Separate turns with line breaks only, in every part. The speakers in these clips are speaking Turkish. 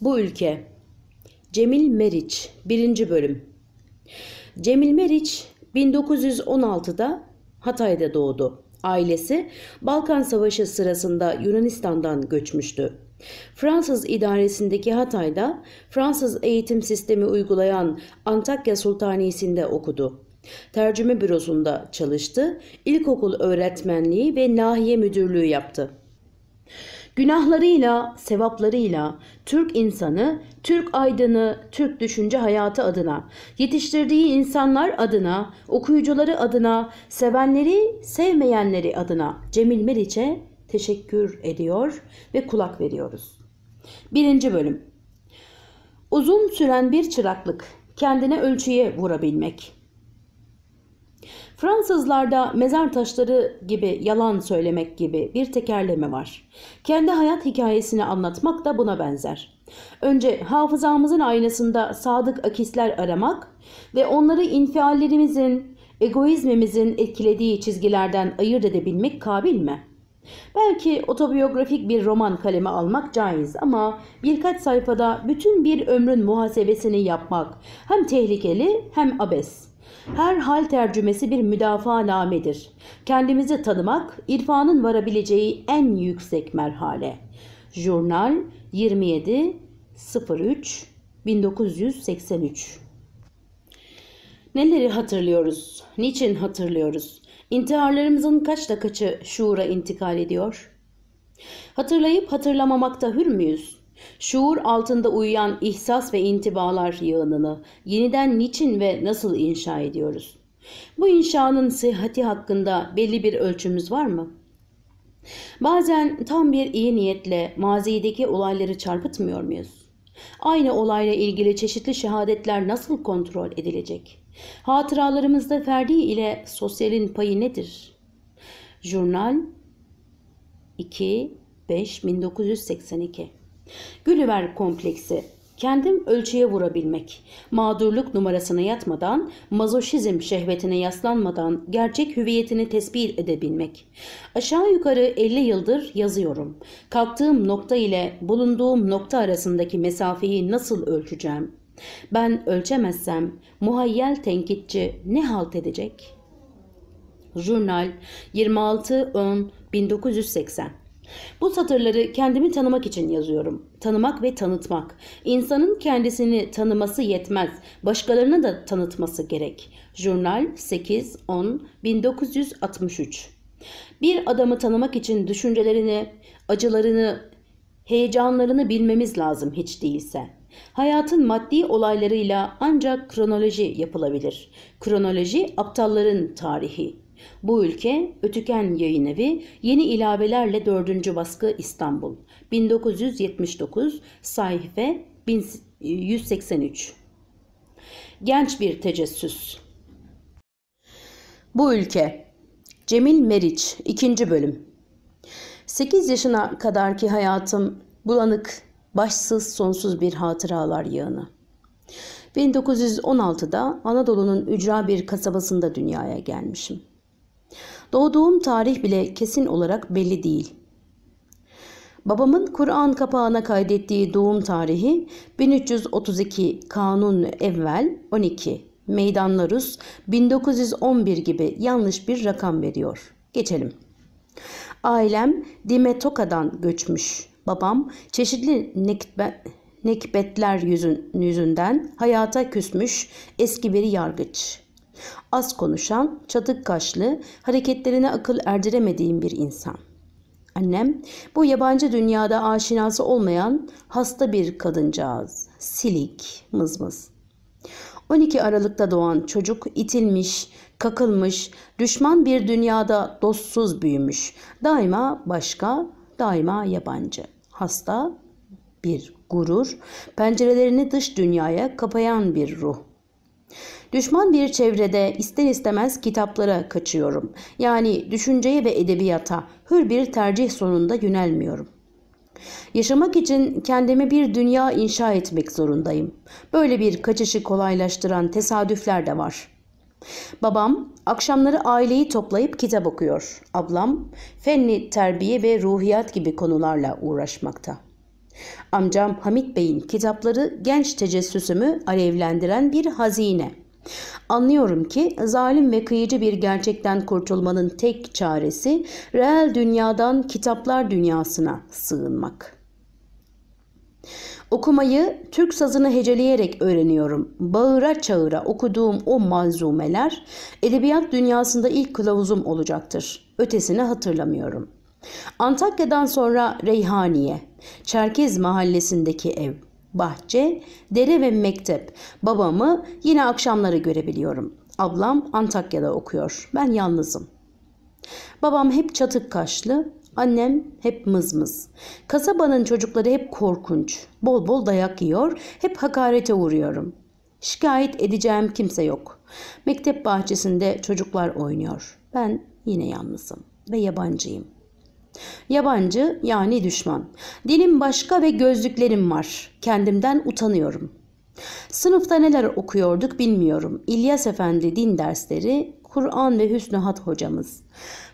Bu ülke. Cemil Meriç 1. bölüm. Cemil Meriç 1916'da Hatay'da doğdu. Ailesi Balkan Savaşı sırasında Yunanistan'dan göçmüştü. Fransız idaresindeki Hatay'da Fransız eğitim sistemi uygulayan Antakya Sultanisi'nde okudu. Tercüme bürosunda çalıştı, ilkokul öğretmenliği ve nahiye müdürlüğü yaptı. Günahlarıyla, sevaplarıyla Türk insanı, Türk aydını, Türk düşünce hayatı adına, yetiştirdiği insanlar adına, okuyucuları adına, sevenleri, sevmeyenleri adına Cemil Meriç'e teşekkür ediyor ve kulak veriyoruz. Birinci Bölüm Uzun süren bir çıraklık, kendine ölçüye vurabilmek. Fransızlarda mezar taşları gibi yalan söylemek gibi bir tekerleme var. Kendi hayat hikayesini anlatmak da buna benzer. Önce hafızamızın aynasında sadık akisler aramak ve onları infiallerimizin, egoizmimizin etkilediği çizgilerden ayırt edebilmek kabil mi? Belki otobiyografik bir roman kaleme almak caiz ama birkaç sayfada bütün bir ömrün muhasebesini yapmak hem tehlikeli hem abes. Her hal tercümesi bir müdafaa namedir. Kendimizi tanımak irfanın varabileceği en yüksek merhale. Jurnal 27 03 1983 Neleri hatırlıyoruz? Niçin hatırlıyoruz? İntiharlarımızın kaçta kaçı şuura intikal ediyor? Hatırlayıp hatırlamamakta hür müyüz? Şuur altında uyuyan ihsas ve intibalar yığınını yeniden niçin ve nasıl inşa ediyoruz? Bu inşanın sıhhati hakkında belli bir ölçümüz var mı? Bazen tam bir iyi niyetle mazideki olayları çarpıtmıyor muyuz? Aynı olayla ilgili çeşitli şehadetler nasıl kontrol edilecek? Hatıralarımızda ferdi ile sosyalin payı nedir? Jurnal 2 5 1982 Gülüver kompleksi Kendim ölçüye vurabilmek, mağdurluk numarasına yatmadan, mazoşizm şehvetine yaslanmadan gerçek hüviyetini tespit edebilmek. Aşağı yukarı 50 yıldır yazıyorum. Kalktığım nokta ile bulunduğum nokta arasındaki mesafeyi nasıl ölçeceğim? Ben ölçemezsem muhayyel tenkitçi ne halt edecek? Jurnal 26 10 1980 bu satırları kendimi tanımak için yazıyorum. Tanımak ve tanıtmak. İnsanın kendisini tanıması yetmez. Başkalarını da tanıtması gerek. Jurnal 8-10 1963 Bir adamı tanımak için düşüncelerini, acılarını, heyecanlarını bilmemiz lazım hiç değilse. Hayatın maddi olaylarıyla ancak kronoloji yapılabilir. Kronoloji aptalların tarihi. Bu ülke, Ötüken Yayın Evi, yeni ilavelerle 4. baskı İstanbul. 1979, sayfa 183. Genç bir tecessüs. Bu ülke. Cemil Meriç, 2. bölüm. 8 yaşına kadarki hayatım bulanık, başsız, sonsuz bir hatıralar yığını. 1916'da Anadolu'nun ücra bir kasabasında dünyaya gelmişim. Doğduğum tarih bile kesin olarak belli değil. Babamın Kur'an kapağına kaydettiği doğum tarihi 1332 Kanun evvel 12 Meydanla 1911 gibi yanlış bir rakam veriyor. Geçelim. Ailem Dimetoka'dan göçmüş. Babam çeşitli nekbe, nekbetler yüzün, yüzünden hayata küsmüş eski bir yargıç. Az konuşan, çatık kaşlı, hareketlerine akıl erdiremediğim bir insan. Annem bu yabancı dünyada aşinası olmayan hasta bir kadıncağız. Silik, mızmız. 12 Aralık'ta doğan çocuk itilmiş, kakılmış, düşman bir dünyada dostsuz büyümüş. Daima başka, daima yabancı. Hasta bir gurur, pencerelerini dış dünyaya kapayan bir ruh. Düşman bir çevrede ister istemez kitaplara kaçıyorum. Yani düşünceye ve edebiyata hür bir tercih sonunda yönelmiyorum. Yaşamak için kendimi bir dünya inşa etmek zorundayım. Böyle bir kaçışı kolaylaştıran tesadüfler de var. Babam akşamları aileyi toplayıp kitap okuyor. Ablam fenni terbiye ve ruhiyat gibi konularla uğraşmakta. Amcam Hamit Bey'in kitapları genç tecessüsümü alevlendiren bir hazine.'' Anlıyorum ki zalim ve kıyıcı bir gerçekten kurtulmanın tek çaresi reel dünyadan kitaplar dünyasına sığınmak. Okumayı Türk sazını heceleyerek öğreniyorum. Bağıra çağıra okuduğum o malzumeler edebiyat dünyasında ilk kılavuzum olacaktır. Ötesini hatırlamıyorum. Antakya'dan sonra Reyhaniye, Çerkez mahallesindeki ev, bahçe, dere ve mektep. Babamı yine akşamları görebiliyorum. Ablam Antakya'da okuyor. Ben yalnızım. Babam hep çatık kaşlı, annem hep mızmız. Kasabanın çocukları hep korkunç. Bol bol dayak yiyor, hep hakarete uğruyorum. Şikayet edeceğim kimse yok. Mektep bahçesinde çocuklar oynuyor. Ben yine yalnızım ve yabancıyım. Yabancı yani düşman. Dilim başka ve gözlüklerim var. Kendimden utanıyorum. Sınıfta neler okuyorduk bilmiyorum. İlyas Efendi din dersleri, Kur'an ve Hüsnü Hat hocamız.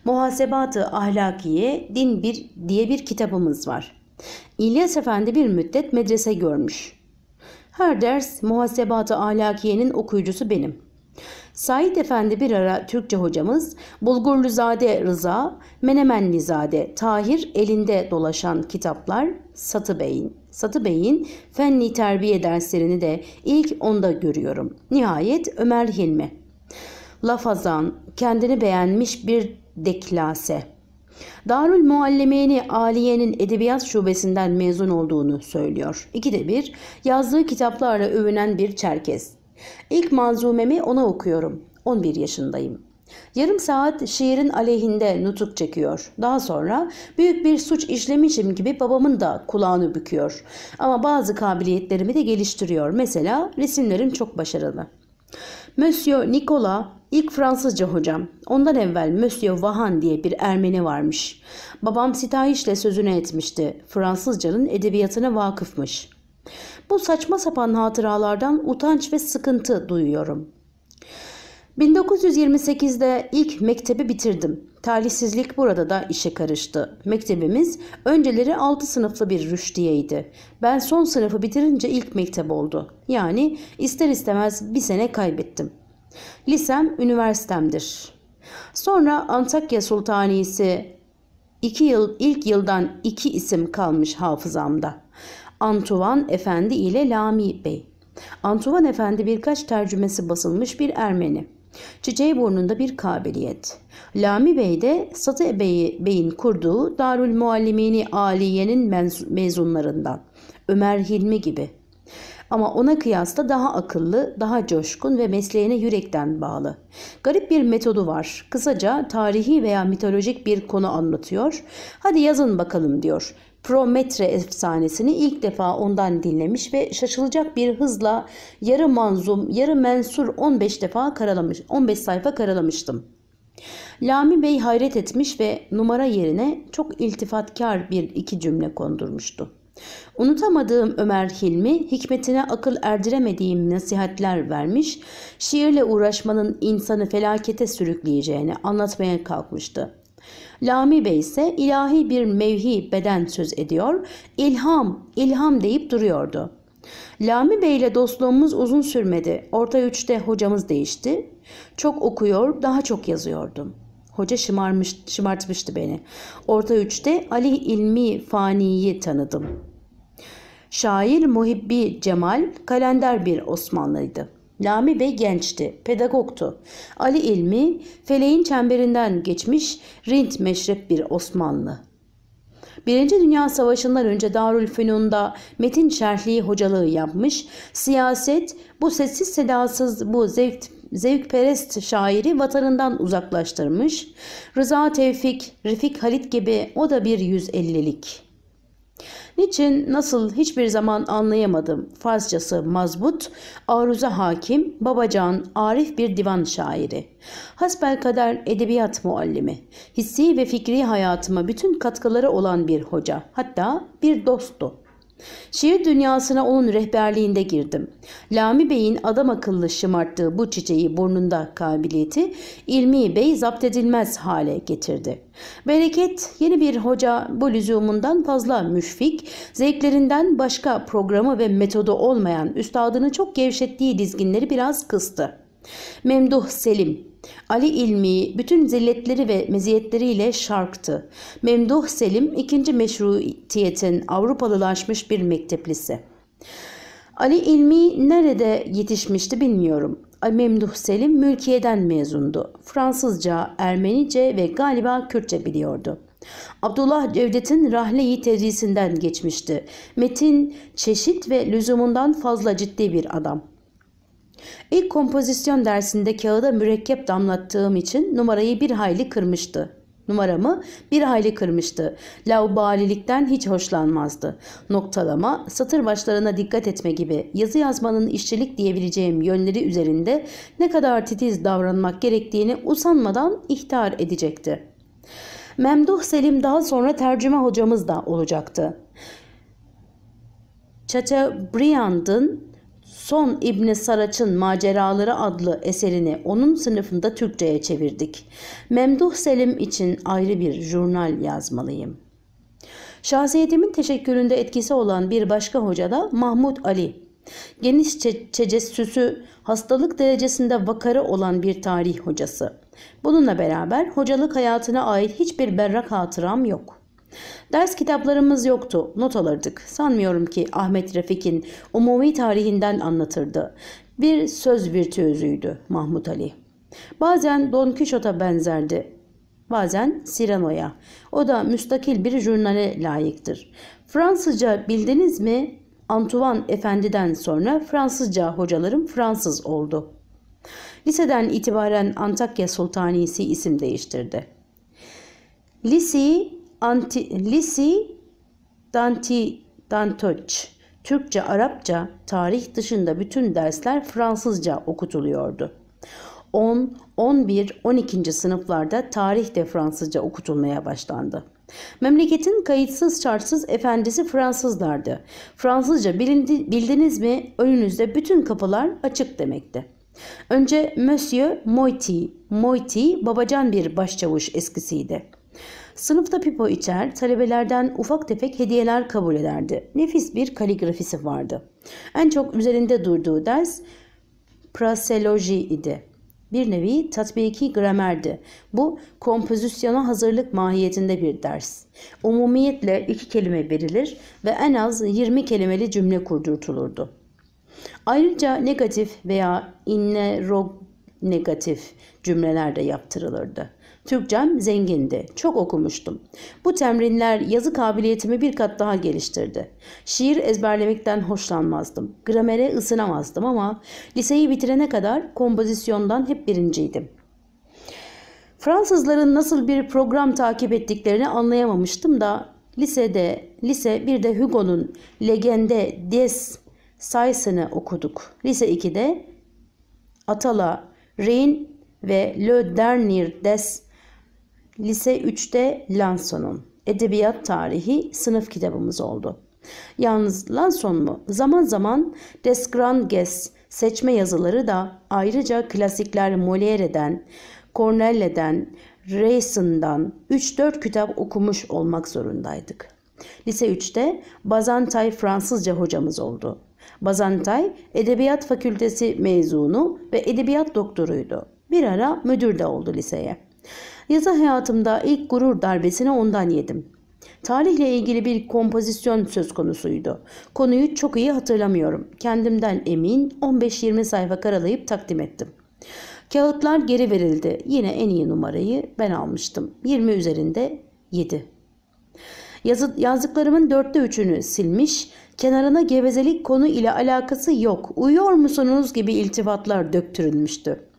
Muhasebatı Ahlakiye Din bir diye bir kitabımız var. İlyas Efendi bir müddet medrese görmüş. Her ders Muhasebatı Ahlakiye'nin okuyucusu benim.'' Said Efendi bir ara Türkçe hocamız, Bulgurluzade Rıza, Menemenlizade Tahir elinde dolaşan kitaplar Satı Bey'in. Satı Bey'in fenli terbiye derslerini de ilk onda görüyorum. Nihayet Ömer Hilmi. Lafazan, kendini beğenmiş bir deklase. Darül Muallimeyni Aliye'nin edebiyat şubesinden mezun olduğunu söylüyor. İkide bir yazdığı kitaplarla övünen bir Çerkez. İlk manzumemi ona okuyorum. 11 yaşındayım. Yarım saat şiirin aleyhinde nutuk çekiyor. Daha sonra büyük bir suç işlemişim gibi babamın da kulağını büküyor. Ama bazı kabiliyetlerimi de geliştiriyor. Mesela resimlerim çok başarılı. Monsieur Nicola ilk Fransızca hocam. Ondan evvel Monsieur Vahan diye bir Ermeni varmış. Babam sitayişle sözünü etmişti. Fransızcanın edebiyatına vakıfmış. Bu saçma sapan hatıralardan utanç ve sıkıntı duyuyorum. 1928'de ilk mektebi bitirdim. Talihsizlik burada da işe karıştı. Mektebimiz önceleri 6 sınıflı bir rüştiyeydi. Ben son sınıfı bitirince ilk mektep oldu. Yani ister istemez bir sene kaybettim. Lisem üniversitemdir. Sonra Antakya Sultanisi 2 yıl ilk yıldan 2 isim kalmış hafızamda. Antuvan Efendi ile Lami Bey. Antuvan Efendi birkaç tercümesi basılmış bir Ermeni. Çiçeği burnunda bir kabiliyet. Lami Bey de Satı Bey, Bey'in kurduğu Darül Muallimini Aliye'nin mezunlarından. Ömer Hilmi gibi. Ama ona kıyasla daha akıllı, daha coşkun ve mesleğine yürekten bağlı. Garip bir metodu var. Kısaca tarihi veya mitolojik bir konu anlatıyor. Hadi yazın bakalım diyor. Prometre efsanesini ilk defa ondan dinlemiş ve şaşılacak bir hızla yarı manzum, yarı mensur 15 defa karalamış, 15 sayfa karalamıştım. Lami Bey hayret etmiş ve numara yerine çok iltifatkar bir iki cümle kondurmuştu. Unutamadığım Ömer Hilmi, hikmetine akıl erdiremediğim nasihatler vermiş, şiirle uğraşmanın insanı felakete sürükleyeceğini anlatmaya kalkmıştı. Lami Bey ise ilahi bir mevhi beden söz ediyor, ilham, ilham deyip duruyordu. Lami Bey ile dostluğumuz uzun sürmedi. Orta üçte hocamız değişti. Çok okuyor, daha çok yazıyordum. Hoca şımarmış, şımartmıştı beni. Orta üçte Ali İlmi Fani'yi tanıdım. Şair Muhibbi Cemal kalender bir Osmanlıydı. Lami Bey gençti, pedagogtu. Ali İlmi, feleğin çemberinden geçmiş Rint meşrep bir Osmanlı. Birinci Dünya Savaşı'ndan önce Darülfünun'da metin şerhliği hocalığı yapmış, siyaset bu sessiz sedasız bu zevk zevkperest şairi vatanından uzaklaştırmış. Rıza Tevfik, Refik Halit gibi o da bir yüz 150'lik. Niçin, nasıl hiçbir zaman anlayamadım. Farsçası mazbut, aruza hakim, babacan, arif bir divan şairi. Hasbel kader edebiyat muallimi. Hissi ve fikri hayatıma bütün katkıları olan bir hoca. Hatta bir dosttu. Şiir dünyasına onun rehberliğinde girdim. Lami Bey'in adam akıllı şımarttığı bu çiçeği burnunda kabiliyeti İlmi Bey zapt edilmez hale getirdi.'' Bereket yeni bir hoca bu lüzumundan fazla müşfik, zevklerinden başka programı ve metodu olmayan üstadını çok gevşettiği dizginleri biraz kıstı. Memduh Selim Ali İlmi bütün zilletleri ve meziyetleriyle şarktı. Memduh Selim ikinci meşrutiyetin Avrupalılaşmış bir mekteplisi. Ali İlmi nerede yetişmişti bilmiyorum. Memduh Selim mülkiyeden mezundu. Fransızca, Ermenice ve galiba Kürtçe biliyordu. Abdullah Cevdet'in Rahleyi tezisinden geçmişti. Metin çeşit ve lüzumundan fazla ciddi bir adam. İlk kompozisyon dersinde kağıda mürekkep damlattığım için numarayı bir hayli kırmıştı numaramı bir hayli kırmıştı. Laubalilikten hiç hoşlanmazdı. Noktalama, satır başlarına dikkat etme gibi yazı yazmanın işçilik diyebileceğim yönleri üzerinde ne kadar titiz davranmak gerektiğini usanmadan ihtar edecekti. Memduh Selim daha sonra tercüme hocamız da olacaktı. Briand'ın Son İbni Saraç'ın Maceraları adlı eserini onun sınıfında Türkçe'ye çevirdik. Memduh Selim için ayrı bir jurnal yazmalıyım. Şahsiyetimin teşekküründe etkisi olan bir başka hoca da Mahmut Ali. Geniş çe çecessüsü, hastalık derecesinde vakarı olan bir tarih hocası. Bununla beraber hocalık hayatına ait hiçbir berrak hatıram yok.'' Ders kitaplarımız yoktu, not alırdık. Sanmıyorum ki Ahmet Refik'in umumi tarihinden anlatırdı. Bir söz virtüözüydü Mahmut Ali. Bazen Don Quixote'a benzerdi. Bazen Cyrano'ya. O da müstakil bir jurnale layıktır. Fransızca bildiniz mi? Antoine Efendi'den sonra Fransızca hocalarım Fransız oldu. Liseden itibaren Antakya Sultanisi isim değiştirdi. Liseyi Anti, Lisi Danti Dantoç. Türkçe, Arapça, tarih dışında bütün dersler Fransızca okutuluyordu. 10, 11, 12. sınıflarda tarih de Fransızca okutulmaya başlandı. Memleketin kayıtsız şartsız efendisi Fransızlardı. Fransızca bilindi, bildiniz mi önünüzde bütün kapılar açık demekti. Önce Monsieur Moiti, Moiti babacan bir başçavuş eskisiydi. Sınıfta pipo içer, talebelerden ufak tefek hediyeler kabul ederdi. Nefis bir kaligrafisi vardı. En çok üzerinde durduğu ders praseoloji idi. Bir nevi tatbiki gramerdi. Bu kompozisyona hazırlık mahiyetinde bir ders. Umumiyetle iki kelime verilir ve en az 20 kelimeli cümle kurdurtulurdu. Ayrıca negatif veya inne negatif cümleler de yaptırılırdı. Türkçem zengindi. Çok okumuştum. Bu temrinler yazı kabiliyetimi bir kat daha geliştirdi. Şiir ezberlemekten hoşlanmazdım. Gramere ısınamazdım ama liseyi bitirene kadar kompozisyondan hep birinciydim. Fransızların nasıl bir program takip ettiklerini anlayamamıştım da lisede, lise bir de Hugo'nun Legende des Sayısını okuduk. Lise 2'de Atala, Rein ve Le Dernier des Lise 3'te Lanson'un Edebiyat Tarihi sınıf kitabımız oldu. Yalnız Lanson mu? Zaman zaman Desgranges seçme yazıları da ayrıca klasikler Molière'den, Cornell'den, Rayson'dan 3-4 kitap okumuş olmak zorundaydık. Lise 3'te Bazantay Fransızca hocamız oldu. Bazantay Edebiyat Fakültesi mezunu ve edebiyat doktoruydu. Bir ara müdür de oldu liseye. Yazı hayatımda ilk gurur darbesini ondan yedim. Tarihle ilgili bir kompozisyon söz konusuydu. Konuyu çok iyi hatırlamıyorum. Kendimden emin 15-20 sayfa karalayıp takdim ettim. Kağıtlar geri verildi. Yine en iyi numarayı ben almıştım. 20 üzerinde 7. Yazı, yazdıklarımın dörtte üçünü silmiş, kenarına gevezelik konu ile alakası yok, uyuyor musunuz gibi iltifatlar döktürülmüştü.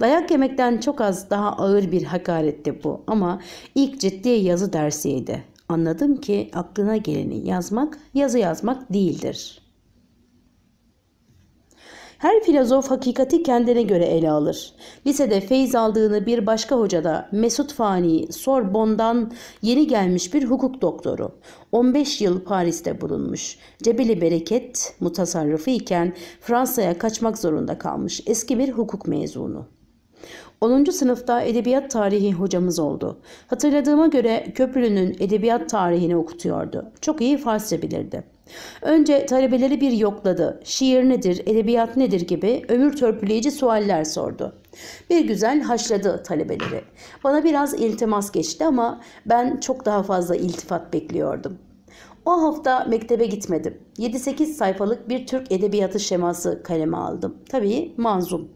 Dayak yemekten çok az daha ağır bir hakaretti bu ama ilk ciddi yazı dersiydi. Anladım ki aklına geleni yazmak yazı yazmak değildir.'' Her filozof hakikati kendine göre ele alır. Lisede feyz aldığını bir başka hocada Mesut Fani, Sorbon'dan yeni gelmiş bir hukuk doktoru. 15 yıl Paris'te bulunmuş. Cebeli Bereket mutasarrıfı iken Fransa'ya kaçmak zorunda kalmış eski bir hukuk mezunu. 10. sınıfta edebiyat tarihi hocamız oldu. Hatırladığıma göre Köprülü'nün edebiyat tarihini okutuyordu. Çok iyi Farsça bilirdi. Önce talebeleri bir yokladı. Şiir nedir, edebiyat nedir gibi ömür törpüleyici sualler sordu. Bir güzel haşladı talebeleri. Bana biraz iltimas geçti ama ben çok daha fazla iltifat bekliyordum. O hafta mektebe gitmedim. 7-8 sayfalık bir Türk edebiyatı şeması kaleme aldım. Tabii manzum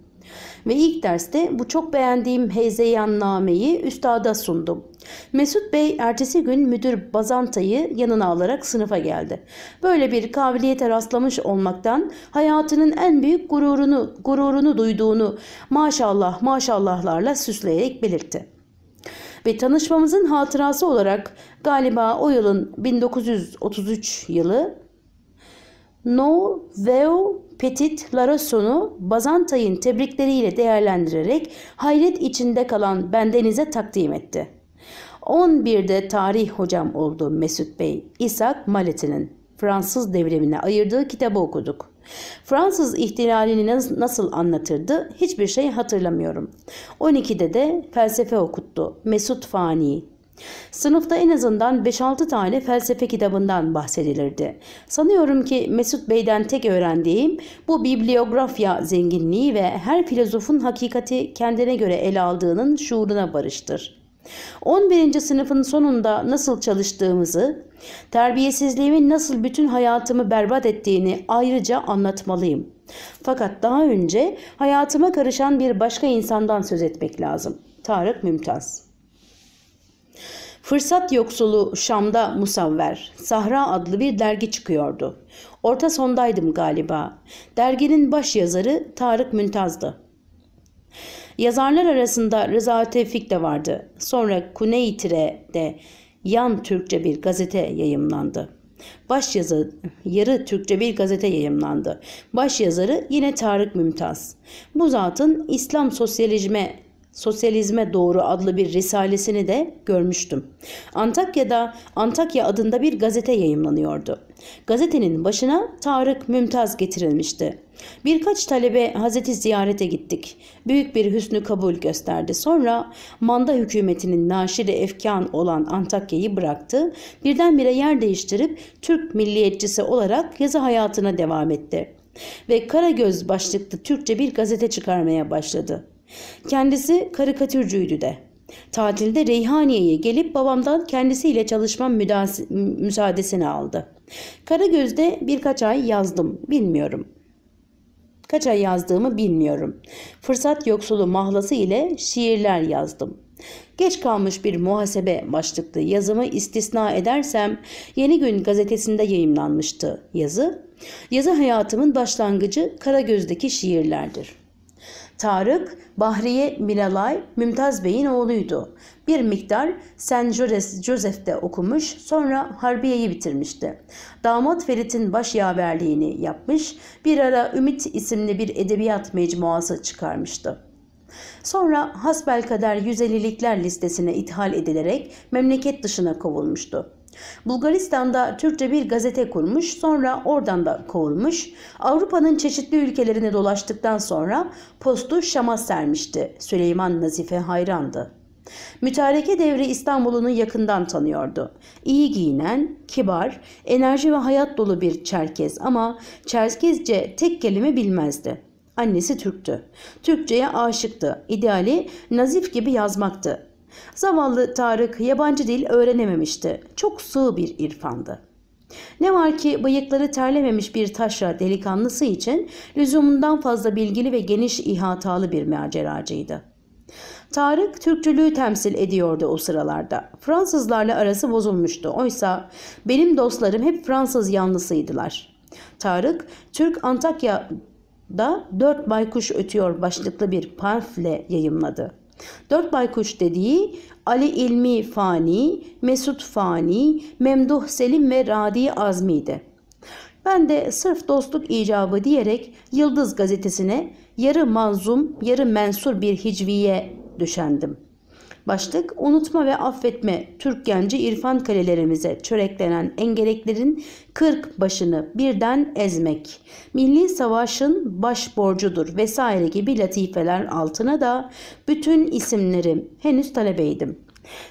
ve ilk derste bu çok beğendiğim heyzeyannameyi üstada sundum. Mesut Bey ertesi gün müdür Bazanta'yı yanına alarak sınıfa geldi. Böyle bir kabiliyete rastlamış olmaktan hayatının en büyük gururunu, gururunu duyduğunu maşallah maşallahlarla süsleyerek belirtti ve tanışmamızın hatırası olarak galiba o yılın 1933 yılı No Veo Petit Larason'u Bazantay'ın tebrikleriyle değerlendirerek hayret içinde kalan bendenize takdim etti. 11'de tarih hocam oldu Mesut Bey, İshak Maleti'nin Fransız devrimine ayırdığı kitabı okuduk. Fransız ihtilalini nasıl anlatırdı hiçbir şey hatırlamıyorum. 12'de de felsefe okuttu. Mesut Fani, Sınıfta en azından 5-6 tane felsefe kitabından bahsedilirdi. Sanıyorum ki Mesut Bey'den tek öğrendiğim bu bibliografya zenginliği ve her filozofun hakikati kendine göre ele aldığının şuuruna barıştır.'' 11. sınıfın sonunda nasıl çalıştığımızı, terbiyesizliğimin nasıl bütün hayatımı berbat ettiğini ayrıca anlatmalıyım. Fakat daha önce hayatıma karışan bir başka insandan söz etmek lazım. Tarık Mümtaz Fırsat yoksulu Şam'da Musavver, Sahra adlı bir dergi çıkıyordu. Orta sondaydım galiba. Derginin baş yazarı Tarık Müntaz'dı. Yazarlar arasında Rıza Tevfik de vardı. Sonra Kuneytire'de yan Türkçe bir gazete yayımlandı. Baş yazı, yarı Türkçe bir gazete yayımlandı. Baş yazarı yine Tarık Mümtaz. Bu zatın İslam sosyalizme Sosyalizme Doğru adlı bir risalesini de görmüştüm. Antakya'da Antakya adında bir gazete yayımlanıyordu. Gazetenin başına Tarık Mümtaz getirilmişti. Birkaç talebe Hazreti ziyarete gittik. Büyük bir hüsnü kabul gösterdi. Sonra manda hükümetinin naşiri efkan olan Antakya'yı bıraktı. Birdenbire yer değiştirip Türk milliyetçisi olarak yazı hayatına devam etti. Ve Karagöz başlıklı Türkçe bir gazete çıkarmaya başladı. Kendisi karikatürcüydü de. Tatilde Reyhaniye'ye gelip babamdan kendisiyle çalışmam müsaadesini aldı. Karagöz'de birkaç ay yazdım, bilmiyorum. Kaç ay yazdığımı bilmiyorum. Fırsat yoksulu mahlası ile şiirler yazdım. Geç kalmış bir muhasebe başlıklı yazımı istisna edersem Yeni Gün gazetesinde yayımlanmıştı yazı. Yazı hayatımın başlangıcı Karagöz'deki şiirlerdir. Tarık, Bahriye Miralay, Mümtaz Bey'in oğluydu. Bir miktar Saint Joseph'te okumuş, sonra Harbiye'yi bitirmişti. Damat Ferit'in baş yaverliğini yapmış, bir ara Ümit isimli bir edebiyat mecmuası çıkarmıştı. Sonra hasbelkader yüzelilikler listesine ithal edilerek memleket dışına kovulmuştu. Bulgaristan'da Türkçe bir gazete kurmuş, sonra oradan da kovulmuş. Avrupa'nın çeşitli ülkelerini dolaştıktan sonra postu Şam'a sermişti. Süleyman Nazife hayrandı. Mütareke devri İstanbul'unu yakından tanıyordu. İyi giyinen, kibar, enerji ve hayat dolu bir Çerkez ama Çerkezce tek kelime bilmezdi. Annesi Türktü. Türkçeye aşıktı. İdeali Nazif gibi yazmaktı. Zavallı Tarık yabancı dil öğrenememişti. Çok sığ bir irfandı. Ne var ki bıyıkları terlememiş bir taşra delikanlısı için lüzumundan fazla bilgili ve geniş ihatalı bir maceracıydı. Tarık Türkçülüğü temsil ediyordu o sıralarda. Fransızlarla arası bozulmuştu. Oysa benim dostlarım hep Fransız yanlısıydılar. Tarık, Türk Antakya'da Dört Baykuş Ötüyor başlıklı bir parfle yayımladı. Dört baykuş dediği Ali İlmi Fani, Mesut Fani, Memduh Selim ve Radi Azmi'ydi. Ben de sırf dostluk icabı diyerek Yıldız gazetesine yarı manzum, yarı mensur bir hicviye düşendim.'' Başlık unutma ve affetme Türk genci İrfan kalelerimize çöreklenen Engeleklerin 40 başını birden ezmek. Milli savaşın baş borcudur vesaire gibi latifeler altına da bütün isimlerim henüz talebeydim.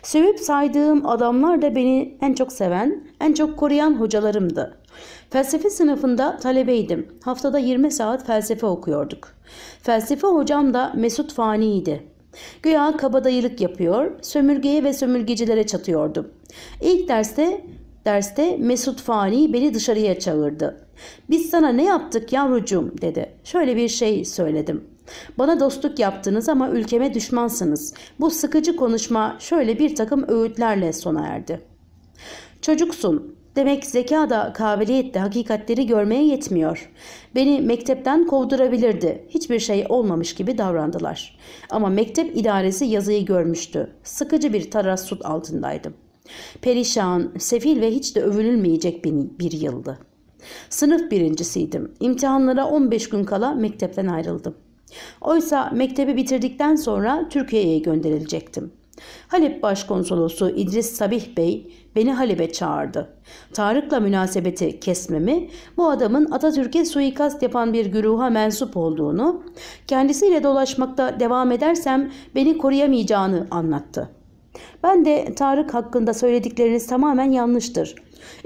Sevip saydığım adamlar da beni en çok seven, en çok koruyan hocalarımdı. Felsefe sınıfında talebeydim. Haftada 20 saat felsefe okuyorduk. Felsefe hocam da Mesut Fani'ydi. Güya kabadayılık yapıyor, sömürgeye ve sömürgecilere çatıyordu. İlk derste derste Mesut Fani beni dışarıya çağırdı. Biz sana ne yaptık yavrucuğum dedi. Şöyle bir şey söyledim. Bana dostluk yaptınız ama ülkeme düşmansınız. Bu sıkıcı konuşma şöyle bir takım öğütlerle sona erdi. Çocuksun, Demek zeka da kabiliyet hakikatleri görmeye yetmiyor. Beni mektepten kovdurabilirdi. Hiçbir şey olmamış gibi davrandılar. Ama mektep idaresi yazıyı görmüştü. Sıkıcı bir tarassut altındaydım. Perişan, sefil ve hiç de övünülmeyecek bir, bir yıldı. Sınıf birincisiydim. İmtihanlara 15 gün kala mektepten ayrıldım. Oysa mektebi bitirdikten sonra Türkiye'ye gönderilecektim. Halep Başkonsolosu İdris Sabih Bey beni Halep'e çağırdı. Tarık'la münasebeti kesmemi, bu adamın Atatürk'e suikast yapan bir güruha mensup olduğunu, kendisiyle dolaşmakta devam edersem beni koruyamayacağını anlattı. Ben de Tarık hakkında söyledikleriniz tamamen yanlıştır.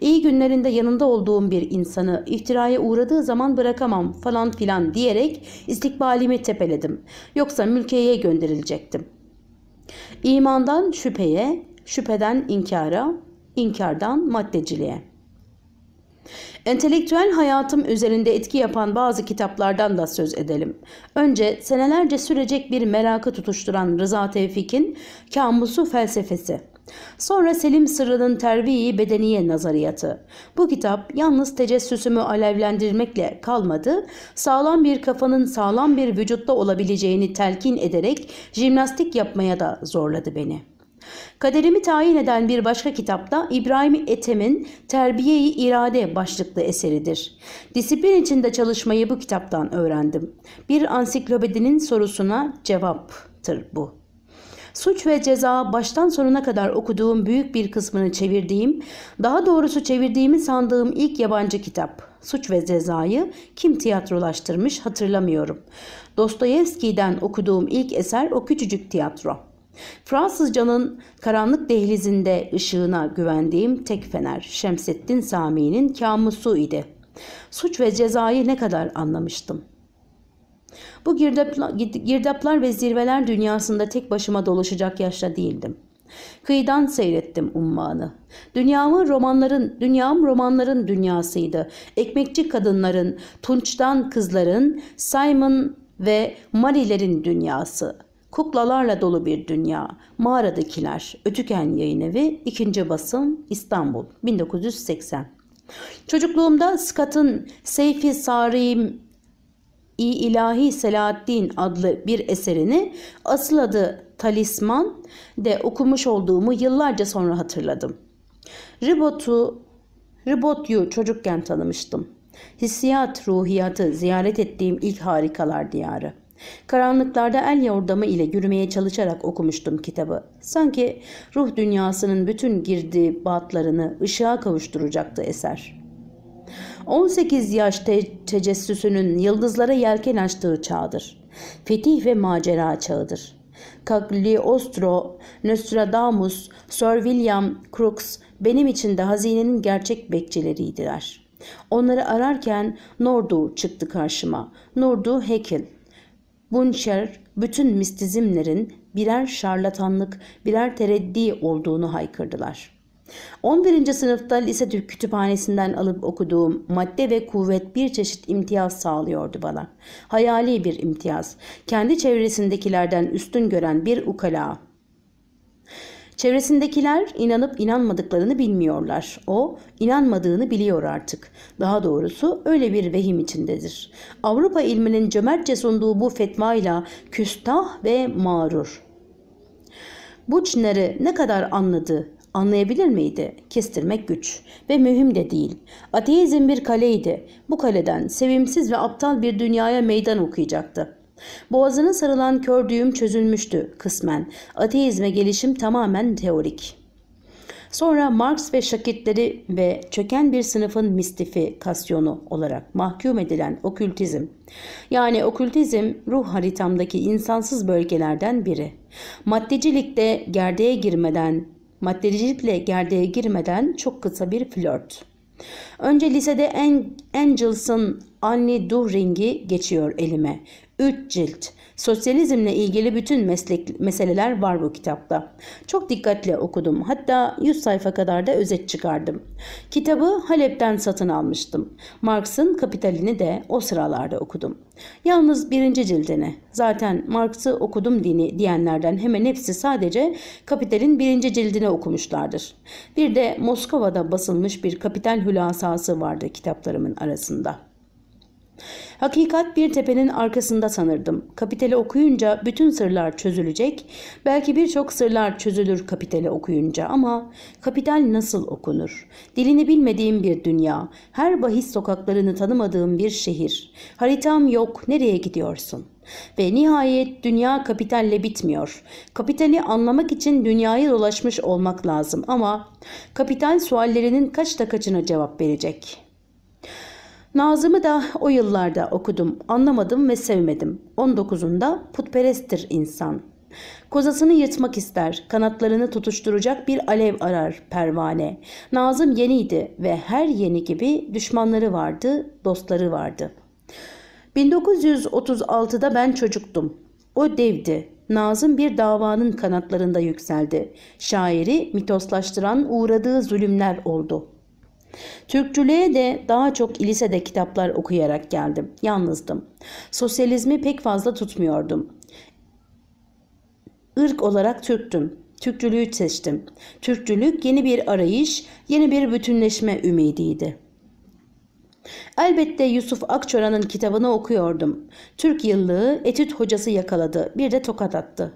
İyi günlerinde yanında olduğum bir insanı ihtiraya uğradığı zaman bırakamam falan filan diyerek istikbalimi tepeledim. Yoksa mülkiyeye gönderilecektim. İmandan şüpheye, şüpheden inkara, inkardan maddeciliğe. Entelektüel hayatım üzerinde etki yapan bazı kitaplardan da söz edelim. Önce senelerce sürecek bir merakı tutuşturan Rıza Tevfik'in Kamusu Felsefesi. Sonra Selim Sırrı'nın Terbiye-i Bedeniye Nazariyatı. Bu kitap yalnız tecessüsümü alevlendirmekle kalmadı, sağlam bir kafanın sağlam bir vücutta olabileceğini telkin ederek jimnastik yapmaya da zorladı beni.'' Kaderimi tayin eden bir başka kitapta İbrahim Etem'in Terbiye-i İrade başlıklı eseridir. Disiplin içinde çalışmayı bu kitaptan öğrendim. Bir ansiklopedinin sorusuna cevaptır bu. Suç ve Ceza baştan sonuna kadar okuduğum büyük bir kısmını çevirdiğim, daha doğrusu çevirdiğimi sandığım ilk yabancı kitap. Suç ve Ceza'yı kim tiyatrolaştırmış hatırlamıyorum. Dostoyevski'den okuduğum ilk eser o küçücük tiyatro. Fransızcanın karanlık dehlizinde ışığına güvendiğim tek fener Şemsettin Sami'nin kamusu idi. Suç ve cezayı ne kadar anlamıştım. Bu girdaplar ve zirveler dünyasında tek başıma dolaşacak yaşta değildim. Kıyıdan seyrettim ummanı. Dünyamı romanların, dünyam romanların dünyasıydı. Ekmekçi kadınların, tunçtan kızların, Simon ve Marilerin dünyası. Kuklalarla dolu bir dünya. Mağaradakiler. Ötüken Yayın Evi. 2. Basım. İstanbul. 1980. Çocukluğumda Scott'ın Seyfi Sarim İ İlahi Selahaddin adlı bir eserini asıl adı Talisman de okumuş olduğumu yıllarca sonra hatırladım. Ribot'u, Ribot'yu çocukken tanımıştım. Hissiyat ruhiyatı ziyaret ettiğim ilk harikalar diyarı. Karanlıklarda el yordamı ile yürümeye çalışarak okumuştum kitabı. Sanki ruh dünyasının bütün girdiği bahtlarını ışığa kavuşturacaktı eser.'' 18 yaş te- tecessüsünün yıldızlara yelken açtığı çağdır. Fetih ve macera çağıdır. Cagliostro, Nostradamus, Sir William Crookes benim için de hazinenin gerçek bekçileriydiler. Onları ararken Nordu çıktı karşıma. Nordu Heckel. Buncher bütün mistizmlerin birer şarlatanlık, birer tereddi olduğunu haykırdılar.'' 11. sınıfta lise Türk kütüphanesinden alıp okuduğum madde ve kuvvet bir çeşit imtiyaz sağlıyordu bana. Hayali bir imtiyaz. Kendi çevresindekilerden üstün gören bir ukala. Çevresindekiler inanıp inanmadıklarını bilmiyorlar. O inanmadığını biliyor artık. Daha doğrusu öyle bir vehim içindedir. Avrupa ilminin cömertçe sunduğu bu fetmayla küstah ve mağrur. Bu ne kadar anladı Anlayabilir miydi? Kestirmek güç ve mühim de değil. Ateizm bir kaleydi. Bu kaleden sevimsiz ve aptal bir dünyaya meydan okuyacaktı. Boğazına sarılan kör düğüm çözülmüştü kısmen. Ateizme gelişim tamamen teorik. Sonra Marx ve Şakitleri ve çöken bir sınıfın mistifikasyonu olarak mahkum edilen okültizm. Yani okültizm ruh haritamdaki insansız bölgelerden biri. Maddecilikte gerdeğe girmeden Maddecilikle gerdeğe girmeden çok kısa bir flört. Önce lisede Angels'ın Annie Duhring'i geçiyor elime. Üç cilt. Sosyalizmle ilgili bütün meslek, meseleler var bu kitapta. Çok dikkatle okudum. Hatta 100 sayfa kadar da özet çıkardım. Kitabı Halep'ten satın almıştım. Marx'ın Kapitalini de o sıralarda okudum. Yalnız birinci cildini. Zaten Marx'ı okudum dini diyenlerden hemen hepsi sadece Kapital'in birinci cildini okumuşlardır. Bir de Moskova'da basılmış bir Kapital hülasası vardı kitaplarımın arasında. Hakikat bir tepenin arkasında sanırdım. Kapiteli okuyunca bütün sırlar çözülecek. Belki birçok sırlar çözülür kapiteli okuyunca ama kapital nasıl okunur? Dilini bilmediğim bir dünya, her bahis sokaklarını tanımadığım bir şehir. Haritam yok, nereye gidiyorsun?'' Ve nihayet dünya kapitalle bitmiyor. Kapitali anlamak için dünyayı dolaşmış olmak lazım ama kapital suallerinin kaçta kaçına cevap verecek?'' Nazım'ı da o yıllarda okudum, anlamadım ve sevmedim. 19'unda putperesttir insan. Kozasını yırtmak ister, kanatlarını tutuşturacak bir alev arar pervane. Nazım yeniydi ve her yeni gibi düşmanları vardı, dostları vardı. 1936'da ben çocuktum. O devdi, Nazım bir davanın kanatlarında yükseldi. Şairi mitoslaştıran uğradığı zulümler oldu. Türkçülüğe de daha çok lisede kitaplar okuyarak geldim. Yalnızdım. Sosyalizmi pek fazla tutmuyordum. Irk olarak Türktüm. Türkçülüğü seçtim. Türkçülük yeni bir arayış, yeni bir bütünleşme ümidiydi. Elbette Yusuf Akçora'nın kitabını okuyordum. Türk yıllığı etüt hocası yakaladı, bir de tokat attı.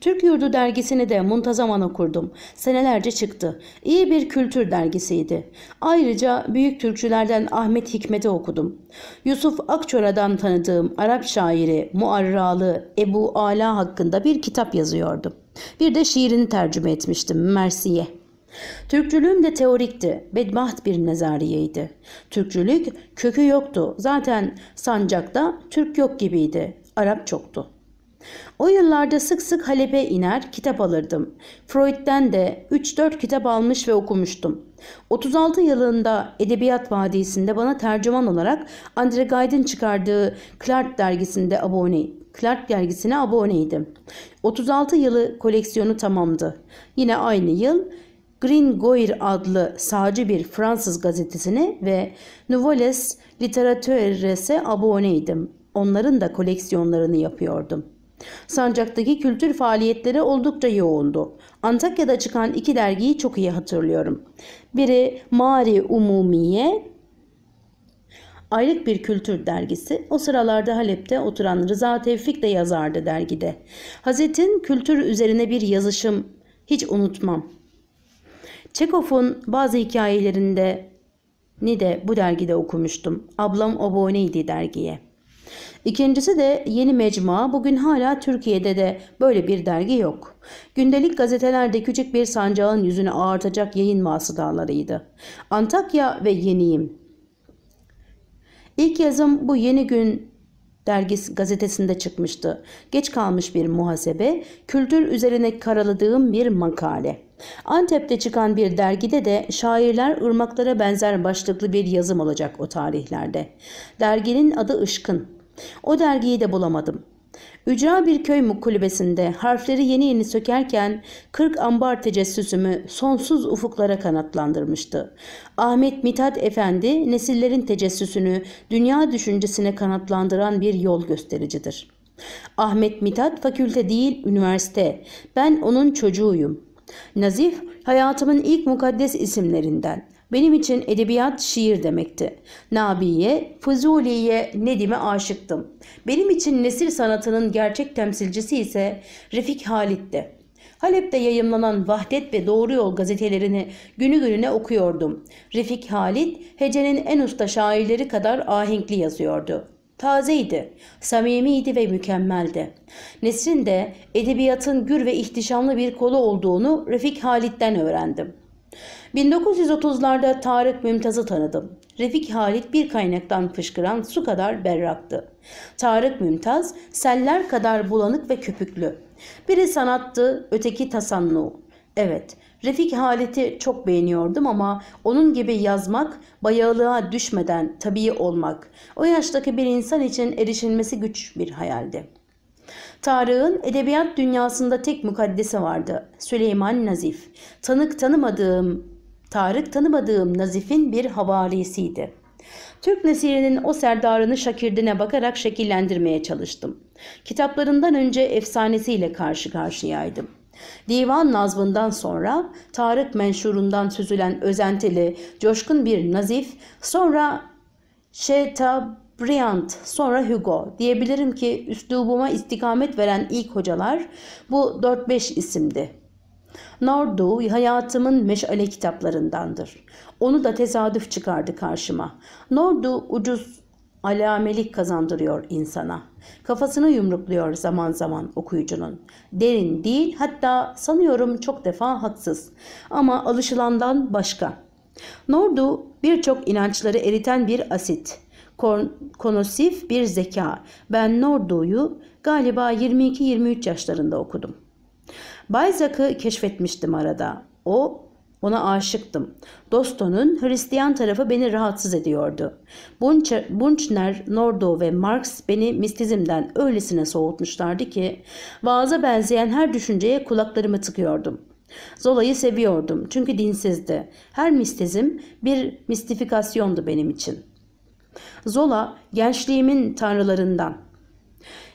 Türk Yurdu dergisini de muntazaman kurdum. Senelerce çıktı. İyi bir kültür dergisiydi. Ayrıca büyük Türkçülerden Ahmet Hikmet'i okudum. Yusuf Akçora'dan tanıdığım Arap şairi Muarralı Ebu Ala hakkında bir kitap yazıyordu. Bir de şiirini tercüme etmiştim Mersiye. Türkçülüğüm de teorikti, bedbaht bir nezariyeydi. Türkçülük kökü yoktu, zaten sancakta Türk yok gibiydi, Arap çoktu.'' O yıllarda sık sık Halep'e iner, kitap alırdım. Freud'den de 3-4 kitap almış ve okumuştum. 36 yılında Edebiyat Vadisi'nde bana tercüman olarak Andre Guy'den çıkardığı Clark dergisinde abone, Clark dergisine aboneydim. 36 yılı koleksiyonu tamamdı. Yine aynı yıl Green Goir adlı sağcı bir Fransız gazetesine ve Nouvelles Literateures'e aboneydim. Onların da koleksiyonlarını yapıyordum.'' Sancak'taki kültür faaliyetleri oldukça yoğundu. Antakya'da çıkan iki dergiyi çok iyi hatırlıyorum. Biri Mari Umumiye, aylık bir kültür dergisi. O sıralarda Halep'te oturan Rıza Tevfik de yazardı dergide. Hazret'in kültür üzerine bir yazışım hiç unutmam. Çekov'un bazı hikayelerinde ni de bu dergide okumuştum. Ablam aboneydi dergiye.'' İkincisi de yeni mecmua bugün hala Türkiye'de de böyle bir dergi yok. Gündelik gazetelerde küçük bir sancağın yüzünü ağartacak yayın masıdalarıydı. Antakya ve Yeniyim. İlk yazım bu yeni gün dergisi gazetesinde çıkmıştı. Geç kalmış bir muhasebe, kültür üzerine karaladığım bir makale. Antep'te çıkan bir dergide de şairler ırmaklara benzer başlıklı bir yazım olacak o tarihlerde. Derginin adı Işkın. O dergiyi de bulamadım. Ücra bir köy kulübesinde harfleri yeni yeni sökerken 40 ambar tecessüsümü sonsuz ufuklara kanatlandırmıştı. Ahmet Mithat Efendi nesillerin tecessüsünü dünya düşüncesine kanatlandıran bir yol göstericidir. Ahmet Mithat fakülte değil üniversite. Ben onun çocuğuyum. Nazif hayatımın ilk mukaddes isimlerinden. Benim için edebiyat şiir demekti. Nabi'ye, Fuzuli'ye, Nedim'e aşıktım. Benim için nesil sanatının gerçek temsilcisi ise Refik Halit'ti. Halep'te yayımlanan Vahdet ve Doğru Yol gazetelerini günü gününe okuyordum. Refik Halit, Hece'nin en usta şairleri kadar ahenkli yazıyordu. Tazeydi, samimiydi ve mükemmeldi. Nesrin de edebiyatın gür ve ihtişamlı bir kolu olduğunu Refik Halit'ten öğrendim. 1930'larda Tarık Mümtaz'ı tanıdım. Refik Halit bir kaynaktan fışkıran su kadar berraktı. Tarık Mümtaz seller kadar bulanık ve köpüklü. Biri sanattı, öteki tasannu. Evet, Refik Halit'i çok beğeniyordum ama onun gibi yazmak, bayağılığa düşmeden tabii olmak, o yaştaki bir insan için erişilmesi güç bir hayaldi. Tarık'ın edebiyat dünyasında tek mukaddesi vardı, Süleyman Nazif. Tanık tanımadığım Tarık tanımadığım Nazif'in bir havalisiydi. Türk Nesiri'nin o serdarını şakirdine bakarak şekillendirmeye çalıştım. Kitaplarından önce efsanesiyle karşı karşıyaydım. Divan nazvından sonra Tarık menşurundan süzülen özentili, coşkun bir nazif, sonra Şeta sonra Hugo diyebilirim ki üslubuma istikamet veren ilk hocalar bu 4-5 isimdi. Nardo hayatımın meşale kitaplarındandır. Onu da tesadüf çıkardı karşıma. Nordu ucuz alamelik kazandırıyor insana. Kafasını yumrukluyor zaman zaman okuyucunun. Derin değil hatta sanıyorum çok defa haksız ama alışılandan başka. Nordu birçok inançları eriten bir asit. Kon konosif bir zeka. Ben Nordu'yu galiba 22-23 yaşlarında okudum. Balzac'ı keşfetmiştim arada. O ona aşıktım. Dosto'nun Hristiyan tarafı beni rahatsız ediyordu. Bunchner, Nordo ve Marx beni mistizmden öylesine soğutmuşlardı ki vaaza benzeyen her düşünceye kulaklarımı tıkıyordum. Zola'yı seviyordum çünkü dinsizdi. Her mistizm bir mistifikasyondu benim için. Zola gençliğimin tanrılarından.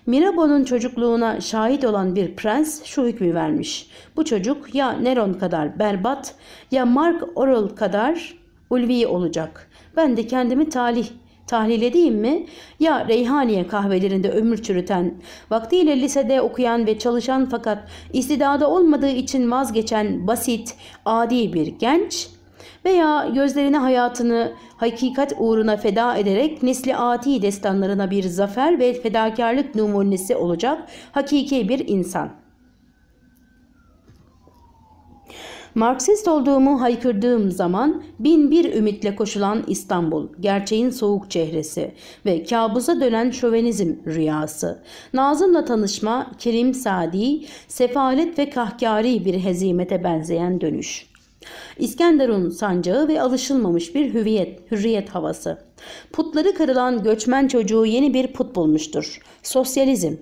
Mirabeau'nun çocukluğuna şahit olan bir prens şu hükmü vermiş. Bu çocuk ya Neron kadar berbat ya Mark Oral kadar ulvi olacak. Ben de kendimi talih tahlil edeyim mi? Ya Reyhaniye kahvelerinde ömür çürüten, vaktiyle lisede okuyan ve çalışan fakat istidada olmadığı için vazgeçen basit, adi bir genç veya gözlerini hayatını hakikat uğruna feda ederek nesli ati destanlarına bir zafer ve fedakarlık numunesi olacak hakiki bir insan.'' Marksist olduğumu haykırdığım zaman bin bir ümitle koşulan İstanbul, gerçeğin soğuk çehresi ve kabusa dönen şövenizm rüyası. Nazım'la tanışma, Kerim Sadi, sefalet ve kahkari bir hezimete benzeyen dönüş.'' İskenderun sancağı ve alışılmamış bir hüviyet, hürriyet havası. Putları kırılan göçmen çocuğu yeni bir put bulmuştur. Sosyalizm.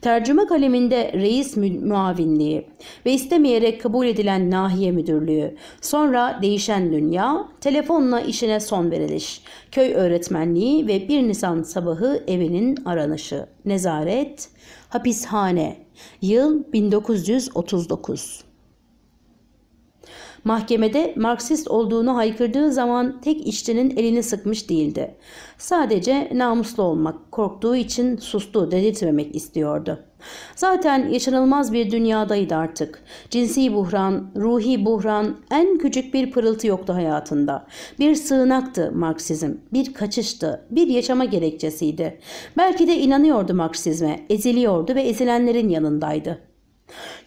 Tercüme kaleminde reis mü muavinliği ve istemeyerek kabul edilen nahiye müdürlüğü. Sonra değişen dünya, telefonla işine son veriliş. Köy öğretmenliği ve 1 Nisan sabahı evinin aranışı. Nezaret, hapishane. Yıl 1939. Mahkemede Marksist olduğunu haykırdığı zaman tek işçinin elini sıkmış değildi. Sadece namuslu olmak, korktuğu için sustu dedirtmemek istiyordu. Zaten yaşanılmaz bir dünyadaydı artık. Cinsi buhran, ruhi buhran, en küçük bir pırıltı yoktu hayatında. Bir sığınaktı Marksizm, bir kaçıştı, bir yaşama gerekçesiydi. Belki de inanıyordu Marksizme, eziliyordu ve ezilenlerin yanındaydı.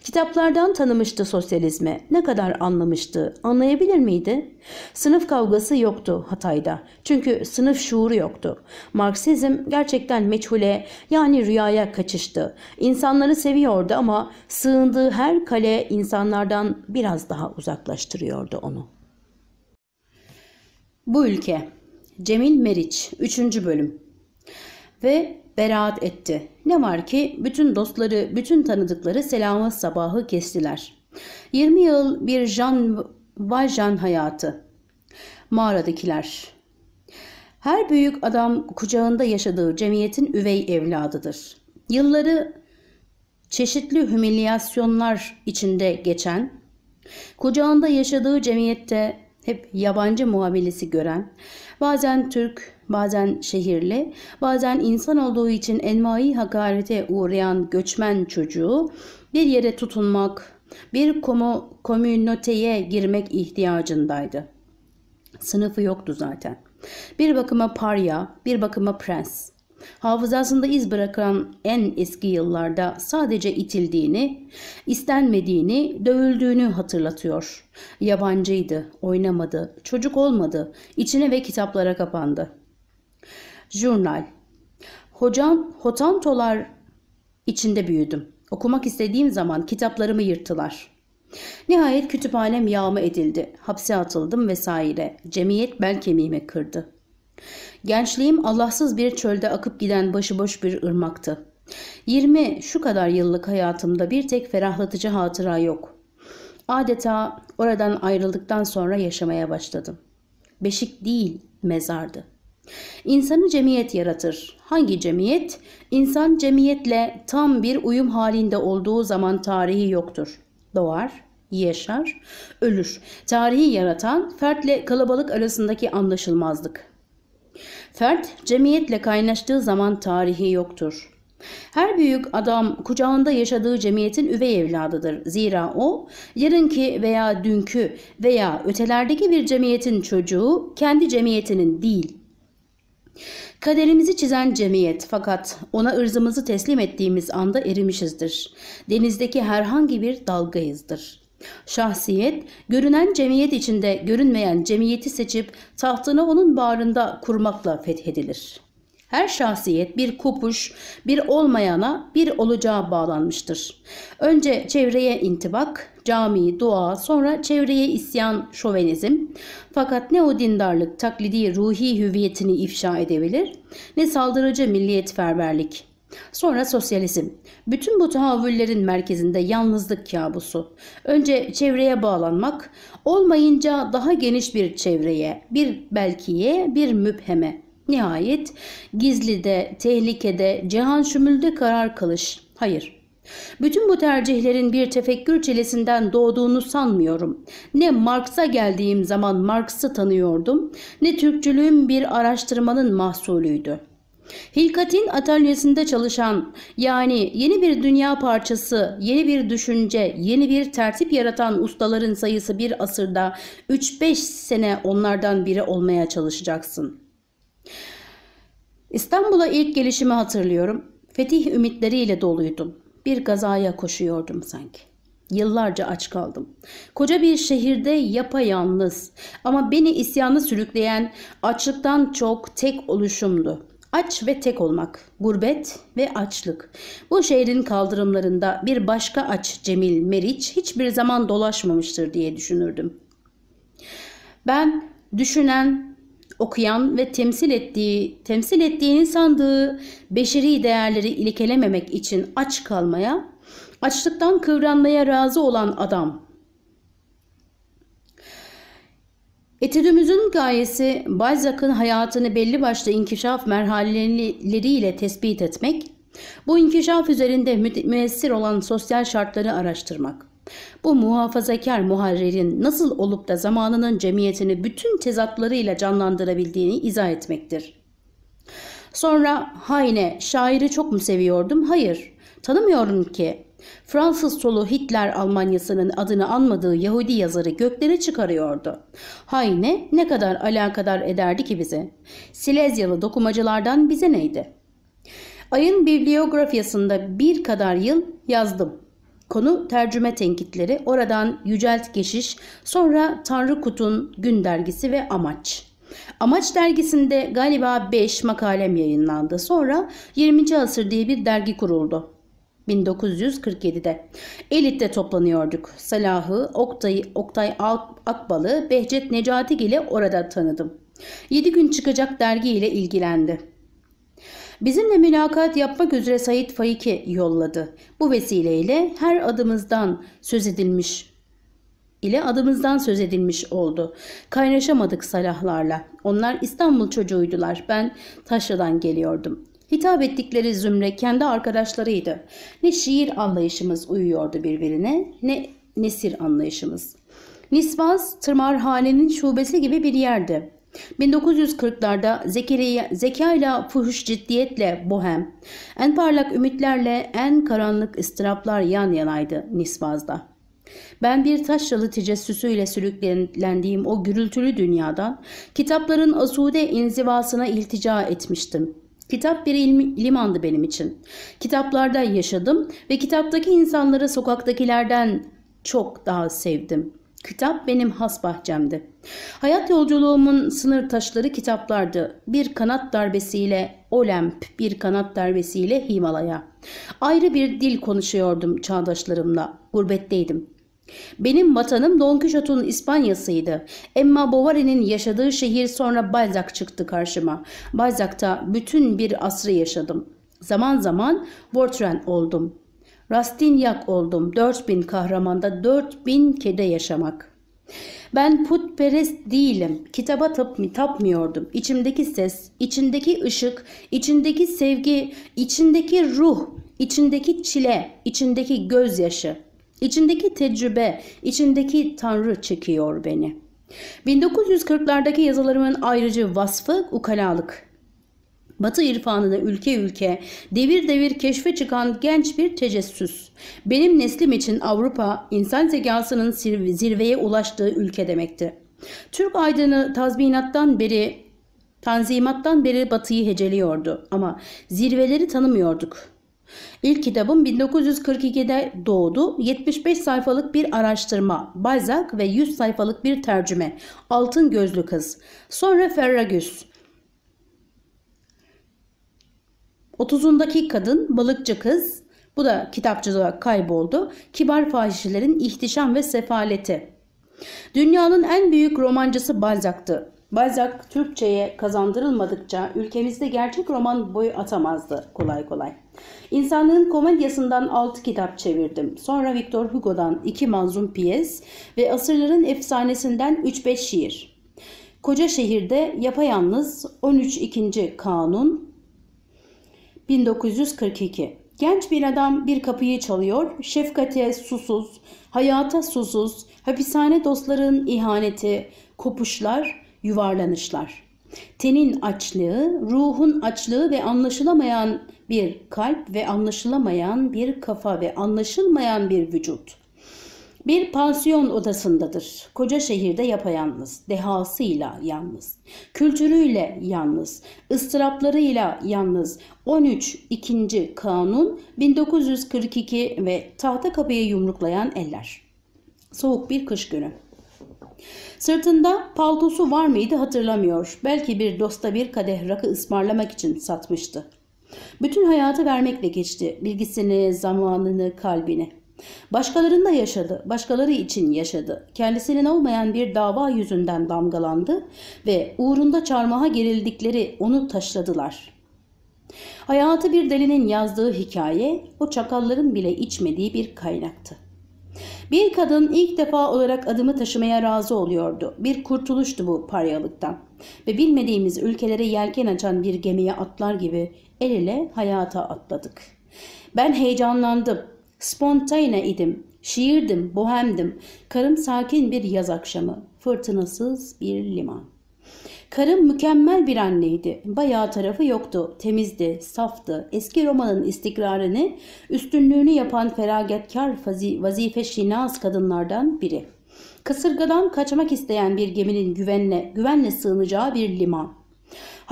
Kitaplardan tanımıştı sosyalizmi. Ne kadar anlamıştı, anlayabilir miydi? Sınıf kavgası yoktu Hatay'da. Çünkü sınıf şuuru yoktu. Marksizm gerçekten meçhule yani rüyaya kaçıştı. İnsanları seviyordu ama sığındığı her kale insanlardan biraz daha uzaklaştırıyordu onu. Bu ülke Cemil Meriç 3. bölüm ve beraat etti. Ne var ki bütün dostları, bütün tanıdıkları selamı sabahı kestiler. 20 yıl bir Jean Valjean hayatı. Mağaradakiler. Her büyük adam kucağında yaşadığı cemiyetin üvey evladıdır. Yılları çeşitli hümilyasyonlar içinde geçen, kucağında yaşadığı cemiyette hep yabancı muamelesi gören, bazen Türk, bazen şehirli, bazen insan olduğu için envai hakarete uğrayan göçmen çocuğu bir yere tutunmak, bir komu, komünoteye girmek ihtiyacındaydı. Sınıfı yoktu zaten. Bir bakıma parya, bir bakıma prens. Hafızasında iz bırakan en eski yıllarda sadece itildiğini, istenmediğini, dövüldüğünü hatırlatıyor. Yabancıydı, oynamadı, çocuk olmadı, içine ve kitaplara kapandı. Jurnal. Hocam, hotantolar içinde büyüdüm. Okumak istediğim zaman kitaplarımı yırttılar. Nihayet kütüphanem yağma edildi. Hapse atıldım vesaire. Cemiyet bel kemiğimi kırdı. Gençliğim Allahsız bir çölde akıp giden başıboş bir ırmaktı. 20 şu kadar yıllık hayatımda bir tek ferahlatıcı hatıra yok. Adeta oradan ayrıldıktan sonra yaşamaya başladım. Beşik değil mezardı. İnsanı cemiyet yaratır. Hangi cemiyet? İnsan cemiyetle tam bir uyum halinde olduğu zaman tarihi yoktur. Doğar, yaşar, ölür. Tarihi yaratan fertle kalabalık arasındaki anlaşılmazlık. Fert cemiyetle kaynaştığı zaman tarihi yoktur. Her büyük adam kucağında yaşadığı cemiyetin üvey evladıdır. Zira o yarınki veya dünkü veya ötelerdeki bir cemiyetin çocuğu kendi cemiyetinin değil Kaderimizi çizen cemiyet fakat ona ırzımızı teslim ettiğimiz anda erimişizdir. Denizdeki herhangi bir dalgayızdır. Şahsiyet, görünen cemiyet içinde görünmeyen cemiyeti seçip tahtını onun bağrında kurmakla fethedilir. Her şahsiyet bir kopuş, bir olmayana, bir olacağa bağlanmıştır. Önce çevreye intibak, cami, dua, sonra çevreye isyan, şovenizm. Fakat ne o dindarlık taklidi ruhi hüviyetini ifşa edebilir, ne saldırıcı milliyetperverlik. Sonra sosyalizm. Bütün bu tahavvüllerin merkezinde yalnızlık kabusu. Önce çevreye bağlanmak, olmayınca daha geniş bir çevreye, bir belkiye, bir mübheme. Nihayet gizlide, tehlikede, cihan şümülde karar kılış. Hayır, bütün bu tercihlerin bir tefekkür çilesinden doğduğunu sanmıyorum. Ne Marx'a geldiğim zaman Marx'ı tanıyordum, ne Türkçülüğüm bir araştırmanın mahsulüydü. Hilkat'in atölyesinde çalışan yani yeni bir dünya parçası, yeni bir düşünce, yeni bir tertip yaratan ustaların sayısı bir asırda 3-5 sene onlardan biri olmaya çalışacaksın.'' İstanbul'a ilk gelişimi hatırlıyorum. Fetih ümitleriyle doluydum. Bir gazaya koşuyordum sanki. Yıllarca aç kaldım. Koca bir şehirde yapayalnız ama beni isyanı sürükleyen açlıktan çok tek oluşumdu. Aç ve tek olmak, gurbet ve açlık. Bu şehrin kaldırımlarında bir başka aç Cemil Meriç hiçbir zaman dolaşmamıştır diye düşünürdüm. Ben düşünen, okuyan ve temsil ettiği, temsil ettiğini sandığı beşeri değerleri ilkelememek için aç kalmaya, açlıktan kıvranmaya razı olan adam. Etüdümüzün gayesi Balzac'ın hayatını belli başlı inkişaf merhaleleriyle tespit etmek, bu inkişaf üzerinde müessir olan sosyal şartları araştırmak. Bu muhafazakar muharririn nasıl olup da zamanının cemiyetini bütün tezatlarıyla canlandırabildiğini izah etmektir. Sonra Hayne şairi çok mu seviyordum? Hayır. Tanımıyorum ki. Fransız solu Hitler Almanyası'nın adını anmadığı Yahudi yazarı göklere çıkarıyordu. Hayne ne kadar alakadar ederdi ki bize? Silezyalı dokumacılardan bize neydi? Ayın bibliografyasında bir kadar yıl yazdım. Konu tercüme tenkitleri, oradan yücelt geçiş, sonra Tanrı Kut'un gün dergisi ve amaç. Amaç dergisinde galiba 5 makalem yayınlandı. Sonra 20. asır diye bir dergi kuruldu. 1947'de. Elit'te toplanıyorduk. Salah'ı, Oktay, Oktay Akbal'ı, Behçet Necati ile orada tanıdım. 7 gün çıkacak dergi ile ilgilendi. Bizimle mülakat yapmak üzere Said Faik'i yolladı. Bu vesileyle her adımızdan söz edilmiş ile adımızdan söz edilmiş oldu. Kaynaşamadık salahlarla. Onlar İstanbul çocuğuydular. Ben Taşra'dan geliyordum. Hitap ettikleri zümre kendi arkadaşlarıydı. Ne şiir anlayışımız uyuyordu birbirine ne nesir anlayışımız. Nisvaz tırmarhanenin şubesi gibi bir yerdi. 1940'larda zekeriya, zekayla fuhuş ciddiyetle bohem, en parlak ümitlerle en karanlık ıstıraplar yan yanaydı Nisvaz'da. Ben bir taşralı tecessüsüyle sürüklendiğim o gürültülü dünyadan kitapların asude inzivasına iltica etmiştim. Kitap bir limandı benim için. Kitaplarda yaşadım ve kitaptaki insanları sokaktakilerden çok daha sevdim.'' Kitap benim has bahçemdi. Hayat yolculuğumun sınır taşları kitaplardı. Bir kanat darbesiyle Olemp, bir kanat darbesiyle Himalaya. Ayrı bir dil konuşuyordum çağdaşlarımla. Gurbetteydim. Benim vatanım Don Quixote'un İspanya'sıydı. Emma Bovary'nin yaşadığı şehir sonra Balzac çıktı karşıma. Balzac'ta bütün bir asrı yaşadım. Zaman zaman Bortren oldum. Rastinyak oldum 4000 kahramanda bin kede yaşamak. Ben putperest değilim. Kitaba tap tapmıyordum. İçimdeki ses, içindeki ışık, içindeki sevgi, içindeki ruh, içindeki çile, içindeki gözyaşı, içindeki tecrübe, içindeki tanrı çekiyor beni. 1940'lardaki yazılarımın ayrıcı vasfı ukalalık. Batı irfanını ülke ülke, devir devir keşfe çıkan genç bir tecessüs. Benim neslim için Avrupa, insan zekasının zirveye ulaştığı ülke demekti. Türk aydını tazminattan beri, tanzimattan beri batıyı heceliyordu ama zirveleri tanımıyorduk. İlk kitabım 1942'de doğdu. 75 sayfalık bir araştırma, Balzac ve 100 sayfalık bir tercüme, Altın Gözlü Kız. Sonra Ferragus, 30'undaki kadın balıkçı kız bu da kitapçı olarak kayboldu. Kibar fahişelerin ihtişam ve sefaleti. Dünyanın en büyük romancısı Balzac'tı. Balzac Türkçe'ye kazandırılmadıkça ülkemizde gerçek roman boyu atamazdı kolay kolay. İnsanlığın komedyasından 6 kitap çevirdim. Sonra Victor Hugo'dan 2 manzum piyes ve asırların efsanesinden 3-5 şiir. Koca şehirde yapayalnız 13. ikinci kanun, 1942 Genç bir adam bir kapıyı çalıyor, şefkate susuz, hayata susuz, hapishane dostların ihaneti, kopuşlar, yuvarlanışlar. Tenin açlığı, ruhun açlığı ve anlaşılamayan bir kalp ve anlaşılamayan bir kafa ve anlaşılmayan bir vücut. Bir pansiyon odasındadır. Koca şehirde yapayalnız, dehasıyla yalnız, kültürüyle yalnız, ıstıraplarıyla yalnız. 13. 2. Kanun 1942 ve tahta kapıya yumruklayan eller. Soğuk bir kış günü. Sırtında paltosu var mıydı hatırlamıyor. Belki bir dosta bir kadeh rakı ısmarlamak için satmıştı. Bütün hayatı vermekle geçti. Bilgisini, zamanını, kalbini. Başkalarında yaşadı, başkaları için yaşadı. Kendisinin olmayan bir dava yüzünden damgalandı ve uğrunda çarmıha gerildikleri onu taşladılar. Hayatı bir delinin yazdığı hikaye o çakalların bile içmediği bir kaynaktı. Bir kadın ilk defa olarak adımı taşımaya razı oluyordu. Bir kurtuluştu bu paryalıktan. Ve bilmediğimiz ülkelere yelken açan bir gemiye atlar gibi el ele hayata atladık. Ben heyecanlandım. Spontane idim, şiirdim, bohemdim. Karım sakin bir yaz akşamı, fırtınasız bir liman. Karım mükemmel bir anneydi. Bayağı tarafı yoktu. Temizdi, saftı. Eski Roma'nın istikrarını, üstünlüğünü yapan feragetkar vazife şinaz kadınlardan biri. Kasırgadan kaçmak isteyen bir geminin güvenle, güvenle sığınacağı bir liman.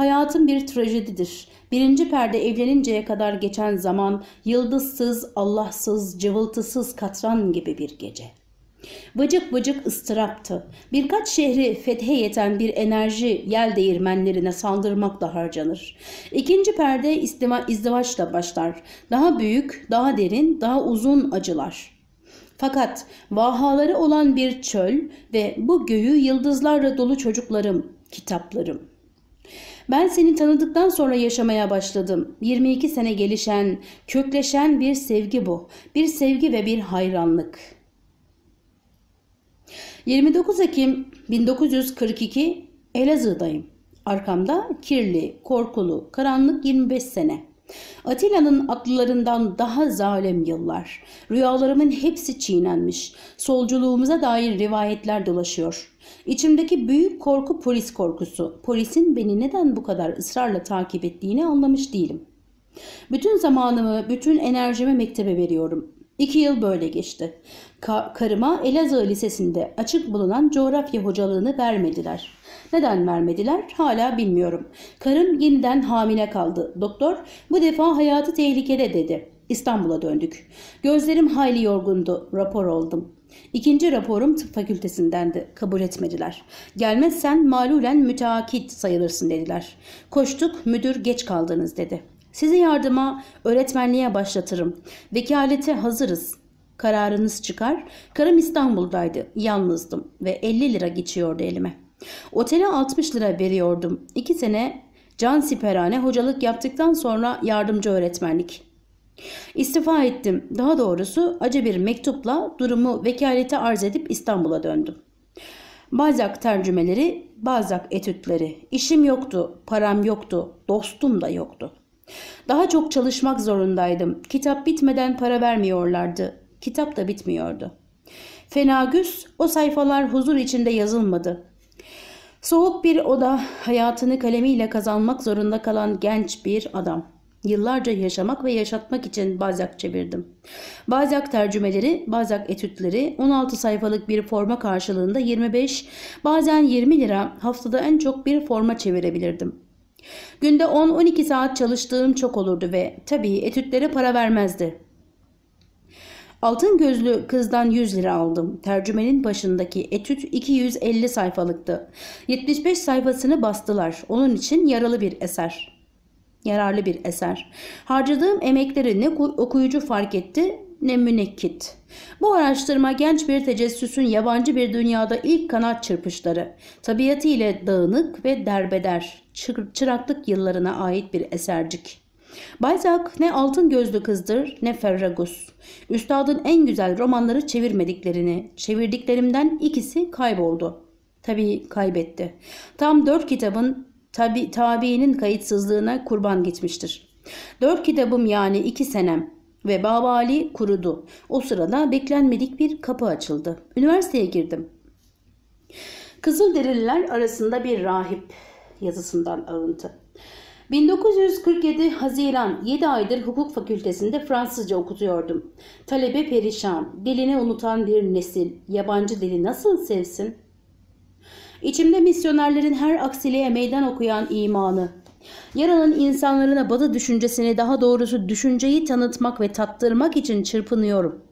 Hayatın bir trajedidir. Birinci perde evleninceye kadar geçen zaman yıldızsız, Allahsız, cıvıltısız katran gibi bir gece. Vıcık vıcık ıstıraptı. Birkaç şehri fethe yeten bir enerji yel değirmenlerine saldırmakla harcanır. İkinci perde istiva izdivaçla başlar. Daha büyük, daha derin, daha uzun acılar. Fakat vahaları olan bir çöl ve bu göğü yıldızlarla dolu çocuklarım, kitaplarım. Ben seni tanıdıktan sonra yaşamaya başladım. 22 sene gelişen, kökleşen bir sevgi bu. Bir sevgi ve bir hayranlık. 29 Ekim 1942 Elazığ'dayım. Arkamda kirli, korkulu, karanlık 25 sene. Atilla'nın atlılarından daha zalim yıllar. Rüyalarımın hepsi çiğnenmiş. Solculuğumuza dair rivayetler dolaşıyor. İçimdeki büyük korku polis korkusu. Polisin beni neden bu kadar ısrarla takip ettiğini anlamış değilim. Bütün zamanımı, bütün enerjimi mektebe veriyorum. İki yıl böyle geçti. Ka karıma Elazığ Lisesi'nde açık bulunan coğrafya hocalığını vermediler. Neden vermediler hala bilmiyorum. Karım yeniden hamile kaldı. Doktor bu defa hayatı tehlikede dedi. İstanbul'a döndük. Gözlerim hayli yorgundu. Rapor oldum. İkinci raporum tıp fakültesindendi. Kabul etmediler. Gelmezsen malulen müteakit sayılırsın dediler. Koştuk müdür geç kaldınız dedi. Sizi yardıma öğretmenliğe başlatırım. Vekalete hazırız. Kararınız çıkar. Karım İstanbul'daydı. Yalnızdım ve 50 lira geçiyordu elime. Otele 60 lira veriyordum. İki sene can siperhane hocalık yaptıktan sonra yardımcı öğretmenlik. İstifa ettim. Daha doğrusu acı bir mektupla durumu vekalete arz edip İstanbul'a döndüm. Balzac tercümeleri, Balzac etütleri. İşim yoktu, param yoktu, dostum da yoktu. Daha çok çalışmak zorundaydım. Kitap bitmeden para vermiyorlardı. Kitap da bitmiyordu. Fenagüs o sayfalar huzur içinde yazılmadı. Soğuk bir oda hayatını kalemiyle kazanmak zorunda kalan genç bir adam. Yıllarca yaşamak ve yaşatmak için Bazyak çevirdim. Bazyak tercümeleri, Bazyak etütleri 16 sayfalık bir forma karşılığında 25, bazen 20 lira haftada en çok bir forma çevirebilirdim. Günde 10-12 saat çalıştığım çok olurdu ve tabii etütlere para vermezdi. Altın gözlü kızdan 100 lira aldım. Tercümenin başındaki etüt 250 sayfalıktı. 75 sayfasını bastılar. Onun için yaralı bir eser. Yararlı bir eser. Harcadığım emekleri ne okuyucu fark etti ne münekkit. Bu araştırma genç bir tecessüsün yabancı bir dünyada ilk kanat çırpışları, tabiatı ile dağınık ve derbeder, çıraklık yıllarına ait bir esercik. Balzac ne altın gözlü kızdır ne Ferragus. Üstadın en güzel romanları çevirmediklerini, çevirdiklerimden ikisi kayboldu. tabi kaybetti. Tam dört kitabın tabi, tabiinin kayıtsızlığına kurban gitmiştir. Dört kitabım yani iki senem ve Babali kurudu. O sırada beklenmedik bir kapı açıldı. Üniversiteye girdim. Kızılderililer arasında bir rahip yazısından alıntı. 1947 Haziran 7 aydır hukuk fakültesinde Fransızca okutuyordum. Talebe perişan, dilini unutan bir nesil, yabancı dili nasıl sevsin? İçimde misyonerlerin her aksiliğe meydan okuyan imanı, Yaranın insanlarına batı düşüncesini daha doğrusu düşünceyi tanıtmak ve tattırmak için çırpınıyorum.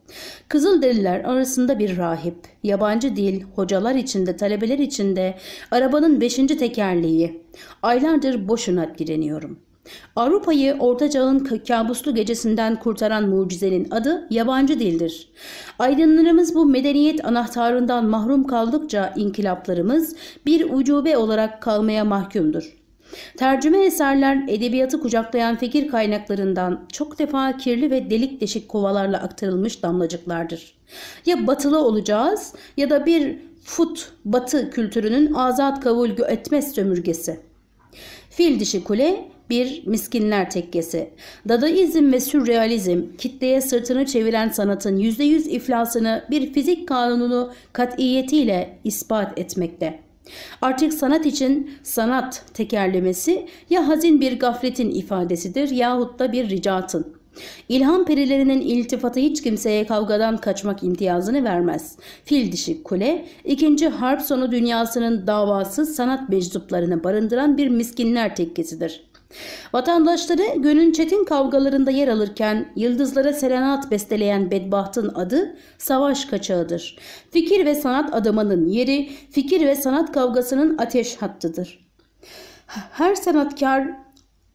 Kızılderililer arasında bir rahip, yabancı dil, hocalar içinde, talebeler içinde, arabanın beşinci tekerleği. Aylardır boşuna direniyorum. Avrupa'yı Orta Çağ'ın kabuslu gecesinden kurtaran mucizenin adı yabancı dildir. Aydınlarımız bu medeniyet anahtarından mahrum kaldıkça inkılaplarımız bir ucube olarak kalmaya mahkumdur. Tercüme eserler edebiyatı kucaklayan fikir kaynaklarından çok defa kirli ve delik deşik kovalarla aktarılmış damlacıklardır. Ya batılı olacağız ya da bir fut batı kültürünün azat kabul etmez sömürgesi. Fil dişi kule bir miskinler tekkesi. Dadaizm ve sürrealizm kitleye sırtını çeviren sanatın %100 iflasını bir fizik kanunu katiyetiyle ispat etmekte. Artık sanat için sanat tekerlemesi ya hazin bir gafletin ifadesidir yahut da bir ricatın. İlham perilerinin iltifatı hiç kimseye kavgadan kaçmak imtiyazını vermez. Fil dişi kule, ikinci harp sonu dünyasının davası sanat meczuplarını barındıran bir miskinler tekkesidir. Vatandaşları gölün çetin kavgalarında yer alırken yıldızlara serenat besteleyen bedbahtın adı savaş kaçağıdır. Fikir ve sanat adamının yeri fikir ve sanat kavgasının ateş hattıdır. Her sanatkar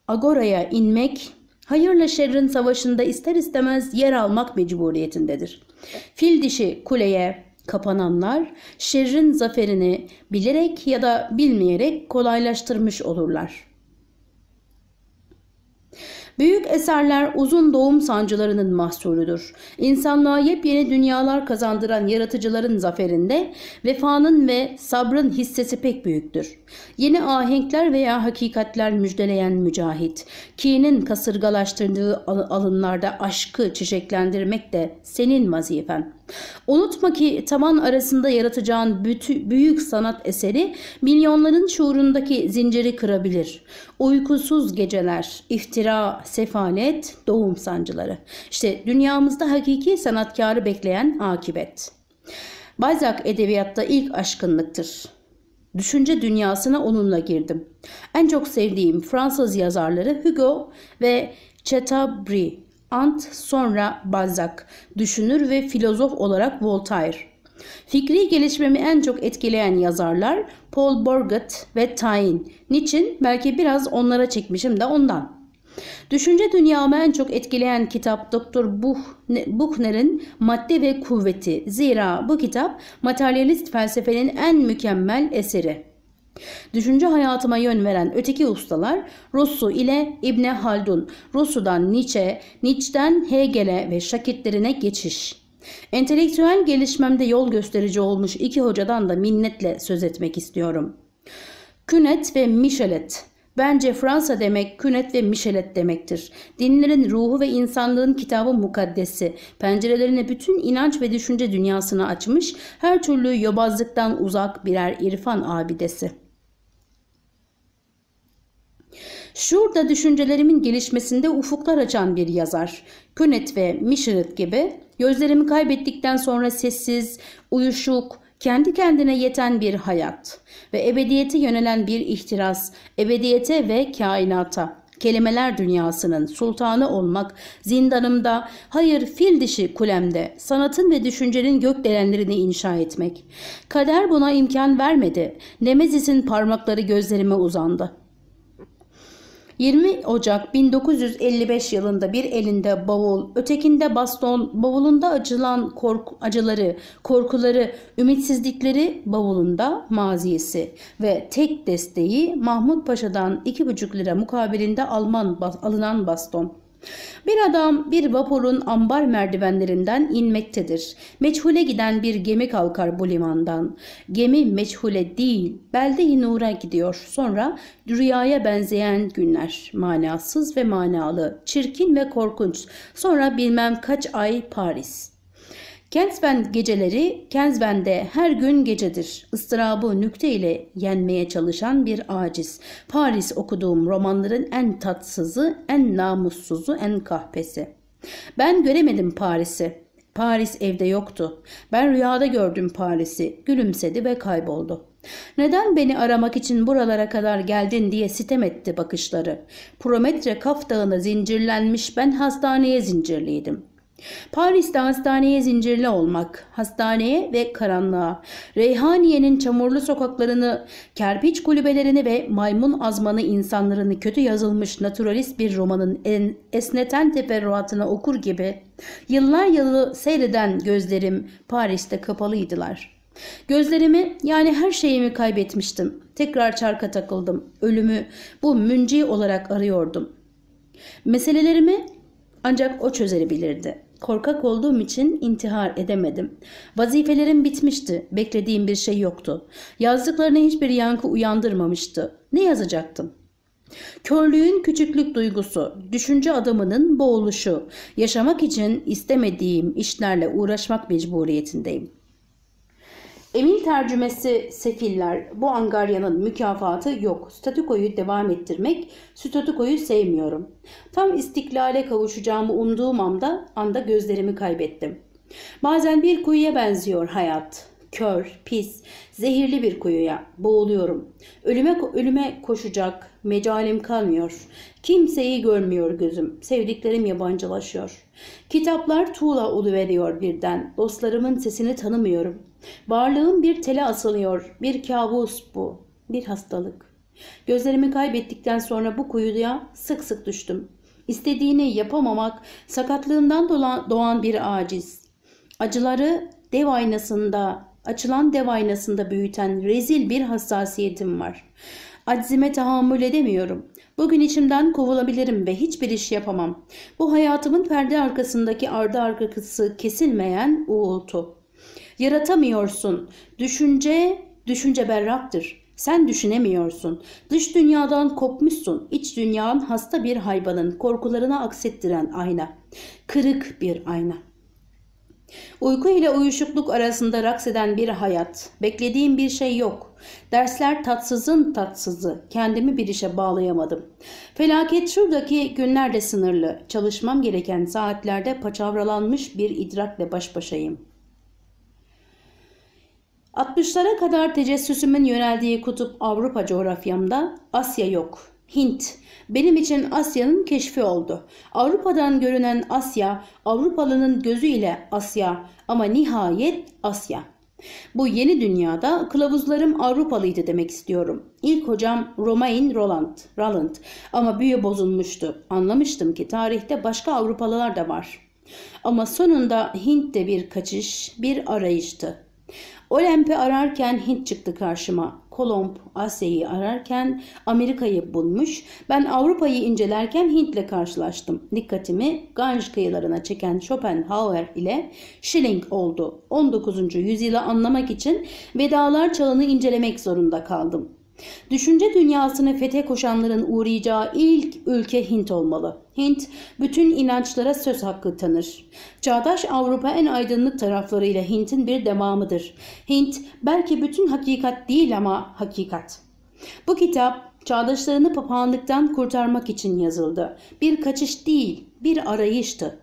agoraya inmek, hayırla şerrin savaşında ister istemez yer almak mecburiyetindedir. Fil dişi kuleye, kapananlar şerrin zaferini bilerek ya da bilmeyerek kolaylaştırmış olurlar.'' Büyük eserler uzun doğum sancılarının mahsulüdür. İnsanlığa yepyeni dünyalar kazandıran yaratıcıların zaferinde vefanın ve sabrın hissesi pek büyüktür. Yeni ahenkler veya hakikatler müjdeleyen mücahit, kinin kasırgalaştırdığı alınlarda aşkı çiçeklendirmek de senin vazifen. Unutma ki taban arasında yaratacağın büyük sanat eseri milyonların şuurundaki zinciri kırabilir. Uykusuz geceler, iftira, sefalet, doğum sancıları. İşte dünyamızda hakiki sanatkarı bekleyen akibet. Balzac edebiyatta ilk aşkınlıktır. Düşünce dünyasına onunla girdim. En çok sevdiğim Fransız yazarları Hugo ve Chateaubriand. Ant sonra Balzac, düşünür ve filozof olarak Voltaire. Fikri gelişmemi en çok etkileyen yazarlar Paul Bourget ve Taine. Niçin? Belki biraz onlara çekmişim de ondan. Düşünce dünyamı en çok etkileyen kitap Doktor Buchner'in Madde ve Kuvveti. Zira bu kitap materyalist felsefenin en mükemmel eseri. Düşünce hayatıma yön veren öteki ustalar Rousseau ile İbne Haldun, Rousseau'dan Nietzsche, Nietzsche'den Hegel'e ve şakitlerine geçiş. Entelektüel gelişmemde yol gösterici olmuş iki hocadan da minnetle söz etmek istiyorum. Künet ve Michelet Bence Fransa demek künet ve Michelet demektir. Dinlerin ruhu ve insanlığın kitabı mukaddesi. Pencerelerine bütün inanç ve düşünce dünyasını açmış, her türlü yobazlıktan uzak birer irfan abidesi.'' Şurada düşüncelerimin gelişmesinde ufuklar açan bir yazar. Könet ve Mişirit gibi gözlerimi kaybettikten sonra sessiz, uyuşuk, kendi kendine yeten bir hayat ve ebediyete yönelen bir ihtiras, ebediyete ve kainata. Kelimeler dünyasının sultanı olmak, zindanımda, hayır fil dişi kulemde, sanatın ve düşüncenin gökdelenlerini inşa etmek. Kader buna imkan vermedi. Nemezis'in parmakları gözlerime uzandı. 20 Ocak 1955 yılında bir elinde bavul, ötekinde baston, bavulunda acılan korku, acıları, korkuları, ümitsizlikleri bavulunda mazisi ve tek desteği Mahmut Paşa'dan 2,5 lira mukabilinde Alman alınan baston. Bir adam bir vapurun ambar merdivenlerinden inmektedir. Meçhule giden bir gemi kalkar bu limandan. Gemi meçhule değil, belde-i nura gidiyor. Sonra rüyaya benzeyen günler, manasız ve manalı, çirkin ve korkunç. Sonra bilmem kaç ay Paris. Kenzbend geceleri Kenzbend'de her gün gecedir. Istırabı nükte ile yenmeye çalışan bir aciz. Paris okuduğum romanların en tatsızı, en namussuzu, en kahpesi. Ben göremedim Paris'i. Paris evde yoktu. Ben rüyada gördüm Paris'i. Gülümsedi ve kayboldu. Neden beni aramak için buralara kadar geldin diye sitem etti bakışları. Prometre kaf dağına zincirlenmiş ben hastaneye zincirliydim. Paris'te hastaneye zincirli olmak, hastaneye ve karanlığa, Reyhaniye'nin çamurlu sokaklarını, kerpiç kulübelerini ve maymun azmanı insanlarını kötü yazılmış naturalist bir romanın en esneten teferruatına okur gibi, yıllar yılı seyreden gözlerim Paris'te kapalıydılar.'' Gözlerimi yani her şeyimi kaybetmiştim. Tekrar çarka takıldım. Ölümü bu münci olarak arıyordum. Meselelerimi ancak o çözebilirdi. Korkak olduğum için intihar edemedim. Vazifelerim bitmişti. Beklediğim bir şey yoktu. Yazdıklarına hiçbir yankı uyandırmamıştı. Ne yazacaktım? Körlüğün küçüklük duygusu, düşünce adamının boğuluşu, yaşamak için istemediğim işlerle uğraşmak mecburiyetindeyim.'' Emin tercümesi sefiller bu angaryanın mükafatı yok. Statükoyu devam ettirmek, statükoyu sevmiyorum. Tam istiklale kavuşacağımı umduğum anda, anda gözlerimi kaybettim. Bazen bir kuyuya benziyor hayat. Kör, pis, zehirli bir kuyuya boğuluyorum. Ölüme ölüme koşacak, Mecalim kalmıyor. Kimseyi görmüyor gözüm. Sevdiklerim yabancılaşıyor. Kitaplar tuğla veriyor birden. Dostlarımın sesini tanımıyorum. Varlığım bir tele asılıyor. Bir kabus bu. Bir hastalık. Gözlerimi kaybettikten sonra bu kuyuya sık sık düştüm. İstediğini yapamamak sakatlığından doğan bir aciz. Acıları dev aynasında, açılan dev aynasında büyüten rezil bir hassasiyetim var. Aczime tahammül edemiyorum. Bugün içimden kovulabilirim ve hiçbir iş yapamam. Bu hayatımın perde arkasındaki ardı arkası kesilmeyen uğultu. Yaratamıyorsun. Düşünce, düşünce berraktır. Sen düşünemiyorsun. Dış dünyadan kopmuşsun. İç dünyanın hasta bir hayvanın korkularını aksettiren ayna. Kırık bir ayna.'' Uyku ile uyuşukluk arasında raks eden bir hayat. Beklediğim bir şey yok. Dersler tatsızın tatsızı. Kendimi bir işe bağlayamadım. Felaket şuradaki günlerde sınırlı. Çalışmam gereken saatlerde paçavralanmış bir idrakle baş başayım. 60'lara kadar tecessüsümün yöneldiği kutup Avrupa coğrafyamda Asya yok. Hint, benim için Asya'nın keşfi oldu. Avrupa'dan görünen Asya, Avrupalının gözüyle Asya ama nihayet Asya. Bu yeni dünyada kılavuzlarım Avrupalıydı demek istiyorum. İlk hocam Romain Roland, Roland ama büyü bozulmuştu. Anlamıştım ki tarihte başka Avrupalılar da var. Ama sonunda Hint'te bir kaçış, bir arayıştı. Olemp'i ararken Hint çıktı karşıma. Kolomb Asya'yı ararken Amerika'yı bulmuş. Ben Avrupa'yı incelerken Hint'le karşılaştım. Dikkatimi Ganj kıyılarına çeken Schopenhauer ile Schilling oldu. 19. yüzyıla anlamak için vedalar çağını incelemek zorunda kaldım. Düşünce dünyasını fethe koşanların uğrayacağı ilk ülke Hint olmalı. Hint bütün inançlara söz hakkı tanır. Çağdaş Avrupa en aydınlık taraflarıyla Hint'in bir devamıdır. Hint belki bütün hakikat değil ama hakikat. Bu kitap çağdaşlarını papağanlıktan kurtarmak için yazıldı. Bir kaçış değil, bir arayıştı.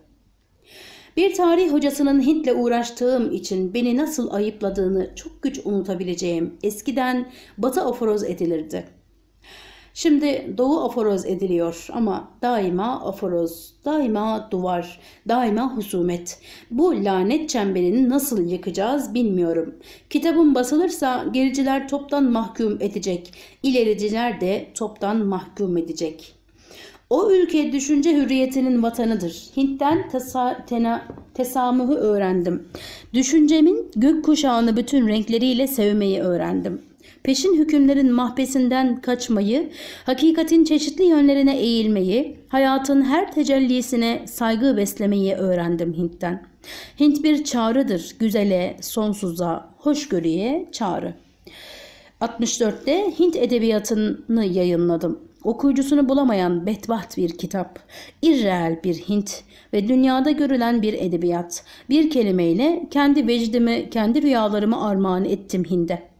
Bir tarih hocasının Hint'le uğraştığım için beni nasıl ayıpladığını çok güç unutabileceğim. Eskiden batı aforoz edilirdi. Şimdi doğu aforoz ediliyor ama daima aforoz, daima duvar, daima husumet. Bu lanet çemberini nasıl yıkacağız bilmiyorum. Kitabım basılırsa gericiler toptan mahkum edecek, ilericiler de toptan mahkum edecek.'' O ülke düşünce hürriyetinin vatanıdır. Hint'ten tesa, tena, tesamühü öğrendim. Düşüncemin gök kuşağını bütün renkleriyle sevmeyi öğrendim. Peşin hükümlerin mahbesinden kaçmayı, hakikatin çeşitli yönlerine eğilmeyi, hayatın her tecellisine saygı beslemeyi öğrendim Hint'ten. Hint bir çağrıdır, güzele, sonsuza, hoşgörüye çağrı. 64'te Hint edebiyatını yayınladım okuyucusunu bulamayan bedbaht bir kitap, irreel bir Hint ve dünyada görülen bir edebiyat. Bir kelimeyle kendi vecdimi, kendi rüyalarımı armağan ettim Hind'e.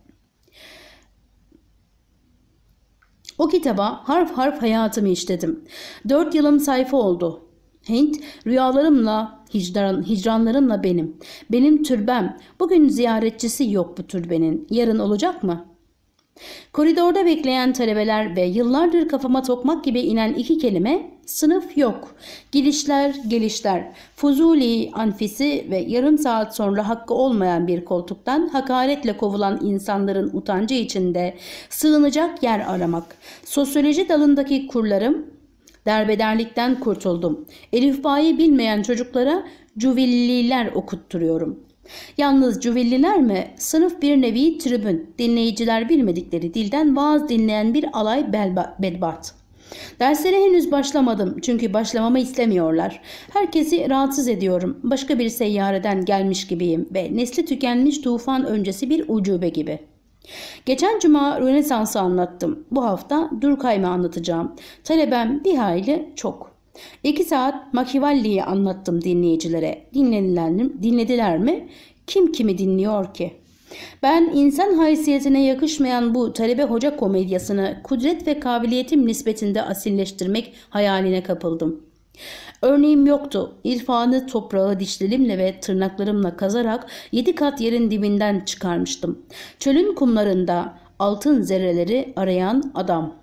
O kitaba harf harf hayatımı işledim. Dört yılım sayfa oldu. Hint rüyalarımla, hicran, hicranlarımla benim. Benim türbem. Bugün ziyaretçisi yok bu türbenin. Yarın olacak mı?'' Koridorda bekleyen talebeler ve yıllardır kafama tokmak gibi inen iki kelime sınıf yok. Gidişler, gelişler, Fuzuli anfisi ve yarım saat sonra hakkı olmayan bir koltuktan hakaretle kovulan insanların utancı içinde sığınacak yer aramak. Sosyoloji dalındaki kurlarım Derbederlikten kurtuldum. Elifbayı bilmeyen çocuklara cuvilliler okutturuyorum. Yalnız Cüvelliler mi? Sınıf bir nevi tribün. Dinleyiciler bilmedikleri dilden vaaz dinleyen bir alay belba, belbat. Derslere henüz başlamadım çünkü başlamamı istemiyorlar. Herkesi rahatsız ediyorum. Başka bir seyyareden gelmiş gibiyim ve nesli tükenmiş tufan öncesi bir ucube gibi. Geçen cuma Rönesans'ı anlattım. Bu hafta Durkheim'i anlatacağım. Talebem bir hayli çok. İki saat Machiavelli'yi anlattım dinleyicilere. Dinlediler, dinlediler mi? Kim kimi dinliyor ki? Ben insan haysiyetine yakışmayan bu talebe hoca komedyasını kudret ve kabiliyetim nispetinde asilleştirmek hayaline kapıldım. Örneğim yoktu. İrfanı toprağı dişlerimle ve tırnaklarımla kazarak yedi kat yerin dibinden çıkarmıştım. Çölün kumlarında altın zerreleri arayan adam.''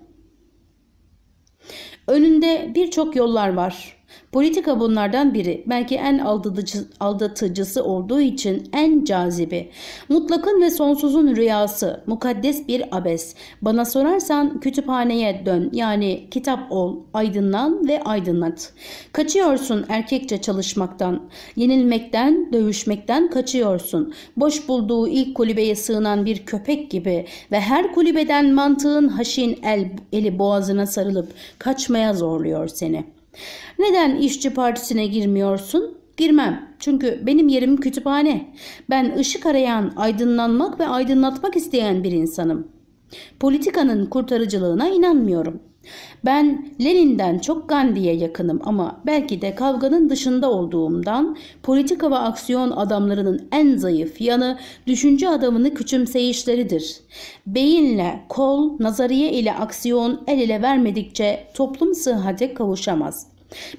Önünde birçok yollar var. Politika bunlardan biri. Belki en aldatıcı, aldatıcısı olduğu için en cazibe. Mutlakın ve sonsuzun rüyası. Mukaddes bir abes. Bana sorarsan kütüphaneye dön. Yani kitap ol, aydınlan ve aydınlat. Kaçıyorsun erkekçe çalışmaktan. Yenilmekten, dövüşmekten kaçıyorsun. Boş bulduğu ilk kulübeye sığınan bir köpek gibi ve her kulübeden mantığın haşin el, eli boğazına sarılıp kaçmaya zorluyor seni.'' Neden işçi partisine girmiyorsun? Girmem. Çünkü benim yerim kütüphane. Ben ışık arayan, aydınlanmak ve aydınlatmak isteyen bir insanım. Politikanın kurtarıcılığına inanmıyorum. Ben Lenin'den çok Gandhi'ye yakınım ama belki de kavganın dışında olduğumdan politika ve aksiyon adamlarının en zayıf yanı düşünce adamını küçümseyişleridir. Beyinle kol, nazariye ile aksiyon el ele vermedikçe toplum sıhhate kavuşamaz.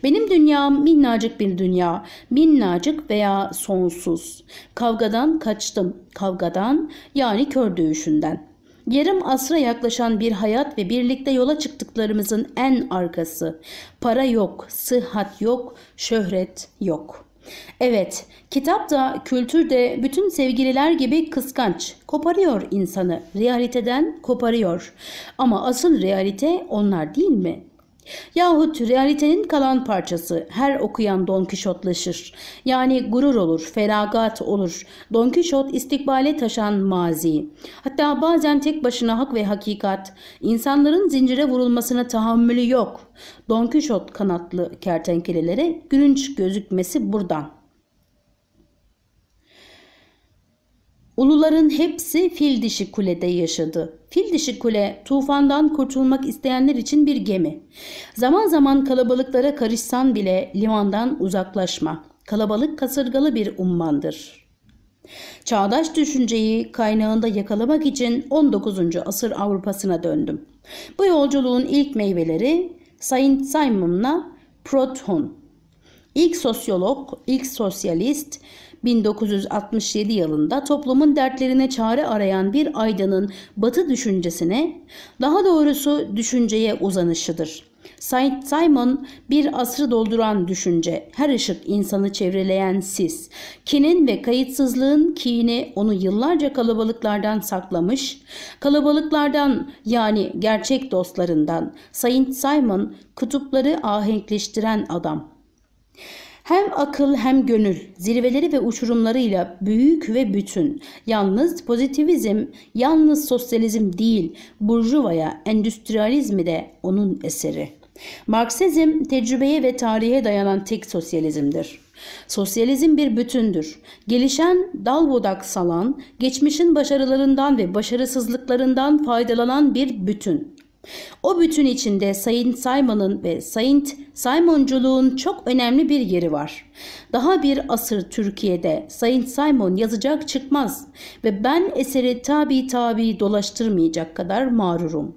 Benim dünyam minnacık bir dünya, minnacık veya sonsuz. Kavgadan kaçtım, kavgadan yani kör dövüşünden.'' Yarım asra yaklaşan bir hayat ve birlikte yola çıktıklarımızın en arkası. Para yok, sıhhat yok, şöhret yok.'' Evet, kitap da kültür de bütün sevgililer gibi kıskanç. Koparıyor insanı, realiteden koparıyor. Ama asıl realite onlar değil mi? Yahut realitenin kalan parçası her okuyan Don Kişotlaşır. Yani gurur olur, feragat olur. Don Kişot istikbale taşan mazi. Hatta bazen tek başına hak ve hakikat, insanların zincire vurulmasına tahammülü yok. Don Kişot kanatlı kertenkelelere gülünç gözükmesi buradan. Uluların hepsi fil dişi kulede yaşadı. Fil dişi kule tufandan kurtulmak isteyenler için bir gemi. Zaman zaman kalabalıklara karışsan bile limandan uzaklaşma. Kalabalık kasırgalı bir ummandır. Çağdaş düşünceyi kaynağında yakalamak için 19. asır Avrupa'sına döndüm. Bu yolculuğun ilk meyveleri Saint Simon'la Proton. İlk sosyolog, ilk sosyalist, 1967 yılında toplumun dertlerine çare arayan bir aydanın batı düşüncesine, daha doğrusu düşünceye uzanışıdır. Saint Simon bir asrı dolduran düşünce, her ışık insanı çevreleyen sis, kinin ve kayıtsızlığın kiini onu yıllarca kalabalıklardan saklamış, kalabalıklardan yani gerçek dostlarından Saint Simon kutupları ahenkleştiren adam. Hem akıl hem gönül zirveleri ve uçurumlarıyla büyük ve bütün. Yalnız pozitivizm, yalnız sosyalizm değil, burjuvaya, endüstriyalizmi de onun eseri. Marksizm tecrübeye ve tarihe dayanan tek sosyalizmdir. Sosyalizm bir bütündür. Gelişen, dal budak salan, geçmişin başarılarından ve başarısızlıklarından faydalanan bir bütün. O bütün içinde Sayın Simon'ın ve Sayın Simonculuğun çok önemli bir yeri var. Daha bir asır Türkiye'de Sayın Simon yazacak çıkmaz ve ben eseri tabi tabi dolaştırmayacak kadar mağrurum.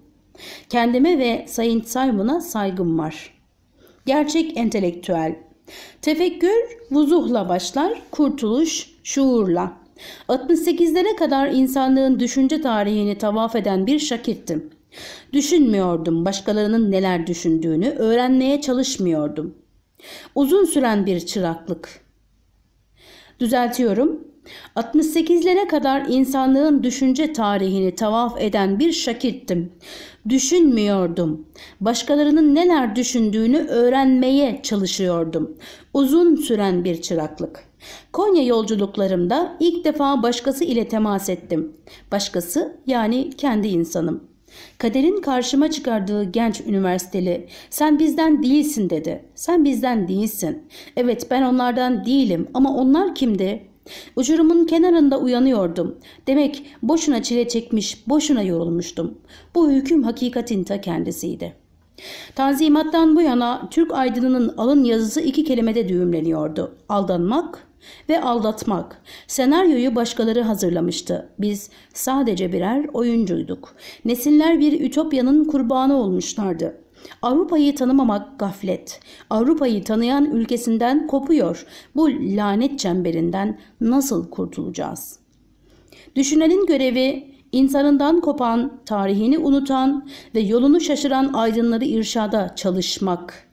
Kendime ve Sayın Simon'a saygım var. Gerçek entelektüel. Tefekkür vuzuhla başlar, kurtuluş şuurla. 68'lere kadar insanlığın düşünce tarihini tavaf eden bir şakittim. Düşünmüyordum başkalarının neler düşündüğünü, öğrenmeye çalışmıyordum. Uzun süren bir çıraklık. Düzeltiyorum. 68'lere kadar insanlığın düşünce tarihini tavaf eden bir şakittim. Düşünmüyordum. Başkalarının neler düşündüğünü öğrenmeye çalışıyordum. Uzun süren bir çıraklık. Konya yolculuklarımda ilk defa başkası ile temas ettim. Başkası yani kendi insanım. Kaderin karşıma çıkardığı genç üniversiteli, sen bizden değilsin dedi. Sen bizden değilsin. Evet ben onlardan değilim ama onlar kimdi? Uçurumun kenarında uyanıyordum. Demek boşuna çile çekmiş, boşuna yorulmuştum. Bu hüküm hakikatin ta kendisiydi. Tanzimattan bu yana Türk aydınının alın yazısı iki kelimede düğümleniyordu. Aldanmak ve aldatmak. Senaryoyu başkaları hazırlamıştı. Biz sadece birer oyuncuyduk. Nesiller bir ütopyanın kurbanı olmuşlardı. Avrupa'yı tanımamak gaflet. Avrupa'yı tanıyan ülkesinden kopuyor. Bu lanet çemberinden nasıl kurtulacağız? Düşünenin görevi insanından kopan, tarihini unutan ve yolunu şaşıran aydınları irşada çalışmak.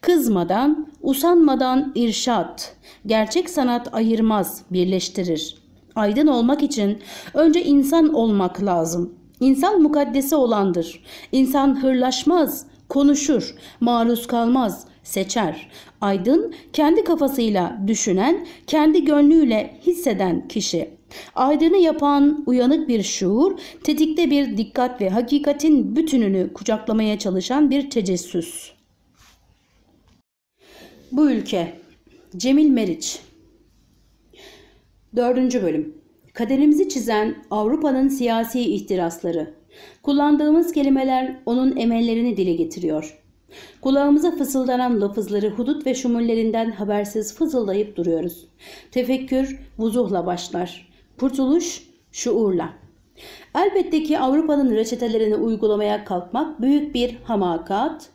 Kızmadan, usanmadan irşat, gerçek sanat ayırmaz, birleştirir. Aydın olmak için önce insan olmak lazım. İnsan mukaddesi olandır. İnsan hırlaşmaz, konuşur, maruz kalmaz, seçer. Aydın kendi kafasıyla düşünen, kendi gönlüyle hisseden kişi. Aydını yapan uyanık bir şuur, tetikte bir dikkat ve hakikatin bütününü kucaklamaya çalışan bir tecessüs. Bu ülke Cemil Meriç 4. bölüm Kaderimizi çizen Avrupa'nın siyasi ihtirasları. Kullandığımız kelimeler onun emellerini dile getiriyor. Kulağımıza fısıldanan lafızları hudut ve şumullerinden habersiz fısıldayıp duruyoruz. Tefekkür vuzuhla başlar. Kurtuluş şuurla. Elbette ki Avrupa'nın reçetelerini uygulamaya kalkmak büyük bir hamakat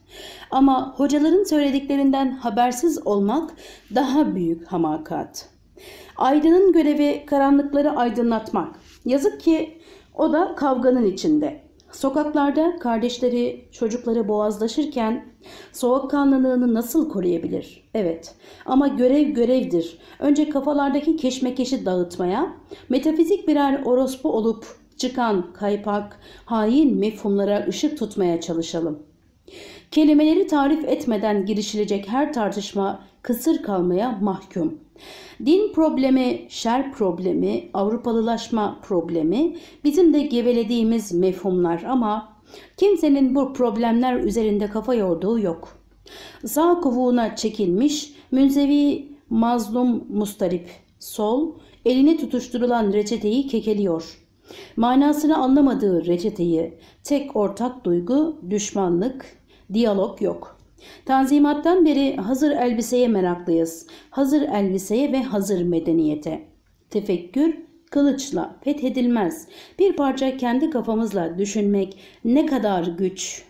ama hocaların söylediklerinden habersiz olmak daha büyük hamakat. Aydın'ın görevi karanlıkları aydınlatmak. Yazık ki o da kavganın içinde. Sokaklarda kardeşleri, çocukları boğazlaşırken soğukkanlılığını nasıl koruyabilir? Evet ama görev görevdir. Önce kafalardaki keşmekeşi dağıtmaya, metafizik birer orospu olup çıkan kaypak, hain mefhumlara ışık tutmaya çalışalım. Kelimeleri tarif etmeden girişilecek her tartışma kısır kalmaya mahkum. Din problemi, şer problemi, Avrupalılaşma problemi bizim de gevelediğimiz mefhumlar ama kimsenin bu problemler üzerinde kafa yorduğu yok. Sağ kovuğuna çekilmiş münzevi mazlum mustarip, sol eline tutuşturulan reçeteyi kekeliyor.'' Manasını anlamadığı reçeteyi tek ortak duygu düşmanlık, diyalog yok. Tanzimattan beri hazır elbiseye meraklıyız. Hazır elbiseye ve hazır medeniyete. Tefekkür kılıçla fethedilmez. Bir parça kendi kafamızla düşünmek ne kadar güç.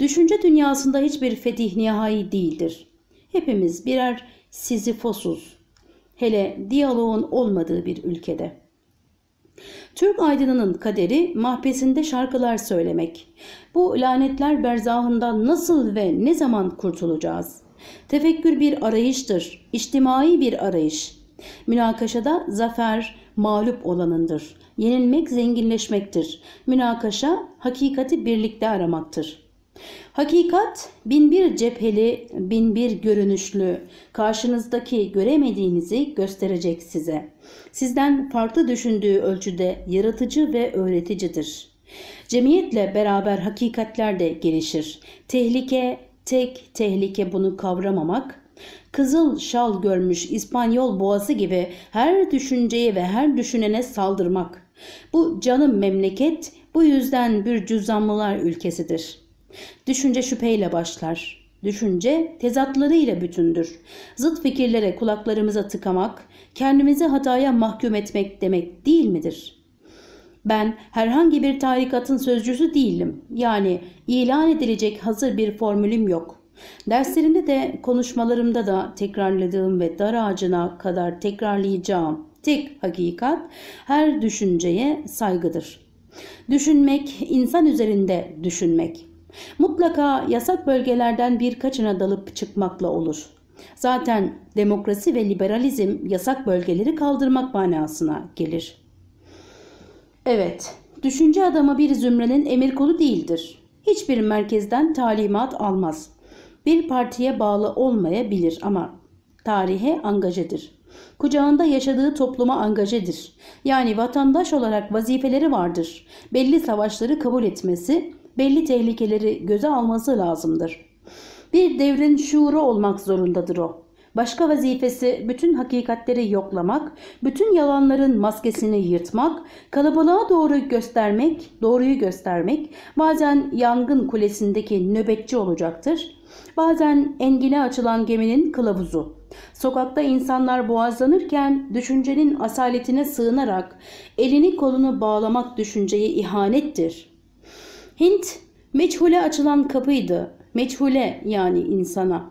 Düşünce dünyasında hiçbir fetih nihai değildir. Hepimiz birer sizi sizifosuz. Hele diyaloğun olmadığı bir ülkede.'' Türk aydınının kaderi mahpesinde şarkılar söylemek. Bu lanetler berzahından nasıl ve ne zaman kurtulacağız? Tefekkür bir arayıştır, içtimai bir arayış. Münakaşada zafer mağlup olanındır. Yenilmek zenginleşmektir. Münakaşa hakikati birlikte aramaktır.'' Hakikat binbir cepheli, binbir görünüşlü, karşınızdaki göremediğinizi gösterecek size. Sizden farklı düşündüğü ölçüde yaratıcı ve öğreticidir. Cemiyetle beraber hakikatler de gelişir. Tehlike, tek tehlike bunu kavramamak, kızıl şal görmüş İspanyol boğası gibi her düşünceye ve her düşünene saldırmak. Bu canım memleket bu yüzden bir cüzdanlılar ülkesidir.'' Düşünce şüpheyle başlar. Düşünce tezatlarıyla bütündür. Zıt fikirlere kulaklarımıza tıkamak, kendimizi hataya mahkum etmek demek değil midir? Ben herhangi bir tarikatın sözcüsü değilim. Yani ilan edilecek hazır bir formülüm yok. Derslerinde de konuşmalarımda da tekrarladığım ve dar ağacına kadar tekrarlayacağım tek hakikat her düşünceye saygıdır. Düşünmek, insan üzerinde düşünmek. Mutlaka yasak bölgelerden birkaçına dalıp çıkmakla olur. Zaten demokrasi ve liberalizm yasak bölgeleri kaldırmak manasına gelir. Evet, düşünce adamı bir zümrenin emir kolu değildir. Hiçbir merkezden talimat almaz. Bir partiye bağlı olmayabilir ama tarihe angajedir. Kucağında yaşadığı topluma angajedir. Yani vatandaş olarak vazifeleri vardır. Belli savaşları kabul etmesi, belli tehlikeleri göze alması lazımdır. Bir devrin şuuru olmak zorundadır o. Başka vazifesi bütün hakikatleri yoklamak, bütün yalanların maskesini yırtmak, kalabalığa doğru göstermek, doğruyu göstermek, bazen yangın kulesindeki nöbetçi olacaktır, bazen engine açılan geminin kılavuzu. Sokakta insanlar boğazlanırken düşüncenin asaletine sığınarak elini kolunu bağlamak düşünceye ihanettir. Hint meçhule açılan kapıydı. Meçhule yani insana.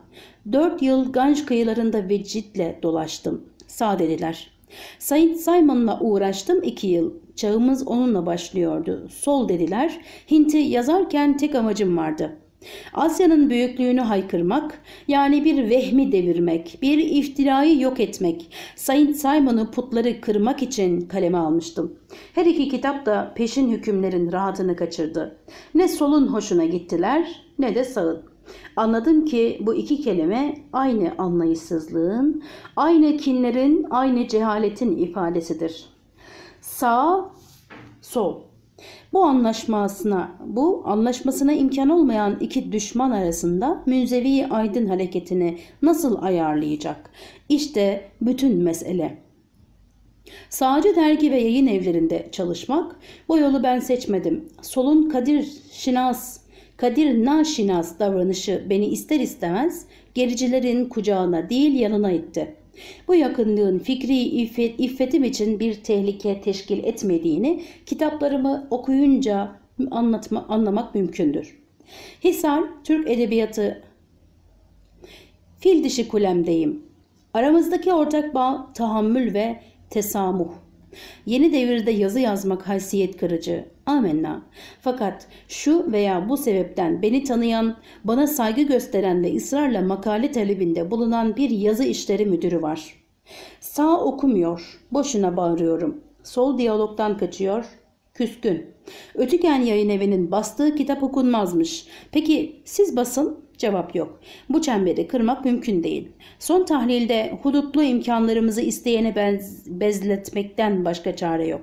Dört yıl Ganj kıyılarında vecitle dolaştım. Sağ dediler. Saint Simon'la uğraştım iki yıl. Çağımız onunla başlıyordu. Sol dediler. Hint'i yazarken tek amacım vardı. Asya'nın büyüklüğünü haykırmak, yani bir vehmi devirmek, bir iftirayı yok etmek, Saint Simon'u putları kırmak için kaleme almıştım. Her iki kitap da peşin hükümlerin rahatını kaçırdı. Ne solun hoşuna gittiler ne de sağın. Anladım ki bu iki kelime aynı anlayışsızlığın, aynı kinlerin, aynı cehaletin ifadesidir. Sağ, sol. Bu anlaşmasına, bu anlaşmasına imkan olmayan iki düşman arasında münzevi aydın hareketini nasıl ayarlayacak? İşte bütün mesele. Sağcı dergi ve yayın evlerinde çalışmak, bu yolu ben seçmedim. Solun Kadir Şinas, Kadir Naşinas davranışı beni ister istemez gericilerin kucağına değil yanına itti.'' Bu yakınlığın fikri iffet, iffetim için bir tehlike teşkil etmediğini kitaplarımı okuyunca anlatma, anlamak mümkündür. Hisar, Türk Edebiyatı Fil dişi kulemdeyim. Aramızdaki ortak bağ tahammül ve tesamuh. Yeni devirde yazı yazmak haysiyet kırıcı. Amenna. Fakat şu veya bu sebepten beni tanıyan, bana saygı gösteren ve ısrarla makale talebinde bulunan bir yazı işleri müdürü var. Sağ okumuyor, boşuna bağırıyorum. Sol diyalogdan kaçıyor, küskün. Ötüken yayın evinin bastığı kitap okunmazmış. Peki siz basın Cevap yok. Bu çemberi kırmak mümkün değil. Son tahlilde hudutlu imkanlarımızı isteyene bez, bezletmekten başka çare yok.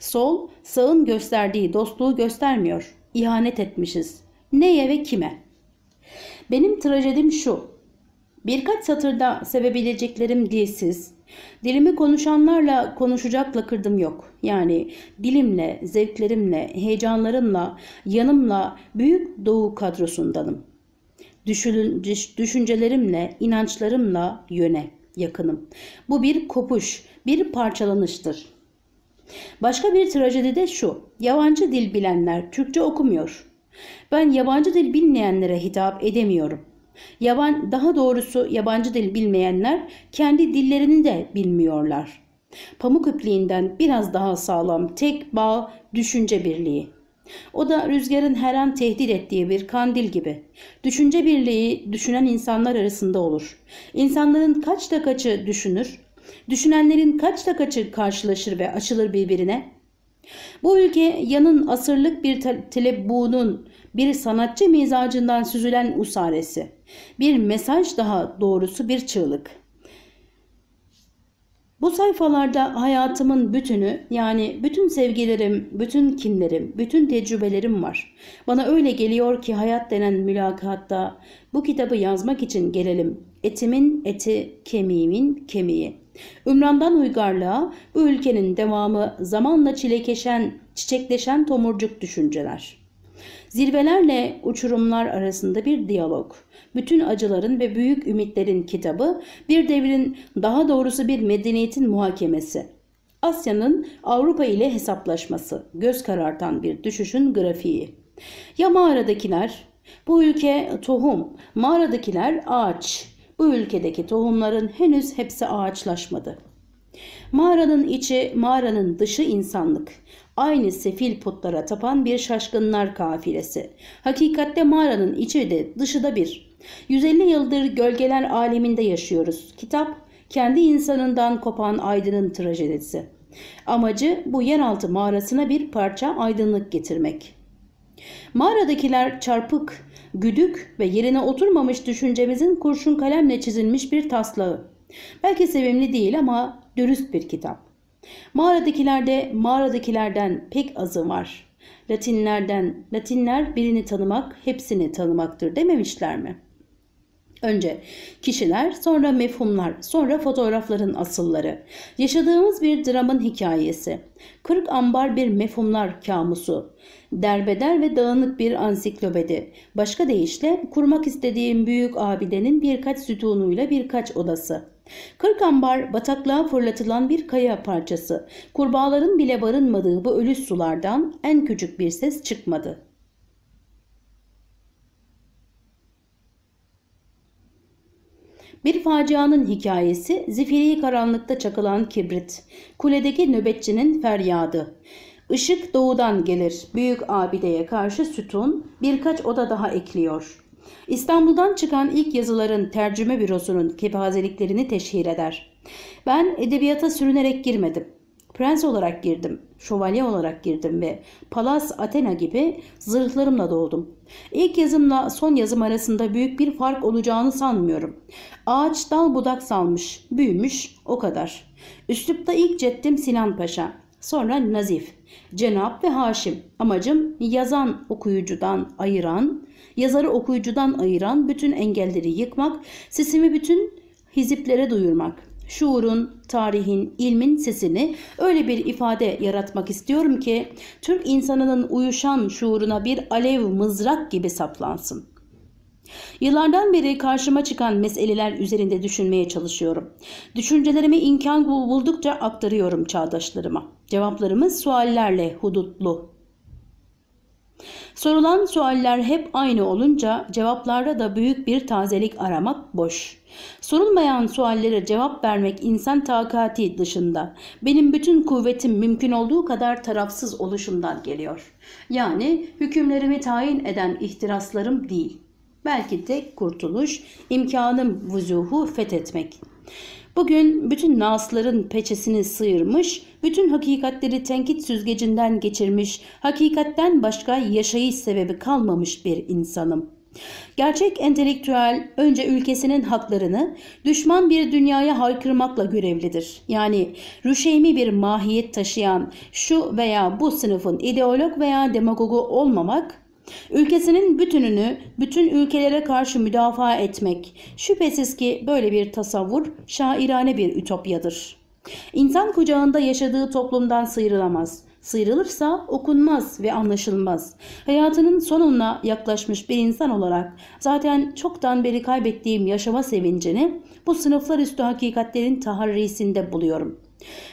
Sol, sağın gösterdiği dostluğu göstermiyor. İhanet etmişiz. Neye ve kime? Benim trajedim şu. Birkaç satırda sevebileceklerim dilsiz, Dilimi konuşanlarla konuşacakla kırdım yok. Yani dilimle, zevklerimle, heyecanlarımla, yanımla Büyük Doğu kadrosundanım. Düşün, düşüncelerimle, inançlarımla yöne yakınım. Bu bir kopuş, bir parçalanıştır. Başka bir trajedi de şu. Yabancı dil bilenler Türkçe okumuyor. Ben yabancı dil bilmeyenlere hitap edemiyorum. Yaban, daha doğrusu yabancı dil bilmeyenler kendi dillerini de bilmiyorlar. Pamuk ipliğinden biraz daha sağlam tek bağ düşünce birliği. O da rüzgarın her an tehdit ettiği bir kandil gibi. Düşünce birliği düşünen insanlar arasında olur. İnsanların kaçta kaçı düşünür? Düşünenlerin kaçta kaçı karşılaşır ve açılır birbirine? Bu ülke yanın asırlık bir telebbuğunun bir sanatçı mizacından süzülen usaresi, bir mesaj daha doğrusu bir çığlık. Bu sayfalarda hayatımın bütünü yani bütün sevgilerim, bütün kinlerim, bütün tecrübelerim var. Bana öyle geliyor ki hayat denen mülakatta bu kitabı yazmak için gelelim. Etimin eti, kemiğimin kemiği. Ümrandan uygarlığa bu ülkenin devamı zamanla çilekeşen, çiçekleşen tomurcuk düşünceler. Zirvelerle uçurumlar arasında bir diyalog. Bütün acıların ve büyük ümitlerin kitabı, bir devrin daha doğrusu bir medeniyetin muhakemesi. Asya'nın Avrupa ile hesaplaşması, göz karartan bir düşüşün grafiği. Ya mağaradakiler? Bu ülke tohum, mağaradakiler ağaç. Bu ülkedeki tohumların henüz hepsi ağaçlaşmadı. Mağaranın içi, mağaranın dışı insanlık aynı sefil putlara tapan bir şaşkınlar kafilesi. Hakikatte mağaranın içi de dışı da bir. 150 yıldır gölgeler aleminde yaşıyoruz. Kitap kendi insanından kopan aydının trajedisi. Amacı bu yeraltı mağarasına bir parça aydınlık getirmek. Mağaradakiler çarpık, güdük ve yerine oturmamış düşüncemizin kurşun kalemle çizilmiş bir taslağı. Belki sevimli değil ama dürüst bir kitap. Mağaradakilerde mağaradakilerden pek azı var. Latinlerden, Latinler birini tanımak hepsini tanımaktır dememişler mi? Önce kişiler, sonra mefhumlar, sonra fotoğrafların asılları. Yaşadığımız bir dramın hikayesi. Kırk ambar bir mefhumlar kamusu. Derbeder ve dağınık bir ansiklopedi. Başka deyişle kurmak istediğim büyük abidenin birkaç sütunuyla birkaç odası. Kırk ambar bataklığa fırlatılan bir kaya parçası. Kurbağaların bile barınmadığı bu ölü sulardan en küçük bir ses çıkmadı. Bir facianın hikayesi zifiri karanlıkta çakılan kibrit. Kuledeki nöbetçinin feryadı. Işık doğudan gelir. Büyük abideye karşı sütun birkaç oda daha ekliyor. İstanbul'dan çıkan ilk yazıların tercüme bürosunun kepazeliklerini teşhir eder. Ben edebiyata sürünerek girmedim. Prens olarak girdim, şövalye olarak girdim ve Palas Athena gibi zırhlarımla doldum. İlk yazımla son yazım arasında büyük bir fark olacağını sanmıyorum. Ağaç dal budak salmış, büyümüş, o kadar. Üslupta ilk cettim Sinan Paşa, sonra Nazif, Cenap ve Haşim. Amacım yazan okuyucudan ayıran, yazarı okuyucudan ayıran bütün engelleri yıkmak, sesimi bütün hiziplere duyurmak şuurun, tarihin, ilmin sesini öyle bir ifade yaratmak istiyorum ki Türk insanının uyuşan şuuruna bir alev mızrak gibi saplansın. Yıllardan beri karşıma çıkan meseleler üzerinde düşünmeye çalışıyorum. Düşüncelerimi imkan buldukça aktarıyorum çağdaşlarıma. Cevaplarımız suallerle hudutlu, Sorulan sualler hep aynı olunca cevaplarda da büyük bir tazelik aramak boş. Sorulmayan suallere cevap vermek insan takati dışında. Benim bütün kuvvetim mümkün olduğu kadar tarafsız oluşumdan geliyor. Yani hükümlerimi tayin eden ihtiraslarım değil. Belki tek kurtuluş imkanım vuzuhu fethetmek. Bugün bütün nasların peçesini sıyırmış, bütün hakikatleri tenkit süzgecinden geçirmiş, hakikatten başka yaşayış sebebi kalmamış bir insanım.'' Gerçek entelektüel önce ülkesinin haklarını düşman bir dünyaya haykırmakla görevlidir. Yani rüşeymi bir mahiyet taşıyan şu veya bu sınıfın ideolog veya demagogu olmamak Ülkesinin bütününü bütün ülkelere karşı müdafaa etmek şüphesiz ki böyle bir tasavvur şairane bir ütopyadır. İnsan kucağında yaşadığı toplumdan sıyrılamaz. Sıyrılırsa okunmaz ve anlaşılmaz. Hayatının sonuna yaklaşmış bir insan olarak zaten çoktan beri kaybettiğim yaşama sevincini bu sınıflar üstü hakikatlerin taharrisinde buluyorum.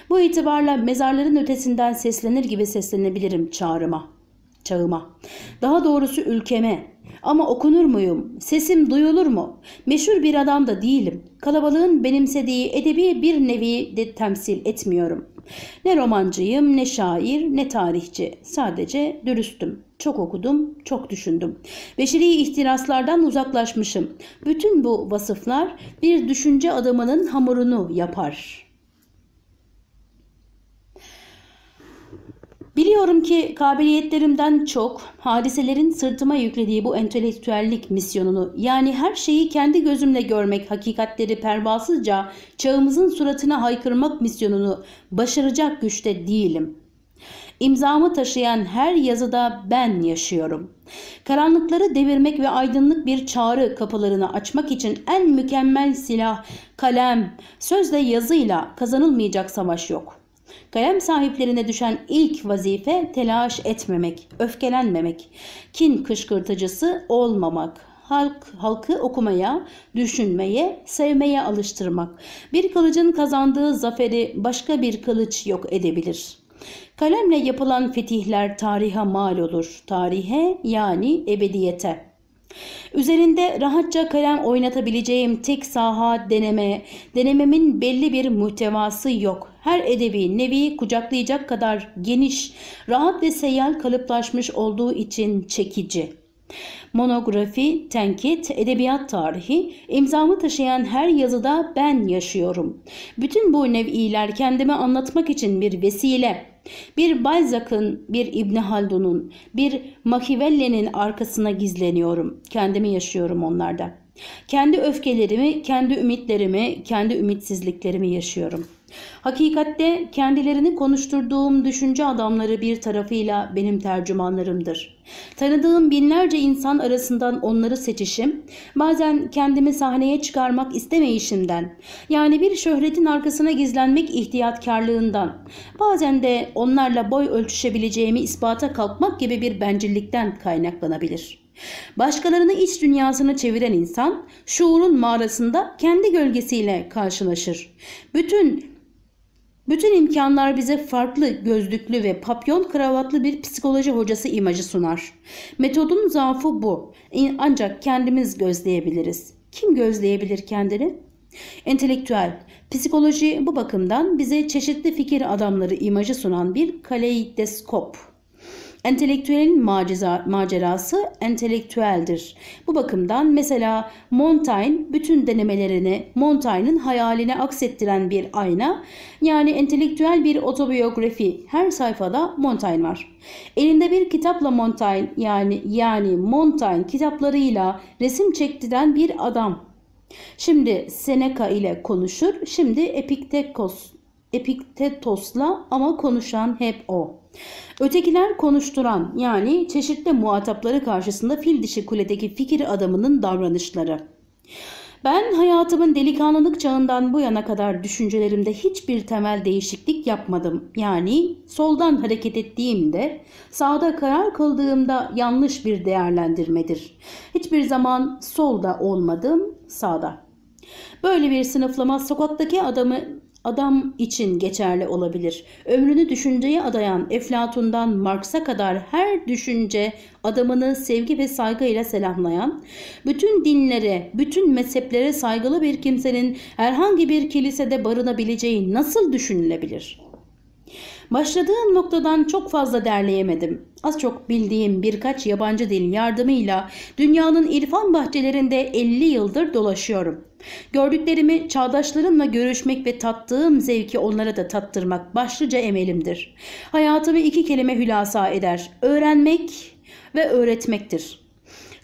Bu itibarla mezarların ötesinden seslenir gibi seslenebilirim çağrıma.'' çağıma. Daha doğrusu ülkeme. Ama okunur muyum? Sesim duyulur mu? Meşhur bir adam da değilim. Kalabalığın benimsediği edebi bir nevi de temsil etmiyorum. Ne romancıyım, ne şair, ne tarihçi. Sadece dürüstüm. Çok okudum, çok düşündüm. Beşeri ihtiraslardan uzaklaşmışım. Bütün bu vasıflar bir düşünce adamının hamurunu yapar.'' Biliyorum ki kabiliyetlerimden çok hadiselerin sırtıma yüklediği bu entelektüellik misyonunu yani her şeyi kendi gözümle görmek, hakikatleri pervasızca çağımızın suratına haykırmak misyonunu başaracak güçte değilim. İmzamı taşıyan her yazıda ben yaşıyorum. Karanlıkları devirmek ve aydınlık bir çağrı kapılarını açmak için en mükemmel silah, kalem, sözle yazıyla kazanılmayacak savaş yok. Kalem sahiplerine düşen ilk vazife telaş etmemek, öfkelenmemek, kin kışkırtıcısı olmamak, halk, halkı okumaya, düşünmeye, sevmeye alıştırmak. Bir kılıcın kazandığı zaferi başka bir kılıç yok edebilir. Kalemle yapılan fetihler tarihe mal olur. Tarihe yani ebediyete. Üzerinde rahatça kalem oynatabileceğim tek saha deneme. Denememin belli bir muhtevası yok. Her edebi nevi kucaklayacak kadar geniş, rahat ve seyyal kalıplaşmış olduğu için çekici. Monografi, tenkit, edebiyat tarihi, imzamı taşıyan her yazıda ben yaşıyorum. Bütün bu nev'iler kendime anlatmak için bir vesile bir Balzac'ın, bir İbn Haldun'un, bir Machiavelli'nin arkasına gizleniyorum. Kendimi yaşıyorum onlarda. Kendi öfkelerimi, kendi ümitlerimi, kendi ümitsizliklerimi yaşıyorum.'' Hakikatte kendilerini konuşturduğum düşünce adamları bir tarafıyla benim tercümanlarımdır. Tanıdığım binlerce insan arasından onları seçişim, bazen kendimi sahneye çıkarmak istemeyişimden, yani bir şöhretin arkasına gizlenmek ihtiyatkarlığından, bazen de onlarla boy ölçüşebileceğimi ispata kalkmak gibi bir bencillikten kaynaklanabilir.'' Başkalarını iç dünyasına çeviren insan şuurun mağarasında kendi gölgesiyle karşılaşır. Bütün bütün imkanlar bize farklı gözlüklü ve papyon kravatlı bir psikoloji hocası imajı sunar. Metodun zaafı bu. Ancak kendimiz gözleyebiliriz. Kim gözleyebilir kendini? Entelektüel, psikoloji bu bakımdan bize çeşitli fikir adamları imajı sunan bir kaleidoskop. Entelektüelin macera, macerası entelektüeldir. Bu bakımdan mesela Montaigne bütün denemelerini Montaigne'ın hayaline aksettiren bir ayna yani entelektüel bir otobiyografi her sayfada Montaigne var. Elinde bir kitapla Montaigne yani yani Montaigne kitaplarıyla resim çektiren bir adam. Şimdi Seneca ile konuşur, şimdi Epiktekos Epiktetos'la ama konuşan hep o. Ötekiler konuşturan yani çeşitli muhatapları karşısında fil dişi kuledeki fikir adamının davranışları. Ben hayatımın delikanlılık çağından bu yana kadar düşüncelerimde hiçbir temel değişiklik yapmadım. Yani soldan hareket ettiğimde, sağda karar kıldığımda yanlış bir değerlendirmedir. Hiçbir zaman solda olmadım, sağda. Böyle bir sınıflama sokaktaki adamı adam için geçerli olabilir. Ömrünü düşünceye adayan Eflatun'dan Marx'a kadar her düşünce adamını sevgi ve saygıyla selamlayan, bütün dinlere, bütün mezheplere saygılı bir kimsenin herhangi bir kilisede barınabileceği nasıl düşünülebilir?'' Başladığım noktadan çok fazla derleyemedim. Az çok bildiğim birkaç yabancı dil yardımıyla dünyanın irfan bahçelerinde 50 yıldır dolaşıyorum. Gördüklerimi çağdaşlarımla görüşmek ve tattığım zevki onlara da tattırmak başlıca emelimdir. Hayatımı iki kelime hülasa eder. Öğrenmek ve öğretmektir.''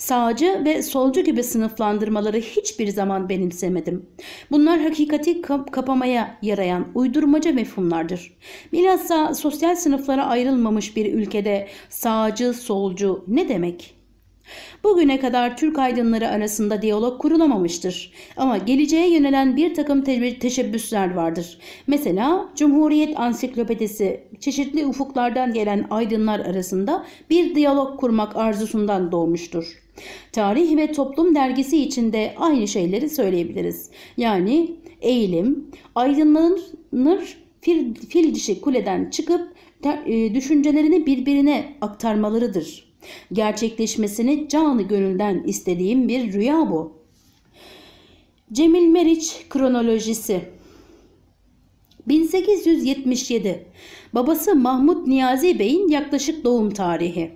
Sağcı ve solcu gibi sınıflandırmaları hiçbir zaman benimsemedim. Bunlar hakikati kap kapamaya yarayan uydurmaca mefhumlardır. Bilhassa sosyal sınıflara ayrılmamış bir ülkede sağcı, solcu ne demek? Bugüne kadar Türk aydınları arasında diyalog kurulamamıştır. Ama geleceğe yönelen bir takım te teşebbüsler vardır. Mesela Cumhuriyet Ansiklopedisi çeşitli ufuklardan gelen aydınlar arasında bir diyalog kurmak arzusundan doğmuştur. Tarih ve Toplum dergisi içinde aynı şeyleri söyleyebiliriz. Yani eğilim aydınlanır fil, fil dişi kuleden çıkıp e, düşüncelerini birbirine aktarmalarıdır. Gerçekleşmesini canı gönülden istediğim bir rüya bu. Cemil Meriç kronolojisi 1877 Babası Mahmut Niyazi Bey'in yaklaşık doğum tarihi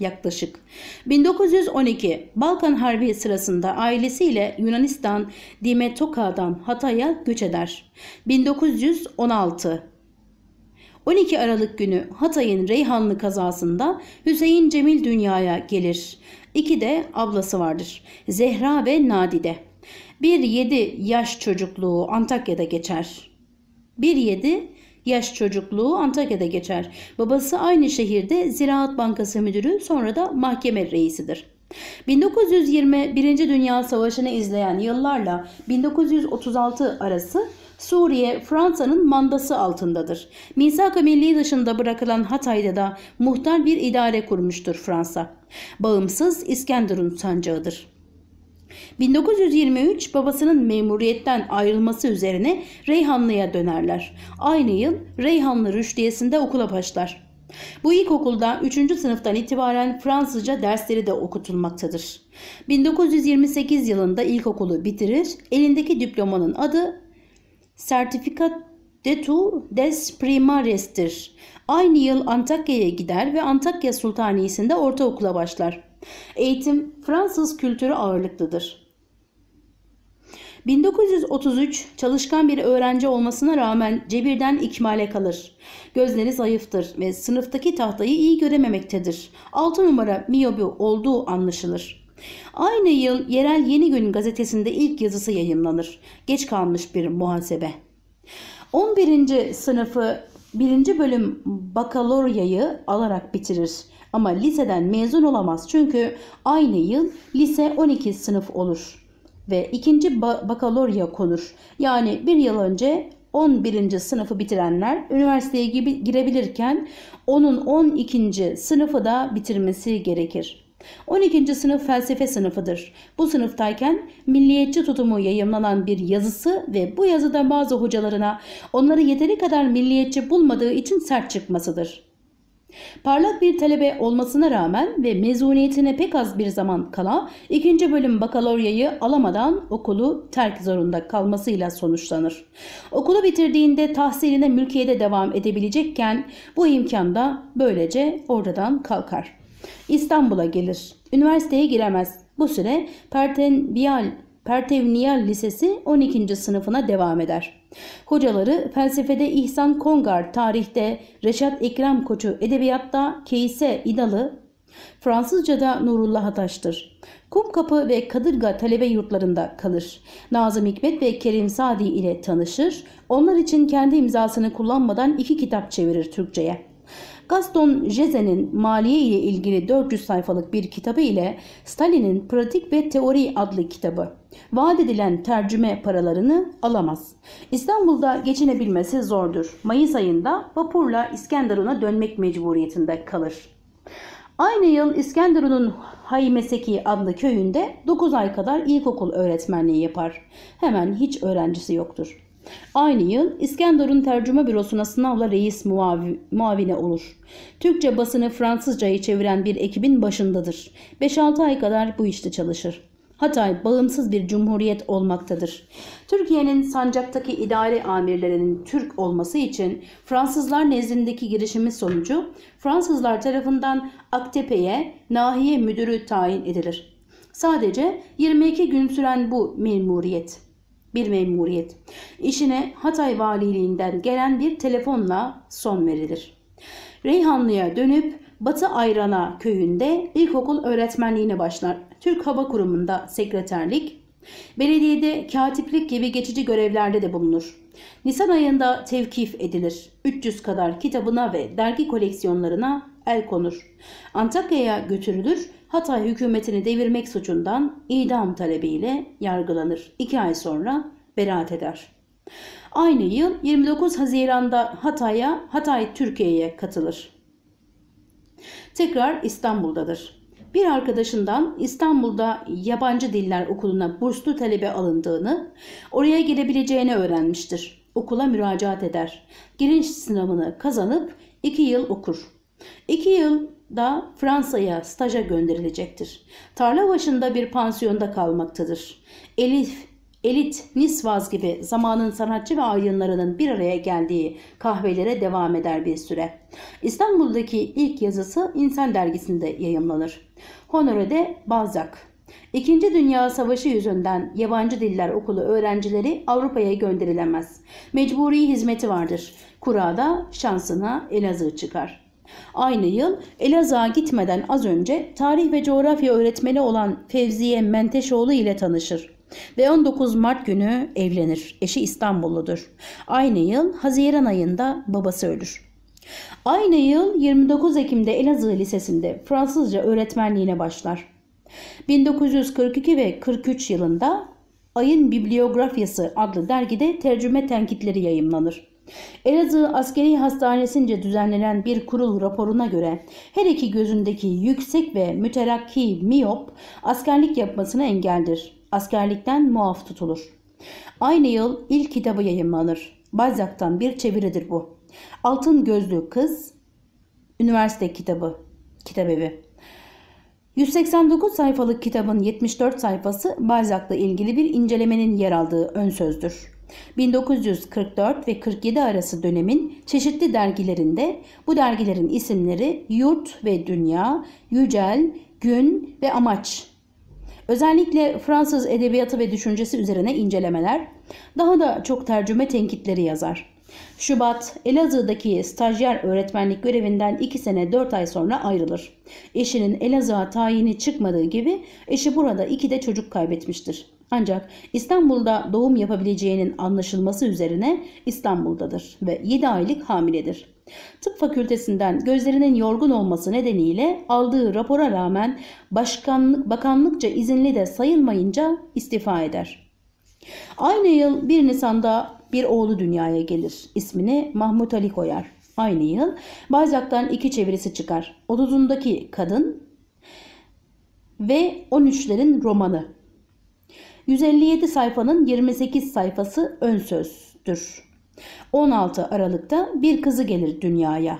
yaklaşık. 1912 Balkan Harbi sırasında ailesiyle Yunanistan Dimetoka'dan Hatay'a göç eder. 1916 12 Aralık günü Hatay'ın Reyhanlı kazasında Hüseyin Cemil dünyaya gelir. İki de ablası vardır. Zehra ve Nadide. Bir 7 yaş çocukluğu Antakya'da geçer. Bir 7 Yaş çocukluğu Antakya'da geçer. Babası aynı şehirde Ziraat Bankası müdürü sonra da mahkeme reisidir. Birinci Dünya Savaşı'nı izleyen yıllarla 1936 arası Suriye Fransa'nın mandası altındadır. Misak-ı Milli dışında bırakılan Hatay'da da muhtar bir idare kurmuştur Fransa. Bağımsız İskenderun sancağıdır. 1923 babasının memuriyetten ayrılması üzerine Reyhanlı'ya dönerler. Aynı yıl Reyhanlı Rüşdiyesi'nde okula başlar. Bu ilkokulda 3. sınıftan itibaren Fransızca dersleri de okutulmaktadır. 1928 yılında ilkokulu bitirir, elindeki diplomanın adı "Certificat de tu des Primares'tir. Aynı yıl Antakya'ya gider ve Antakya Sultaniyesi'nde ortaokula başlar. Eğitim Fransız kültürü ağırlıklıdır. 1933 çalışkan bir öğrenci olmasına rağmen cebirden ikmale kalır. Gözleri zayıftır ve sınıftaki tahtayı iyi görememektedir. 6 numara miyobi olduğu anlaşılır. Aynı yıl yerel Yeni Gün gazetesinde ilk yazısı yayınlanır. Geç kalmış bir muhasebe. 11. sınıfı 1. bölüm bakaloryayı alarak bitirir. Ama liseden mezun olamaz çünkü aynı yıl lise 12 sınıf olur ve ikinci bakalorya konur. Yani bir yıl önce 11. sınıfı bitirenler üniversiteye girebilirken onun 12. sınıfı da bitirmesi gerekir. 12. sınıf felsefe sınıfıdır. Bu sınıftayken milliyetçi tutumu yayımlanan bir yazısı ve bu yazıda bazı hocalarına onları yeteri kadar milliyetçi bulmadığı için sert çıkmasıdır. Parlak bir talebe olmasına rağmen ve mezuniyetine pek az bir zaman kala ikinci bölüm bakaloryayı alamadan okulu terk zorunda kalmasıyla sonuçlanır. Okulu bitirdiğinde tahsiline mülkiyede devam edebilecekken bu imkan da böylece oradan kalkar. İstanbul'a gelir. Üniversiteye giremez. Bu süre Pertenbiyal Pertevniyal Lisesi 12. sınıfına devam eder. Hocaları felsefede İhsan Kongar, tarihte Reşat Ekrem Koçu, edebiyatta Keyse İdalı, Fransızca'da Nurullah Ataş'tır. Kumkapı ve Kadırga talebe yurtlarında kalır. Nazım Hikmet ve Kerim Sadi ile tanışır. Onlar için kendi imzasını kullanmadan iki kitap çevirir Türkçe'ye. Gaston Jeze'nin maliye ile ilgili 400 sayfalık bir kitabı ile Stalin'in Pratik ve Teori adlı kitabı. Vaat edilen tercüme paralarını alamaz. İstanbul'da geçinebilmesi zordur. Mayıs ayında vapurla İskenderun'a dönmek mecburiyetinde kalır. Aynı yıl İskenderun'un Haymeseki adlı köyünde 9 ay kadar ilkokul öğretmenliği yapar. Hemen hiç öğrencisi yoktur. Aynı yıl İskenderun Tercüme Bürosu'na sınavla reis muavi, muavine olur. Türkçe basını Fransızca'yı çeviren bir ekibin başındadır. 5-6 ay kadar bu işte çalışır. Hatay bağımsız bir cumhuriyet olmaktadır. Türkiye'nin sancaktaki idare amirlerinin Türk olması için Fransızlar nezdindeki girişimi sonucu Fransızlar tarafından Aktepe'ye nahiye müdürü tayin edilir. Sadece 22 gün süren bu memuriyet bir memuriyet. İşine Hatay Valiliğinden gelen bir telefonla son verilir. Reyhanlı'ya dönüp Batı Ayrana köyünde ilkokul öğretmenliğine başlar. Türk Hava Kurumu'nda sekreterlik, belediyede katiplik gibi geçici görevlerde de bulunur. Nisan ayında tevkif edilir. 300 kadar kitabına ve dergi koleksiyonlarına el konur. Antakya'ya götürülür Hatay hükümetini devirmek suçundan idam talebiyle yargılanır. İki ay sonra beraat eder. Aynı yıl 29 Haziran'da Hatay'a, Hatay Türkiye'ye katılır. Tekrar İstanbul'dadır. Bir arkadaşından İstanbul'da yabancı diller okuluna burslu talebe alındığını, oraya gelebileceğini öğrenmiştir. Okula müracaat eder. Giriş sınavını kazanıp iki yıl okur. İki yıl da Fransa'ya staja gönderilecektir. Tarla başında bir pansiyonda kalmaktadır. Elif Elit, Nisvaz gibi zamanın sanatçı ve aydınlarının bir araya geldiği kahvelere devam eder bir süre. İstanbul'daki ilk yazısı İnsan Dergisi'nde yayımlanır. Honore de Balzac. İkinci Dünya Savaşı yüzünden yabancı diller okulu öğrencileri Avrupa'ya gönderilemez. Mecburi hizmeti vardır. Kurada şansına Elazığ çıkar. Aynı yıl Elazığ'a gitmeden az önce tarih ve coğrafya öğretmeni olan Fevziye Menteşoğlu ile tanışır ve 19 Mart günü evlenir. Eşi İstanbulludur. Aynı yıl Haziran ayında babası ölür. Aynı yıl 29 Ekim'de Elazığ Lisesi'nde Fransızca öğretmenliğine başlar. 1942 ve 43 yılında Ayın Bibliografyası adlı dergide tercüme tenkitleri yayımlanır. Elazığ Askeri Hastanesi'nce düzenlenen bir kurul raporuna göre her iki gözündeki yüksek ve müterakki miyop askerlik yapmasına engeldir. Askerlikten muaf tutulur. Aynı yıl ilk kitabı yayınlanır. Balzac'tan bir çeviridir bu. Altın Gözlü Kız, Üniversite Kitabı, Kitabevi. 189 sayfalık kitabın 74 sayfası Balzac'la ilgili bir incelemenin yer aldığı ön sözdür. 1944 ve 47 arası dönemin çeşitli dergilerinde bu dergilerin isimleri Yurt ve Dünya, Yücel, Gün ve Amaç Özellikle Fransız edebiyatı ve düşüncesi üzerine incelemeler, daha da çok tercüme tenkitleri yazar. Şubat, Elazığ'daki stajyer öğretmenlik görevinden 2 sene 4 ay sonra ayrılır. Eşinin Elazığ'a tayini çıkmadığı gibi eşi burada 2 de çocuk kaybetmiştir. Ancak İstanbul'da doğum yapabileceğinin anlaşılması üzerine İstanbul'dadır ve 7 aylık hamiledir. Tıp fakültesinden gözlerinin yorgun olması nedeniyle aldığı rapora rağmen başkanlık bakanlıkça izinli de sayılmayınca istifa eder. Aynı yıl 1 Nisan'da bir oğlu dünyaya gelir. İsmini Mahmut Ali koyar. Aynı yıl bayzaktan iki çevirisi çıkar. 30'undaki kadın ve 13'lerin romanı 157 sayfanın 28 sayfası ön sözdür. 16 Aralık'ta bir kızı gelir dünyaya.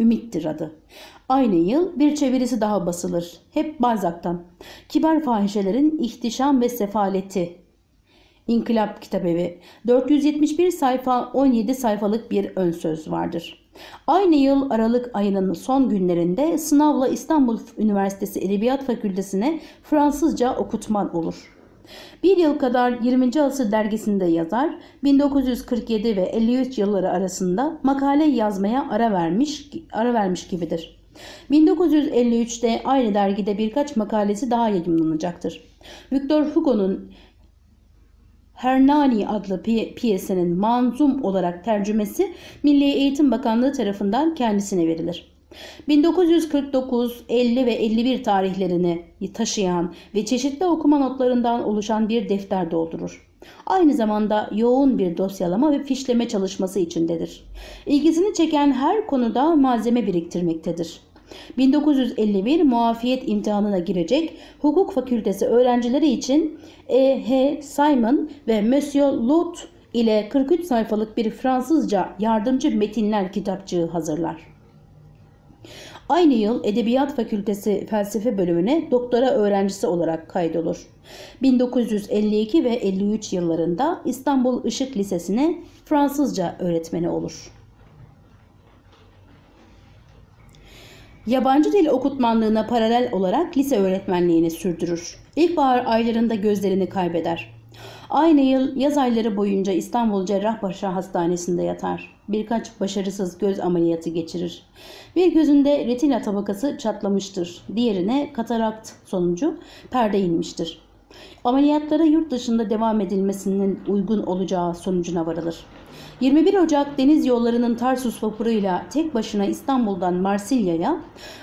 Ümit'tir adı. Aynı yıl bir çevirisi daha basılır. Hep Balzac'tan. Kibar fahişelerin ihtişam ve sefaleti. İnkılap Kitabevi. 471 sayfa 17 sayfalık bir ön söz vardır. Aynı yıl Aralık ayının son günlerinde sınavla İstanbul Üniversitesi Edebiyat Fakültesine Fransızca okutman olur. Bir yıl kadar 20. asır dergisinde yazar, 1947 ve 53 yılları arasında makale yazmaya ara vermiş, ara vermiş gibidir. 1953'te aynı dergide birkaç makalesi daha yayımlanacaktır. Victor Hugo'nun Hernani adlı pi piyesenin manzum olarak tercümesi Milli Eğitim Bakanlığı tarafından kendisine verilir. 1949, 50 ve 51 tarihlerini taşıyan ve çeşitli okuma notlarından oluşan bir defter doldurur. Aynı zamanda yoğun bir dosyalama ve fişleme çalışması içindedir. İlgisini çeken her konuda malzeme biriktirmektedir. 1951 muafiyet imtihanına girecek hukuk fakültesi öğrencileri için E. H. Simon ve Monsieur Lot ile 43 sayfalık bir Fransızca yardımcı metinler kitapçığı hazırlar. Aynı yıl Edebiyat Fakültesi Felsefe Bölümüne doktora öğrencisi olarak kaydolur. 1952 ve 53 yıllarında İstanbul Işık Lisesi'ne Fransızca öğretmeni olur. Yabancı dil okutmanlığına paralel olarak lise öğretmenliğini sürdürür. İlkbahar aylarında gözlerini kaybeder. Aynı yıl yaz ayları boyunca İstanbul Cerrahpaşa Hastanesi'nde yatar. Birkaç başarısız göz ameliyatı geçirir. Bir gözünde retina tabakası çatlamıştır. Diğerine katarakt sonucu perde inmiştir. Ameliyatlara yurt dışında devam edilmesinin uygun olacağı sonucuna varılır. 21 Ocak deniz yollarının Tarsus vapuruyla tek başına İstanbul'dan Marsilya'ya,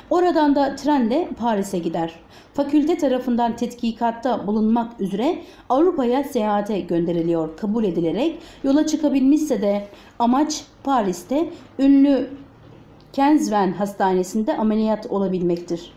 oradan da trenle Paris'e gider. Fakülte tarafından tetkikatta bulunmak üzere Avrupa'ya seyahate gönderiliyor kabul edilerek yola çıkabilmişse de amaç Paris'te ünlü Kenzven Hastanesi'nde ameliyat olabilmektir.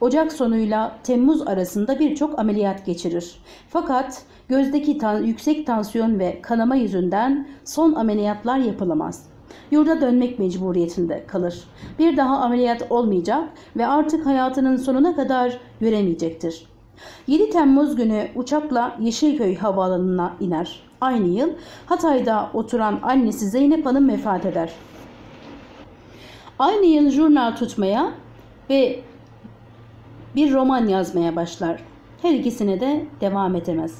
Ocak sonuyla Temmuz arasında birçok ameliyat geçirir. Fakat gözdeki ta yüksek tansiyon ve kanama yüzünden son ameliyatlar yapılamaz. Yurda dönmek mecburiyetinde kalır. Bir daha ameliyat olmayacak ve artık hayatının sonuna kadar göremeyecektir. 7 Temmuz günü uçakla Yeşilköy Havaalanı'na iner. Aynı yıl Hatay'da oturan annesi Zeynep Hanım vefat eder. Aynı yıl jurnal tutmaya ve bir roman yazmaya başlar. Her ikisine de devam edemez.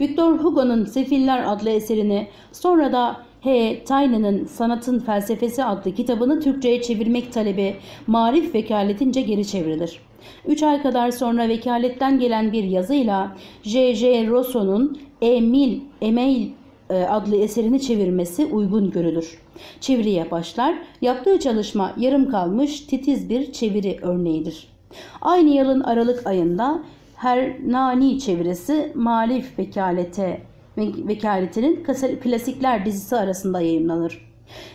Victor Hugo'nun Sefiller adlı eserini sonra da H. Tynan'ın Sanatın Felsefesi adlı kitabını Türkçe'ye çevirmek talebi marif vekaletince geri çevrilir. Üç ay kadar sonra vekaletten gelen bir yazıyla J. J. Rosso'nun Emil, Email e, adlı eserini çevirmesi uygun görülür. Çeviriye başlar, yaptığı çalışma yarım kalmış titiz bir çeviri örneğidir. Aynı yılın Aralık ayında Hernani çevirisi Malif Vekalete vekaletinin klasikler dizisi arasında yayınlanır.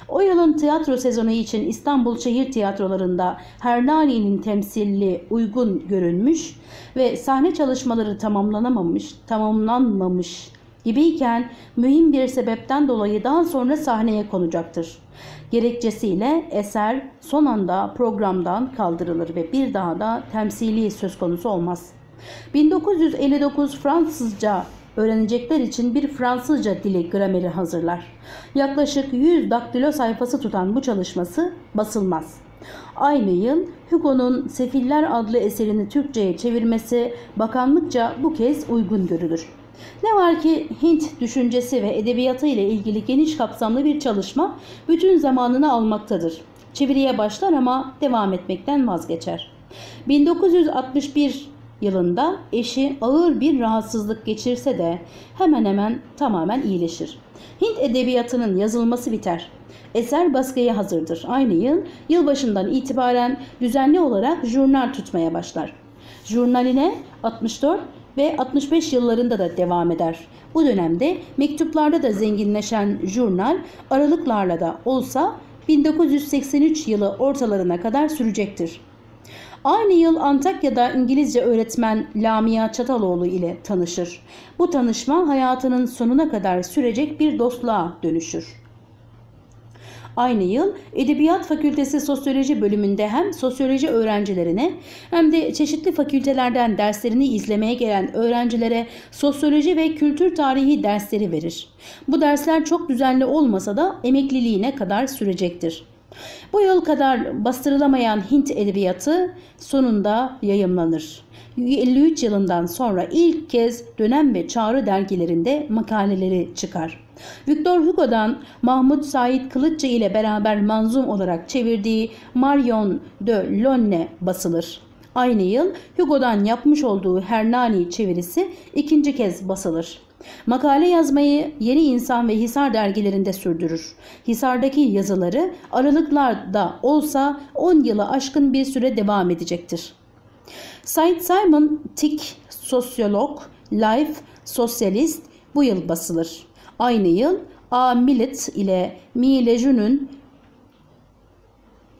O yılın tiyatro sezonu için İstanbul şehir tiyatrolarında Hernani'nin temsilli uygun görünmüş ve sahne çalışmaları tamamlanamamış, tamamlanmamış gibiyken mühim bir sebepten dolayı daha sonra sahneye konacaktır. Gerekçesiyle eser son anda programdan kaldırılır ve bir daha da temsili söz konusu olmaz. 1959 Fransızca öğrenecekler için bir Fransızca dili grameri hazırlar. Yaklaşık 100 daktilo sayfası tutan bu çalışması basılmaz. Aynı yıl Hugo'nun Sefiller adlı eserini Türkçe'ye çevirmesi bakanlıkça bu kez uygun görülür. Ne var ki Hint düşüncesi ve edebiyatı ile ilgili geniş kapsamlı bir çalışma bütün zamanını almaktadır. Çeviriye başlar ama devam etmekten vazgeçer. 1961 yılında eşi ağır bir rahatsızlık geçirse de hemen hemen tamamen iyileşir. Hint edebiyatının yazılması biter. Eser baskıya hazırdır. Aynı yıl, yılbaşından itibaren düzenli olarak jurnal tutmaya başlar. Jurnaline 64 ve 65 yıllarında da devam eder. Bu dönemde mektuplarda da zenginleşen jurnal aralıklarla da olsa 1983 yılı ortalarına kadar sürecektir. Aynı yıl Antakya'da İngilizce öğretmen Lamia Çataloğlu ile tanışır. Bu tanışma hayatının sonuna kadar sürecek bir dostluğa dönüşür. Aynı yıl Edebiyat Fakültesi Sosyoloji bölümünde hem sosyoloji öğrencilerine hem de çeşitli fakültelerden derslerini izlemeye gelen öğrencilere sosyoloji ve kültür tarihi dersleri verir. Bu dersler çok düzenli olmasa da emekliliğine kadar sürecektir. Bu yıl kadar bastırılamayan Hint edebiyatı sonunda yayımlanır. 53 yılından sonra ilk kez dönem ve çağrı dergilerinde makaleleri çıkar. Victor Hugo'dan Mahmut Said Kılıççı ile beraber manzum olarak çevirdiği Marion de Lonne basılır. Aynı yıl Hugo'dan yapmış olduğu Hernani çevirisi ikinci kez basılır. Makale yazmayı Yeni İnsan ve Hisar dergilerinde sürdürür. Hisar'daki yazıları aralıklarda olsa 10 yılı aşkın bir süre devam edecektir. Said Simon Tick, sosyolog, Life, sosyalist bu yıl basılır. Aynı yıl A. Millet ile Mi Lejun'un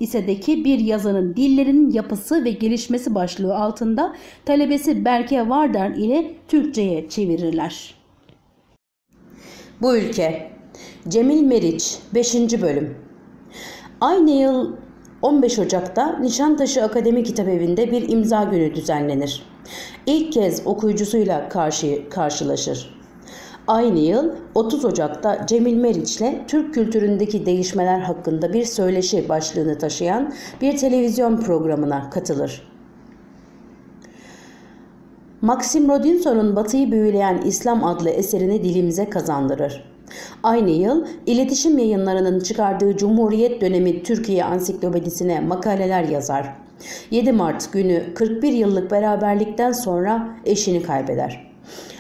lisedeki bir yazının dillerin yapısı ve gelişmesi başlığı altında talebesi Berke Vardar ile Türkçe'ye çevirirler. Bu ülke Cemil Meriç 5. bölüm Aynı yıl 15 Ocak'ta Nişantaşı Akademi Kitabevi'nde bir imza günü düzenlenir. İlk kez okuyucusuyla karşı, karşılaşır. Aynı yıl 30 Ocak'ta Cemil Meriç'le Türk kültüründeki değişmeler hakkında bir söyleşi başlığını taşıyan bir televizyon programına katılır. Maxim Rodinson'un Batı'yı büyüleyen İslam adlı eserini dilimize kazandırır. Aynı yıl iletişim yayınlarının çıkardığı Cumhuriyet dönemi Türkiye ansiklopedisine makaleler yazar. 7 Mart günü 41 yıllık beraberlikten sonra eşini kaybeder.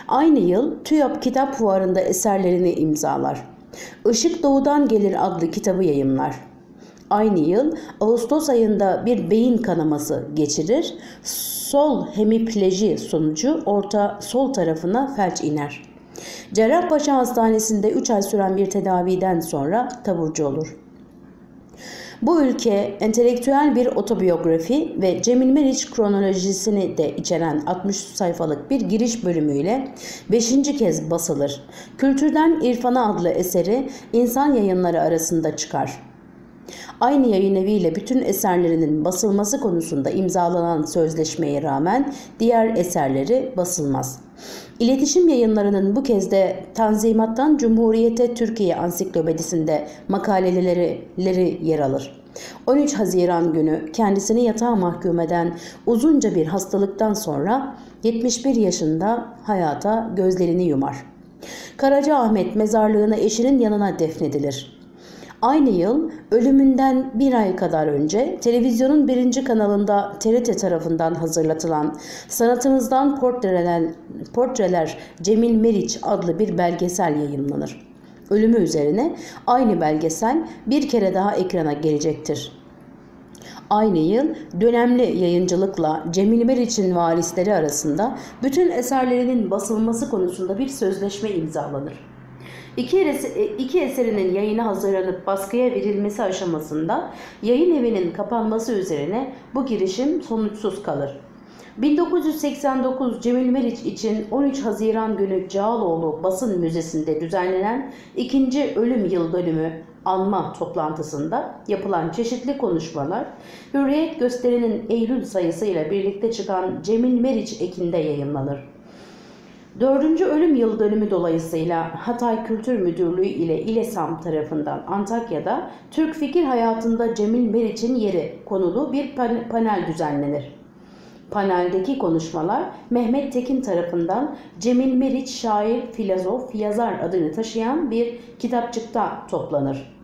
Aynı yıl TÜYAP Kitap Fuarı'nda eserlerini imzalar. Işık Doğudan Gelir adlı kitabı yayımlar. Aynı yıl Ağustos ayında bir beyin kanaması geçirir. Sol hemipleji sonucu orta sol tarafına felç iner. Cerrahpaşa Hastanesi'nde 3 ay süren bir tedaviden sonra taburcu olur. Bu ülke entelektüel bir otobiyografi ve Cemil Meriç kronolojisini de içeren 60 sayfalık bir giriş bölümüyle 5. kez basılır. Kültürden İrfana adlı eseri insan yayınları arasında çıkar aynı yayın eviyle bütün eserlerinin basılması konusunda imzalanan sözleşmeye rağmen diğer eserleri basılmaz. İletişim yayınlarının bu kez de Tanzimat'tan Cumhuriyete Türkiye Ansiklopedisinde makaleleri yer alır. 13 Haziran günü kendisini yatağa mahkum eden uzunca bir hastalıktan sonra 71 yaşında hayata gözlerini yumar. Karaca Ahmet mezarlığına eşinin yanına defnedilir. Aynı yıl ölümünden bir ay kadar önce televizyonun birinci kanalında TRT tarafından hazırlatılan Sanatımızdan Portreler, Portreler Cemil Meriç adlı bir belgesel yayınlanır. Ölümü üzerine aynı belgesel bir kere daha ekrana gelecektir. Aynı yıl dönemli yayıncılıkla Cemil Meriç'in varisleri arasında bütün eserlerinin basılması konusunda bir sözleşme imzalanır. İki, e, iki eserinin yayına hazırlanıp baskıya verilmesi aşamasında yayın evinin kapanması üzerine bu girişim sonuçsuz kalır. 1989 Cemil Meriç için 13 Haziran günü Cağaloğlu Basın Müzesi'nde düzenlenen 2. Ölüm Yıl Dönümü anma toplantısında yapılan çeşitli konuşmalar, Hürriyet Gösteri'nin Eylül sayısıyla birlikte çıkan Cemil Meriç ekinde yayınlanır. Dördüncü ölüm yıl dönümü dolayısıyla Hatay Kültür Müdürlüğü ile İLESAM tarafından Antakya'da Türk fikir hayatında Cemil Meriç'in yeri konulu bir panel düzenlenir. Paneldeki konuşmalar Mehmet Tekin tarafından Cemil Meriç şair, filozof, yazar adını taşıyan bir kitapçıkta toplanır.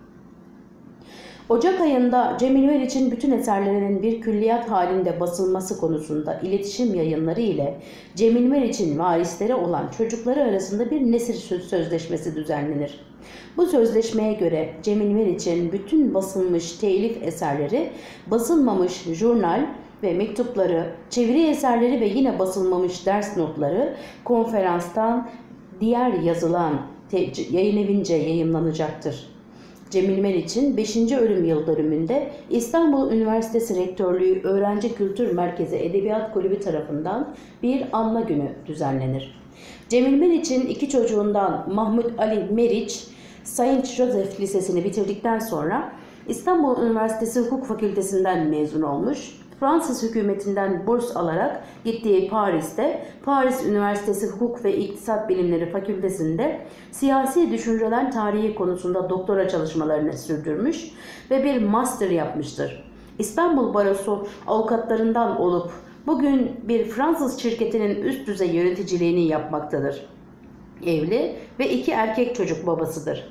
Ocak ayında Cemil için bütün eserlerinin bir külliyat halinde basılması konusunda iletişim yayınları ile Cemil için varisleri olan çocukları arasında bir nesil sözleşmesi düzenlenir. Bu sözleşmeye göre Cemil için bütün basılmış telif eserleri, basılmamış jurnal, ve mektupları, çeviri eserleri ve yine basılmamış ders notları konferanstan diğer yazılan yayın evince yayımlanacaktır. Cemil Meriç'in 5. ölüm yıl dönümünde İstanbul Üniversitesi Rektörlüğü Öğrenci Kültür Merkezi Edebiyat Kulübü tarafından bir anma günü düzenlenir. Cemil Meriç'in iki çocuğundan Mahmut Ali Meriç, Saint Joseph Lisesi'ni bitirdikten sonra İstanbul Üniversitesi Hukuk Fakültesinden mezun olmuş Fransız hükümetinden burs alarak gittiği Paris'te Paris Üniversitesi Hukuk ve İktisat Bilimleri Fakültesinde siyasi düşünceler tarihi konusunda doktora çalışmalarını sürdürmüş ve bir master yapmıştır. İstanbul Barosu avukatlarından olup bugün bir Fransız şirketinin üst düzey yöneticiliğini yapmaktadır evli ve iki erkek çocuk babasıdır.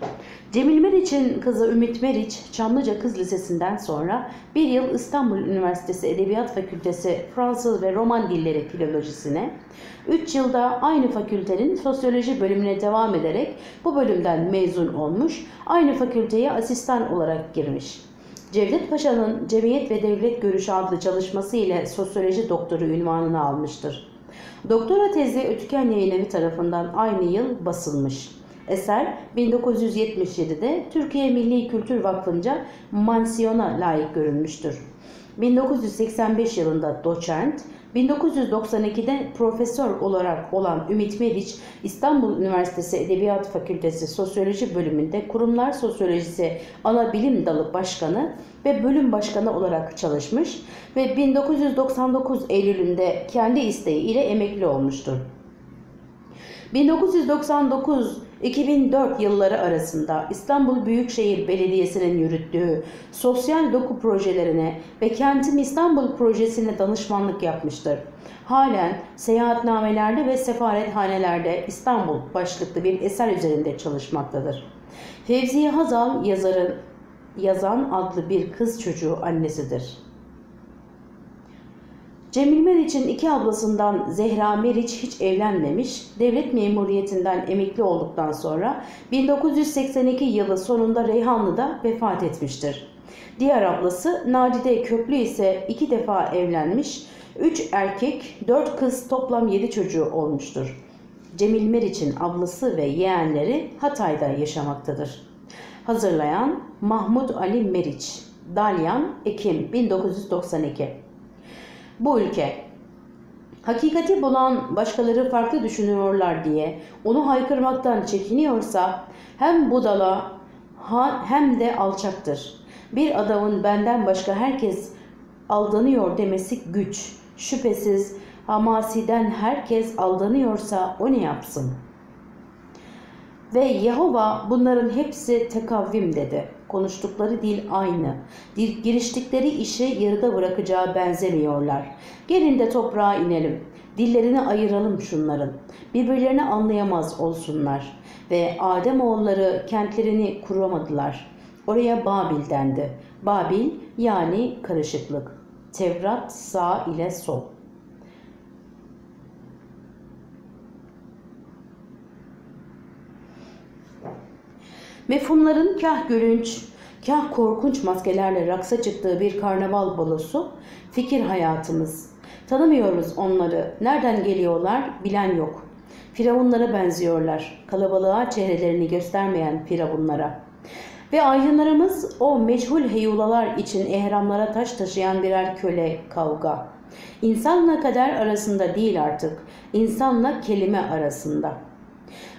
Cemil Meriç'in kızı Ümit Meriç, Çamlıca Kız Lisesi'nden sonra bir yıl İstanbul Üniversitesi Edebiyat Fakültesi Fransız ve Roman Dilleri Filolojisi'ne, 3 yılda aynı fakültenin sosyoloji bölümüne devam ederek bu bölümden mezun olmuş, aynı fakülteye asistan olarak girmiş. Cevdet Paşa'nın Cemiyet ve Devlet Görüşü adlı çalışması ile sosyoloji doktoru ünvanını almıştır. Doktora tezi Ötüken Yayın tarafından aynı yıl basılmış. Eser 1977'de Türkiye Milli Kültür Vakfı'nca mansiyona layık görülmüştür. 1985 yılında doçent, 1992'de profesör olarak olan Ümit Meriç, İstanbul Üniversitesi Edebiyat Fakültesi Sosyoloji Bölümünde Kurumlar Sosyolojisi Ana Bilim Dalı Başkanı ve Bölüm Başkanı olarak çalışmış ve 1999 Eylül'ünde kendi isteği ile emekli olmuştur. 1999-2004 yılları arasında İstanbul Büyükşehir Belediyesi'nin yürüttüğü sosyal doku projelerine ve Kentim İstanbul projesine danışmanlık yapmıştır. Halen seyahatnamelerde ve sefarethanelerde İstanbul başlıklı bir eser üzerinde çalışmaktadır. Fevziye Hazal yazarın Yazan adlı bir kız çocuğu annesidir. Cemil Meriç'in iki ablasından Zehra Meriç hiç evlenmemiş, devlet memuriyetinden emekli olduktan sonra 1982 yılı sonunda Reyhanlı'da vefat etmiştir. Diğer ablası Nadide Köprü ise iki defa evlenmiş, üç erkek, dört kız toplam yedi çocuğu olmuştur. Cemil Meriç'in ablası ve yeğenleri Hatay'da yaşamaktadır. Hazırlayan Mahmut Ali Meriç, Dalyan, Ekim 1992 bu ülke. Hakikati bulan başkaları farklı düşünüyorlar diye onu haykırmaktan çekiniyorsa hem budala hem de alçaktır. Bir adamın benden başka herkes aldanıyor demesi güç. Şüphesiz hamasiden herkes aldanıyorsa o ne yapsın?'' Ve Yehova bunların hepsi tekavvim dedi. Konuştukları dil aynı. Dil, giriştikleri işi yarıda bırakacağı benzemiyorlar. Gelin de toprağa inelim. Dillerini ayıralım şunların. Birbirlerini anlayamaz olsunlar. Ve Adem oğulları kentlerini kuramadılar. Oraya Babil dendi. Babil yani karışıklık. Tevrat sağ ile sol. Mefhumların kah gülünç, kah korkunç maskelerle raksa çıktığı bir karnaval balosu fikir hayatımız. Tanımıyoruz onları. Nereden geliyorlar bilen yok. Firavunlara benziyorlar. Kalabalığa çehrelerini göstermeyen firavunlara. Ve aydınlarımız o meçhul heyulalar için ehramlara taş taşıyan birer köle kavga. İnsanla kader arasında değil artık, insanla kelime arasında.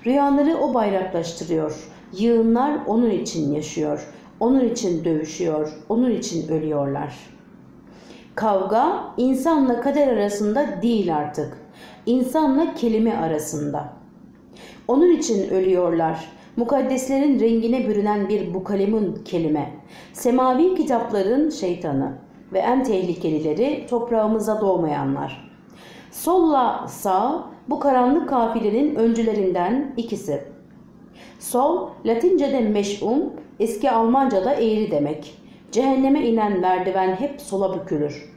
Rüyaları o bayraklaştırıyor. Yığınlar onun için yaşıyor, onun için dövüşüyor, onun için ölüyorlar. Kavga insanla kader arasında değil artık. İnsanla kelime arasında. Onun için ölüyorlar. Mukaddeslerin rengine bürünen bir bu kalemin kelime. Semavi kitapların şeytanı ve en tehlikelileri toprağımıza doğmayanlar. Solla sağ bu karanlık kafilenin öncülerinden ikisi. Sol, Latince'de meş'um, eski Almanca'da eğri demek. Cehenneme inen merdiven hep sola bükülür.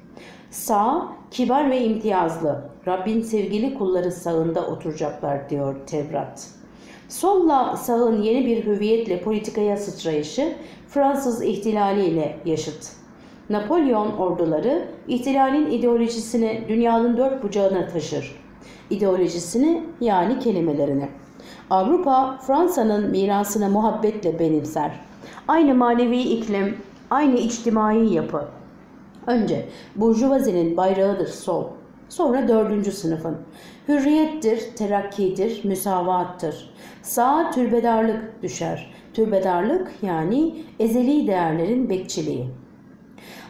Sağ, kibar ve imtiyazlı. Rabbin sevgili kulları sağında oturacaklar diyor Tevrat. Solla sağın yeni bir hüviyetle politikaya sıçrayışı Fransız ihtilaliyle yaşıt. Napolyon orduları ihtilalin ideolojisini dünyanın dört bucağına taşır. İdeolojisini yani kelimelerini. Avrupa Fransa'nın mirasını muhabbetle benimser. Aynı manevi iklim, aynı içtimai yapı. Önce burjuvazinin bayrağıdır sol, sonra dördüncü sınıfın. Hürriyettir, terakkidir, müsavattır. Sağa türbedarlık düşer. Türbedarlık yani ezeli değerlerin bekçiliği.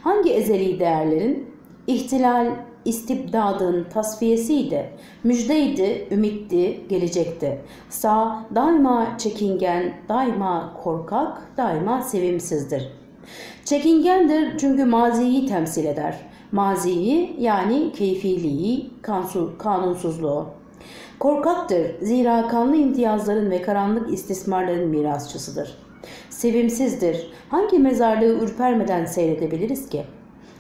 Hangi ezeli değerlerin? İhtilal, istibdadın tasfiyesiydi. Müjdeydi, ümitti, gelecekti. Sağ daima çekingen, daima korkak, daima sevimsizdir. Çekingendir çünkü maziyi temsil eder. Maziyi yani keyfiliği, kanunsuzluğu. Korkaktır zira kanlı imtiyazların ve karanlık istismarların mirasçısıdır. Sevimsizdir. Hangi mezarlığı ürpermeden seyredebiliriz ki?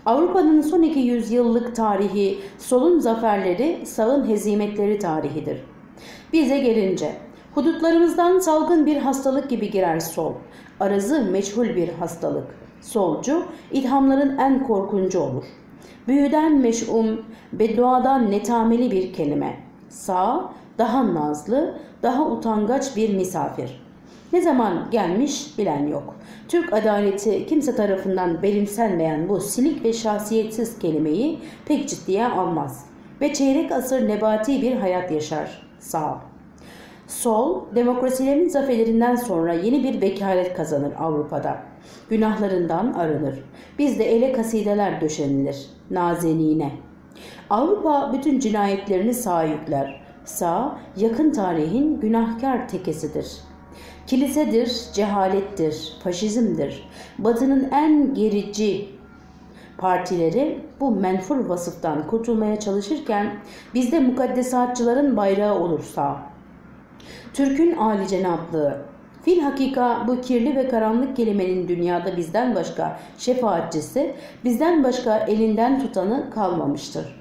Avrupa'nın son iki yüzyıllık tarihi solun zaferleri, sağın hezimetleri tarihidir. Bize gelince hudutlarımızdan salgın bir hastalık gibi girer sol. Arazı meçhul bir hastalık. Solcu ilhamların en korkuncu olur. Büyüden meş'um, bedduadan netameli bir kelime. Sağ daha nazlı, daha utangaç bir misafir.'' Ne zaman gelmiş bilen yok. Türk adaleti kimse tarafından benimsenmeyen bu silik ve şahsiyetsiz kelimeyi pek ciddiye almaz. Ve çeyrek asır nebati bir hayat yaşar. Sağ ol. Sol, demokrasilerin zaferlerinden sonra yeni bir vekalet kazanır Avrupa'da. Günahlarından arınır. Biz de ele kasideler döşenilir. Nazeniğine. Avrupa bütün cinayetlerini sağ yükler. Sağ, yakın tarihin günahkar tekesidir.'' Kilisedir, cehalettir, faşizmdir. Batının en gerici partileri bu menfur vasıftan kurtulmaya çalışırken bizde mukaddesatçıların bayrağı olursa. Türk'ün âli cenaplığı, Fil hakika bu kirli ve karanlık kelimenin dünyada bizden başka şefaatçisi, bizden başka elinden tutanı kalmamıştır.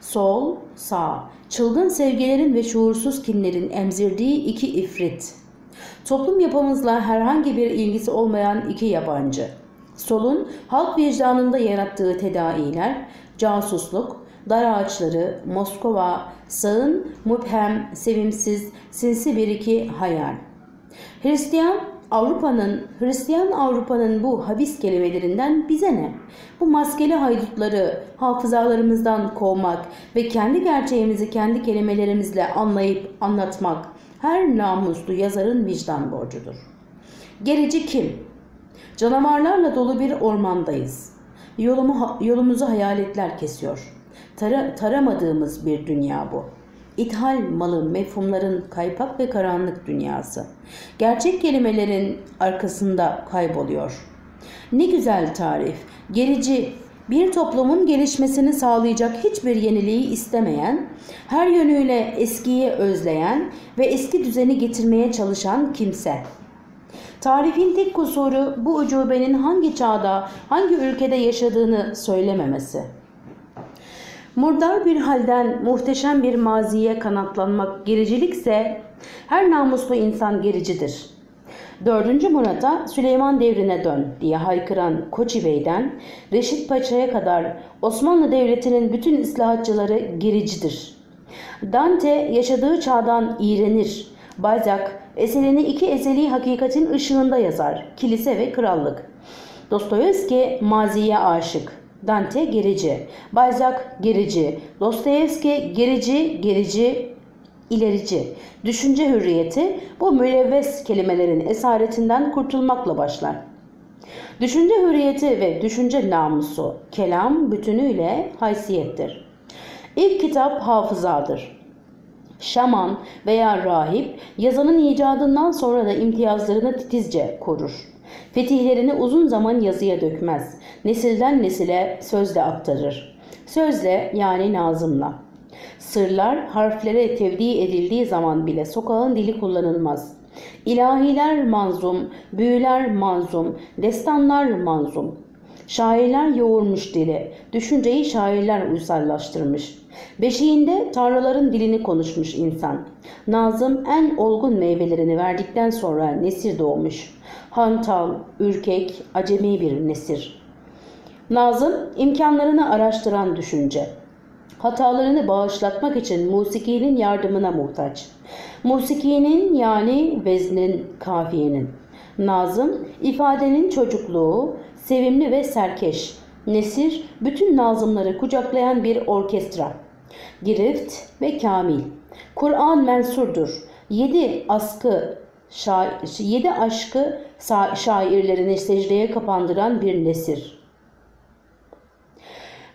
Sol, sağ, çılgın sevgilerin ve şuursuz kinlerin emzirdiği iki ifrit toplum yapımızla herhangi bir ilgisi olmayan iki yabancı. Solun halk vicdanında yarattığı tedailer, casusluk, dar ağaçları, Moskova, sağın müphem, sevimsiz, sinsi bir iki hayal. Hristiyan Avrupa'nın, Hristiyan Avrupa'nın bu habis kelimelerinden bize ne? Bu maskeli haydutları hafızalarımızdan kovmak ve kendi gerçeğimizi kendi kelimelerimizle anlayıp anlatmak, her namuslu yazarın vicdan borcudur. Gerici kim? Canavarlarla dolu bir ormandayız. Yolumu, yolumuzu hayaletler kesiyor. Tara, taramadığımız bir dünya bu. İthal malı mefhumların kaypak ve karanlık dünyası. Gerçek kelimelerin arkasında kayboluyor. Ne güzel tarif. Gerici bir toplumun gelişmesini sağlayacak hiçbir yeniliği istemeyen, her yönüyle eskiyi özleyen ve eski düzeni getirmeye çalışan kimse. Tarifin tek kusuru bu ucubenin hangi çağda, hangi ülkede yaşadığını söylememesi. Murdar bir halden muhteşem bir maziye kanatlanmak gericilikse her namuslu insan gericidir.'' 4. Murat'a Süleyman devrine dön diye haykıran Koçi Bey'den Reşit Paşa'ya kadar Osmanlı Devleti'nin bütün islahatçıları gericidir. Dante yaşadığı çağdan iğrenir. Balzac eserini iki ezeli hakikatin ışığında yazar. Kilise ve krallık. Dostoyevski maziye aşık. Dante gerici, Balzac gerici, Dostoyevski gerici, gerici, ilerici, düşünce hürriyeti bu mülevves kelimelerin esaretinden kurtulmakla başlar. Düşünce hürriyeti ve düşünce namusu, kelam bütünüyle haysiyettir. İlk kitap hafızadır. Şaman veya rahip yazanın icadından sonra da imtiyazlarını titizce korur. Fetihlerini uzun zaman yazıya dökmez. Nesilden nesile sözle aktarır. Sözle yani nazımla. Sırlar harflere tevdi edildiği zaman bile sokağın dili kullanılmaz. İlahiler manzum, büyüler manzum, destanlar manzum. Şairler yoğurmuş dili, düşünceyi şairler uysallaştırmış. Beşiğinde tanrıların dilini konuşmuş insan. Nazım en olgun meyvelerini verdikten sonra nesir doğmuş. Hantal, ürkek, acemi bir nesir. Nazım imkanlarını araştıran düşünce hatalarını bağışlatmak için musikiyenin yardımına muhtaç. Musikiyenin yani veznin, kafiyenin. Nazım, ifadenin çocukluğu, sevimli ve serkeş. Nesir, bütün nazımları kucaklayan bir orkestra. Girift ve Kamil. Kur'an mensurdur. Yedi askı, şa yedi aşkı şairlerini secdeye kapandıran bir nesir.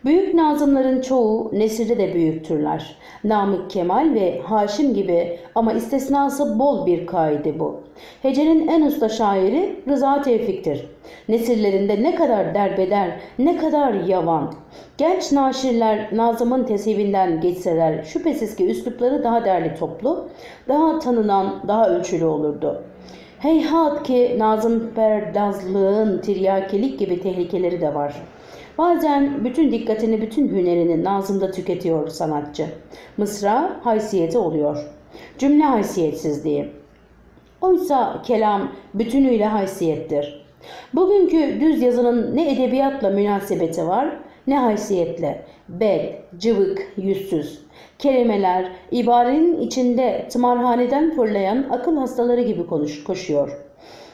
Büyük nazımların çoğu nesiri de büyüktürler. Namık Kemal ve Haşim gibi ama istisnası bol bir kaidi bu. Hecenin en usta şairi Rıza Tevfik'tir. Nesirlerinde ne kadar derbeder, ne kadar yavan. Genç naşirler Nazım'ın tesibinden geçseler şüphesiz ki üslupları daha derli toplu, daha tanınan, daha ölçülü olurdu.'' Heyhat ki Nazım Perdazlığın tiryakilik gibi tehlikeleri de var. Bazen bütün dikkatini, bütün hünerini nazımda tüketiyor sanatçı. Mısra haysiyeti oluyor. Cümle haysiyetsizliği. Oysa kelam bütünüyle haysiyettir. Bugünkü düz yazının ne edebiyatla münasebeti var ne haysiyetle. Bel, cıvık, yüzsüz. Kelimeler ibarenin içinde tımarhaneden fırlayan akıl hastaları gibi konuş, koşuyor.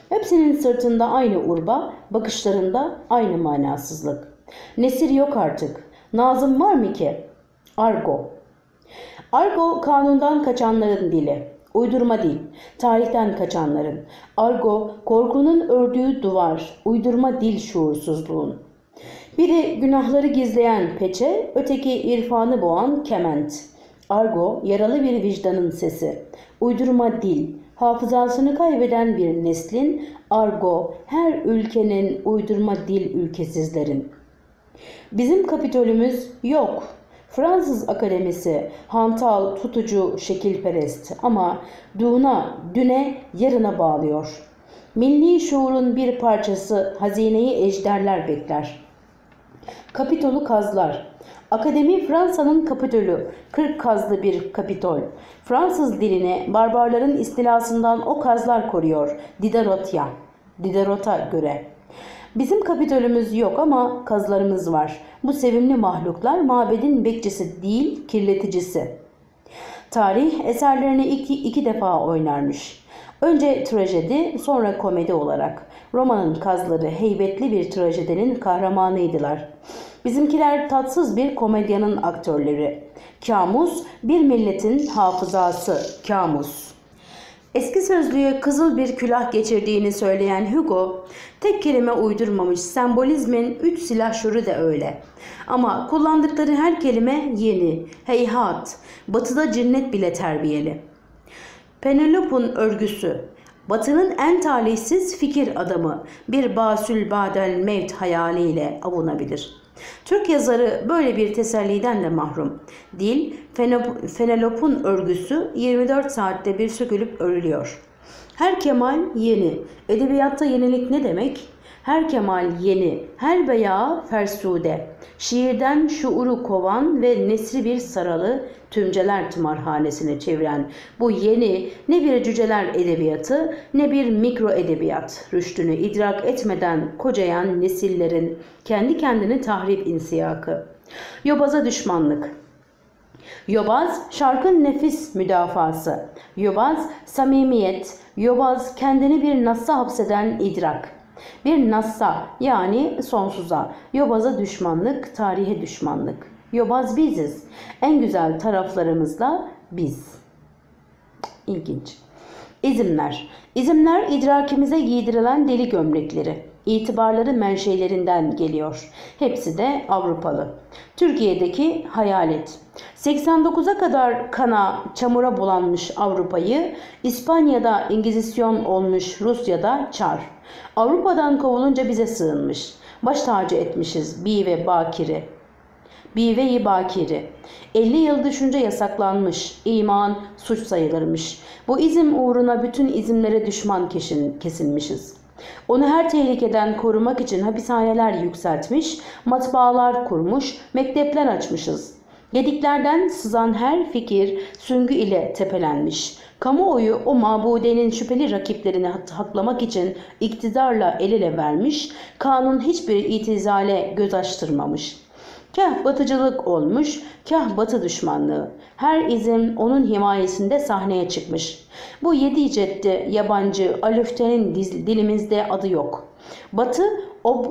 Hepsinin sırtında aynı urba, bakışlarında aynı manasızlık. Nesir yok artık. Nazım var mı ki? Argo. Argo kanundan kaçanların dili. Uydurma dil. Tarihten kaçanların. Argo korkunun ördüğü duvar. Uydurma dil şuursuzluğun. Biri günahları gizleyen peçe, öteki irfanı boğan kement. Argo yaralı bir vicdanın sesi. Uydurma dil. Hafızasını kaybeden bir neslin argo her ülkenin uydurma dil ülkesizlerin. Bizim kapitolümüz yok. Fransız akademisi hantal, tutucu, şekilperest amaduğuna, düne, yarına bağlıyor. Milli şuurun bir parçası hazineyi ejderler bekler. Kapitolu kazlar. Akademi Fransa'nın kapitolu, 40 kazlı bir kapitol. Fransız dilini barbarların istilasından o kazlar koruyor, Diderot'a, Diderot'a göre. Bizim kapitolümüz yok ama kazlarımız var. Bu sevimli mahluklar mabedin bekçisi değil kirleticisi. Tarih eserlerini iki, iki defa oynarmış. Önce trajedi, sonra komedi olarak. Roma'nın kazları heybetli bir trajedinin kahramanıydılar. Bizimkiler tatsız bir komedyanın aktörleri. Kamus, bir milletin hafızası. Kamus. Eski sözlüğe kızıl bir külah geçirdiğini söyleyen Hugo, Tek kelime uydurmamış. Sembolizmin üç silahşörü de öyle. Ama kullandıkları her kelime yeni, heyhat. Batıda cinnet bile terbiyeli. Penelope'un örgüsü. Batı'nın en talihsiz fikir adamı bir basül badel mevt hayaliyle avunabilir. Türk yazarı böyle bir teselliden de mahrum. Dil, Fenelop'un örgüsü 24 saatte bir sökülüp örülüyor. Her kemal yeni. Edebiyatta yenilik ne demek? Her kemal yeni, her beya fersude. Şiirden şuuru kovan ve nesri bir saralı tümceler tımarhanesine çeviren bu yeni ne bir cüceler edebiyatı ne bir mikro edebiyat rüştünü idrak etmeden kocayan nesillerin kendi kendini tahrip insiyakı. Yobaza düşmanlık, Yobaz şarkın nefis müdafası. Yobaz samimiyet. Yobaz kendini bir nasa hapseden idrak. Bir nasa yani sonsuza. Yobaza düşmanlık, tarihe düşmanlık. Yobaz biziz. En güzel taraflarımızla biz. İlginç. İzimler. İzimler idrakimize giydirilen deli gömlekleri itibarları menşelerinden geliyor. Hepsi de Avrupalı. Türkiye'deki hayalet. 89'a kadar kana, çamura bulanmış Avrupa'yı, İspanya'da İngilizisyon olmuş Rusya'da çar. Avrupa'dan kovulunca bize sığınmış. Baş tacı etmişiz bi ve bakiri. Bive-i bakiri. 50 yıl düşünce yasaklanmış, iman suç sayılırmış. Bu izim uğruna bütün izimlere düşman kesin, kesilmişiz.'' Onu her tehlikeden korumak için hapishaneler yükseltmiş, matbaalar kurmuş, mektepler açmışız. Yediklerden sızan her fikir süngü ile tepelenmiş. Kamuoyu o mabudenin şüpheli rakiplerini haklamak için iktidarla el ele vermiş, kanun hiçbir itizale göz açtırmamış.'' Kah batıcılık olmuş, kah batı düşmanlığı. Her izim onun himayesinde sahneye çıkmış. Bu yedi icette yabancı alüftenin dilimizde adı yok. Batı ob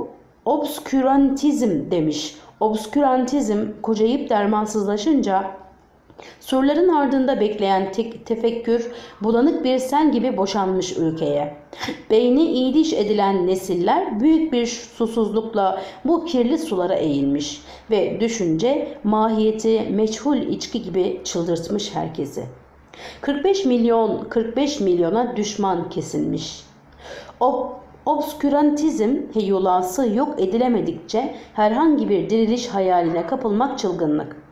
obskürantizm demiş. Obskürantizm kocayıp dermansızlaşınca Surların ardında bekleyen te tefekkür bulanık bir sen gibi boşanmış ülkeye. Beyni iyiliş edilen nesiller büyük bir susuzlukla bu kirli sulara eğilmiş ve düşünce mahiyeti meçhul içki gibi çıldırtmış herkesi. 45 milyon 45 milyona düşman kesilmiş. O obskürantizm heyulası yok edilemedikçe herhangi bir diriliş hayaline kapılmak çılgınlık.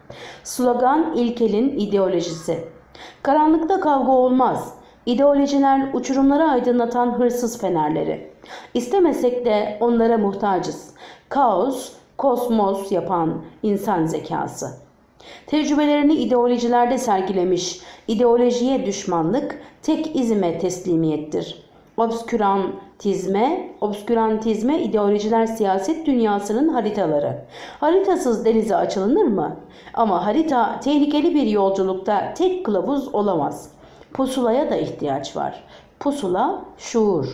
Slogan ilkelin ideolojisi. Karanlıkta kavga olmaz. İdeolojiler uçurumları aydınlatan hırsız fenerleri. İstemesek de onlara muhtacız. Kaos, kosmos yapan insan zekası. Tecrübelerini ideolojilerde sergilemiş, ideolojiye düşmanlık tek izime teslimiyettir. Obsküran tizme, obskürantizme, ideolojiler siyaset dünyasının haritaları. Haritasız denize açılınır mı? Ama harita tehlikeli bir yolculukta tek kılavuz olamaz. Pusulaya da ihtiyaç var. Pusula şuur,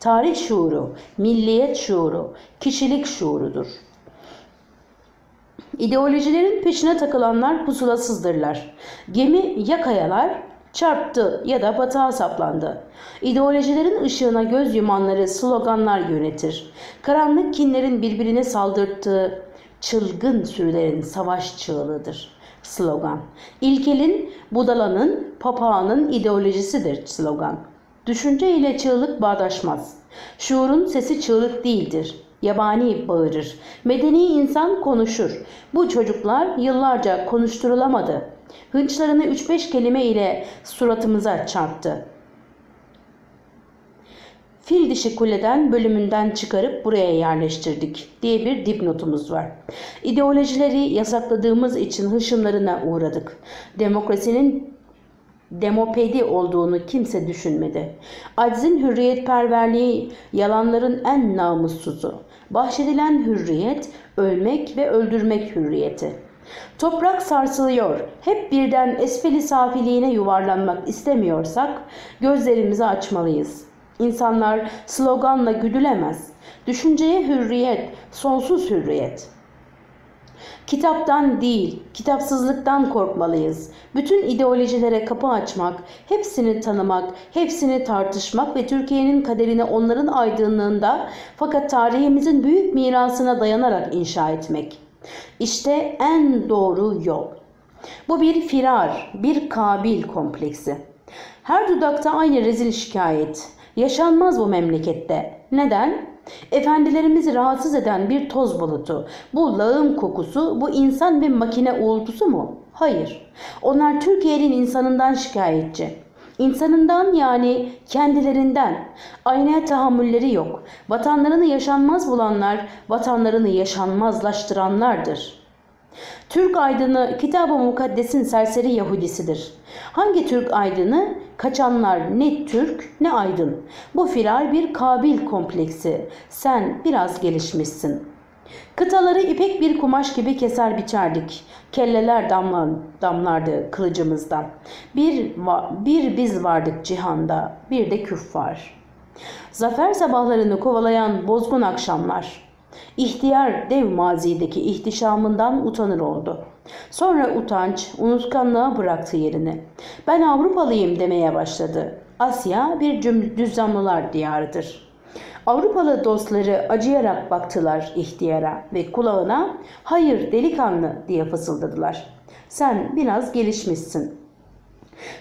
tarih şuuru, milliyet şuuru, kişilik şuurudur. İdeolojilerin peşine takılanlar pusulasızdırlar. Gemi ya kayalar çarptı ya da batağa saplandı. İdeolojilerin ışığına göz yumanları sloganlar yönetir. Karanlık kinlerin birbirine saldırttığı çılgın sürülerin savaş çığlığıdır. Slogan. İlkelin, budalanın, papağanın ideolojisidir slogan. Düşünce ile çığlık bağdaşmaz. Şuurun sesi çığlık değildir. Yabani bağırır. Medeni insan konuşur. Bu çocuklar yıllarca konuşturulamadı. Hınçlarını 3-5 kelime ile suratımıza çarptı. Fil dişi kuleden bölümünden çıkarıp buraya yerleştirdik diye bir dipnotumuz var. İdeolojileri yasakladığımız için hışımlarına uğradık. Demokrasinin demopedi olduğunu kimse düşünmedi. Aczin hürriyetperverliği yalanların en namussuzu. Bahşedilen hürriyet ölmek ve öldürmek hürriyeti. Toprak sarsılıyor. Hep birden esfeli safiliğine yuvarlanmak istemiyorsak gözlerimizi açmalıyız. İnsanlar sloganla güdülemez. Düşünceye hürriyet, sonsuz hürriyet. Kitaptan değil, kitapsızlıktan korkmalıyız. Bütün ideolojilere kapı açmak, hepsini tanımak, hepsini tartışmak ve Türkiye'nin kaderini onların aydınlığında fakat tarihimizin büyük mirasına dayanarak inşa etmek.'' İşte en doğru yol. Bu bir firar, bir kabil kompleksi. Her dudakta aynı rezil şikayet. Yaşanmaz bu memlekette. Neden? Efendilerimizi rahatsız eden bir toz bulutu, bu lağım kokusu, bu insan ve makine uğultusu mu? Hayır. Onlar Türkiye'nin insanından şikayetçi. İnsanından yani kendilerinden. Aynaya tahammülleri yok. Vatanlarını yaşanmaz bulanlar, vatanlarını yaşanmazlaştıranlardır.'' Türk aydını Kitab-ı Mukaddes'in serseri Yahudisidir. Hangi Türk aydını? Kaçanlar ne Türk ne aydın. Bu firar bir kabil kompleksi. Sen biraz gelişmişsin.'' Kıtaları ipek bir kumaş gibi keser biçerdik. Kelleler damla, damlardı kılıcımızdan. Bir, bir biz vardık cihanda, bir de küffar. Zafer sabahlarını kovalayan bozgun akşamlar. İhtiyar dev mazideki ihtişamından utanır oldu. Sonra utanç unutkanlığa bıraktı yerini. Ben Avrupalıyım demeye başladı. Asya bir düz düzlamlılar diyarıdır.'' Avrupalı dostları acıyarak baktılar ihtiyara ve kulağına hayır delikanlı diye fısıldadılar. Sen biraz gelişmişsin.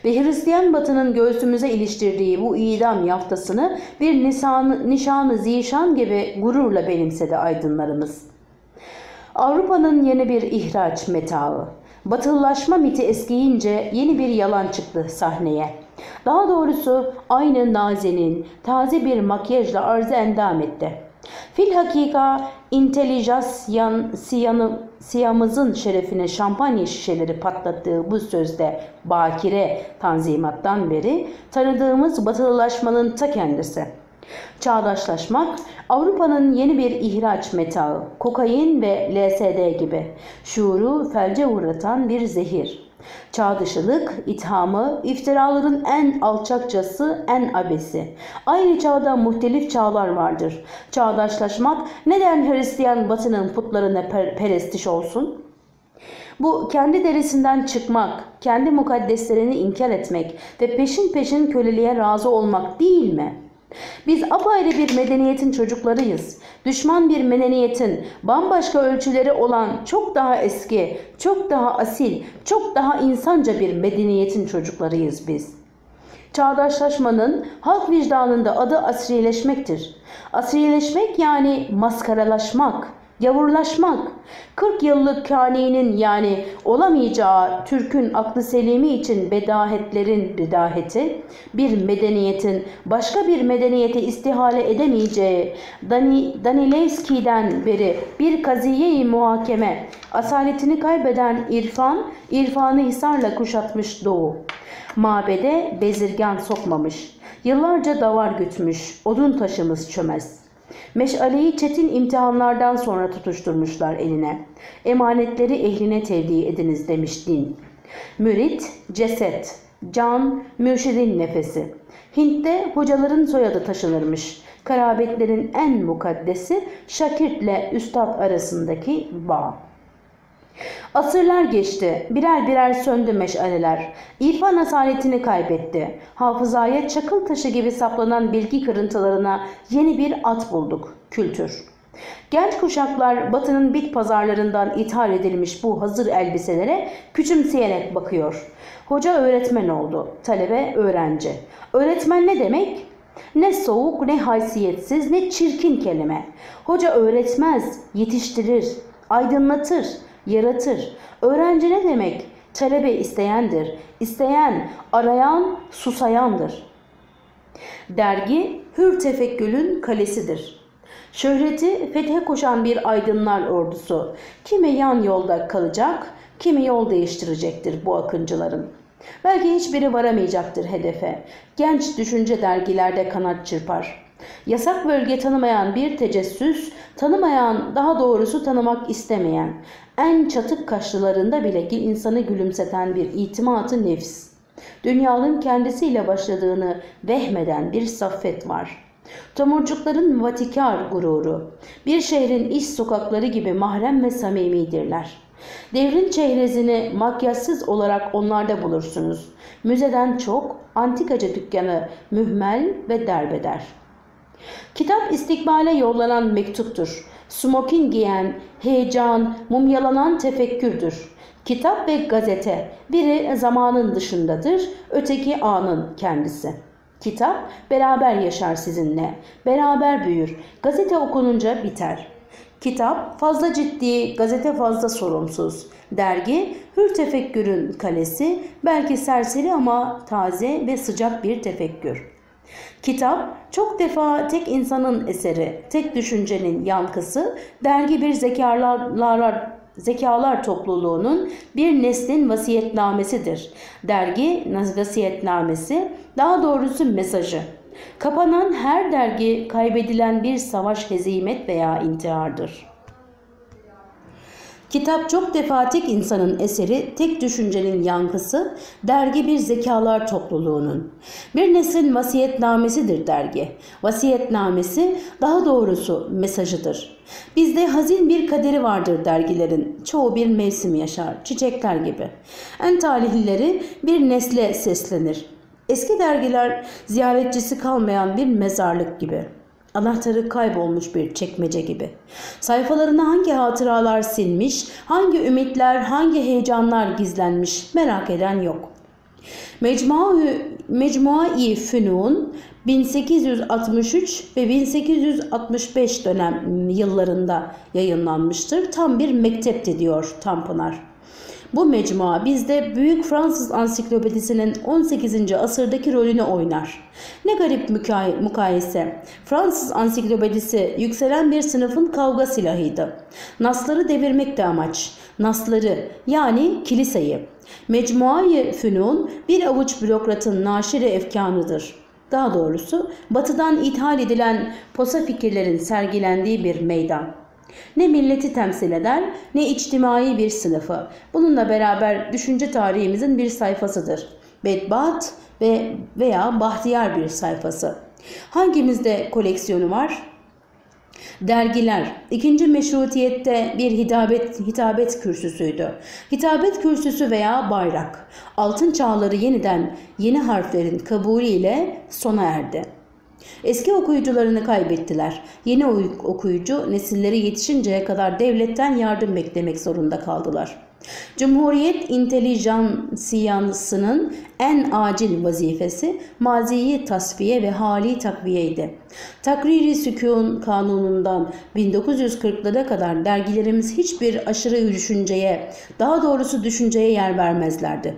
Ve Hristiyan batının göğsümüze iliştirdiği bu idam yaftasını bir nisanı, nişanı zişan gibi gururla benimsedi aydınlarımız. Avrupa'nın yeni bir ihraç metağı. Batıllaşma miti eskiyince yeni bir yalan çıktı sahneye. Daha doğrusu aynı nazenin taze bir makyajla arzı endam etti. Fil hakika intelijansiyan siyamızın şerefine şampanya şişeleri patlattığı bu sözde bakire tanzimattan beri tanıdığımız batılılaşmanın ta kendisi. Çağdaşlaşmak Avrupa'nın yeni bir ihraç metağı, kokain ve LSD gibi şuuru felce uğratan bir zehir. Çağdışılık, ithamı, iftiraların en alçakçası, en abesi. Aynı çağda muhtelif çağlar vardır. Çağdaşlaşmak neden Hristiyan batının putlarına per perestiş olsun? Bu kendi derisinden çıkmak, kendi mukaddeslerini inkar etmek ve peşin peşin köleliğe razı olmak değil mi?'' Biz apayrı bir medeniyetin çocuklarıyız. Düşman bir medeniyetin bambaşka ölçüleri olan çok daha eski, çok daha asil, çok daha insanca bir medeniyetin çocuklarıyız biz. Çağdaşlaşmanın halk vicdanında adı asrileşmektir. Asrileşmek yani maskaralaşmak Yavurlaşmak, 40 yıllık kâneinin yani olamayacağı Türk'ün aklı selimi için bedahetlerin bedaheti, bir medeniyetin başka bir medeniyete istihale edemeyeceği Dani, Danilevski'den beri bir kaziyeyi muhakeme, asaletini kaybeden irfan, irfanı hisarla kuşatmış doğu. Mabede bezirgan sokmamış, yıllarca davar gütmüş, odun taşımız çömez.'' Meşaleyi çetin imtihanlardan sonra tutuşturmuşlar eline. Emanetleri ehline tevdi ediniz demiş din. Mürit, ceset, can, mürşidin nefesi. Hint'te hocaların soyadı taşınırmış. Karabetlerin en mukaddesi Şakirt'le Üstad arasındaki bağ. Asırlar geçti. Birer birer söndü meşaleler. İrfan asaletini kaybetti. Hafızaya çakıl taşı gibi saplanan bilgi kırıntılarına yeni bir at bulduk. Kültür. Genç kuşaklar batının bit pazarlarından ithal edilmiş bu hazır elbiselere küçümseyerek bakıyor. Hoca öğretmen oldu, talebe öğrenci. Öğretmen ne demek? Ne soğuk, ne haysiyetsiz, ne çirkin kelime. Hoca öğretmez, yetiştirir, aydınlatır, yaratır. Öğrenci ne demek? Talebe isteyendir. İsteyen, arayan, susayandır. Dergi hür tefekkülün kalesidir. Şöhreti fethe koşan bir aydınlar ordusu. Kimi yan yolda kalacak, kimi yol değiştirecektir bu akıncıların. Belki hiçbiri varamayacaktır hedefe. Genç düşünce dergilerde kanat çırpar. Yasak bölge tanımayan bir tecessüs, tanımayan daha doğrusu tanımak istemeyen, en çatık kaşlılarında bile ki insanı gülümseten bir itimatı nefs. Dünyanın kendisiyle başladığını vehmeden bir saffet var. Tomurcukların vatikar gururu, bir şehrin iş sokakları gibi mahrem ve samimidirler. Devrin çehrezini makyajsız olarak onlarda bulursunuz. Müzeden çok antikacı dükkanı mühmel ve derbeder.'' Kitap istikbale yollanan mektuptur. Smokin giyen, heyecan, mumyalanan tefekkürdür. Kitap ve gazete, biri zamanın dışındadır, öteki anın kendisi.'' Kitap beraber yaşar sizinle, beraber büyür. Gazete okununca biter. Kitap fazla ciddi, gazete fazla sorumsuz. Dergi hür tefekkürün kalesi, belki serseri ama taze ve sıcak bir tefekkür. Kitap çok defa tek insanın eseri, tek düşüncenin yankısı, dergi bir zekalar zekalar topluluğunun bir neslin vasiyetnamesidir. Dergi vasiyetnamesi, daha doğrusu mesajı. Kapanan her dergi kaybedilen bir savaş, hezimet veya intihardır.'' Kitap çok defa tek insanın eseri, tek düşüncenin yankısı, dergi bir zekalar topluluğunun. Bir neslin vasiyetnamesidir dergi. Vasiyetnamesi daha doğrusu mesajıdır. Bizde hazin bir kaderi vardır dergilerin. Çoğu bir mevsim yaşar, çiçekler gibi. En talihlileri bir nesle seslenir. Eski dergiler ziyaretçisi kalmayan bir mezarlık gibi.'' Anahtarı kaybolmuş bir çekmece gibi. Sayfalarına hangi hatıralar silmiş, hangi ümitler, hangi heyecanlar gizlenmiş merak eden yok. Mecmua-i Fünun 1863 ve 1865 dönem yıllarında yayınlanmıştır. Tam bir mektepti diyor Tanpınar. Bu mecmua bizde Büyük Fransız Ansiklopedisinin 18. asırdaki rolünü oynar. Ne garip mukayese. Fransız Ansiklopedisi yükselen bir sınıfın kavga silahıydı. Nasları devirmek de amaç. Nasları yani kiliseyi. Mecmuayı Fünun bir avuç bürokratın naşire efkanıdır. Daha doğrusu batıdan ithal edilen posa fikirlerin sergilendiği bir meydan. Ne milleti temsil eder, ne içtimai bir sınıfı. Bununla beraber düşünce tarihimizin bir sayfasıdır. Bedbat ve veya bahtiyar bir sayfası. Hangimizde koleksiyonu var? Dergiler, ikinci meşrutiyette bir hitabet, hitabet kürsüsüydü. Hitabet kürsüsü veya bayrak, altın çağları yeniden yeni harflerin kabulüyle sona erdi. Eski okuyucularını kaybettiler. Yeni okuyucu nesilleri yetişinceye kadar devletten yardım beklemek zorunda kaldılar. Cumhuriyet intelijansiyasının en acil vazifesi maziyi tasfiye ve hali takviyeydi. Takriri Sükun Kanunu'ndan 1940'lara kadar dergilerimiz hiçbir aşırı düşünceye, daha doğrusu düşünceye yer vermezlerdi.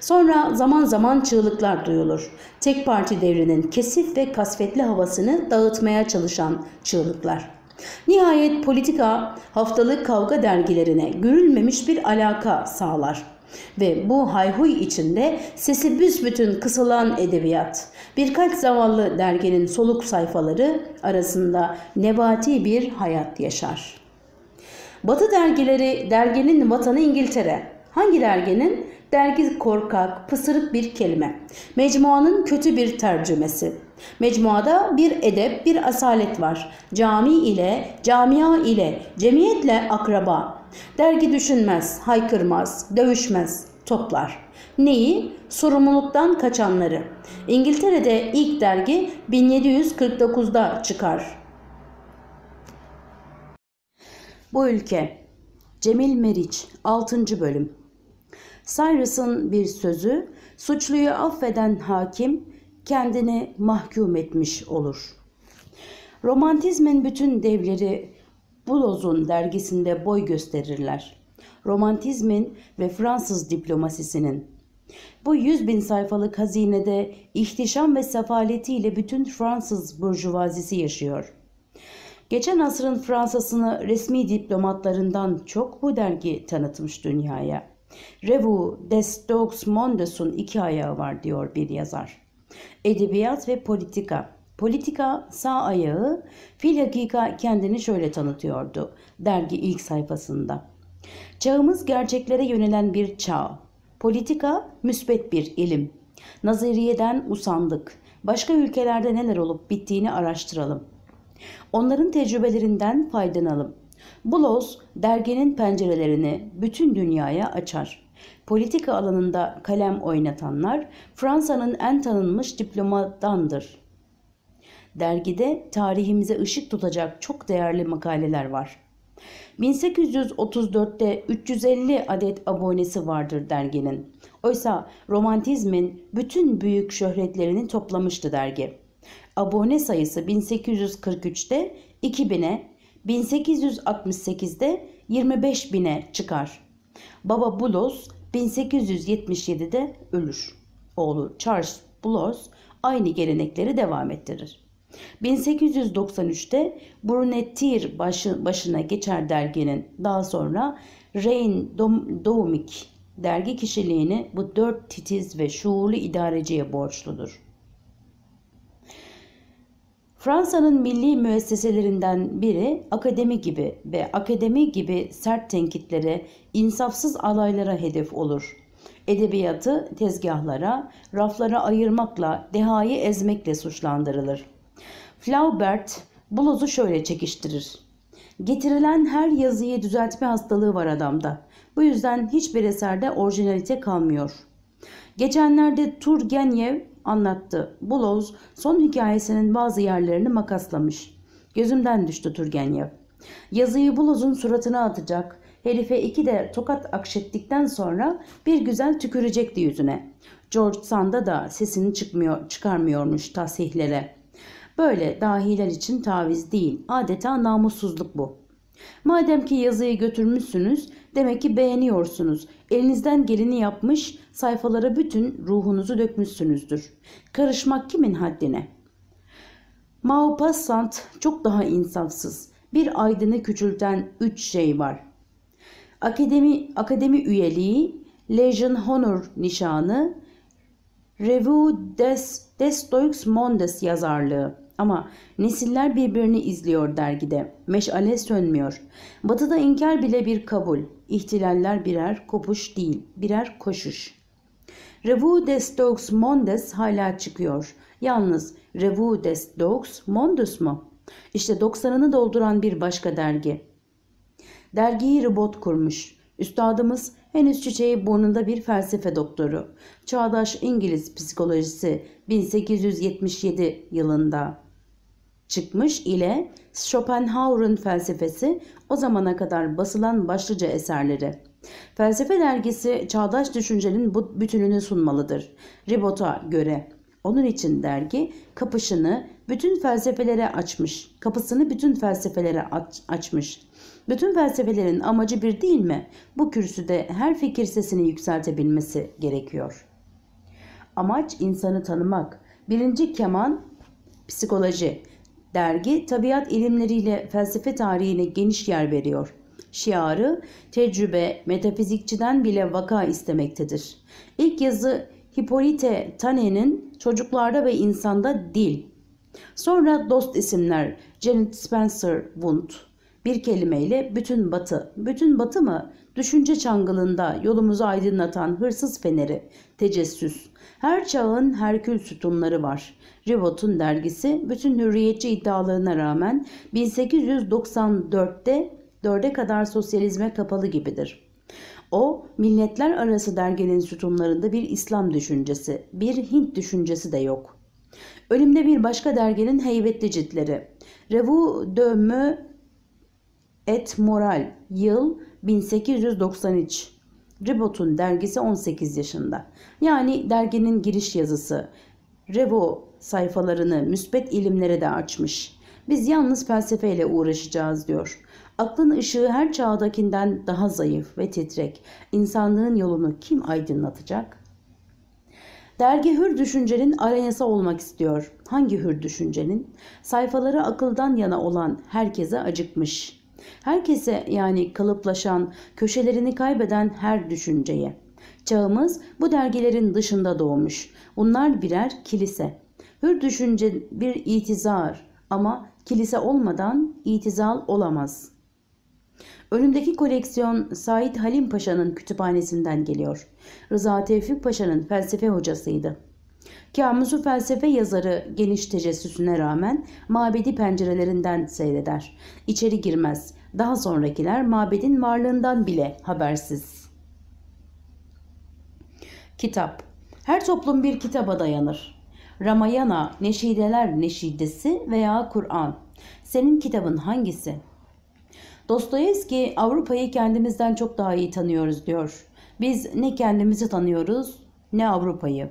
Sonra zaman zaman çığlıklar duyulur. Tek parti devrinin kesif ve kasvetli havasını dağıtmaya çalışan çığlıklar. Nihayet politika haftalık kavga dergilerine görülmemiş bir alaka sağlar. Ve bu hayhuy içinde sesi büsbütün kısılan edebiyat, birkaç zavallı derginin soluk sayfaları arasında nebati bir hayat yaşar. Batı dergileri derginin vatanı İngiltere, hangi derginin Dergi korkak, pısırık bir kelime. Mecmuanın kötü bir tercümesi. Mecmuada bir edep, bir asalet var. Cami ile, camia ile, cemiyetle akraba. Dergi düşünmez, haykırmaz, dövüşmez, toplar. Neyi? Sorumluluktan kaçanları. İngiltere'de ilk dergi 1749'da çıkar. Bu ülke Cemil Meriç 6. bölüm Cyrus'ın bir sözü suçluyu affeden hakim kendini mahkum etmiş olur. Romantizmin bütün devleri Buloz'un dergisinde boy gösterirler. Romantizmin ve Fransız diplomasisinin. Bu yüz bin sayfalık hazinede ihtişam ve sefaletiyle bütün Fransız burjuvazisi yaşıyor. Geçen asrın Fransa'sını resmi diplomatlarından çok bu dergi tanıtmış dünyaya. Revu Destox Mondes'un iki ayağı var diyor bir yazar. Edebiyat ve politika. Politika sağ ayağı filhakika kendini şöyle tanıtıyordu dergi ilk sayfasında. Çağımız gerçeklere yönelen bir çağ. Politika müsbet bir ilim. Nazariyeden usandık. Başka ülkelerde neler olup bittiğini araştıralım. Onların tecrübelerinden faydalanalım. Bulos derginin pencerelerini bütün dünyaya açar. Politika alanında kalem oynatanlar Fransa'nın en tanınmış diplomadandır. Dergide tarihimize ışık tutacak çok değerli makaleler var. 1834'te 350 adet abonesi vardır derginin. Oysa romantizmin bütün büyük şöhretlerini toplamıştı dergi. Abone sayısı 1843'te 2000'e 1868'de 25 bine çıkar. Baba Bulos 1877'de ölür. Oğlu Charles Bulos aynı gelenekleri devam ettirir. 1893'te Brunettier başı, başına geçer derginin daha sonra Rein Domik dergi kişiliğini bu dört titiz ve şuurlu idareciye borçludur. Fransa'nın milli müesseselerinden biri akademi gibi ve akademi gibi sert tenkitlere, insafsız alaylara hedef olur. Edebiyatı tezgahlara, raflara ayırmakla, dehayı ezmekle suçlandırılır. Flaubert bluzu şöyle çekiştirir. Getirilen her yazıyı düzeltme hastalığı var adamda. Bu yüzden hiçbir eserde orijinalite kalmıyor. Geçenlerde Turgenev anlattı. Buloz son hikayesinin bazı yerlerini makaslamış. Gözümden düştü Turgenev. Yazıyı Buloz'un suratına atacak. Herife iki de tokat akşettikten sonra bir güzel tükürecekti yüzüne. George Sand'a da sesini çıkmıyor, çıkarmıyormuş tasihlere. Böyle dahiler için taviz değil, adeta namussuzluk bu. Madem ki yazıyı götürmüşsünüz, Demek ki beğeniyorsunuz. Elinizden geleni yapmış, sayfalara bütün ruhunuzu dökmüşsünüzdür. Karışmak kimin haddine? Maupassant çok daha insafsız. Bir aydını küçülten üç şey var. Akademi, akademi üyeliği, Legion Honor nişanı, Revue des, des Deux Mondes yazarlığı. Ama nesiller birbirini izliyor dergide. Meşale sönmüyor. Batıda inkar bile bir kabul. İhtilaller birer kopuş değil, birer koşuş. Revue des Deux Mondes hala çıkıyor. Yalnız Revue des Deux Mondes mu? İşte 90'ını dolduran bir başka dergi. Dergiyi robot kurmuş. Üstadımız henüz çiçeği burnunda bir felsefe doktoru. Çağdaş İngiliz psikolojisi 1877 yılında çıkmış ile Schopenhauer'ın felsefesi o zamana kadar basılan başlıca eserleri. Felsefe dergisi çağdaş düşüncenin bu bütününü sunmalıdır. Ribot'a göre. Onun için dergi kapışını bütün felsefelere açmış. Kapısını bütün felsefelere aç, açmış. Bütün felsefelerin amacı bir değil mi? Bu kürsüde her fikir sesini yükseltebilmesi gerekiyor. Amaç insanı tanımak. Birinci keman psikoloji. Dergi tabiat ilimleriyle felsefe tarihine geniş yer veriyor. Şiarı tecrübe metafizikçiden bile vaka istemektedir. İlk yazı Hippolyte Tane'nin Çocuklarda ve İnsanda Dil. Sonra dost isimler Janet Spencer Wundt. Bir kelimeyle bütün batı. Bütün batı mı? Düşünce çangılında yolumuzu aydınlatan hırsız feneri, tecessüs, her çağın Herkül sütunları var. Rivot'un dergisi bütün hürriyetçi iddialarına rağmen 1894'te 4'e kadar sosyalizme kapalı gibidir. O, milletler arası derginin sütunlarında bir İslam düşüncesi, bir Hint düşüncesi de yok. Ölümde bir başka derginin heybetli ciltleri. Revue de et Moral, yıl 1893. Rebot'un dergisi 18 yaşında. Yani derginin giriş yazısı. Revo sayfalarını müsbet ilimlere de açmış. Biz yalnız felsefeyle uğraşacağız diyor. Aklın ışığı her çağdakinden daha zayıf ve titrek. İnsanlığın yolunu kim aydınlatacak? Dergi hür düşüncenin arenası olmak istiyor. Hangi hür düşüncenin? Sayfaları akıldan yana olan herkese acıkmış.'' Herkese yani kalıplaşan, köşelerini kaybeden her düşünceye. Çağımız bu dergilerin dışında doğmuş. Bunlar birer kilise. Hür düşünce bir itizar ama kilise olmadan itizal olamaz. Önümdeki koleksiyon Said Halim Paşa'nın kütüphanesinden geliyor. Rıza Tevfik Paşa'nın felsefe hocasıydı. Kamusu felsefe yazarı geniş tecessüsüne rağmen mabedi pencerelerinden seyreder. İçeri girmez. Daha sonrakiler mabedin varlığından bile habersiz. Kitap Her toplum bir kitaba dayanır. Ramayana, Neşideler Neşidesi veya Kur'an. Senin kitabın hangisi? Dostoyevski Avrupa'yı kendimizden çok daha iyi tanıyoruz diyor. Biz ne kendimizi tanıyoruz ne Avrupa'yı.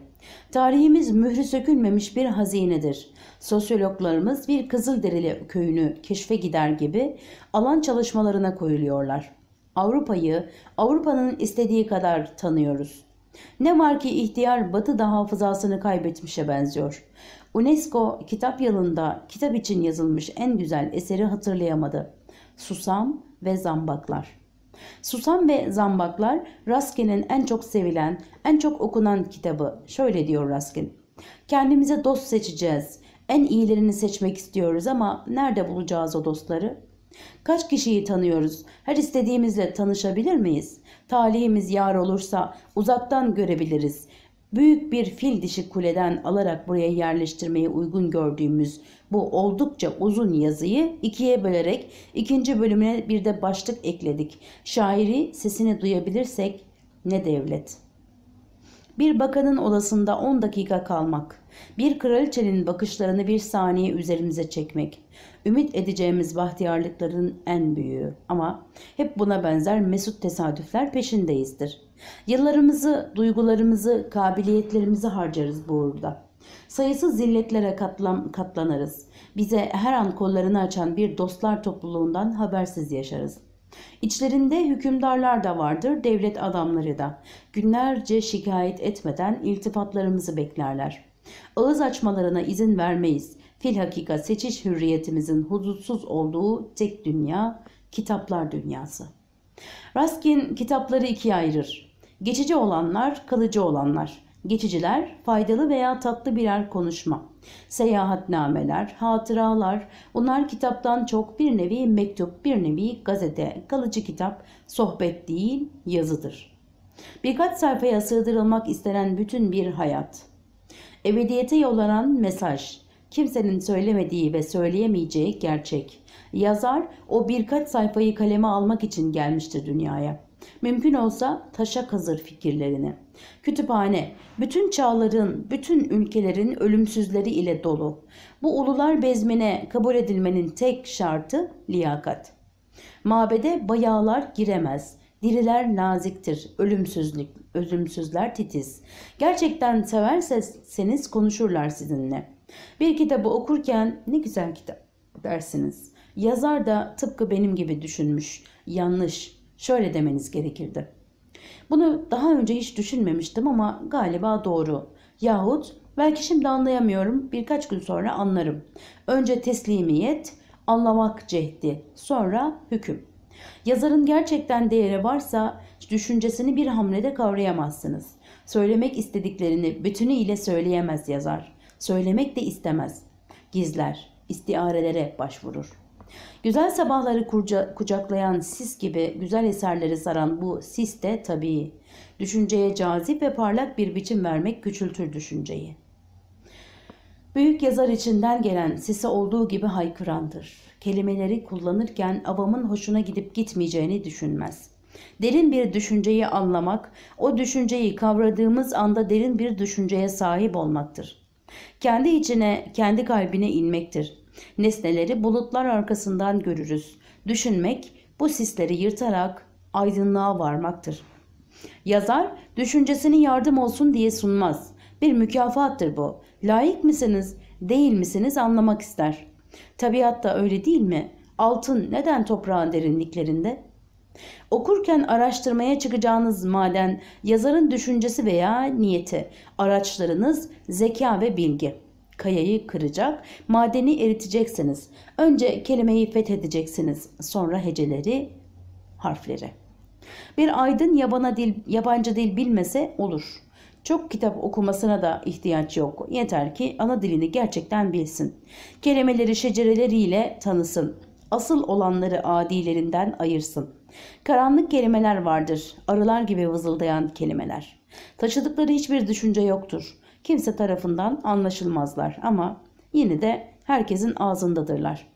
Tarihimiz mührü sökülmemiş bir hazinedir. Sosyologlarımız bir Kızılderili köyünü keşfe gider gibi alan çalışmalarına koyuluyorlar. Avrupa'yı Avrupa'nın istediği kadar tanıyoruz. Ne var ki ihtiyar batı da hafızasını kaybetmişe benziyor. UNESCO kitap yılında kitap için yazılmış en güzel eseri hatırlayamadı. Susam ve Zambaklar. Susam ve Zambaklar Raskin'in en çok sevilen, en çok okunan kitabı. Şöyle diyor Raskin. Kendimize dost seçeceğiz. En iyilerini seçmek istiyoruz ama nerede bulacağız o dostları? Kaç kişiyi tanıyoruz? Her istediğimizle tanışabilir miyiz? Talihimiz yar olursa uzaktan görebiliriz büyük bir fil dişi kuleden alarak buraya yerleştirmeye uygun gördüğümüz bu oldukça uzun yazıyı ikiye bölerek ikinci bölümüne bir de başlık ekledik. Şairi sesini duyabilirsek ne devlet. Bir bakanın odasında 10 dakika kalmak, bir kraliçenin bakışlarını bir saniye üzerimize çekmek, ümit edeceğimiz bahtiyarlıkların en büyüğü ama hep buna benzer mesut tesadüfler peşindeyizdir.'' Yıllarımızı, duygularımızı, kabiliyetlerimizi harcarız burada. Sayısız zilletlere katlan, katlanırız. Bize her an kollarını açan bir dostlar topluluğundan habersiz yaşarız. İçlerinde hükümdarlar da vardır, devlet adamları da. Günlerce şikayet etmeden iltifatlarımızı beklerler. Ağız açmalarına izin vermeyiz. Filhakika seçiş hürriyetimizin huzursuz olduğu tek dünya, kitaplar dünyası. Raskin kitapları ikiye ayırır. Geçici olanlar, kalıcı olanlar. Geçiciler, faydalı veya tatlı birer konuşma. Seyahatnameler, hatıralar, bunlar kitaptan çok bir nevi mektup, bir nevi gazete, kalıcı kitap, sohbet değil, yazıdır. Birkaç sayfaya sığdırılmak istenen bütün bir hayat. Ebediyete yollanan mesaj, kimsenin söylemediği ve söyleyemeyeceği gerçek. Yazar o birkaç sayfayı kaleme almak için gelmiştir dünyaya. Mümkün olsa taşa kazır fikirlerini. Kütüphane, bütün çağların, bütün ülkelerin ölümsüzleri ile dolu. Bu ulular bezmine kabul edilmenin tek şartı liyakat. Mabede bayağılar giremez.'' Diriler naziktir, ölümsüzlük, ölümsüzler titiz. Gerçekten severseniz konuşurlar sizinle. Bir kitabı okurken ne güzel kitap dersiniz. Yazar da tıpkı benim gibi düşünmüş. Yanlış, şöyle demeniz gerekirdi. Bunu daha önce hiç düşünmemiştim ama galiba doğru. Yahut belki şimdi anlayamıyorum birkaç gün sonra anlarım. Önce teslimiyet, anlamak cehdi, sonra hüküm. Yazarın gerçekten değere varsa düşüncesini bir hamlede kavrayamazsınız. Söylemek istediklerini bütünüyle söyleyemez yazar. Söylemek de istemez. Gizler, istiarelere başvurur.'' Güzel sabahları kurca, kucaklayan sis gibi güzel eserleri saran bu sis de tabii. Düşünceye cazip ve parlak bir biçim vermek küçültür düşünceyi. Büyük yazar içinden gelen sise olduğu gibi haykırandır. Kelimeleri kullanırken avamın hoşuna gidip gitmeyeceğini düşünmez. Derin bir düşünceyi anlamak, o düşünceyi kavradığımız anda derin bir düşünceye sahip olmaktır. Kendi içine, kendi kalbine inmektir. Nesneleri bulutlar arkasından görürüz. Düşünmek bu sisleri yırtarak aydınlığa varmaktır. Yazar düşüncesini yardım olsun diye sunmaz. Bir mükafattır bu. Layık mısınız, değil misiniz anlamak ister. Tabiatta öyle değil mi? Altın neden toprağın derinliklerinde? Okurken araştırmaya çıkacağınız maden yazarın düşüncesi veya niyeti, araçlarınız zeka ve bilgi kayayı kıracak, madeni eriteceksiniz. Önce kelimeyi fethedeceksiniz, sonra heceleri, harfleri. Bir aydın yabana dil, yabancı dil bilmese olur. Çok kitap okumasına da ihtiyaç yok. Yeter ki ana dilini gerçekten bilsin. Kelimeleri şecereleriyle tanısın. Asıl olanları adilerinden ayırsın. Karanlık kelimeler vardır. Arılar gibi vızıldayan kelimeler. Taşıdıkları hiçbir düşünce yoktur kimse tarafından anlaşılmazlar ama yine de herkesin ağzındadırlar.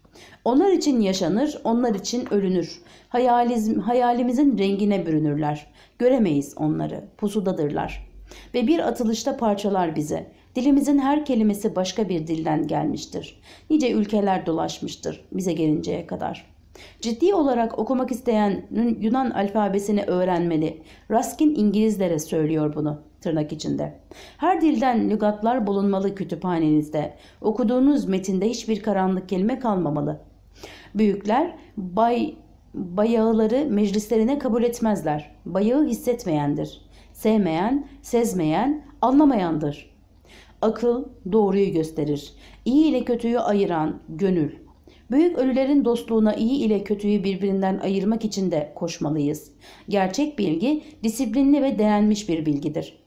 Onlar için yaşanır, onlar için ölünür. Hayalizm, hayalimizin rengine bürünürler. Göremeyiz onları, pusudadırlar. Ve bir atılışta parçalar bize. Dilimizin her kelimesi başka bir dilden gelmiştir. Nice ülkeler dolaşmıştır bize gelinceye kadar.'' Ciddi olarak okumak isteyen Yunan alfabesini öğrenmeli. Raskin İngilizlere söylüyor bunu tırnak içinde. Her dilden lügatlar bulunmalı kütüphanenizde. Okuduğunuz metinde hiçbir karanlık kelime kalmamalı. Büyükler bay bayağıları meclislerine kabul etmezler. Bayağı hissetmeyendir. Sevmeyen, sezmeyen, anlamayandır. Akıl doğruyu gösterir. İyi ile kötüyü ayıran gönül. Büyük ölülerin dostluğuna iyi ile kötüyü birbirinden ayırmak için de koşmalıyız. Gerçek bilgi disiplinli ve denenmiş bir bilgidir.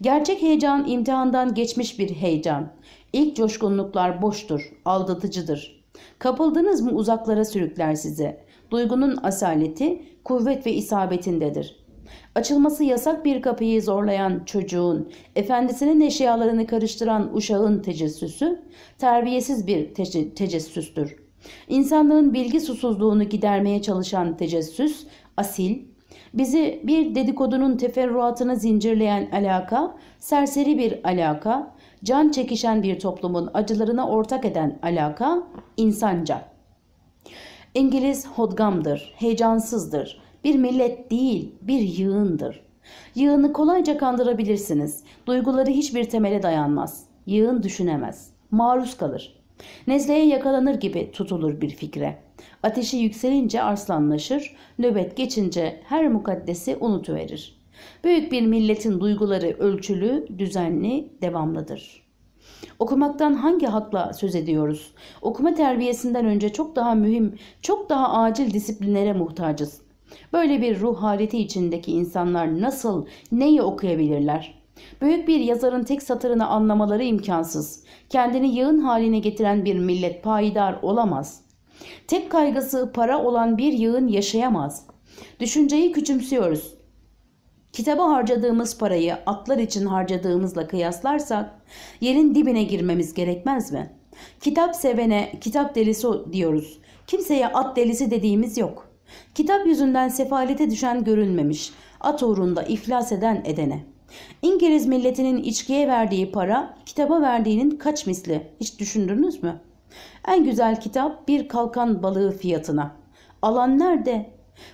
Gerçek heyecan imtihandan geçmiş bir heyecan. İlk coşkunluklar boştur, aldatıcıdır. Kapıldınız mı uzaklara sürükler sizi. Duygunun asaleti, kuvvet ve isabetindedir. Açılması yasak bir kapıyı zorlayan çocuğun, efendisinin eşyalarını karıştıran uşağın tecessüsü, terbiyesiz bir te tecessüstür. İnsanlığın bilgi susuzluğunu gidermeye çalışan tecessüs, asil, Bizi bir dedikodunun teferruatına zincirleyen alaka, serseri bir alaka, can çekişen bir toplumun acılarına ortak eden alaka, insanca. İngiliz hodgamdır, heyecansızdır, bir millet değil bir yığındır. Yığını kolayca kandırabilirsiniz. Duyguları hiçbir temele dayanmaz. Yığın düşünemez. Maruz kalır. Nezleye yakalanır gibi tutulur bir fikre. Ateşi yükselince arslanlaşır, nöbet geçince her mukaddesi unutuverir. Büyük bir milletin duyguları ölçülü, düzenli, devamlıdır. Okumaktan hangi hakla söz ediyoruz? Okuma terbiyesinden önce çok daha mühim, çok daha acil disiplinlere muhtacız. Böyle bir ruh haleti içindeki insanlar nasıl, neyi okuyabilirler? Büyük bir yazarın tek satırını anlamaları imkansız. Kendini yığın haline getiren bir millet payidar olamaz. Tek kaygısı para olan bir yığın yaşayamaz. Düşünceyi küçümsüyoruz. Kitaba harcadığımız parayı atlar için harcadığımızla kıyaslarsak yerin dibine girmemiz gerekmez mi? Kitap sevene kitap delisi diyoruz. Kimseye at delisi dediğimiz yok. Kitap yüzünden sefalete düşen görülmemiş, at uğrunda iflas eden edene. İngiliz milletinin içkiye verdiği para kitaba verdiğinin kaç misli hiç düşündünüz mü?'' En güzel kitap bir kalkan balığı fiyatına. Alan nerede?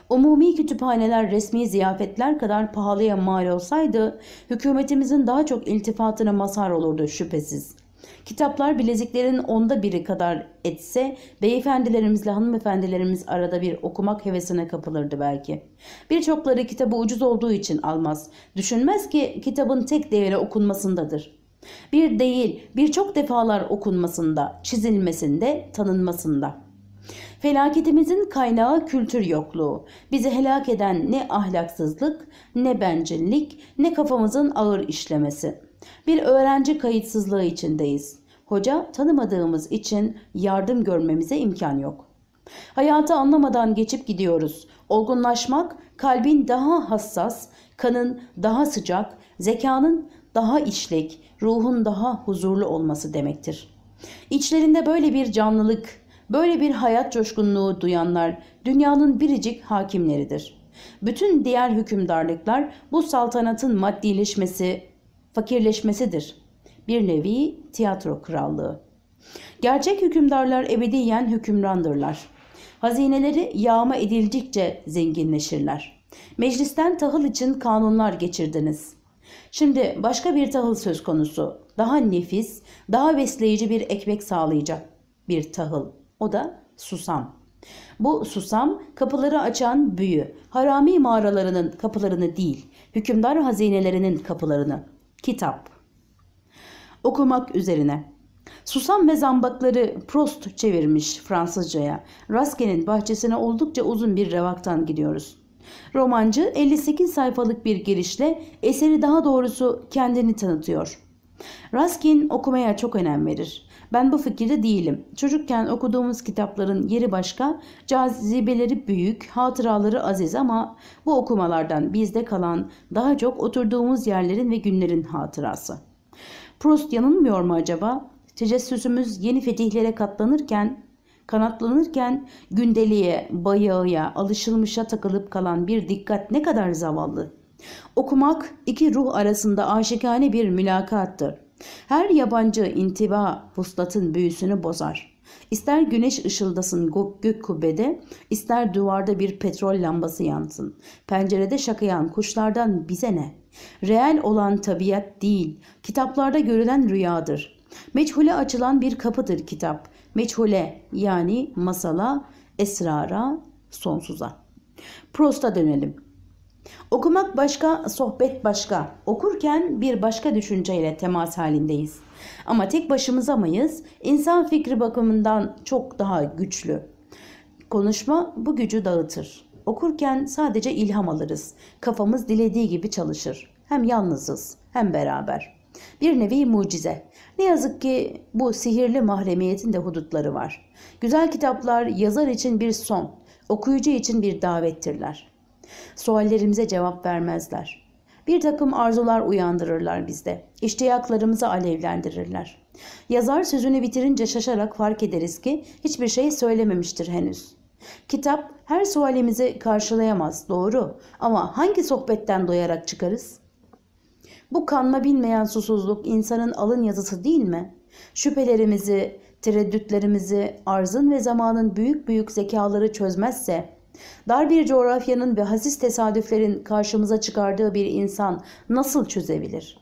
Umumi kütüphaneler resmi ziyafetler kadar pahalıya mal olsaydı hükümetimizin daha çok iltifatına mazhar olurdu şüphesiz. Kitaplar bileziklerin onda biri kadar etse beyefendilerimizle hanımefendilerimiz arada bir okumak hevesine kapılırdı belki. Birçokları kitabı ucuz olduğu için almaz. Düşünmez ki kitabın tek değeri okunmasındadır. Bir değil, birçok defalar okunmasında, çizilmesinde, tanınmasında. Felaketimizin kaynağı kültür yokluğu. Bizi helak eden ne ahlaksızlık, ne bencillik, ne kafamızın ağır işlemesi. Bir öğrenci kayıtsızlığı içindeyiz. Hoca tanımadığımız için yardım görmemize imkan yok. Hayatı anlamadan geçip gidiyoruz. Olgunlaşmak kalbin daha hassas, kanın daha sıcak, zekanın daha içlik, ruhun daha huzurlu olması demektir. İçlerinde böyle bir canlılık, böyle bir hayat coşkunluğu duyanlar dünyanın biricik hakimleridir. Bütün diğer hükümdarlıklar bu saltanatın maddileşmesi, fakirleşmesidir. Bir nevi tiyatro krallığı. Gerçek hükümdarlar ebediyen hükümrandırlar. Hazineleri yağma edildikçe zenginleşirler. Meclisten tahıl için kanunlar geçirdiniz. Şimdi başka bir tahıl söz konusu. Daha nefis, daha besleyici bir ekmek sağlayacak bir tahıl. O da susam. Bu susam kapıları açan büyü, harami mağaralarının kapılarını değil, hükümdar hazinelerinin kapılarını. Kitap. Okumak üzerine. Susam ve zambakları Prost çevirmiş Fransızcaya. Raske'nin bahçesine oldukça uzun bir revaktan gidiyoruz. Romancı 58 sayfalık bir girişle eseri daha doğrusu kendini tanıtıyor. Raskin okumaya çok önem verir. Ben bu fikirde değilim. Çocukken okuduğumuz kitapların yeri başka, cazibeleri büyük, hatıraları aziz ama bu okumalardan bizde kalan daha çok oturduğumuz yerlerin ve günlerin hatırası. Proust yanılmıyor mu acaba? Tecessüsümüz yeni fetihlere katlanırken Kanatlanırken gündeliğe, bayağıya, alışılmışa takılıp kalan bir dikkat ne kadar zavallı. Okumak iki ruh arasında aşikane bir mülakattır. Her yabancı intiba puslatın büyüsünü bozar. İster güneş ışıldasın gök kubbede, ister duvarda bir petrol lambası yansın. Pencerede şakayan kuşlardan bize ne? Reel olan tabiat değil, kitaplarda görülen rüyadır. Meçhule açılan bir kapıdır kitap meçhule yani masala, esrara, sonsuza. Prosta dönelim. Okumak başka, sohbet başka. Okurken bir başka düşünceyle temas halindeyiz. Ama tek başımıza mıyız? İnsan fikri bakımından çok daha güçlü. Konuşma bu gücü dağıtır. Okurken sadece ilham alırız. Kafamız dilediği gibi çalışır. Hem yalnızız hem beraber. Bir nevi mucize. Ne yazık ki bu sihirli mahremiyetin de hudutları var. Güzel kitaplar yazar için bir son, okuyucu için bir davettirler. Suallerimize cevap vermezler. Bir takım arzular uyandırırlar bizde. İştiyaklarımızı alevlendirirler. Yazar sözünü bitirince şaşarak fark ederiz ki hiçbir şey söylememiştir henüz. Kitap her sualimizi karşılayamaz doğru ama hangi sohbetten doyarak çıkarız? Bu kanma bilmeyen susuzluk insanın alın yazısı değil mi? Şüphelerimizi, tereddütlerimizi, arzın ve zamanın büyük büyük zekaları çözmezse, dar bir coğrafyanın ve hasis tesadüflerin karşımıza çıkardığı bir insan nasıl çözebilir?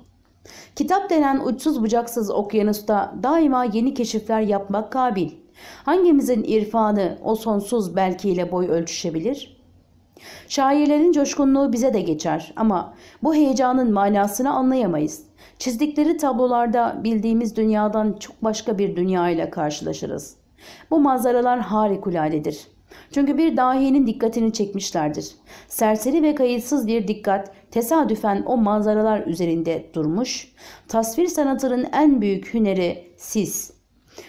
Kitap denen uçsuz bucaksız okyanusta daima yeni keşifler yapmak kabil. Hangimizin irfanı o sonsuz belkiyle boy ölçüşebilir?'' Şairlerin coşkunluğu bize de geçer ama bu heyecanın manasını anlayamayız. Çizdikleri tablolarda bildiğimiz dünyadan çok başka bir dünya ile karşılaşırız. Bu manzaralar harikuladedir. Çünkü bir dahinin dikkatini çekmişlerdir. Serseri ve kayıtsız bir dikkat tesadüfen o manzaralar üzerinde durmuş, tasvir sanatının en büyük hüneri siz,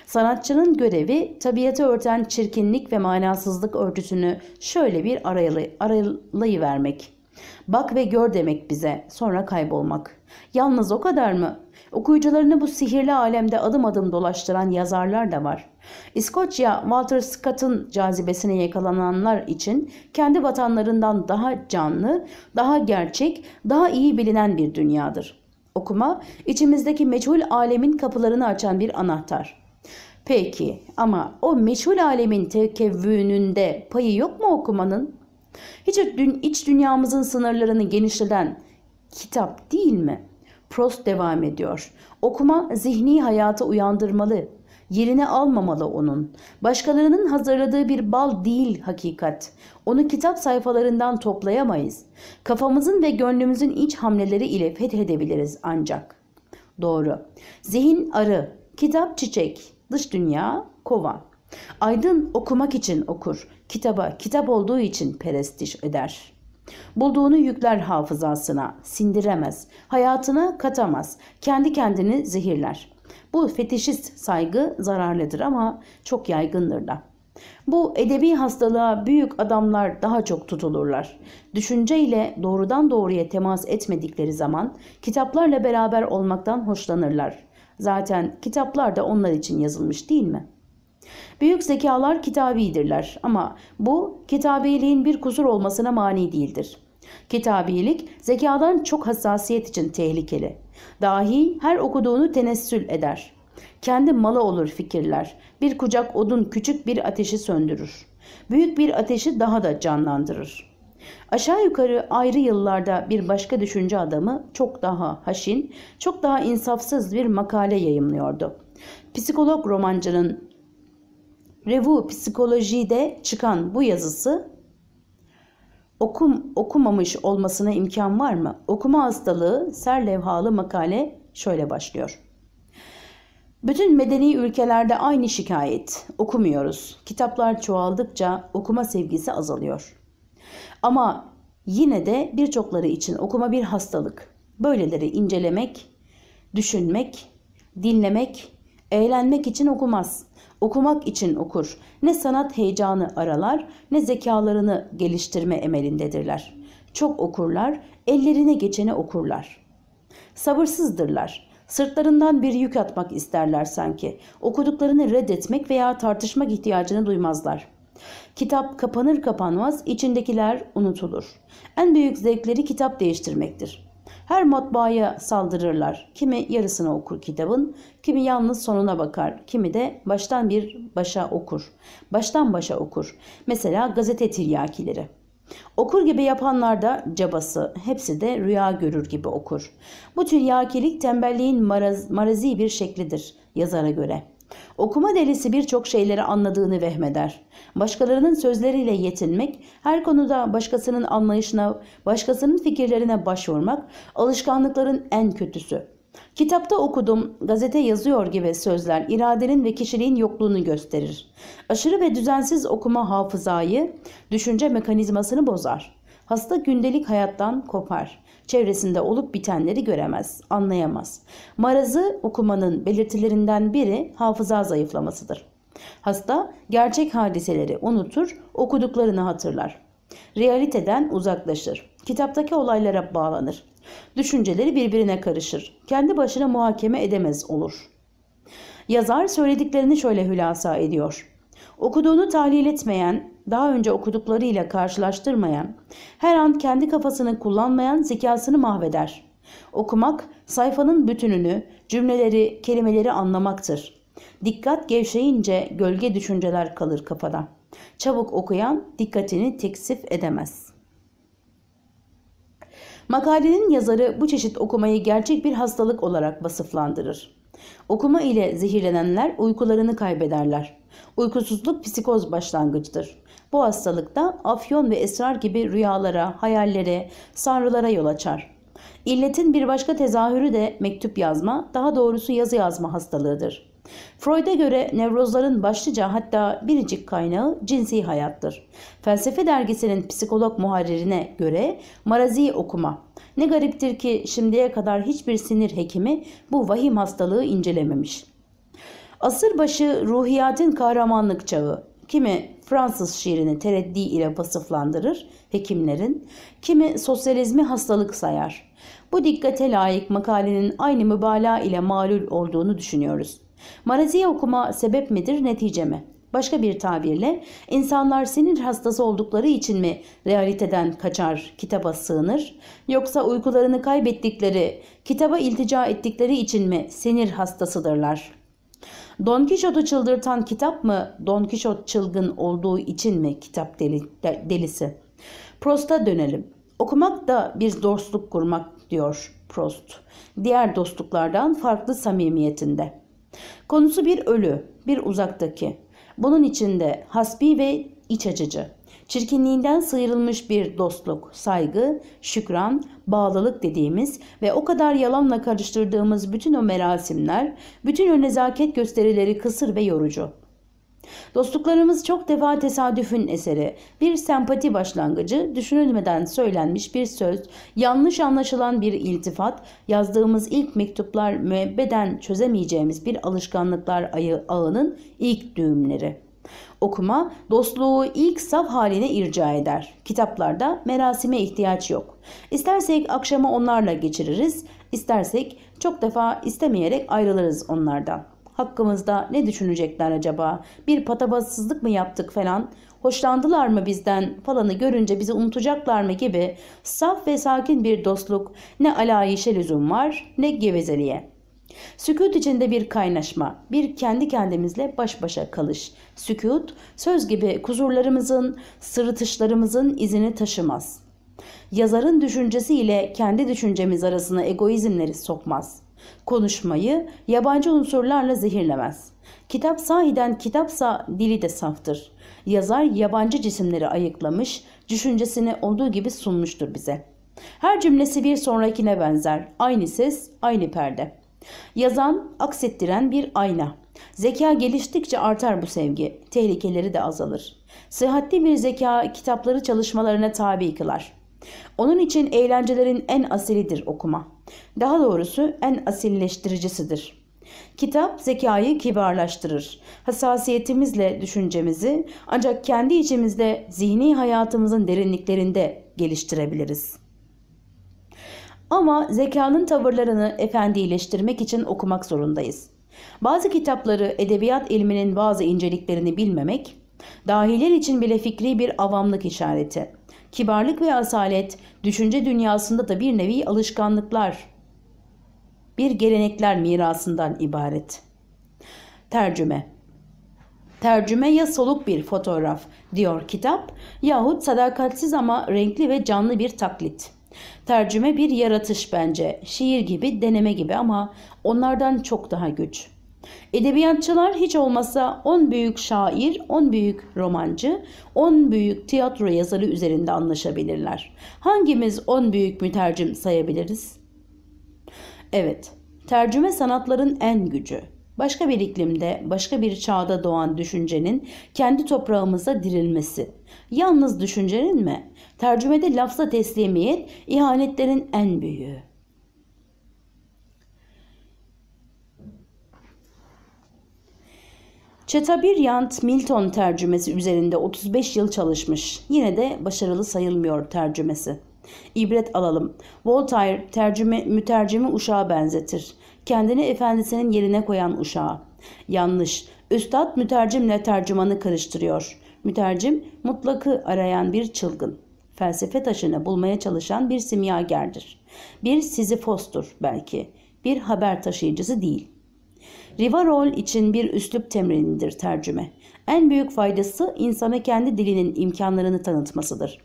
Sanatçının görevi tabiata örten çirkinlik ve manasızlık örtüsünü şöyle bir arayalı, aralayıvermek. Bak ve gör demek bize, sonra kaybolmak. Yalnız o kadar mı? Okuyucularını bu sihirli alemde adım adım dolaştıran yazarlar da var. İskoçya, Walter Scott'ın cazibesine yakalananlar için kendi vatanlarından daha canlı, daha gerçek, daha iyi bilinen bir dünyadır. Okuma, içimizdeki meçhul alemin kapılarını açan bir anahtar. Peki ama o meçhul alemin tekevvününde payı yok mu okumanın? Hiç dün iç dünyamızın sınırlarını genişleten kitap değil mi? Prost devam ediyor. Okuma zihni hayata uyandırmalı. Yerine almamalı onun. Başkalarının hazırladığı bir bal değil hakikat. Onu kitap sayfalarından toplayamayız. Kafamızın ve gönlümüzün iç hamleleri ile fethedebiliriz ancak. Doğru. Zihin arı, kitap çiçek, Dış dünya kova. Aydın okumak için okur, kitaba kitap olduğu için perestiş eder. Bulduğunu yükler hafızasına, sindiremez, hayatına katamaz, kendi kendini zehirler. Bu fetişist saygı zararlıdır ama çok yaygındır da. Bu edebi hastalığa büyük adamlar daha çok tutulurlar. Düşünce ile doğrudan doğruya temas etmedikleri zaman kitaplarla beraber olmaktan hoşlanırlar. Zaten kitaplar da onlar için yazılmış değil mi? Büyük zekalar kitabidirler ama bu kitabiliğin bir kusur olmasına mani değildir. Kitabilik zekadan çok hassasiyet için tehlikeli. Dahi her okuduğunu tenessül eder. Kendi malı olur fikirler. Bir kucak odun küçük bir ateşi söndürür. Büyük bir ateşi daha da canlandırır.'' Aşağı yukarı ayrı yıllarda bir başka düşünce adamı çok daha haşin, çok daha insafsız bir makale yayımlıyordu. Psikolog romancının Revu Psikoloji'de çıkan bu yazısı okum okumamış olmasına imkan var mı? Okuma hastalığı serlevhalı makale şöyle başlıyor. Bütün medeni ülkelerde aynı şikayet. Okumuyoruz. Kitaplar çoğaldıkça okuma sevgisi azalıyor. Ama yine de birçokları için okuma bir hastalık. Böyleleri incelemek, düşünmek, dinlemek, eğlenmek için okumaz. Okumak için okur. Ne sanat heyecanı aralar ne zekalarını geliştirme emelindedirler. Çok okurlar, ellerine geçeni okurlar. Sabırsızdırlar. Sırtlarından bir yük atmak isterler sanki. Okuduklarını reddetmek veya tartışmak ihtiyacını duymazlar.'' Kitap kapanır kapanmaz içindekiler unutulur. En büyük zevkleri kitap değiştirmektir. Her matbaaya saldırırlar. Kimi yarısını okur kitabın, kimi yalnız sonuna bakar, kimi de baştan bir başa okur. Baştan başa okur. Mesela gazete tiryakileri. Okur gibi yapanlar da cabası, hepsi de rüya görür gibi okur. Bu tür tiryakilik tembelliğin marazi bir şeklidir yazara göre. Okuma delisi birçok şeyleri anladığını vehmeder. Başkalarının sözleriyle yetinmek, her konuda başkasının anlayışına, başkasının fikirlerine başvurmak alışkanlıkların en kötüsü. Kitapta okudum, gazete yazıyor gibi sözler iradenin ve kişiliğin yokluğunu gösterir. Aşırı ve düzensiz okuma hafızayı, düşünce mekanizmasını bozar. Hasta gündelik hayattan kopar. Çevresinde olup bitenleri göremez, anlayamaz. Marazı okumanın belirtilerinden biri hafıza zayıflamasıdır. Hasta gerçek hadiseleri unutur, okuduklarını hatırlar. Realiteden uzaklaşır. Kitaptaki olaylara bağlanır. Düşünceleri birbirine karışır. Kendi başına muhakeme edemez olur. Yazar söylediklerini şöyle hülasa ediyor. Okuduğunu tahlil etmeyen, daha önce okuduklarıyla karşılaştırmayan, her an kendi kafasını kullanmayan zekasını mahveder. Okumak, sayfanın bütününü, cümleleri, kelimeleri anlamaktır. Dikkat gevşeyince gölge düşünceler kalır kafada. Çabuk okuyan dikkatini teksif edemez. Makalenin yazarı bu çeşit okumayı gerçek bir hastalık olarak vasıflandırır. Okuma ile zehirlenenler uykularını kaybederler. Uykusuzluk psikoz başlangıcıdır. Bu hastalıkta afyon ve esrar gibi rüyalara, hayallere, sanrılara yol açar. İlletin bir başka tezahürü de mektup yazma, daha doğrusu yazı yazma hastalığıdır. Freud'a göre nevrozların başlıca hatta biricik kaynağı cinsi hayattır. Felsefe dergisinin psikolog muharririne göre marazi okuma. Ne gariptir ki şimdiye kadar hiçbir sinir hekimi bu vahim hastalığı incelememiş. Asırbaşı ruhiyatın kahramanlık çağı. Kimi Fransız şiirini tereddi ile vasıflandırır hekimlerin, kimi sosyalizmi hastalık sayar. Bu dikkate layık makalenin aynı mübalağa ile malul olduğunu düşünüyoruz. Maraziye okuma sebep midir, netice mi? Başka bir tabirle insanlar sinir hastası oldukları için mi realiteden kaçar, kitaba sığınır? Yoksa uykularını kaybettikleri, kitaba iltica ettikleri için mi sinir hastasıdırlar?'' Don Kişot'u çıldırtan kitap mı? Don Kişot çılgın olduğu için mi kitap deli, delisi? Prost'a dönelim. Okumak da bir dostluk kurmak diyor Prost. Diğer dostluklardan farklı samimiyetinde. Konusu bir ölü, bir uzaktaki. Bunun içinde hasbi ve iç açıcı. Çirkinliğinden sıyrılmış bir dostluk, saygı, şükran, bağlılık dediğimiz ve o kadar yalanla karıştırdığımız bütün o merasimler, bütün o nezaket gösterileri kısır ve yorucu. Dostluklarımız çok defa tesadüfün eseri, bir sempati başlangıcı, düşünülmeden söylenmiş bir söz, yanlış anlaşılan bir iltifat, yazdığımız ilk mektuplar müebbeden çözemeyeceğimiz bir alışkanlıklar ayı ağının ilk düğümleri.'' okuma dostluğu ilk saf haline irca eder. Kitaplarda merasime ihtiyaç yok. İstersek akşamı onlarla geçiririz, istersek çok defa istemeyerek ayrılırız onlardan. Hakkımızda ne düşünecekler acaba? Bir patabatsızlık mı yaptık falan? Hoşlandılar mı bizden falanı görünce bizi unutacaklar mı gibi saf ve sakin bir dostluk ne alayişe lüzum var ne gevezeliğe. Sükut içinde bir kaynaşma, bir kendi kendimizle baş başa kalış. Sükut, söz gibi kuzurlarımızın, sırıtışlarımızın izini taşımaz. Yazarın düşüncesi ile kendi düşüncemiz arasına egoizmleri sokmaz. Konuşmayı yabancı unsurlarla zehirlemez. Kitap sahiden kitapsa dili de saftır. Yazar yabancı cisimleri ayıklamış, düşüncesini olduğu gibi sunmuştur bize. Her cümlesi bir sonrakine benzer. Aynı ses, aynı perde.'' Yazan, aksettiren bir ayna. Zeka geliştikçe artar bu sevgi. Tehlikeleri de azalır. Sıhhatli bir zeka kitapları çalışmalarına tabi kılar. Onun için eğlencelerin en asilidir okuma. Daha doğrusu en asilleştiricisidir. Kitap zekayı kibarlaştırır. Hassasiyetimizle düşüncemizi ancak kendi içimizde zihni hayatımızın derinliklerinde geliştirebiliriz. Ama zekanın tavırlarını efendileştirmek için okumak zorundayız. Bazı kitapları edebiyat ilminin bazı inceliklerini bilmemek, dahiler için bile fikri bir avamlık işareti. Kibarlık ve asalet, düşünce dünyasında da bir nevi alışkanlıklar, bir gelenekler mirasından ibaret. Tercüme Tercüme ya soluk bir fotoğraf diyor kitap yahut sadakatsiz ama renkli ve canlı bir taklit. Tercüme bir yaratış bence. Şiir gibi, deneme gibi ama onlardan çok daha güç. Edebiyatçılar hiç olmasa 10 büyük şair, 10 büyük romancı, 10 büyük tiyatro yazarı üzerinde anlaşabilirler. Hangimiz 10 büyük mütercim sayabiliriz? Evet, tercüme sanatların en gücü. Başka bir iklimde, başka bir çağda doğan düşüncenin kendi toprağımıza dirilmesi. Yalnız düşüncenin mi? Tercümede lafza teslimiyet ihanetlerin en büyüğü. Çetabiryant Milton tercümesi üzerinde 35 yıl çalışmış. Yine de başarılı sayılmıyor tercümesi. İbret alalım. Voltaire tercüme, mütercimi uşağa benzetir. Kendini efendisinin yerine koyan uşağa. Yanlış. Üstad mütercimle tercümanı karıştırıyor. Mütercim mutlakı arayan bir çılgın felsefe taşını bulmaya çalışan bir simyagerdir. Bir sizifostur belki, bir haber taşıyıcısı değil. Rivarol için bir üslup temrinidir tercüme. En büyük faydası insana kendi dilinin imkanlarını tanıtmasıdır.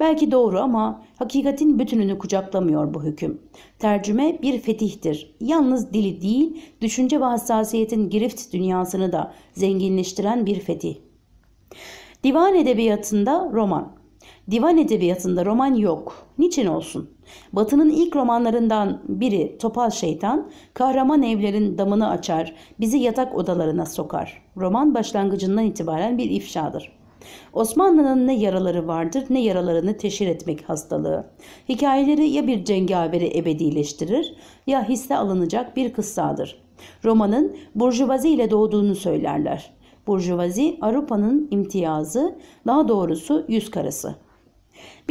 Belki doğru ama hakikatin bütününü kucaklamıyor bu hüküm. Tercüme bir fetihtir. Yalnız dili değil, düşünce ve hassasiyetin girift dünyasını da zenginleştiren bir fetih. Divan edebiyatında roman, Divan edebiyatında roman yok. Niçin olsun? Batı'nın ilk romanlarından biri Topal Şeytan, kahraman evlerin damını açar, bizi yatak odalarına sokar. Roman başlangıcından itibaren bir ifşadır. Osmanlı'nın ne yaraları vardır ne yaralarını teşhir etmek hastalığı. Hikayeleri ya bir cengaveri ebedileştirir ya hisse alınacak bir kıssadır. Romanın burjuvazi ile doğduğunu söylerler. Burjuvazi Avrupa'nın imtiyazı, daha doğrusu yüz karası.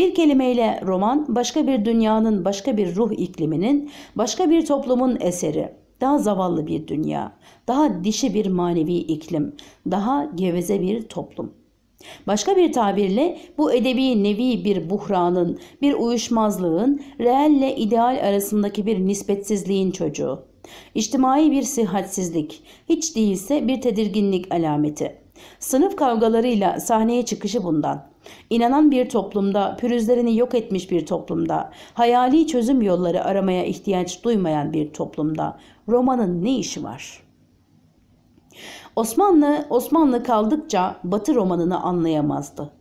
Bir kelimeyle roman başka bir dünyanın, başka bir ruh ikliminin, başka bir toplumun eseri. Daha zavallı bir dünya, daha dişi bir manevi iklim, daha geveze bir toplum. Başka bir tabirle bu edebi nevi bir buhranın, bir uyuşmazlığın, reelle ideal arasındaki bir nispetsizliğin çocuğu. İçtimai bir sıhhatsizlik, hiç değilse bir tedirginlik alameti. Sınıf kavgalarıyla sahneye çıkışı bundan. İnanan bir toplumda, pürüzlerini yok etmiş bir toplumda, hayali çözüm yolları aramaya ihtiyaç duymayan bir toplumda romanın ne işi var? Osmanlı, Osmanlı kaldıkça Batı romanını anlayamazdı.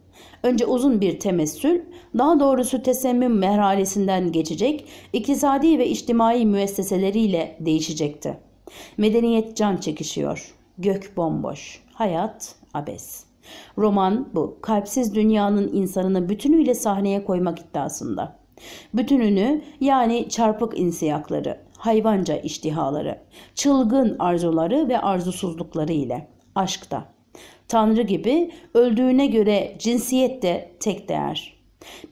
Önce uzun bir temessül, daha doğrusu tesemmüm merhalesinden geçecek, iktisadi ve içtimai müesseseleriyle değişecekti. Medeniyet can çekişiyor. Gök bomboş hayat abes. Roman bu. Kalpsiz dünyanın insanını bütünüyle sahneye koymak iddiasında. Bütününü yani çarpık insiyakları, hayvanca iştihaları, çılgın arzuları ve arzusuzlukları ile aşkta. Tanrı gibi öldüğüne göre cinsiyet de tek değer.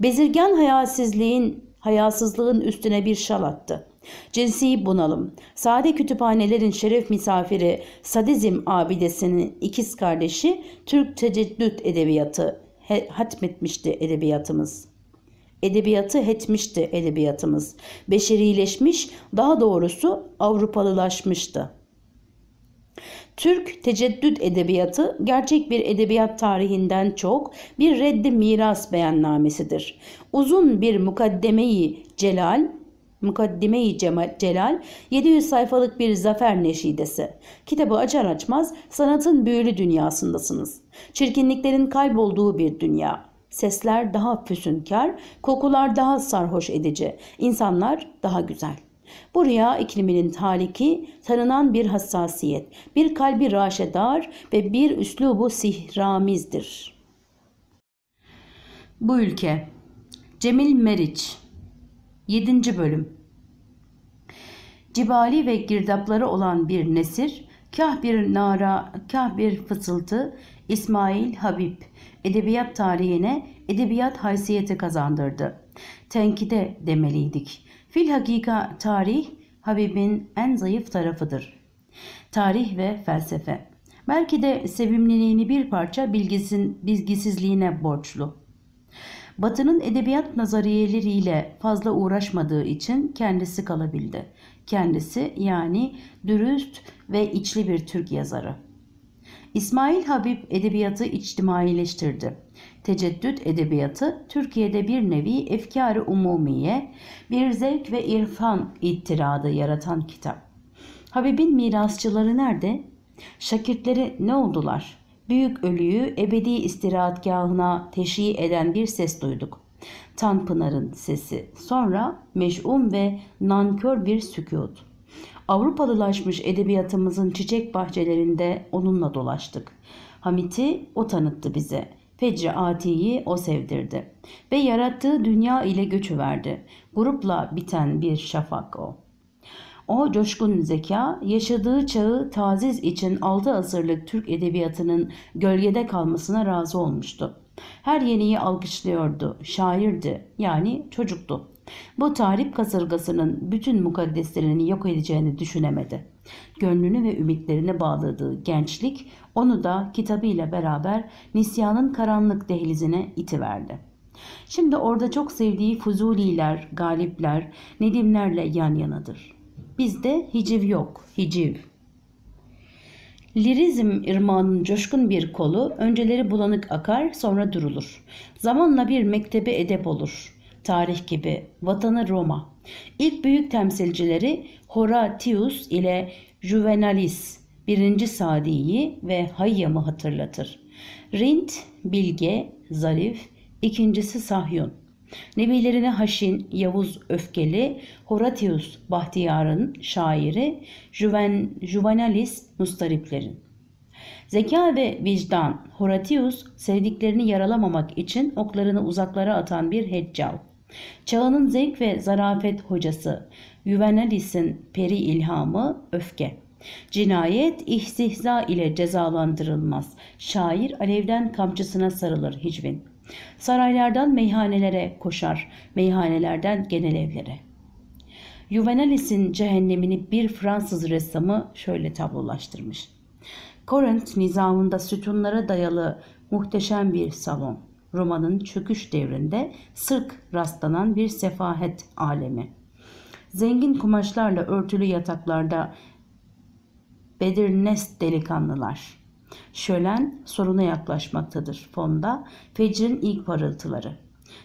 Bezirgen hayasizliğin, hayasızlığın üstüne bir şal attı. Cinsi bunalım. Sade kütüphanelerin şeref misafiri Sadizm abidesinin ikiz kardeşi Türk teceddüt edebiyatı hatmetmişti edebiyatımız. Edebiyatı hetmişti edebiyatımız. Beşerileşmiş, daha doğrusu Avrupalılaşmıştı. Türk teceddüt edebiyatı gerçek bir edebiyat tarihinden çok bir reddi miras beyannamesidir. Uzun bir mukaddemeyi celal Mukaddime-i Celal 700 sayfalık bir zafer neşidesi. Kitabı açar açmaz sanatın büyülü dünyasındasınız. Çirkinliklerin kaybolduğu bir dünya. Sesler daha füsünkar, kokular daha sarhoş edici, insanlar daha güzel. Bu rüya ikliminin taliki tanınan bir hassasiyet, bir kalbi raşedar ve bir üslubu sihramizdir. Bu ülke Cemil Meriç 7. Bölüm Cibali ve girdapları olan bir nesir, kah bir nara, kah bir fısıltı, İsmail Habib, edebiyat tarihine, edebiyat haysiyeti kazandırdı. Tenkide demeliydik. Filhakika tarih, Habib'in en zayıf tarafıdır. Tarih ve felsefe. Belki de sevimliliğini bir parça bilgisin, bilgisizliğine borçlu. Batı'nın edebiyat nazariyeleriyle fazla uğraşmadığı için kendisi kalabildi. Kendisi yani dürüst ve içli bir Türk yazarı. İsmail Habib edebiyatı içtimaileştirdi. Teceddüt edebiyatı Türkiye'de bir nevi efkarı umumiye, bir zevk ve irfan ittiradı yaratan kitap. Habib'in mirasçıları nerede? Şakirtleri ne oldular? büyük ölüyü ebedi istirahatgahına teşri eden bir ses duyduk. Tanpınar'ın sesi, sonra meş'um ve nankör bir sükut. Avrupalılaşmış edebiyatımızın çiçek bahçelerinde onunla dolaştık. Hamit'i o tanıttı bize. Fecri Ati'yi o sevdirdi ve yarattığı dünya ile göçüverdi. Grupla biten bir şafak o.'' O coşkun zeka yaşadığı çağı taziz için 6 asırlık Türk edebiyatının gölgede kalmasına razı olmuştu. Her yeniyi alkışlıyordu, şairdi yani çocuktu. Bu tahrip kasırgasının bütün mukaddeslerini yok edeceğini düşünemedi. Gönlünü ve ümitlerini bağladığı gençlik onu da kitabıyla beraber nisyanın karanlık dehlizine itiverdi. Şimdi orada çok sevdiği Fuzuliler, Galipler, Nedimlerle yan yanadır. Bizde hiciv yok. Hiciv. Lirizm irmağının coşkun bir kolu önceleri bulanık akar sonra durulur. Zamanla bir mektebe edep olur. Tarih gibi vatanı Roma. İlk büyük temsilcileri Horatius ile Juvenalis, birinci Sadi'yi ve Hayyam'ı hatırlatır. Rint, bilge, zarif, ikincisi Sahyun. Nebilerine Haşin, Yavuz Öfkeli, Horatius Bahtiyar'ın şairi, Juven, Juvenalis Mustariplerin. Zeka ve vicdan, Horatius sevdiklerini yaralamamak için oklarını uzaklara atan bir heccal. Çağının zevk ve zarafet hocası, Juvenalis'in peri ilhamı, öfke. Cinayet ihsihza ile cezalandırılmaz. Şair alevden kamçısına sarılır hicvin.'' Saraylardan meyhanelere koşar, meyhanelerden genel evlere. Juvenalis'in cehennemini bir Fransız ressamı şöyle tablolaştırmış. Korint nizamında sütunlara dayalı muhteşem bir salon. Roma'nın çöküş devrinde sırk rastlanan bir sefahet alemi. Zengin kumaşlarla örtülü yataklarda Bedirnest delikanlılar. Şölen soruna yaklaşmaktadır fonda fecrin ilk parıltıları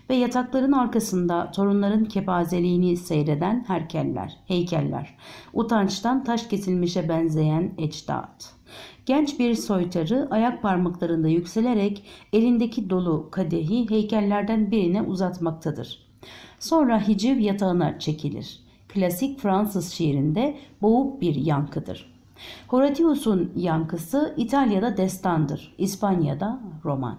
ve yatakların arkasında torunların kepazeliğini seyreden herkeller, heykeller, utançtan taş kesilmişe benzeyen ecdat. Genç bir soytarı ayak parmaklarında yükselerek elindeki dolu kadehi heykellerden birine uzatmaktadır. Sonra hiciv yatağına çekilir. Klasik Fransız şiirinde boğuk bir yankıdır. Horatius'un yankısı İtalya'da destandır, İspanya'da roman.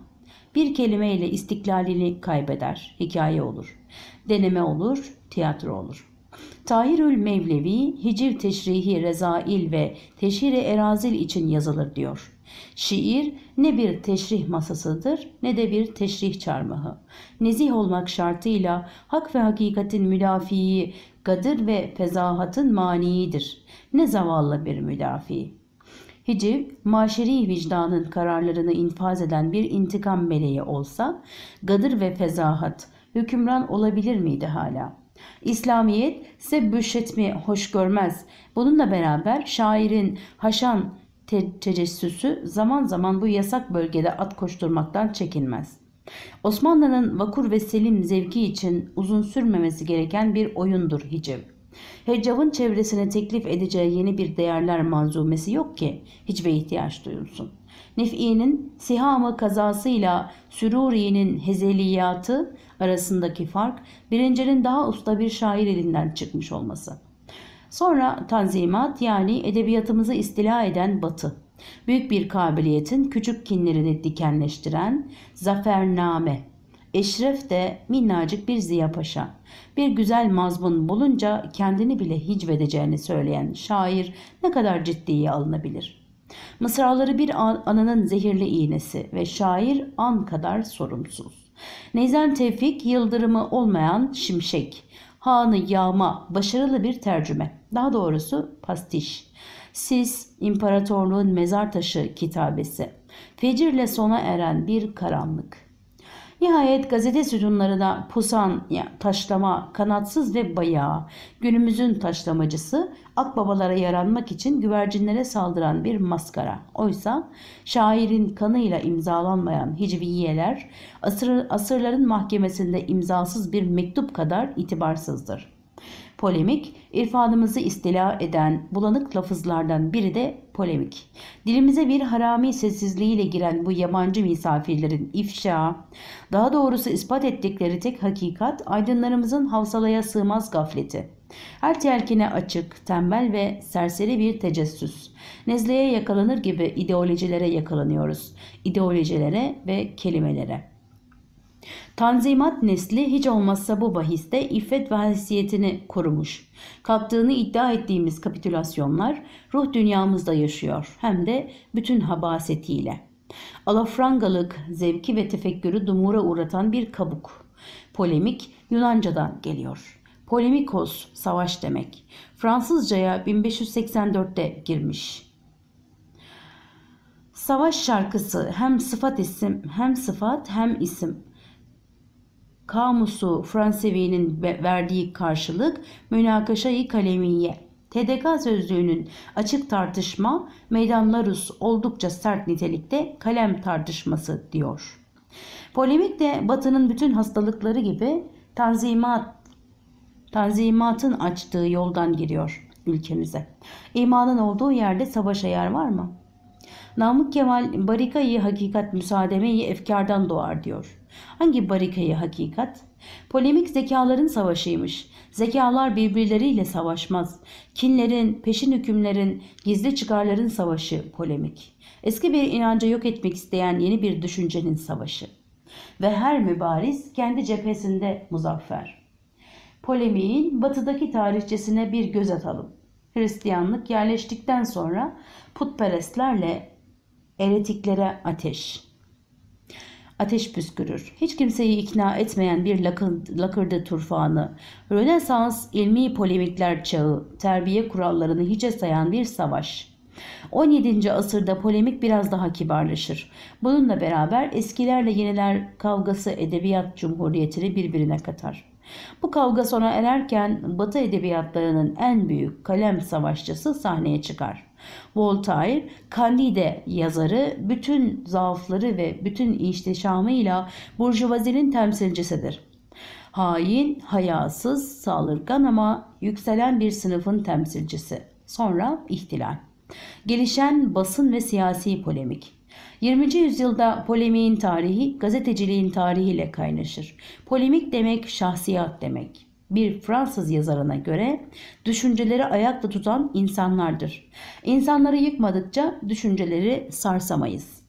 Bir kelimeyle istiklalini kaybeder, hikaye olur. Deneme olur, tiyatro olur. Tahirül Mevlevi, Hiciv Teşrihi Rezail ve Teşhiri Erazil için yazılır diyor. Şiir ne bir teşrih masasıdır ne de bir teşrih çarmıhı. Nezih olmak şartıyla hak ve hakikatin müdafiyi gadır ve fezahatın maniidir. Ne zavallı bir müdafi. Hiciv, maşeri vicdanın kararlarını infaz eden bir intikam meleği olsa, gadır ve fezahat hükümran olabilir miydi hala? İslamiyet sebbüş etmi hoş görmez. Bununla beraber şairin haşan te- tecessüsü zaman zaman bu yasak bölgede at koşturmaktan çekinmez. Osmanlı'nın vakur ve selim zevki için uzun sürmemesi gereken bir oyundur hiciv. Hecav'ın çevresine teklif edeceği yeni bir değerler manzumesi yok ki hicve ihtiyaç duyulsun. Nef'i'nin sihamı kazasıyla Süruri'nin hezeliyatı arasındaki fark birincinin daha usta bir şair elinden çıkmış olması. Sonra tanzimat yani edebiyatımızı istila eden batı. Büyük bir kabiliyetin küçük kinlerini dikenleştiren zafername. Eşref de minnacık bir Ziya Paşa. Bir güzel mazbun bulunca kendini bile hicvedeceğini söyleyen şair ne kadar ciddiye alınabilir. Mısraları bir ananın zehirli iğnesi ve şair an kadar sorumsuz. Neyzen Tevfik yıldırımı olmayan şimşek, hanı yağma başarılı bir tercüme. Daha doğrusu pastiş. Siz İmparatorluğun Mezar Taşı kitabesi. Fecirle sona eren bir karanlık. Nihayet gazete sütunlarına pusan, taşlama, kanatsız ve bayağı günümüzün taşlamacısı akbabalara yaranmak için güvercinlere saldıran bir maskara. Oysa şairin kanıyla imzalanmayan hicviyeler asır, asırların mahkemesinde imzasız bir mektup kadar itibarsızdır. Polemik, irfanımızı istila eden bulanık lafızlardan biri de polemik. Dilimize bir harami sessizliğiyle giren bu yabancı misafirlerin ifşa, daha doğrusu ispat ettikleri tek hakikat aydınlarımızın havsalaya sığmaz gafleti. Her telkine açık, tembel ve serseri bir tecessüs. Nezleye yakalanır gibi ideolojilere yakalanıyoruz. İdeolojilere ve kelimelere. Tanzimat nesli hiç olmazsa bu bahiste iffet ve hasiyetini korumuş. Kalktığını iddia ettiğimiz kapitülasyonlar ruh dünyamızda yaşıyor hem de bütün habasetiyle. Alafrangalık, zevki ve tefekkürü dumura uğratan bir kabuk. Polemik Yunanca'dan geliyor. Polemikos, savaş demek. Fransızcaya 1584'te girmiş. Savaş şarkısı hem sıfat isim hem sıfat hem isim kamusu Fransevi'nin verdiği karşılık münakaşayı kalemiye. TDK sözlüğünün açık tartışma meydanlarus oldukça sert nitelikte kalem tartışması diyor. Polemik de Batı'nın bütün hastalıkları gibi tanzimat, tanzimatın açtığı yoldan giriyor ülkemize. İmanın olduğu yerde savaşa yer var mı? Namık Kemal barikayı hakikat müsaademeyi efkardan doğar diyor. Hangi barikayı hakikat? Polemik zekaların savaşıymış. Zekalar birbirleriyle savaşmaz. Kinlerin, peşin hükümlerin, gizli çıkarların savaşı polemik. Eski bir inancı yok etmek isteyen yeni bir düşüncenin savaşı. Ve her mübariz kendi cephesinde muzaffer. Polemiğin batıdaki tarihçesine bir göz atalım. Hristiyanlık yerleştikten sonra putperestlerle eretiklere ateş ateş püskürür. Hiç kimseyi ikna etmeyen bir lakırdı turfanı, Rönesans ilmi polemikler çağı, terbiye kurallarını hiçe sayan bir savaş. 17. asırda polemik biraz daha kibarlaşır. Bununla beraber eskilerle yeniler kavgası edebiyat cumhuriyetini birbirine katar. Bu kavga sona ererken Batı edebiyatlarının en büyük kalem savaşçısı sahneye çıkar. Voltaire, Candide yazarı bütün zaafları ve bütün ihtişamıyla burjuvazinin temsilcisidir. Hain, hayasız, saldırgan ama yükselen bir sınıfın temsilcisi. Sonra ihtilal. Gelişen basın ve siyasi polemik. 20. yüzyılda polemiğin tarihi gazeteciliğin tarihiyle kaynaşır. Polemik demek şahsiyat demek bir Fransız yazarına göre düşünceleri ayakta tutan insanlardır. İnsanları yıkmadıkça düşünceleri sarsamayız.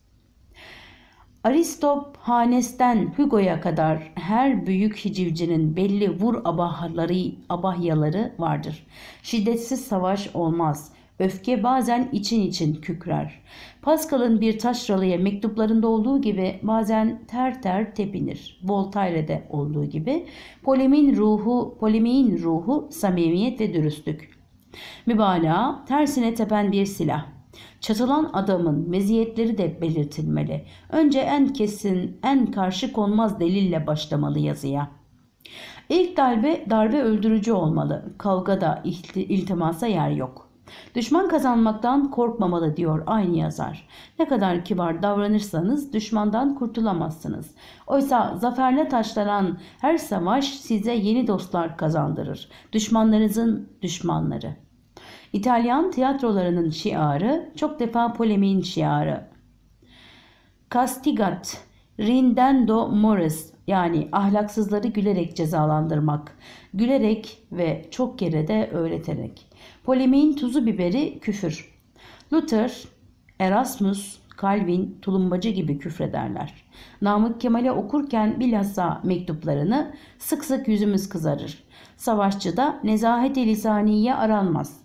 Aristop, Hanes'ten Hugo'ya kadar her büyük hicivcinin belli vur abahları, abahyaları vardır. Şiddetsiz savaş olmaz. Öfke bazen için için kükrer. Pascal'ın bir taşralıya mektuplarında olduğu gibi bazen ter ter tepinir. Voltaire'de olduğu gibi Polemin ruhu, polemiğin ruhu samimiyet ve dürüstlük. Mübalağa tersine tepen bir silah. Çatılan adamın meziyetleri de belirtilmeli. Önce en kesin, en karşı konmaz delille başlamalı yazıya. İlk darbe, darbe öldürücü olmalı. Kavga da iltimasa yer yok. Düşman kazanmaktan korkmamalı diyor aynı yazar. Ne kadar kibar davranırsanız düşmandan kurtulamazsınız. Oysa zaferle taşlanan her savaş size yeni dostlar kazandırır. Düşmanlarınızın düşmanları. İtalyan tiyatrolarının şiarı çok defa polemiğin şiarı. Castigat, rindendo mores yani ahlaksızları gülerek cezalandırmak, gülerek ve çok kere de öğreterek. Polemiğin tuzu biberi küfür. Luther, Erasmus, Calvin, tulumbacı gibi küfrederler. Namık Kemal'e okurken bilhassa mektuplarını sık sık yüzümüz kızarır. Savaşçı da nezahet-i lisaniye aranmaz.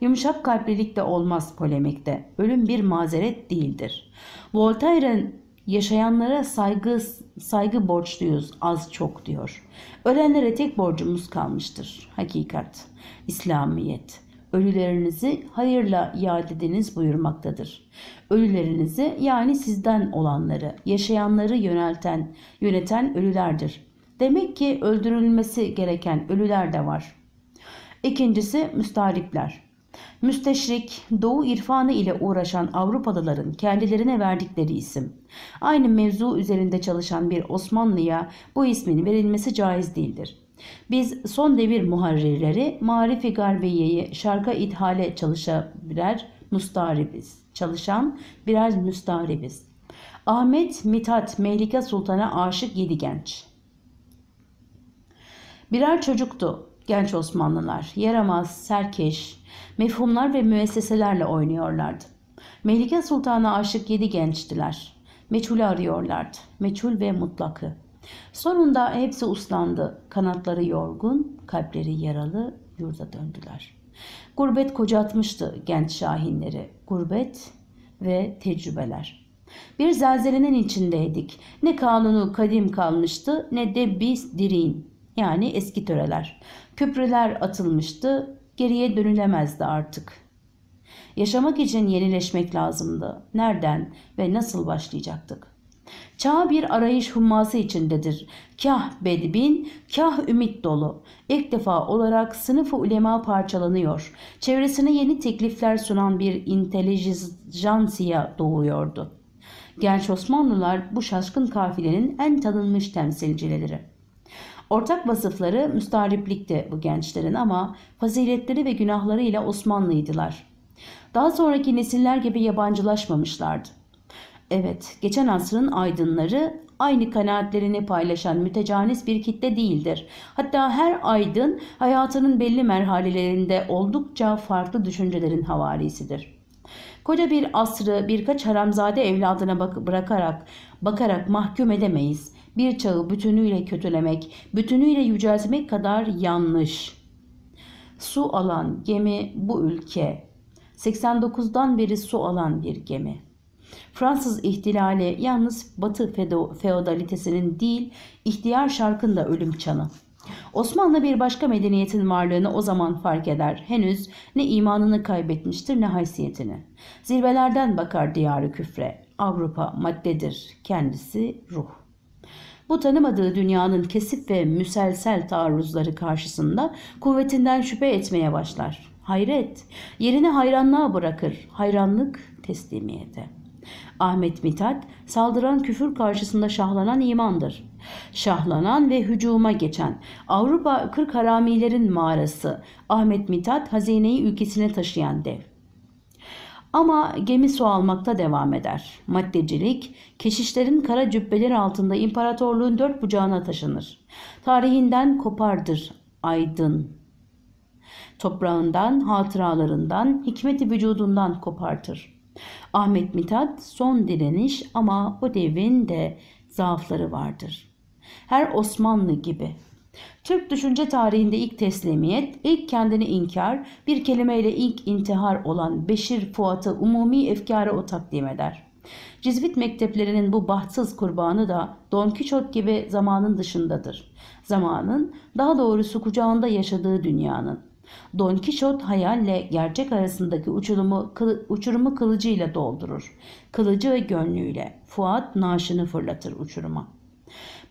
Yumuşak kalplilik de olmaz polemikte. Ölüm bir mazeret değildir. Voltaire'ın yaşayanlara saygı, saygı borçluyuz az çok diyor. Ölenlere tek borcumuz kalmıştır. Hakikat. İslamiyet ölülerinizi hayırla yad ediniz buyurmaktadır. Ölülerinizi yani sizden olanları, yaşayanları yönelten, yöneten ölülerdir. Demek ki öldürülmesi gereken ölüler de var. İkincisi müstahripler. Müsteşrik, Doğu irfanı ile uğraşan Avrupalıların kendilerine verdikleri isim. Aynı mevzu üzerinde çalışan bir Osmanlı'ya bu ismin verilmesi caiz değildir. Biz son devir muharrirleri marifi garbiyeyi şarka ithale çalışa birer mustaribiz. Çalışan birer müstaribiz. Ahmet Mitat, Mehlika Sultan'a aşık yedi genç. Birer çocuktu genç Osmanlılar. Yaramaz, serkeş, mefhumlar ve müesseselerle oynuyorlardı. Mehlike Sultan'a aşık yedi gençtiler. Meçhulü arıyorlardı. Meçhul ve mutlakı. Sonunda hepsi uslandı. Kanatları yorgun, kalpleri yaralı yurda döndüler. Gurbet kocatmıştı genç şahinleri. Gurbet ve tecrübeler. Bir zelzelenin içindeydik. Ne kanunu kadim kalmıştı ne de biz dirin yani eski töreler. Köprüler atılmıştı, geriye dönülemezdi artık. Yaşamak için yenileşmek lazımdı. Nereden ve nasıl başlayacaktık? Çağ bir arayış humması içindedir. Kah bedbin, kah ümit dolu. İlk defa olarak sınıfı ulema parçalanıyor. Çevresine yeni teklifler sunan bir intelijansiya doğuyordu. Genç Osmanlılar bu şaşkın kafilenin en tanınmış temsilcileri. Ortak vasıfları müstariplikti bu gençlerin ama faziletleri ve günahlarıyla Osmanlıydılar. Daha sonraki nesiller gibi yabancılaşmamışlardı. Evet, geçen asrın aydınları aynı kanaatlerini paylaşan mütecanis bir kitle değildir. Hatta her aydın hayatının belli merhalelerinde oldukça farklı düşüncelerin havarisidir. Koca bir asrı birkaç haramzade evladına bak bırakarak, bakarak mahkum edemeyiz. Bir çağı bütünüyle kötülemek, bütünüyle yüceltmek kadar yanlış. Su alan gemi bu ülke. 89'dan beri su alan bir gemi. Fransız ihtilali yalnız Batı feodalitesinin değil ihtiyar şarkın da ölüm çanı. Osmanlı bir başka medeniyetin varlığını o zaman fark eder. Henüz ne imanını kaybetmiştir ne haysiyetini. Zirvelerden bakar diyarı küfre. Avrupa maddedir, kendisi ruh. Bu tanımadığı dünyanın kesif ve müselsel taarruzları karşısında kuvvetinden şüphe etmeye başlar. Hayret, yerini hayranlığa bırakır. Hayranlık teslimiyete. Ahmet Mithat, saldıran küfür karşısında şahlanan imandır. Şahlanan ve hücuma geçen Avrupa kırk haramilerin mağarası Ahmet Mithat hazineyi ülkesine taşıyan dev. Ama gemi su almakta devam eder. Maddecilik, keşişlerin kara cübbeleri altında imparatorluğun dört bucağına taşınır. Tarihinden kopardır aydın. Toprağından, hatıralarından, hikmeti vücudundan kopartır. Ahmet Mithat son direniş ama o devin de zaafları vardır. Her Osmanlı gibi. Türk düşünce tarihinde ilk teslimiyet, ilk kendini inkar, bir kelimeyle ilk intihar olan Beşir Fuat'ı umumi efkara o takdim eder. Cizvit mekteplerinin bu bahtsız kurbanı da Don Kişot gibi zamanın dışındadır. Zamanın, daha doğrusu kucağında yaşadığı dünyanın. Don Kişot hayalle gerçek arasındaki uçurumu, kıl, uçurumu kılıcıyla doldurur. Kılıcı ve gönlüyle. Fuat naaşını fırlatır uçuruma.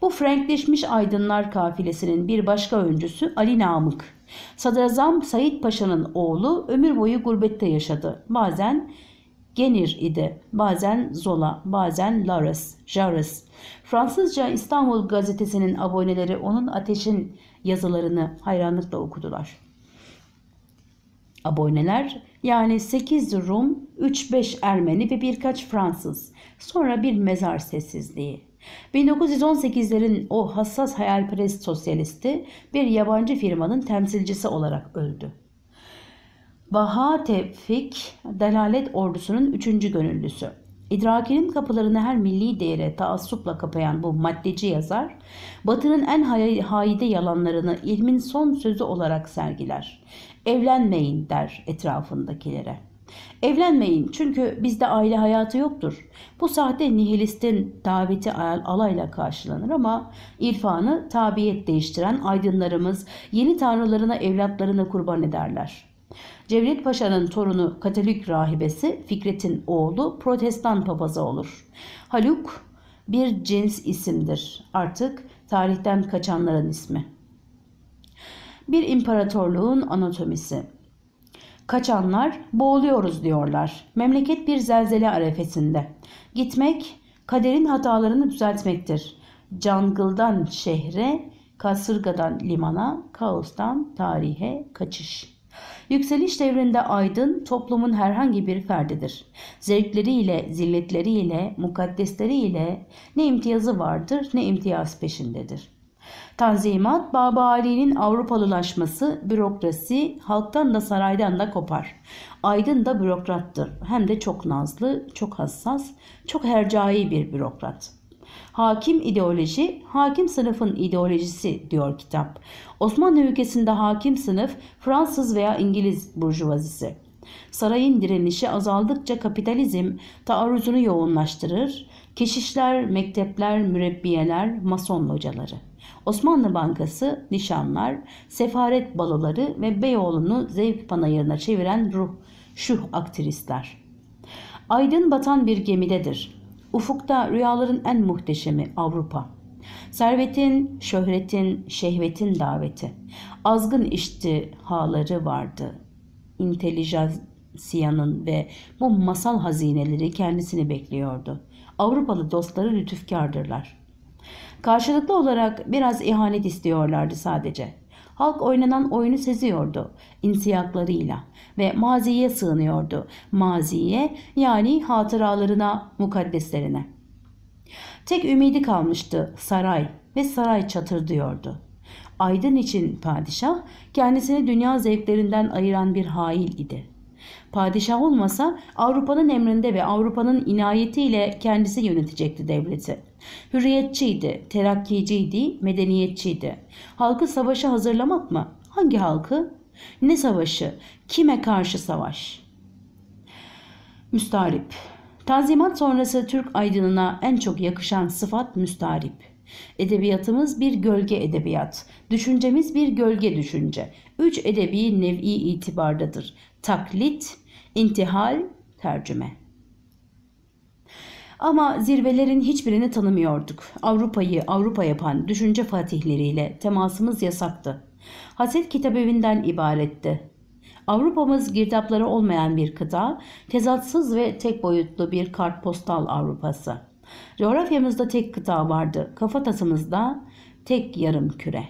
Bu Frankleşmiş aydınlar kafilesinin bir başka öncüsü Ali Namık. Sadrazam Said Paşa'nın oğlu ömür boyu gurbette yaşadı. Bazen Genir idi. Bazen Zola, bazen Laris, Jaris. Fransızca İstanbul gazetesinin aboneleri onun ateşin yazılarını hayranlıkla okudular aboneler yani 8 Rum, 3-5 Ermeni ve birkaç Fransız. Sonra bir mezar sessizliği. 1918'lerin o hassas hayalperest sosyalisti bir yabancı firmanın temsilcisi olarak öldü. Baha Tevfik, Delalet Ordusu'nun 3. gönüllüsü. İdrakinin kapılarını her milli değere taassupla kapayan bu maddeci yazar, Batı'nın en haide yalanlarını ilmin son sözü olarak sergiler. Evlenmeyin der etrafındakilere. Evlenmeyin çünkü bizde aile hayatı yoktur. Bu sahte nihilistin daveti alayla karşılanır ama irfanı tabiyet değiştiren aydınlarımız yeni tanrılarına evlatlarını kurban ederler. Cevdet Paşa'nın torunu Katolik rahibesi Fikret'in oğlu Protestan papazı olur. Haluk bir cins isimdir. Artık tarihten kaçanların ismi. Bir imparatorluğun anatomisi. Kaçanlar boğuluyoruz diyorlar. Memleket bir zelzele arefesinde. Gitmek kaderin hatalarını düzeltmektir. Cangıldan şehre, kasırgadan limana, kaostan tarihe kaçış.'' Yükseliş devrinde aydın toplumun herhangi bir ferdidir. Zevkleriyle, zilletleriyle, mukaddesleriyle ne imtiyazı vardır ne imtiyaz peşindedir. Tanzimat, Baba Ali'nin Avrupalılaşması, bürokrasi halktan da saraydan da kopar. Aydın da bürokrattır. Hem de çok nazlı, çok hassas, çok hercai bir bürokrat. Hakim ideoloji, hakim sınıfın ideolojisi diyor kitap. Osmanlı ülkesinde hakim sınıf Fransız veya İngiliz burjuvazisi. Sarayın direnişi azaldıkça kapitalizm taarruzunu yoğunlaştırır. Keşişler, mektepler, mürebbiyeler, mason locaları. Osmanlı Bankası, nişanlar, sefaret baloları ve Beyoğlu'nu zevk panayırına çeviren ruh, şuh aktristler. Aydın batan bir gemidedir. Ufukta rüyaların en muhteşemi Avrupa. Servetin, şöhretin, şehvetin daveti. Azgın iştihaları vardı. İntelijansiyanın ve bu masal hazineleri kendisini bekliyordu. Avrupalı dostları lütufkardırlar. Karşılıklı olarak biraz ihanet istiyorlardı sadece. Halk oynanan oyunu seziyordu insiyaklarıyla ve maziye sığınıyordu. Maziye yani hatıralarına, mukaddeslerine. Tek ümidi kalmıştı saray ve saray çatır diyordu. Aydın için padişah kendisini dünya zevklerinden ayıran bir hail idi. Padişah olmasa Avrupa'nın emrinde ve Avrupa'nın inayetiyle kendisi yönetecekti devleti. Hürriyetçiydi, terakkiciydi, medeniyetçiydi. Halkı savaşa hazırlamak mı? Hangi halkı? Ne savaşı? Kime karşı savaş? Müstarip Tanzimat sonrası Türk aydınına en çok yakışan sıfat müstarip. Edebiyatımız bir gölge edebiyat, düşüncemiz bir gölge düşünce. Üç edebi nevi itibardadır. Taklit, intihal, tercüme. Ama zirvelerin hiçbirini tanımıyorduk. Avrupa'yı Avrupa yapan düşünce fatihleriyle temasımız yasaktı. Hazret Kitabevinden ibaretti. Avrupa'mız girdapları olmayan bir kıta, tezatsız ve tek boyutlu bir kartpostal Avrupası. Coğrafyamızda tek kıta vardı, kafatasımızda tek yarım küre.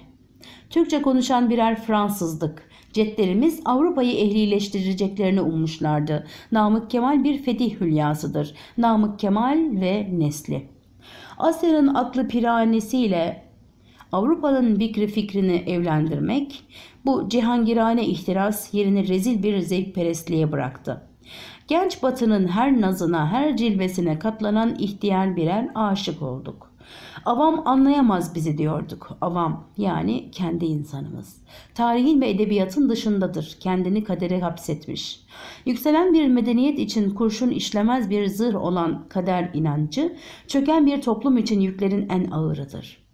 Türkçe konuşan birer Fransızlık. Cetlerimiz Avrupa'yı ehlileştireceklerini ummuşlardı. Namık Kemal bir fetih hülyasıdır. Namık Kemal ve nesli. Asya'nın aklı piranesiyle Avrupa'nın bikri fikrini evlendirmek bu cihangirane ihtiras yerini rezil bir zevkperestliğe bıraktı. Genç batının her nazına her cilvesine katlanan ihtiyar birer aşık olduk. Avam anlayamaz bizi diyorduk. Avam yani kendi insanımız. Tarihin ve edebiyatın dışındadır. Kendini kadere hapsetmiş. Yükselen bir medeniyet için kurşun işlemez bir zırh olan kader inancı, çöken bir toplum için yüklerin en ağırıdır.''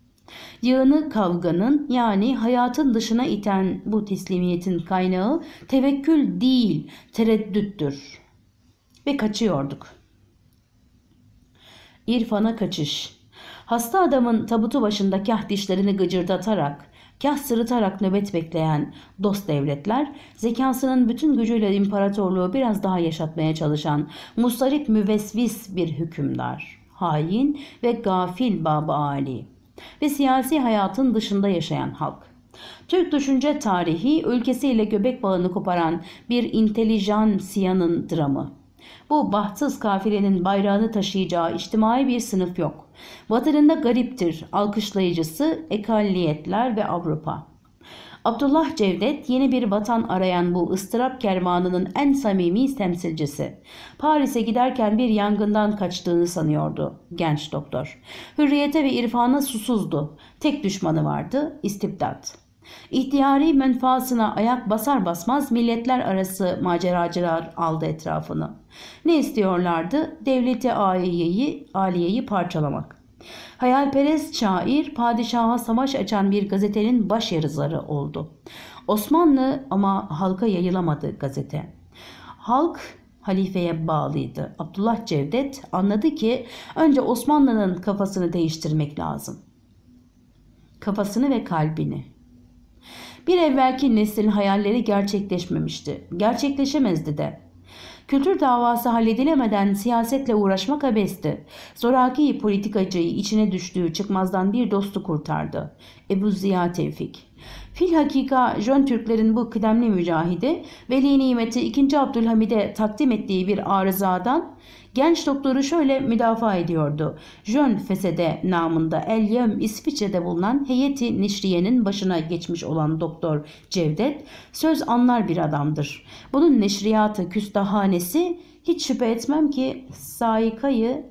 Yağını kavganın yani hayatın dışına iten bu teslimiyetin kaynağı tevekkül değil tereddüttür. Ve kaçıyorduk. İrfana kaçış. Hasta adamın tabutu başında kah dişlerini gıcırdatarak, kah sırıtarak nöbet bekleyen dost devletler, zekasının bütün gücüyle imparatorluğu biraz daha yaşatmaya çalışan mustarip müvesvis bir hükümdar, hain ve gafil Baba Ali ve siyasi hayatın dışında yaşayan halk. Türk düşünce tarihi ülkesiyle göbek bağını koparan bir intelijansiyanın dramı. Bu bahtsız kafilenin bayrağını taşıyacağı içtimai bir sınıf yok. Vatanında gariptir, alkışlayıcısı, ekalliyetler ve Avrupa. Abdullah Cevdet yeni bir vatan arayan bu ıstırap kervanının en samimi temsilcisi. Paris'e giderken bir yangından kaçtığını sanıyordu genç doktor. Hürriyete ve irfana susuzdu. Tek düşmanı vardı istibdat. İhtiyari menfaasına ayak basar basmaz milletler arası maceracılar aldı etrafını. Ne istiyorlardı? Devleti aliyeyi, aliyeyi parçalamak. Hayalperest şair padişaha savaş açan bir gazetenin baş yazarı oldu. Osmanlı ama halka yayılamadı gazete. Halk halifeye bağlıydı. Abdullah Cevdet anladı ki önce Osmanlı'nın kafasını değiştirmek lazım. Kafasını ve kalbini. Bir evvelki neslin hayalleri gerçekleşmemişti. Gerçekleşemezdi de. Kültür davası halledilemeden siyasetle uğraşmak abesti. Zoraki politikacıyı içine düştüğü çıkmazdan bir dostu kurtardı. Ebu Ziya Tevfik. Fil hakika Jön Türklerin bu kıdemli mücahidi Veli Nimet'i 2. Abdülhamid'e takdim ettiği bir arızadan Genç doktoru şöyle müdafaa ediyordu. Jön Fesede namında Elyem İsviçre'de bulunan heyeti nişriyenin başına geçmiş olan doktor Cevdet söz anlar bir adamdır. Bunun neşriyatı küstahanesi hiç şüphe etmem ki Saika'yı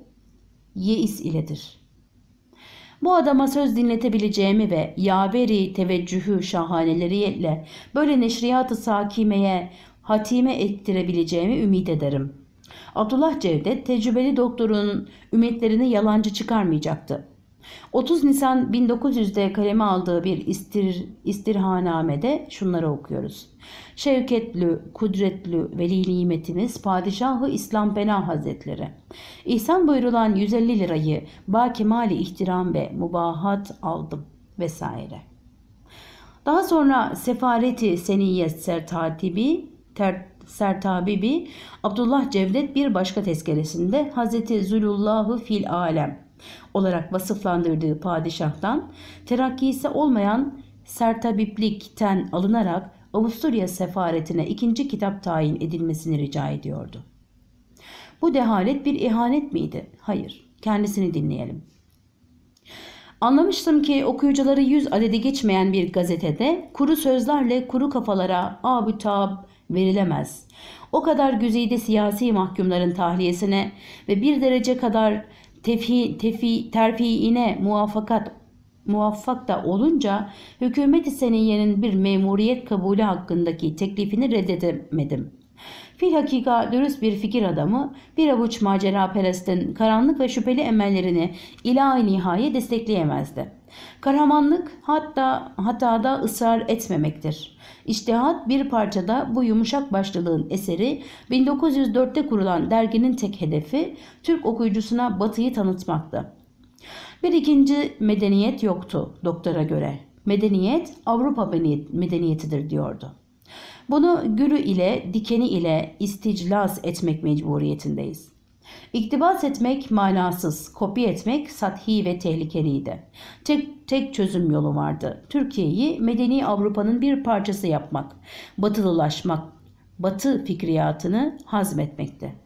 yeis iledir.'' Bu adama söz dinletebileceğimi ve yaveri teveccühü şahaneleriyle böyle neşriyatı sakimeye hatime ettirebileceğimi ümit ederim. Abdullah Cevdet tecrübeli doktorun ümitlerini yalancı çıkarmayacaktı. 30 Nisan 1900'de kaleme aldığı bir istir, istirhanamede şunları okuyoruz. Şevketli, kudretli veli nimetiniz Padişahı İslam Bena Hazretleri. İhsan buyurulan 150 lirayı ba kemali ihtiram ve mubahat aldım vesaire. Daha sonra Sefareti Seniyye Sertatibi ter, Sertabibi, Abdullah Cevdet bir başka tezkeresinde Hazreti Zülullahu fil alem olarak vasıflandırdığı padişahtan terakkisi olmayan sertabiplikten alınarak Avusturya sefaretine ikinci kitap tayin edilmesini rica ediyordu. Bu dehalet bir ihanet miydi? Hayır. Kendisini dinleyelim. Anlamıştım ki okuyucuları yüz adedi geçmeyen bir gazetede kuru sözlerle kuru kafalara abutab, verilemez. O kadar güzide siyasi mahkumların tahliyesine ve bir derece kadar tefi, tefi, terfiine muvaffakat muvaffak da olunca hükümet-i seniyenin bir memuriyet kabulü hakkındaki teklifini reddedemedim. Filhakika dürüst bir fikir adamı bir avuç macera perestin karanlık ve şüpheli emellerini ilahi nihaye destekleyemezdi.'' Kahramanlık hatta hatada ısrar etmemektir. İştihat bir parçada bu yumuşak başlılığın eseri 1904'te kurulan derginin tek hedefi Türk okuyucusuna batıyı tanıtmaktı. Bir ikinci medeniyet yoktu doktora göre. Medeniyet Avrupa medeniyetidir diyordu. Bunu gürü ile dikeni ile isticlas etmek mecburiyetindeyiz. İktibas etmek manasız, kopya etmek sathi ve tehlikeliydi. Tek, tek çözüm yolu vardı. Türkiye'yi medeni Avrupa'nın bir parçası yapmak, batılılaşmak, batı fikriyatını hazmetmekti.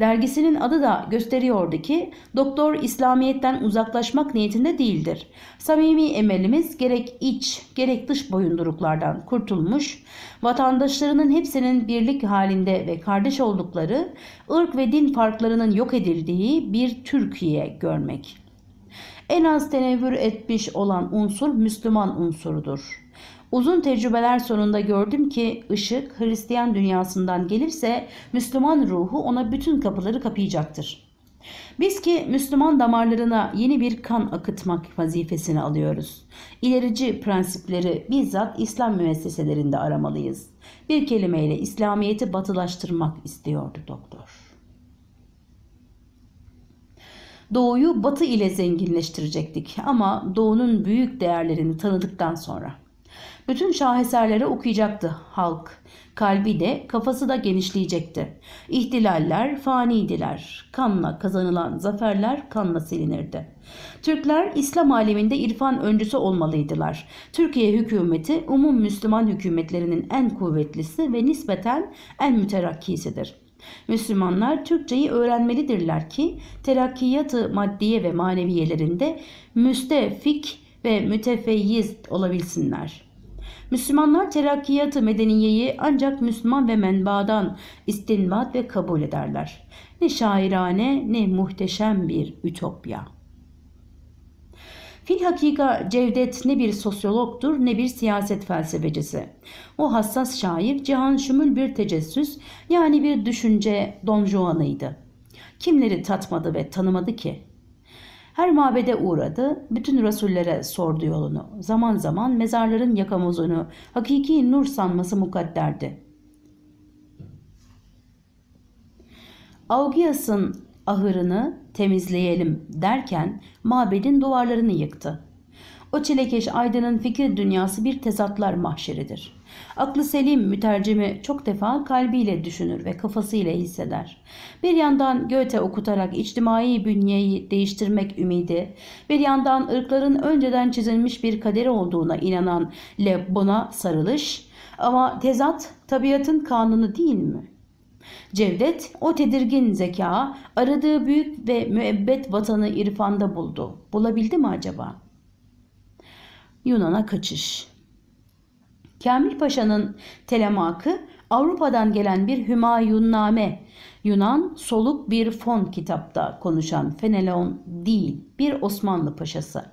Dergisinin adı da gösteriyordu ki doktor İslamiyet'ten uzaklaşmak niyetinde değildir. Samimi emelimiz gerek iç gerek dış boyunduruklardan kurtulmuş, vatandaşlarının hepsinin birlik halinde ve kardeş oldukları, ırk ve din farklarının yok edildiği bir Türkiye görmek. En az tenevvür etmiş olan unsur Müslüman unsurudur. Uzun tecrübeler sonunda gördüm ki ışık Hristiyan dünyasından gelirse Müslüman ruhu ona bütün kapıları kapayacaktır. Biz ki Müslüman damarlarına yeni bir kan akıtmak vazifesini alıyoruz. İlerici prensipleri bizzat İslam müesseselerinde aramalıyız. Bir kelimeyle İslamiyet'i batılaştırmak istiyordu doktor. Doğuyu batı ile zenginleştirecektik ama doğunun büyük değerlerini tanıdıktan sonra. Bütün şaheserleri okuyacaktı halk. Kalbi de kafası da genişleyecekti. İhtilaller faniydiler. Kanla kazanılan zaferler kanla silinirdi. Türkler İslam aleminde irfan öncüsü olmalıydılar. Türkiye hükümeti umum Müslüman hükümetlerinin en kuvvetlisi ve nispeten en müterakkisidir. Müslümanlar Türkçeyi öğrenmelidirler ki terakkiyatı maddiye ve maneviyelerinde müstefik ve mütefeyyiz olabilsinler. Müslümanlar terakkiyatı medeniyeyi ancak Müslüman ve menbaadan istinbat ve kabul ederler. Ne şairane ne muhteşem bir ütopya. Filhakika Cevdet ne bir sosyologdur ne bir siyaset felsefecisi. O hassas şair Cihan Şümül bir tecessüs yani bir düşünce Don Kimleri tatmadı ve tanımadı ki? Her mabede uğradı, bütün rasullere sordu yolunu. Zaman zaman mezarların yakamozunu, hakiki nur sanması mukadderdi. Augias'ın ahırını temizleyelim derken mabedin duvarlarını yıktı. O çilekeş aydının fikir dünyası bir tezatlar mahşeridir. Aklı selim mütercimi çok defa kalbiyle düşünür ve kafasıyla hisseder. Bir yandan Goethe okutarak içtimai bünyeyi değiştirmek ümidi, bir yandan ırkların önceden çizilmiş bir kaderi olduğuna inanan Le Bon'a sarılış ama tezat tabiatın kanunu değil mi? Cevdet o tedirgin zeka aradığı büyük ve müebbet vatanı irfanda buldu. Bulabildi mi acaba? Yunan'a kaçış. Kamil Paşa'nın telemakı Avrupa'dan gelen bir Hümayunname, Yunan soluk bir fon kitapta konuşan Fenelon değil bir Osmanlı paşası.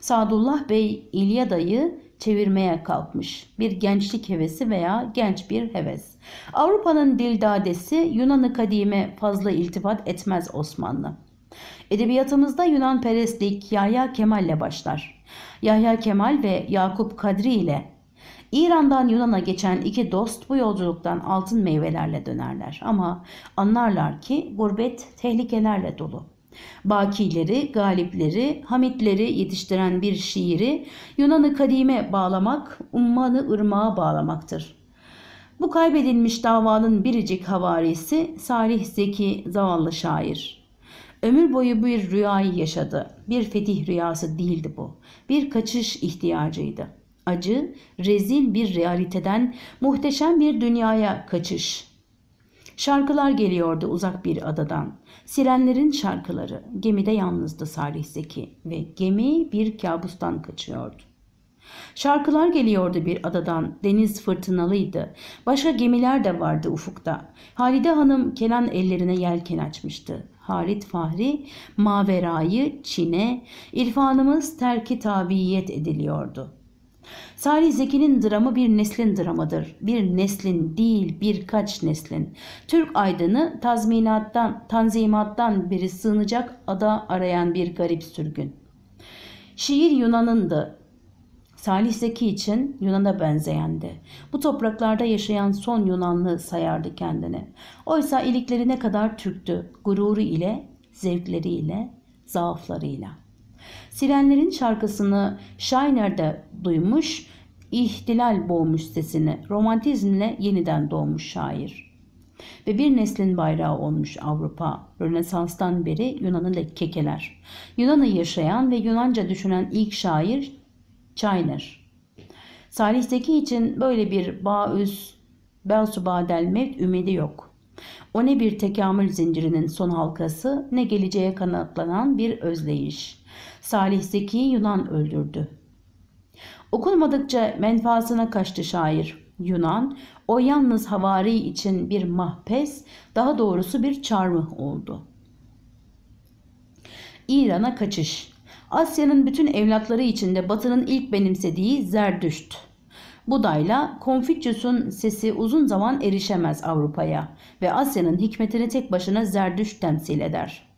Sadullah Bey İlyada'yı çevirmeye kalkmış. Bir gençlik hevesi veya genç bir heves. Avrupa'nın dildadesi Yunan'ı kadime fazla iltifat etmez Osmanlı. Edebiyatımızda Yunan perestlik Yahya Kemal ile başlar. Yahya Kemal ve Yakup Kadri ile İran'dan Yunan'a geçen iki dost bu yolculuktan altın meyvelerle dönerler ama anlarlar ki gurbet tehlikelerle dolu. Bakileri, galipleri, hamitleri yetiştiren bir şiiri Yunan'ı kadime bağlamak, ummanı ırmağa bağlamaktır. Bu kaybedilmiş davanın biricik havarisi Salih Zeki zavallı şair. Ömür boyu bir rüyayı yaşadı. Bir fetih rüyası değildi bu. Bir kaçış ihtiyacıydı.'' acı, rezil bir realiteden muhteşem bir dünyaya kaçış. Şarkılar geliyordu uzak bir adadan. Sirenlerin şarkıları. Gemide yalnızdı Salih Zeki ve gemi bir kabustan kaçıyordu. Şarkılar geliyordu bir adadan, deniz fırtınalıydı. Başka gemiler de vardı ufukta. Halide Hanım Kenan ellerine yelken açmıştı. Halit Fahri, Mavera'yı Çin'e, irfanımız terki tabiyet ediliyordu. Salih Zeki'nin dramı bir neslin dramıdır. Bir neslin değil birkaç neslin. Türk aydını tazminattan, tanzimattan beri sığınacak ada arayan bir garip sürgün. Şiir Yunan'ındı. Salih Zeki için Yunan'a benzeyendi. Bu topraklarda yaşayan son Yunanlı sayardı kendini. Oysa iliklerine kadar Türktü, gururu ile, zevkleri zevkleriyle, zaaflarıyla. Sirenlerin şarkısını Shiner'de duymuş, ihtilal boğmuş sesini romantizmle yeniden doğmuş şair. Ve bir neslin bayrağı olmuş Avrupa, Rönesans'tan beri Yunan'ı kekeler. Yunan'ı yaşayan ve Yunanca düşünen ilk şair Çayner. Salih Zeki için böyle bir Bağüs, badel Mevt ümidi yok. O ne bir tekamül zincirinin son halkası ne geleceğe kanatlanan bir özleyiş.'' Salih Zeki'yi Yunan öldürdü. Okunmadıkça menfaasına kaçtı şair. Yunan, o yalnız havari için bir mahpes, daha doğrusu bir çarmıh oldu. İran'a kaçış Asya'nın bütün evlatları içinde Batı'nın ilk benimsediği Zerdüşt. Budayla Konfüçyüs'ün sesi uzun zaman erişemez Avrupa'ya ve Asya'nın hikmetini tek başına Zerdüşt temsil eder.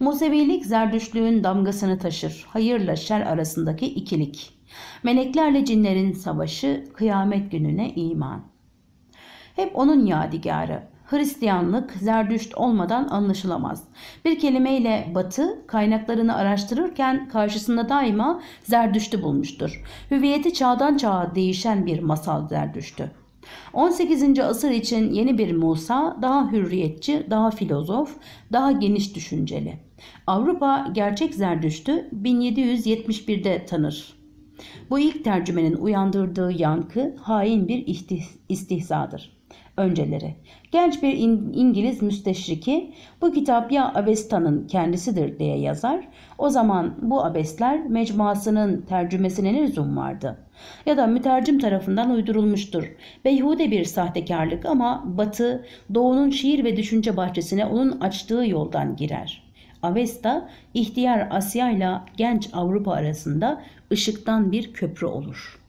Musevilik zerdüştlüğün damgasını taşır. Hayırla şer arasındaki ikilik. Meleklerle cinlerin savaşı, kıyamet gününe iman. Hep onun yadigarı. Hristiyanlık zerdüşt olmadan anlaşılamaz. Bir kelimeyle batı kaynaklarını araştırırken karşısında daima zerdüştü bulmuştur. Hüviyeti çağdan çağa değişen bir masal zerdüştü. 18. asır için yeni bir Musa daha hürriyetçi, daha filozof, daha geniş düşünceli. Avrupa gerçek Zerdüşt'ü 1771'de tanır. Bu ilk tercümenin uyandırdığı yankı hain bir istihzadır önceleri. Genç bir İngiliz müsteşriki bu kitap ya Avesta'nın kendisidir diye yazar. O zaman bu Avestler mecmuasının tercümesine ne lüzum vardı? Ya da mütercim tarafından uydurulmuştur. Beyhude bir sahtekarlık ama Batı, Doğu'nun şiir ve düşünce bahçesine onun açtığı yoldan girer.'' Avesta, ihtiyar Asya ile genç Avrupa arasında ışıktan bir köprü olur.''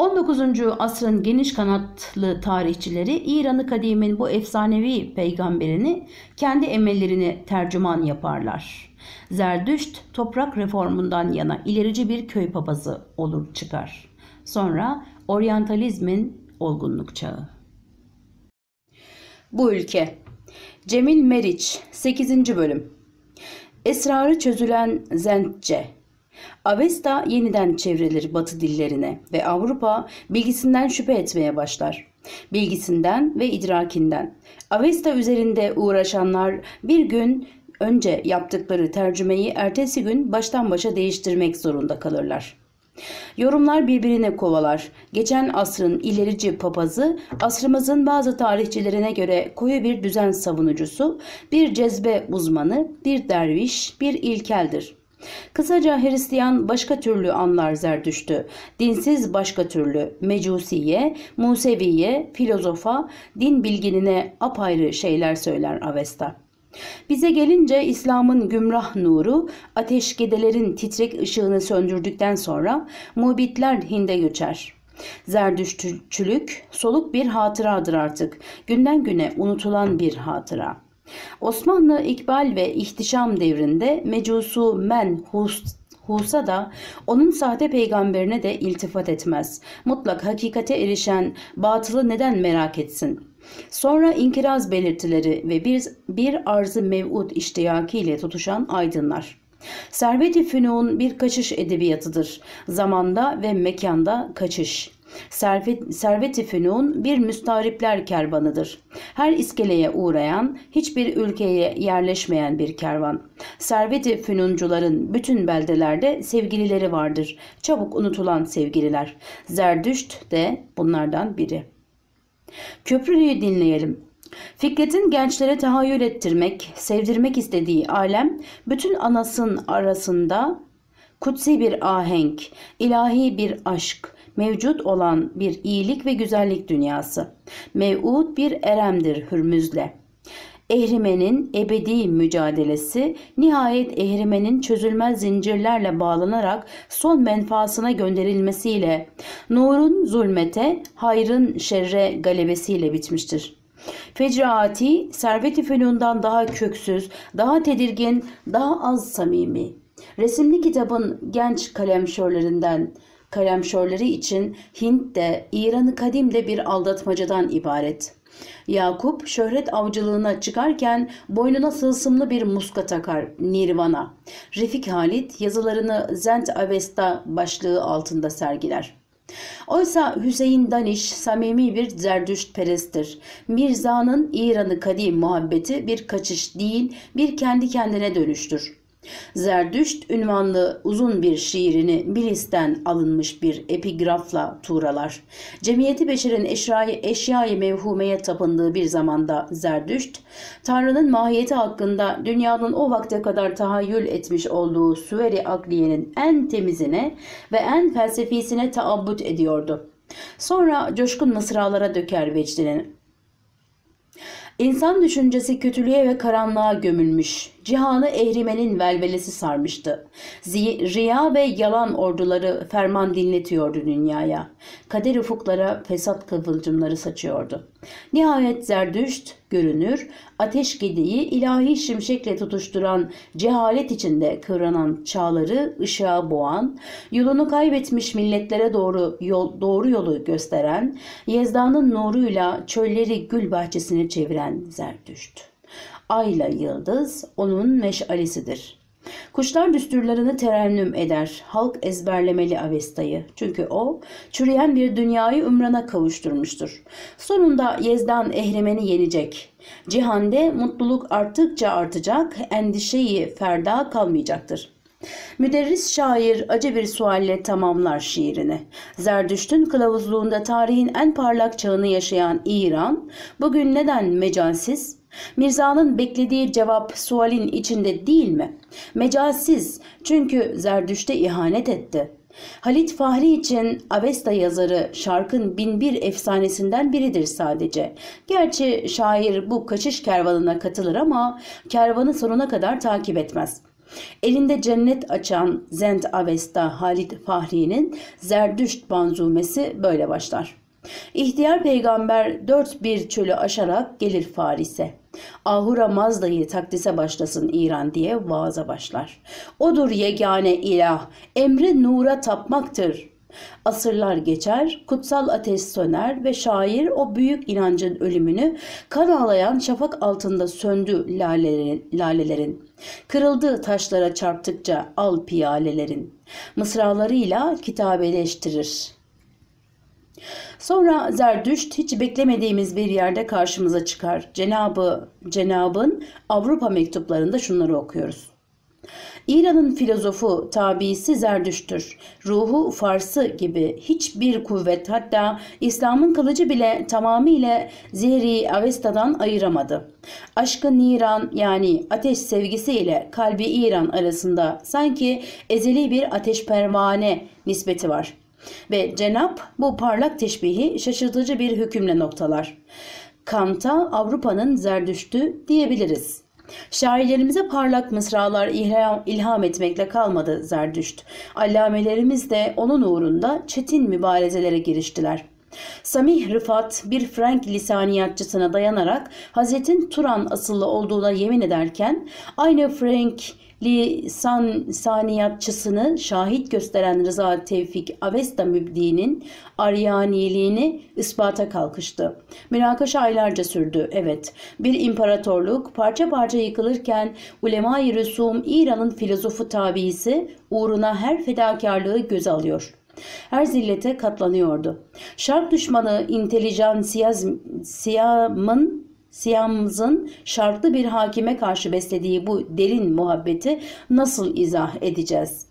19. asrın geniş kanatlı tarihçileri İran'ı kadimin bu efsanevi peygamberini kendi emellerini tercüman yaparlar. Zerdüşt toprak reformundan yana ilerici bir köy papazı olur çıkar. Sonra oryantalizmin olgunluk çağı. Bu ülke Cemil Meriç 8. bölüm Esrarı çözülen Zentçe Avesta yeniden çevrilir Batı dillerine ve Avrupa bilgisinden şüphe etmeye başlar. Bilgisinden ve idrakinden. Avesta üzerinde uğraşanlar bir gün önce yaptıkları tercümeyi ertesi gün baştan başa değiştirmek zorunda kalırlar. Yorumlar birbirine kovalar. Geçen asrın ilerici papazı, asrımızın bazı tarihçilerine göre koyu bir düzen savunucusu, bir cezbe uzmanı, bir derviş, bir ilkeldir. Kısaca Hristiyan başka türlü anlar Zerdüşt'ü. Dinsiz başka türlü, mecusiye, museviye, filozofa, din bilginine apayrı şeyler söyler Avesta. Bize gelince İslam'ın gümrah nuru ateşgedelerin titrek ışığını söndürdükten sonra mubitler Hind'e göçer. Zerdüştçülük soluk bir hatıradır artık. Günden güne unutulan bir hatıra.'' Osmanlı İkbal ve İhtişam devrinde mecusu Men Hust Husa da onun sahte peygamberine de iltifat etmez. Mutlak hakikate erişen batılı neden merak etsin? Sonra inkiraz belirtileri ve bir, bir arzı mev'ud iştiyaki tutuşan aydınlar. Servet-i Fünun bir kaçış edebiyatıdır. Zamanda ve mekanda kaçış. Servet, i Fünun bir müstaripler kervanıdır. Her iskeleye uğrayan, hiçbir ülkeye yerleşmeyen bir kervan. Servet-i Fünuncuların bütün beldelerde sevgilileri vardır. Çabuk unutulan sevgililer. Zerdüşt de bunlardan biri. Köprülüyü dinleyelim. Fikret'in gençlere tahayyül ettirmek, sevdirmek istediği alem bütün anasın arasında kutsi bir ahenk, ilahi bir aşk, mevcut olan bir iyilik ve güzellik dünyası. Mev'ud bir eremdir Hürmüz'le. Ehrimenin ebedi mücadelesi nihayet ehrimenin çözülmez zincirlerle bağlanarak son menfaasına gönderilmesiyle, nurun zulmete, hayrın şerre galebesiyle bitmiştir.'' Fecraati, servet-i fünundan daha köksüz, daha tedirgin, daha az samimi. Resimli kitabın genç kalemşörlerinden, kalemşörleri için Hint de İran'ı kadim de bir aldatmacadan ibaret. Yakup şöhret avcılığına çıkarken boynuna sılsımlı bir muska takar Nirvana. Refik Halit yazılarını Zent Avesta başlığı altında sergiler. Oysa Hüseyin Daniş samimi bir zerdüşt perestir. Mirza'nın İran'ı kadim muhabbeti bir kaçış değil bir kendi kendine dönüştür. Zerdüşt ünvanlı uzun bir şiirini Bilis'ten alınmış bir epigrafla tuğralar. Cemiyeti Beşer'in eşyayı, eşyayı mevhumeye tapındığı bir zamanda Zerdüşt, Tanrı'nın mahiyeti hakkında dünyanın o vakte kadar tahayyül etmiş olduğu süveri akliyenin en temizine ve en felsefisine taabbut ediyordu. Sonra coşkun mısralara döker vecdinin. İnsan düşüncesi kötülüğe ve karanlığa gömülmüş, cihanı ehrimenin velvelesi sarmıştı. Riya ve yalan orduları ferman dinletiyordu dünyaya. Kader ufuklara fesat kıvılcımları saçıyordu. Nihayet Zerdüşt görünür, ateş gediği ilahi şimşekle tutuşturan, cehalet içinde kıvranan çağları ışığa boğan, yolunu kaybetmiş milletlere doğru yol, doğru yolu gösteren, Yezda'nın nuruyla çölleri gül bahçesine çeviren Zerdüşt ayla yıldız onun meşalesidir. Kuşlar düsturlarını terennüm eder. Halk ezberlemeli Avesta'yı. Çünkü o çürüyen bir dünyayı ümrana kavuşturmuştur. Sonunda Yezdan Ehremen'i yenecek. Cihande mutluluk arttıkça artacak, endişeyi ferda kalmayacaktır.'' Müderris şair acı bir sualle tamamlar şiirini. Zerdüşt'ün kılavuzluğunda tarihin en parlak çağını yaşayan İran, bugün neden mecalsiz, Mirza'nın beklediği cevap sualin içinde değil mi? Mecalsiz çünkü Zerdüşt'e ihanet etti. Halit Fahri için Avesta yazarı şarkın binbir efsanesinden biridir sadece. Gerçi şair bu kaçış kervanına katılır ama kervanı sonuna kadar takip etmez.'' Elinde cennet açan Zend Avesta Halit Fahri'nin Zerdüşt banzumesi böyle başlar. İhtiyar peygamber dört bir çölü aşarak gelir Faris'e. Ahura Mazda'yı takdise başlasın İran diye vaaza başlar. Odur yegane ilah, emri nura tapmaktır. Asırlar geçer, kutsal ateş söner ve şair o büyük inancın ölümünü kan ağlayan şafak altında söndü lalelerin. lalelerin. Kırıldı taşlara çarptıkça al piyalelerin. Mısralarıyla kitabeleştirir.'' Sonra Zerdüşt hiç beklemediğimiz bir yerde karşımıza çıkar. Cenabı Cenab'ın Avrupa mektuplarında şunları okuyoruz. İran'ın filozofu tabiisi Zerdüşt'tür. Ruhu Farsı gibi hiçbir kuvvet hatta İslam'ın kılıcı bile tamamıyla Zehri Avesta'dan ayıramadı. Aşkı Niran yani ateş sevgisiyle kalbi İran arasında sanki ezeli bir ateş pervane nispeti var. Ve Cenap bu parlak teşbihi şaşırtıcı bir hükümle noktalar. Kant'a Avrupa'nın zerdüştü diyebiliriz. Şairlerimize parlak mısralar ilham, etmekle kalmadı Zerdüşt. Allamelerimiz de onun uğrunda çetin mübarezelere giriştiler. Samih Rıfat bir Frank lisaniyatçısına dayanarak Hazretin Turan asıllı olduğuna yemin ederken aynı Frank lisan saniyatçısını şahit gösteren Rıza Tevfik Avesta Mübdi'nin Aryaniliğini ispata kalkıştı. Münakaşa aylarca sürdü. Evet, bir imparatorluk parça parça yıkılırken ulema-i rüsum İran'ın filozofu tabiisi uğruna her fedakarlığı göz alıyor. Her zillete katlanıyordu. Şark düşmanı intelijansiyamın Siyam'ımızın şartlı bir hakime karşı beslediği bu derin muhabbeti nasıl izah edeceğiz?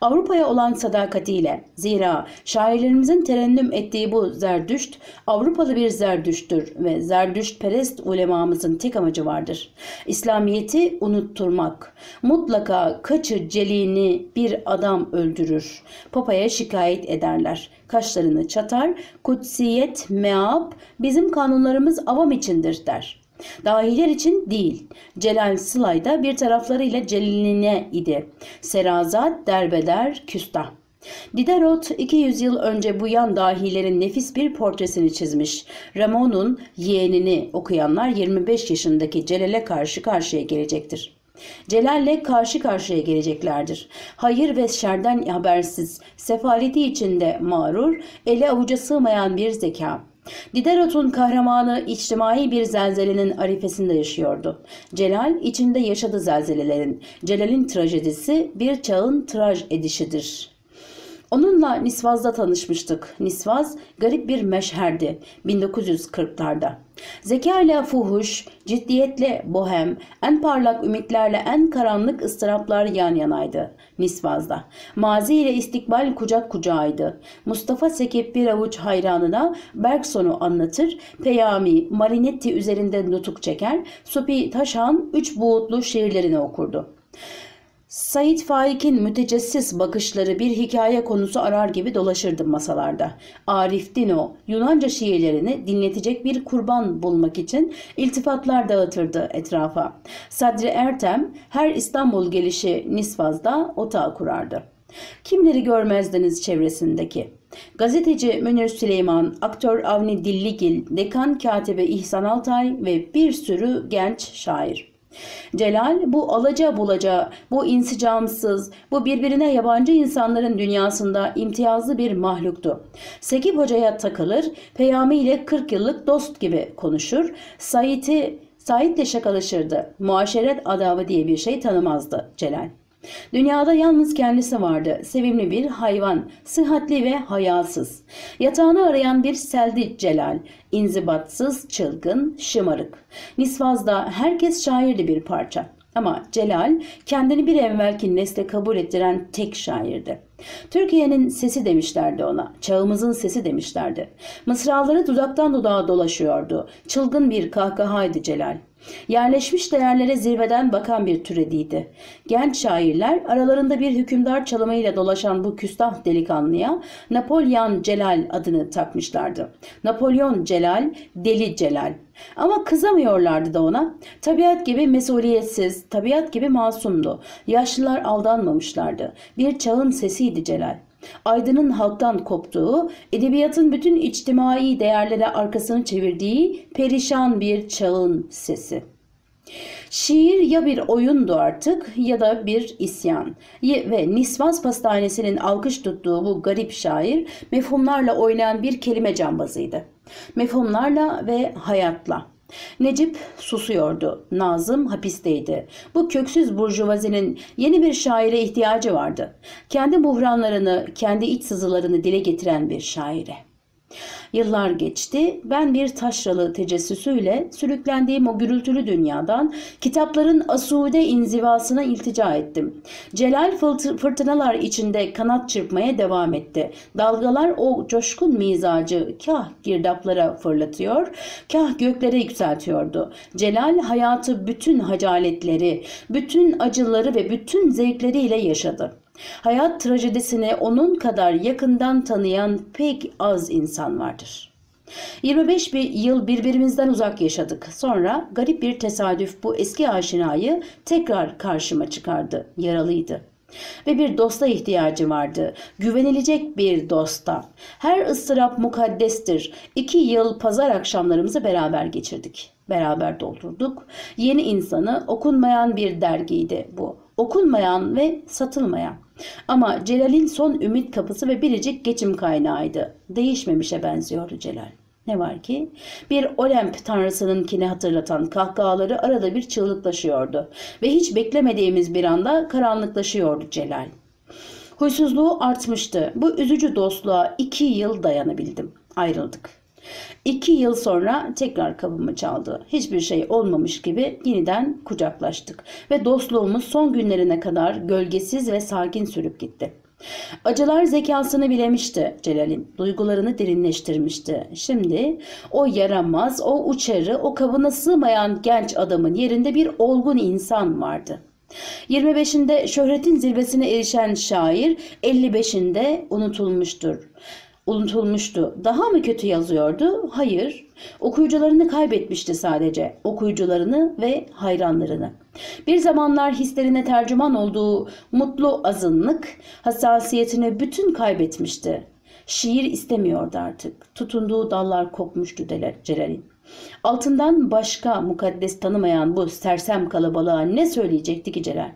Avrupa'ya olan sadakatiyle zira şairlerimizin terennüm ettiği bu zerdüşt Avrupalı bir zerdüştür ve zerdüşt perest ulemamızın tek amacı vardır. İslamiyeti unutturmak. Mutlaka kaçı celini bir adam öldürür. Papaya şikayet ederler. Kaşlarını çatar, kutsiyet, meab, bizim kanunlarımız avam içindir der. Dahiler için değil. Celal Sılay da bir taraflarıyla Celil'ine idi. Serazat, derbeder, Küsta. Diderot 200 yıl önce bu yan dahilerin nefis bir portresini çizmiş. Ramon'un yeğenini okuyanlar 25 yaşındaki Celal'e karşı karşıya gelecektir. Celal'le karşı karşıya geleceklerdir. Hayır ve şerden habersiz, sefaleti içinde mağrur, ele avuca sığmayan bir zeka. Diderot'un kahramanı içtimai bir zelzelenin arifesinde yaşıyordu. Celal içinde yaşadı zelzelelerin. Celal'in trajedisi bir çağın traj edişidir.'' Onunla Nisvaz'da tanışmıştık. Nisvaz garip bir meşherdi 1940'larda. Zeka ile fuhuş, ciddiyetle bohem, en parlak ümitlerle en karanlık ıstıraplar yan yanaydı Nisvaz'da. Mazi ile istikbal kucak kucağıydı. Mustafa Sekip bir avuç hayranına Bergson'u anlatır, Peyami, Marinetti üzerinde nutuk çeker, Supi Taşan üç buğutlu şiirlerini okurdu. Said Faik'in mütecessis bakışları bir hikaye konusu arar gibi dolaşırdım masalarda. Arif Dino, Yunanca şiirlerini dinletecek bir kurban bulmak için iltifatlar dağıtırdı etrafa. Sadri Ertem her İstanbul gelişi Nisfaz'da otağı kurardı. Kimleri görmezdiniz çevresindeki? Gazeteci Münir Süleyman, aktör Avni Dilligil, dekan katibi İhsan Altay ve bir sürü genç şair. Celal bu alaca bulaca, bu insicamsız, bu birbirine yabancı insanların dünyasında imtiyazlı bir mahluktu. Sekip Hoca'ya takılır, Peyami ile 40 yıllık dost gibi konuşur, Sait'i Sait'le şakalaşırdı. Muaşeret adabı diye bir şey tanımazdı Celal. Dünyada yalnız kendisi vardı. Sevimli bir hayvan, sıhhatli ve hayasız. Yatağını arayan bir seldi celal, inzibatsız, çılgın, şımarık. Nisvaz'da herkes şairdi bir parça. Ama Celal kendini bir evvelki nesle kabul ettiren tek şairdi. Türkiye'nin sesi demişlerdi ona, çağımızın sesi demişlerdi. Mısraları dudaktan dudağa dolaşıyordu. Çılgın bir kahkahaydı Celal. Yerleşmiş değerlere zirveden bakan bir türediydi. Genç şairler aralarında bir hükümdar çalımıyla dolaşan bu küstah delikanlıya Napolyon Celal adını takmışlardı. Napolyon Celal, Deli Celal. Ama kızamıyorlardı da ona. Tabiat gibi mesuliyetsiz, tabiat gibi masumdu. Yaşlılar aldanmamışlardı. Bir çağın sesiydi Celal. Aydın'ın halktan koptuğu, edebiyatın bütün içtimai değerlere arkasını çevirdiği perişan bir çağın sesi. Şiir ya bir oyundu artık ya da bir isyan. Ve Nisvas Pastanesi'nin alkış tuttuğu bu garip şair mefhumlarla oynayan bir kelime cambazıydı. Mefhumlarla ve hayatla. Necip susuyordu. Nazım hapisteydi. Bu köksüz burjuvazinin yeni bir şaire ihtiyacı vardı. Kendi buhranlarını, kendi iç sızılarını dile getiren bir şaire. Yıllar geçti. Ben bir taşralı tecessüsüyle sürüklendiğim o gürültülü dünyadan kitapların asude inzivasına iltica ettim. Celal fırtınalar içinde kanat çırpmaya devam etti. Dalgalar o coşkun mizacı kah girdaplara fırlatıyor, kah göklere yükseltiyordu. Celal hayatı bütün hacaletleri, bütün acıları ve bütün zevkleriyle yaşadı. Hayat trajedisini onun kadar yakından tanıyan pek az insan vardır. 25 bir yıl birbirimizden uzak yaşadık. Sonra garip bir tesadüf bu eski aşinayı tekrar karşıma çıkardı. Yaralıydı ve bir dosta ihtiyacı vardı. Güvenilecek bir dosta. Her ıstırap mukaddestir. İki yıl pazar akşamlarımızı beraber geçirdik. Beraber doldurduk. Yeni insanı okunmayan bir dergiydi bu. Okunmayan ve satılmayan. Ama Celal'in son ümit kapısı ve biricik geçim kaynağıydı. Değişmemişe benziyordu Celal. Ne var ki? Bir Olemp tanrısınınkini hatırlatan kahkahaları arada bir çığlıklaşıyordu. Ve hiç beklemediğimiz bir anda karanlıklaşıyordu Celal. Huysuzluğu artmıştı. Bu üzücü dostluğa iki yıl dayanabildim. Ayrıldık. İki yıl sonra tekrar kabımı çaldı. Hiçbir şey olmamış gibi yeniden kucaklaştık ve dostluğumuz son günlerine kadar gölgesiz ve sakin sürüp gitti. Acılar zekasını bilemişti Celal'in. Duygularını derinleştirmişti. Şimdi o yaramaz, o uçarı, o kabına sığmayan genç adamın yerinde bir olgun insan vardı. 25'inde şöhretin zirvesine erişen şair 55'inde unutulmuştur unutulmuştu. Daha mı kötü yazıyordu? Hayır. Okuyucularını kaybetmişti sadece. Okuyucularını ve hayranlarını. Bir zamanlar hislerine tercüman olduğu mutlu azınlık hassasiyetini bütün kaybetmişti. Şiir istemiyordu artık. Tutunduğu dallar kopmuştu Celal'in. Altından başka mukaddes tanımayan bu sersem kalabalığa ne söyleyecekti ki Celal?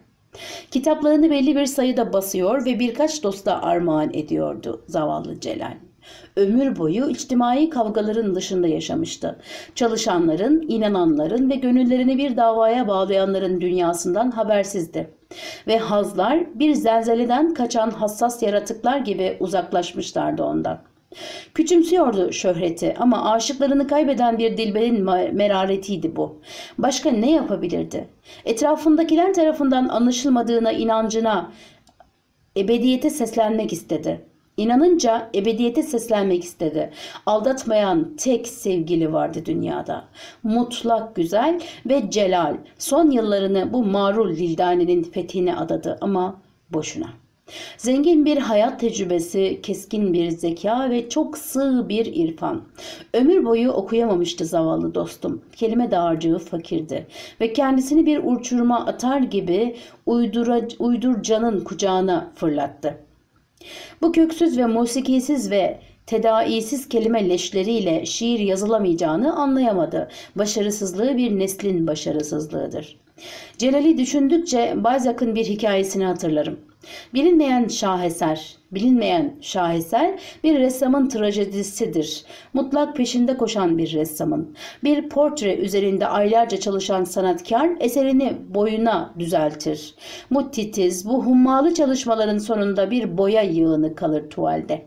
Kitaplarını belli bir sayıda basıyor ve birkaç dosta armağan ediyordu zavallı Celal. Ömür boyu içtimai kavgaların dışında yaşamıştı. Çalışanların, inananların ve gönüllerini bir davaya bağlayanların dünyasından habersizdi. Ve hazlar bir zelzeleden kaçan hassas yaratıklar gibi uzaklaşmışlardı ondan. Küçümsüyordu şöhreti ama aşıklarını kaybeden bir dilbenin meraretiydi bu. Başka ne yapabilirdi? Etrafındakiler tarafından anlaşılmadığına inancına ebediyete seslenmek istedi. İnanınca ebediyete seslenmek istedi. Aldatmayan tek sevgili vardı dünyada. Mutlak güzel ve celal son yıllarını bu marul dildanenin fethine adadı ama boşuna. Zengin bir hayat tecrübesi, keskin bir zeka ve çok sığ bir irfan. Ömür boyu okuyamamıştı zavallı dostum. Kelime dağarcığı fakirdi ve kendisini bir uçuruma atar gibi uydura, uydurcanın kucağına fırlattı. Bu köksüz ve musikisiz ve tedaisiz kelime leşleriyle şiir yazılamayacağını anlayamadı. Başarısızlığı bir neslin başarısızlığıdır. Celal'i düşündükçe Balzac'ın bir hikayesini hatırlarım. Bilinmeyen şaheser, bilinmeyen şaheser bir ressamın trajedisidir. Mutlak peşinde koşan bir ressamın. Bir portre üzerinde aylarca çalışan sanatkar eserini boyuna düzeltir. Bu bu hummalı çalışmaların sonunda bir boya yığını kalır tuvalde.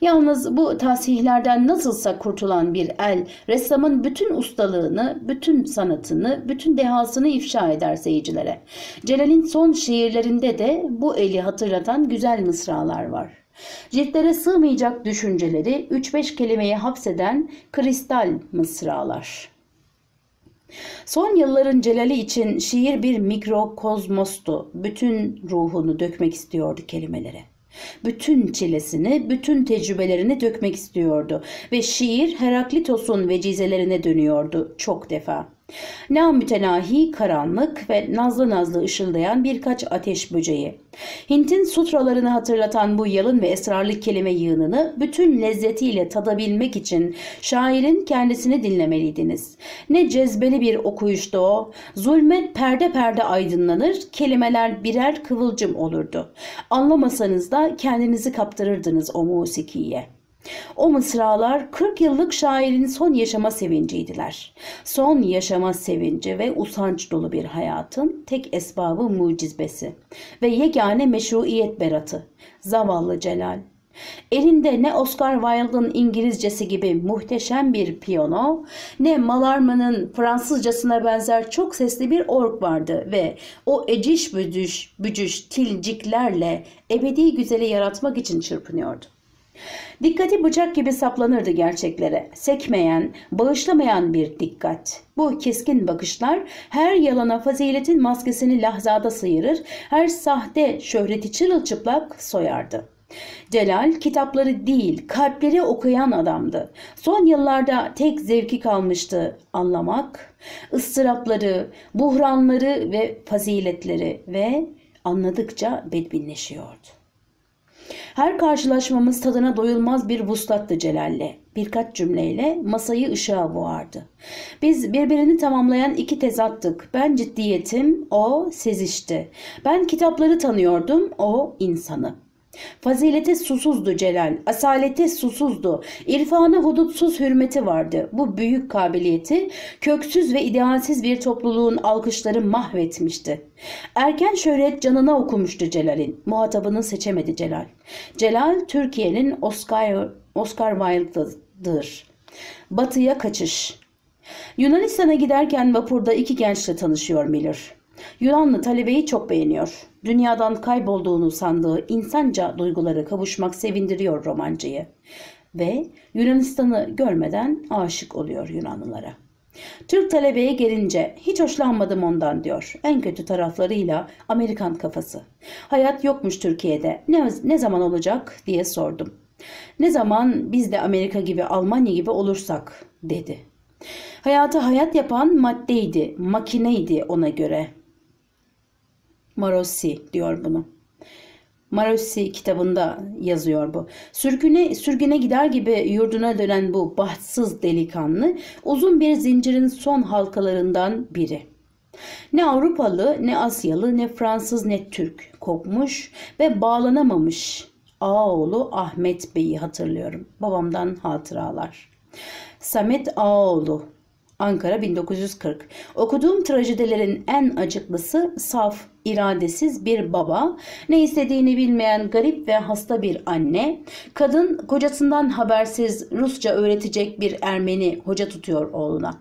Yalnız bu tasihlerden nasılsa kurtulan bir el ressamın bütün ustalığını, bütün sanatını, bütün dehasını ifşa eder seyircilere. Celal'in son şiirlerinde de bu eli hatırlatan güzel mısralar var. Ciltlere sığmayacak düşünceleri 3-5 kelimeyi hapseden kristal mısralar. Son yılların Celal'i için şiir bir mikrokozmostu. Bütün ruhunu dökmek istiyordu kelimelere. Bütün çilesini, bütün tecrübelerini dökmek istiyordu ve şiir Heraklitos'un vecizelerine dönüyordu çok defa. Namütenahi karanlık ve nazlı nazlı ışıldayan birkaç ateş böceği. Hint'in sutralarını hatırlatan bu yalın ve esrarlı kelime yığınını bütün lezzetiyle tadabilmek için şairin kendisini dinlemeliydiniz. Ne cezbeli bir okuyuştu o. Zulmet perde perde aydınlanır, kelimeler birer kıvılcım olurdu. Anlamasanız da kendinizi kaptırırdınız o musikiye.'' O mısralar 40 yıllık şairin son yaşama sevinciydiler. Son yaşama sevinci ve usanç dolu bir hayatın tek esbabı mucizbesi ve yegane meşruiyet beratı. Zavallı Celal. Elinde ne Oscar Wilde'ın İngilizcesi gibi muhteşem bir piyano ne Malarma'nın Fransızcasına benzer çok sesli bir org vardı ve o eciş büdüş bücüş tilciklerle ebedi güzeli yaratmak için çırpınıyordu. Dikkati bıçak gibi saplanırdı gerçeklere. Sekmeyen, bağışlamayan bir dikkat. Bu keskin bakışlar her yalana faziletin maskesini lahzada sıyırır, her sahte şöhreti çırılçıplak soyardı. Celal kitapları değil kalpleri okuyan adamdı. Son yıllarda tek zevki kalmıştı anlamak, ıstırapları, buhranları ve faziletleri ve anladıkça bedbinleşiyordu. Her karşılaşmamız tadına doyulmaz bir vuslattı Celal'le. Birkaç cümleyle masayı ışığa boğardı. Biz birbirini tamamlayan iki tezattık. Ben ciddiyetim, o sezişti. Ben kitapları tanıyordum, o insanı. Fazileti susuzdu Celal, asaleti susuzdu, irfanı hudutsuz hürmeti vardı. Bu büyük kabiliyeti köksüz ve idealsiz bir topluluğun alkışları mahvetmişti. Erken şöhret canına okumuştu Celal'in, muhatabını seçemedi Celal. Celal, Türkiye'nin Oscar, Oscar Wilde'dır. Batıya kaçış. Yunanistan'a giderken vapurda iki gençle tanışıyor Miller. Yunanlı talebeyi çok beğeniyor. Dünyadan kaybolduğunu sandığı insanca duygulara kavuşmak sevindiriyor romancıyı. Ve Yunanistan'ı görmeden aşık oluyor Yunanlılara. Türk talebeye gelince hiç hoşlanmadım ondan diyor. En kötü taraflarıyla Amerikan kafası. Hayat yokmuş Türkiye'de ne, ne zaman olacak diye sordum. Ne zaman biz de Amerika gibi Almanya gibi olursak dedi. Hayatı hayat yapan maddeydi, makineydi ona göre. Marossi diyor bunu. Marossi kitabında yazıyor bu. Sürgüne, sürgüne gider gibi yurduna dönen bu bahtsız delikanlı uzun bir zincirin son halkalarından biri. Ne Avrupalı, ne Asyalı, ne Fransız, ne Türk kopmuş ve bağlanamamış Ağoğlu Ahmet Bey'i hatırlıyorum. Babamdan hatıralar. Samet Ağaoğlu Ankara 1940. Okuduğum trajedilerin en acıklısı Saf iradesiz bir baba, ne istediğini bilmeyen garip ve hasta bir anne, kadın kocasından habersiz Rusça öğretecek bir Ermeni hoca tutuyor oğluna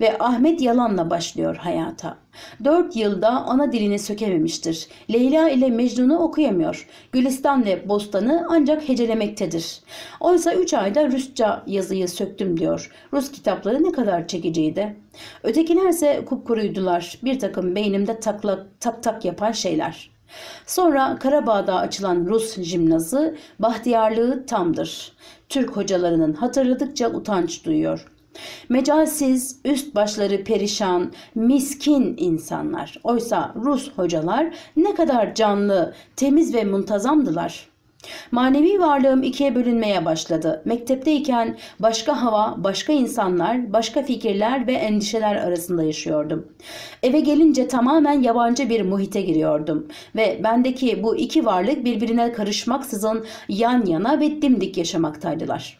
ve Ahmet yalanla başlıyor hayata. Dört yılda ana dilini sökememiştir. Leyla ile Mecnun'u okuyamıyor. Gülistan ve Bostan'ı ancak hecelemektedir. Oysa üç ayda Rusça yazıyı söktüm diyor. Rus kitapları ne kadar çekiciydi. Ötekilerse kupkuruydular. Bir takım beynimde takla, tak tak yapan şeyler.'' Sonra Karabağ'da açılan Rus jimnazı bahtiyarlığı tamdır. Türk hocalarının hatırladıkça utanç duyuyor. Mecalsiz, üst başları perişan, miskin insanlar. Oysa Rus hocalar ne kadar canlı, temiz ve muntazamdılar. Manevi varlığım ikiye bölünmeye başladı. Mektepteyken başka hava, başka insanlar, başka fikirler ve endişeler arasında yaşıyordum. Eve gelince tamamen yabancı bir muhite giriyordum ve bendeki bu iki varlık birbirine karışmaksızın yan yana ve dimdik yaşamaktaydılar.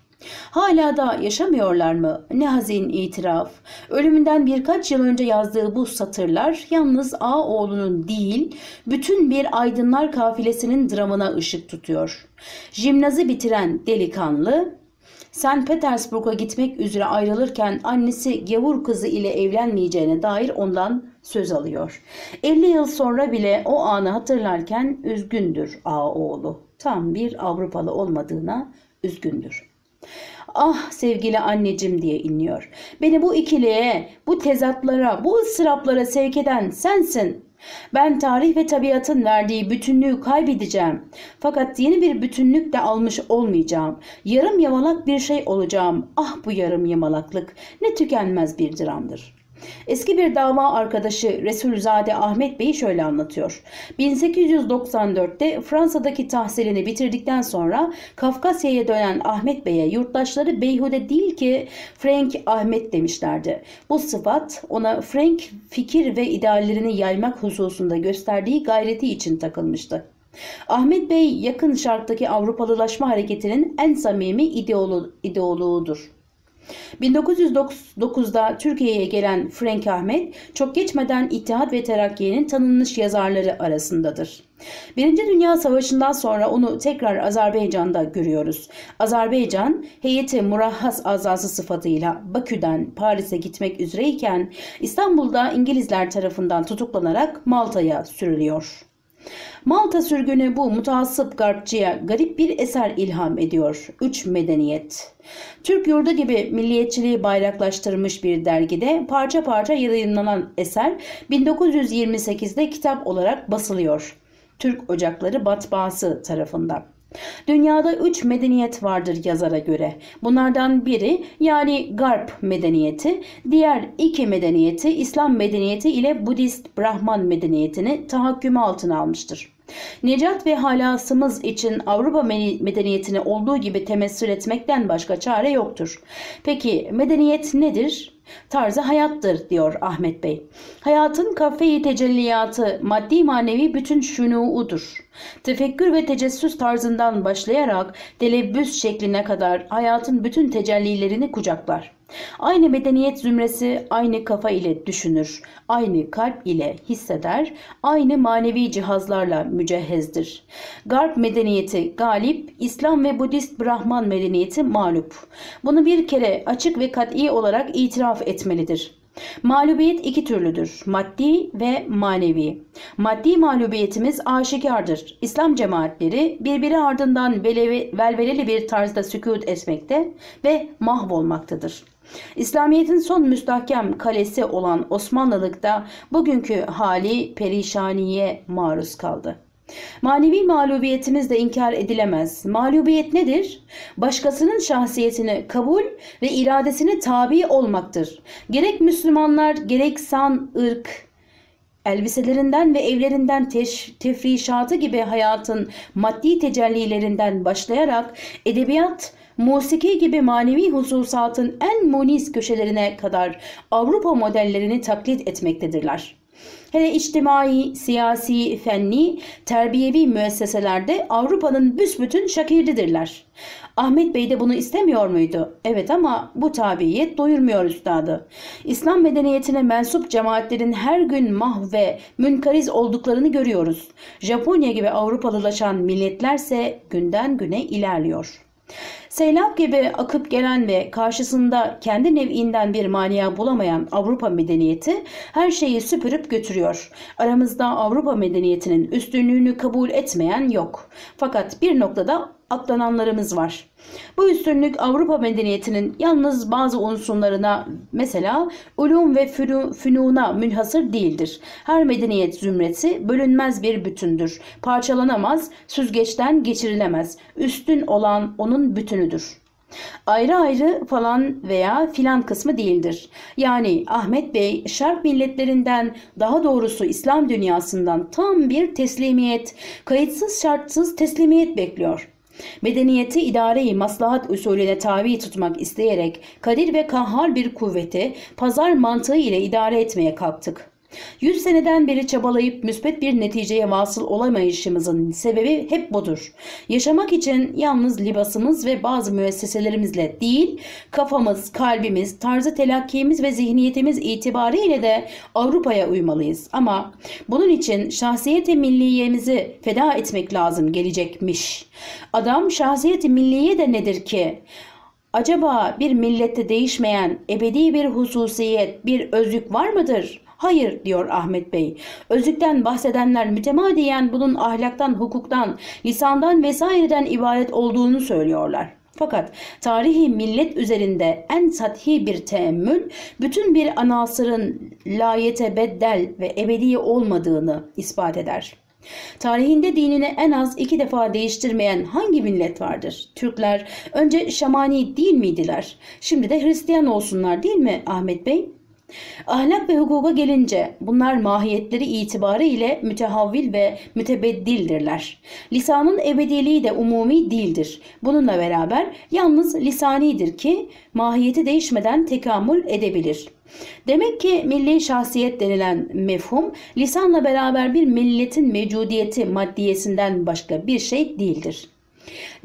Hala da yaşamıyorlar mı? Ne hazin itiraf. Ölümünden birkaç yıl önce yazdığı bu satırlar yalnız A oğlunun değil, bütün bir aydınlar kafilesinin dramına ışık tutuyor. Jimnazi bitiren delikanlı, St. Petersburg'a gitmek üzere ayrılırken annesi gavur kızı ile evlenmeyeceğine dair ondan söz alıyor. 50 yıl sonra bile o anı hatırlarken üzgündür A oğlu. Tam bir Avrupalı olmadığına üzgündür. Ah sevgili anneciğim diye inliyor. Beni bu ikiliğe, bu tezatlara, bu ıstıraplara sevk eden sensin. Ben tarih ve tabiatın verdiği bütünlüğü kaybedeceğim. Fakat yeni bir bütünlük de almış olmayacağım. Yarım yamalak bir şey olacağım. Ah bu yarım yamalaklık ne tükenmez bir dramdır. Eski bir dava arkadaşı Resulzade Ahmet Bey'i şöyle anlatıyor. 1894'te Fransa'daki tahsilini bitirdikten sonra Kafkasya'ya dönen Ahmet Bey'e yurttaşları beyhude değil ki Frank Ahmet demişlerdi. Bu sıfat ona Frank fikir ve ideallerini yaymak hususunda gösterdiği gayreti için takılmıştı. Ahmet Bey yakın şarttaki Avrupalılaşma hareketinin en samimi ideolo ideoloğudur. 1909'da Türkiye'ye gelen Frank Ahmet çok geçmeden İttihat ve Terakki'nin tanınmış yazarları arasındadır. Birinci Dünya Savaşı'ndan sonra onu tekrar Azerbaycan'da görüyoruz. Azerbaycan heyeti murahhas azası sıfatıyla Bakü'den Paris'e gitmek üzereyken İstanbul'da İngilizler tarafından tutuklanarak Malta'ya sürülüyor. Malta sürgünü bu mutasip garpçıya garip bir eser ilham ediyor. Üç Medeniyet Türk yurdu gibi milliyetçiliği bayraklaştırmış bir dergide parça parça yayınlanan eser 1928'de kitap olarak basılıyor. Türk Ocakları Batbaası tarafından. Dünyada üç medeniyet vardır yazara göre. Bunlardan biri yani Garp medeniyeti, diğer iki medeniyeti İslam medeniyeti ile Budist Brahman medeniyetini tahakküm altına almıştır. Necat ve halasımız için Avrupa medeniyetini olduğu gibi temessül etmekten başka çare yoktur. Peki medeniyet nedir? Tarzı hayattır diyor Ahmet Bey. Hayatın kafeyi tecelliyatı maddi manevi bütün şunuudur. Tefekkür ve tecessüs tarzından başlayarak telebbüs şekline kadar hayatın bütün tecellilerini kucaklar. Aynı medeniyet zümresi aynı kafa ile düşünür, aynı kalp ile hisseder, aynı manevi cihazlarla mücehhezdir. Garp medeniyeti galip, İslam ve Budist Brahman medeniyeti mağlup. Bunu bir kere açık ve kat'i olarak itiraf etmelidir. Mağlubiyet iki türlüdür. Maddi ve manevi. Maddi mağlubiyetimiz aşikardır. İslam cemaatleri birbiri ardından velevi, velveleli bir tarzda sükut etmekte ve mahvolmaktadır. İslamiyet'in son müstahkem kalesi olan Osmanlılık'ta bugünkü hali perişaniye maruz kaldı. Manevi mağlubiyetimiz de inkar edilemez. Mağlubiyet nedir? Başkasının şahsiyetini kabul ve iradesine tabi olmaktır. Gerek Müslümanlar gerek san, ırk, elbiselerinden ve evlerinden tefrişatı gibi hayatın maddi tecellilerinden başlayarak edebiyat, musiki gibi manevi hususatın en monis köşelerine kadar Avrupa modellerini taklit etmektedirler. Hele içtimai, siyasi, fenni, terbiyevi müesseselerde Avrupa'nın büsbütün şakirdidirler. Ahmet Bey de bunu istemiyor muydu? Evet ama bu tabiyet doyurmuyor üstadı. İslam medeniyetine mensup cemaatlerin her gün mah ve münkariz olduklarını görüyoruz. Japonya gibi Avrupalılaşan milletlerse günden güne ilerliyor.'' Seylap gibi akıp gelen ve karşısında kendi nevinden bir mania bulamayan Avrupa medeniyeti her şeyi süpürüp götürüyor. Aramızda Avrupa medeniyetinin üstünlüğünü kabul etmeyen yok. Fakat bir noktada atlananlarımız var. Bu üstünlük Avrupa medeniyetinin yalnız bazı unsurlarına mesela ulum ve fünuna münhasır değildir. Her medeniyet zümresi bölünmez bir bütündür. Parçalanamaz, süzgeçten geçirilemez. Üstün olan onun bütünüdür. Ayrı ayrı falan veya filan kısmı değildir. Yani Ahmet Bey şark milletlerinden daha doğrusu İslam dünyasından tam bir teslimiyet, kayıtsız şartsız teslimiyet bekliyor.'' Medeniyeti idareyi maslahat usulüne tabi tutmak isteyerek kadir ve kahhar bir kuvveti pazar mantığı ile idare etmeye kalktık. 100 seneden beri çabalayıp müspet bir neticeye vasıl olamayışımızın sebebi hep budur. Yaşamak için yalnız libasımız ve bazı müesseselerimizle değil, kafamız, kalbimiz, tarzı telakkimiz ve zihniyetimiz itibariyle de Avrupa'ya uymalıyız. Ama bunun için şahsiyeti milliyemizi feda etmek lazım gelecekmiş. Adam şahsiyeti milliye de nedir ki? Acaba bir millette değişmeyen ebedi bir hususiyet, bir özlük var mıdır? Hayır diyor Ahmet Bey. Özlükten bahsedenler mütemadiyen bunun ahlaktan, hukuktan, lisandan vesaireden ibaret olduğunu söylüyorlar. Fakat tarihi millet üzerinde en sathi bir teemmül bütün bir anasırın layete beddel ve ebedi olmadığını ispat eder. Tarihinde dinini en az iki defa değiştirmeyen hangi millet vardır? Türkler önce şamani değil miydiler? Şimdi de Hristiyan olsunlar değil mi Ahmet Bey? Ahlak ve hukuka gelince bunlar mahiyetleri itibariyle mütehavvil ve mütebeddildirler. Lisanın ebediliği de umumi değildir. Bununla beraber yalnız lisanidir ki mahiyeti değişmeden tekamül edebilir. Demek ki milli şahsiyet denilen mefhum lisanla beraber bir milletin mevcudiyeti maddiyesinden başka bir şey değildir.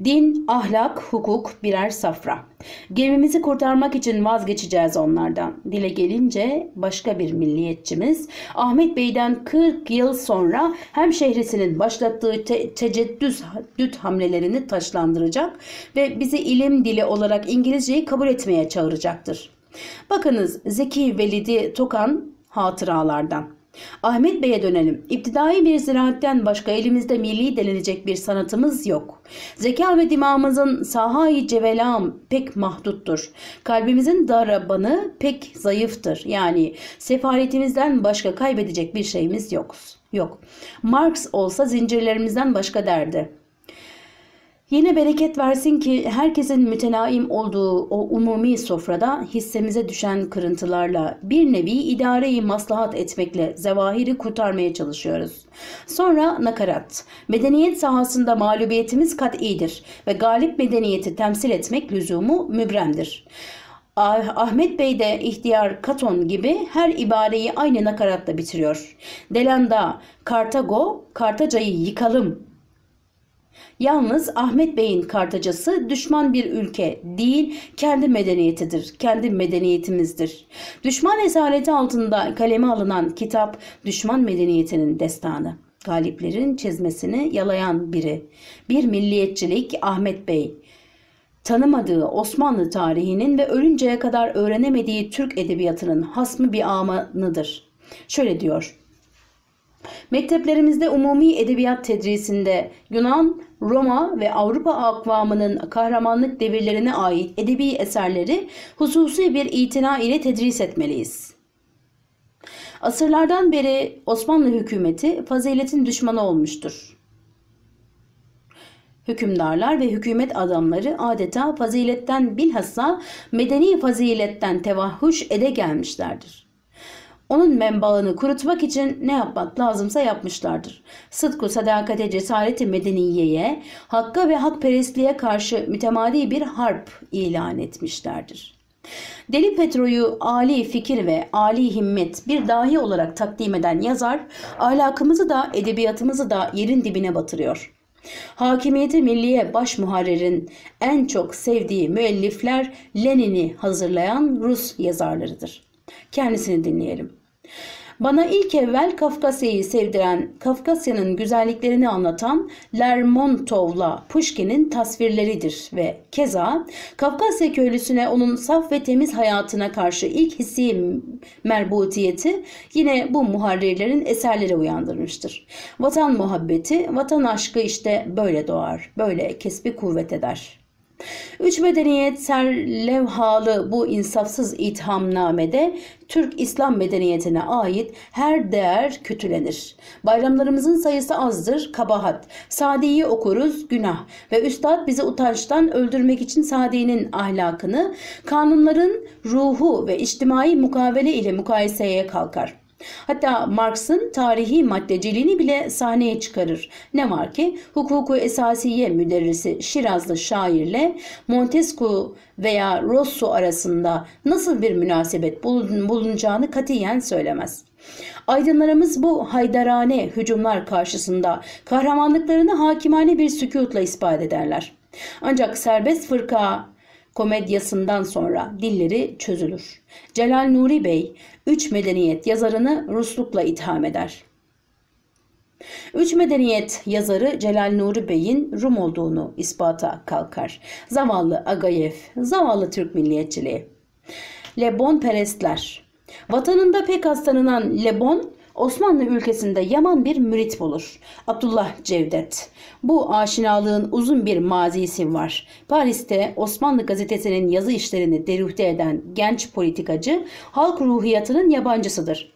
Din, ahlak, hukuk birer safra. Gemimizi kurtarmak için vazgeçeceğiz onlardan. Dile gelince başka bir milliyetçimiz Ahmet Bey'den 40 yıl sonra hem şehrisinin başlattığı te teceddüt hamlelerini taşlandıracak ve bizi ilim dili olarak İngilizceyi kabul etmeye çağıracaktır. Bakınız Zeki Velidi Tokan hatıralardan. Ahmet Bey'e dönelim. İptidai bir ziraatten başka elimizde milli denilecek bir sanatımız yok. Zeka ve dimağımızın sahayı cevelam pek mahduttur. Kalbimizin darabanı pek zayıftır. Yani sefaletimizden başka kaybedecek bir şeyimiz yok. Yok. Marx olsa zincirlerimizden başka derdi. Yine bereket versin ki herkesin mütenaim olduğu o umumi sofrada hissemize düşen kırıntılarla bir nevi idareyi maslahat etmekle zevahiri kurtarmaya çalışıyoruz. Sonra nakarat. Medeniyet sahasında mağlubiyetimiz kat'idir ve galip medeniyeti temsil etmek lüzumu mübremdir. Ah, Ahmet Bey de ihtiyar Katon gibi her ibareyi aynı nakaratla bitiriyor. Delanda, Kartago, Kartaca'yı yıkalım Yalnız Ahmet Bey'in kartacası düşman bir ülke değil kendi medeniyetidir, kendi medeniyetimizdir. Düşman ezaleti altında kaleme alınan kitap düşman medeniyetinin destanı. Galiplerin çizmesini yalayan biri. Bir milliyetçilik Ahmet Bey tanımadığı Osmanlı tarihinin ve ölünceye kadar öğrenemediği Türk edebiyatının hasmı bir amanıdır. Şöyle diyor. Mekteplerimizde umumi edebiyat tedrisinde Yunan Roma ve Avrupa akvamının kahramanlık devirlerine ait edebi eserleri hususi bir itina ile tedris etmeliyiz. Asırlardan beri Osmanlı hükümeti faziletin düşmanı olmuştur. Hükümdarlar ve hükümet adamları adeta faziletten bilhassa medeni faziletten tevahhuş ede gelmişlerdir onun menbaını kurutmak için ne yapmak lazımsa yapmışlardır. Sıdku, sadakate, cesareti medeniyeye, hakka ve hakperestliğe karşı mütemadi bir harp ilan etmişlerdir. Deli Petro'yu Ali fikir ve Ali himmet bir dahi olarak takdim eden yazar, ahlakımızı da edebiyatımızı da yerin dibine batırıyor. Hakimiyeti Milliye baş muharrerin en çok sevdiği müellifler Lenin'i hazırlayan Rus yazarlarıdır. Kendisini dinleyelim. Bana ilk evvel Kafkasya'yı sevdiren, Kafkasya'nın güzelliklerini anlatan Lermontov'la Pushkin'in tasvirleridir ve keza Kafkasya köylüsüne onun saf ve temiz hayatına karşı ilk hissi merbutiyeti yine bu muharrirlerin eserleri uyandırmıştır. Vatan muhabbeti, vatan aşkı işte böyle doğar, böyle kesbi kuvvet eder.'' Üç medeniyet serlevhalı bu insafsız ithamnamede Türk İslam medeniyetine ait her değer kötülenir. Bayramlarımızın sayısı azdır, kabahat. Sadi'yi okuruz, günah. Ve üstad bizi utançtan öldürmek için Sadi'nin ahlakını, kanunların ruhu ve içtimai mukavele ile mukayeseye kalkar.'' Hatta Marx'ın tarihi maddeciliğini bile sahneye çıkarır. Ne var ki hukuku esasiye müderrisi Şirazlı şairle Montesquieu veya Rousseau arasında nasıl bir münasebet bulunacağını katiyen söylemez. Aydınlarımız bu haydarane hücumlar karşısında kahramanlıklarını hakimane bir sükutla ispat ederler. Ancak serbest fırka komedyasından sonra dilleri çözülür. Celal Nuri Bey, Üç Medeniyet yazarını Ruslukla itham eder. Üç Medeniyet yazarı Celal Nuri Bey'in Rum olduğunu ispata kalkar. Zavallı Agayev, zavallı Türk milliyetçiliği. Lebon Perestler Vatanında pek hastanınan Lebon, Osmanlı ülkesinde yaman bir mürit bulur. Abdullah Cevdet. Bu aşinalığın uzun bir mazisi var. Paris'te Osmanlı gazetesinin yazı işlerini deruhte eden genç politikacı halk ruhiyatının yabancısıdır.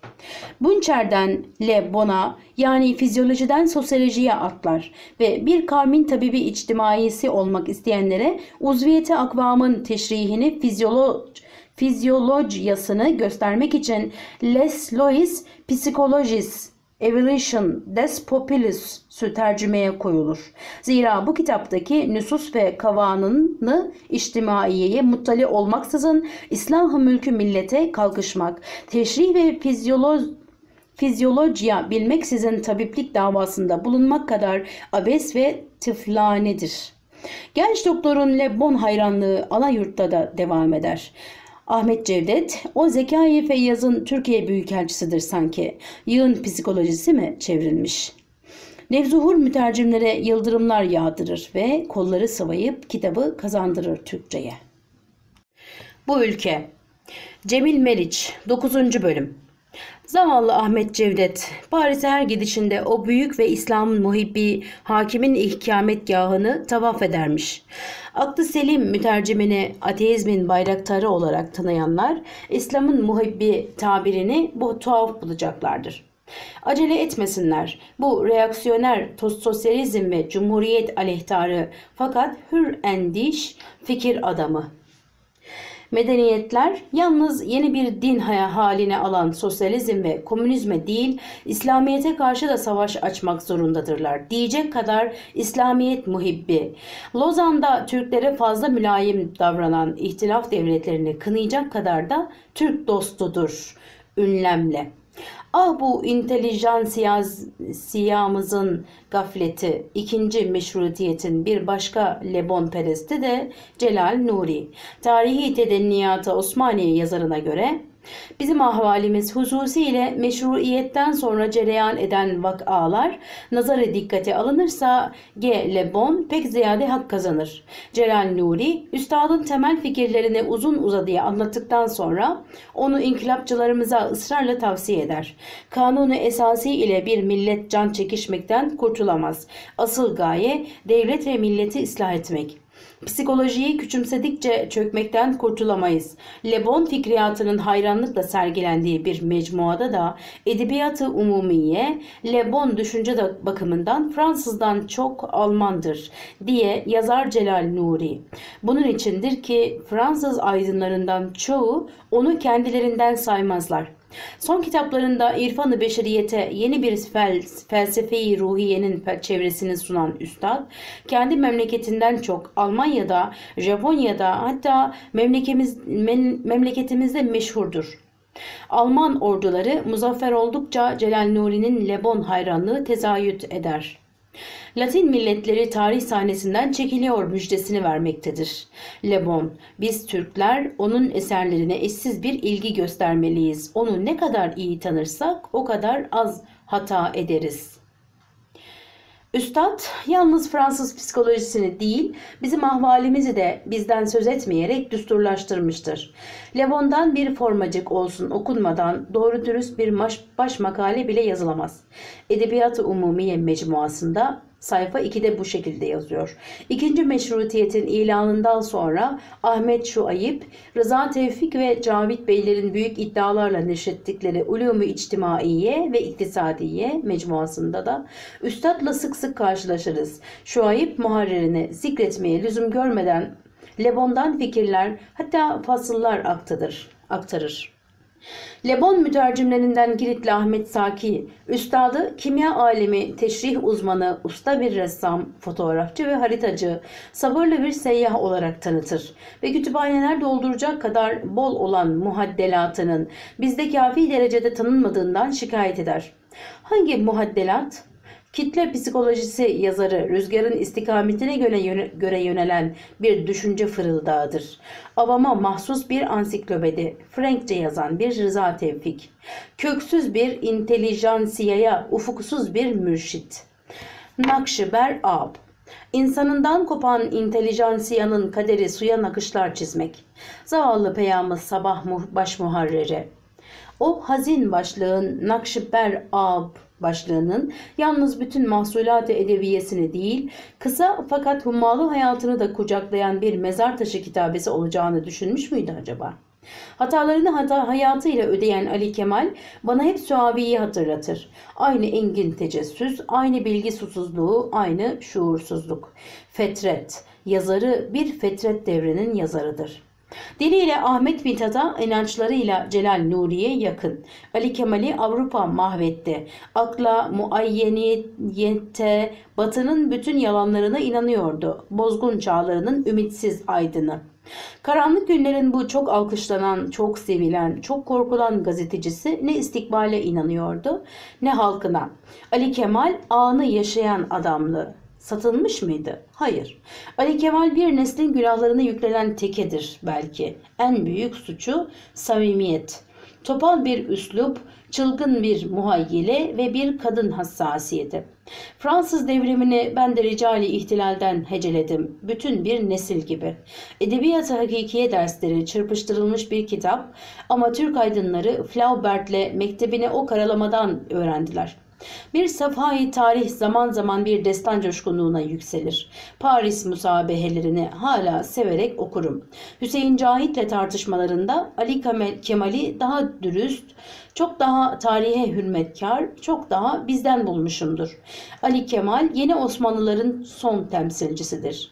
Bunçerden Le Bon'a yani fizyolojiden sosyolojiye atlar ve bir kavmin tabibi içtimaisi olmak isteyenlere uzviyete akvamın teşrihini fizyolojik fizyolojyasını göstermek için Les Lois Psychologis Evolution des Populus'u tercümeye koyulur. Zira bu kitaptaki nüsus ve kavanını içtimaiyeye muttali olmaksızın i̇slam mülkü millete kalkışmak, teşrih ve fizyoloji fizyolojiya bilmeksizin tabiplik davasında bulunmak kadar abes ve tıflanedir. Genç doktorun Lebon hayranlığı Alayurt'ta da devam eder. Ahmet Cevdet, o Zekai Feyyaz'ın Türkiye Büyükelçisidir sanki. Yığın psikolojisi mi çevrilmiş? Nevzuhur mütercimlere yıldırımlar yağdırır ve kolları sıvayıp kitabı kazandırır Türkçe'ye. Bu ülke Cemil Meriç 9. bölüm Zavallı Ahmet Cevdet, Paris'e her gidişinde o büyük ve İslam'ın muhibbi hakimin ihkametgahını tavaf edermiş. Aklı selim mütercimini ateizmin bayraktarı olarak tanıyanlar İslam'ın muhibbi tabirini bu tuhaf bulacaklardır. Acele etmesinler. Bu reaksiyoner sosyalizm ve cumhuriyet aleyhtarı fakat hür endiş fikir adamı Medeniyetler yalnız yeni bir din haline alan sosyalizm ve komünizme değil İslamiyet'e karşı da savaş açmak zorundadırlar diyecek kadar İslamiyet muhibbi. Lozan'da Türklere fazla mülayim davranan ihtilaf devletlerini kınayacak kadar da Türk dostudur ünlemle. Ah bu intelijansiyamızın gafleti. ikinci meşrutiyetin bir başka lebonperesti de Celal Nuri. Tarihi Tedenniyata Osmaniye yazarına göre Bizim ahvalimiz hususiyle meşruiyetten sonra cereyan eden vakalar nazarı dikkate alınırsa G. Le Bon pek ziyade hak kazanır. Celal Nuri, üstadın temel fikirlerini uzun uzadıya anlattıktan sonra onu inkılapçılarımıza ısrarla tavsiye eder. Kanunu esası ile bir millet can çekişmekten kurtulamaz. Asıl gaye devlet ve milleti ıslah etmek.'' Psikolojiyi küçümsedikçe çökmekten kurtulamayız. Le Bon fikriyatının hayranlıkla sergilendiği bir mecmuada da edebiyatı umumiye, Le Bon düşünce bakımından Fransızdan çok Almandır diye yazar Celal Nuri. Bunun içindir ki Fransız aydınlarından çoğu onu kendilerinden saymazlar. Son kitaplarında İrfanı Beşeriyete yeni bir fels felsefeyi ruhiyenin çevresini sunan Üstad, kendi memleketinden çok Almanya'da, Japonya'da hatta memlekemiz, mem memleketimizde meşhurdur. Alman orduları muzaffer oldukça Celal Nuri'nin Lebon hayranlığı tezayüt eder.'' Latin milletleri tarih sahnesinden çekiliyor müjdesini vermektedir. Le Bon, biz Türkler onun eserlerine eşsiz bir ilgi göstermeliyiz. Onu ne kadar iyi tanırsak o kadar az hata ederiz.'' Üstad yalnız Fransız psikolojisini değil, bizim ahvalimizi de bizden söz etmeyerek düsturlaştırmıştır. Levon'dan bir formacık olsun okunmadan doğru dürüst bir baş makale bile yazılamaz. Edebiyatı Umumiye mecmuasında Sayfa 2'de bu şekilde yazıyor. İkinci meşrutiyetin ilanından sonra Ahmet Şuayip, Rıza Tevfik ve Cavit Beylerin büyük iddialarla neşrettikleri Ulumu İçtimaiye ve İktisadiye mecmuasında da Üstad'la sık sık karşılaşırız. Şuayip muharrerini zikretmeye lüzum görmeden Lebon'dan fikirler hatta fasıllar aktadır, aktarır. Lebon mütercimlerinden Giritli Ahmet Saki, üstadı, kimya alemi, teşrih uzmanı, usta bir ressam, fotoğrafçı ve haritacı, sabırlı bir seyyah olarak tanıtır ve kütüphaneler dolduracak kadar bol olan muhaddelatının bizde kafi derecede tanınmadığından şikayet eder. Hangi muhaddelat? Kitle psikolojisi yazarı rüzgarın istikametine göre, göre yönelen bir düşünce fırıldağıdır. Avama mahsus bir ansiklopedi, Frankçe yazan bir Rıza Tevfik. Köksüz bir intelijansiyaya ufuksuz bir mürşit. Nakşiber Ab İnsanından kopan intelijansiyanın kaderi suya nakışlar çizmek. Zavallı peyamız sabah baş muharrere. O hazin başlığın Nakşiber Ab başlığının yalnız bütün mahsulat edebiyesini değil, kısa fakat hummalı hayatını da kucaklayan bir mezar taşı kitabesi olacağını düşünmüş müydü acaba? Hatalarını hata hayatıyla ödeyen Ali Kemal bana hep Suavi'yi hatırlatır. Aynı engin tecessüs, aynı bilgi susuzluğu, aynı şuursuzluk. Fetret, yazarı bir fetret devrinin yazarıdır.'' Diliyle Ahmet Mithat'a, inançlarıyla Celal Nuri'ye yakın. Ali Kemal'i Avrupa mahvetti. Akla, muayyeniyette batının bütün yalanlarına inanıyordu. Bozgun çağlarının ümitsiz aydını. Karanlık günlerin bu çok alkışlanan, çok sevilen, çok korkulan gazetecisi ne istikbale inanıyordu ne halkına. Ali Kemal anı yaşayan adamlı, satılmış mıydı? Hayır. Ali Kemal bir neslin günahlarını yüklenen tekedir belki. En büyük suçu samimiyet. Topal bir üslup, çılgın bir muhayyile ve bir kadın hassasiyeti. Fransız devrimini ben de ricali ihtilalden heceledim. Bütün bir nesil gibi. Edebiyatı hakikiye dersleri çırpıştırılmış bir kitap ama Türk aydınları Flaubert'le mektebine o karalamadan öğrendiler.'' Bir safai tarih zaman zaman bir destan coşkunluğuna yükselir. Paris musabehelerini hala severek okurum. Hüseyin Cahit'le tartışmalarında Ali Kemal'i daha dürüst, çok daha tarihe hürmetkar, çok daha bizden bulmuşumdur. Ali Kemal yeni Osmanlıların son temsilcisidir.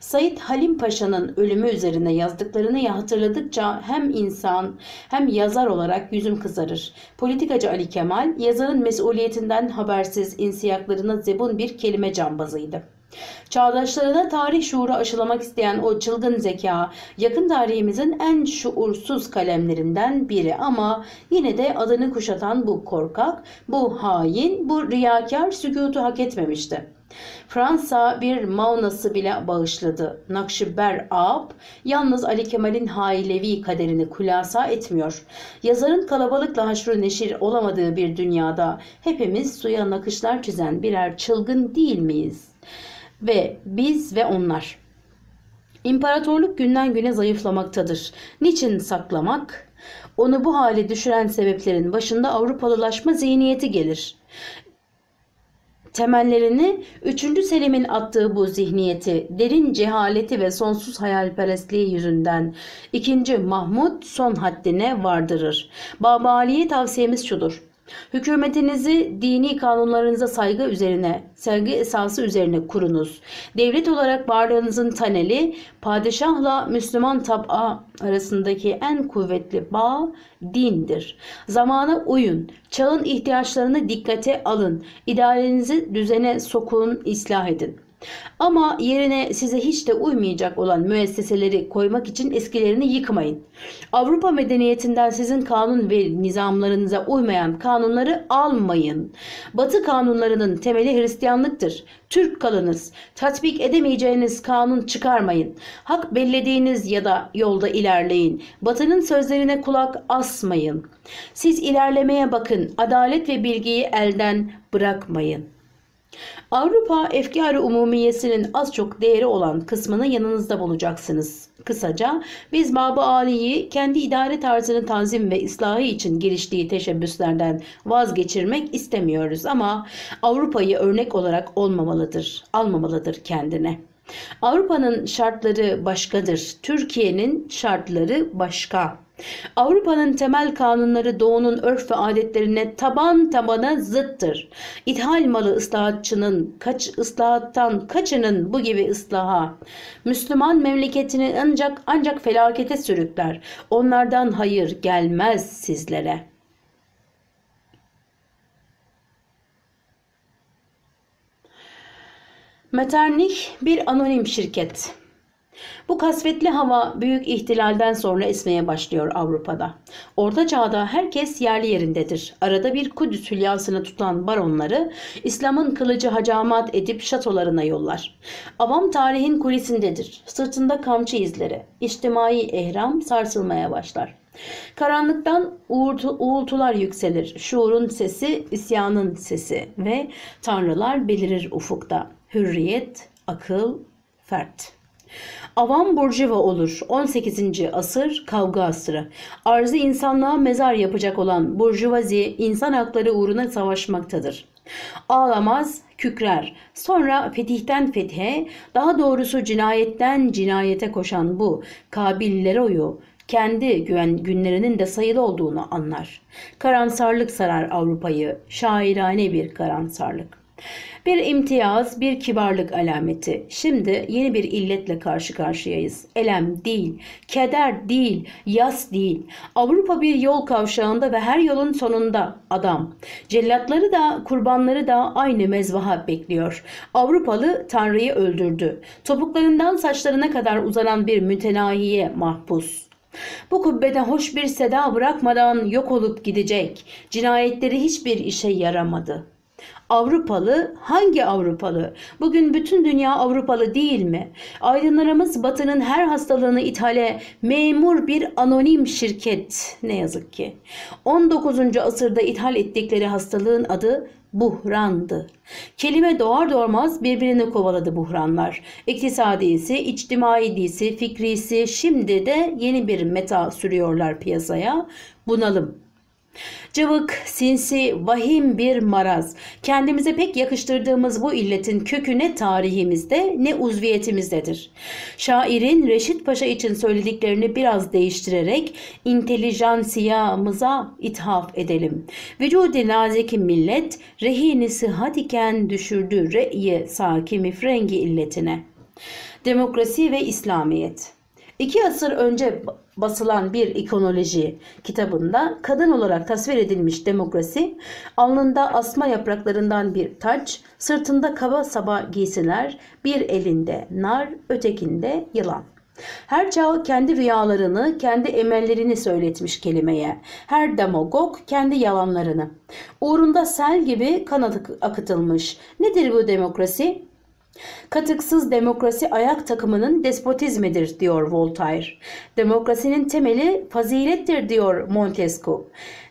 Said Halim Paşa'nın ölümü üzerine yazdıklarını ya hatırladıkça hem insan hem yazar olarak yüzüm kızarır. Politikacı Ali Kemal yazarın mesuliyetinden habersiz insiyaklarına zebun bir kelime cambazıydı. Çağdaşlarına tarih şuuru aşılamak isteyen o çılgın zeka yakın tarihimizin en şuursuz kalemlerinden biri ama yine de adını kuşatan bu korkak, bu hain, bu riyakar sükutu hak etmemişti. Fransa bir maunası bile bağışladı. Nakşiber Aab yalnız Ali Kemal'in hailevi kaderini kulasa etmiyor. Yazarın kalabalıkla haşru neşir olamadığı bir dünyada hepimiz suya nakışlar çizen birer çılgın değil miyiz? Ve biz ve onlar. İmparatorluk günden güne zayıflamaktadır. Niçin saklamak? Onu bu hale düşüren sebeplerin başında Avrupalılaşma zihniyeti gelir temellerini 3. Selim'in attığı bu zihniyeti, derin cehaleti ve sonsuz hayalperestliği yüzünden 2. Mahmud son haddine vardırır. Babali'ye tavsiyemiz şudur. Hükümetinizi dini kanunlarınıza saygı üzerine, saygı esası üzerine kurunuz. Devlet olarak varlığınızın taneli, padişahla Müslüman tab'a arasındaki en kuvvetli bağ dindir. Zamana uyun, çağın ihtiyaçlarını dikkate alın, idarenizi düzene sokun, islah edin.'' Ama yerine size hiç de uymayacak olan müesseseleri koymak için eskilerini yıkmayın. Avrupa medeniyetinden sizin kanun ve nizamlarınıza uymayan kanunları almayın. Batı kanunlarının temeli Hristiyanlıktır. Türk kalınız. Tatbik edemeyeceğiniz kanun çıkarmayın. Hak bellediğiniz ya da yolda ilerleyin. Batının sözlerine kulak asmayın. Siz ilerlemeye bakın. Adalet ve bilgiyi elden bırakmayın.'' Avrupa efkarı Umumiyesi'nin az çok değeri olan kısmını yanınızda bulacaksınız. Kısaca biz Baba Ali'yi kendi idare tarzını tanzim ve ıslahı için geliştiği teşebbüslerden vazgeçirmek istemiyoruz ama Avrupa'yı örnek olarak olmamalıdır, almamalıdır kendine. Avrupa'nın şartları başkadır. Türkiye'nin şartları başka. Avrupa'nın temel kanunları doğunun örf ve adetlerine taban tabana zıttır. İthal malı ıslahatçının, kaç, ıslahattan kaçının bu gibi ıslaha. Müslüman memleketini ancak ancak felakete sürükler. Onlardan hayır gelmez sizlere.'' Meternik bir anonim şirket. Bu kasvetli hava büyük ihtilalden sonra esmeye başlıyor Avrupa'da. Orta çağda herkes yerli yerindedir. Arada bir Kudüs hülyasını tutan baronları İslam'ın kılıcı hacamat edip şatolarına yollar. Avam tarihin kulisindedir. Sırtında kamçı izleri. İçtimai ehram sarsılmaya başlar. Karanlıktan uğultular yükselir. Şuurun sesi, isyanın sesi ve tanrılar belirir ufukta. Hürriyet, akıl, fert. Avan Burjuva olur. 18. asır kavga asrı. Arzı insanlığa mezar yapacak olan Burjuvazi insan hakları uğruna savaşmaktadır. Ağlamaz, kükrer. Sonra fetihten fethe, daha doğrusu cinayetten cinayete koşan bu kabillere oyu kendi güven günlerinin de sayılı olduğunu anlar. Karamsarlık sarar Avrupa'yı, şairane bir karamsarlık. Bir imtiyaz, bir kibarlık alameti. Şimdi yeni bir illetle karşı karşıyayız. Elem değil, keder değil, yas değil. Avrupa bir yol kavşağında ve her yolun sonunda adam. Cellatları da kurbanları da aynı mezbaha bekliyor. Avrupalı Tanrı'yı öldürdü. Topuklarından saçlarına kadar uzanan bir mütenahiye mahpus. Bu kubbede hoş bir seda bırakmadan yok olup gidecek. Cinayetleri hiçbir işe yaramadı.'' Avrupalı hangi Avrupalı? Bugün bütün dünya Avrupalı değil mi? Aydınlarımız batının her hastalığını ithale memur bir anonim şirket ne yazık ki. 19. asırda ithal ettikleri hastalığın adı buhrandı. Kelime doğar doğmaz birbirini kovaladı buhranlar. İktisadisi, içtimaidisi, fikrisi şimdi de yeni bir meta sürüyorlar piyasaya. Bunalım. Cıvık, sinsi, vahim bir maraz. Kendimize pek yakıştırdığımız bu illetin kökü ne tarihimizde ne uzviyetimizdedir. Şairin Reşit Paşa için söylediklerini biraz değiştirerek intelijansiyamıza ithaf edelim. Vücudi nazeki millet rehini sıhhat iken düşürdü re'ye sakimi frengi illetine. Demokrasi ve İslamiyet. İki asır önce basılan bir ikonoloji kitabında kadın olarak tasvir edilmiş demokrasi, alnında asma yapraklarından bir taç, sırtında kaba saba giysiler, bir elinde nar, ötekinde yılan. Her çağ kendi rüyalarını, kendi emellerini söyletmiş kelimeye. Her demagog kendi yalanlarını. Uğrunda sel gibi kan akıtılmış. Nedir bu demokrasi? Katıksız demokrasi ayak takımının despotizmidir diyor Voltaire. Demokrasinin temeli fazilettir diyor Montesquieu.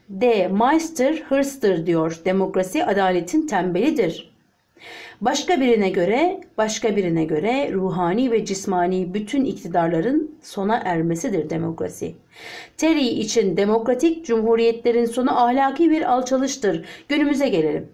D. Meister hırstır diyor. Demokrasi adaletin tembelidir. Başka birine göre, başka birine göre ruhani ve cismani bütün iktidarların sona ermesidir demokrasi. Terry için demokratik cumhuriyetlerin sonu ahlaki bir alçalıştır. Günümüze gelelim.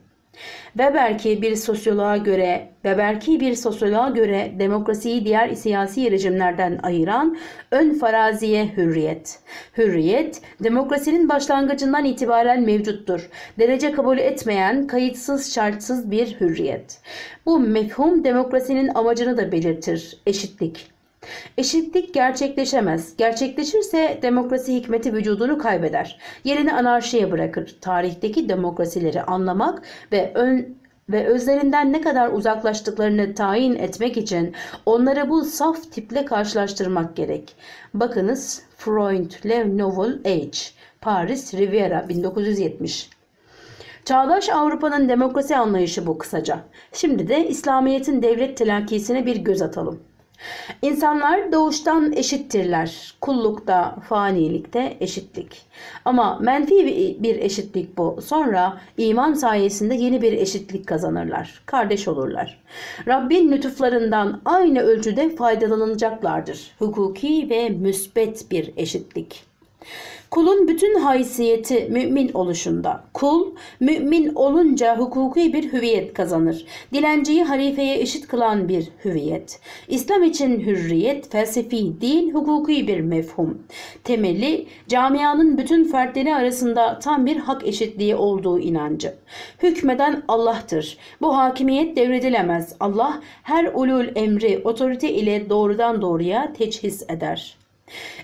Weberki bir sosyoloğa göre, Weberki bir sosyoloğa göre demokrasiyi diğer siyasi rejimlerden ayıran ön faraziye hürriyet. Hürriyet, demokrasinin başlangıcından itibaren mevcuttur. Derece kabul etmeyen, kayıtsız şartsız bir hürriyet. Bu mefhum demokrasinin amacını da belirtir. Eşitlik. Eşitlik gerçekleşemez. Gerçekleşirse demokrasi hikmeti vücudunu kaybeder. Yerini anarşiye bırakır. Tarihteki demokrasileri anlamak ve ön ve özlerinden ne kadar uzaklaştıklarını tayin etmek için onları bu saf tiple karşılaştırmak gerek. Bakınız Freud, Le Nouvel Age, Paris, Riviera 1970. Çağdaş Avrupa'nın demokrasi anlayışı bu kısaca. Şimdi de İslamiyet'in devlet telakkisine bir göz atalım. İnsanlar doğuştan eşittirler. Kullukta, fanilikte eşitlik. Ama menfi bir eşitlik bu. Sonra iman sayesinde yeni bir eşitlik kazanırlar. Kardeş olurlar. Rabbin lütuflarından aynı ölçüde faydalanacaklardır. Hukuki ve müsbet bir eşitlik. Kulun bütün haysiyeti mümin oluşunda. Kul mümin olunca hukuki bir hüviyet kazanır. Dilenciyi harifeye eşit kılan bir hüviyet. İslam için hürriyet felsefi değil hukuki bir mefhum. Temeli camianın bütün fertleri arasında tam bir hak eşitliği olduğu inancı. Hükmeden Allah'tır. Bu hakimiyet devredilemez. Allah her ulul emri otorite ile doğrudan doğruya teçhis eder.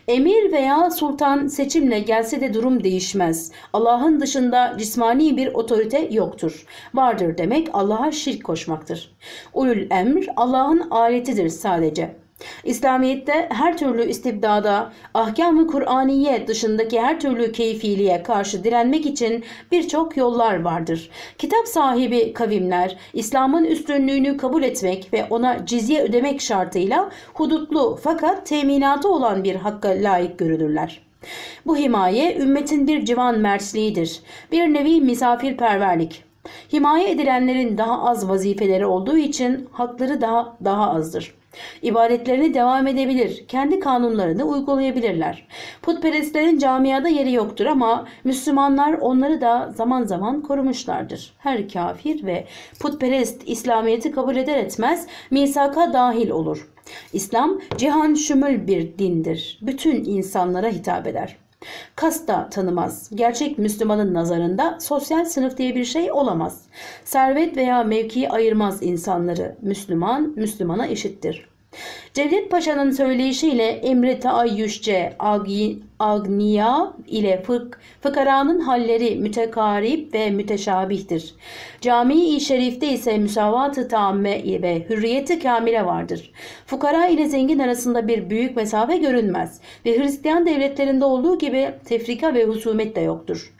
Emir veya sultan seçimle gelse de durum değişmez. Allah'ın dışında cismani bir otorite yoktur. Vardır demek Allah'a şirk koşmaktır. Ulul emr Allah'ın aletidir sadece.'' İslamiyet'te her türlü istibdada, ahkam-ı Kur'aniye dışındaki her türlü keyfiliğe karşı direnmek için birçok yollar vardır. Kitap sahibi kavimler, İslam'ın üstünlüğünü kabul etmek ve ona cizye ödemek şartıyla hudutlu fakat teminatı olan bir hakka layık görülürler. Bu himaye ümmetin bir civan mersliğidir, bir nevi misafirperverlik. Himaye edilenlerin daha az vazifeleri olduğu için hakları daha, daha azdır.'' İbadetlerine devam edebilir, kendi kanunlarını uygulayabilirler. Putperestlerin camiada yeri yoktur ama Müslümanlar onları da zaman zaman korumuşlardır. Her kafir ve putperest İslamiyet'i kabul eder etmez misaka dahil olur. İslam cihan şümül bir dindir. Bütün insanlara hitap eder. Kas da tanımaz. Gerçek Müslümanın nazarında sosyal sınıf diye bir şey olamaz. Servet veya mevki ayırmaz insanları. Müslüman, Müslümana eşittir. Cevdet Paşa'nın söyleyişiyle emri taayyüşçe agniya ile fık, fıkaranın halleri mütekarip ve müteşabihtir. Cami-i Şerif'te ise müsavat-ı tamme ve hürriyeti kamile vardır. Fukara ile zengin arasında bir büyük mesafe görünmez ve Hristiyan devletlerinde olduğu gibi tefrika ve husumet de yoktur.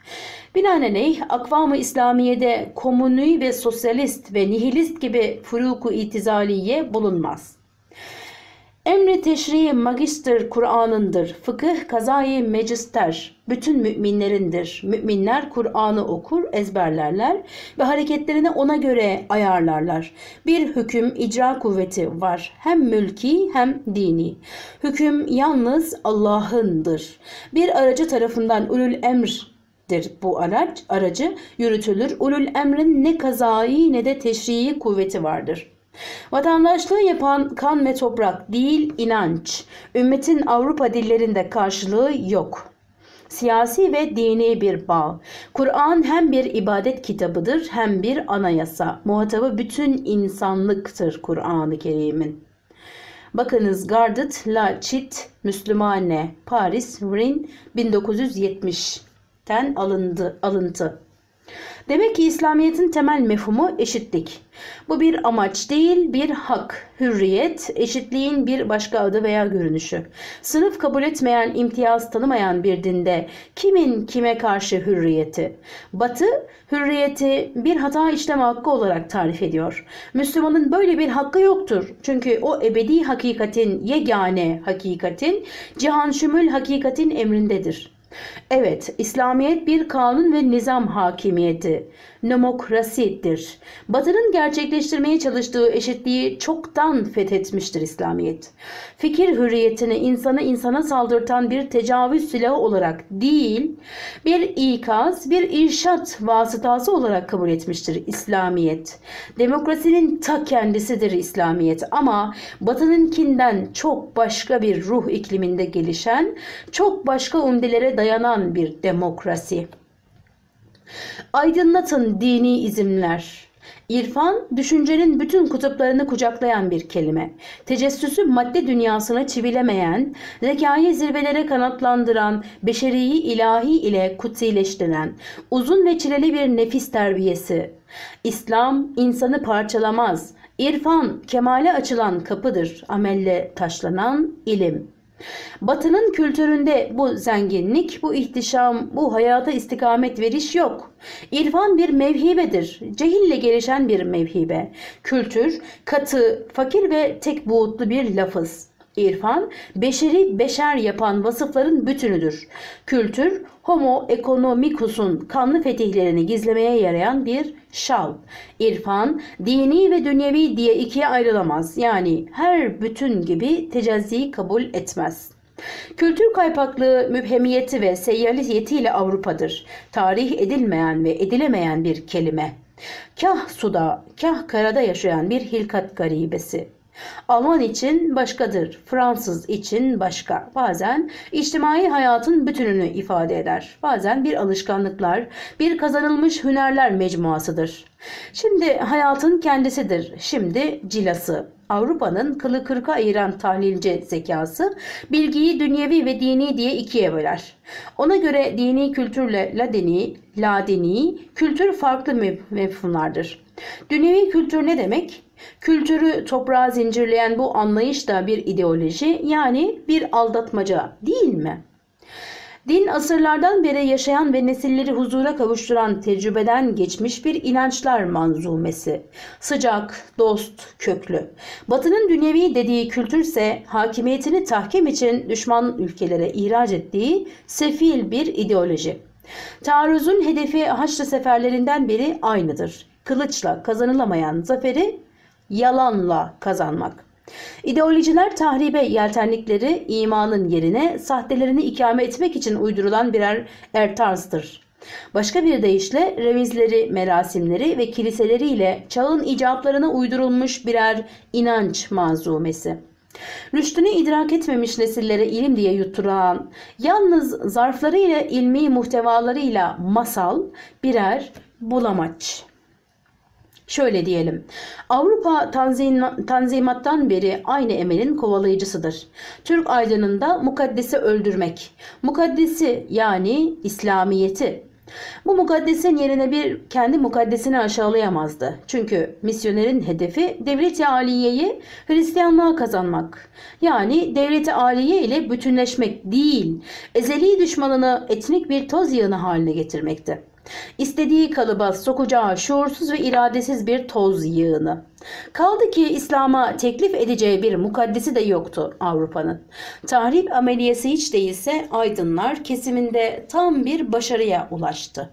Binaenaleyh akvam-ı İslamiye'de komünü ve sosyalist ve nihilist gibi furuku itizaliye bulunmaz. Emri teşri magister Kur'an'ındır. Fıkıh kazayı mecister. Bütün müminlerindir. Müminler Kur'an'ı okur, ezberlerler ve hareketlerini ona göre ayarlarlar. Bir hüküm icra kuvveti var. Hem mülki hem dini. Hüküm yalnız Allah'ındır. Bir aracı tarafından ulul emr bu araç aracı yürütülür. Ulul emrin ne kazai ne de teşrii kuvveti vardır.'' Vatandaşlığı yapan kan ve toprak değil inanç. Ümmetin Avrupa dillerinde karşılığı yok. Siyasi ve dini bir bağ. Kur'an hem bir ibadet kitabıdır hem bir anayasa. Muhatabı bütün insanlıktır Kur'an-ı Kerim'in. Bakınız Gardet La Chit Müslümane Paris Rin 1970'ten alındı, alıntı. Demek ki İslamiyet'in temel mefhumu eşitlik. Bu bir amaç değil, bir hak. Hürriyet, eşitliğin bir başka adı veya görünüşü. Sınıf kabul etmeyen, imtiyaz tanımayan bir dinde kimin kime karşı hürriyeti? Batı, hürriyeti bir hata işleme hakkı olarak tarif ediyor. Müslümanın böyle bir hakkı yoktur. Çünkü o ebedi hakikatin, yegane hakikatin, cihan şümül hakikatin emrindedir. Evet, İslamiyet bir kanun ve nizam hakimiyeti nomokrasidir. Batı'nın gerçekleştirmeye çalıştığı eşitliği çoktan fethetmiştir İslamiyet. Fikir hürriyetini insanı insana saldırtan bir tecavüz silahı olarak değil, bir ikaz, bir irşat vasıtası olarak kabul etmiştir İslamiyet. Demokrasinin ta kendisidir İslamiyet ama Batı'nınkinden çok başka bir ruh ikliminde gelişen, çok başka umdelere dayanan bir demokrasi. Aydınlatın dini izimler. İrfan, düşüncenin bütün kutuplarını kucaklayan bir kelime. Tecessüsü madde dünyasına çivilemeyen, zekayı zirvelere kanatlandıran, beşeriyi ilahi ile kutsileştiren, uzun ve çileli bir nefis terbiyesi. İslam insanı parçalamaz. İrfan, kemale açılan kapıdır, amelle taşlanan ilim.'' Batının kültüründe bu zenginlik, bu ihtişam, bu hayata istikamet veriş yok. İrfan bir mevhibedir. Cehille gelişen bir mevhibe. Kültür, katı, fakir ve tek buğutlu bir lafız. İrfan, beşeri beşer yapan vasıfların bütünüdür. Kültür, homo economicus'un kanlı fetihlerini gizlemeye yarayan bir şal. İrfan, dini ve dünyevi diye ikiye ayrılamaz. Yani her bütün gibi tecazziyi kabul etmez.'' Kültür kaypaklığı müphemiyeti ve seyyaliyetiyle Avrupa'dır. Tarih edilmeyen ve edilemeyen bir kelime. Kah suda, kah karada yaşayan bir hilkat garibesi. Alman için başkadır, Fransız için başka. Bazen içtimai hayatın bütününü ifade eder. Bazen bir alışkanlıklar, bir kazanılmış hünerler mecmuasıdır. Şimdi hayatın kendisidir, şimdi cilası. Avrupa'nın kılı kırka ayıran tahlilci zekası bilgiyi dünyevi ve dini diye ikiye böler. Ona göre dini kültürle ladeni, ladeni kültür farklı mefhumlardır. Dünyevi kültür ne demek? Kültürü toprağa zincirleyen bu anlayış da bir ideoloji yani bir aldatmaca değil mi? Din asırlardan beri yaşayan ve nesilleri huzura kavuşturan tecrübeden geçmiş bir inançlar manzumesi. Sıcak, dost, köklü. Batının dünyevi dediği kültürse hakimiyetini tahkim için düşman ülkelere ihraç ettiği sefil bir ideoloji. Taarruzun hedefi Haçlı seferlerinden beri aynıdır. Kılıçla kazanılamayan zaferi yalanla kazanmak. İdeolojiler tahribe yeltenlikleri imanın yerine sahtelerini ikame etmek için uydurulan birer ertarzdır. Başka bir deyişle revizleri, merasimleri ve kiliseleriyle çağın icaplarına uydurulmuş birer inanç malzumesi. Rüştünü idrak etmemiş nesillere ilim diye yutturan, yalnız zarflarıyla ilmi muhtevalarıyla masal birer bulamaç. Şöyle diyelim. Avrupa tanzimattan beri aynı emelin kovalayıcısıdır. Türk aydınında mukaddesi öldürmek. Mukaddesi yani İslamiyeti bu mukaddesin yerine bir kendi mukaddesini aşağılayamazdı. Çünkü misyonerin hedefi devlet-i aliyeyi Hristiyanlığa kazanmak. Yani devlet-i aliye ile bütünleşmek değil, ezeli düşmanını etnik bir toz yığını haline getirmekti. İstediği kalıba sokacağı şuursuz ve iradesiz bir toz yığını. Kaldı ki İslam'a teklif edeceği bir mukaddesi de yoktu Avrupa'nın. Tahrip ameliyesi hiç değilse aydınlar kesiminde tam bir başarıya ulaştı.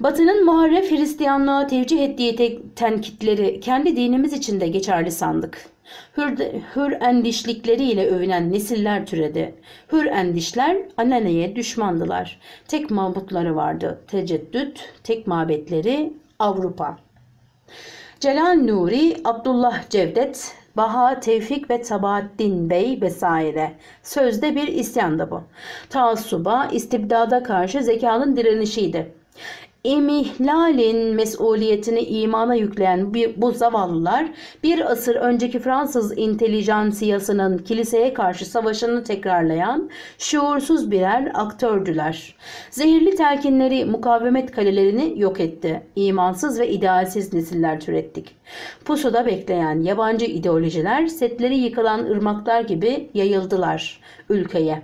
Batı'nın muharref Hristiyanlığa tevcih ettiği tenkitleri kendi dinimiz için de geçerli sandık. Hür, de, hür endişlikleriyle övünen nesiller türedi. Hür endişler Anane'ye düşmandılar. Tek mabutları vardı. Teceddüt, tek mabetleri Avrupa. Celal Nuri, Abdullah Cevdet, Baha Tevfik ve Sabahattin Bey vesaire. Sözde bir isyan bu. Taassuba, istibdada karşı zekanın direnişiydi emihlalin mesuliyetini imana yükleyen bu zavallılar bir asır önceki Fransız intelijansiyasının kiliseye karşı savaşını tekrarlayan şuursuz birer aktördüler. Zehirli telkinleri mukavemet kalelerini yok etti. İmansız ve idealsiz nesiller türettik. Pusuda bekleyen yabancı ideolojiler setleri yıkılan ırmaklar gibi yayıldılar ülkeye.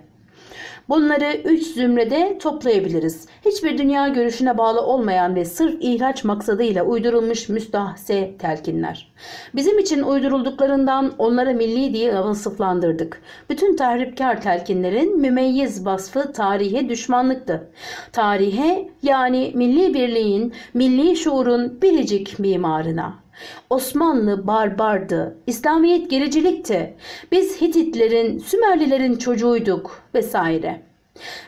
Bunları 3 zümrede toplayabiliriz. Hiçbir dünya görüşüne bağlı olmayan ve sırf ihraç maksadıyla uydurulmuş müstahse telkinler. Bizim için uydurulduklarından onlara milli diye vasıflandırdık. Bütün tahripkar telkinlerin mümeyyiz vasfı tarihe düşmanlıktı. Tarihe yani milli birliğin, milli şuurun biricik mimarına. Osmanlı barbardı. İslamiyet gericilikti. Biz Hititlerin, Sümerlilerin çocuğuyduk vesaire.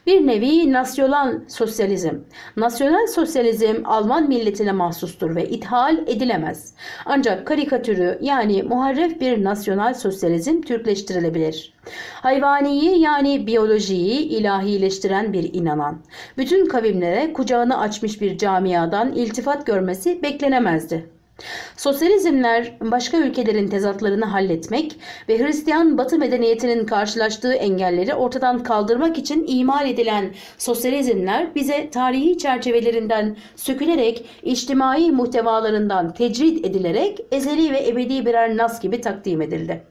Bir nevi nasyonal sosyalizm. Nasyonal sosyalizm Alman milletine mahsustur ve ithal edilemez. Ancak karikatürü yani muharref bir nasyonal sosyalizm Türkleştirilebilir. Hayvaniyi yani biyolojiyi ilahileştiren bir inanan. Bütün kavimlere kucağını açmış bir camiadan iltifat görmesi beklenemezdi. Sosyalizmler başka ülkelerin tezatlarını halletmek ve Hristiyan Batı medeniyetinin karşılaştığı engelleri ortadan kaldırmak için imal edilen sosyalizmler bize tarihi çerçevelerinden sökülerek, içtimai muhtevalarından tecrid edilerek ezeli ve ebedi birer nas gibi takdim edildi.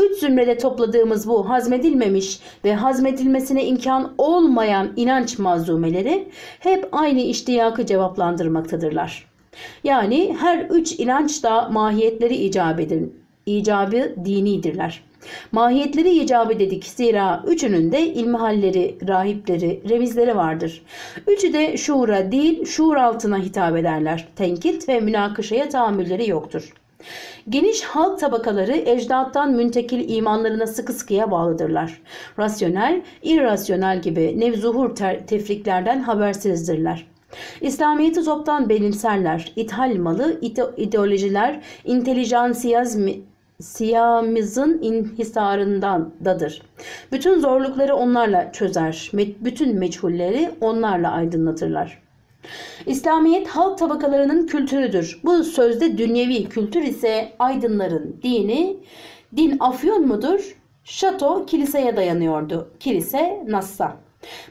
Üç zümrede topladığımız bu hazmedilmemiş ve hazmedilmesine imkan olmayan inanç malzumeleri hep aynı iştiyakı cevaplandırmaktadırlar.'' Yani her üç inanç da mahiyetleri icabı, icabı dinidirler. Mahiyetleri icabı dedik zira üçünün de ilmihalleri, rahipleri, revizleri vardır. Üçü de şuura değil şuur altına hitap ederler. Tenkit ve münakaşaya tahammülleri yoktur. Geniş halk tabakaları ecdattan müntekil imanlarına sıkı sıkıya bağlıdırlar. Rasyonel, irrasyonel gibi nevzuhur tefriklerden habersizdirler. İslamiyet'i toptan benimserler. ithal malı, ide ideolojiler, intelijansiyazmi siyamızın inhisarındandadır. Bütün zorlukları onlarla çözer, bütün meçhulleri onlarla aydınlatırlar. İslamiyet halk tabakalarının kültürüdür. Bu sözde dünyevi kültür ise aydınların dini, din afyon mudur? Şato kiliseye dayanıyordu. Kilise Nassa.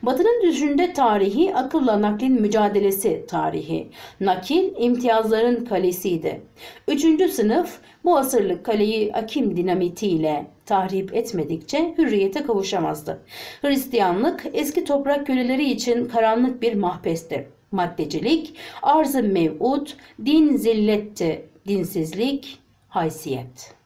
Batı'nın düşünde tarihi akılla naklin mücadelesi tarihi. Nakil imtiyazların kalesiydi. Üçüncü sınıf bu asırlık kaleyi akim dinamitiyle tahrip etmedikçe hürriyete kavuşamazdı. Hristiyanlık eski toprak köleleri için karanlık bir mahpesti. Maddecilik, arz-ı mev'ud, din zilletti, dinsizlik, haysiyet.''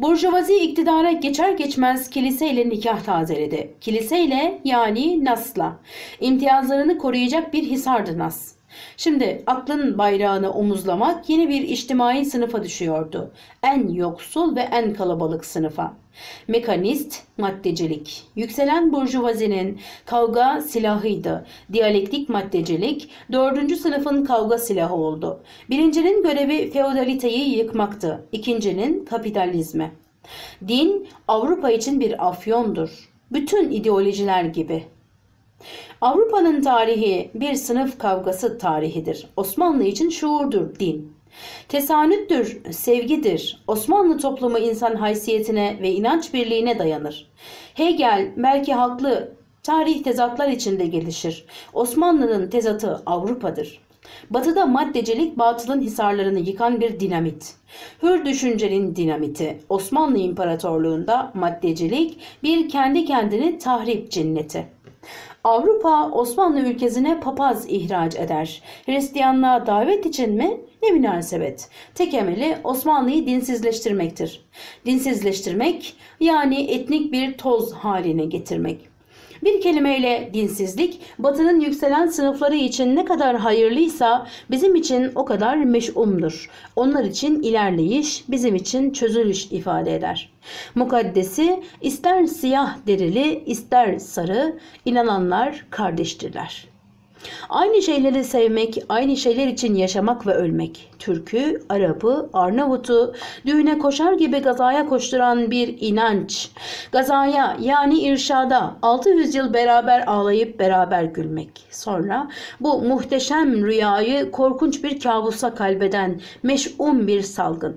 Burjuvazi iktidara geçer geçmez kiliseyle nikah tazeledi. Kiliseyle yani Nas'la. İmtiyazlarını koruyacak bir hisardı Nas. Şimdi aklın bayrağını omuzlamak yeni bir içtimai sınıfa düşüyordu. En yoksul ve en kalabalık sınıfa. Mekanist, maddecilik. Yükselen burjuvazinin kavga silahıydı. Diyalektik maddecilik, dördüncü sınıfın kavga silahı oldu. Birincinin görevi feodaliteyi yıkmaktı. İkincinin kapitalizmi. Din Avrupa için bir afyondur. Bütün ideolojiler gibi Avrupa'nın tarihi bir sınıf kavgası tarihidir. Osmanlı için şuurdur, din. Tesanüttür, sevgidir. Osmanlı toplumu insan haysiyetine ve inanç birliğine dayanır. Hegel belki haklı, tarih tezatlar içinde gelişir. Osmanlı'nın tezatı Avrupa'dır. Batıda maddecilik batılın hisarlarını yıkan bir dinamit. Hür düşüncenin dinamiti. Osmanlı İmparatorluğu'nda maddecilik bir kendi kendini tahrip cinneti. Avrupa Osmanlı ülkesine papaz ihraç eder. Hristiyanlığa davet için mi? Ne münasebet. Tek emeli Osmanlı'yı dinsizleştirmektir. Dinsizleştirmek yani etnik bir toz haline getirmek. Bir kelimeyle dinsizlik batının yükselen sınıfları için ne kadar hayırlıysa bizim için o kadar meş'umdur. Onlar için ilerleyiş bizim için çözülüş ifade eder. Mukaddesi ister siyah derili ister sarı inananlar kardeştirler. Aynı şeyleri sevmek, aynı şeyler için yaşamak ve ölmek. Türk'ü, Arap'ı, Arnavut'u düğüne koşar gibi gazaya koşturan bir inanç. Gazaya yani irşada 600 yıl beraber ağlayıp beraber gülmek. Sonra bu muhteşem rüyayı korkunç bir kabusa kalbeden meş'um bir salgın.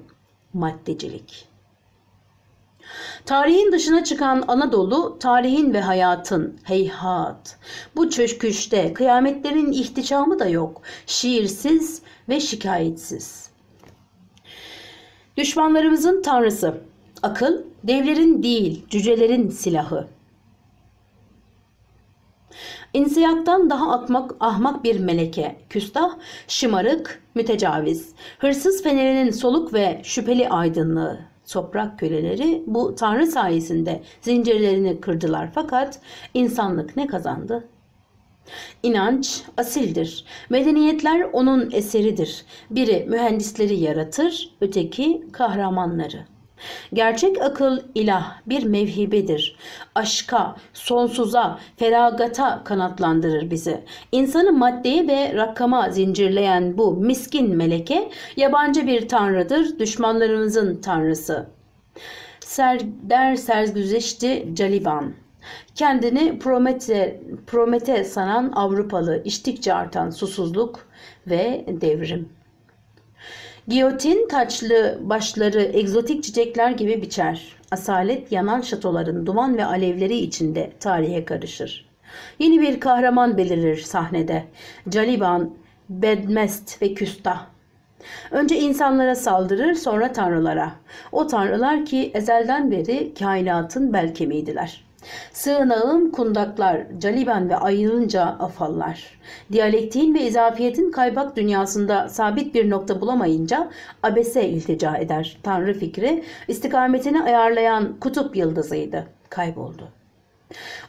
Maddecilik. Tarihin dışına çıkan Anadolu, tarihin ve hayatın heyhat. Bu çöküşte kıyametlerin ihticamı da yok. Şiirsiz ve şikayetsiz. Düşmanlarımızın tanrısı. Akıl, devlerin değil, cücelerin silahı. İnsiyaktan daha atmak ahmak bir meleke, küstah, şımarık, mütecaviz, hırsız fenerinin soluk ve şüpheli aydınlığı toprak köleleri bu tanrı sayesinde zincirlerini kırdılar fakat insanlık ne kazandı? İnanç asildir. Medeniyetler onun eseridir. Biri mühendisleri yaratır, öteki kahramanları. Gerçek akıl ilah bir mevhibedir. Aşka, sonsuza, feragata kanatlandırır bizi. İnsanı maddeye ve rakama zincirleyen bu miskin meleke yabancı bir tanrıdır, düşmanlarımızın tanrısı. Ser, der sergüzeşti Caliban. Kendini Promete, Promete sanan Avrupalı içtikçe artan susuzluk ve devrim. Giyotin taçlı başları egzotik çiçekler gibi biçer. Asalet yanan şatoların duman ve alevleri içinde tarihe karışır. Yeni bir kahraman belirir sahnede. Caliban, Bedmest ve Küstah. Önce insanlara saldırır sonra tanrılara. O tanrılar ki ezelden beri kainatın bel kemiğiydiler.'' Sığınağım kundaklar, caliben ve ayrılınca afallar. Diyalektiğin ve izafiyetin kaybak dünyasında sabit bir nokta bulamayınca abese iltica eder. Tanrı fikri istikametini ayarlayan kutup yıldızıydı. Kayboldu.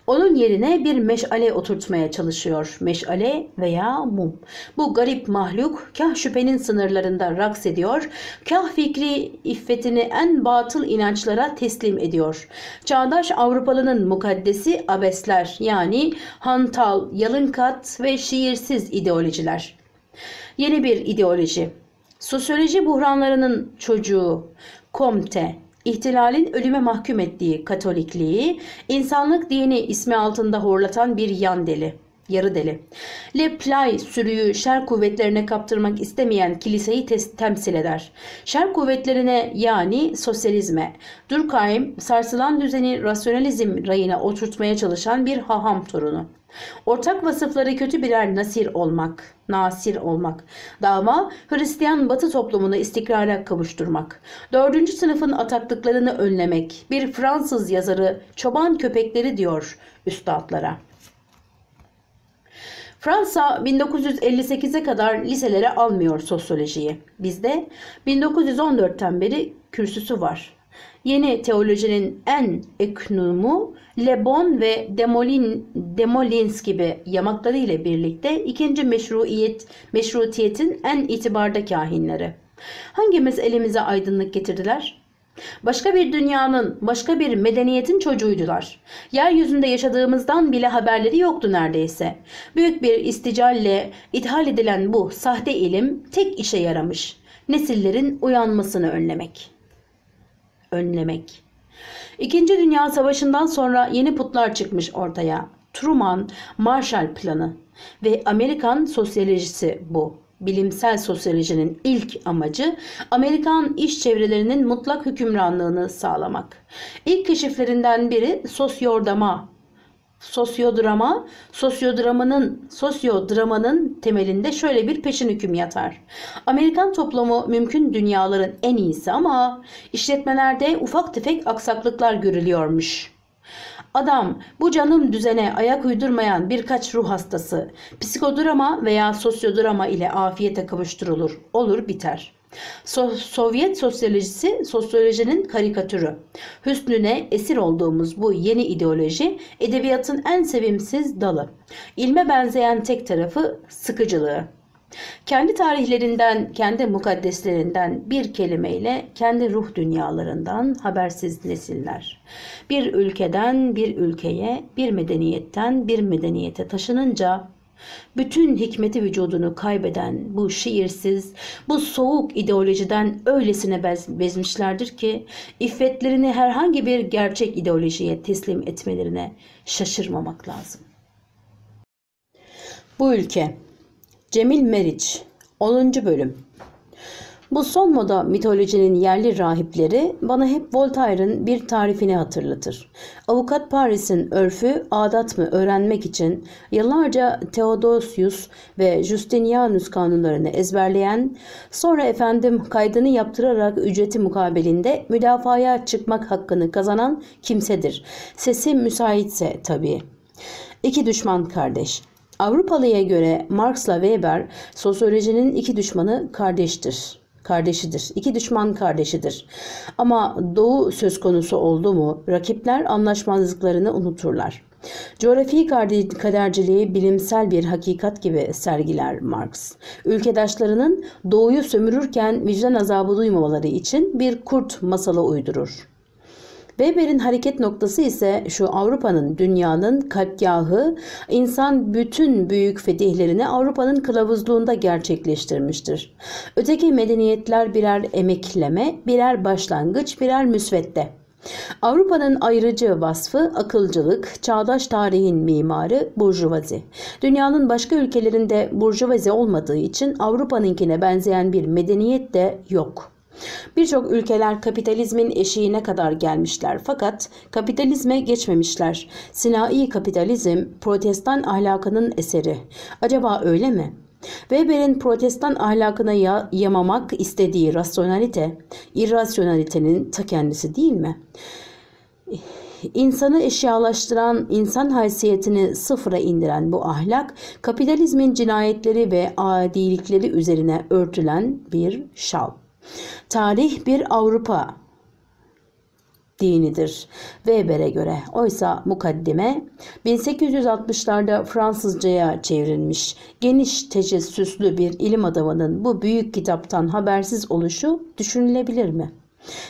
Onun yerine bir meşale oturtmaya çalışıyor. Meşale veya mum. Bu garip mahluk kah şüphenin sınırlarında raks ediyor, kah fikri iffetini en batıl inançlara teslim ediyor. Çağdaş Avrupalının mukaddesi abesler yani hantal, yalınkat ve şiirsiz ideolojiler. Yeni bir ideoloji. Sosyoloji buhranlarının çocuğu, Comte, İhtilalin ölüme mahkum ettiği Katolikliği, insanlık dini ismi altında horlatan bir yan deli yarı deli. Le Play sürüyü şer kuvvetlerine kaptırmak istemeyen kiliseyi temsil eder. Şer kuvvetlerine yani sosyalizme, Durkheim sarsılan düzeni rasyonalizm rayına oturtmaya çalışan bir haham torunu. Ortak vasıfları kötü birer nasir olmak, nasir olmak. Dava Hristiyan batı toplumunu istikrara kavuşturmak. Dördüncü sınıfın ataklıklarını önlemek. Bir Fransız yazarı çoban köpekleri diyor üstadlara. Fransa 1958'e kadar liselere almıyor sosyolojiyi. Bizde 1914'ten beri kürsüsü var. Yeni teolojinin en eknumu Le Bon ve Demolin, Demolins gibi yamakları ile birlikte ikinci meşruiyet, meşrutiyetin en itibarda kahinleri. Hangi meselemize aydınlık getirdiler? Başka bir dünyanın, başka bir medeniyetin çocuğuydular. Yeryüzünde yaşadığımızdan bile haberleri yoktu neredeyse. Büyük bir isticalle ithal edilen bu sahte ilim tek işe yaramış. Nesillerin uyanmasını önlemek. Önlemek. İkinci Dünya Savaşı'ndan sonra yeni putlar çıkmış ortaya. Truman, Marshall Planı ve Amerikan sosyolojisi bu bilimsel sosyolojinin ilk amacı Amerikan iş çevrelerinin mutlak hükümranlığını sağlamak. İlk keşiflerinden biri sosyordama sosyodrama, sosyodramanın, sosyodramanın temelinde şöyle bir peşin hüküm yatar. Amerikan toplumu mümkün dünyaların en iyisi ama işletmelerde ufak tefek aksaklıklar görülüyormuş. Adam bu canım düzene ayak uydurmayan birkaç ruh hastası, psikodrama veya sosyodrama ile afiyete kavuşturulur, olur biter.'' So Sovyet sosyolojisi sosyolojinin karikatürü. Hüsnüne esir olduğumuz bu yeni ideoloji edebiyatın en sevimsiz dalı. İlme benzeyen tek tarafı sıkıcılığı. Kendi tarihlerinden, kendi mukaddeslerinden bir kelimeyle kendi ruh dünyalarından habersiz nesiller. Bir ülkeden bir ülkeye, bir medeniyetten bir medeniyete taşınınca bütün hikmeti vücudunu kaybeden bu şiirsiz, bu soğuk ideolojiden öylesine bez, bezmişlerdir ki iffetlerini herhangi bir gerçek ideolojiye teslim etmelerine şaşırmamak lazım. Bu ülke Cemil Meriç 10. Bölüm Bu son moda mitolojinin yerli rahipleri bana hep Voltaire'ın bir tarifini hatırlatır. Avukat Paris'in örfü adat mı öğrenmek için yıllarca Theodosius ve Justinianus kanunlarını ezberleyen, sonra efendim kaydını yaptırarak ücreti mukabilinde müdafaya çıkmak hakkını kazanan kimsedir. Sesi müsaitse tabii. İki düşman kardeş. Avrupalıya göre Marx'la Weber sosyolojinin iki düşmanı kardeştir kardeşidir. İki düşman kardeşidir. Ama doğu söz konusu oldu mu rakipler anlaşmazlıklarını unuturlar. Coğrafi kaderciliği bilimsel bir hakikat gibi sergiler Marx. Ülkedaşlarının doğuyu sömürürken vicdan azabı duymamaları için bir kurt masalı uydurur. Weber'in hareket noktası ise şu Avrupa'nın, dünyanın kalpgahı, insan bütün büyük fedihlerini Avrupa'nın kılavuzluğunda gerçekleştirmiştir. Öteki medeniyetler birer emekleme, birer başlangıç, birer müsvedde. Avrupa'nın ayrıcı vasfı akılcılık, çağdaş tarihin mimarı burjuvazi. Dünyanın başka ülkelerinde burjuvazi olmadığı için Avrupa'nınkine benzeyen bir medeniyet de yok. Birçok ülkeler kapitalizmin eşiğine kadar gelmişler fakat kapitalizme geçmemişler. Sinayi kapitalizm protestan ahlakının eseri. Acaba öyle mi? Weber'in protestan ahlakına ya yamamak istediği rasyonalite, irrasyonalitenin ta kendisi değil mi? İnsanı eşyalaştıran, insan haysiyetini sıfıra indiren bu ahlak, kapitalizmin cinayetleri ve adilikleri üzerine örtülen bir şal. Tarih bir Avrupa dinidir Weber'e göre. Oysa mukaddime 1860'larda Fransızcaya çevrilmiş geniş tecessüslü bir ilim adamının bu büyük kitaptan habersiz oluşu düşünülebilir mi?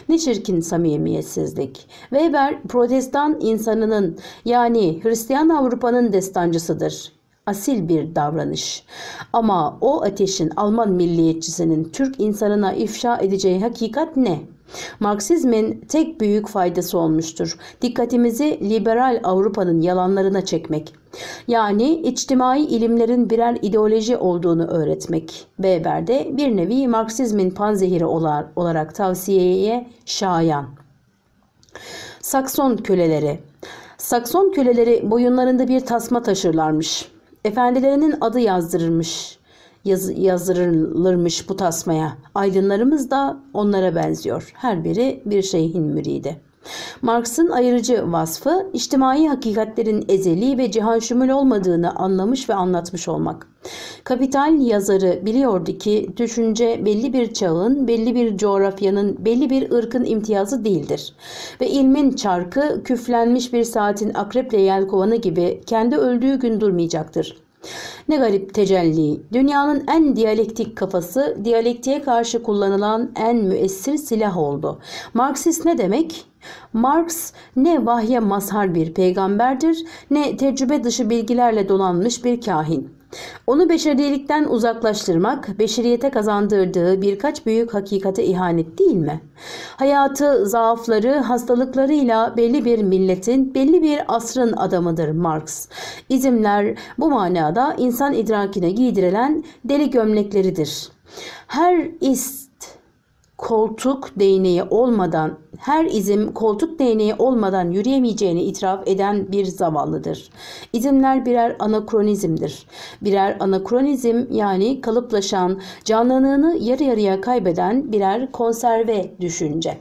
Ne çirkin samimiyetsizlik. Weber protestan insanının yani Hristiyan Avrupa'nın destancısıdır asil bir davranış. Ama o ateşin Alman milliyetçisinin Türk insanına ifşa edeceği hakikat ne? Marksizmin tek büyük faydası olmuştur. Dikkatimizi liberal Avrupa'nın yalanlarına çekmek. Yani içtimai ilimlerin birer ideoloji olduğunu öğretmek. Weber de bir nevi Marksizmin panzehiri olarak tavsiyeye şayan. Sakson köleleri Sakson köleleri boyunlarında bir tasma taşırlarmış. Efendilerinin adı yazdırılmış, yaz, yazdırılırmış bu tasmaya. Aydınlarımız da onlara benziyor. Her biri bir şeyhin müridi.'' Marx'ın ayırıcı vasfı içtimai hakikatlerin ezeli ve cihan şümül olmadığını anlamış ve anlatmış olmak. Kapital yazarı biliyordu ki düşünce belli bir çağın, belli bir coğrafyanın, belli bir ırkın imtiyazı değildir. Ve ilmin çarkı küflenmiş bir saatin akreple yelkovanı gibi kendi öldüğü gün durmayacaktır. Ne garip tecelli. Dünyanın en diyalektik kafası diyalektiğe karşı kullanılan en müessir silah oldu. Marksist ne demek? Marx ne vahye mazhar bir peygamberdir ne tecrübe dışı bilgilerle donanmış bir kahin. Onu beşeriyelikten uzaklaştırmak, beşeriyete kazandırdığı birkaç büyük hakikate ihanet değil mi? Hayatı, zaafları, hastalıklarıyla belli bir milletin, belli bir asrın adamıdır Marx. İzimler bu manada insan idrakine giydirilen deli gömlekleridir. Her is koltuk değneği olmadan her izim koltuk değneği olmadan yürüyemeyeceğini itiraf eden bir zavallıdır. İzimler birer anakronizmdir. Birer anakronizm yani kalıplaşan, canlılığını yarı yarıya kaybeden birer konserve düşünce.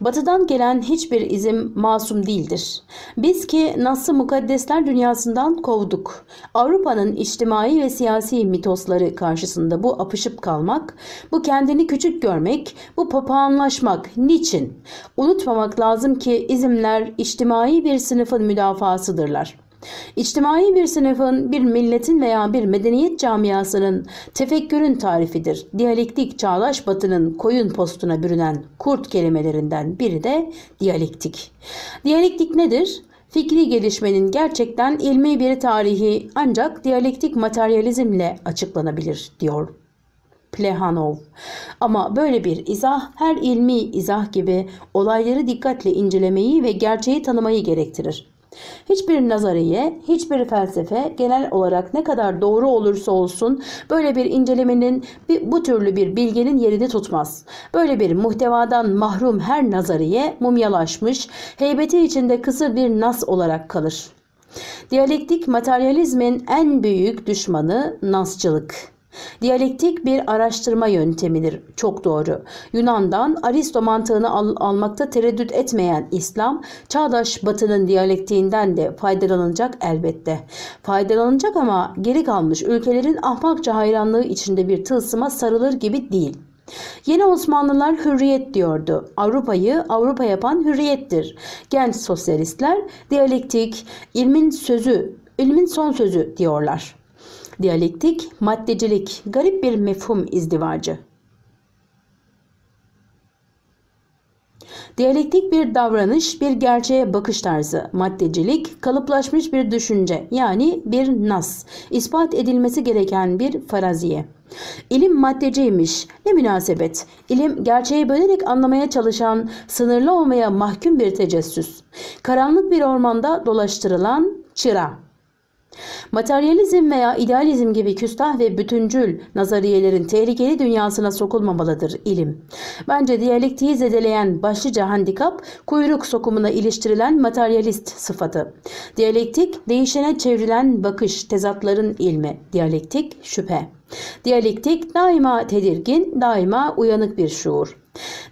Batıdan gelen hiçbir izim masum değildir. Biz ki Nas'ı mukaddesler dünyasından kovduk. Avrupa'nın içtimai ve siyasi mitosları karşısında bu apışıp kalmak, bu kendini küçük görmek, bu papağanlaşmak niçin? Unutmamak lazım ki izimler içtimai bir sınıfın müdafasıdırlar. İçtimai bir sınıfın, bir milletin veya bir medeniyet camiasının tefekkürün tarifidir. Diyalektik çağdaş batının koyun postuna bürünen kurt kelimelerinden biri de diyalektik. Diyalektik nedir? Fikri gelişmenin gerçekten ilmi bir tarihi ancak diyalektik materyalizmle açıklanabilir diyor Plehanov. Ama böyle bir izah her ilmi izah gibi olayları dikkatle incelemeyi ve gerçeği tanımayı gerektirir. Hiçbir nazariye, hiçbir felsefe genel olarak ne kadar doğru olursa olsun böyle bir incelemenin bu türlü bir bilginin yerini tutmaz. Böyle bir muhtevadan mahrum her nazariye mumyalaşmış, heybeti içinde kısır bir nas olarak kalır. Diyalektik materyalizmin en büyük düşmanı nasçılık. Diyalektik bir araştırma yöntemidir. Çok doğru. Yunan'dan Aristo mantığını al almakta tereddüt etmeyen İslam, çağdaş batının diyalektiğinden de faydalanacak elbette. Faydalanacak ama geri kalmış ülkelerin ahmakça hayranlığı içinde bir tılsıma sarılır gibi değil. Yeni Osmanlılar hürriyet diyordu. Avrupa'yı Avrupa yapan hürriyettir. Genç sosyalistler diyalektik, ilmin sözü, ilmin son sözü diyorlar. Diyalektik, maddecilik, garip bir mefhum izdivacı. Diyalektik bir davranış, bir gerçeğe bakış tarzı, maddecilik, kalıplaşmış bir düşünce yani bir nas, ispat edilmesi gereken bir faraziye. İlim maddeciymiş, ne münasebet. İlim gerçeği bölerek anlamaya çalışan, sınırlı olmaya mahkum bir tecessüs. Karanlık bir ormanda dolaştırılan çıra. Materyalizm veya idealizm gibi küstah ve bütüncül nazariyelerin tehlikeli dünyasına sokulmamalıdır ilim. Bence diyalektiği zedeleyen başlıca handikap kuyruk sokumuna iliştirilen materyalist sıfatı. Diyalektik değişene çevrilen bakış tezatların ilmi. Diyalektik şüphe. Diyalektik daima tedirgin, daima uyanık bir şuur.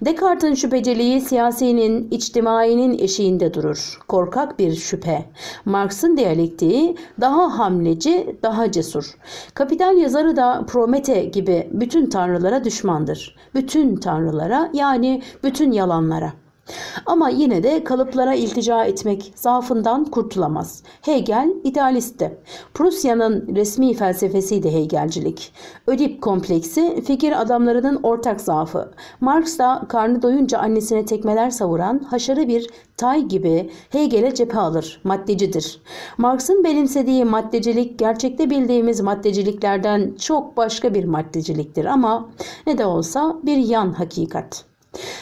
Descartes'in şüpheciliği siyasinin, içtimainin eşiğinde durur. Korkak bir şüphe. Marx'ın diyalektiği daha hamleci, daha cesur. Kapital yazarı da Promete gibi bütün tanrılara düşmandır. Bütün tanrılara yani bütün yalanlara. Ama yine de kalıplara iltica etmek zaafından kurtulamaz. Hegel idealistti. Prusya'nın resmi felsefesi de Hegelcilik. Ödip kompleksi fikir adamlarının ortak zaafı. Marx da karnı doyunca annesine tekmeler savuran haşarı bir tay gibi Hegel'e cephe alır, maddecidir. Marx'ın benimsediği maddecilik gerçekte bildiğimiz maddeciliklerden çok başka bir maddeciliktir ama ne de olsa bir yan hakikat.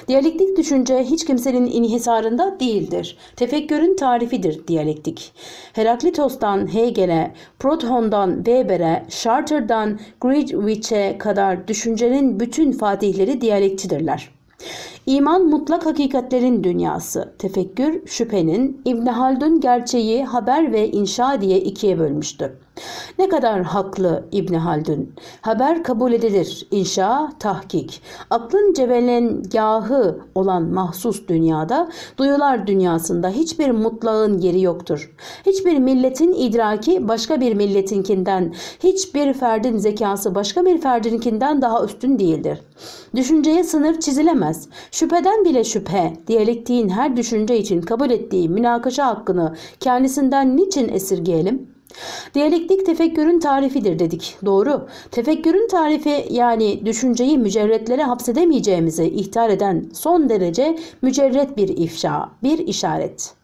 Diyalektik düşünce hiç kimsenin inhisarında değildir. Tefekkürün tarifidir diyalektik. Heraklitos'tan Hegel'e, Proton'dan Weber'e, Charter'dan Greenwich'e kadar düşüncenin bütün fatihleri diyalektidirler. İman mutlak hakikatlerin dünyası. Tefekkür şüphenin, İbn Haldun gerçeği, haber ve inşa diye ikiye bölmüştü. Ne kadar haklı İbn Haldun. Haber kabul edilir, inşa, tahkik. Aklın cevelengahı olan mahsus dünyada, duyular dünyasında hiçbir mutlağın yeri yoktur. Hiçbir milletin idraki başka bir milletinkinden, hiçbir ferdin zekası başka bir ferdinkinden daha üstün değildir. Düşünceye sınır çizilemez. Şüpheden bile şüphe, diyalektiğin her düşünce için kabul ettiği münakaşa hakkını kendisinden niçin esirgeyelim? Diyalektik tefekkürün tarifidir dedik. Doğru. Tefekkürün tarifi yani düşünceyi mücerretlere hapsedemeyeceğimizi ihtar eden son derece mücerret bir ifşa, bir işaret.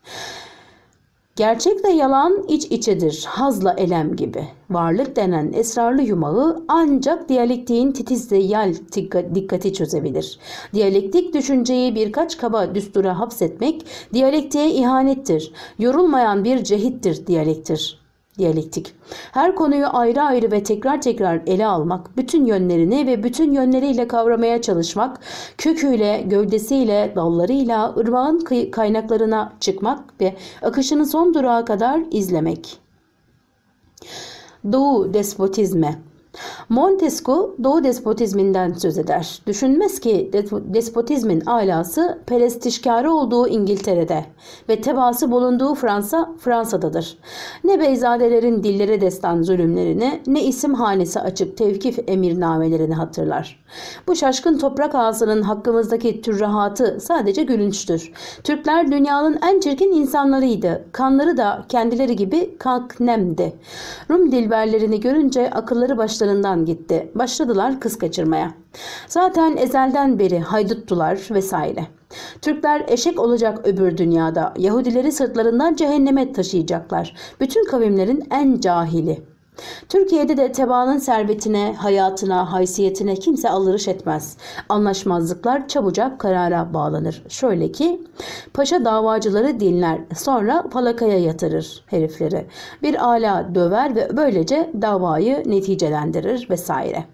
Gerçekle yalan iç içedir, hazla elem gibi. Varlık denen esrarlı yumağı ancak diyalektiğin titiz yel dikkati çözebilir. Diyalektik düşünceyi birkaç kaba düstura hapsetmek, diyalektiğe ihanettir. Yorulmayan bir cehittir diyalektir diyalektik. Her konuyu ayrı ayrı ve tekrar tekrar ele almak, bütün yönlerini ve bütün yönleriyle kavramaya çalışmak, köküyle, gövdesiyle, dallarıyla, ırmağın kaynaklarına çıkmak ve akışını son durağa kadar izlemek. Doğu despotizme Montesquieu Doğu despotizminden söz eder. Düşünmez ki despotizmin alası perestişkarı olduğu İngiltere'de ve tebası bulunduğu Fransa Fransa'dadır. Ne beyzadelerin dillere destan zulümlerini ne isim hanesi açık tevkif emirnamelerini hatırlar. Bu şaşkın toprak ağasının hakkımızdaki türrahatı sadece gülünçtür. Türkler dünyanın en çirkin insanlarıydı. Kanları da kendileri gibi kalknemdi. Rum dilberlerini görünce akılları başları arkalarından gitti. Başladılar kız kaçırmaya. Zaten ezelden beri hayduttular vesaire. Türkler eşek olacak öbür dünyada. Yahudileri sırtlarından cehenneme taşıyacaklar. Bütün kavimlerin en cahili. Türkiye'de de tebaanın servetine, hayatına, haysiyetine kimse alırış etmez. Anlaşmazlıklar çabucak karara bağlanır. Şöyle ki, paşa davacıları dinler, sonra falakaya yatırır herifleri. Bir ala döver ve böylece davayı neticelendirir vesaire.''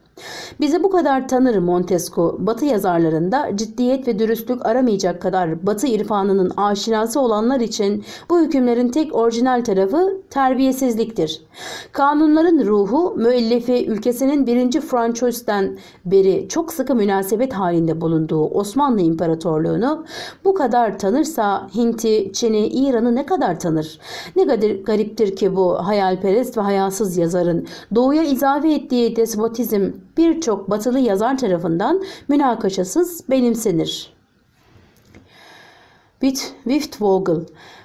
Bizi bu kadar tanır Montesco. Batı yazarlarında ciddiyet ve dürüstlük aramayacak kadar Batı irfanının aşinası olanlar için bu hükümlerin tek orijinal tarafı terbiyesizliktir. Kanunların ruhu müellifi ülkesinin 1. Francois'ten beri çok sıkı münasebet halinde bulunduğu Osmanlı İmparatorluğunu bu kadar tanırsa Hint'i, Çin'i, İran'ı ne kadar tanır? Ne kadar gariptir ki bu hayalperest ve hayasız yazarın doğuya izafe ettiği despotizm birçok batılı yazar tarafından münakaşasız benimsenir. Wittwogel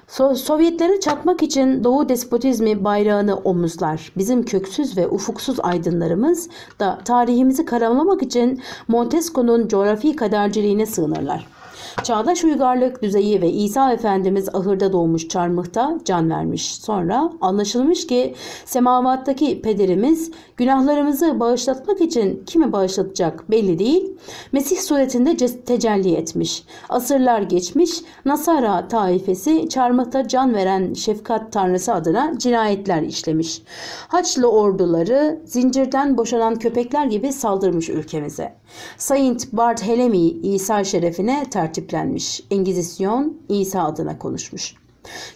so Sovyetlere çatmak için Doğu despotizmi bayrağını omuzlar. Bizim köksüz ve ufuksuz aydınlarımız da tarihimizi karalamak için Montesquieu'nun coğrafi kaderciliğine sığınırlar. Çağdaş uygarlık düzeyi ve İsa Efendimiz ahırda doğmuş çarmıhta can vermiş. Sonra anlaşılmış ki semavattaki pederimiz günahlarımızı bağışlatmak için kimi bağışlatacak belli değil. Mesih suretinde tecelli etmiş. Asırlar geçmiş Nasara taifesi çarmıhta can veren şefkat tanrısı adına cinayetler işlemiş. Haçlı orduları zincirden boşalan köpekler gibi saldırmış ülkemize. Saint Barthélemy İsa şerefine tertip aktiflenmiş. Engizisyon İsa adına konuşmuş.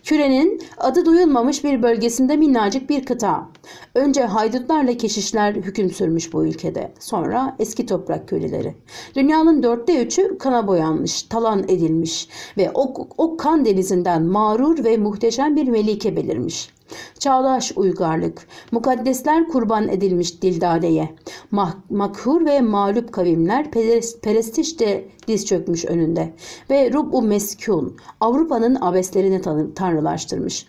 Kürenin adı duyulmamış bir bölgesinde minnacık bir kıta. Önce haydutlarla keşişler hüküm sürmüş bu ülkede. Sonra eski toprak köleleri. Dünyanın dörtte üçü kana boyanmış, talan edilmiş ve o, o kan denizinden mağrur ve muhteşem bir melike belirmiş. Çağdaş uygarlık, mukaddesler kurban edilmiş dildareye, mah- makhur ve mağlup kavimler perestişte diz çökmüş önünde ve Rub'u Meskun, Avrupa'nın abeslerini tanrılaştırmış.''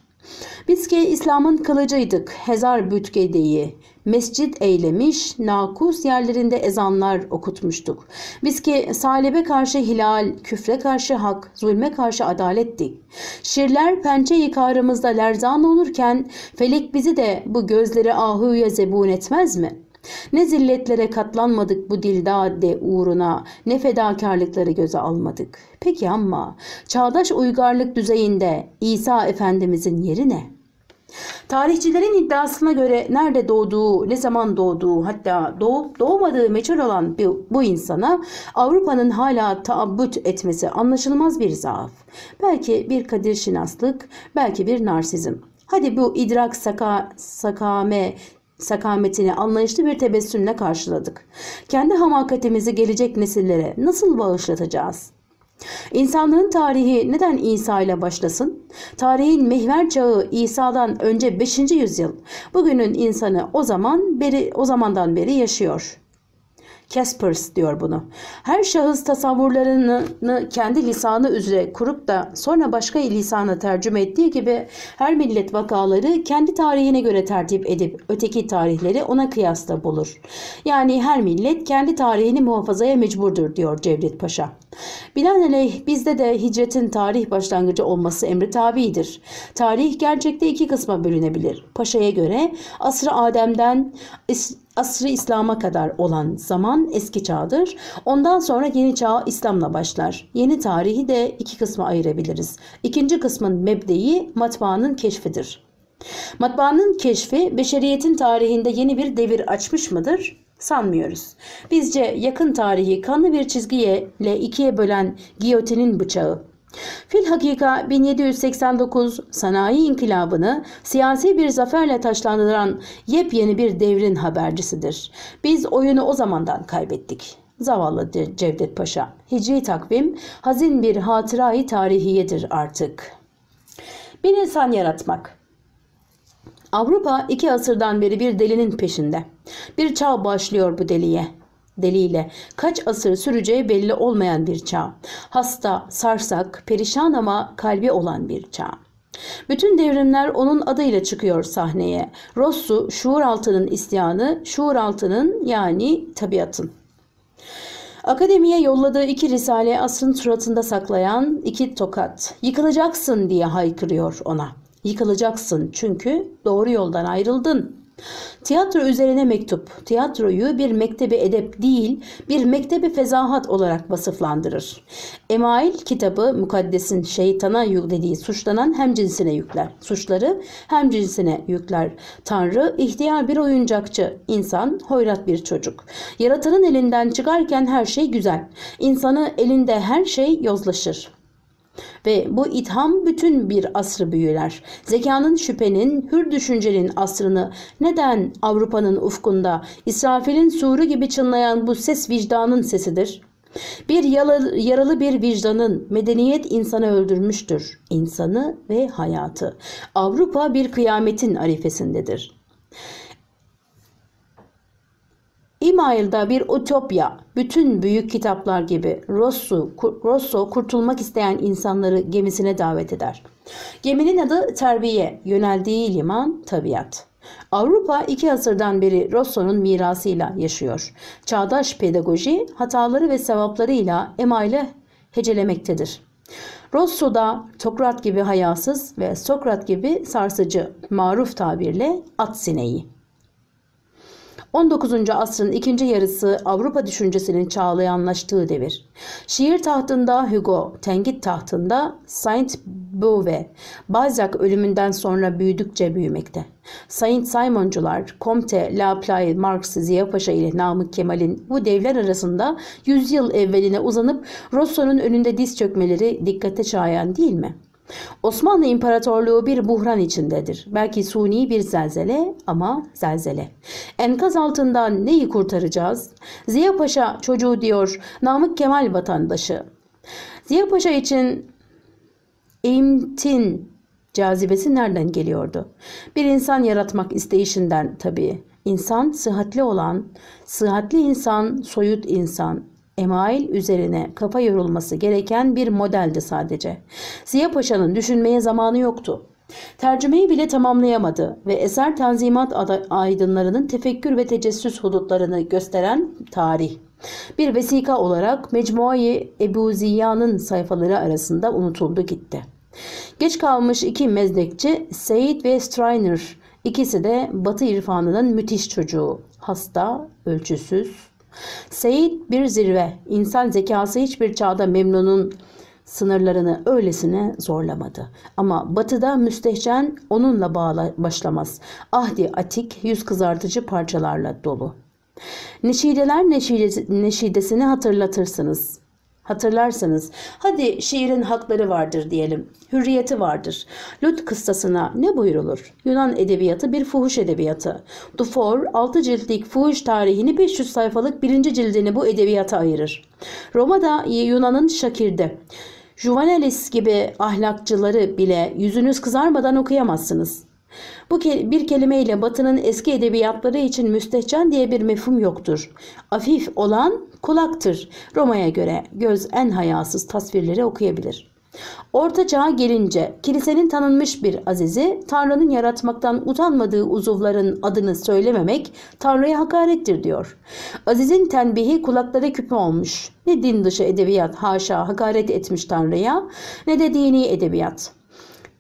Biz ki İslam'ın kılıcıydık, Hezar Bütgedeyi, mescit eylemiş, nakus yerlerinde ezanlar okutmuştuk. Biz ki salebe karşı hilal, küfre karşı hak, zulme karşı adalettik. Şirler pençe yıkarımızda lerzan olurken felek bizi de bu gözleri ahuya zebun etmez mi?'' Ne zilletlere katlanmadık bu dilda de uğruna, ne fedakarlıkları göze almadık. Peki ama çağdaş uygarlık düzeyinde İsa Efendimizin yeri ne?'' Tarihçilerin iddiasına göre nerede doğduğu, ne zaman doğduğu hatta doğup doğmadığı meçhul olan bu, bu insana Avrupa'nın hala taabbüt etmesi anlaşılmaz bir zaaf. Belki bir kadir şinaslık, belki bir narsizm. Hadi bu idrak saka, sakame sakametini anlayışlı bir tebessümle karşıladık. Kendi hamakatimizi gelecek nesillere nasıl bağışlatacağız? İnsanlığın tarihi neden İsa ile başlasın? Tarihin mehver çağı İsa'dan önce 5. yüzyıl. Bugünün insanı o zaman beri o zamandan beri yaşıyor. Caspers diyor bunu. Her şahıs tasavvurlarını kendi lisanı üzere kurup da sonra başka lisana tercüme ettiği gibi her millet vakaları kendi tarihine göre tertip edip öteki tarihleri ona kıyasla bulur. Yani her millet kendi tarihini muhafazaya mecburdur diyor Cevdet Paşa. Binaenaleyh bizde de hicretin tarih başlangıcı olması emri tabidir. Tarih gerçekte iki kısma bölünebilir. Paşa'ya göre asrı Adem'den asrı İslam'a kadar olan zaman eski çağdır. Ondan sonra yeni çağ İslam'la başlar. Yeni tarihi de iki kısma ayırabiliriz. İkinci kısmın mebdeyi matbaanın keşfidir. Matbaanın keşfi beşeriyetin tarihinde yeni bir devir açmış mıdır? sanmıyoruz. Bizce yakın tarihi kanlı bir çizgiyle ikiye bölen giyotinin bıçağı. Filhakika 1789 sanayi inkılabını siyasi bir zaferle taşlandıran yepyeni bir devrin habercisidir. Biz oyunu o zamandan kaybettik. Zavallı Cevdet Paşa. Hicri takvim hazin bir hatırayı tarihiyedir artık. Bir insan yaratmak. Avrupa iki asırdan beri bir delinin peşinde. Bir çağ başlıyor bu deliye. Deliyle kaç asır süreceği belli olmayan bir çağ. Hasta, sarsak, perişan ama kalbi olan bir çağ. Bütün devrimler onun adıyla çıkıyor sahneye. Rossu, Şuuraltı'nın isyanı, Şuuraltı'nın yani tabiatın. Akademiye yolladığı iki risale asrın suratında saklayan iki tokat. Yıkılacaksın diye haykırıyor ona.'' Yıkılacaksın çünkü doğru yoldan ayrıldın. Tiyatro üzerine mektup, tiyatroyu bir mektebi edep değil, bir mektebi fezahat olarak vasıflandırır. Email kitabı mukaddesin şeytana yüklediği suçlanan hem cinsine yükler. Suçları hem cinsine yükler. Tanrı ihtiyar bir oyuncakçı, insan hoyrat bir çocuk. Yaratanın elinden çıkarken her şey güzel. İnsanı elinde her şey yozlaşır. Ve bu itham bütün bir asrı büyüler. Zekanın, şüphenin, hür düşüncenin asrını neden Avrupa'nın ufkunda İsrafil'in suru gibi çınlayan bu ses vicdanın sesidir? Bir yaralı, bir vicdanın medeniyet insanı öldürmüştür. İnsanı ve hayatı. Avrupa bir kıyametin arifesindedir. İmail'da bir utopya, bütün büyük kitaplar gibi Rosso, Rosso kurtulmak isteyen insanları gemisine davet eder. Geminin adı terbiye, yöneldiği liman tabiat. Avrupa iki asırdan beri Rosso'nun mirasıyla yaşıyor. Çağdaş pedagoji hataları ve sevaplarıyla emaile hecelemektedir. Rosso da Sokrat gibi hayasız ve Sokrat gibi sarsıcı maruf tabirle at sineği. 19. asrın ikinci yarısı Avrupa düşüncesinin çağlayanlaştığı devir. Şiir tahtında Hugo, Tengit tahtında Saint Beuve, Balzac ölümünden sonra büyüdükçe büyümekte. Saint Simoncular, Comte, Laplace, Marx, Ziya Paşa ile Namık Kemal'in bu devler arasında yüzyıl evveline uzanıp Rosso'nun önünde diz çökmeleri dikkate çağıran değil mi? Osmanlı İmparatorluğu bir buhran içindedir. Belki suni bir zelzele ama zelzele. Enkaz altından neyi kurtaracağız? Ziya Paşa çocuğu diyor Namık Kemal vatandaşı. Ziya Paşa için imtin cazibesi nereden geliyordu? Bir insan yaratmak isteyişinden tabii. İnsan sıhhatli olan, sıhhatli insan soyut insan, email üzerine kafa yorulması gereken bir modeldi sadece. Ziya Paşa'nın düşünmeye zamanı yoktu. Tercümeyi bile tamamlayamadı ve eser tanzimat aydınlarının tefekkür ve tecessüs hudutlarını gösteren tarih. Bir vesika olarak Mecmuayı Ebu Ziya'nın sayfaları arasında unutuldu gitti. Geç kalmış iki mezdekçi Seyit ve Strainer ikisi de Batı irfanının müthiş çocuğu. Hasta, ölçüsüz, Seyit bir zirve. İnsan zekası hiçbir çağda Memnun'un sınırlarını öylesine zorlamadı. Ama batıda müstehcen onunla bağla başlamaz. Ahdi atik yüz kızartıcı parçalarla dolu. Neşideler neşidesini hatırlatırsınız. Hatırlarsanız hadi şiirin hakları vardır diyelim, hürriyeti vardır. Lüt kıstasına ne buyurulur? Yunan edebiyatı bir fuhuş edebiyatı. Dufour 6 ciltlik fuhuş tarihini 500 sayfalık birinci cildini bu edebiyata ayırır. Roma'da Yunan'ın Şakir'de. Juvenalis gibi ahlakçıları bile yüzünüz kızarmadan okuyamazsınız. Bu ke bir kelimeyle Batı'nın eski edebiyatları için müstehcen diye bir mefhum yoktur. Afif olan kulaktır. Roma'ya göre göz en hayasız tasvirleri okuyabilir.'' Orta çağa gelince kilisenin tanınmış bir azizi Tanrı'nın yaratmaktan utanmadığı uzuvların adını söylememek Tanrı'ya hakarettir diyor. Aziz'in tenbihi kulaklara küpe olmuş. Ne din dışı edebiyat haşa hakaret etmiş Tanrı'ya ne de dini edebiyat.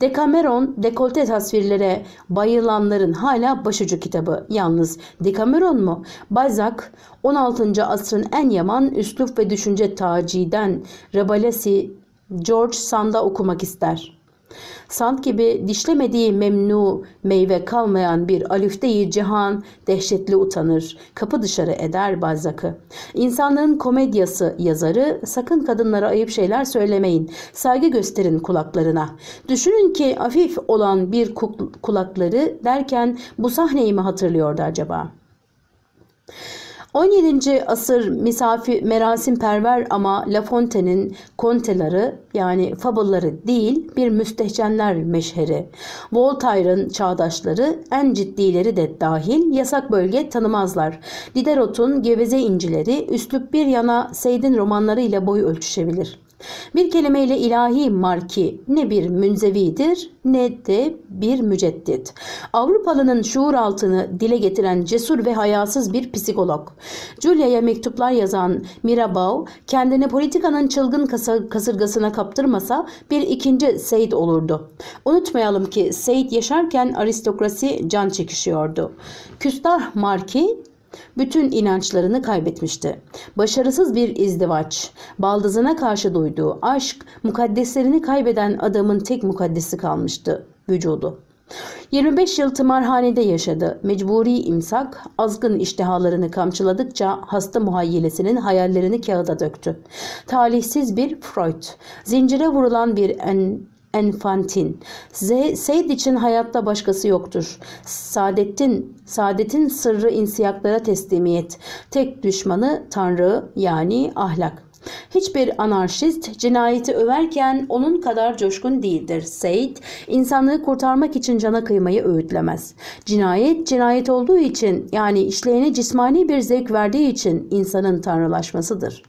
Dekameron dekolte tasvirlere bayılanların hala başucu kitabı. Yalnız Dekameron mu? Balzac 16. asrın en yaman üslup ve düşünce taciden Rabalesi George Sand'a okumak ister. Sant gibi dişlemediği memnu meyve kalmayan bir alüfteyi cihan dehşetli utanır, kapı dışarı eder Balzac'ı. İnsanlığın komedyası yazarı sakın kadınlara ayıp şeyler söylemeyin, saygı gösterin kulaklarına. Düşünün ki afif olan bir kulakları derken bu sahneyi mi hatırlıyordu acaba?'' 17. asır misafir merasim perver ama La Fontaine'in konteları yani fabulları değil bir müstehcenler meşheri. Voltaire'ın çağdaşları en ciddileri de dahil yasak bölge tanımazlar. Diderot'un geveze incileri üslup bir yana Seyd'in romanlarıyla boy ölçüşebilir. Bir kelimeyle ilahi marki ne bir münzevidir ne de bir müceddit. Avrupalının şuur altını dile getiren cesur ve hayasız bir psikolog. Julia'ya mektuplar yazan Mirabeau kendini politikanın çılgın kasırgasına kaptırmasa bir ikinci Seyit olurdu. Unutmayalım ki Seyit yaşarken aristokrasi can çekişiyordu. Küstah Marki bütün inançlarını kaybetmişti. Başarısız bir izdivaç, baldızına karşı duyduğu aşk, mukaddeslerini kaybeden adamın tek mukaddesi kalmıştı, vücudu. 25 yıl tımarhanede yaşadı. Mecburi imsak, azgın iştihalarını kamçıladıkça hasta muhayyilesinin hayallerini kağıda döktü. Talihsiz bir Freud, zincire vurulan bir en Enfantin. Seyit için hayatta başkası yoktur. Saadettin, saadetin sırrı insiyaklara teslimiyet. Tek düşmanı Tanrı yani ahlak. Hiçbir anarşist cinayeti överken onun kadar coşkun değildir. Seyit, insanlığı kurtarmak için cana kıymayı öğütlemez. Cinayet, cinayet olduğu için yani işleyene cismani bir zevk verdiği için insanın tanrılaşmasıdır.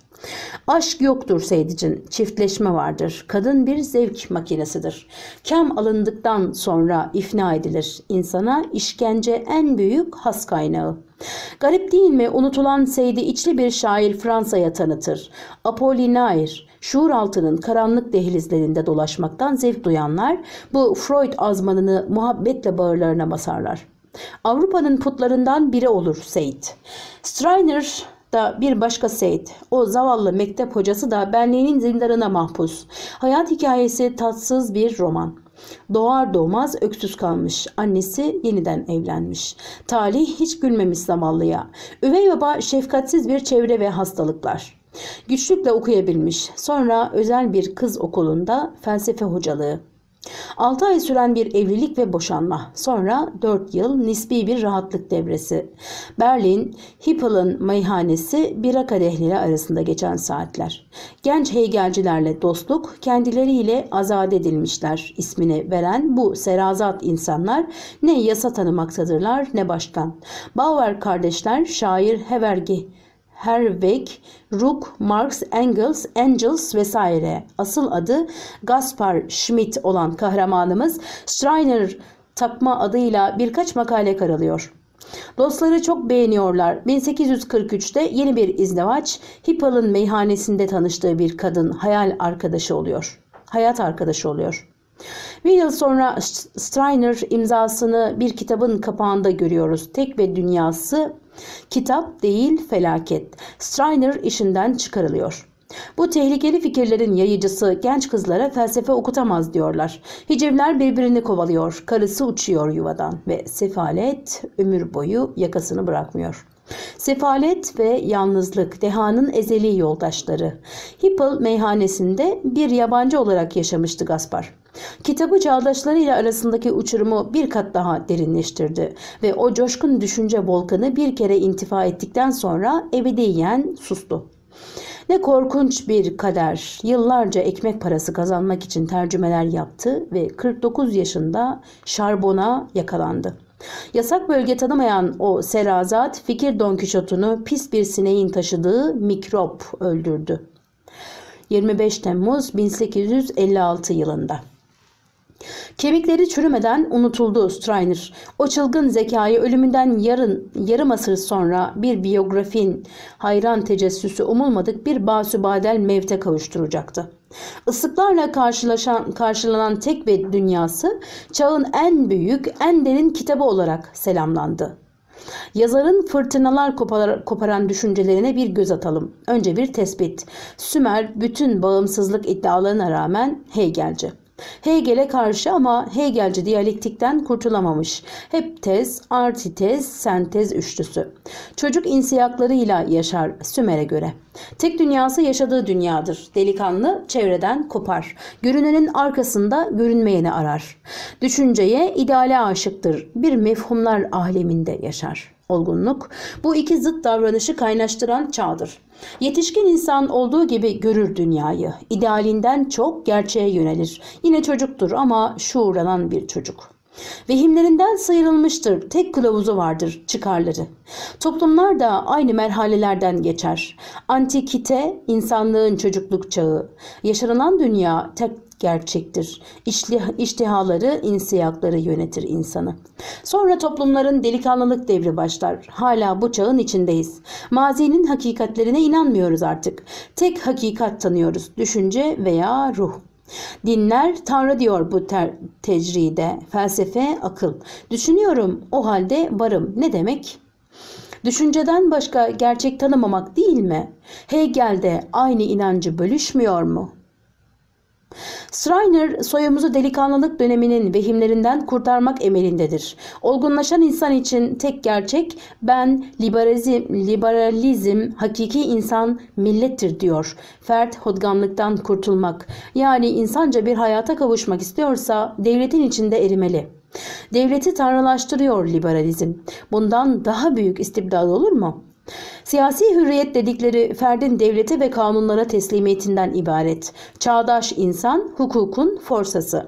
Aşk yoktur Seydic'in, çiftleşme vardır. Kadın bir zevk makinesidir. Kam alındıktan sonra ifna edilir. İnsana işkence en büyük has kaynağı. Garip değil mi unutulan Seydi içli bir şair Fransa'ya tanıtır. Apollinaire, şuur altının karanlık dehlizlerinde dolaşmaktan zevk duyanlar bu Freud azmanını muhabbetle bağırlarına basarlar. Avrupa'nın putlarından biri olur Seyit. Striner da bir başka Seyit. O zavallı mektep hocası da benliğinin zindarına mahpus. Hayat hikayesi tatsız bir roman. Doğar doğmaz öksüz kalmış. Annesi yeniden evlenmiş. Talih hiç gülmemiş zavallıya. Üvey baba şefkatsiz bir çevre ve hastalıklar. Güçlükle okuyabilmiş. Sonra özel bir kız okulunda felsefe hocalığı. 6 ay süren bir evlilik ve boşanma. Sonra 4 yıl nispi bir rahatlık devresi. Berlin, Hippel'ın meyhanesi bira kadehleri arasında geçen saatler. Genç heygelcilerle dostluk, kendileriyle azat edilmişler ismini veren bu serazat insanlar ne yasa tanımaktadırlar ne başkan. Bauer kardeşler şair Hevergi Herweg, Rook, Marx, Engels, Engels vesaire. Asıl adı Gaspar Schmidt olan kahramanımız Schreiner takma adıyla birkaç makale karalıyor. Dostları çok beğeniyorlar. 1843'te yeni bir izdivaç Hippal'ın meyhanesinde tanıştığı bir kadın hayal arkadaşı oluyor. Hayat arkadaşı oluyor. Bir yıl sonra Steiner imzasını bir kitabın kapağında görüyoruz. Tek ve dünyası kitap değil felaket. Steiner işinden çıkarılıyor. Bu tehlikeli fikirlerin yayıcısı genç kızlara felsefe okutamaz diyorlar. Hicivler birbirini kovalıyor, karısı uçuyor yuvadan ve sefalet ömür boyu yakasını bırakmıyor.'' Sefalet ve yalnızlık dehanın ezeli yoldaşları. Hippel meyhanesinde bir yabancı olarak yaşamıştı Gaspar. Kitabı çağdaşlarıyla arasındaki uçurumu bir kat daha derinleştirdi ve o coşkun düşünce volkanı bir kere intifa ettikten sonra ebediyen sustu. Ne korkunç bir kader. Yıllarca ekmek parası kazanmak için tercümeler yaptı ve 49 yaşında Şarbon'a yakalandı. Yasak bölge tanımayan o serazat fikir Don pis bir sineğin taşıdığı mikrop öldürdü. 25 Temmuz 1856 yılında. Kemikleri çürümeden unutuldu Strainer. O çılgın zekayı ölümünden yarın, yarım asır sonra bir biyografin hayran tecessüsü umulmadık bir basübadel mevte kavuşturacaktı. Islıklarla karşılaşan, karşılanan tek ve dünyası çağın en büyük, en derin kitabı olarak selamlandı. Yazarın fırtınalar kopar, koparan düşüncelerine bir göz atalım. Önce bir tespit. Sümer bütün bağımsızlık iddialarına rağmen heygelci. Hegel'e karşı ama Hegelci diyalektikten kurtulamamış. Hep tez, antitez, sentez üçlüsü. Çocuk insiyaklarıyla yaşar Sümer'e göre. Tek dünyası yaşadığı dünyadır. Delikanlı çevreden kopar. Görünenin arkasında görünmeyeni arar. Düşünceye, ideale aşıktır. Bir mefhumlar aleminde yaşar olgunluk bu iki zıt davranışı kaynaştıran çağdır. Yetişkin insan olduğu gibi görür dünyayı. İdealinden çok gerçeğe yönelir. Yine çocuktur ama şuurlanan bir çocuk. Vehimlerinden sıyrılmıştır, tek kılavuzu vardır, çıkarları. Toplumlar da aynı merhalelerden geçer. Antikite, insanlığın çocukluk çağı. Yaşanılan dünya tek gerçektir. İştihaları, insiyakları yönetir insanı. Sonra toplumların delikanlılık devri başlar. Hala bu çağın içindeyiz. Mazinin hakikatlerine inanmıyoruz artık. Tek hakikat tanıyoruz. Düşünce veya ruh. Dinler Tanrı diyor bu ter- tecride. Felsefe akıl. Düşünüyorum o halde varım. Ne demek? Düşünceden başka gerçek tanımamak değil mi? Hegel'de aynı inancı bölüşmüyor mu?'' Schreiner soyumuzu delikanlılık döneminin vehimlerinden kurtarmak emelindedir. Olgunlaşan insan için tek gerçek ben liberalizm, liberalizm hakiki insan millettir diyor. Fert hodganlıktan kurtulmak yani insanca bir hayata kavuşmak istiyorsa devletin içinde erimeli. Devleti tanrılaştırıyor liberalizm. Bundan daha büyük istibdad olur mu? Siyasi hürriyet dedikleri ferdin devlete ve kanunlara teslimiyetinden ibaret. Çağdaş insan hukukun forsası.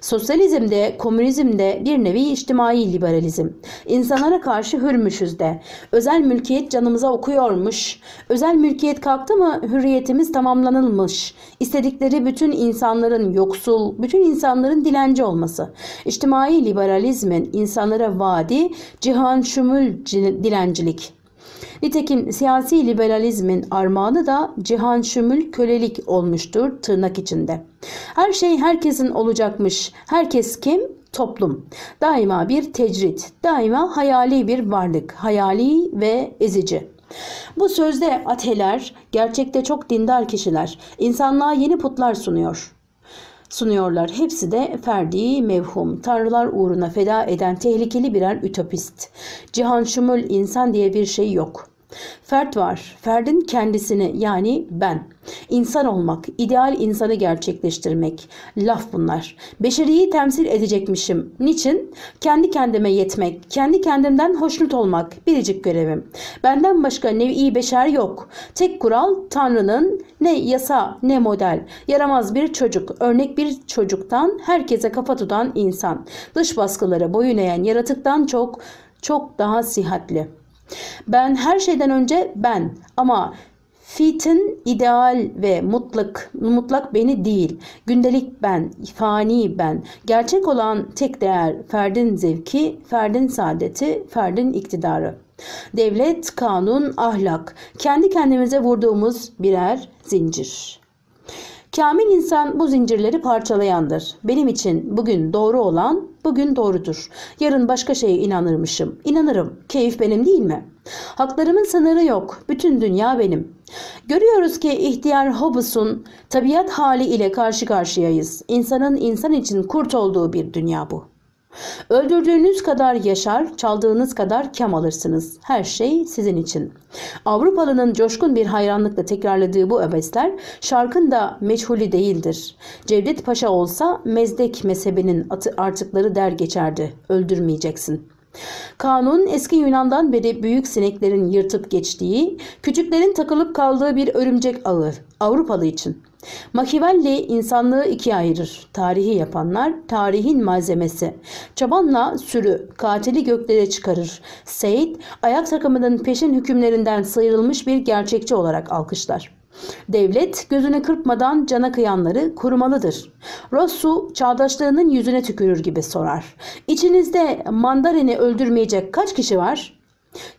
Sosyalizmde, komünizmde bir nevi içtimai liberalizm. İnsanlara karşı hürmüşüz de. Özel mülkiyet canımıza okuyormuş. Özel mülkiyet kalktı mı hürriyetimiz tamamlanılmış. İstedikleri bütün insanların yoksul, bütün insanların dilenci olması. İçtimai liberalizmin insanlara vadi, cihan şümül dilencilik. Nitekim siyasi liberalizmin armağanı da cihan şümül kölelik olmuştur tırnak içinde. Her şey herkesin olacakmış. Herkes kim? Toplum. Daima bir tecrit, daima hayali bir varlık, hayali ve ezici. Bu sözde ateler gerçekte çok dindar kişiler insanlığa yeni putlar sunuyor sunuyorlar. Hepsi de ferdi mevhum, tanrılar uğruna feda eden tehlikeli birer ütopist. Cihan şumul insan diye bir şey yok.'' Fert var. Ferdin kendisini yani ben. İnsan olmak, ideal insanı gerçekleştirmek. Laf bunlar. Beşeriyi temsil edecekmişim. Niçin? Kendi kendime yetmek, kendi kendimden hoşnut olmak biricik görevim. Benden başka nev'i beşer yok. Tek kural Tanrı'nın ne yasa ne model. Yaramaz bir çocuk, örnek bir çocuktan herkese kafa tutan insan. Dış baskılara boyun eğen yaratıktan çok çok daha sihatli.'' Ben her şeyden önce ben ama Fitin ideal ve mutlak, mutlak beni değil, gündelik ben, fani ben, gerçek olan tek değer ferdin zevki, ferdin saadeti, ferdin iktidarı. Devlet, kanun, ahlak, kendi kendimize vurduğumuz birer zincir. Kamil insan bu zincirleri parçalayandır. Benim için bugün doğru olan bugün doğrudur. Yarın başka şeye inanırmışım. İnanırım. Keyif benim değil mi? Haklarımın sınırı yok. Bütün dünya benim. Görüyoruz ki ihtiyar Hobbes'un tabiat hali ile karşı karşıyayız. İnsanın insan için kurt olduğu bir dünya bu. Öldürdüğünüz kadar yaşar, çaldığınız kadar kem alırsınız. Her şey sizin için. Avrupalının coşkun bir hayranlıkla tekrarladığı bu öbesler şarkın da meçhuli değildir. Cevdet Paşa olsa mezdek mezhebinin artıkları der geçerdi. Öldürmeyeceksin.'' Kanun eski Yunan'dan beri büyük sineklerin yırtıp geçtiği, küçüklerin takılıp kaldığı bir örümcek ağı Avrupalı için. Machiavelli insanlığı ikiye ayırır. Tarihi yapanlar, tarihin malzemesi. Çabanla sürü, katili göklere çıkarır. Seyit, ayak takımının peşin hükümlerinden sıyrılmış bir gerçekçi olarak alkışlar. Devlet gözünü kırpmadan cana kıyanları korumalıdır. Rossu çağdaşlarının yüzüne tükürür gibi sorar. İçinizde mandarini öldürmeyecek kaç kişi var?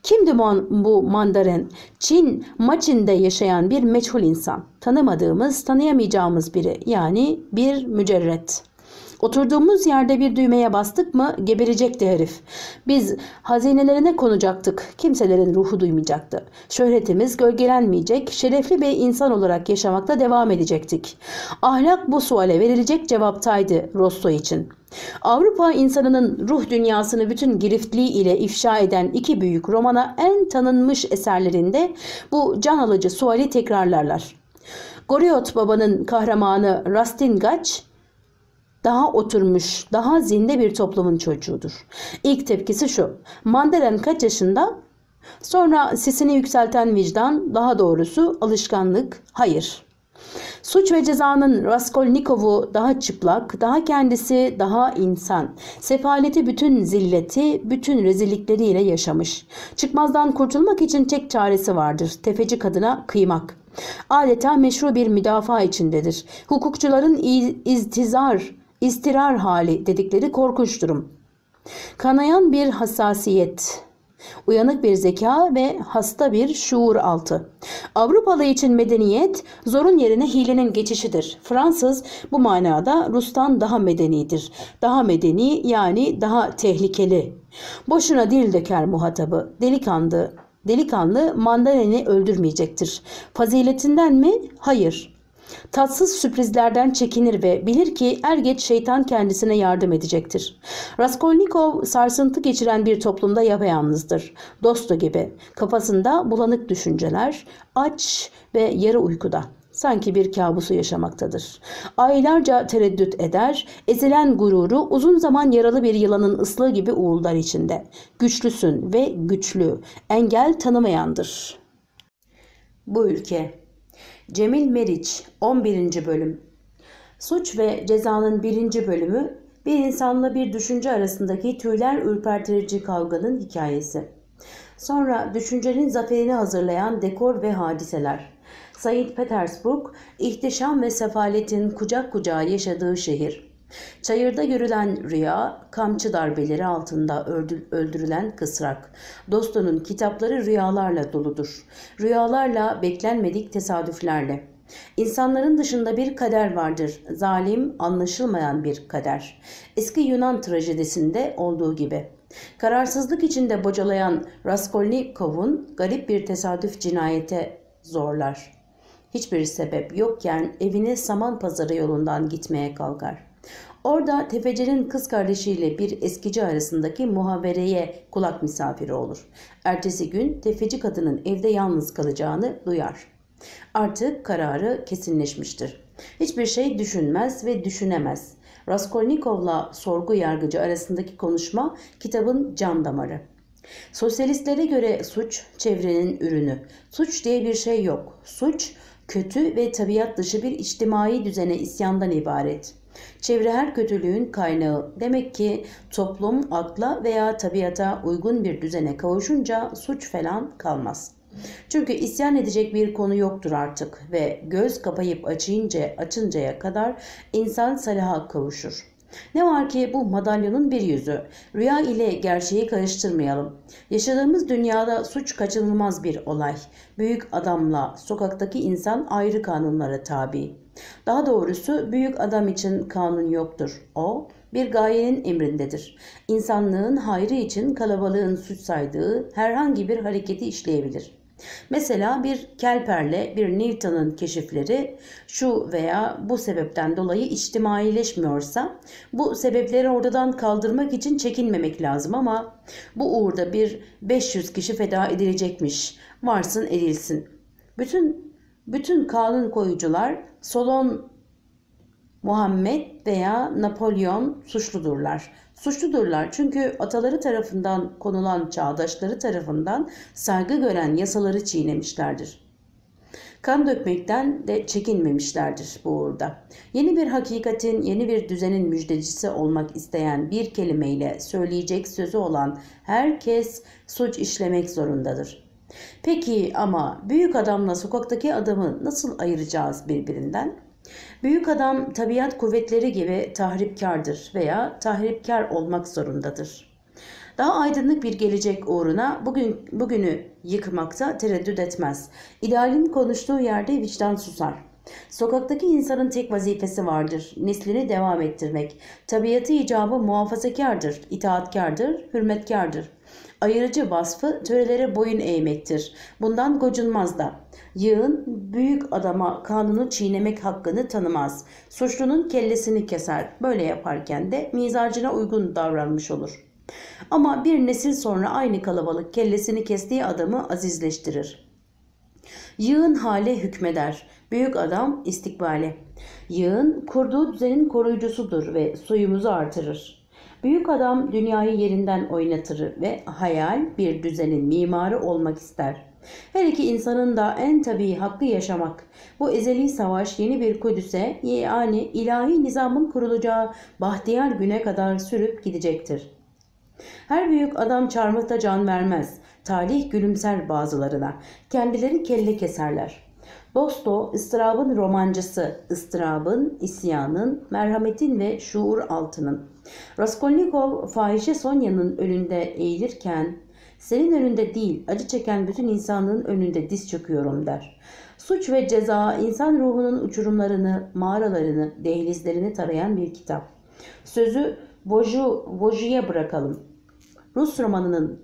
Kimdi bu mandarin? Çin, Maçin'de yaşayan bir meçhul insan. Tanımadığımız, tanıyamayacağımız biri yani bir mücerret. Oturduğumuz yerde bir düğmeye bastık mı geberecekti herif. Biz hazinelerine konacaktık. Kimselerin ruhu duymayacaktı. Şöhretimiz gölgelenmeyecek, şerefli bir insan olarak yaşamakta devam edecektik. Ahlak bu suale verilecek cevaptaydı Rosso için. Avrupa insanının ruh dünyasını bütün giriftliği ile ifşa eden iki büyük romana en tanınmış eserlerinde bu can alıcı suali tekrarlarlar. Goriot babanın kahramanı Rastingaç, daha oturmuş, daha zinde bir toplumun çocuğudur. İlk tepkisi şu. Mandelen kaç yaşında? Sonra sesini yükselten vicdan, daha doğrusu alışkanlık, hayır. Suç ve cezanın Raskolnikov'u daha çıplak, daha kendisi, daha insan. Sefaleti bütün zilleti, bütün rezillikleriyle yaşamış. Çıkmazdan kurtulmak için tek çaresi vardır. Tefeci kadına kıymak. Adeta meşru bir müdafaa içindedir. Hukukçuların iztizar istirar hali dedikleri korkunç durum. Kanayan bir hassasiyet, uyanık bir zeka ve hasta bir şuur altı. Avrupalı için medeniyet zorun yerine hilenin geçişidir. Fransız bu manada Rus'tan daha medenidir. Daha medeni yani daha tehlikeli. Boşuna dil döker muhatabı, delikanlı, delikanlı mandalini öldürmeyecektir. Faziletinden mi? Hayır. Tatsız sürprizlerden çekinir ve bilir ki er geç şeytan kendisine yardım edecektir. Raskolnikov sarsıntı geçiren bir toplumda yapayalnızdır. dostu gibi. Kafasında bulanık düşünceler, aç ve yarı uykuda sanki bir kabusu yaşamaktadır. Aylarca tereddüt eder, ezilen gururu uzun zaman yaralı bir yılanın ıslığı gibi uğuldar içinde. Güçlüsün ve güçlü, engel tanımayandır. Bu ülke Cemil Meriç 11. Bölüm Suç ve Cezanın birinci Bölümü bir insanla bir düşünce arasındaki tüyler ürpertici kavganın hikayesi. Sonra düşüncenin zaferini hazırlayan dekor ve hadiseler. Said Petersburg, ihtişam ve sefaletin kucak kucağı yaşadığı şehir. Çayırda görülen rüya, kamçı darbeleri altında öldürülen kısrak. Dostunun kitapları rüyalarla doludur. Rüyalarla, beklenmedik tesadüflerle. İnsanların dışında bir kader vardır. Zalim, anlaşılmayan bir kader. Eski Yunan trajedisinde olduğu gibi. Kararsızlık içinde bocalayan Raskolnikov'un garip bir tesadüf cinayete zorlar. Hiçbir sebep yokken evine saman pazarı yolundan gitmeye kalkar. Orada tefecinin kız kardeşiyle bir eskici arasındaki muhabereye kulak misafiri olur. Ertesi gün tefeci kadının evde yalnız kalacağını duyar. Artık kararı kesinleşmiştir. Hiçbir şey düşünmez ve düşünemez. Raskolnikov'la sorgu yargıcı arasındaki konuşma kitabın can damarı. Sosyalistlere göre suç çevrenin ürünü. Suç diye bir şey yok. Suç kötü ve tabiat dışı bir içtimai düzene isyandan ibaret. Çevre her kötülüğün kaynağı. Demek ki toplum akla veya tabiata uygun bir düzene kavuşunca suç falan kalmaz. Çünkü isyan edecek bir konu yoktur artık ve göz kapayıp açınca açıncaya kadar insan salaha kavuşur. Ne var ki bu madalyonun bir yüzü. Rüya ile gerçeği karıştırmayalım. Yaşadığımız dünyada suç kaçınılmaz bir olay. Büyük adamla sokaktaki insan ayrı kanunlara tabi. Daha doğrusu büyük adam için kanun yoktur. O bir gayenin emrindedir. İnsanlığın hayrı için kalabalığın suç saydığı herhangi bir hareketi işleyebilir. Mesela bir Kelper'le bir Newton'ın keşifleri şu veya bu sebepten dolayı içtimaileşmiyorsa bu sebepleri oradan kaldırmak için çekinmemek lazım ama bu uğurda bir 500 kişi feda edilecekmiş. Varsın edilsin. Bütün bütün kanun koyucular Solon Muhammed veya Napolyon suçludurlar. Suçludurlar çünkü ataları tarafından konulan çağdaşları tarafından saygı gören yasaları çiğnemişlerdir. Kan dökmekten de çekinmemişlerdir bu uğurda. Yeni bir hakikatin, yeni bir düzenin müjdecisi olmak isteyen bir kelimeyle söyleyecek sözü olan herkes suç işlemek zorundadır. Peki ama büyük adamla sokaktaki adamı nasıl ayıracağız birbirinden? Büyük adam tabiat kuvvetleri gibi tahripkardır veya tahripkar olmak zorundadır. Daha aydınlık bir gelecek uğruna bugün bugünü yıkmakta tereddüt etmez. İdealin konuştuğu yerde vicdan susar. Sokaktaki insanın tek vazifesi vardır. Neslini devam ettirmek. Tabiatı icabı muhafazakardır, itaatkardır, hürmetkardır ayırıcı vasfı törelere boyun eğmektir. Bundan gocunmaz da. Yığın büyük adama kanunu çiğnemek hakkını tanımaz. Suçlunun kellesini keser. Böyle yaparken de mizacına uygun davranmış olur. Ama bir nesil sonra aynı kalabalık kellesini kestiği adamı azizleştirir. Yığın hale hükmeder. Büyük adam istikbale. Yığın kurduğu düzenin koruyucusudur ve soyumuzu artırır. Büyük adam dünyayı yerinden oynatır ve hayal bir düzenin mimarı olmak ister. Her iki insanın da en tabii hakkı yaşamak. Bu ezeli savaş yeni bir Kudüs'e yani ilahi nizamın kurulacağı bahtiyar güne kadar sürüp gidecektir. Her büyük adam çarmıhta can vermez. Talih gülümser bazılarına. Kendileri kelle keserler.'' Dosto, ıstırabın romancısı, ıstırabın, isyanın, merhametin ve şuur altının. Raskolnikov fahişe Sonya'nın önünde eğilirken senin önünde değil acı çeken bütün insanlığın önünde diz çöküyorum der. Suç ve ceza insan ruhunun uçurumlarını, mağaralarını, dehlizlerini tarayan bir kitap. Sözü Boju, Boju'ya bırakalım. Rus romanının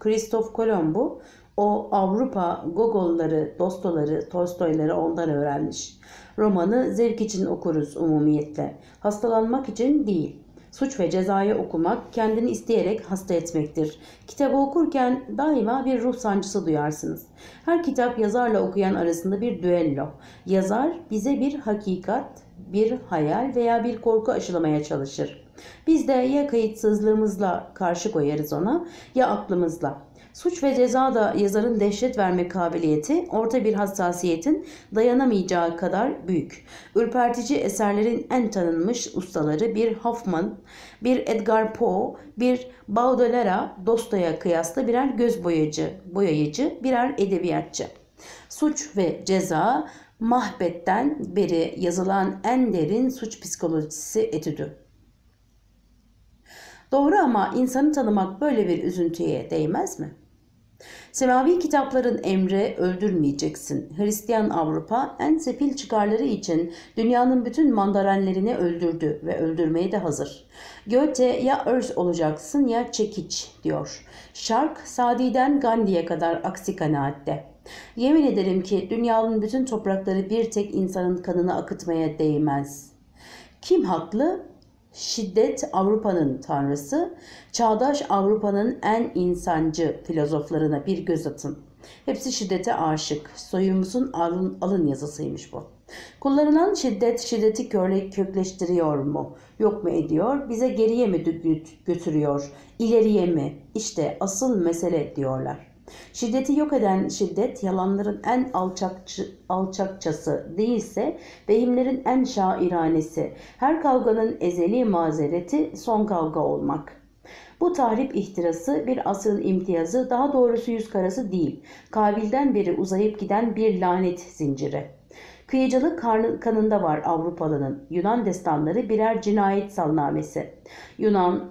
Kristof Kolomb'u o Avrupa Gogolları, Dostoları, Tolstoyları ondan öğrenmiş. Romanı zevk için okuruz umumiyetle. Hastalanmak için değil suç ve cezayı okumak kendini isteyerek hasta etmektir. Kitabı okurken daima bir ruh sancısı duyarsınız. Her kitap yazarla okuyan arasında bir düello. Yazar bize bir hakikat, bir hayal veya bir korku aşılamaya çalışır. Biz de ya kayıtsızlığımızla karşı koyarız ona ya aklımızla. Suç ve ceza da yazarın dehşet verme kabiliyeti orta bir hassasiyetin dayanamayacağı kadar büyük. Ürpertici eserlerin en tanınmış ustaları bir Hoffman, bir Edgar Poe, bir Baudelaire'a Dostoy'a kıyasla birer göz boyacı, boyayıcı, birer edebiyatçı. Suç ve ceza Mahbet'ten beri yazılan en derin suç psikolojisi etüdü. Doğru ama insanı tanımak böyle bir üzüntüye değmez mi? Semavi kitapların emri öldürmeyeceksin. Hristiyan Avrupa en sefil çıkarları için dünyanın bütün mandarenlerini öldürdü ve öldürmeye de hazır. Goethe ya örs olacaksın ya çekiç diyor. Şark Sadi'den Gandhi'ye kadar aksi kanaatte. Yemin ederim ki dünyanın bütün toprakları bir tek insanın kanını akıtmaya değmez. Kim haklı? Şiddet Avrupa'nın tanrısı, çağdaş Avrupa'nın en insancı filozoflarına bir göz atın. Hepsi şiddete aşık. Soyumuzun alın, alın yazısıymış bu. Kullanılan şiddet şiddeti kökleştiriyor mu? Yok mu ediyor? Bize geriye mi götürüyor? İleriye mi? İşte asıl mesele diyorlar. Şiddeti yok eden şiddet yalanların en alçakçı, alçakçası değilse vehimlerin en şairanesi, her kavganın ezeli mazereti son kavga olmak.'' Bu tahrip ihtirası bir asrın imtiyazı daha doğrusu yüz karası değil. Kabilden beri uzayıp giden bir lanet zinciri. Kıyıcılık kanında var Avrupalı'nın. Yunan destanları birer cinayet salnamesi. Yunan,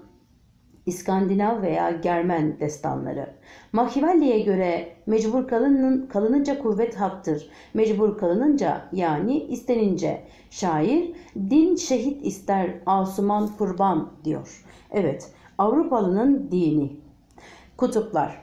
İskandinav veya Germen destanları. Machiavelli'ye göre mecbur kalının, kalınınca kuvvet haktır. Mecbur kalınınca yani istenince. Şair din şehit ister asuman kurban diyor. Evet Avrupalının dini. Kutuplar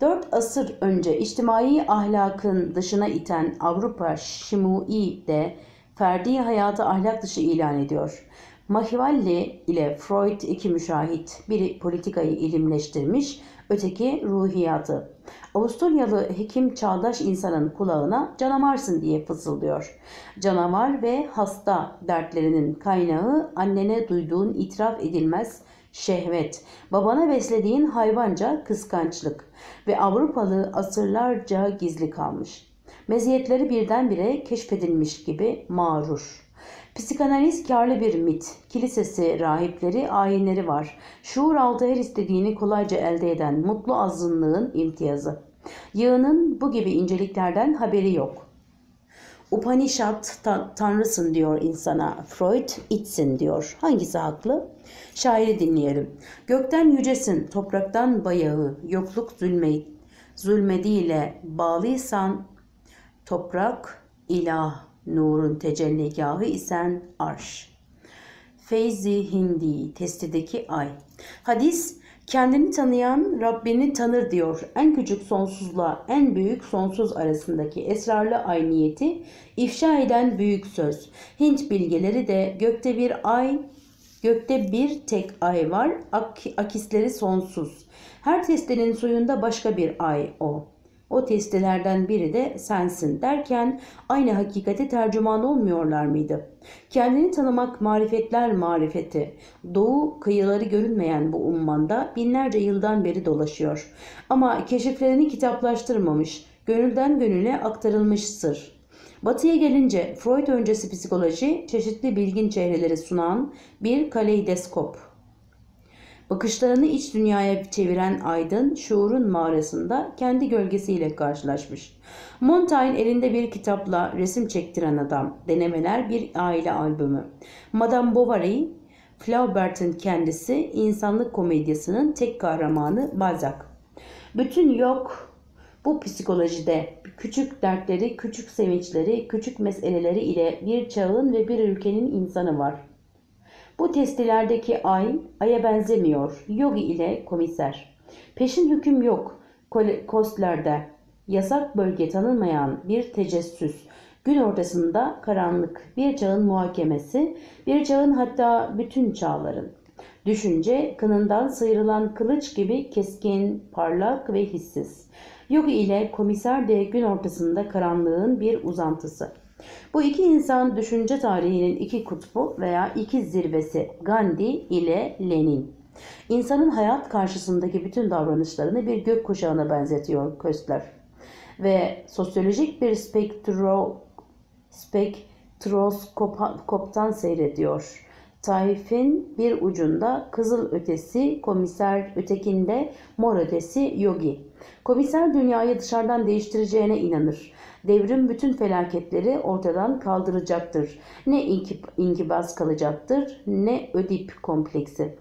Dört asır önce içtimai ahlakın dışına iten Avrupa Şimui de ferdi hayatı ahlak dışı ilan ediyor. Machiavelli ile Freud iki müşahit, biri politikayı ilimleştirmiş, öteki ruhiyatı. Avusturyalı hekim çağdaş insanın kulağına canamarsın diye fısıldıyor. Canavar ve hasta dertlerinin kaynağı annene duyduğun itiraf edilmez şehvet, babana beslediğin hayvanca kıskançlık ve Avrupalı asırlarca gizli kalmış. Meziyetleri birdenbire keşfedilmiş gibi mağrur. Psikanaliz karlı bir mit. Kilisesi, rahipleri, ayinleri var. Şuur altı her istediğini kolayca elde eden mutlu azınlığın imtiyazı. Yığının bu gibi inceliklerden haberi yok. Upanishad ta- tanrısın diyor insana. Freud itsin diyor. Hangisi haklı? Şairi dinleyelim. Gökten yücesin, topraktan bayağı, yokluk zulmediyle bağlıysan toprak ilah Nur'un tecelligahı isen arş. Feyzi Hindi, testideki ay. Hadis, kendini tanıyan Rabbini tanır diyor. En küçük sonsuzla en büyük sonsuz arasındaki esrarlı ayniyeti ifşa eden büyük söz. Hint bilgeleri de gökte bir ay, gökte bir tek ay var, ak akisleri sonsuz. Her testinin suyunda başka bir ay o. O testilerden biri de sensin derken aynı hakikate tercüman olmuyorlar mıydı? Kendini tanımak marifetler marifeti. Doğu kıyıları görünmeyen bu ummanda binlerce yıldan beri dolaşıyor. Ama keşiflerini kitaplaştırmamış, gönülden gönüle aktarılmış sır. Batı'ya gelince Freud öncesi psikoloji çeşitli bilgin çehreleri sunan bir kaleidoskop. Bakışlarını iç dünyaya çeviren Aydın, şuurun mağarasında kendi gölgesiyle karşılaşmış. Montaigne elinde bir kitapla resim çektiren adam, denemeler bir aile albümü. Madame Bovary, Flaubert'in kendisi insanlık komedyasının tek kahramanı Balzac. Bütün yok bu psikolojide küçük dertleri, küçük sevinçleri, küçük meseleleri ile bir çağın ve bir ülkenin insanı var.'' Bu testilerdeki ay, aya benzemiyor. Yogi ile komiser. Peşin hüküm yok. Kostlerde yasak bölge tanınmayan bir tecessüs. Gün ortasında karanlık, bir çağın muhakemesi, bir çağın hatta bütün çağların. Düşünce kınından sıyrılan kılıç gibi keskin, parlak ve hissiz. Yogi ile komiser de gün ortasında karanlığın bir uzantısı. Bu iki insan düşünce tarihinin iki kutbu veya iki zirvesi Gandhi ile Lenin. İnsanın hayat karşısındaki bütün davranışlarını bir gök kuşağına benzetiyor Köstler. Ve sosyolojik bir spektro, spektroskoptan seyrediyor. Taif'in bir ucunda kızıl ötesi, komiser ötekinde mor ötesi yogi. Komiser dünyayı dışarıdan değiştireceğine inanır. Devrim bütün felaketleri ortadan kaldıracaktır. Ne inkibaz kalacaktır ne ödip kompleksi.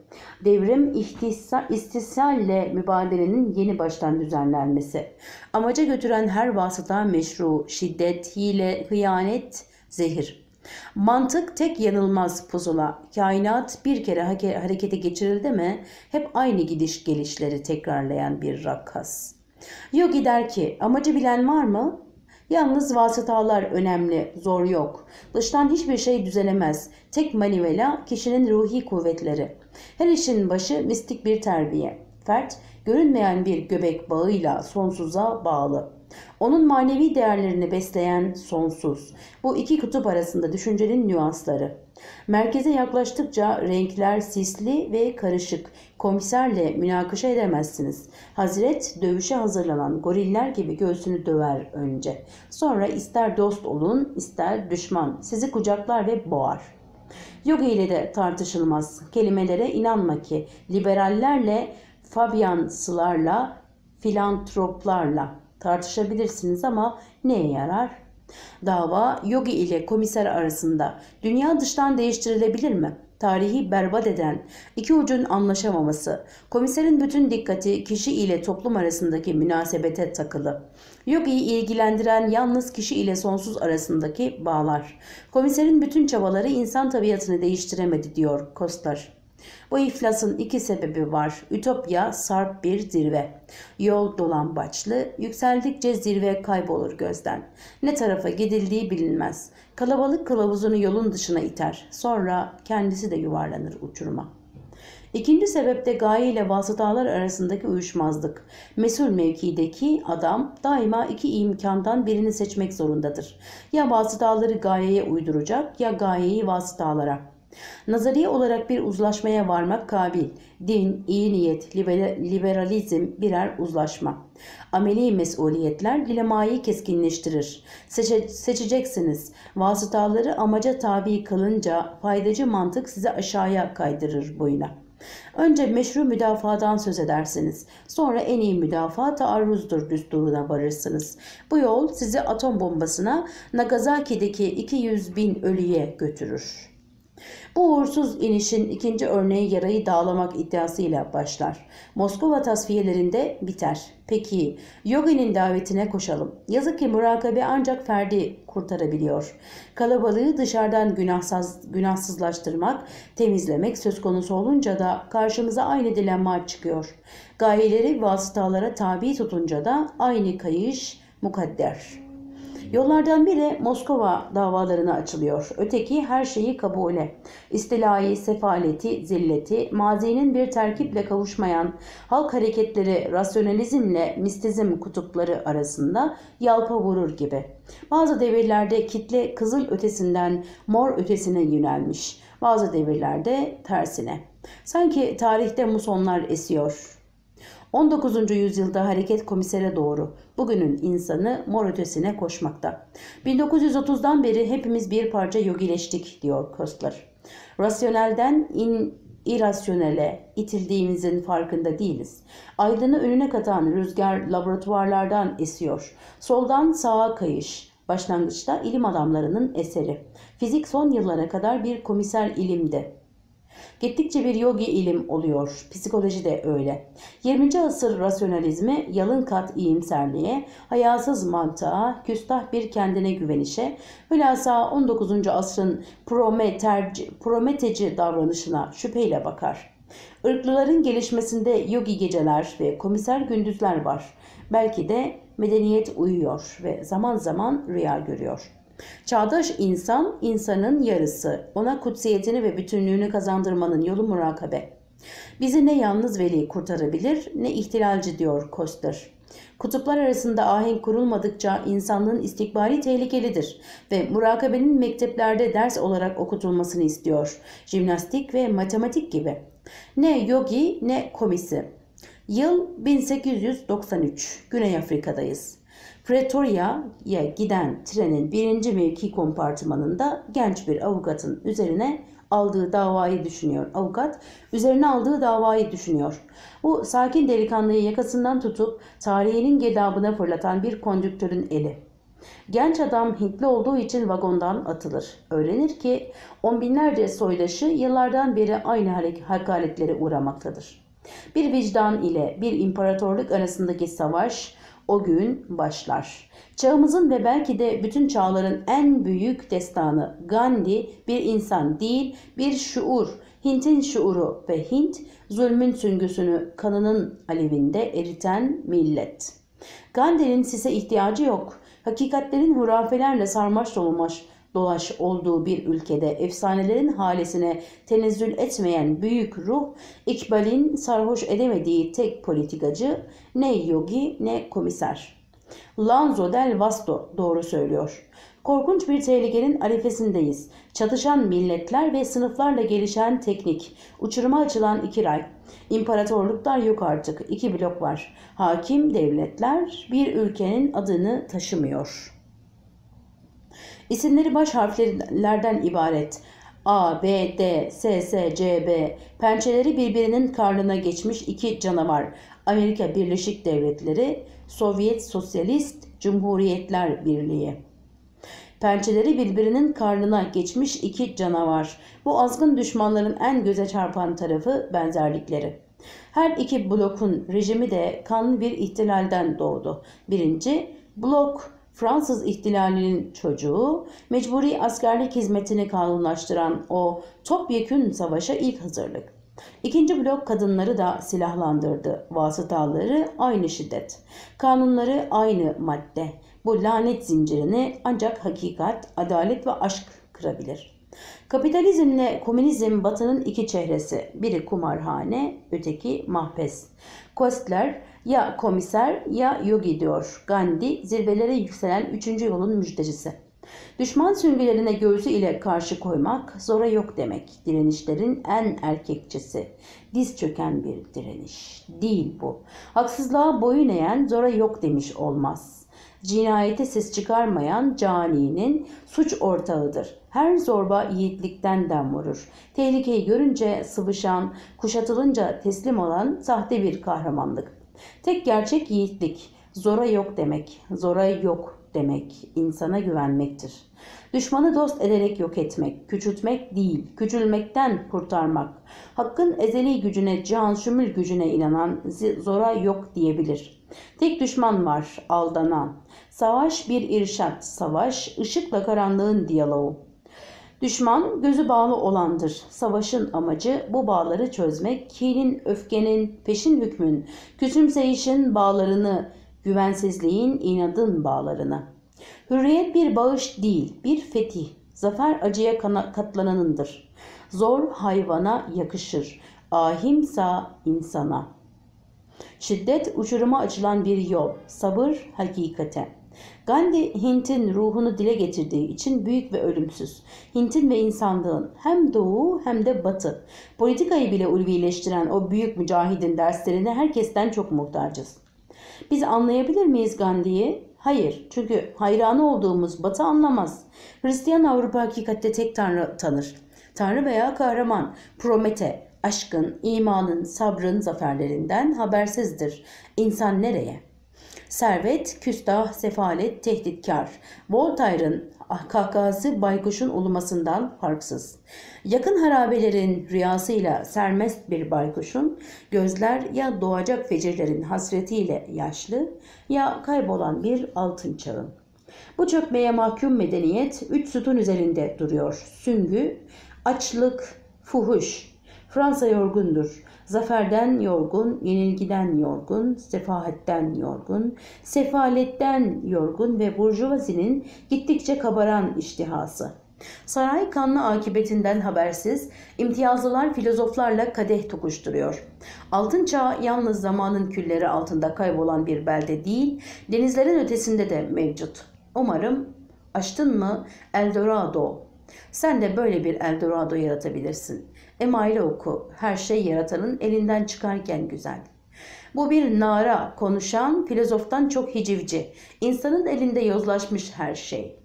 Devrim ihtisa, istisnalle mübadelenin yeni baştan düzenlenmesi. Amaca götüren her vasıta meşru, şiddet, hile, hıyanet, zehir. Mantık tek yanılmaz pusula. Kainat bir kere harekete geçirildi mi hep aynı gidiş gelişleri tekrarlayan bir rakas. Yok der ki amacı bilen var mı? Yalnız vasıtalar önemli, zor yok. Dıştan hiçbir şey düzelemez. Tek manivela kişinin ruhi kuvvetleri. Her işin başı mistik bir terbiye. Fert, görünmeyen bir göbek bağıyla sonsuza bağlı. Onun manevi değerlerini besleyen sonsuz. Bu iki kutup arasında düşüncenin nüansları. Merkeze yaklaştıkça renkler sisli ve karışık. Komiserle münakaşa edemezsiniz. Hazret dövüşe hazırlanan goriller gibi göğsünü döver önce. Sonra ister dost olun ister düşman sizi kucaklar ve boğar. Yoga ile de tartışılmaz. Kelimelere inanma ki liberallerle, Fabiansılarla, filantroplarla tartışabilirsiniz ama neye yarar? Dava Yogi ile komiser arasında dünya dıştan değiştirilebilir mi? Tarihi berbat eden, iki ucun anlaşamaması, komiserin bütün dikkati kişi ile toplum arasındaki münasebete takılı. Yogi'yi ilgilendiren yalnız kişi ile sonsuz arasındaki bağlar. Komiserin bütün çabaları insan tabiatını değiştiremedi diyor Kostar. Bu iflasın iki sebebi var. Ütopya sarp bir zirve. Yol dolan dolambaçlı, yükseldikçe zirve kaybolur gözden. Ne tarafa gidildiği bilinmez. Kalabalık kılavuzunu yolun dışına iter. Sonra kendisi de yuvarlanır uçuruma. İkinci sebep de gaye ile vasıtalar arasındaki uyuşmazlık. Mesul mevkideki adam daima iki imkandan birini seçmek zorundadır. Ya vasıtaları gayeye uyduracak ya gayeyi vasıtalara. Nazariye olarak bir uzlaşmaya varmak kabil. Din, iyi niyet, liberalizm birer uzlaşma. Ameli mesuliyetler dilemayı keskinleştirir. Seçe seçeceksiniz. Vasıtaları amaca tabi kılınca faydacı mantık sizi aşağıya kaydırır boyuna. Önce meşru müdafadan söz edersiniz. Sonra en iyi müdafaa taarruzdur düsturuna varırsınız. Bu yol sizi atom bombasına Nagasaki'deki 200 bin ölüye götürür.'' Bu uğursuz inişin ikinci örneği yarayı dağlamak iddiasıyla başlar. Moskova tasfiyelerinde biter. Peki Yogi'nin davetine koşalım. Yazık ki murakabe ancak ferdi kurtarabiliyor. Kalabalığı dışarıdan günahsız, günahsızlaştırmak, temizlemek söz konusu olunca da karşımıza aynı dilemma çıkıyor. Gayeleri vasıtalara tabi tutunca da aynı kayış mukadder.'' Yollardan biri Moskova davalarına açılıyor. Öteki her şeyi kabule. İstilayı, sefaleti, zilleti, mazinin bir terkiple kavuşmayan halk hareketleri rasyonalizmle mistizm kutupları arasında yalpa vurur gibi. Bazı devirlerde kitle kızıl ötesinden mor ötesine yönelmiş. Bazı devirlerde tersine. Sanki tarihte musonlar esiyor. 19. yüzyılda hareket komisere doğru bugünün insanı mor ötesine koşmakta. 1930'dan beri hepimiz bir parça yogileştik diyor Köstler. Rasyonelden in irasyonele itildiğimizin farkında değiliz. Aydını önüne katan rüzgar laboratuvarlardan esiyor. Soldan sağa kayış. Başlangıçta ilim adamlarının eseri. Fizik son yıllara kadar bir komiser ilimdi. Gittikçe bir yogi ilim oluyor. Psikoloji de öyle. 20. asır rasyonalizmi yalın kat iyimserliğe, hayasız mantığa, küstah bir kendine güvenişe, hülasa 19. asrın prometeci davranışına şüpheyle bakar. Irklıların gelişmesinde yogi geceler ve komiser gündüzler var. Belki de medeniyet uyuyor ve zaman zaman rüya görüyor.'' Çağdaş insan, insanın yarısı. Ona kutsiyetini ve bütünlüğünü kazandırmanın yolu murakabe. Bizi ne yalnız veli kurtarabilir ne ihtilalci diyor Koster. Kutuplar arasında ahenk kurulmadıkça insanlığın istikbali tehlikelidir ve murakabenin mekteplerde ders olarak okutulmasını istiyor. Jimnastik ve matematik gibi. Ne yogi ne komisi. Yıl 1893. Güney Afrika'dayız. Pretoria'ya giden trenin birinci mevki kompartımanında genç bir avukatın üzerine aldığı davayı düşünüyor avukat. Üzerine aldığı davayı düşünüyor. Bu sakin delikanlıyı yakasından tutup tarihinin girdabına fırlatan bir konduktörün eli. Genç adam Hintli olduğu için vagondan atılır. Öğrenir ki on binlerce soydaşı yıllardan beri aynı hakaretlere uğramaktadır. Bir vicdan ile bir imparatorluk arasındaki savaş o gün başlar. Çağımızın ve belki de bütün çağların en büyük destanı Gandhi bir insan değil bir şuur, Hint'in şuuru ve Hint zulmün süngüsünü kanının alevinde eriten millet. Gandhi'nin size ihtiyacı yok. Hakikatlerin hurafelerle sarmaş dolmaş dolaş olduğu bir ülkede efsanelerin halesine tenezzül etmeyen büyük ruh, İkbal'in sarhoş edemediği tek politikacı ne yogi ne komiser. Lanzo del Vasto doğru söylüyor. Korkunç bir tehlikenin arifesindeyiz. Çatışan milletler ve sınıflarla gelişen teknik. Uçuruma açılan iki ray. İmparatorluklar yok artık. İki blok var. Hakim devletler bir ülkenin adını taşımıyor.'' İsimleri baş harflerden ibaret. A, B, D, S, S, C, B. Pençeleri birbirinin karnına geçmiş iki canavar. Amerika Birleşik Devletleri, Sovyet Sosyalist Cumhuriyetler Birliği. Pençeleri birbirinin karnına geçmiş iki canavar. Bu azgın düşmanların en göze çarpan tarafı benzerlikleri. Her iki blokun rejimi de kanlı bir ihtilalden doğdu. Birinci blok Fransız ihtilalinin çocuğu, mecburi askerlik hizmetini kanunlaştıran o topyekün savaşa ilk hazırlık. İkinci blok kadınları da silahlandırdı. Vasıtaları aynı şiddet. Kanunları aynı madde. Bu lanet zincirini ancak hakikat, adalet ve aşk kırabilir. Kapitalizmle komünizm batının iki çehresi. Biri kumarhane, öteki mahpes. Kostler ya komiser ya yogi diyor Gandhi zirvelere yükselen üçüncü yolun müjdecisi. Düşman süngülerine göğsü ile karşı koymak zora yok demek. Direnişlerin en erkekçesi. Diz çöken bir direniş. Değil bu. Haksızlığa boyun eğen zora yok demiş olmaz. Cinayete ses çıkarmayan caninin suç ortağıdır. Her zorba yiğitlikten dem vurur. Tehlikeyi görünce sıvışan, kuşatılınca teslim olan sahte bir kahramanlık. Tek gerçek yiğitlik. Zora yok demek. Zora yok demek. insana güvenmektir. Düşmanı dost ederek yok etmek, küçültmek değil, küçülmekten kurtarmak. Hakkın ezeli gücüne, cihan şümül gücüne inanan zora yok diyebilir. Tek düşman var, aldanan. Savaş bir irşat, savaş ışıkla karanlığın diyaloğu. Düşman gözü bağlı olandır. Savaşın amacı bu bağları çözmek, kinin, öfkenin, peşin hükmün, küçümseyişin bağlarını, güvensizliğin, inadın bağlarını. Hürriyet bir bağış değil, bir fetih. Zafer acıya katlananındır. Zor hayvana yakışır. Ahimsa insana. Şiddet uçuruma açılan bir yol, sabır hakikate.'' Gandhi Hint'in ruhunu dile getirdiği için büyük ve ölümsüz. Hint'in ve insanlığın hem doğu hem de batı. Politikayı bile ulvileştiren o büyük mücahidin derslerine herkesten çok muhtacız. Biz anlayabilir miyiz Gandhi'yi? Hayır. Çünkü hayranı olduğumuz batı anlamaz. Hristiyan Avrupa hakikatte tek tanrı tanır. Tanrı veya kahraman, Promete, aşkın, imanın, sabrın zaferlerinden habersizdir. İnsan nereye? Servet, küstah, sefalet, tehditkar. Voltaire'ın kahkahası baykuşun ulumasından farksız. Yakın harabelerin rüyasıyla sermest bir baykuşun gözler ya doğacak fecirlerin hasretiyle yaşlı ya kaybolan bir altın çağın. Bu çökmeye mahkum medeniyet üç sütun üzerinde duruyor. Süngü, açlık, fuhuş. Fransa yorgundur. Zaferden yorgun, yenilgiden yorgun, sefahetten yorgun, sefaletten yorgun ve burjuvazinin gittikçe kabaran iştihası. Saray kanlı akıbetinden habersiz, imtiyazlılar filozoflarla kadeh tokuşturuyor. Altın çağ yalnız zamanın külleri altında kaybolan bir belde değil, denizlerin ötesinde de mevcut. Umarım açtın mı Eldorado, sen de böyle bir Eldorado yaratabilirsin emayla oku. Her şey yaratanın elinden çıkarken güzel. Bu bir nara, konuşan, filozoftan çok hicivci. İnsanın elinde yozlaşmış her şey.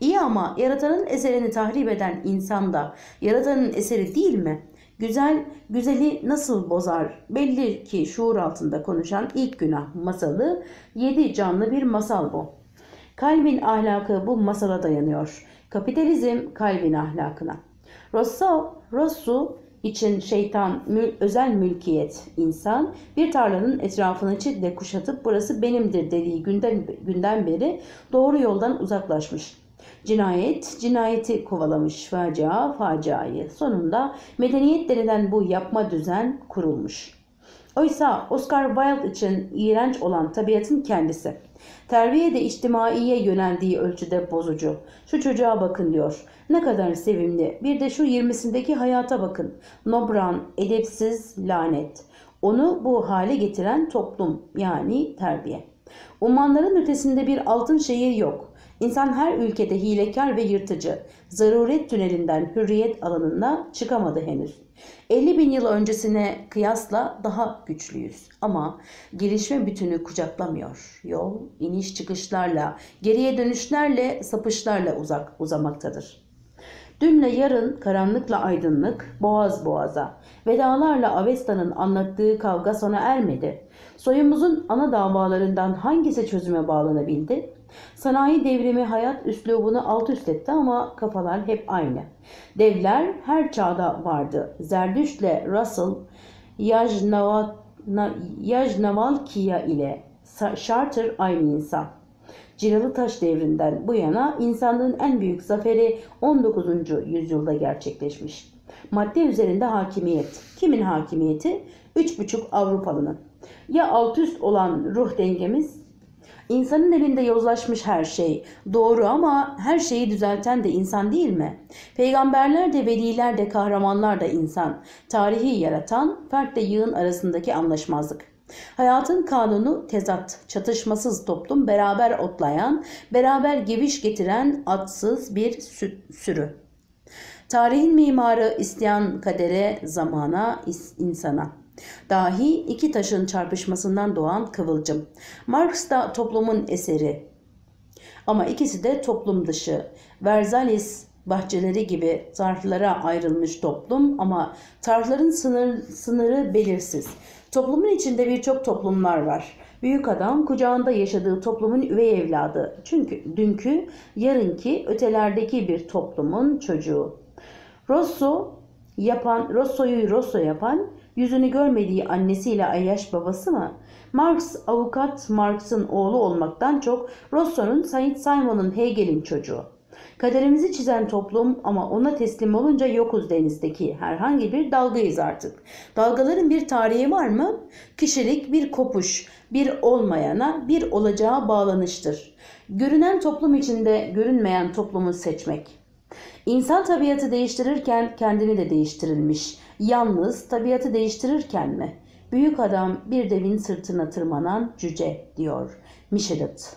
İyi ama yaratanın eserini tahrip eden insan da yaratanın eseri değil mi? Güzel, güzeli nasıl bozar? Belli ki şuur altında konuşan ilk günah masalı, yedi canlı bir masal bu. Kalbin ahlakı bu masala dayanıyor. Kapitalizm kalbin ahlakına. Rousseau, Rousseau için şeytan mül, özel mülkiyet insan bir tarlanın etrafını çitle kuşatıp burası benimdir dediği günden, günden beri doğru yoldan uzaklaşmış. Cinayet, cinayeti kovalamış, facia, faciayı. Sonunda medeniyet denilen bu yapma düzen kurulmuş. Oysa Oscar Wilde için iğrenç olan tabiatın kendisi. Terbiye de içtimaiye yöneldiği ölçüde bozucu. Şu çocuğa bakın diyor. Ne kadar sevimli. Bir de şu yirmisindeki hayata bakın. Nobran, edepsiz, lanet. Onu bu hale getiren toplum yani terbiye. Ummanların ötesinde bir altın şehir yok. İnsan her ülkede hilekar ve yırtıcı. Zaruret tünelinden hürriyet alanına çıkamadı henüz. 50 bin yıl öncesine kıyasla daha güçlüyüz ama gelişme bütünü kucaklamıyor. Yol iniş çıkışlarla, geriye dönüşlerle, sapışlarla uzak uzamaktadır. Dünle yarın karanlıkla aydınlık, boğaz boğaza, vedalarla Avesta'nın anlattığı kavga sona ermedi. Soyumuzun ana davalarından hangisi çözüme bağlanabildi? Sanayi devrimi hayat üslubunu alt üst etti ama kafalar hep aynı. Devler her çağda vardı. Zerdüştle Russell, Yajnavalkya ile Charter aynı insan. Cilalı Taş devrinden bu yana insanlığın en büyük zaferi 19. yüzyılda gerçekleşmiş. Madde üzerinde hakimiyet. Kimin hakimiyeti? 3,5 Avrupalının. Ya alt üst olan ruh dengemiz İnsanın elinde yozlaşmış her şey. Doğru ama her şeyi düzelten de insan değil mi? Peygamberler de veliler de kahramanlar da insan. Tarihi yaratan, fertle yığın arasındaki anlaşmazlık. Hayatın kanunu tezat, çatışmasız toplum beraber otlayan, beraber geviş getiren atsız bir sürü. Tarihin mimarı isyan kadere, zamana, insana. Dahi iki taşın çarpışmasından doğan kıvılcım. Marx da toplumun eseri. Ama ikisi de toplum dışı. Verzalis bahçeleri gibi tarhlara ayrılmış toplum ama tarhların sınır, sınırı belirsiz. Toplumun içinde birçok toplumlar var. Büyük adam kucağında yaşadığı toplumun üvey evladı. Çünkü dünkü, yarınki, ötelerdeki bir toplumun çocuğu. Rosso yapan, Rosso'yu Rosso yapan yüzünü görmediği annesiyle Ayyaş babası mı? Marx avukat Marx'ın oğlu olmaktan çok Rosson'un Saint Simon'un Hegel'in çocuğu. Kaderimizi çizen toplum ama ona teslim olunca yokuz denizdeki herhangi bir dalgayız artık. Dalgaların bir tarihi var mı? Kişilik bir kopuş, bir olmayana, bir olacağa bağlanıştır. Görünen toplum içinde görünmeyen toplumu seçmek. İnsan tabiatı değiştirirken kendini de değiştirilmiş. Yalnız tabiatı değiştirirken mi? Büyük adam bir devin sırtına tırmanan cüce diyor Michelet.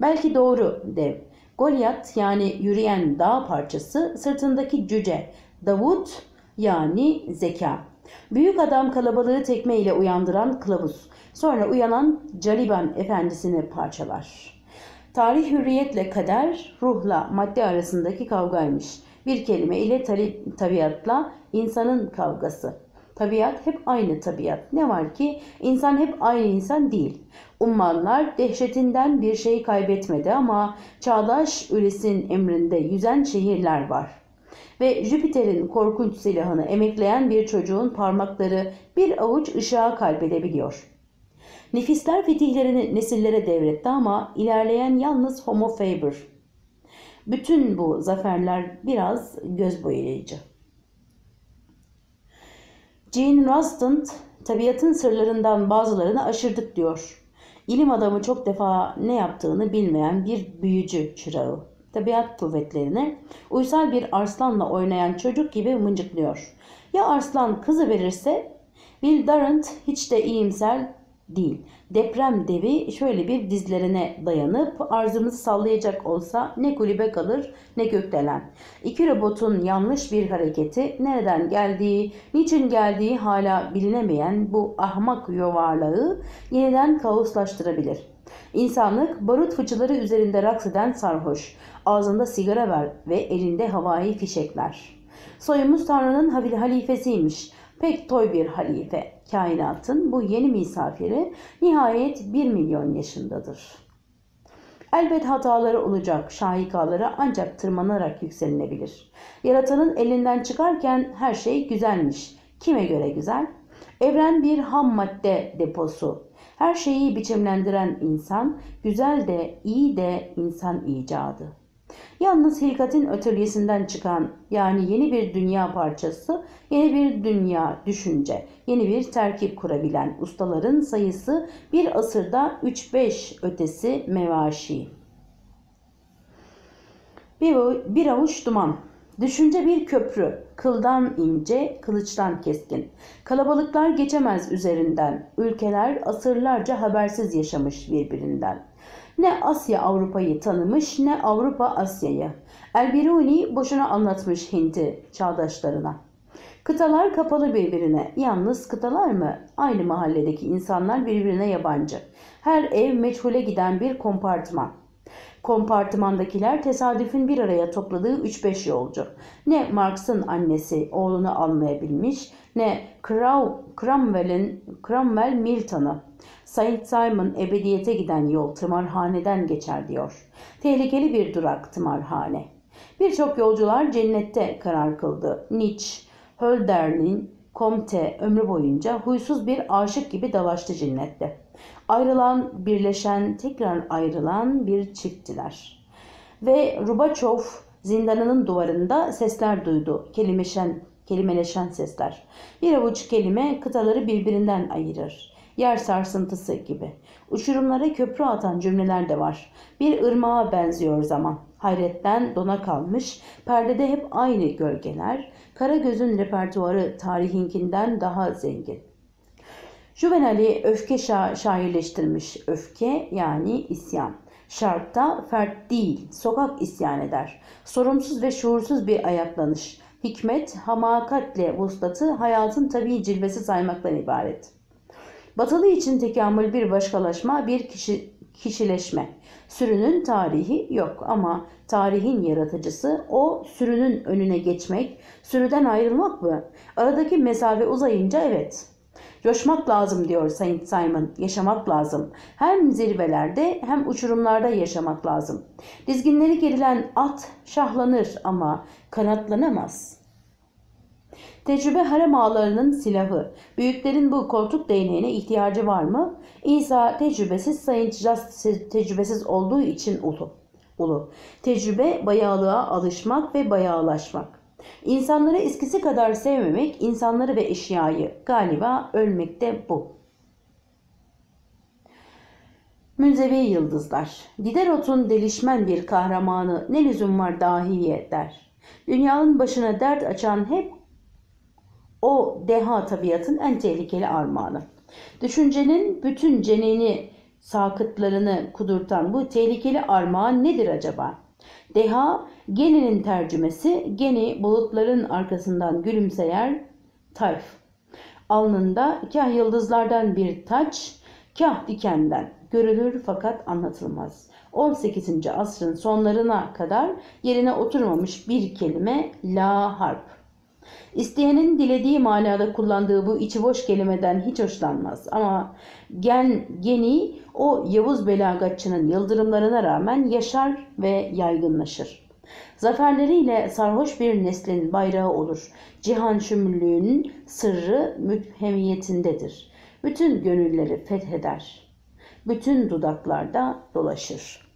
Belki doğru dev. Goliat yani yürüyen dağ parçası sırtındaki cüce. Davut yani zeka. Büyük adam kalabalığı tekmeyle uyandıran kılavuz. Sonra uyanan Caliban efendisini parçalar. Tarih hürriyetle kader, ruhla madde arasındaki kavgaymış. Bir kelime ile tabi, tabiatla insanın kavgası. Tabiat hep aynı tabiat. Ne var ki insan hep aynı insan değil. Ummanlar dehşetinden bir şey kaybetmedi ama çağdaş üresin emrinde yüzen şehirler var ve Jüpiter'in korkunç silahını emekleyen bir çocuğun parmakları bir avuç ışığa kalbedebiliyor. Nefisler fetihlerini nesillere devretti ama ilerleyen yalnız Homo Faber bütün bu zaferler biraz göz boyayıcı. Jean Rostand tabiatın sırlarından bazılarını aşırdık diyor. İlim adamı çok defa ne yaptığını bilmeyen bir büyücü çırağı. Tabiat kuvvetlerini uysal bir arslanla oynayan çocuk gibi mıncıklıyor. Ya arslan kızı verirse Bill Darrant hiç de iyimsel değil. Deprem devi şöyle bir dizlerine dayanıp arzımızı sallayacak olsa ne kulübe kalır ne gökdelen. İki robotun yanlış bir hareketi nereden geldiği, niçin geldiği hala bilinemeyen bu ahmak yuvarlağı yeniden kaoslaştırabilir. İnsanlık barut fıçıları üzerinde raks eden sarhoş, ağzında sigara ver ve elinde havai fişekler. Soyumuz Tanrı'nın halifesiymiş, pek toy bir halife kainatın bu yeni misafiri nihayet 1 milyon yaşındadır. Elbet hataları olacak, şahikalara ancak tırmanarak yükselinebilir. Yaratanın elinden çıkarken her şey güzelmiş. Kime göre güzel? Evren bir ham madde deposu. Her şeyi biçimlendiren insan, güzel de iyi de insan icadı. Yalnız hilkatin ötölyesinden çıkan yani yeni bir dünya parçası, yeni bir dünya düşünce, yeni bir terkip kurabilen ustaların sayısı bir asırda 3-5 ötesi mevaşi. Bir, bir avuç duman. Düşünce bir köprü, kıldan ince, kılıçtan keskin. Kalabalıklar geçemez üzerinden, ülkeler asırlarca habersiz yaşamış birbirinden.'' Ne Asya Avrupa'yı tanımış ne Avrupa Asya'yı. Elbiruni boşuna anlatmış Hint'i çağdaşlarına. Kıtalar kapalı birbirine. Yalnız kıtalar mı? Aynı mahalledeki insanlar birbirine yabancı. Her ev meçhule giden bir kompartman. Kompartımandakiler tesadüfün bir araya topladığı 3-5 yolcu. Ne Marx'ın annesi oğlunu anlayabilmiş ne Cromwell'in Cromwell Milton'ı. Said Simon ebediyete giden yol tımarhaneden geçer diyor. Tehlikeli bir durak tımarhane. Birçok yolcular cennette karar kıldı. Nietzsche, Hölderlin, Comte ömrü boyunca huysuz bir aşık gibi dalaştı cennette. Ayrılan, birleşen, tekrar ayrılan bir çifttiler. Ve Rubaçov zindanının duvarında sesler duydu. Kelimeşen, kelimeleşen sesler. Bir avuç kelime kıtaları birbirinden ayırır yer sarsıntısı gibi. Uçurumlara köprü atan cümleler de var. Bir ırmağa benziyor zaman. Hayretten dona kalmış, perdede hep aynı gölgeler. Kara gözün repertuarı tarihinkinden daha zengin. Juvenal'i öfke şa şairleştirmiş. Öfke yani isyan. Şarkta fert değil, sokak isyan eder. Sorumsuz ve şuursuz bir ayaklanış. Hikmet, hamakatle vuslatı hayatın tabii cilvesi saymaktan ibaret.'' Batılı için tekamül bir başkalaşma, bir kişi, kişileşme. Sürünün tarihi yok ama tarihin yaratıcısı o sürünün önüne geçmek, sürüden ayrılmak mı? Aradaki mesafe uzayınca evet. Coşmak lazım diyor Saint Simon. Yaşamak lazım. Hem zirvelerde hem uçurumlarda yaşamak lazım. Dizginleri gerilen at şahlanır ama kanatlanamaz.'' Tecrübe harem ağalarının silahı. Büyüklerin bu koltuk değneğine ihtiyacı var mı? İsa tecrübesiz Sayın Just tecrübesiz olduğu için ulu. ulu. Tecrübe bayağılığa alışmak ve bayağılaşmak. İnsanları eskisi kadar sevmemek, insanları ve eşyayı galiba ölmekte bu. Münzevi yıldızlar. Diderot'un delişmen bir kahramanı ne lüzum var dahiye der. Dünyanın başına dert açan hep o deha tabiatın en tehlikeli armağanı. Düşüncenin bütün cenini, sakıtlarını kudurtan bu tehlikeli armağan nedir acaba? Deha, geninin tercümesi, geni bulutların arkasından gülümseyer tayf. Alnında kah yıldızlardan bir taç, kah dikenden görülür fakat anlatılmaz. 18. asrın sonlarına kadar yerine oturmamış bir kelime la harp. İsteyenin dilediği manada kullandığı bu içi boş kelimeden hiç hoşlanmaz. Ama gen, geni o Yavuz belagatçının yıldırımlarına rağmen yaşar ve yaygınlaşır. Zaferleriyle sarhoş bir neslin bayrağı olur. Cihan şümüllüğünün sırrı müphemiyetindedir. Bütün gönülleri fetheder. Bütün dudaklarda dolaşır.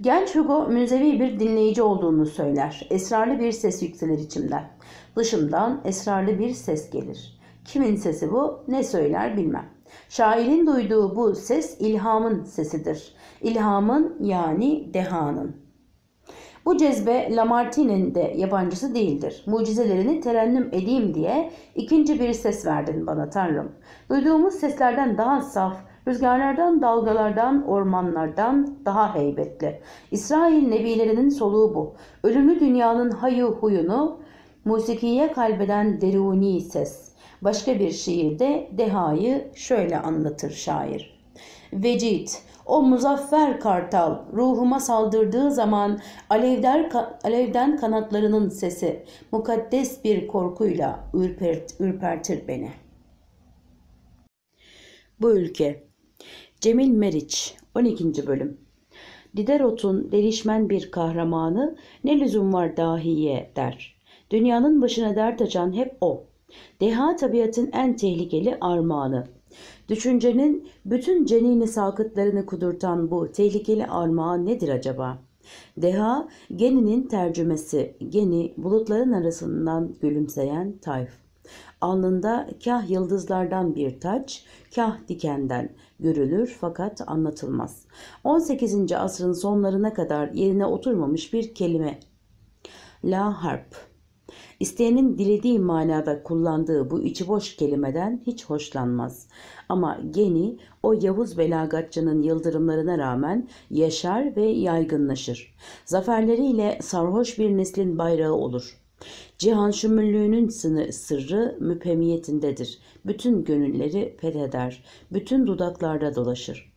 Genç Hugo münzevi bir dinleyici olduğunu söyler. Esrarlı bir ses yükselir içimden. Dışımdan esrarlı bir ses gelir. Kimin sesi bu? Ne söyler bilmem. Şairin duyduğu bu ses ilhamın sesidir. İlhamın yani dehanın. Bu cezbe Lamartine'in de yabancısı değildir. Mucizelerini terennüm edeyim diye ikinci bir ses verdin bana Tanrım. Duyduğumuz seslerden daha saf, Rüzgarlardan, dalgalardan, ormanlardan daha heybetli. İsrail nebilerinin soluğu bu. Ölümlü dünyanın hayu huyunu musikiye kalbeden deruni ses. Başka bir şiirde dehayı şöyle anlatır şair. Vecid, o muzaffer kartal ruhuma saldırdığı zaman alevden, alevden kanatlarının sesi mukaddes bir korkuyla ürpert, ürpertir beni. Bu ülke Cemil Meriç 12. Bölüm Diderot'un delişmen bir kahramanı ne lüzum var dahiye der. Dünyanın başına dert açan hep o. Deha tabiatın en tehlikeli armağanı. Düşüncenin bütün cenini sakıtlarını kudurtan bu tehlikeli armağan nedir acaba? Deha, geninin tercümesi, geni bulutların arasından gülümseyen tayf. Alnında kah yıldızlardan bir taç, kah dikenden, görülür fakat anlatılmaz. 18. asrın sonlarına kadar yerine oturmamış bir kelime. La harp. İsteyenin dilediği manada kullandığı bu içi boş kelimeden hiç hoşlanmaz. Ama geni o Yavuz belagatçının yıldırımlarına rağmen yaşar ve yaygınlaşır. Zaferleriyle sarhoş bir neslin bayrağı olur.'' Cihan şümüllüğünün sırrı müpemiyetindedir. Bütün gönülleri fetheder, bütün dudaklarda dolaşır.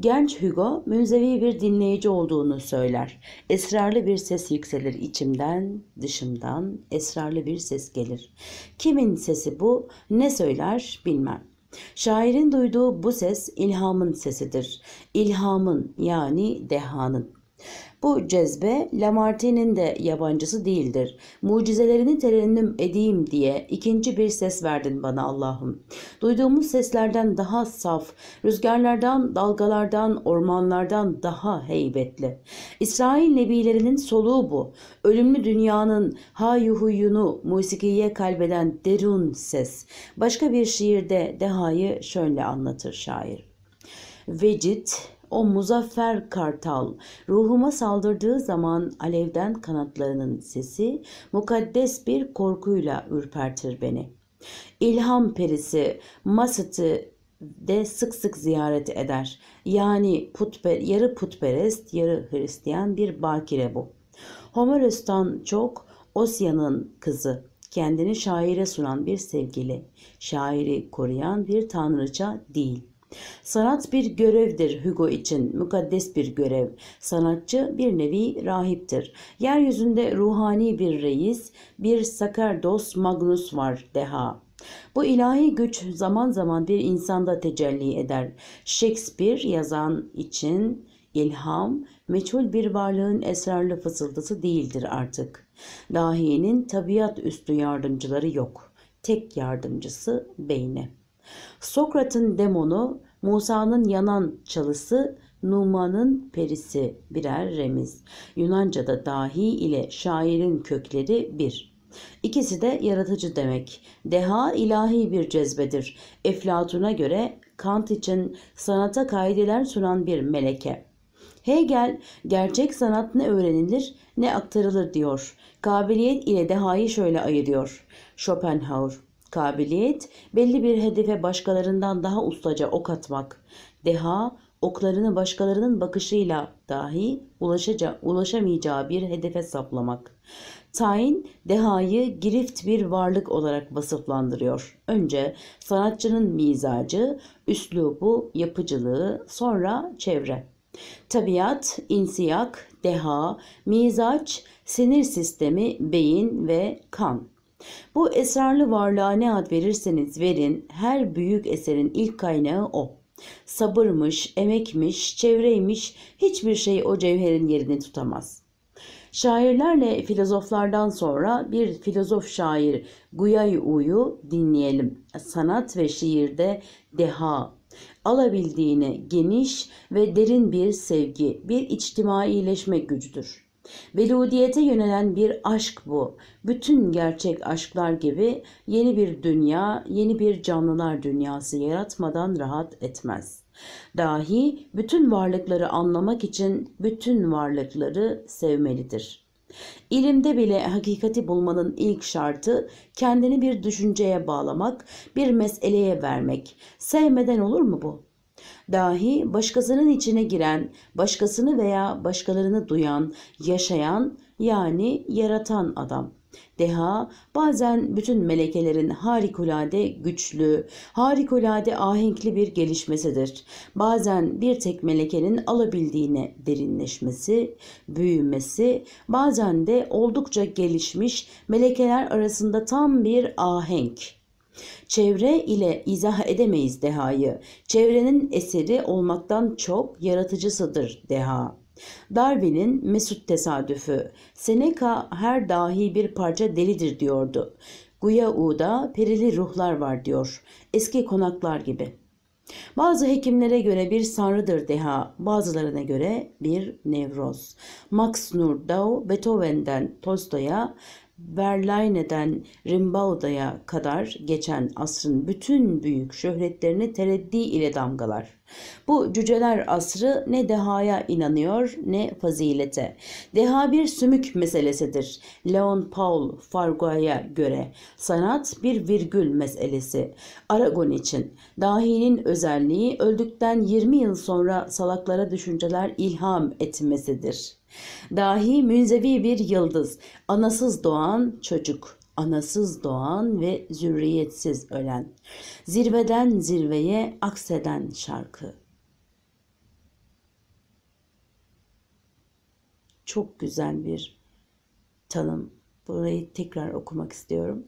Genç Hugo münzevi bir dinleyici olduğunu söyler. Esrarlı bir ses yükselir içimden, dışımdan esrarlı bir ses gelir. Kimin sesi bu, ne söyler bilmem. Şairin duyduğu bu ses ilhamın sesidir. İlhamın yani dehanın. Bu cezbe Lamartine'in de yabancısı değildir. Mucizelerini terennüm edeyim diye ikinci bir ses verdin bana Allah'ım. Duyduğumuz seslerden daha saf, rüzgarlardan, dalgalardan, ormanlardan daha heybetli. İsrail nebilerinin soluğu bu. Ölümlü dünyanın hayuhuyunu musikiye kalbeden derun ses. Başka bir şiirde Deha'yı şöyle anlatır şair. Vecid o muzaffer kartal ruhuma saldırdığı zaman alevden kanatlarının sesi mukaddes bir korkuyla ürpertir beni. İlham perisi Masat'ı de sık sık ziyaret eder. Yani putper, yarı putperest, yarı Hristiyan bir bakire bu. Homeros'tan çok Osya'nın kızı kendini şaire sunan bir sevgili, şairi koruyan bir tanrıça değil. Sanat bir görevdir Hugo için, mukaddes bir görev. Sanatçı bir nevi rahiptir. Yeryüzünde ruhani bir reis, bir sakardos magnus var deha. Bu ilahi güç zaman zaman bir insanda tecelli eder. Shakespeare yazan için ilham meçhul bir varlığın esrarlı fısıltısı değildir artık. Dahiyenin tabiat üstü yardımcıları yok. Tek yardımcısı beyni. Sokrat'ın demonu Musa'nın yanan çalısı, Numan'ın perisi birer remiz. Yunanca'da dahi ile şairin kökleri bir. İkisi de yaratıcı demek. Deha ilahi bir cezbedir. Eflatun'a göre Kant için sanata kaideler sunan bir meleke. Hegel gerçek sanat ne öğrenilir ne aktarılır diyor. Kabiliyet ile dehayı şöyle ayırıyor. Schopenhauer Kabiliyet, belli bir hedefe başkalarından daha ustaca ok atmak. Deha, oklarını başkalarının bakışıyla dahi ulaşaca, ulaşamayacağı bir hedefe saplamak. Tayin, dehayı girift bir varlık olarak vasıflandırıyor. Önce sanatçının mizacı, üslubu, yapıcılığı, sonra çevre. Tabiat, insiyak, deha, mizaç, sinir sistemi, beyin ve kan. Bu esrarlı varlığa ne ad verirseniz verin, her büyük eserin ilk kaynağı o. Sabırmış, emekmiş, çevreymiş hiçbir şey o cevherin yerini tutamaz. Şairlerle filozoflardan sonra bir filozof şair Uyu dinleyelim. Sanat ve şiirde deha, alabildiğine geniş ve derin bir sevgi, bir içtimaileşme gücüdür. Beludiyete yönelen bir aşk bu. Bütün gerçek aşklar gibi yeni bir dünya, yeni bir canlılar dünyası yaratmadan rahat etmez. Dahi bütün varlıkları anlamak için bütün varlıkları sevmelidir. İlimde bile hakikati bulmanın ilk şartı kendini bir düşünceye bağlamak, bir meseleye vermek. Sevmeden olur mu bu? dahi başkasının içine giren, başkasını veya başkalarını duyan, yaşayan yani yaratan adam. Deha bazen bütün melekelerin harikulade güçlü, harikulade ahenkli bir gelişmesidir. Bazen bir tek melekenin alabildiğine derinleşmesi, büyümesi, bazen de oldukça gelişmiş melekeler arasında tam bir ahenk, Çevre ile izah edemeyiz dehayı. Çevrenin eseri olmaktan çok yaratıcısıdır deha. Darwin'in mesut tesadüfü. Seneca her dahi bir parça delidir diyordu. Guyau'da perili ruhlar var diyor. Eski konaklar gibi. Bazı hekimlere göre bir sanrıdır deha, bazılarına göre bir nevroz. Max Nordau, Beethoven'den Tolstoy'a, Verlaine'den Rimbaud'a kadar geçen asrın bütün büyük şöhretlerini tereddi ile damgalar. Bu cüceler asrı ne dehaya inanıyor ne fazilete. Deha bir sümük meselesidir. Leon Paul Fargua'ya göre sanat bir virgül meselesi. Aragon için dahinin özelliği öldükten 20 yıl sonra salaklara düşünceler ilham etmesidir. Dahi münzevi bir yıldız, anasız doğan çocuk anasız doğan ve zürriyetsiz ölen, zirveden zirveye akseden şarkı. Çok güzel bir tanım. Burayı tekrar okumak istiyorum.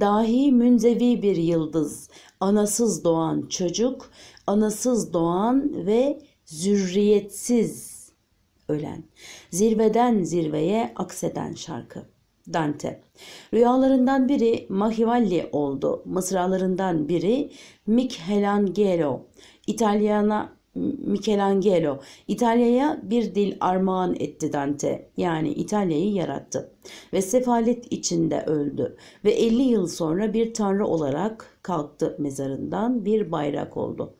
Dahi münzevi bir yıldız, anasız doğan çocuk, anasız doğan ve zürriyetsiz ölen, zirveden zirveye akseden şarkı. Dante. Rüyalarından biri Machiavelli oldu. Mısralarından biri Michelangelo. İtalyana Michelangelo İtalya'ya bir dil armağan etti Dante yani İtalya'yı yarattı ve sefalet içinde öldü ve 50 yıl sonra bir tanrı olarak kalktı mezarından bir bayrak oldu.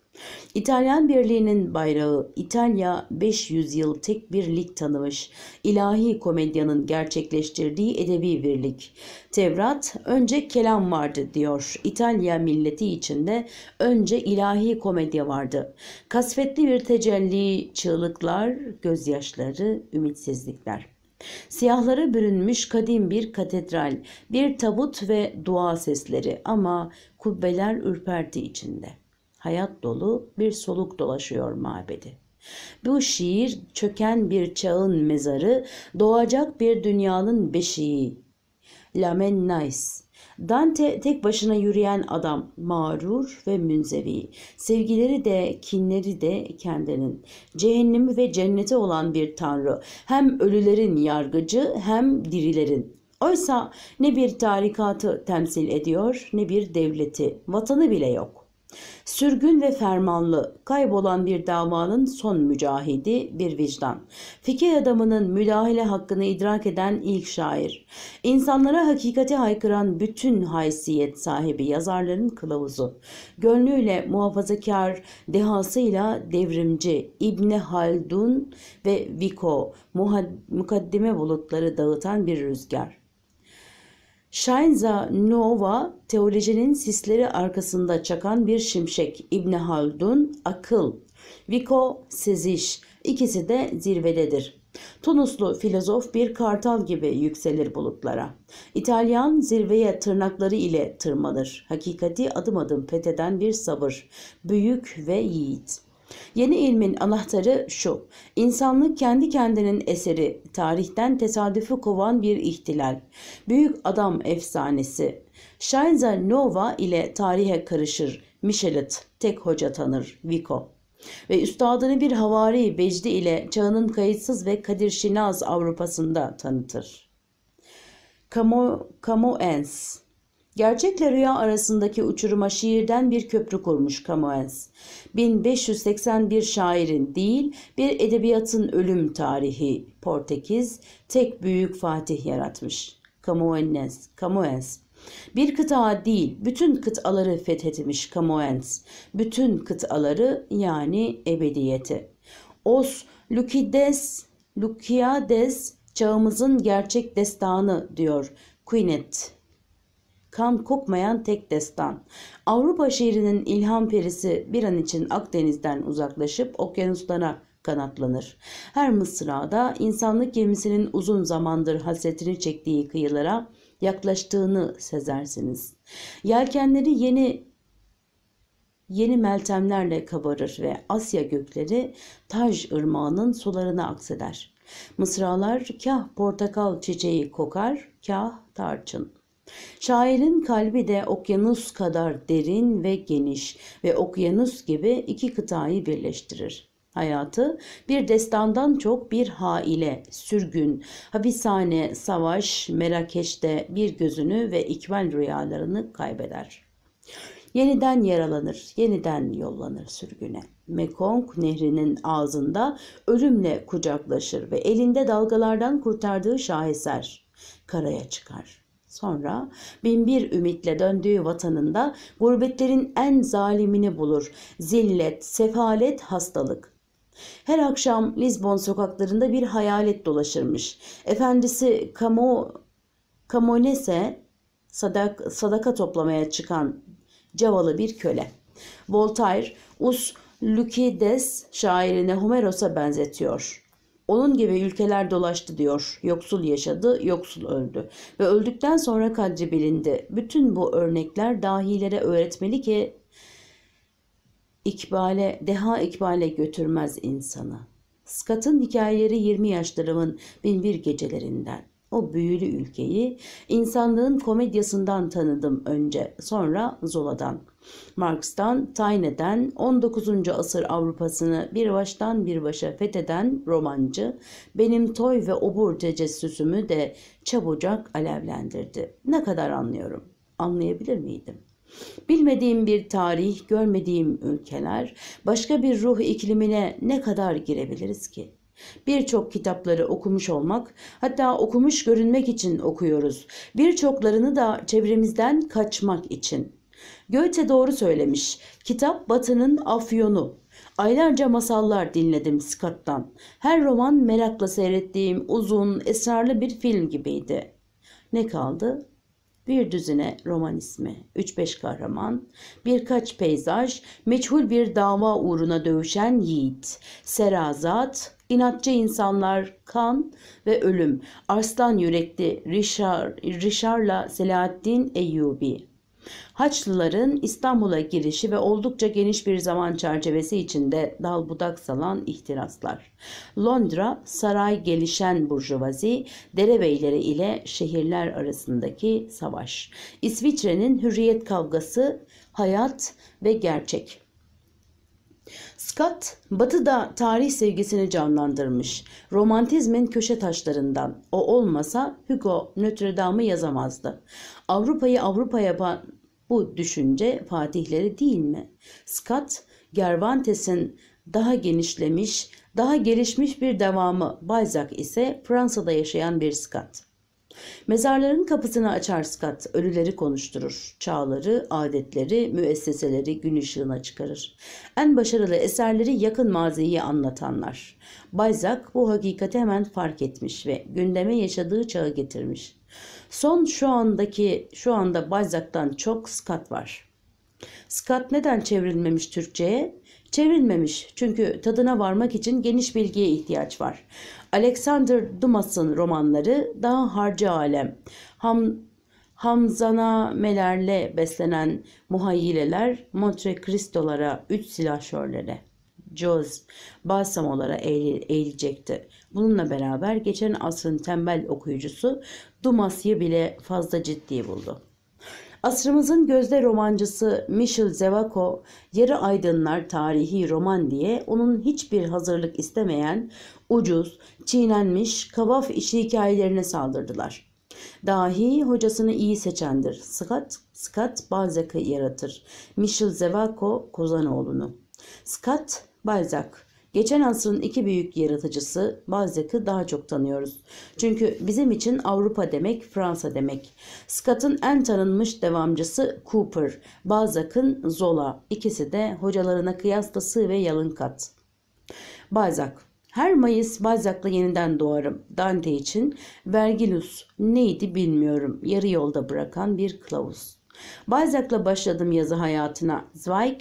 İtalyan Birliği'nin bayrağı İtalya 500 yıl tek birlik tanımış. ilahi komedyanın gerçekleştirdiği edebi birlik. Tevrat önce kelam vardı diyor. İtalya milleti içinde önce ilahi komedya vardı. Kasvetli bir tecelli, çığlıklar, gözyaşları, ümitsizlikler. Siyahlara bürünmüş kadim bir katedral, bir tabut ve dua sesleri ama kubbeler ürperti içinde hayat dolu bir soluk dolaşıyor mabedi. Bu şiir çöken bir çağın mezarı, doğacak bir dünyanın beşiği. Lamen Nice Dante tek başına yürüyen adam, mağrur ve münzevi. Sevgileri de, kinleri de kendinin. Cehennemi ve cenneti olan bir tanrı. Hem ölülerin yargıcı hem dirilerin. Oysa ne bir tarikatı temsil ediyor ne bir devleti, vatanı bile yok. Sürgün ve fermanlı, kaybolan bir davanın son mücahidi bir vicdan. Fikir adamının müdahale hakkını idrak eden ilk şair. İnsanlara hakikati haykıran bütün haysiyet sahibi yazarların kılavuzu. Gönlüyle muhafazakar, dehasıyla devrimci İbni Haldun ve Vico mukaddime bulutları dağıtan bir rüzgar. Şainza Nova teolojinin sisleri arkasında çakan bir şimşek. İbni Haldun akıl, Vico seziş. ikisi de zirvededir. Tunuslu filozof bir kartal gibi yükselir bulutlara. İtalyan zirveye tırnakları ile tırmanır. Hakikati adım adım fetheden bir sabır. Büyük ve yiğit.'' Yeni ilmin anahtarı şu. İnsanlık kendi kendinin eseri, tarihten tesadüfü kovan bir ihtilal. Büyük adam efsanesi. Scheinzer Nova ile tarihe karışır. Michelet tek hoca tanır. Vico ve üstadını bir havari Becdi ile çağının kayıtsız ve Kadir Şinaz Avrupa'sında tanıtır. Camo, Camoens Gerçekle rüya arasındaki uçuruma şiirden bir köprü kurmuş Camus. 1581 şairin değil bir edebiyatın ölüm tarihi Portekiz tek büyük Fatih yaratmış. Camoens, Camoens. Bir kıta değil, bütün kıtaları fethetmiş Camoens. Bütün kıtaları yani ebediyeti. Os Lucides, Luciades çağımızın gerçek destanı diyor Quinet kan kokmayan tek destan. Avrupa şiirinin ilham perisi bir an için Akdeniz'den uzaklaşıp okyanuslara kanatlanır. Her mısrada insanlık gemisinin uzun zamandır hasretini çektiği kıyılara yaklaştığını sezersiniz. Yelkenleri yeni yeni meltemlerle kabarır ve Asya gökleri Taj ırmağının sularına akseder. Mısralar kah portakal çiçeği kokar, kah tarçın. Şairin kalbi de okyanus kadar derin ve geniş ve okyanus gibi iki kıtayı birleştirir. Hayatı bir destandan çok bir haile, sürgün, hapishane, savaş, Merakeş'te bir gözünü ve ikmal rüyalarını kaybeder. Yeniden yaralanır, yeniden yollanır sürgüne. Mekong nehrinin ağzında ölümle kucaklaşır ve elinde dalgalardan kurtardığı şaheser karaya çıkar. Sonra binbir ümitle döndüğü vatanında gurbetlerin en zalimini bulur. Zillet, sefalet, hastalık. Her akşam Lisbon sokaklarında bir hayalet dolaşırmış. Efendisi Camo, Camonese sadak, sadaka toplamaya çıkan cavalı bir köle. Voltaire, Us Lucides şairini Homeros'a benzetiyor.'' Onun gibi ülkeler dolaştı diyor. Yoksul yaşadı, yoksul öldü. Ve öldükten sonra kadri bilindi. Bütün bu örnekler dahilere öğretmeli ki ikbale, deha ikbale götürmez insanı. Scott'ın hikayeleri 20 yaşlarımın binbir gecelerinden o büyülü ülkeyi insanlığın komedyasından tanıdım önce sonra Zola'dan. Marx'tan, Taine'den 19. asır Avrupa'sını bir baştan bir başa fetheden romancı benim toy ve obur tecessüsümü de çabucak alevlendirdi. Ne kadar anlıyorum? Anlayabilir miydim? Bilmediğim bir tarih, görmediğim ülkeler, başka bir ruh iklimine ne kadar girebiliriz ki? Birçok kitapları okumuş olmak, hatta okumuş görünmek için okuyoruz. Birçoklarını da çevremizden kaçmak için. Goethe doğru söylemiş. Kitap batının afyonu. Aylarca masallar dinledim Scott'tan. Her roman merakla seyrettiğim uzun, esrarlı bir film gibiydi. Ne kaldı? Bir düzine roman ismi, 3-5 kahraman, birkaç peyzaj, meçhul bir dava uğruna dövüşen yiğit, serazat, İnatçı insanlar, kan ve ölüm. Arslan yürekli Rişar, Rişar'la Selahaddin Eyyubi. Haçlıların İstanbul'a girişi ve oldukça geniş bir zaman çerçevesi içinde dal budak salan ihtiraslar. Londra, saray gelişen burjuvazi, derebeyleri ile şehirler arasındaki savaş. İsviçre'nin hürriyet kavgası, hayat ve gerçek. Scott, batıda tarih sevgisini canlandırmış. Romantizmin köşe taşlarından. O olmasa Hugo Notre Dame'ı yazamazdı. Avrupa'yı Avrupa yapan bu düşünce fatihleri değil mi? Scott, Gervantes'in daha genişlemiş, daha gelişmiş bir devamı Balzac ise Fransa'da yaşayan bir Scott. Mezarların kapısını açar Scott, ölüleri konuşturur. Çağları, adetleri, müesseseleri gün ışığına çıkarır. En başarılı eserleri yakın maziyi anlatanlar. Balzac bu hakikati hemen fark etmiş ve gündeme yaşadığı çağı getirmiş. Son şu andaki şu anda Balzac'tan çok Scott var. Scott neden çevrilmemiş Türkçe'ye? çevrilmemiş çünkü tadına varmak için geniş bilgiye ihtiyaç var. Alexander Dumas'ın romanları daha harcı alem. Ham, hamzanamelerle beslenen muhayyileler Monte Cristo'lara, üç silahşörlere, Joz, Balsamolara eğil, eğilecekti. Bununla beraber geçen asrın tembel okuyucusu Dumas'ı bile fazla ciddi buldu. Asrımızın gözde romancısı Michel Zevako, Yarı Aydınlar Tarihi Roman diye onun hiçbir hazırlık istemeyen, ucuz, çiğnenmiş, kavaf işi hikayelerine saldırdılar.'' Dahi hocasını iyi seçendir. Scott, Scott Balzac'ı yaratır. Michel Zevako Kozanoğlu'nu. Scott Balzac Geçen asrın iki büyük yaratıcısı Balzac'ı daha çok tanıyoruz. Çünkü bizim için Avrupa demek Fransa demek. Scott'ın en tanınmış devamcısı Cooper, Balzac'ın Zola. İkisi de hocalarına kıyasla sığ ve yalın kat. Balzac her Mayıs Balzac'la yeniden doğarım. Dante için Vergilus neydi bilmiyorum. Yarı yolda bırakan bir kılavuz. Balzac'la başladım yazı hayatına. Zweig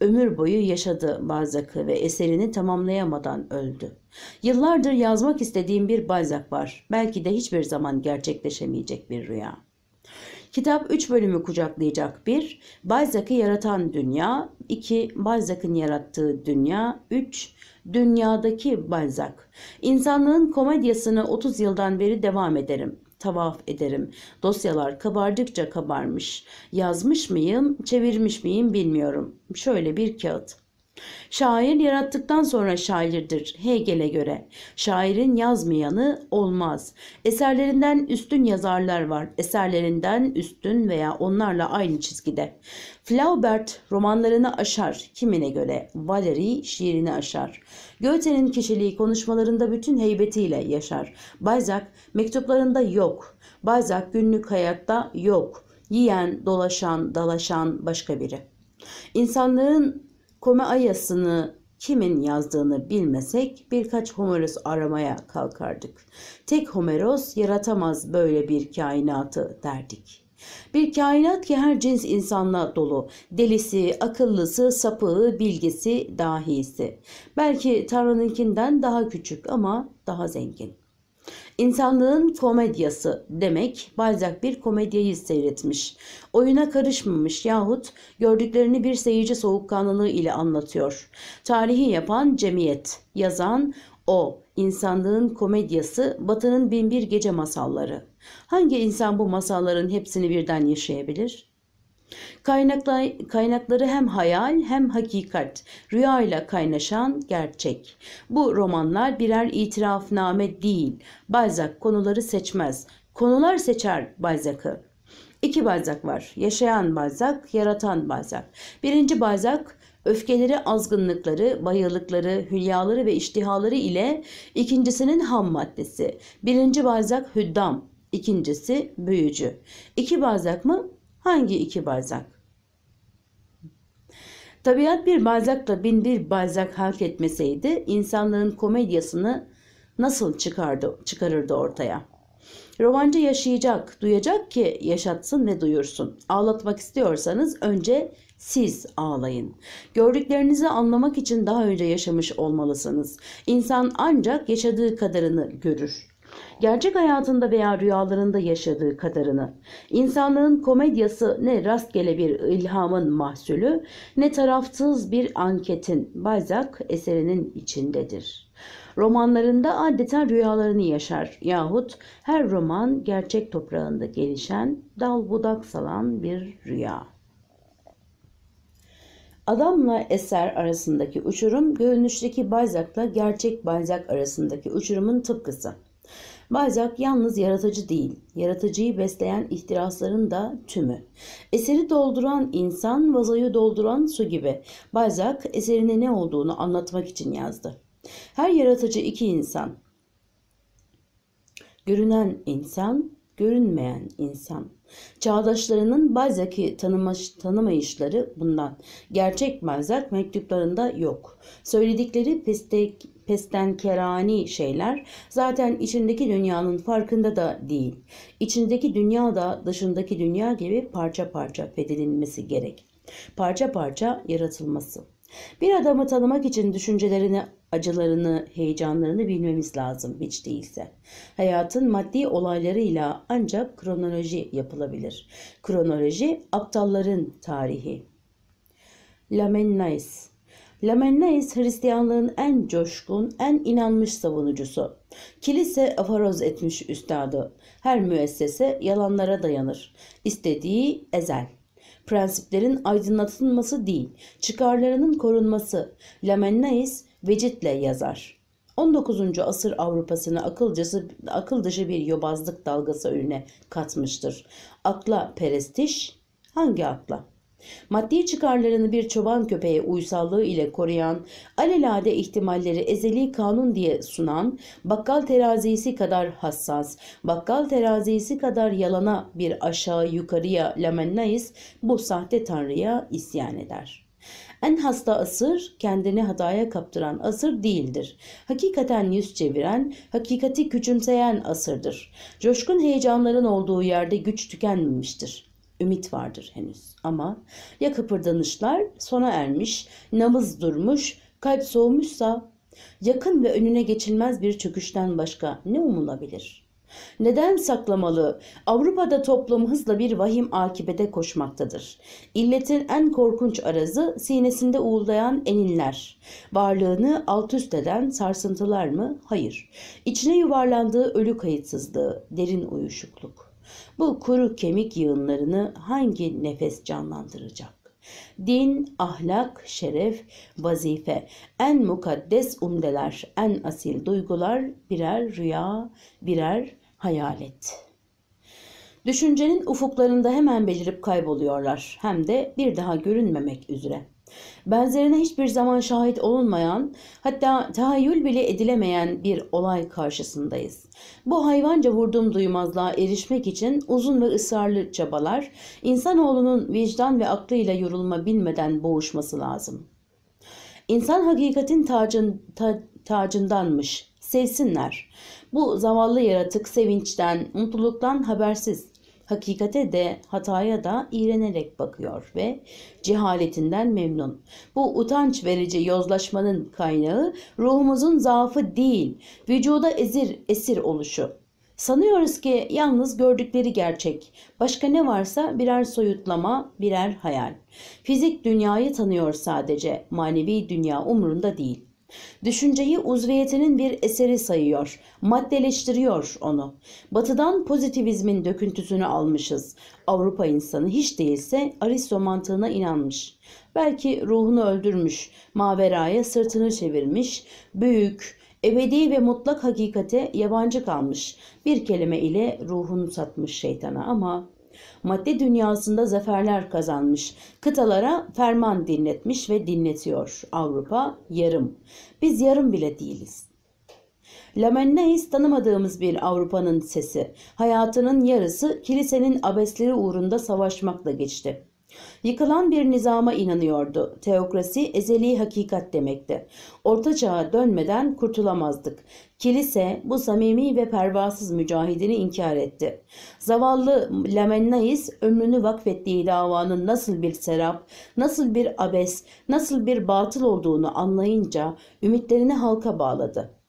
ömür boyu yaşadı Balzac'ı ve eserini tamamlayamadan öldü. Yıllardır yazmak istediğim bir Balzac var. Belki de hiçbir zaman gerçekleşemeyecek bir rüya. Kitap 3 bölümü kucaklayacak. 1. Balzac'ı yaratan dünya. 2. Balzac'ın yarattığı dünya. 3. Dünyadaki Balzac. İnsanlığın komedyasını 30 yıldan beri devam ederim tavaf ederim. Dosyalar kabardıkça kabarmış. Yazmış mıyım, çevirmiş miyim bilmiyorum. Şöyle bir kağıt. Şair yarattıktan sonra şairdir Hegel'e göre. Şairin yazmayanı olmaz. Eserlerinden üstün yazarlar var. Eserlerinden üstün veya onlarla aynı çizgide. Flaubert romanlarını aşar kimine göre, Valery şiirini aşar. Goethe'nin kişiliği konuşmalarında bütün heybetiyle yaşar. Balzac mektuplarında yok. Balzac günlük hayatta yok. Yiyen, dolaşan, dalaşan başka biri. İnsanlığın Kome ayasını kimin yazdığını bilmesek birkaç Homeros aramaya kalkardık. Tek Homeros yaratamaz böyle bir kainatı derdik. Bir kainat ki her cins insanla dolu. Delisi, akıllısı, sapığı, bilgisi, dahisi. Belki Tanrı'nınkinden daha küçük ama daha zengin. İnsanlığın komedyası demek Balzac bir komedyayı seyretmiş. Oyuna karışmamış yahut gördüklerini bir seyirci soğukkanlılığı ile anlatıyor. Tarihi yapan cemiyet, yazan o, insanlığın komedyası, batının binbir gece masalları. Hangi insan bu masalların hepsini birden yaşayabilir?'' Kaynakla, kaynakları hem hayal hem hakikat, rüyayla kaynaşan gerçek. Bu romanlar birer itirafname değil. Balzac konuları seçmez. Konular seçer Balzac'ı. İki Balzac var. Yaşayan Balzac, yaratan Balzac. Birinci Balzac öfkeleri, azgınlıkları, bayılıkları, hülyaları ve iştihaları ile ikincisinin ham maddesi. Birinci Balzac hüddam, ikincisi büyücü. İki Balzac mı? Hangi iki Balzac? Tabiat bir Balzac'la bin bir Balzac hak etmeseydi insanlığın komedyasını nasıl çıkardı, çıkarırdı ortaya? Romancı yaşayacak, duyacak ki yaşatsın ve duyursun. Ağlatmak istiyorsanız önce siz ağlayın. Gördüklerinizi anlamak için daha önce yaşamış olmalısınız. İnsan ancak yaşadığı kadarını görür gerçek hayatında veya rüyalarında yaşadığı kadarını. İnsanlığın komedyası ne rastgele bir ilhamın mahsulü ne tarafsız bir anketin Balzac eserinin içindedir. Romanlarında adeta rüyalarını yaşar yahut her roman gerçek toprağında gelişen dal budak salan bir rüya. Adamla eser arasındaki uçurum görünüşteki Balzac'la gerçek Balzac arasındaki uçurumun tıpkısı. Balzac yalnız yaratıcı değil, yaratıcıyı besleyen ihtirasların da tümü. Eseri dolduran insan, vazayı dolduran su gibi. Balzac eserine ne olduğunu anlatmak için yazdı. Her yaratıcı iki insan. Görünen insan, görünmeyen insan. Çağdaşlarının Balzac'ı tanımayışları bundan. Gerçek Balzac mektuplarında yok. Söyledikleri pistek, Pesten kerani şeyler zaten içindeki dünyanın farkında da değil. İçindeki dünya da dışındaki dünya gibi parça parça fethedilmesi gerek. Parça parça yaratılması. Bir adamı tanımak için düşüncelerini, acılarını, heyecanlarını bilmemiz lazım hiç değilse. Hayatın maddi olaylarıyla ancak kronoloji yapılabilir. Kronoloji aptalların tarihi. Lamennais Lamennais Hristiyanlığın en coşkun, en inanmış savunucusu. Kilise afaroz etmiş üstadı. Her müessese yalanlara dayanır. İstediği ezel prensiplerin aydınlatılması değil, çıkarlarının korunması Lamennais Vecit'le yazar. 19. asır Avrupa'sını akılcası, akıl dışı bir yobazlık dalgası önüne katmıştır. Akla perestiş, hangi akla? Maddi çıkarlarını bir çoban köpeğe uysallığı ile koruyan, alelade ihtimalleri ezeli kanun diye sunan, bakkal terazisi kadar hassas, bakkal terazisi kadar yalana bir aşağı yukarıya lamennayız bu sahte tanrıya isyan eder.'' En hasta asır kendini hataya kaptıran asır değildir. Hakikaten yüz çeviren, hakikati küçümseyen asırdır. Coşkun heyecanların olduğu yerde güç tükenmemiştir ümit vardır henüz. Ama ya kıpırdanışlar sona ermiş, namız durmuş, kalp soğumuşsa yakın ve önüne geçilmez bir çöküşten başka ne umulabilir? Neden saklamalı? Avrupa'da toplum hızla bir vahim akibede koşmaktadır. İlletin en korkunç arazı sinesinde uğuldayan eninler. Varlığını alt üst eden sarsıntılar mı? Hayır. İçine yuvarlandığı ölü kayıtsızlığı, derin uyuşukluk. Bu kuru kemik yığınlarını hangi nefes canlandıracak? Din, ahlak, şeref, vazife, en mukaddes umdeler, en asil duygular birer rüya, birer hayalet. Düşüncenin ufuklarında hemen belirip kayboluyorlar hem de bir daha görünmemek üzere. Benzerine hiçbir zaman şahit olunmayan, hatta tahayyül bile edilemeyen bir olay karşısındayız. Bu hayvanca vurdum duymazlığa erişmek için uzun ve ısrarlı çabalar, insanoğlunun vicdan ve aklıyla yorulma bilmeden boğuşması lazım. İnsan hakikatin tacın, ta, tacındanmış, sevsinler. Bu zavallı yaratık sevinçten, mutluluktan habersiz hakikate de hataya da iğrenerek bakıyor ve cehaletinden memnun. Bu utanç verici yozlaşmanın kaynağı ruhumuzun zaafı değil, vücuda ezir esir oluşu. Sanıyoruz ki yalnız gördükleri gerçek. Başka ne varsa birer soyutlama, birer hayal. Fizik dünyayı tanıyor sadece, manevi dünya umurunda değil. Düşünceyi uzviyetinin bir eseri sayıyor, maddeleştiriyor onu. Batıdan pozitivizmin döküntüsünü almışız. Avrupa insanı hiç değilse Aristo mantığına inanmış. Belki ruhunu öldürmüş, maveraya sırtını çevirmiş, büyük, ebedi ve mutlak hakikate yabancı kalmış. Bir kelime ile ruhunu satmış şeytana ama Madde dünyasında zaferler kazanmış. Kıtalara ferman dinletmiş ve dinletiyor. Avrupa yarım. Biz yarım bile değiliz. Lamennais tanımadığımız bir Avrupa'nın sesi. Hayatının yarısı kilisenin abesleri uğrunda savaşmakla geçti. Yıkılan bir nizama inanıyordu. Teokrasi ezeli hakikat demekti. Orta çağa dönmeden kurtulamazdık. Kilise bu samimi ve pervasız mücahidini inkar etti. Zavallı Lamennais ömrünü vakfettiği davanın nasıl bir serap, nasıl bir abes, nasıl bir batıl olduğunu anlayınca ümitlerini halka bağladı.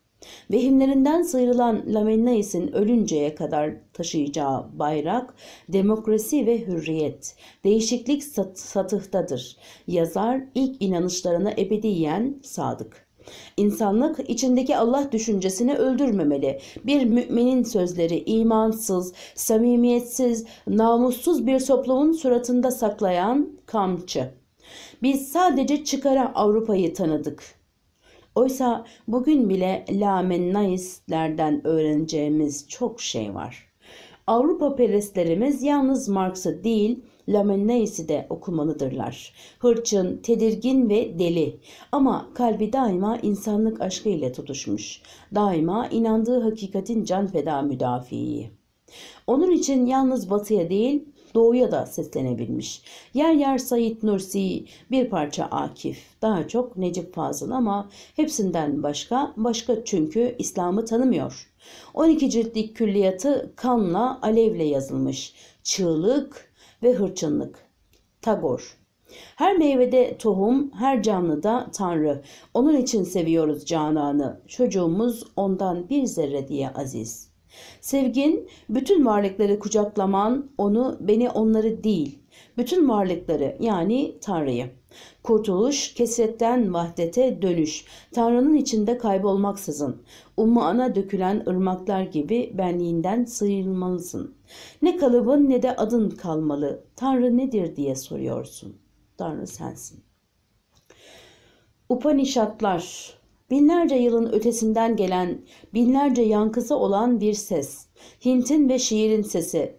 Vehimlerinden sıyrılan Lamennais'in ölünceye kadar taşıyacağı bayrak, demokrasi ve hürriyet, değişiklik sat satıhtadır. Yazar ilk inanışlarına ebediyen sadık. İnsanlık içindeki Allah düşüncesini öldürmemeli. Bir müminin sözleri imansız, samimiyetsiz, namussuz bir toplumun suratında saklayan kamçı. Biz sadece çıkara Avrupa'yı tanıdık. Oysa bugün bile lamennaistlerden öğreneceğimiz çok şey var. Avrupa perestlerimiz yalnız Marx'ı değil Lamennais'i de okumalıdırlar. Hırçın, tedirgin ve deli ama kalbi daima insanlık aşkıyla tutuşmuş. Daima inandığı hakikatin can feda müdafiyi. Onun için yalnız batıya değil doğuya da seslenebilmiş. Yer yer Said Nursi, bir parça Akif, daha çok Necip Fazıl ama hepsinden başka, başka çünkü İslam'ı tanımıyor. 12 ciltlik külliyatı kanla, alevle yazılmış. Çığlık ve hırçınlık. Tagor. Her meyvede tohum, her canlıda Tanrı. Onun için seviyoruz Canan'ı. Çocuğumuz ondan bir zerre diye aziz.'' Sevgin, bütün varlıkları kucaklaman onu, beni onları değil, bütün varlıkları yani Tanrı'yı. Kurtuluş, kesetten vahdete dönüş, Tanrı'nın içinde kaybolmaksızın, ummağına dökülen ırmaklar gibi benliğinden sıyrılmalısın. Ne kalıbın ne de adın kalmalı, Tanrı nedir diye soruyorsun. Tanrı sensin. Upanişatlar Binlerce yılın ötesinden gelen, binlerce yankısı olan bir ses. Hint'in ve şiirin sesi.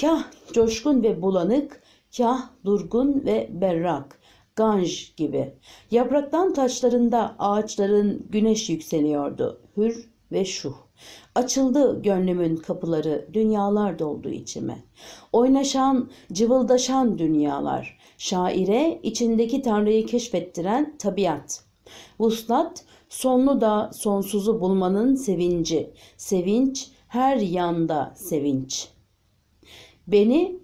Kah coşkun ve bulanık, kah durgun ve berrak. Ganj gibi. Yapraktan taşlarında ağaçların güneş yükseliyordu. Hür ve şuh. Açıldı gönlümün kapıları, dünyalar doldu içime. Oynaşan, cıvıldaşan dünyalar. Şaire içindeki tanrıyı keşfettiren tabiat.'' Vuslat sonlu da sonsuzu bulmanın sevinci. Sevinç her yanda sevinç. Beni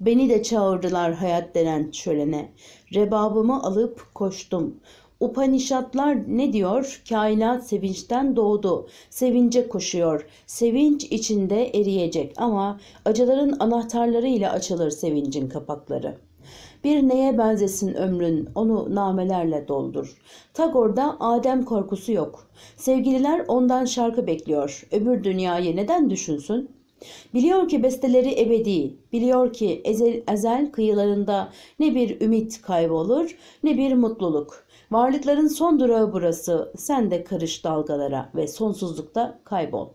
beni de çağırdılar hayat denen şölene. Rebabımı alıp koştum. Upanişatlar ne diyor? Kainat sevinçten doğdu. Sevince koşuyor. Sevinç içinde eriyecek ama acıların anahtarlarıyla açılır sevincin kapakları.'' Bir neye benzesin ömrün, onu namelerle doldur. Tagor'da Adem korkusu yok. Sevgililer ondan şarkı bekliyor. Öbür dünyayı neden düşünsün? Biliyor ki besteleri ebedi, biliyor ki ezel, ezel kıyılarında ne bir ümit kaybolur ne bir mutluluk. Varlıkların son durağı burası, sen de karış dalgalara ve sonsuzlukta kaybol.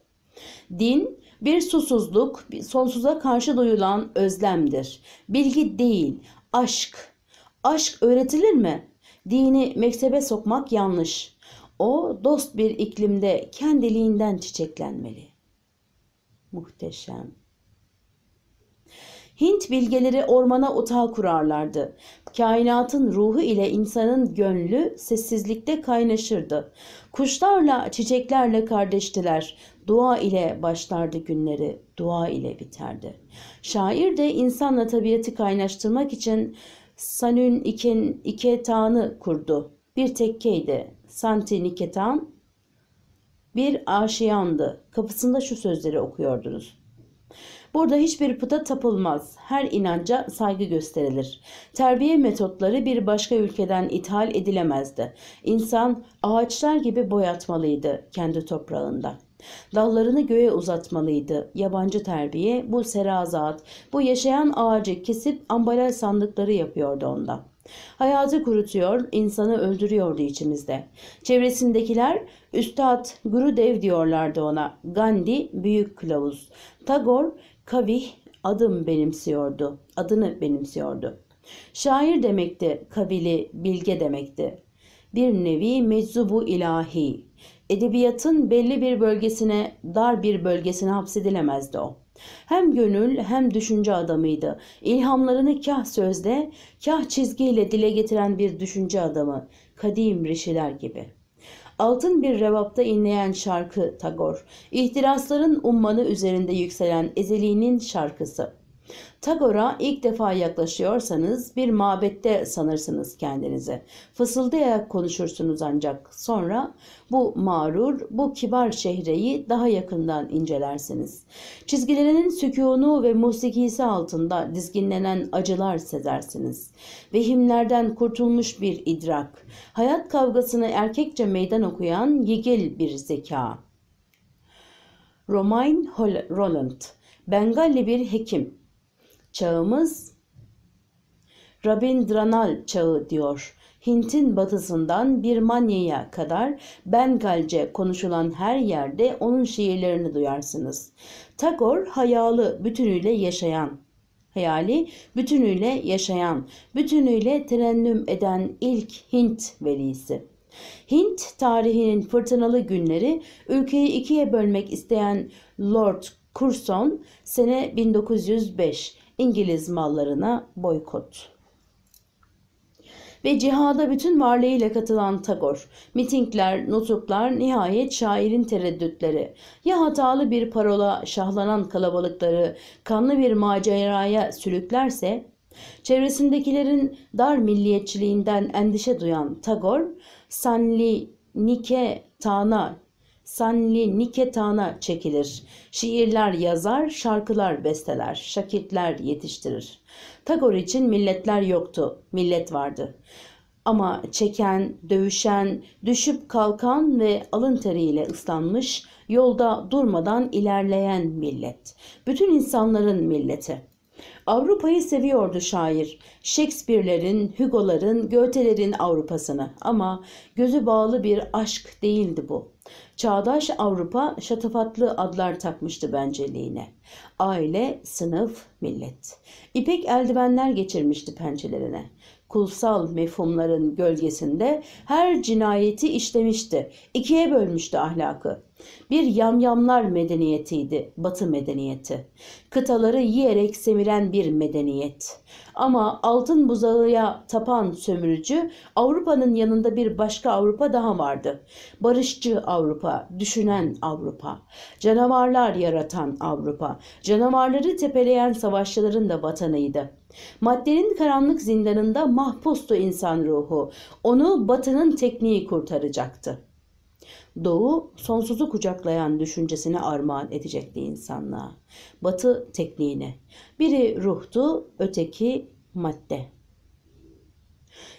Din, bir susuzluk, sonsuza karşı duyulan özlemdir. Bilgi değil, Aşk. Aşk öğretilir mi? Dini mektebe sokmak yanlış. O dost bir iklimde kendiliğinden çiçeklenmeli. Muhteşem. Hint bilgeleri ormana otağı kurarlardı. Kainatın ruhu ile insanın gönlü sessizlikte kaynaşırdı. Kuşlarla, çiçeklerle kardeştiler. Dua ile başlardı günleri, dua ile biterdi. Şair de insanla tabiatı kaynaştırmak için Sanün iken, iketanı kurdu. Bir tekkeydi. Santi niketan bir aşiyandı. Kapısında şu sözleri okuyordunuz. Burada hiçbir puta tapılmaz. Her inanca saygı gösterilir. Terbiye metotları bir başka ülkeden ithal edilemezdi. İnsan ağaçlar gibi boyatmalıydı kendi toprağında. Dallarını göğe uzatmalıydı. Yabancı terbiye bu serazat, bu yaşayan ağacı kesip ambalaj sandıkları yapıyordu onda. Hayatı kurutuyor, insanı öldürüyordu içimizde. Çevresindekiler Üstad, Guru Dev diyorlardı ona. Gandhi, Büyük Kılavuz. Tagor, Kavih, adım benimsiyordu. Adını benimsiyordu. Şair demekti, kavili, bilge demekti. Bir nevi meczubu ilahi. Edebiyatın belli bir bölgesine, dar bir bölgesine hapsedilemezdi o. Hem gönül hem düşünce adamıydı. İlhamlarını kah sözde, kah çizgiyle dile getiren bir düşünce adamı, kadim rişiler gibi. Altın bir revapta inleyen şarkı Tagor, ihtirasların ummanı üzerinde yükselen ezeliğinin şarkısı. Tagora ilk defa yaklaşıyorsanız bir mabette sanırsınız kendinizi. Fısıldayarak konuşursunuz ancak sonra bu mağrur, bu kibar şehreyi daha yakından incelersiniz. Çizgilerinin sükûnu ve musikisi altında dizginlenen acılar sezersiniz. Vehimlerden kurtulmuş bir idrak, hayat kavgasını erkekçe meydan okuyan yigil bir zeka. Romain Roland, Bengalli bir hekim, çağımız Rabindranal çağı diyor. Hint'in batısından Birmanya'ya kadar Bengalce konuşulan her yerde onun şiirlerini duyarsınız. Tagor, hayalı bütünüyle yaşayan, hayali bütünüyle yaşayan, bütünüyle terennüm eden ilk Hint velisi. Hint tarihinin fırtınalı günleri ülkeyi ikiye bölmek isteyen Lord Curzon sene 1905 İngiliz mallarına boykot ve cihada bütün varlığıyla katılan Tagor. Mitingler, nutuklar, nihayet şairin tereddütleri. Ya hatalı bir parola şahlanan kalabalıkları kanlı bir maceraya sürüklerse? Çevresindekilerin dar milliyetçiliğinden endişe duyan Tagor, Sanli, Nike, Tana Sanli Niketan'a çekilir. Şiirler yazar, şarkılar besteler, şakitler yetiştirir. Tagor için milletler yoktu, millet vardı. Ama çeken, dövüşen, düşüp kalkan ve alın teriyle ıslanmış, yolda durmadan ilerleyen millet. Bütün insanların milleti. Avrupa'yı seviyordu şair. Shakespeare'lerin, Hugo'ların, Goethe'lerin Avrupa'sını ama gözü bağlı bir aşk değildi bu. Çağdaş Avrupa şatafatlı adlar takmıştı benceliğine. Aile, sınıf, millet. İpek eldivenler geçirmişti pençelerine kulsal mefhumların gölgesinde her cinayeti işlemişti. İkiye bölmüştü ahlakı. Bir yamyamlar medeniyetiydi batı medeniyeti. Kıtaları yiyerek semiren bir medeniyet. Ama altın buzağıya tapan sömürücü Avrupa'nın yanında bir başka Avrupa daha vardı. Barışçı Avrupa, düşünen Avrupa, canavarlar yaratan Avrupa, canavarları tepeleyen savaşçıların da vatanıydı. Maddenin karanlık zindanında mahpustu insan ruhu. Onu batının tekniği kurtaracaktı. Doğu sonsuzu kucaklayan düşüncesine armağan edecekti insanlığa. Batı tekniğine. Biri ruhtu, öteki madde.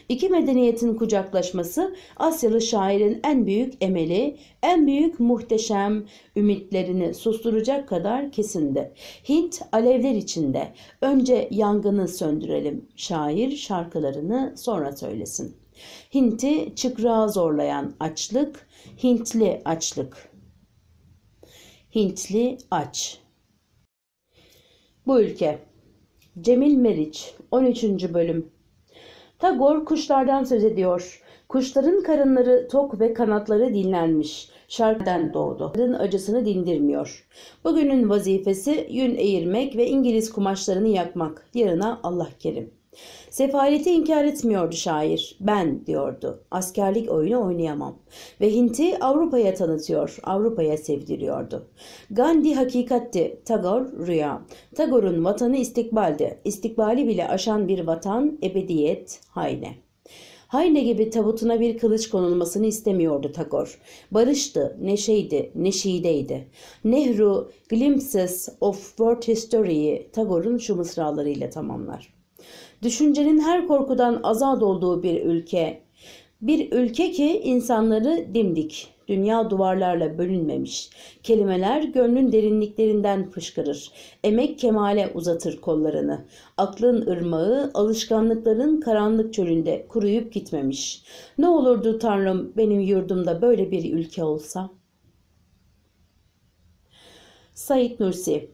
İki medeniyetin kucaklaşması Asyalı şairin en büyük emeli, en büyük muhteşem ümitlerini susturacak kadar kesindi. Hint alevler içinde. Önce yangını söndürelim. Şair şarkılarını sonra söylesin. Hint'i çıkra zorlayan açlık, Hintli açlık. Hintli aç. Bu ülke. Cemil Meriç 13. bölüm Tagor kuşlardan söz ediyor. Kuşların karınları tok ve kanatları dinlenmiş. Şarkıdan doğdu. Kadın acısını dindirmiyor. Bugünün vazifesi yün eğirmek ve İngiliz kumaşlarını yakmak. Yarına Allah kerim. Sefaleti inkar etmiyordu şair. Ben diyordu. Askerlik oyunu oynayamam. Ve Hint'i Avrupa'ya tanıtıyor, Avrupa'ya sevdiriyordu. Gandhi hakikatti, Tagor rüya. Tagor'un vatanı istikbaldi. İstikbali bile aşan bir vatan, ebediyet, hayne. Hayne gibi tabutuna bir kılıç konulmasını istemiyordu Tagor. Barıştı, neşeydi, neşideydi. Nehru, Glimpses of World history'i Tagor'un şu mısralarıyla tamamlar düşüncenin her korkudan azad olduğu bir ülke. Bir ülke ki insanları dimdik, dünya duvarlarla bölünmemiş. Kelimeler gönlün derinliklerinden fışkırır. Emek kemale uzatır kollarını. Aklın ırmağı alışkanlıkların karanlık çölünde kuruyup gitmemiş. Ne olurdu Tanrım benim yurdumda böyle bir ülke olsa? Said Nursi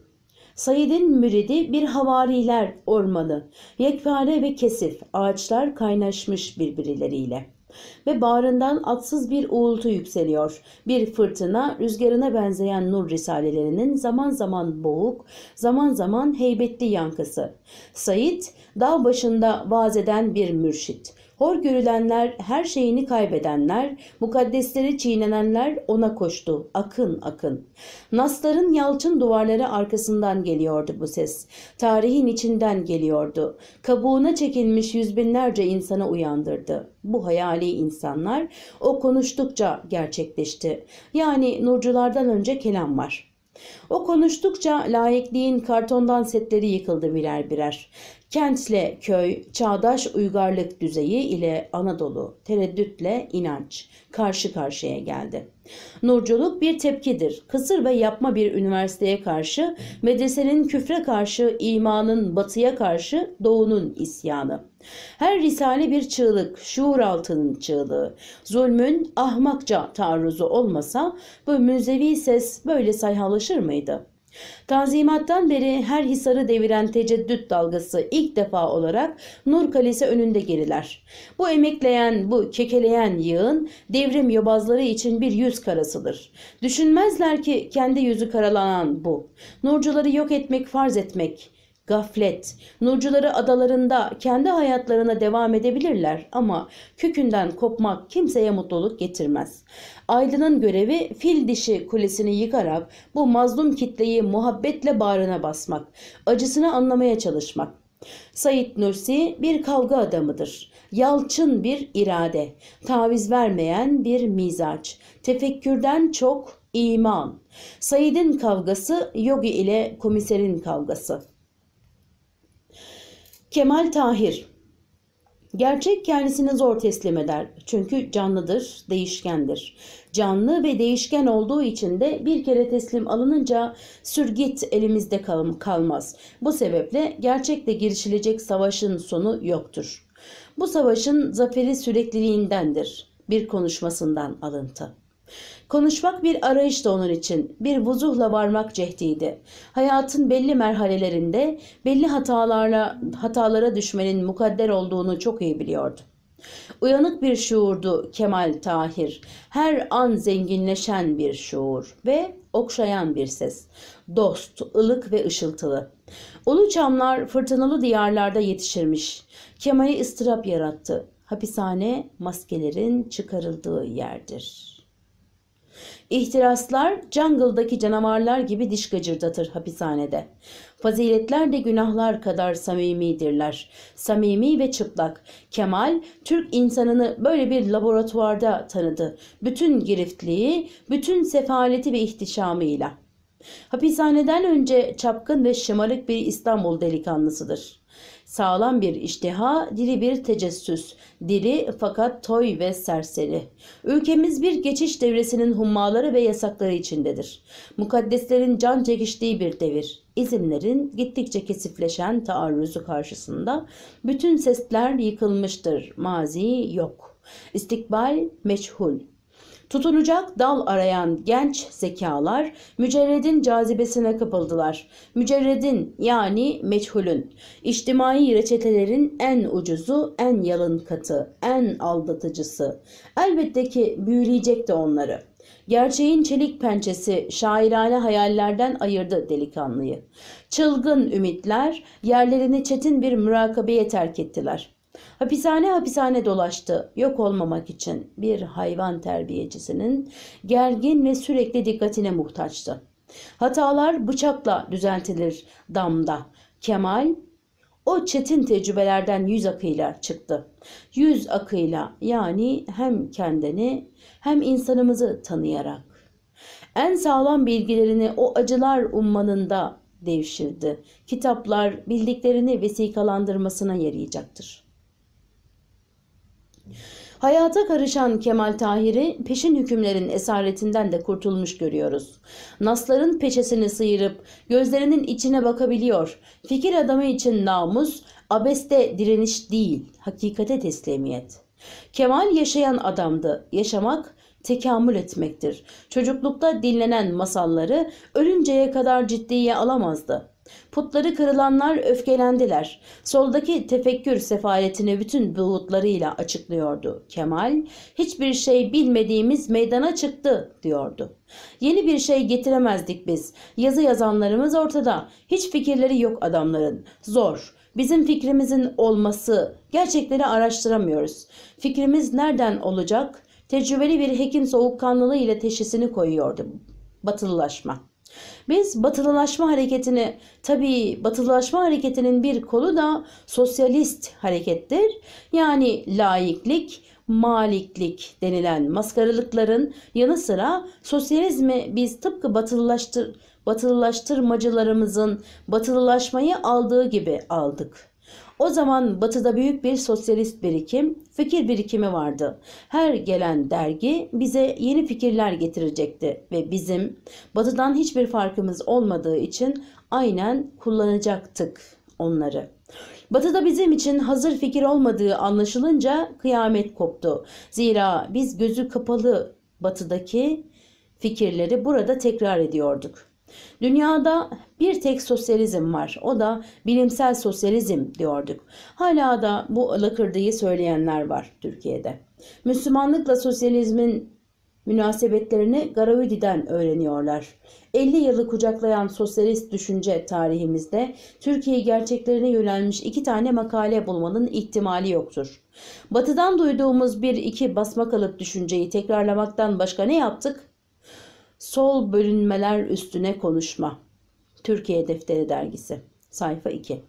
Said'in müridi bir havariler ormanı, yekpare ve kesif, ağaçlar kaynaşmış birbirleriyle. Ve bağrından atsız bir uğultu yükseliyor. Bir fırtına rüzgarına benzeyen nur risalelerinin zaman zaman boğuk, zaman zaman heybetli yankısı. Said dağ başında vaaz eden bir mürşit. Hor görülenler, her şeyini kaybedenler, mukaddesleri çiğnenenler ona koştu, akın akın. Nasların yalçın duvarları arkasından geliyordu bu ses. Tarihin içinden geliyordu. Kabuğuna çekilmiş yüzbinlerce insana uyandırdı. Bu hayali insanlar o konuştukça gerçekleşti. Yani nurculardan önce kelam var. O konuştukça layıkliğin kartondan setleri yıkıldı birer birer. Kentle köy, çağdaş uygarlık düzeyi ile Anadolu tereddütle inanç karşı karşıya geldi. Nurculuk bir tepkidir. Kısır ve yapma bir üniversiteye karşı, medresenin küfre karşı, imanın batıya karşı, doğunun isyanı. Her risale bir çığlık, şuur altının çığlığı. Zulmün ahmakça taarruzu olmasa bu münzevi ses böyle sayhalaşır mıydı?'' Tanzimattan beri her hisarı deviren teceddüt dalgası ilk defa olarak Nur Kalesi önünde geriler. Bu emekleyen, bu kekeleyen yığın devrim yobazları için bir yüz karasıdır. Düşünmezler ki kendi yüzü karalanan bu. Nurcuları yok etmek farz etmek. Gaflet. Nurcuları adalarında kendi hayatlarına devam edebilirler ama kökünden kopmak kimseye mutluluk getirmez. Aydın'ın görevi fil dişi kulesini yıkarak bu mazlum kitleyi muhabbetle bağrına basmak, acısını anlamaya çalışmak. Said Nursi bir kavga adamıdır. Yalçın bir irade, taviz vermeyen bir mizaç, tefekkürden çok iman. Said'in kavgası yogi ile komiserin kavgası. Kemal Tahir Gerçek kendisini zor teslim eder çünkü canlıdır, değişkendir. Canlı ve değişken olduğu için de bir kere teslim alınınca sürgit elimizde kal kalmaz. Bu sebeple gerçekte girişilecek savaşın sonu yoktur. Bu savaşın zaferi sürekliliğindendir. Bir konuşmasından alıntı. Konuşmak bir arayıştı onun için, bir vuzuhla varmak cehdiydi. Hayatın belli merhalelerinde belli hatalarla hatalara düşmenin mukadder olduğunu çok iyi biliyordu. Uyanık bir şuurdu Kemal Tahir. Her an zenginleşen bir şuur ve okşayan bir ses. Dost, ılık ve ışıltılı. Ulu çamlar fırtınalı diyarlarda yetişirmiş. Kemal'i ıstırap yarattı. Hapishane maskelerin çıkarıldığı yerdir.'' İhtiraslar jungle'daki canavarlar gibi diş gıcırdatır hapishanede. Faziletler de günahlar kadar samimidirler. Samimi ve çıplak. Kemal, Türk insanını böyle bir laboratuvarda tanıdı. Bütün giriftliği, bütün sefaleti ve ihtişamıyla. Hapishaneden önce çapkın ve şımarık bir İstanbul delikanlısıdır. Sağlam bir iştiha, diri bir tecessüs, diri fakat toy ve serseri. Ülkemiz bir geçiş devresinin hummaları ve yasakları içindedir. Mukaddeslerin can çekiştiği bir devir. izimlerin gittikçe kesifleşen taarruzu karşısında bütün sesler yıkılmıştır, mazi yok. İstikbal meçhul, Tutunacak dal arayan genç zekalar mücerredin cazibesine kapıldılar. Mücerredin yani meçhulün, içtimai reçetelerin en ucuzu, en yalın katı, en aldatıcısı. Elbette ki büyüleyecek de onları. Gerçeğin çelik pençesi şairane hayallerden ayırdı delikanlıyı. Çılgın ümitler yerlerini çetin bir mürakabeye terk ettiler. Hapishane hapishane dolaştı yok olmamak için bir hayvan terbiyecisinin gergin ve sürekli dikkatine muhtaçtı. Hatalar bıçakla düzeltilir damda. Kemal o çetin tecrübelerden yüz akıyla çıktı. Yüz akıyla yani hem kendini hem insanımızı tanıyarak. En sağlam bilgilerini o acılar ummanında devşirdi. Kitaplar bildiklerini vesikalandırmasına yarayacaktır. Hayata karışan Kemal Tahir'i peşin hükümlerin esaretinden de kurtulmuş görüyoruz. Nasların peçesini sıyırıp gözlerinin içine bakabiliyor. Fikir adamı için namus, abeste direniş değil, hakikate teslimiyet. Kemal yaşayan adamdı. Yaşamak tekamül etmektir. Çocuklukta dinlenen masalları ölünceye kadar ciddiye alamazdı. Putları kırılanlar öfkelendiler. Soldaki tefekkür sefaletini bütün buğutlarıyla açıklıyordu. Kemal, hiçbir şey bilmediğimiz meydana çıktı diyordu. Yeni bir şey getiremezdik biz. Yazı yazanlarımız ortada. Hiç fikirleri yok adamların. Zor. Bizim fikrimizin olması, gerçekleri araştıramıyoruz. Fikrimiz nereden olacak? Tecrübeli bir hekim soğukkanlılığı ile teşhisini koyuyordu. Batılılaşma. Biz batılılaşma hareketini tabii batılılaşma hareketinin bir kolu da sosyalist harekettir. Yani laiklik, maliklik denilen maskaralıkların yanı sıra sosyalizmi biz tıpkı batılılaştır, batılılaştırmacılarımızın batılılaşmayı aldığı gibi aldık. O zaman batıda büyük bir sosyalist birikim, fikir birikimi vardı. Her gelen dergi bize yeni fikirler getirecekti ve bizim batıdan hiçbir farkımız olmadığı için aynen kullanacaktık onları. Batı'da bizim için hazır fikir olmadığı anlaşılınca kıyamet koptu. Zira biz gözü kapalı batıdaki fikirleri burada tekrar ediyorduk. Dünyada bir tek sosyalizm var. O da bilimsel sosyalizm diyorduk. Hala da bu lakırdıyı söyleyenler var Türkiye'de. Müslümanlıkla sosyalizmin münasebetlerini Garavidi'den öğreniyorlar. 50 yılı kucaklayan sosyalist düşünce tarihimizde Türkiye gerçeklerine yönelmiş iki tane makale bulmanın ihtimali yoktur. Batı'dan duyduğumuz bir iki basmakalıp düşünceyi tekrarlamaktan başka ne yaptık? Sol bölünmeler üstüne konuşma. Türkiye Defteri Dergisi sayfa 2.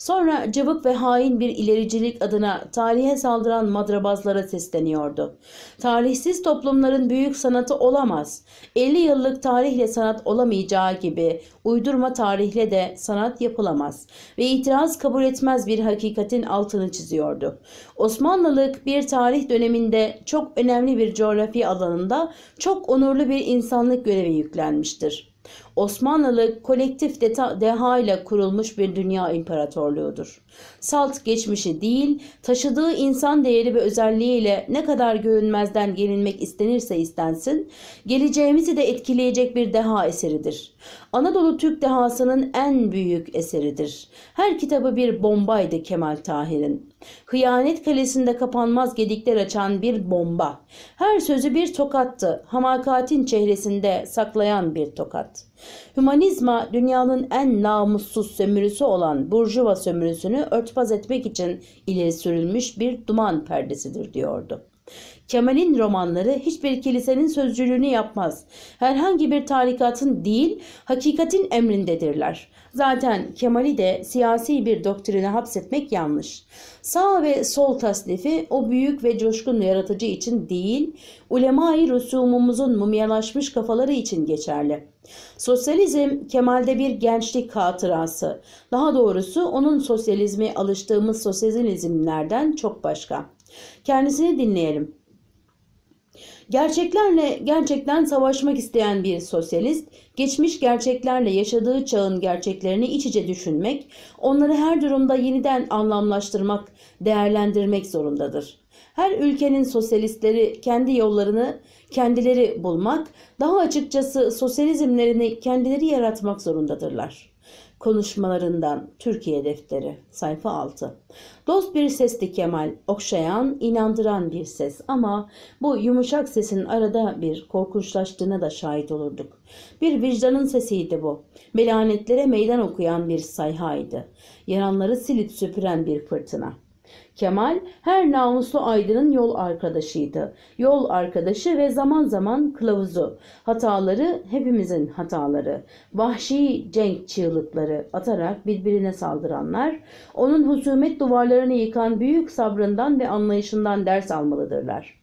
Sonra cıvık ve hain bir ilericilik adına tarihe saldıran madrabazlara sesleniyordu. Tarihsiz toplumların büyük sanatı olamaz. 50 yıllık tarihle sanat olamayacağı gibi uydurma tarihle de sanat yapılamaz ve itiraz kabul etmez bir hakikatin altını çiziyordu. Osmanlılık bir tarih döneminde çok önemli bir coğrafi alanında çok onurlu bir insanlık görevi yüklenmiştir. Osmanlı kolektif deha ile kurulmuş bir dünya imparatorluğudur. Salt geçmişi değil, taşıdığı insan değeri ve özelliğiyle ne kadar görünmezden gelinmek istenirse istensin, geleceğimizi de etkileyecek bir deha eseridir. Anadolu Türk dehasının en büyük eseridir. Her kitabı bir bombaydı Kemal Tahir'in. Hıyanet kalesinde kapanmaz gedikler açan bir bomba. Her sözü bir tokattı, hamakatin çehresinde saklayan bir tokat.'' Hümanizma dünyanın en namussuz sömürüsü olan Burjuva sömürüsünü örtbas etmek için ileri sürülmüş bir duman perdesidir diyordu. Kemal'in romanları hiçbir kilisenin sözcülüğünü yapmaz. Herhangi bir tarikatın değil, hakikatin emrindedirler. Zaten Kemal'i de siyasi bir doktrine hapsetmek yanlış. Sağ ve sol tasnifi o büyük ve coşkun yaratıcı için değil, ulema-i rusumumuzun mumyalaşmış kafaları için geçerli. Sosyalizm Kemal'de bir gençlik hatırası. Daha doğrusu onun sosyalizmi alıştığımız sosyalizmlerden çok başka. Kendisini dinleyelim. Gerçeklerle gerçekten savaşmak isteyen bir sosyalist, geçmiş gerçeklerle yaşadığı çağın gerçeklerini iç içe düşünmek, onları her durumda yeniden anlamlaştırmak, değerlendirmek zorundadır. Her ülkenin sosyalistleri kendi yollarını kendileri bulmak, daha açıkçası sosyalizmlerini kendileri yaratmak zorundadırlar konuşmalarından Türkiye defteri sayfa 6. Dost bir sesti Kemal, okşayan, inandıran bir ses ama bu yumuşak sesin arada bir korkunçlaştığına da şahit olurduk. Bir vicdanın sesiydi bu. Melanetlere meydan okuyan bir sayhaydı. Yaranları silip süpüren bir fırtına. Kemal her namuslu aydının yol arkadaşıydı. Yol arkadaşı ve zaman zaman kılavuzu. Hataları hepimizin hataları. Vahşi cenk çığlıkları atarak birbirine saldıranlar onun husumet duvarlarını yıkan büyük sabrından ve anlayışından ders almalıdırlar.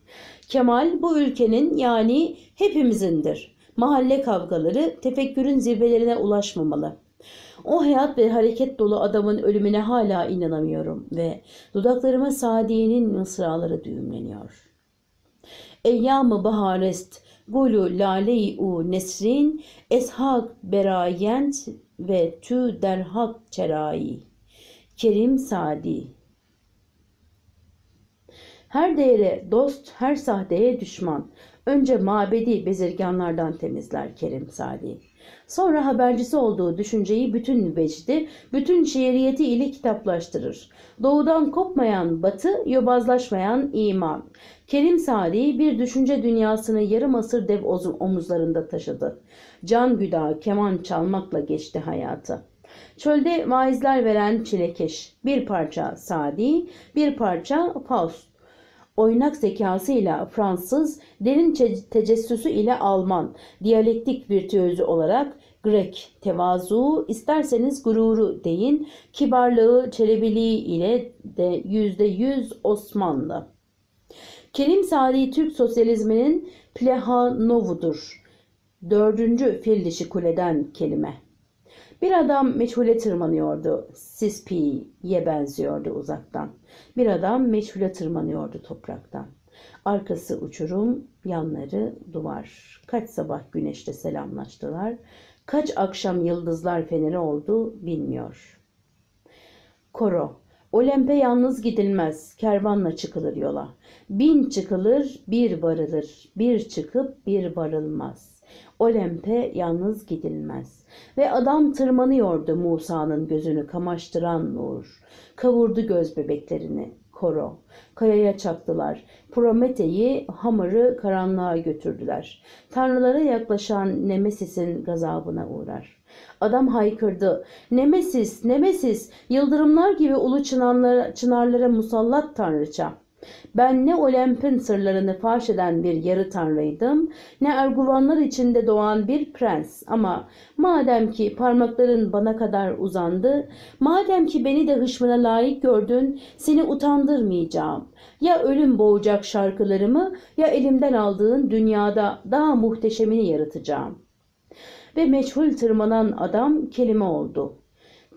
Kemal bu ülkenin yani hepimizindir. Mahalle kavgaları tefekkürün zirvelerine ulaşmamalı. O hayat ve hareket dolu adamın ölümüne hala inanamıyorum ve dudaklarıma Sadiye'nin mısraları düğümleniyor. Eyyam-ı baharest, gulu lale-i u nesrin, eshak berayent ve tü derhak çerayi. Kerim Sadi her değere dost, her sahdeye düşman. Önce mabedi bezirganlardan temizler Kerim Sadi. Sonra habercisi olduğu düşünceyi bütün vecdi, bütün şiiriyeti ile kitaplaştırır. Doğudan kopmayan batı, yobazlaşmayan iman. Kerim Sadi bir düşünce dünyasını yarım asır dev omuzlarında taşıdı. Can güda keman çalmakla geçti hayatı. Çölde vaizler veren çilekeş, bir parça Sadi, bir parça Faust oynak zekasıyla Fransız, derin tecessüsü ile Alman, diyalektik virtüözü olarak Grek, tevazu, isterseniz gururu deyin, kibarlığı, çelebiliği ile de yüzde yüz Osmanlı. Kerim Sadi Türk sosyalizminin Plehanov'udur. Dördüncü fil dişi kuleden kelime. Bir adam meçhule tırmanıyordu. Sis pi'ye benziyordu uzaktan. Bir adam meçhule tırmanıyordu topraktan. Arkası uçurum, yanları duvar. Kaç sabah güneşle selamlaştılar. Kaç akşam yıldızlar feneri oldu bilmiyor. Koro Olempe yalnız gidilmez, kervanla çıkılır yola. Bin çıkılır, bir varılır, bir çıkıp bir varılmaz. Olempe yalnız gidilmez. Ve adam tırmanıyordu Musa'nın gözünü kamaştıran nur. Kavurdu göz bebeklerini. Koro. Kayaya çaktılar. Promete'yi, hamarı karanlığa götürdüler. Tanrılara yaklaşan Nemesis'in gazabına uğrar. Adam haykırdı. Nemesis, Nemesis, yıldırımlar gibi ulu çınarlara, çınarlara musallat tanrıça.'' Ben ne Olimp'in sırlarını farş eden bir yarı tanrıydım, ne erguvanlar içinde doğan bir prens. Ama madem ki parmakların bana kadar uzandı, madem ki beni de hışmına layık gördün, seni utandırmayacağım. Ya ölüm boğacak şarkılarımı ya elimden aldığın dünyada daha muhteşemini yaratacağım. Ve meçhul tırmanan adam kelime oldu.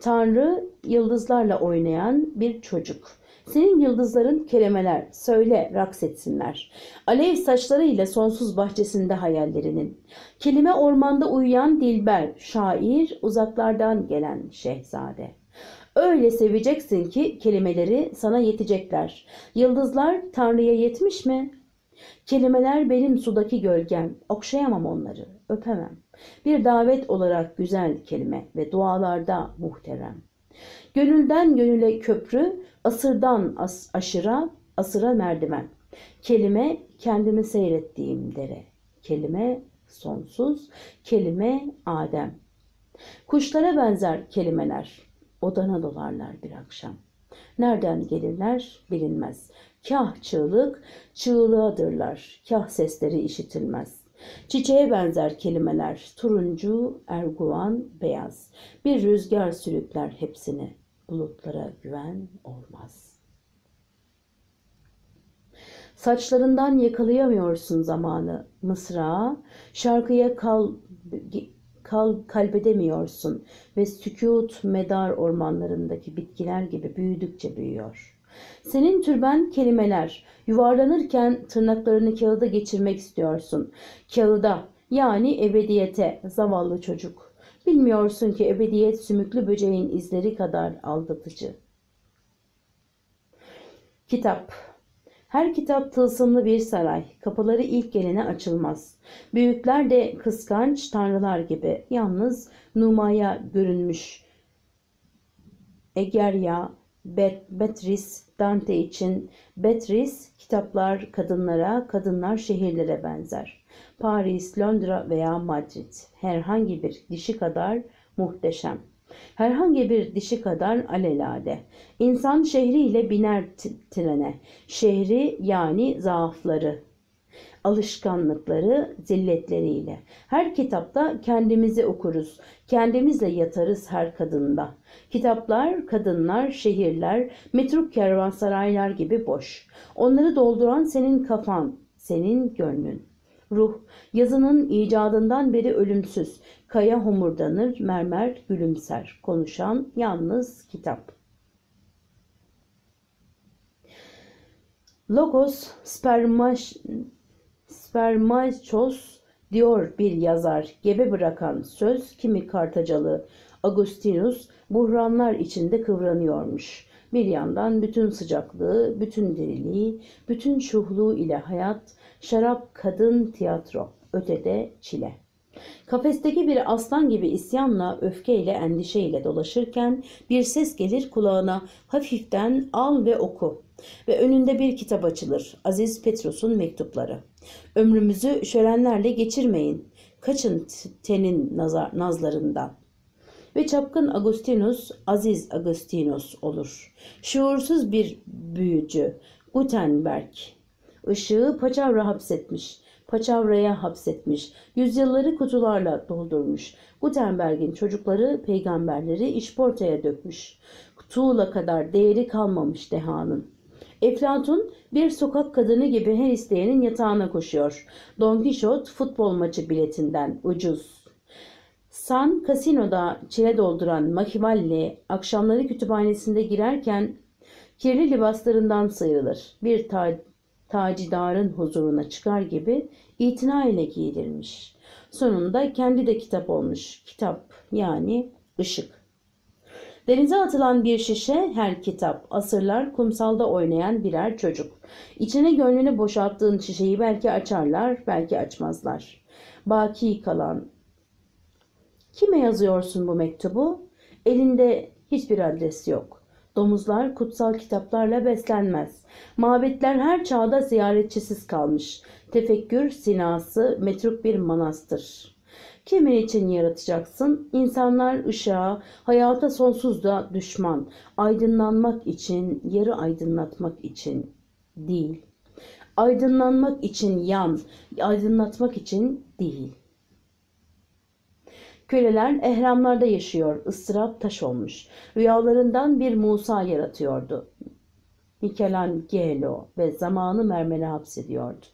Tanrı yıldızlarla oynayan bir çocuk.'' Senin yıldızların kelimeler söyle raks etsinler. Alev saçlarıyla sonsuz bahçesinde hayallerinin. Kelime ormanda uyuyan dilber, şair uzaklardan gelen şehzade. Öyle seveceksin ki kelimeleri sana yetecekler. Yıldızlar Tanrı'ya yetmiş mi? Kelimeler benim sudaki gölgem. Okşayamam onları, öpemem. Bir davet olarak güzel kelime ve dualarda muhterem. Gönülden gönüle köprü, Asırdan as aşıra, asıra merdiven. Kelime kendimi seyrettiğim dere. Kelime sonsuz, kelime Adem. Kuşlara benzer kelimeler. Odana dolarlar bir akşam. Nereden gelirler bilinmez. Kah çığlık, çığlığadırlar. Kah sesleri işitilmez. Çiçeğe benzer kelimeler. Turuncu, erguvan, beyaz. Bir rüzgar sürükler hepsini bulutlara güven olmaz. Saçlarından yakalayamıyorsun zamanı mısra, şarkıya kal, kal kalbedemiyorsun ve sükut medar ormanlarındaki bitkiler gibi büyüdükçe büyüyor.'' Senin türben kelimeler. Yuvarlanırken tırnaklarını kağıda geçirmek istiyorsun. Kağıda yani ebediyete zavallı çocuk. Bilmiyorsun ki ebediyet sümüklü böceğin izleri kadar aldatıcı. Kitap her kitap tılsımlı bir saray. Kapıları ilk gelene açılmaz. Büyükler de kıskanç tanrılar gibi. Yalnız Numa'ya görünmüş. Egerya, Bet Betris, Dante için Betris kitaplar kadınlara, kadınlar şehirlere benzer. Paris, Londra veya Madrid herhangi bir dişi kadar muhteşem. Herhangi bir dişi kadar alelade. İnsan şehriyle biner trene. Şehri yani zaafları, alışkanlıkları, zilletleriyle. Her kitapta kendimizi okuruz. Kendimizle yatarız her kadında. Kitaplar, kadınlar, şehirler, metruk kervansaraylar gibi boş. Onları dolduran senin kafan, senin gönlün ruh. Yazının icadından beri ölümsüz. Kaya homurdanır, mermer gülümser. Konuşan yalnız kitap. Logos spermaş, spermaços diyor bir yazar. Gebe bırakan söz kimi kartacalı. Agustinus buhranlar içinde kıvranıyormuş. Bir yandan bütün sıcaklığı, bütün diriliği, bütün şuhluğu ile hayat, şarap, kadın, tiyatro, ötede çile. Kafesteki bir aslan gibi isyanla, öfkeyle, endişeyle dolaşırken bir ses gelir kulağına hafiften al ve oku ve önünde bir kitap açılır. Aziz Petros'un mektupları. Ömrümüzü şölenlerle geçirmeyin. Kaçın tenin nazar, nazlarından ve çapkın Agustinus Aziz Agustinus olur. Şuursuz bir büyücü Gutenberg ışığı paçavra hapsetmiş. Paçavraya hapsetmiş. Yüzyılları kutularla doldurmuş. Gutenberg'in çocukları peygamberleri işportaya dökmüş. Tuğla kadar değeri kalmamış dehanın. Eflatun bir sokak kadını gibi her isteyenin yatağına koşuyor. Don Quixote futbol maçı biletinden ucuz. San kasinoda çile dolduran Machiavelli akşamları kütüphanesinde girerken kirli libaslarından sıyrılır. Bir ta tacidarın huzuruna çıkar gibi itina ile giydirilmiş. Sonunda kendi de kitap olmuş. Kitap yani ışık. Denize atılan bir şişe her kitap, asırlar kumsalda oynayan birer çocuk. İçine gönlünü boşalttığın şişeyi belki açarlar, belki açmazlar. Baki kalan Kime yazıyorsun bu mektubu? Elinde hiçbir adres yok. Domuzlar kutsal kitaplarla beslenmez. Mabetler her çağda ziyaretçisiz kalmış. Tefekkür sinası metruk bir manastır. Kimin için yaratacaksın? İnsanlar ışığa, hayata sonsuz da düşman. Aydınlanmak için, yarı aydınlatmak için değil. Aydınlanmak için yan, aydınlatmak için değil. Köleler ehramlarda yaşıyor, ıstırap taş olmuş. Rüyalarından bir Musa yaratıyordu. Michelangelo ve zamanı mermere hapsediyordu.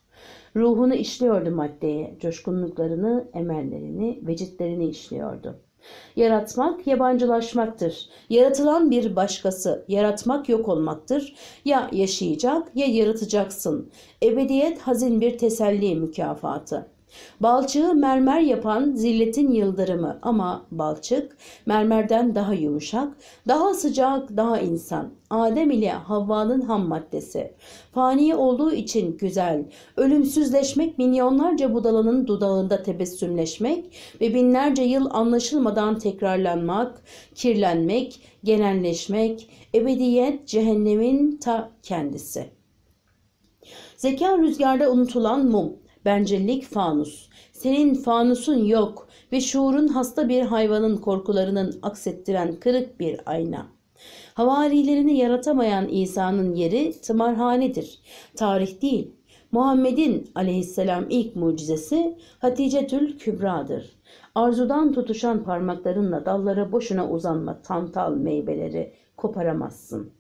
Ruhunu işliyordu maddeye, coşkunluklarını, emellerini, vecitlerini işliyordu. Yaratmak yabancılaşmaktır. Yaratılan bir başkası. Yaratmak yok olmaktır. Ya yaşayacak ya yaratacaksın. Ebediyet hazin bir teselli mükafatı. Balçığı mermer yapan zilletin yıldırımı ama balçık mermerden daha yumuşak, daha sıcak, daha insan. Adem ile Havva'nın ham maddesi. Fani olduğu için güzel, ölümsüzleşmek milyonlarca budalanın dudağında tebessümleşmek ve binlerce yıl anlaşılmadan tekrarlanmak, kirlenmek, genelleşmek, ebediyet cehennemin ta kendisi. Zeka rüzgarda unutulan mum, Bence fanus. Senin fanusun yok ve şuurun hasta bir hayvanın korkularının aksettiren kırık bir ayna. Havarilerini yaratamayan İsa'nın yeri tımarhanedir. Tarih değil. Muhammed'in aleyhisselam ilk mucizesi Haticetül Kübra'dır. Arzudan tutuşan parmaklarınla dallara boşuna uzanma tantal meyveleri koparamazsın.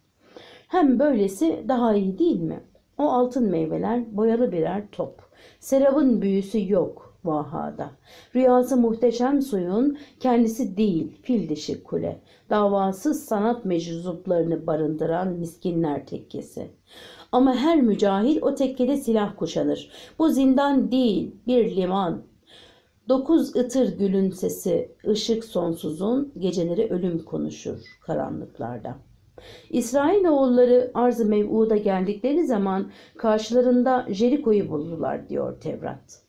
Hem böylesi daha iyi değil mi? O altın meyveler boyalı birer top. Serabın büyüsü yok vahada. Rüyası muhteşem suyun kendisi değil fil dişi kule. Davasız sanat meczuplarını barındıran miskinler tekkesi. Ama her mücahil o tekkede silah kuşanır. Bu zindan değil bir liman. Dokuz ıtır gülün sesi, ışık sonsuzun, geceleri ölüm konuşur karanlıklarda. İsrailoğulları arz-ı mev'uda geldikleri zaman karşılarında Jeriko'yu buldular diyor Tevrat.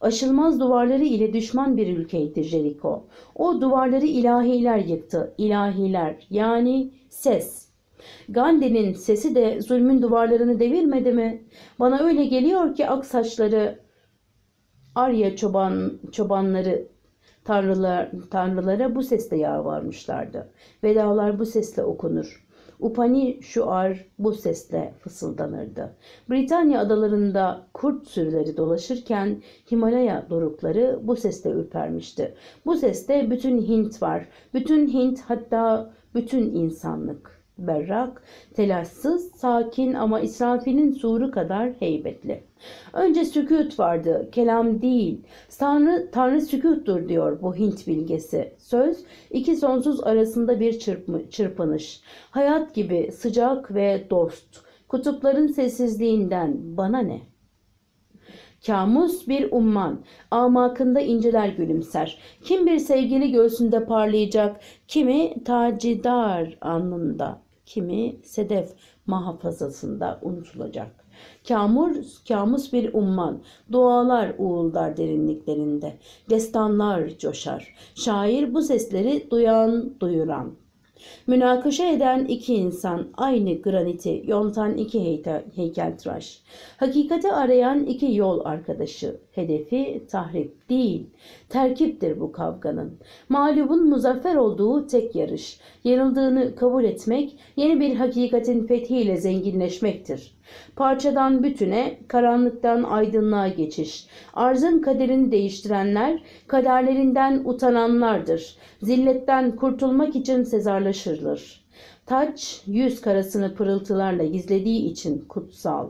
Aşılmaz duvarları ile düşman bir ülkeydi Jeriko. O duvarları ilahiler yıktı. İlahiler yani ses. Gandhi'nin sesi de zulmün duvarlarını devirmedi mi? Bana öyle geliyor ki ak saçları Arya çoban, çobanları tanrılar, tanrılara bu sesle yalvarmışlardı. Vedalar bu sesle okunur. Upani şu ar bu sesle fısıldanırdı. Britanya adalarında kurt sürüleri dolaşırken Himalaya dorukları bu sesle ürpermişti. Bu seste bütün Hint var. Bütün Hint hatta bütün insanlık. Berrak, telaşsız, sakin ama İsrafil'in suru kadar heybetli. Önce sükut vardı, kelam değil. Tanrı, Tanrı sükuttur diyor bu Hint bilgesi. Söz, iki sonsuz arasında bir çırpma, çırpınış. Hayat gibi sıcak ve dost. Kutupların sessizliğinden bana ne? Kamus bir umman, amakında inceler gülümser. Kim bir sevgili göğsünde parlayacak, kimi tacidar anında, kimi sedef mahafazasında unutulacak. Kamur, kamus bir umman. Doğalar uğuldar derinliklerinde. Destanlar coşar. Şair bu sesleri duyan duyuran. Münakaşa eden iki insan, aynı graniti yontan iki heykel, heykeltıraş. Hakikati arayan iki yol arkadaşı, hedefi tahrip değil, terkiptir bu kavganın. Mağlubun muzaffer olduğu tek yarış. Yanıldığını kabul etmek, yeni bir hakikatin fethiyle zenginleşmektir. Parçadan bütüne, karanlıktan aydınlığa geçiş. Arzın kaderini değiştirenler, kaderlerinden utananlardır. Zilletten kurtulmak için sezarlaşırlar. Taç, yüz karasını pırıltılarla gizlediği için kutsal.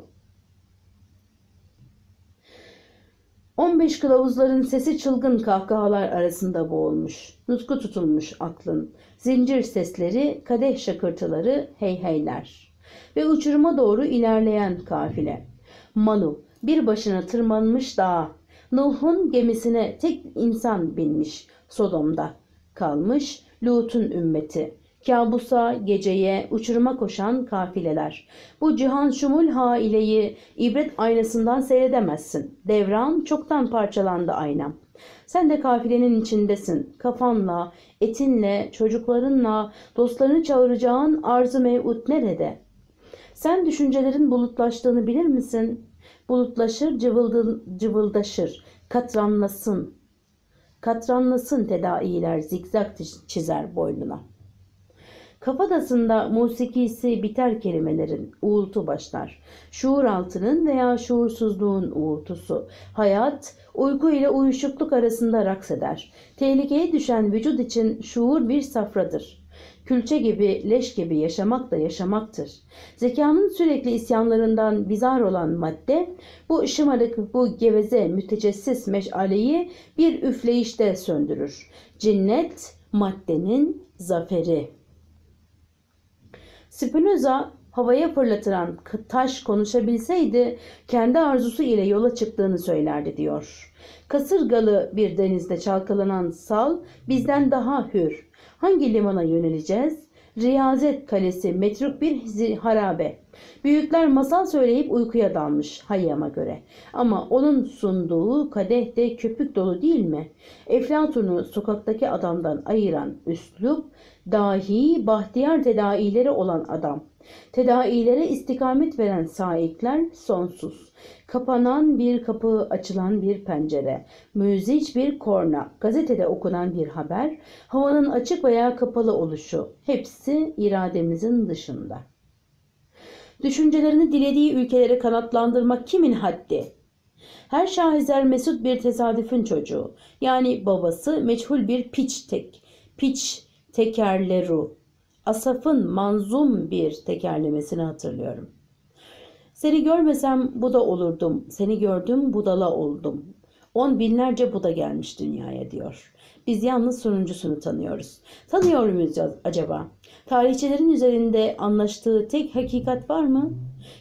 15 kılavuzların sesi çılgın kahkahalar arasında boğulmuş. Nutku tutulmuş aklın. Zincir sesleri, kadeh şakırtıları, hey heyler Ve uçuruma doğru ilerleyen kafile. Manu bir başına tırmanmış dağ, Nuh'un gemisine tek insan binmiş. Sodom'da kalmış Lut'un ümmeti kabusa, geceye, uçuruma koşan kafileler. Bu cihan şumul haileyi ibret aynasından seyredemezsin. Devran çoktan parçalandı aynam. Sen de kafilenin içindesin. Kafanla, etinle, çocuklarınla, dostlarını çağıracağın arzu mevut nerede? Sen düşüncelerin bulutlaştığını bilir misin? Bulutlaşır, cıvıldaşır, katranlasın. Katranlasın tedailer, zikzak çizer boynuna.'' Kafadasında musikisi biter kelimelerin, uğultu başlar. Şuur altının veya şuursuzluğun uğultusu. Hayat, uyku ile uyuşukluk arasında raks eder. Tehlikeye düşen vücut için şuur bir safradır. Külçe gibi, leş gibi yaşamak da yaşamaktır. Zekanın sürekli isyanlarından bizar olan madde, bu şımarık, bu geveze, mütecessis meşaleyi bir üfleyişte söndürür. Cinnet, maddenin zaferi. Spinoza havaya fırlatılan taş konuşabilseydi kendi arzusu ile yola çıktığını söylerdi diyor. Kasırgalı bir denizde çalkalanan sal bizden daha hür. Hangi limana yöneleceğiz? Riyazet Kalesi metruk bir harabe. Büyükler masal söyleyip uykuya dalmış Hayyam'a göre. Ama onun sunduğu kadeh de köpük dolu değil mi? Eflatun'u sokaktaki adamdan ayıran üslup dahi bahtiyar tedaileri olan adam. Tedailere istikamet veren sahipler sonsuz. Kapanan bir kapı, açılan bir pencere, müziç bir korna, gazetede okunan bir haber, havanın açık veya kapalı oluşu hepsi irademizin dışında. Düşüncelerini dilediği ülkelere kanatlandırmak kimin haddi? Her şahizer mesut bir tesadüfün çocuğu. Yani babası meçhul bir piç tek. Piç tekerleru. Asaf'ın manzum bir tekerlemesini hatırlıyorum. Seni görmesem buda olurdum. Seni gördüm budala oldum. On binlerce Buda gelmiş dünyaya diyor. Biz yalnız sonuncusunu tanıyoruz. Tanıyor muyuz acaba? Tarihçilerin üzerinde anlaştığı tek hakikat var mı?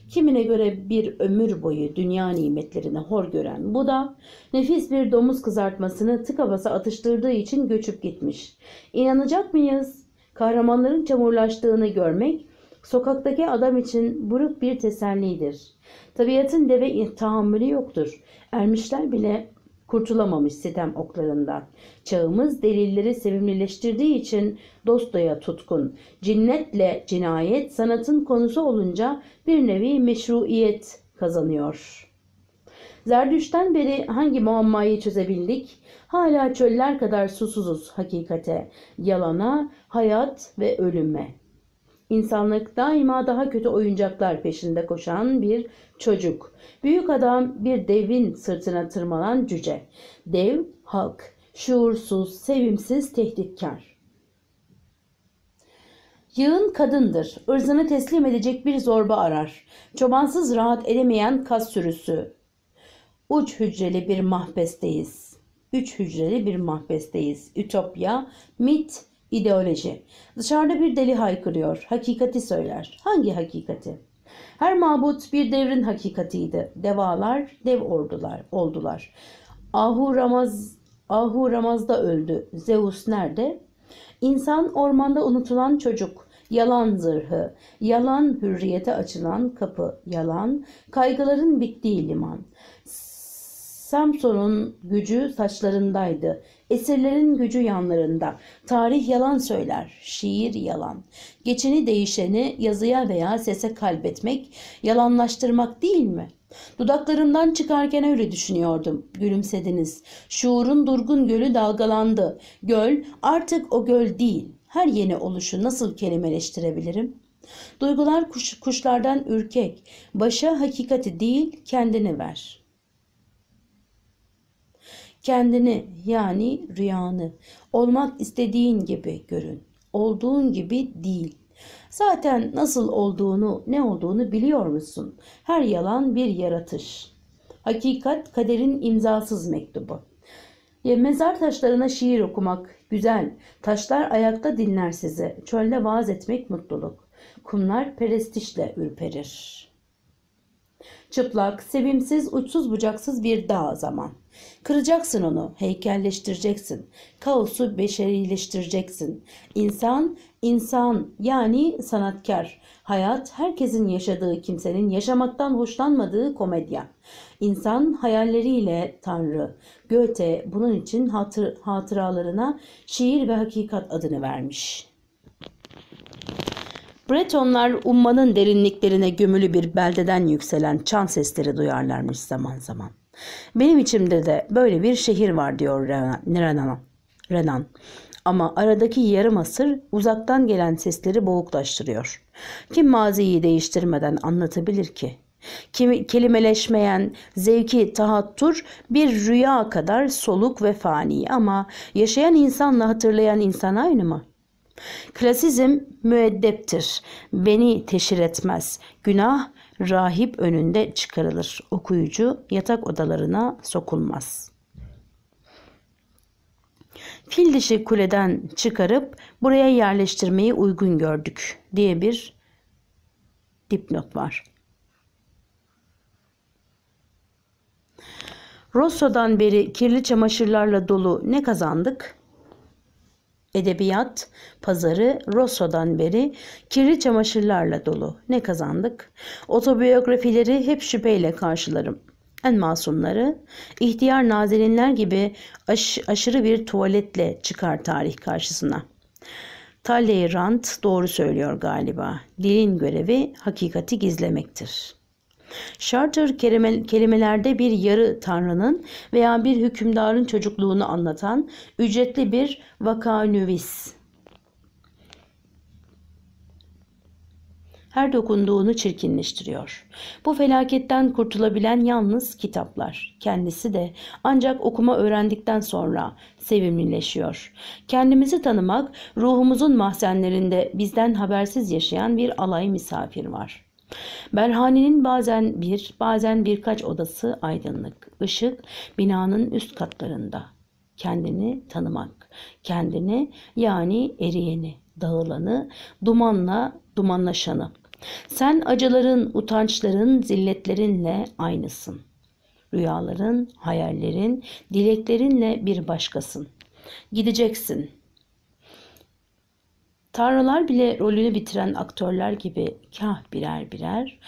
Kimine göre bir ömür boyu dünya nimetlerine hor gören bu da nefis bir domuz kızartmasını tıka basa atıştırdığı için göçüp gitmiş. İnanacak mıyız? Kahramanların çamurlaştığını görmek sokaktaki adam için buruk bir tesellidir. Tabiatın deve tahammülü yoktur. Ermişler bile kurtulamamış sitem oklarından. Çağımız delilleri sevimlileştirdiği için Dostoya tutkun. Cinnetle cinayet sanatın konusu olunca bir nevi meşruiyet kazanıyor. Zerdüş'ten beri hangi muammayı çözebildik? Hala çöller kadar susuzuz hakikate, yalana, hayat ve ölüme. İnsanlık daima daha kötü oyuncaklar peşinde koşan bir çocuk. Büyük adam bir devin sırtına tırmanan cüce. Dev halk, şuursuz, sevimsiz, tehditkar. Yığın kadındır, ırzını teslim edecek bir zorba arar. Çobansız rahat edemeyen kas sürüsü. Uç hücreli bir mahbesteyiz. Üç hücreli bir mahbesteyiz. Ütopya, mit, ideoloji. Dışarıda bir deli haykırıyor. Hakikati söyler. Hangi hakikati? Her mabut bir devrin hakikatiydi. Devalar dev ordular oldular. Ahu Ramaz Ahu Ramaz'da öldü. Zeus nerede? İnsan ormanda unutulan çocuk. Yalan zırhı, yalan hürriyete açılan kapı, yalan kaygıların bittiği liman. Samson'un gücü saçlarındaydı. Esirlerin gücü yanlarında. Tarih yalan söyler, şiir yalan. Geçeni değişeni yazıya veya sese kalbetmek, yalanlaştırmak değil mi? Dudaklarımdan çıkarken öyle düşünüyordum. Gülümsediniz. Şuurun durgun gölü dalgalandı. Göl artık o göl değil. Her yeni oluşu nasıl kelimeleştirebilirim?'' Duygular kuş, kuşlardan ürkek. Başa hakikati değil kendini ver.'' Kendini yani rüyanı olmak istediğin gibi görün. Olduğun gibi değil. Zaten nasıl olduğunu, ne olduğunu biliyor musun? Her yalan bir yaratış. Hakikat kaderin imzasız mektubu. Mezar taşlarına şiir okumak güzel. Taşlar ayakta dinler sizi. Çölde vaaz etmek mutluluk. Kumlar perestişle ürperir. Çıplak, sevimsiz, uçsuz bucaksız bir dağ zaman. Kıracaksın onu, heykelleştireceksin. Kaosu beşerileştireceksin. İnsan, insan yani sanatkar. Hayat, herkesin yaşadığı kimsenin yaşamaktan hoşlanmadığı komedya. İnsan hayalleriyle Tanrı. Goethe bunun için hatır, hatıralarına şiir ve hakikat adını vermiş.'' Bretonlar ummanın derinliklerine gömülü bir beldeden yükselen çan sesleri duyarlarmış zaman zaman. Benim içimde de böyle bir şehir var diyor Renan. Renan. Ama aradaki yarım asır uzaktan gelen sesleri boğuklaştırıyor. Kim maziyi değiştirmeden anlatabilir ki? Kimi, kelimeleşmeyen zevki tahattur bir rüya kadar soluk ve fani ama yaşayan insanla hatırlayan insan aynı mı? Klasizm müeddeptir. Beni teşhir etmez. Günah rahip önünde çıkarılır. Okuyucu yatak odalarına sokulmaz. Fil dişi kuleden çıkarıp buraya yerleştirmeyi uygun gördük diye bir dipnot var. Rosso'dan beri kirli çamaşırlarla dolu ne kazandık? edebiyat pazarı Rosso'dan beri kirli çamaşırlarla dolu. Ne kazandık? Otobiyografileri hep şüpheyle karşılarım. En masumları ihtiyar nazirinler gibi aş aşırı bir tuvaletle çıkar tarih karşısına. Talleyrand doğru söylüyor galiba. Dilin görevi hakikati gizlemektir.'' Charter kelimelerde bir yarı tanrının veya bir hükümdarın çocukluğunu anlatan ücretli bir vakanüvis. her dokunduğunu çirkinleştiriyor. Bu felaketten kurtulabilen yalnız kitaplar. Kendisi de ancak okuma öğrendikten sonra sevimlileşiyor. Kendimizi tanımak ruhumuzun mahzenlerinde bizden habersiz yaşayan bir alay misafir var.'' Berhanenin bazen bir, bazen birkaç odası aydınlık. Işık binanın üst katlarında. Kendini tanımak. Kendini yani eriyeni, dağılanı, dumanla dumanlaşanı. Sen acıların, utançların, zilletlerinle aynısın. Rüyaların, hayallerin, dileklerinle bir başkasın. Gideceksin. Tanrılar bile rolünü bitiren aktörler gibi kah birer birer,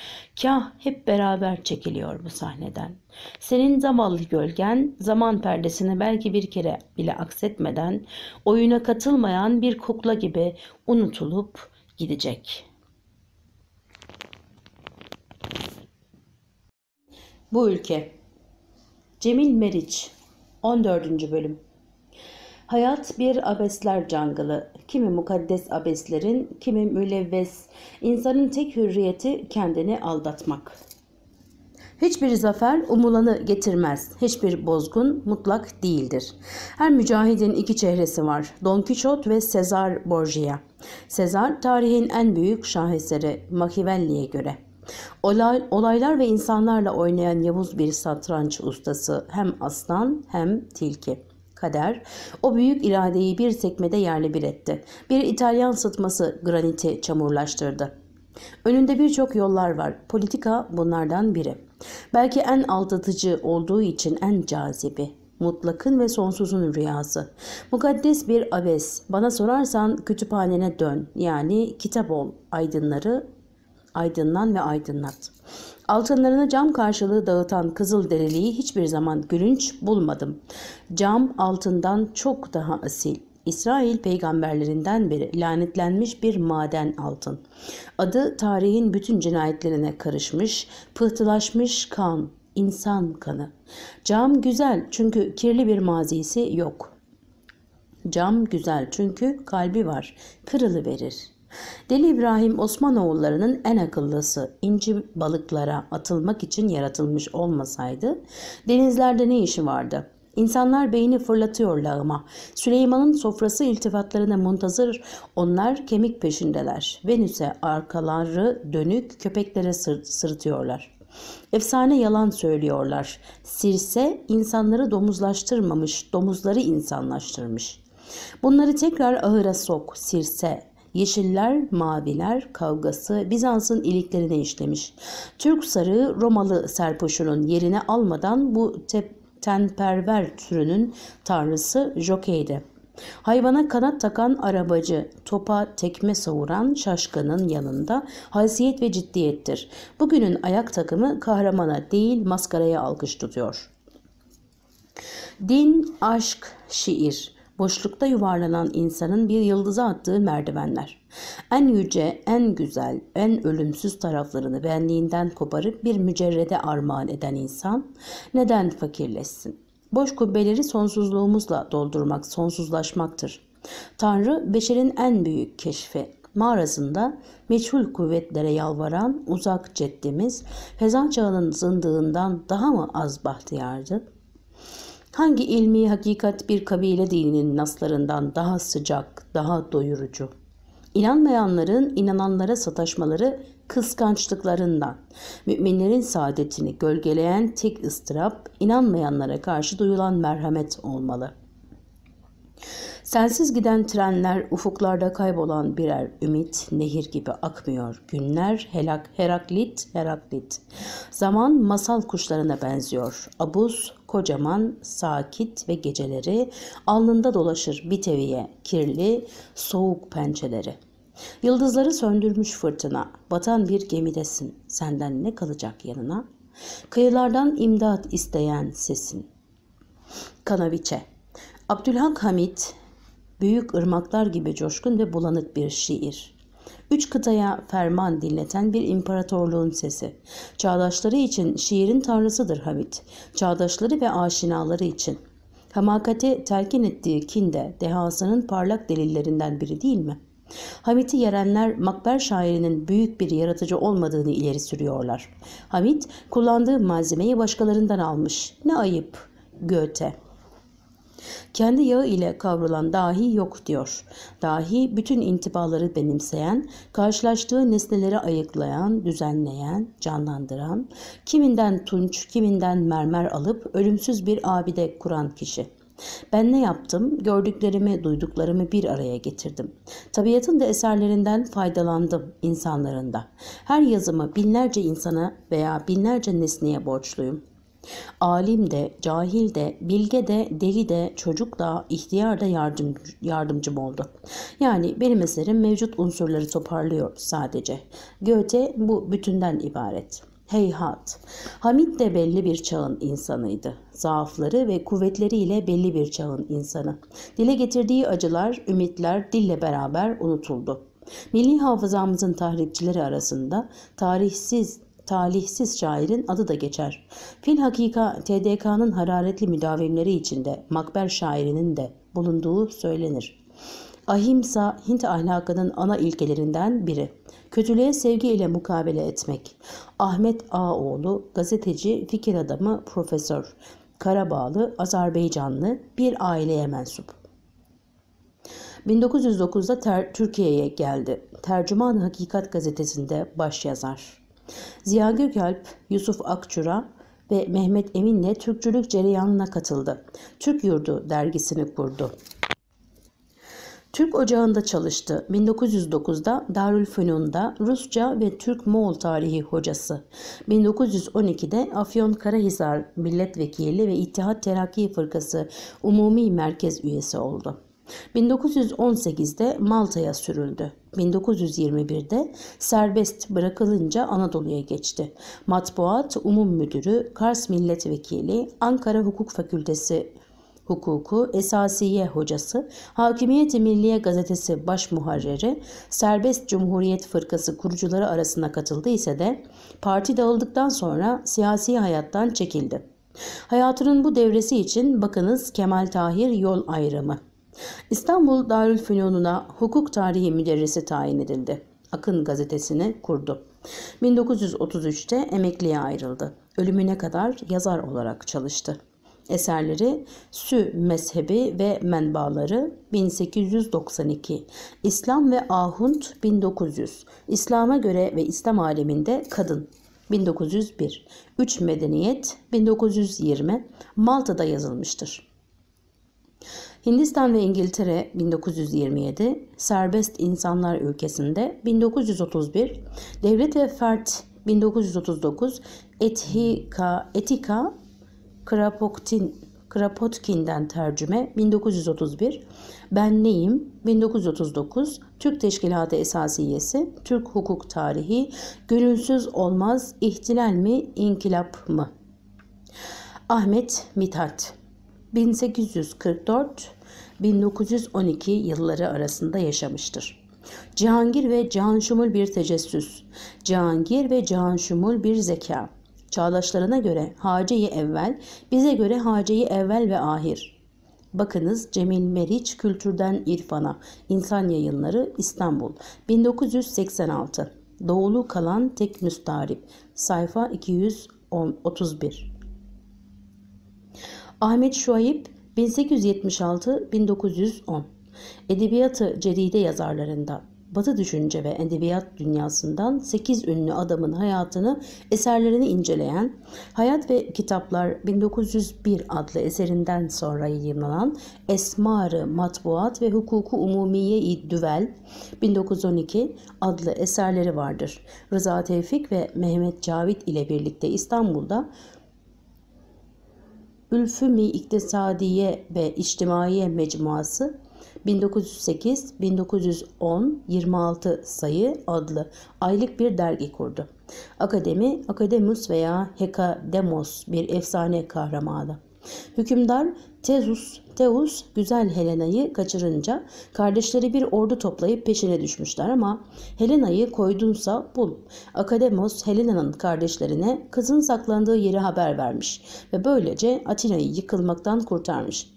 kah hep beraber çekiliyor bu sahneden. Senin zavallı gölgen zaman perdesini belki bir kere bile aksetmeden oyuna katılmayan bir kukla gibi unutulup gidecek. Bu ülke Cemil Meriç 14. bölüm Hayat bir abesler cangılı. Kimi mukaddes abeslerin, kimi mülevves. İnsanın tek hürriyeti kendini aldatmak. Hiçbir zafer umulanı getirmez. Hiçbir bozgun mutlak değildir. Her mücahidin iki çehresi var. Don Quixote ve Sezar Borgia. Sezar tarihin en büyük şaheseri Machiavelli'ye göre. Olay, olaylar ve insanlarla oynayan Yavuz bir satranç ustası hem aslan hem tilki kader o büyük iradeyi bir sekmede yerle bir etti. Bir İtalyan sıtması graniti çamurlaştırdı. Önünde birçok yollar var. Politika bunlardan biri. Belki en aldatıcı olduğu için en cazibi, mutlakın ve sonsuzun rüyası. Mukaddes bir abes. Bana sorarsan kütüphanene dön. Yani kitap ol. Aydınları aydınlan ve aydınlat. Altınlarını cam karşılığı dağıtan kızıl dereliği hiçbir zaman gülünç bulmadım. Cam altından çok daha asil. İsrail peygamberlerinden beri lanetlenmiş bir maden altın. Adı tarihin bütün cinayetlerine karışmış, pıhtılaşmış kan, insan kanı. Cam güzel çünkü kirli bir mazisi yok. Cam güzel çünkü kalbi var, kırılı verir. Deli İbrahim Osmanoğulları'nın en akıllısı inci balıklara atılmak için yaratılmış olmasaydı denizlerde ne işi vardı? İnsanlar beyni fırlatıyor lağıma. Süleyman'ın sofrası iltifatlarına muntazır. Onlar kemik peşindeler. Venüs'e arkaları dönük köpeklere sır sırtıyorlar. Efsane yalan söylüyorlar. Sirse insanları domuzlaştırmamış, domuzları insanlaştırmış. Bunları tekrar ahıra sok, sirse, Yeşiller, maviler kavgası Bizans'ın iliklerine işlemiş. Türk sarığı Romalı serpoşunun yerine almadan bu tenperver türünün tanrısı jokeydi. Hayvana kanat takan arabacı, topa tekme savuran şaşkanın yanında haysiyet ve ciddiyettir. Bugünün ayak takımı kahramana değil maskaraya alkış tutuyor. Din, aşk, şiir boşlukta yuvarlanan insanın bir yıldıza attığı merdivenler. En yüce, en güzel, en ölümsüz taraflarını benliğinden koparıp bir mücerrede armağan eden insan neden fakirleşsin? Boş kubbeleri sonsuzluğumuzla doldurmak sonsuzlaşmaktır. Tanrı beşerin en büyük keşfi, mağarasında meçhul kuvvetlere yalvaran uzak ceddimiz Fezan çağının zındığından daha mı az bahtiyardı? Hangi ilmi hakikat bir kabile dininin naslarından daha sıcak, daha doyurucu? İnanmayanların inananlara sataşmaları kıskançlıklarından, müminlerin saadetini gölgeleyen tek ıstırap, inanmayanlara karşı duyulan merhamet olmalı. Sensiz giden trenler ufuklarda kaybolan birer ümit nehir gibi akmıyor. Günler helak, heraklit, heraklit. Zaman masal kuşlarına benziyor. Abuz, kocaman, sakit ve geceleri alnında dolaşır biteviye kirli, soğuk pençeleri. Yıldızları söndürmüş fırtına, batan bir gemidesin, senden ne kalacak yanına? Kıyılardan imdat isteyen sesin. Kanaviçe Abdülhak Hamit, büyük ırmaklar gibi coşkun ve bulanık bir şiir üç kıtaya ferman dinleten bir imparatorluğun sesi. Çağdaşları için şiirin tanrısıdır Hamit. Çağdaşları ve aşinaları için. Hamakati telkin ettiği kinde dehasının parlak delillerinden biri değil mi? Hamit'i yerenler Makber şairinin büyük bir yaratıcı olmadığını ileri sürüyorlar. Hamit kullandığı malzemeyi başkalarından almış. Ne ayıp. Göte. Kendi yağı ile kavrulan dahi yok diyor. Dahi bütün intibaları benimseyen, karşılaştığı nesneleri ayıklayan, düzenleyen, canlandıran, kiminden tunç, kiminden mermer alıp ölümsüz bir abide kuran kişi. Ben ne yaptım? Gördüklerimi, duyduklarımı bir araya getirdim. Tabiatın da eserlerinden faydalandım insanlarında. Her yazımı binlerce insana veya binlerce nesneye borçluyum. Alim de, cahil de, bilge de, deli de, çocuk da, ihtiyar da yardım, yardımcım oldu. Yani benim eserim mevcut unsurları toparlıyor sadece. Goethe bu bütünden ibaret. Heyhat. Hamit de belli bir çağın insanıydı. Zaafları ve kuvvetleriyle belli bir çağın insanı. Dile getirdiği acılar, ümitler dille beraber unutuldu. Milli hafızamızın tahripçileri arasında tarihsiz talihsiz şairin adı da geçer. Fil hakika TDK'nın hararetli müdavimleri içinde makber şairinin de bulunduğu söylenir. Ahimsa Hint ahlakının ana ilkelerinden biri. Kötülüğe sevgi ile mukabele etmek. Ahmet Ağoğlu, gazeteci, fikir adamı, profesör. Karabağlı, Azerbaycanlı, bir aileye mensup. 1909'da Türkiye'ye geldi. Tercüman Hakikat gazetesinde başyazar. Ziya Gökalp, Yusuf Akçura ve Mehmet Emin'le Türkçülük cereyanına katıldı. Türk Yurdu dergisini kurdu. Türk Ocağı'nda çalıştı. 1909'da Darülfünun'da Rusça ve Türk-Moğol tarihi hocası. 1912'de Afyon Karahisar milletvekili ve İttihat Terakki Fırkası Umumi Merkez üyesi oldu. 1918'de Malta'ya sürüldü. 1921'de serbest bırakılınca Anadolu'ya geçti. Matbuat Umum Müdürü, Kars Milletvekili, Ankara Hukuk Fakültesi Hukuku Esasiye Hocası, Hakimiyeti Milliye Gazetesi Baş Muharreri, Serbest Cumhuriyet Fırkası kurucuları arasına katıldı ise de parti dağıldıktan sonra siyasi hayattan çekildi. Hayatının bu devresi için bakınız Kemal Tahir yol ayrımı. İstanbul Darülfünun'una hukuk tarihi müderrisi tayin edildi. Akın gazetesini kurdu. 1933'te emekliye ayrıldı. Ölümüne kadar yazar olarak çalıştı. Eserleri Sü mezhebi ve menbaaları 1892, İslam ve Ahunt 1900, İslam'a göre ve İslam aleminde kadın 1901, 3 medeniyet 1920 Malta'da yazılmıştır. Hindistan ve İngiltere 1927, Serbest İnsanlar Ülkesi'nde 1931, Devlet ve Fert 1939, Ethika, Etika Krapoktin, Krapotkin'den tercüme 1931, Ben Neyim 1939, Türk Teşkilatı Esasiyesi, Türk Hukuk Tarihi, Gönülsüz Olmaz, İhtilal mi, İnkilap mı? Ahmet Mithat 1844-1912 yılları arasında yaşamıştır. Cihangir ve Cihanşumul bir tecessüs, Cihangir ve Cihanşumul bir zeka. Çağdaşlarına göre Hace-i Evvel, bize göre Hace-i Evvel ve Ahir. Bakınız Cemil Meriç Kültürden İrfana, İnsan Yayınları İstanbul, 1986. Doğulu kalan tek müstarip, sayfa 231. Ahmet Şuayip 1876-1910 Edebiyatı Ceride yazarlarında Batı düşünce ve edebiyat dünyasından 8 ünlü adamın hayatını, eserlerini inceleyen Hayat ve Kitaplar 1901 adlı eserinden sonra yayınlanan Esmarı Matbuat ve Hukuku umumiye Düvel 1912 adlı eserleri vardır. Rıza Tevfik ve Mehmet Cavit ile birlikte İstanbul'da Ülfümi İktisadiye ve İçtimaiye Mecmuası 1908-1910-26 sayı adlı aylık bir dergi kurdu. Akademi, Akademus veya Hekademos bir efsane kahramanı. Hükümdar Tezus, Teus güzel Helena'yı kaçırınca kardeşleri bir ordu toplayıp peşine düşmüşler ama Helena'yı koydunsa bul. Akademos Helena'nın kardeşlerine kızın saklandığı yeri haber vermiş ve böylece Atina'yı yıkılmaktan kurtarmış.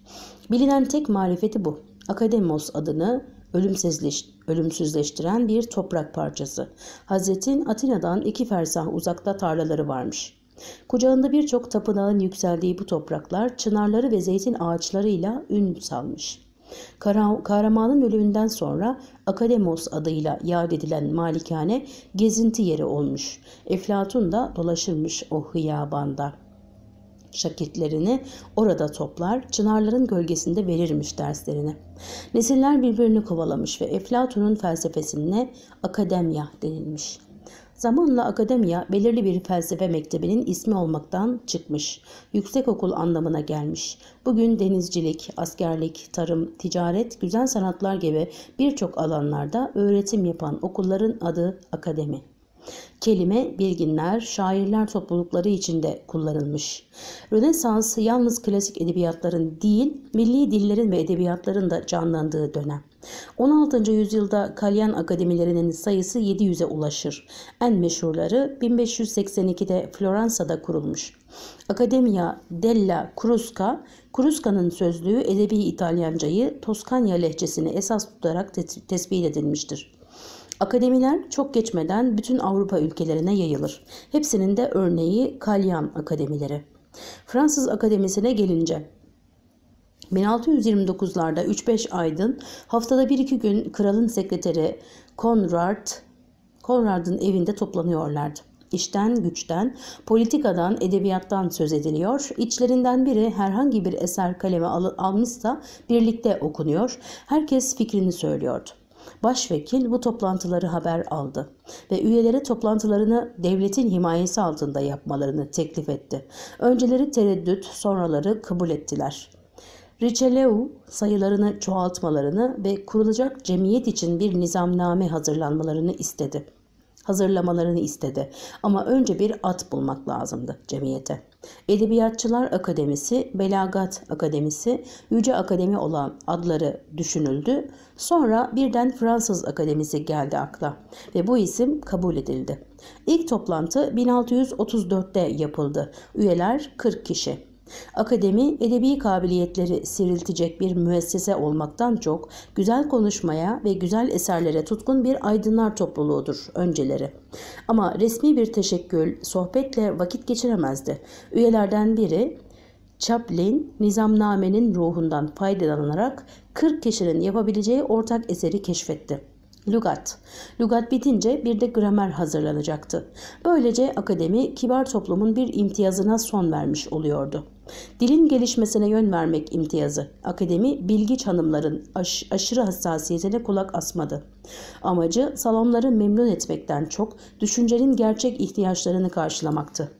Bilinen tek marifeti bu. Akademos adını ölümsüzleş, ölümsüzleştiren bir toprak parçası. Hazretin Atina'dan iki fersah uzakta tarlaları varmış.'' Kucağında birçok tapınağın yükseldiği bu topraklar çınarları ve zeytin ağaçlarıyla ün salmış. Kahramanın ölümünden sonra Akademos adıyla yad edilen malikane gezinti yeri olmuş. Eflatun da dolaşırmış o hıyabanda. Şakitlerini orada toplar, çınarların gölgesinde verirmiş derslerini. Nesiller birbirini kovalamış ve Eflatun'un felsefesine akademya denilmiş.'' Zamanla akademiya belirli bir felsefe mektebinin ismi olmaktan çıkmış, yüksek okul anlamına gelmiş. Bugün denizcilik, askerlik, tarım, ticaret, güzel sanatlar gibi birçok alanlarda öğretim yapan okulların adı akademi kelime bilginler, şairler toplulukları içinde kullanılmış. Rönesans yalnız klasik edebiyatların değil, milli dillerin ve edebiyatların da canlandığı dönem. 16. yüzyılda Kalyan akademilerinin sayısı 700'e ulaşır. En meşhurları 1582'de Floransa'da kurulmuş. Akademia della Crusca, Crusca'nın sözlüğü edebi İtalyancayı Toskanya lehçesini esas tutarak tespit edilmiştir. Akademiler çok geçmeden bütün Avrupa ülkelerine yayılır. Hepsinin de örneği Kalyan akademileri. Fransız akademisine gelince 1629'larda 3-5 aydın haftada 1-2 gün kralın sekreteri Konrad Konrad'ın evinde toplanıyorlardı. İşten, güçten, politikadan, edebiyattan söz ediliyor. İçlerinden biri herhangi bir eser kaleme al almışsa birlikte okunuyor. Herkes fikrini söylüyordu. Başvekil bu toplantıları haber aldı ve üyelere toplantılarını devletin himayesi altında yapmalarını teklif etti. Önceleri tereddüt, sonraları kabul ettiler. Richelieu sayılarını çoğaltmalarını ve kurulacak cemiyet için bir nizamname hazırlanmalarını istedi. Hazırlamalarını istedi ama önce bir at bulmak lazımdı cemiyete. Edebiyatçılar Akademisi, Belagat Akademisi, Yüce Akademi olan adları düşünüldü. Sonra birden Fransız Akademisi geldi akla ve bu isim kabul edildi. İlk toplantı 1634'te yapıldı. Üyeler 40 kişi. Akademi, edebi kabiliyetleri siriltecek bir müessese olmaktan çok, güzel konuşmaya ve güzel eserlere tutkun bir aydınlar topluluğudur önceleri. Ama resmi bir teşekkül, sohbetle vakit geçiremezdi. Üyelerden biri, Chaplin, nizamnamenin ruhundan faydalanarak 40 kişinin yapabileceği ortak eseri keşfetti. Lugat. Lugat bitince bir de gramer hazırlanacaktı. Böylece akademi kibar toplumun bir imtiyazına son vermiş oluyordu. Dilin gelişmesine yön vermek imtiyazı. Akademi bilgiç hanımların aş aşırı hassasiyetine kulak asmadı. Amacı salonları memnun etmekten çok düşüncenin gerçek ihtiyaçlarını karşılamaktı.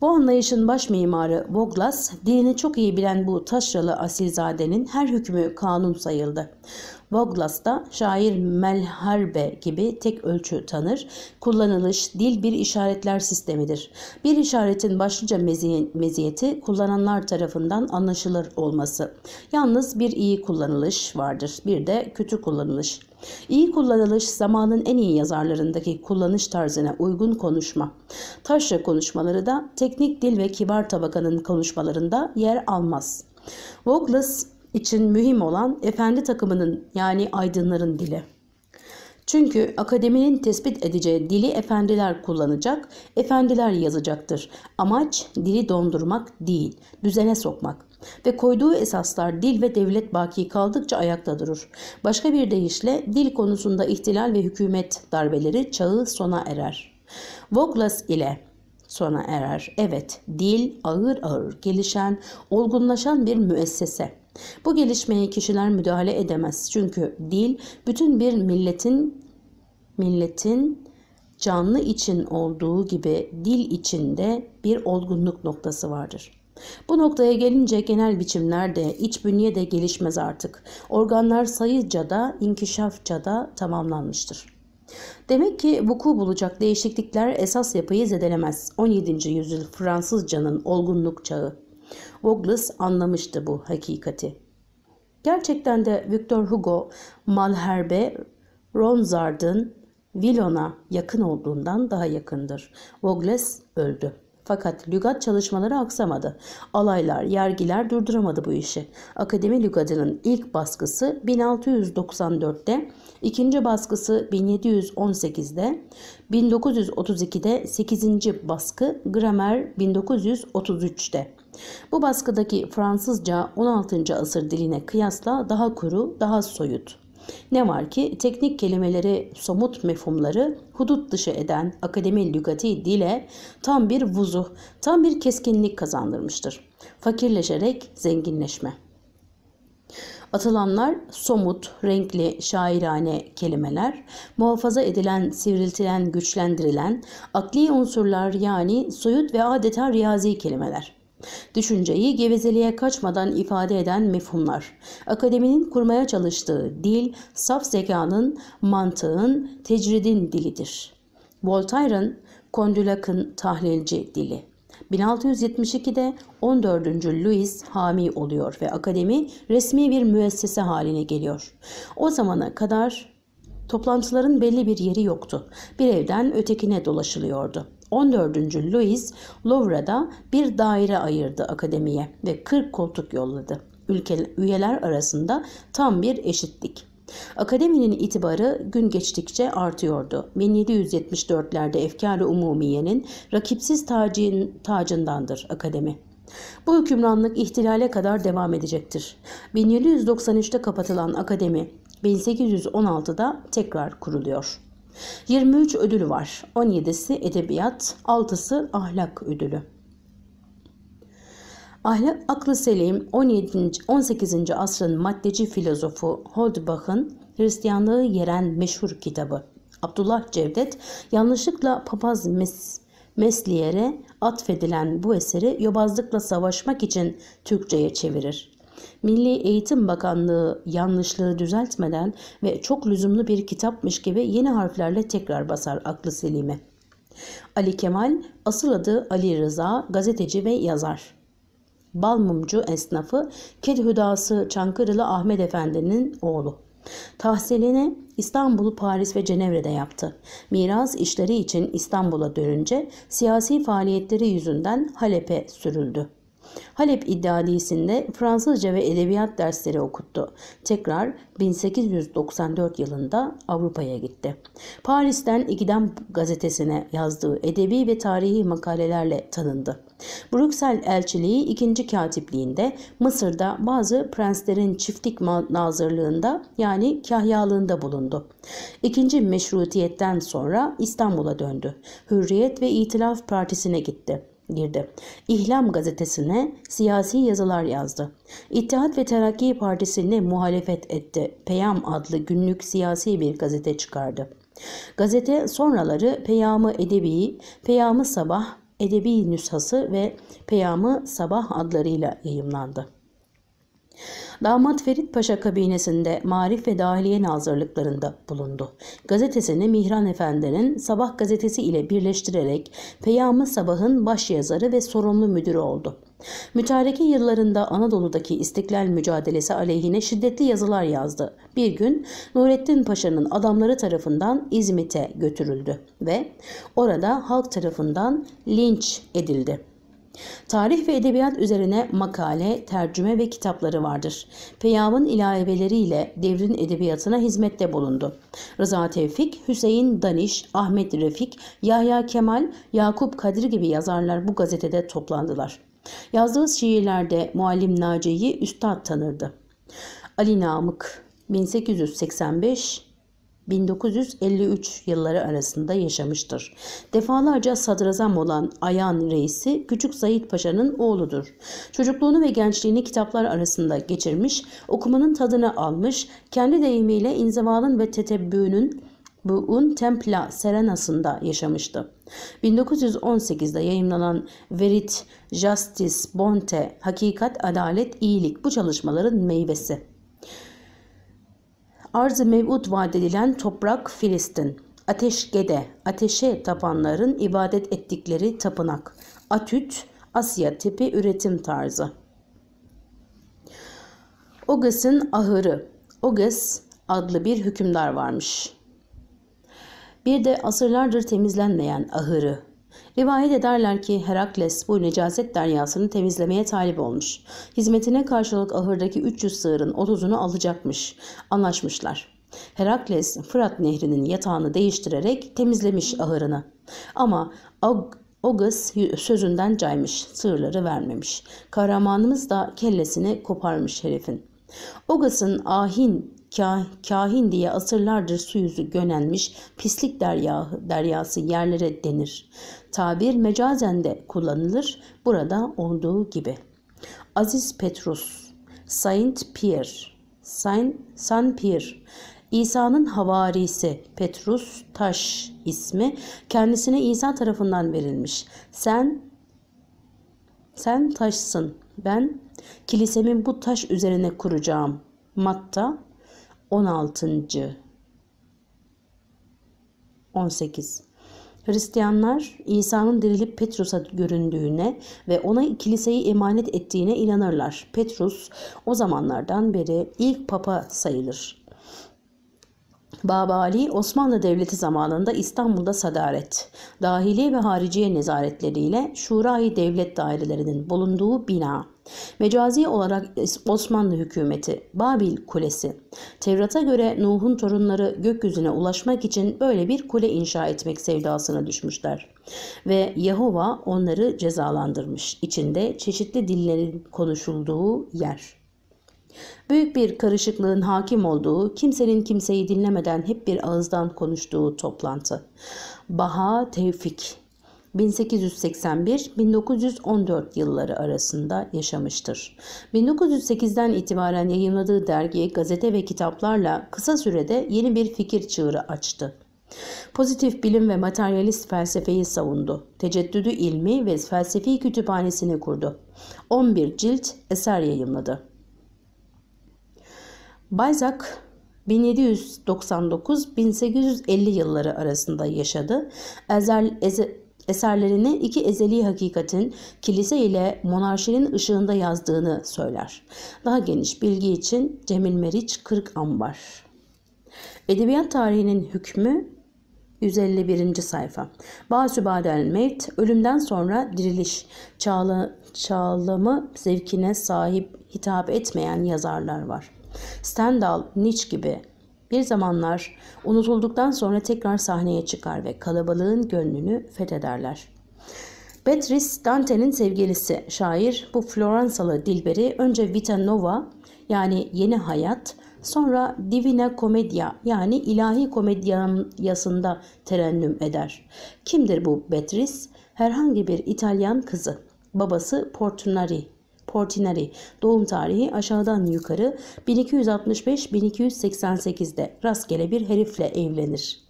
Bu anlayışın baş mimarı Boglas, dilini çok iyi bilen bu taşralı asilzadenin her hükmü kanun sayıldı. Boglas da şair Melharbe gibi tek ölçü tanır. Kullanılış dil bir işaretler sistemidir. Bir işaretin başlıca meziyeti kullananlar tarafından anlaşılır olması. Yalnız bir iyi kullanılış vardır. Bir de kötü kullanılış. İyi kullanılış zamanın en iyi yazarlarındaki kullanış tarzına uygun konuşma. Taşra konuşmaları da teknik dil ve kibar tabakanın konuşmalarında yer almaz. Voglas için mühim olan efendi takımının yani aydınların dili. Çünkü akademinin tespit edeceği dili efendiler kullanacak, efendiler yazacaktır. Amaç dili dondurmak değil, düzene sokmak. Ve koyduğu esaslar dil ve devlet baki kaldıkça ayakta durur. Başka bir deyişle dil konusunda ihtilal ve hükümet darbeleri çağı sona erer. Voglas ile sona erer. Evet, dil ağır ağır gelişen, olgunlaşan bir müessese. Bu gelişmeye kişiler müdahale edemez. Çünkü dil bütün bir milletin milletin canlı için olduğu gibi dil içinde bir olgunluk noktası vardır. Bu noktaya gelince genel biçimlerde iç bünye de gelişmez artık. Organlar sayıca da inkişafça da tamamlanmıştır. Demek ki vuku bulacak değişiklikler esas yapıyı zedelemez. 17. yüzyıl Fransızcanın olgunluk çağı. Vogles anlamıştı bu hakikati. Gerçekten de Victor Hugo, Malherbe, Ronsard'ın Villon'a yakın olduğundan daha yakındır. Vogles öldü. Fakat lügat çalışmaları aksamadı. Alaylar, yergiler durduramadı bu işi. Akademi lügatının ilk baskısı 1694'te, ikinci baskısı 1718'de, 1932'de 8. baskı Gramer 1933'te. Bu baskıdaki Fransızca 16. asır diline kıyasla daha kuru, daha soyut. Ne var ki teknik kelimeleri, somut mefhumları hudut dışı eden akademi lügati dile tam bir vuzuh, tam bir keskinlik kazandırmıştır. Fakirleşerek zenginleşme. Atılanlar somut, renkli, şairane kelimeler, muhafaza edilen, sivriltilen, güçlendirilen, akli unsurlar yani soyut ve adeta riyazi kelimeler. Düşünceyi gevezeliğe kaçmadan ifade eden mefhumlar. Akademinin kurmaya çalıştığı dil, saf zekanın, mantığın, tecridin dilidir. Voltaire'ın Condillac'ın tahlilci dili. 1672'de 14. Louis hami oluyor ve akademi resmi bir müessese haline geliyor. O zamana kadar toplantıların belli bir yeri yoktu. Bir evden ötekine dolaşılıyordu. 14. Louis Louvre'da bir daire ayırdı akademiye ve 40 koltuk yolladı. Ülke, üyeler arasında tam bir eşitlik. Akademinin itibarı gün geçtikçe artıyordu. 1774'lerde efkar Umumiye'nin rakipsiz tacin, tacındandır akademi. Bu hükümranlık ihtilale kadar devam edecektir. 1793'te kapatılan akademi 1816'da tekrar kuruluyor. 23 ödül var. 17'si edebiyat, 6'sı ahlak ödülü. Ahlak aklı selim 17. 18. asrın maddeci filozofu Holdbach'ın Hristiyanlığı yeren meşhur kitabı. Abdullah Cevdet yanlışlıkla papaz mes Mesliyer'e atfedilen bu eseri yobazlıkla savaşmak için Türkçe'ye çevirir. Milli Eğitim Bakanlığı yanlışlığı düzeltmeden ve çok lüzumlu bir kitapmış gibi yeni harflerle tekrar basar aklı selime. Ali Kemal, asıl adı Ali Rıza, gazeteci ve yazar. Balmumcu esnafı, Kedhüdası Çankırılı Ahmet Efendi'nin oğlu. Tahsilini İstanbul, Paris ve Cenevre'de yaptı. Miras işleri için İstanbul'a dönünce siyasi faaliyetleri yüzünden Halep'e sürüldü. Halep İddalisi'nde Fransızca ve edebiyat dersleri okuttu. Tekrar 1894 yılında Avrupa'ya gitti. Paris'ten İkidam gazetesine yazdığı edebi ve tarihi makalelerle tanındı. Brüksel elçiliği ikinci katipliğinde Mısır'da bazı prenslerin çiftlik nazırlığında yani kahyalığında bulundu. İkinci meşrutiyetten sonra İstanbul'a döndü. Hürriyet ve İtilaf Partisi'ne gitti girdi. İhlam gazetesine siyasi yazılar yazdı. İttihat ve Terakki Partisi'ne muhalefet etti. Peyam adlı günlük siyasi bir gazete çıkardı. Gazete sonraları Peyamı Edebi, Peyamı Sabah, Edebi Nüshası ve Peyamı Sabah adlarıyla yayımlandı. Damat Ferit Paşa kabinesinde Marif ve Dahiliye Nazırlıklarında bulundu. Gazetesini Mihran Efendi'nin Sabah gazetesi ile birleştirerek Peyami Sabah'ın başyazarı ve sorumlu müdürü oldu. Mütareke yıllarında Anadolu'daki istiklal mücadelesi aleyhine şiddetli yazılar yazdı. Bir gün Nurettin Paşa'nın adamları tarafından İzmit'e götürüldü ve orada halk tarafından linç edildi. Tarih ve edebiyat üzerine makale, tercüme ve kitapları vardır. Feyyab'ın ilaveleriyle devrin edebiyatına hizmette bulundu. Rıza Tevfik, Hüseyin Daniş, Ahmet Refik, Yahya Kemal, Yakup Kadir gibi yazarlar bu gazetede toplandılar. Yazdığı şiirlerde Muallim Naci'yi üstad tanırdı. Ali Namık 1885 1953 yılları arasında yaşamıştır. Defalarca sadrazam olan Ayan reisi Küçük Said Paşa'nın oğludur. Çocukluğunu ve gençliğini kitaplar arasında geçirmiş, okumanın tadını almış, kendi deyimiyle inzivanın ve tetebbünün bu Un Templa Serenası'nda yaşamıştı. 1918'de yayımlanan Verit, Justice, Bonte, Hakikat, Adalet, İyilik bu çalışmaların meyvesi. Arz-ı mev'ud vaat edilen toprak Filistin. Ateş gede, ateşe tapanların ibadet ettikleri tapınak. Atüt, Asya tipi üretim tarzı. Ogas'ın ahırı. Ogas adlı bir hükümdar varmış. Bir de asırlardır temizlenmeyen ahırı Rivayet ederler ki Herakles bu necaset deryasını temizlemeye talip olmuş. Hizmetine karşılık ahırdaki 300 sığırın 30'unu alacakmış. Anlaşmışlar. Herakles Fırat nehrinin yatağını değiştirerek temizlemiş ahırını. Ama Ag Ogus sözünden caymış, sığırları vermemiş. Kahramanımız da kellesini koparmış herifin. Ogus'un ahin kahin diye asırlardır su yüzü gönenmiş pislik derya, deryası yerlere denir. Tabir mecazen de kullanılır burada olduğu gibi. Aziz Petrus, Saint Pierre, Saint, San Pierre, İsa'nın havarisi Petrus Taş ismi kendisine İsa tarafından verilmiş. Sen sen taşsın. Ben kilisemin bu taş üzerine kuracağım. Matta 16. 18 Hristiyanlar İsa'nın dirilip Petrus'a göründüğüne ve ona kiliseyi emanet ettiğine inanırlar. Petrus o zamanlardan beri ilk papa sayılır. Baba Ali Osmanlı Devleti zamanında İstanbul'da sadaret, dahili ve hariciye nezaretleriyle Şurayı Devlet dairelerinin bulunduğu bina, mecazi olarak Osmanlı hükümeti, Babil Kulesi. Tevrat'a göre Nuh'un torunları gökyüzüne ulaşmak için böyle bir kule inşa etmek sevdasına düşmüşler. Ve Yahova onları cezalandırmış, içinde çeşitli dillerin konuşulduğu yer.'' Büyük bir karışıklığın hakim olduğu, kimsenin kimseyi dinlemeden hep bir ağızdan konuştuğu toplantı. Baha Tevfik 1881-1914 yılları arasında yaşamıştır. 1908'den itibaren yayınladığı dergi, gazete ve kitaplarla kısa sürede yeni bir fikir çığırı açtı. Pozitif bilim ve materyalist felsefeyi savundu. Teceddüdü ilmi ve felsefi kütüphanesini kurdu. 11 cilt eser yayınladı. Balzac 1799-1850 yılları arasında yaşadı. Ezer, eze, eserlerini iki ezeli hakikatin kilise ile monarşinin ışığında yazdığını söyler. Daha geniş bilgi için Cemil Meriç 40 Ambar. Edebiyat tarihinin hükmü 151. sayfa. Basübadel mevt, ölümden sonra diriliş, çağla, çağlamı zevkine sahip hitap etmeyen yazarlar var. Stendhal, Nietzsche gibi bir zamanlar unutulduktan sonra tekrar sahneye çıkar ve kalabalığın gönlünü fethederler. Beatrice Dante'nin sevgilisi şair bu Floransalı Dilber'i önce Vita Nova yani Yeni Hayat sonra Divina Comedia, yani ilahi komedyasında terennüm eder. Kimdir bu Beatrice? Herhangi bir İtalyan kızı. Babası Portunari Portinari. Doğum tarihi aşağıdan yukarı 1265-1288'de rastgele bir herifle evlenir.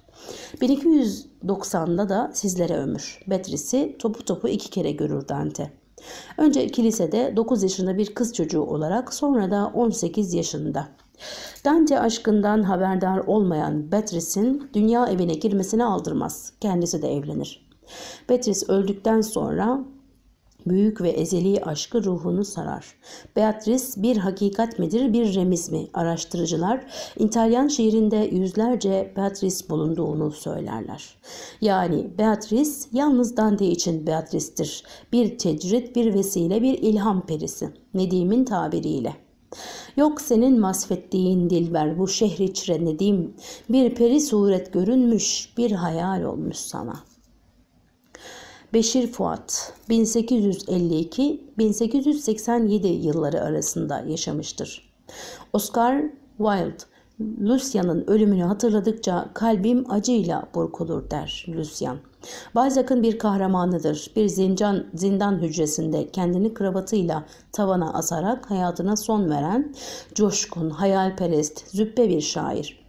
1290'da da sizlere ömür. Betrisi topu topu iki kere görür Dante. Önce kilisede 9 yaşında bir kız çocuğu olarak sonra da 18 yaşında. Dante aşkından haberdar olmayan Betris'in dünya evine girmesini aldırmaz. Kendisi de evlenir. Betris öldükten sonra Büyük ve ezeli aşkı ruhunu sarar. Beatrice bir hakikat midir bir remiz mi? Araştırıcılar İtalyan şiirinde yüzlerce Beatrice bulunduğunu söylerler. Yani Beatrice yalnız Dante için Beatrice'tir. Bir tecrit, bir vesile, bir ilham perisi. Nedim'in tabiriyle. Yok senin masfettiğin dilber bu şehri çirenedim. Bir peri suret görünmüş, bir hayal olmuş sana.'' Beşir Fuat 1852-1887 yılları arasında yaşamıştır. Oscar Wilde Lucian'ın ölümünü hatırladıkça kalbim acıyla burkulur der Lucian. Balzac'ın bir kahramanıdır. Bir zincan, zindan hücresinde kendini kravatıyla tavana asarak hayatına son veren coşkun, hayalperest, züppe bir şair.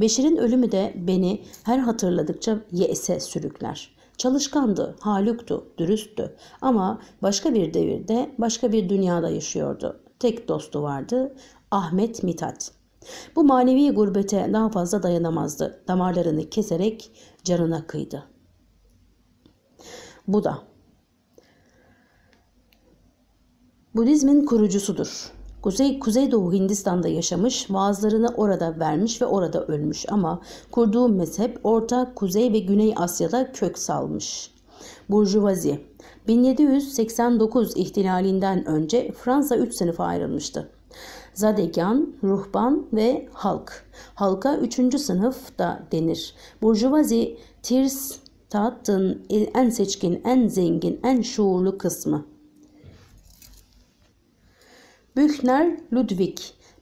Beşir'in ölümü de beni her hatırladıkça yese sürükler. Çalışkandı, haluktu, dürüsttü ama başka bir devirde, başka bir dünyada yaşıyordu. Tek dostu vardı, Ahmet Mithat. Bu manevi gurbete daha fazla dayanamazdı. Damarlarını keserek canına kıydı. Buda Budizmin kurucusudur. Kuzey Kuzeydoğu Hindistan'da yaşamış, vaazlarını orada vermiş ve orada ölmüş ama kurduğu mezhep Orta, Kuzey ve Güney Asya'da kök salmış. Burjuvazi 1789 ihtilalinden önce Fransa 3 sınıfa ayrılmıştı. Zadegan, ruhban ve halk. Halka 3. sınıf da denir. Burjuvazi, tirs, tahtın en seçkin, en zengin, en şuurlu kısmı. Büchner Ludwig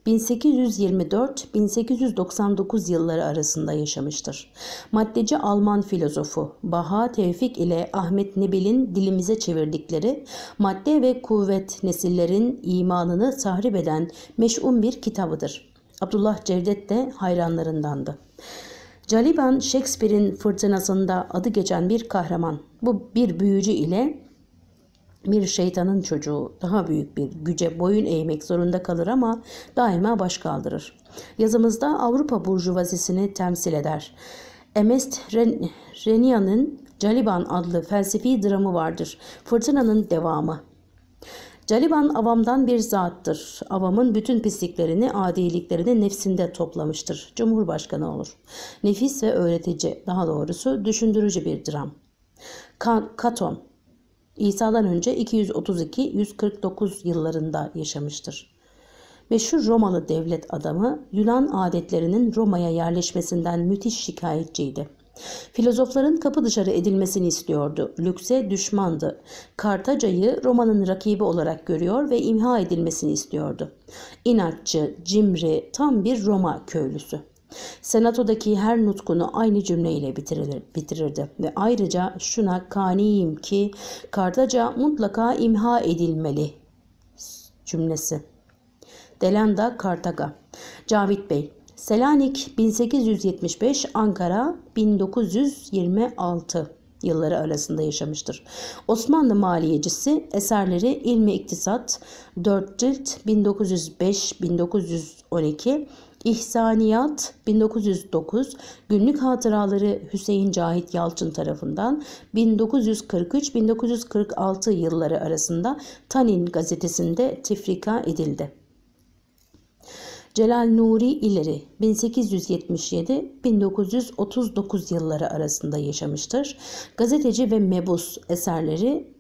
1824-1899 yılları arasında yaşamıştır. Maddeci Alman filozofu Baha Tevfik ile Ahmet Nebil'in dilimize çevirdikleri madde ve kuvvet nesillerin imanını tahrip eden meş'um bir kitabıdır. Abdullah Cevdet de hayranlarındandı. Caliban Shakespeare'in fırtınasında adı geçen bir kahraman. Bu bir büyücü ile bir şeytanın çocuğu daha büyük bir güce boyun eğmek zorunda kalır ama daima baş kaldırır. Yazımızda Avrupa burjuvazisini temsil eder. Emest Ren Renia'nın Caliban adlı felsefi dramı vardır. Fırtınanın devamı. Caliban avamdan bir zattır. Avamın bütün pisliklerini, adiliklerini nefsinde toplamıştır. Cumhurbaşkanı olur. Nefis ve öğretici, daha doğrusu düşündürücü bir dram. Ka Katon İsa'dan önce 232-149 yıllarında yaşamıştır. Meşhur Romalı devlet adamı Yunan adetlerinin Roma'ya yerleşmesinden müthiş şikayetçiydi. Filozofların kapı dışarı edilmesini istiyordu. Lükse düşmandı. Kartaca'yı Roma'nın rakibi olarak görüyor ve imha edilmesini istiyordu. İnatçı, cimri, tam bir Roma köylüsü. Senatodaki her nutkunu aynı cümleyle bitirir, bitirirdi ve ayrıca şuna kaniyim ki Kartaca mutlaka imha edilmeli cümlesi. Delanda Kartaga Cavit Bey Selanik 1875 Ankara 1926 yılları arasında yaşamıştır. Osmanlı maliyecisi eserleri İlmi İktisat 4 cilt 1905-1912 İhsaniyat 1909 Günlük Hatıraları Hüseyin Cahit Yalçın tarafından 1943-1946 yılları arasında Tanin gazetesinde tifrika edildi. Celal Nuri ileri 1877-1939 yılları arasında yaşamıştır. Gazeteci ve mebus eserleri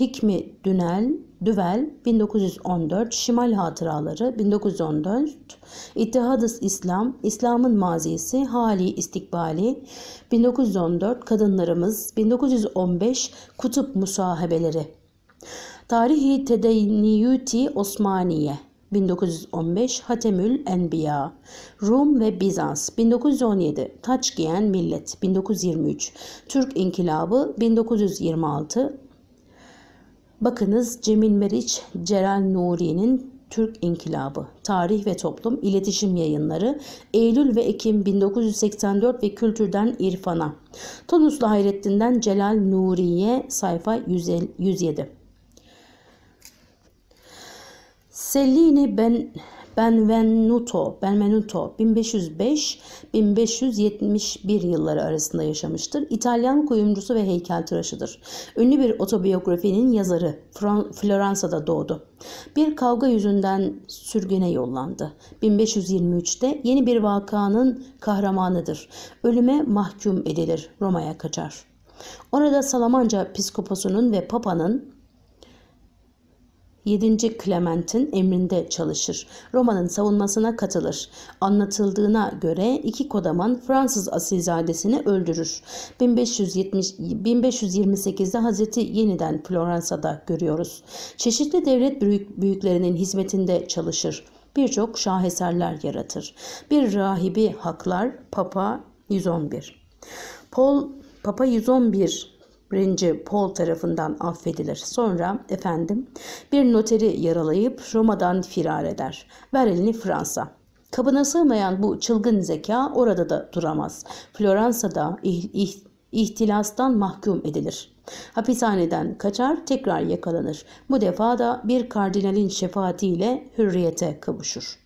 Hikmi Dünel, Düvel 1914, Şimal Hatıraları 1914, İttihad-ı İslam, İslam'ın mazisi, hali, istikbali 1914, Kadınlarımız 1915, Kutup Musahebeleri. Tarihi Tedeniyuti Osmaniye 1915 Hatemül Enbiya Rum ve Bizans 1917 Taç giyen millet 1923 Türk İnkilabı 1926 Bakınız Cemil Meriç, Celal Nuri'nin Türk İnkılabı, Tarih ve Toplum, İletişim Yayınları, Eylül ve Ekim 1984 ve Kültürden İrfana, Tunuslu Hayrettin'den Celal Nuri'ye sayfa 107. Sellini ben Benvenuto, Benvenuto 1505-1571 yılları arasında yaşamıştır. İtalyan kuyumcusu ve heykeltıraşıdır. Ünlü bir otobiyografinin yazarı Floransa'da doğdu. Bir kavga yüzünden sürgüne yollandı. 1523'te yeni bir vakanın kahramanıdır. Ölüme mahkum edilir, Roma'ya kaçar. Orada Salamanca Piskoposu'nun ve Papa'nın 7. Clement'in emrinde çalışır. Roma'nın savunmasına katılır. Anlatıldığına göre iki kodaman Fransız asilzadesini öldürür. 1570, 1528'de Hazreti yeniden Floransa'da görüyoruz. Çeşitli devlet büyük, büyüklerinin hizmetinde çalışır. Birçok şaheserler yaratır. Bir rahibi haklar Papa 111. Paul Papa 111 1. Paul tarafından affedilir. Sonra efendim bir noteri yaralayıp Roma'dan firar eder. Ver elini Fransa. Kabına sığmayan bu çılgın zeka orada da duramaz. Floransa'da ih, ih, ihtilastan mahkum edilir. Hapishaneden kaçar tekrar yakalanır. Bu defa da bir kardinalin şefaatiyle hürriyete kavuşur.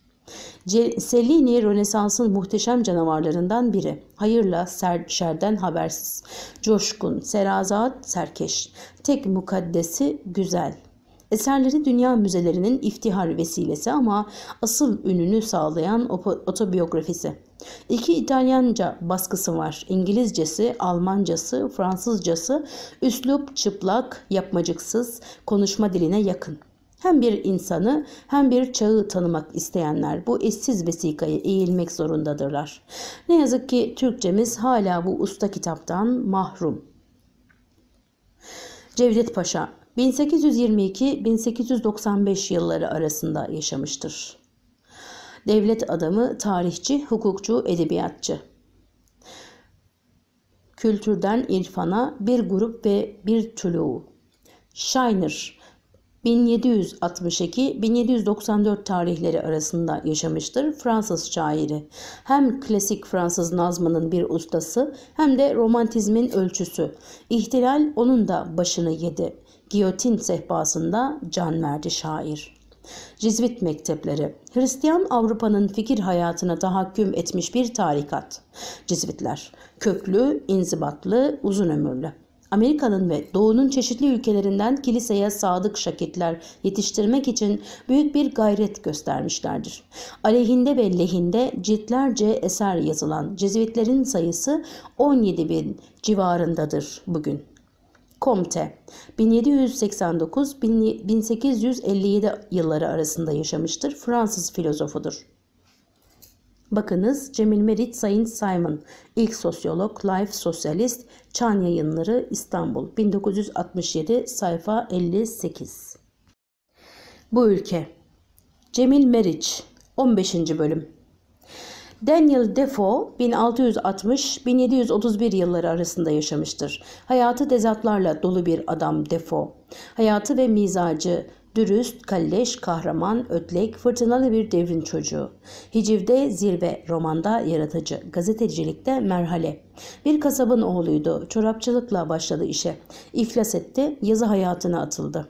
Cellini Rönesans'ın muhteşem canavarlarından biri. Hayırla, ser, şerden habersiz. Coşkun, serazat, serkeş. Tek mukaddesi güzel. Eserleri dünya müzelerinin iftihar vesilesi ama asıl ününü sağlayan otobiyografisi. İki İtalyanca baskısı var. İngilizcesi, Almancası, Fransızcası üslup çıplak, yapmacıksız, konuşma diline yakın. Hem bir insanı hem bir çağı tanımak isteyenler bu eşsiz vesikaya eğilmek zorundadırlar. Ne yazık ki Türkçemiz hala bu usta kitaptan mahrum. Cevdet Paşa 1822-1895 yılları arasında yaşamıştır. Devlet adamı, tarihçi, hukukçu, edebiyatçı. Kültürden irfana bir grup ve bir tuluğu. Shiner 1762-1794 tarihleri arasında yaşamıştır Fransız şairi. Hem klasik Fransız nazmanın bir ustası hem de romantizmin ölçüsü. İhtilal onun da başını yedi. Giyotin sehpasında can verdi şair. Cizvit mektepleri, Hristiyan Avrupa'nın fikir hayatına tahakküm etmiş bir tarikat. Cizvitler, köklü, inzibatlı, uzun ömürlü. Amerika'nın ve Doğu'nun çeşitli ülkelerinden kiliseye sadık şakitler yetiştirmek için büyük bir gayret göstermişlerdir. Aleyhinde ve lehinde ciltlerce eser yazılan Cezvitlerin sayısı 17 bin civarındadır bugün. Comte 1789-1857 yılları arasında yaşamıştır. Fransız filozofudur. Bakınız Cemil Merit Sayın Simon, ilk sosyolog, life sosyalist, Çan Yayınları İstanbul 1967 sayfa 58 Bu ülke Cemil Meriç 15. bölüm Daniel Defoe 1660-1731 yılları arasında yaşamıştır. Hayatı dezatlarla dolu bir adam Defoe. Hayatı ve mizacı dürüst, kalleş, kahraman, ötlek, fırtınalı bir devrin çocuğu. Hiciv'de zirve, romanda yaratıcı, gazetecilikte merhale. Bir kasabın oğluydu, çorapçılıkla başladı işe. İflas etti, yazı hayatına atıldı.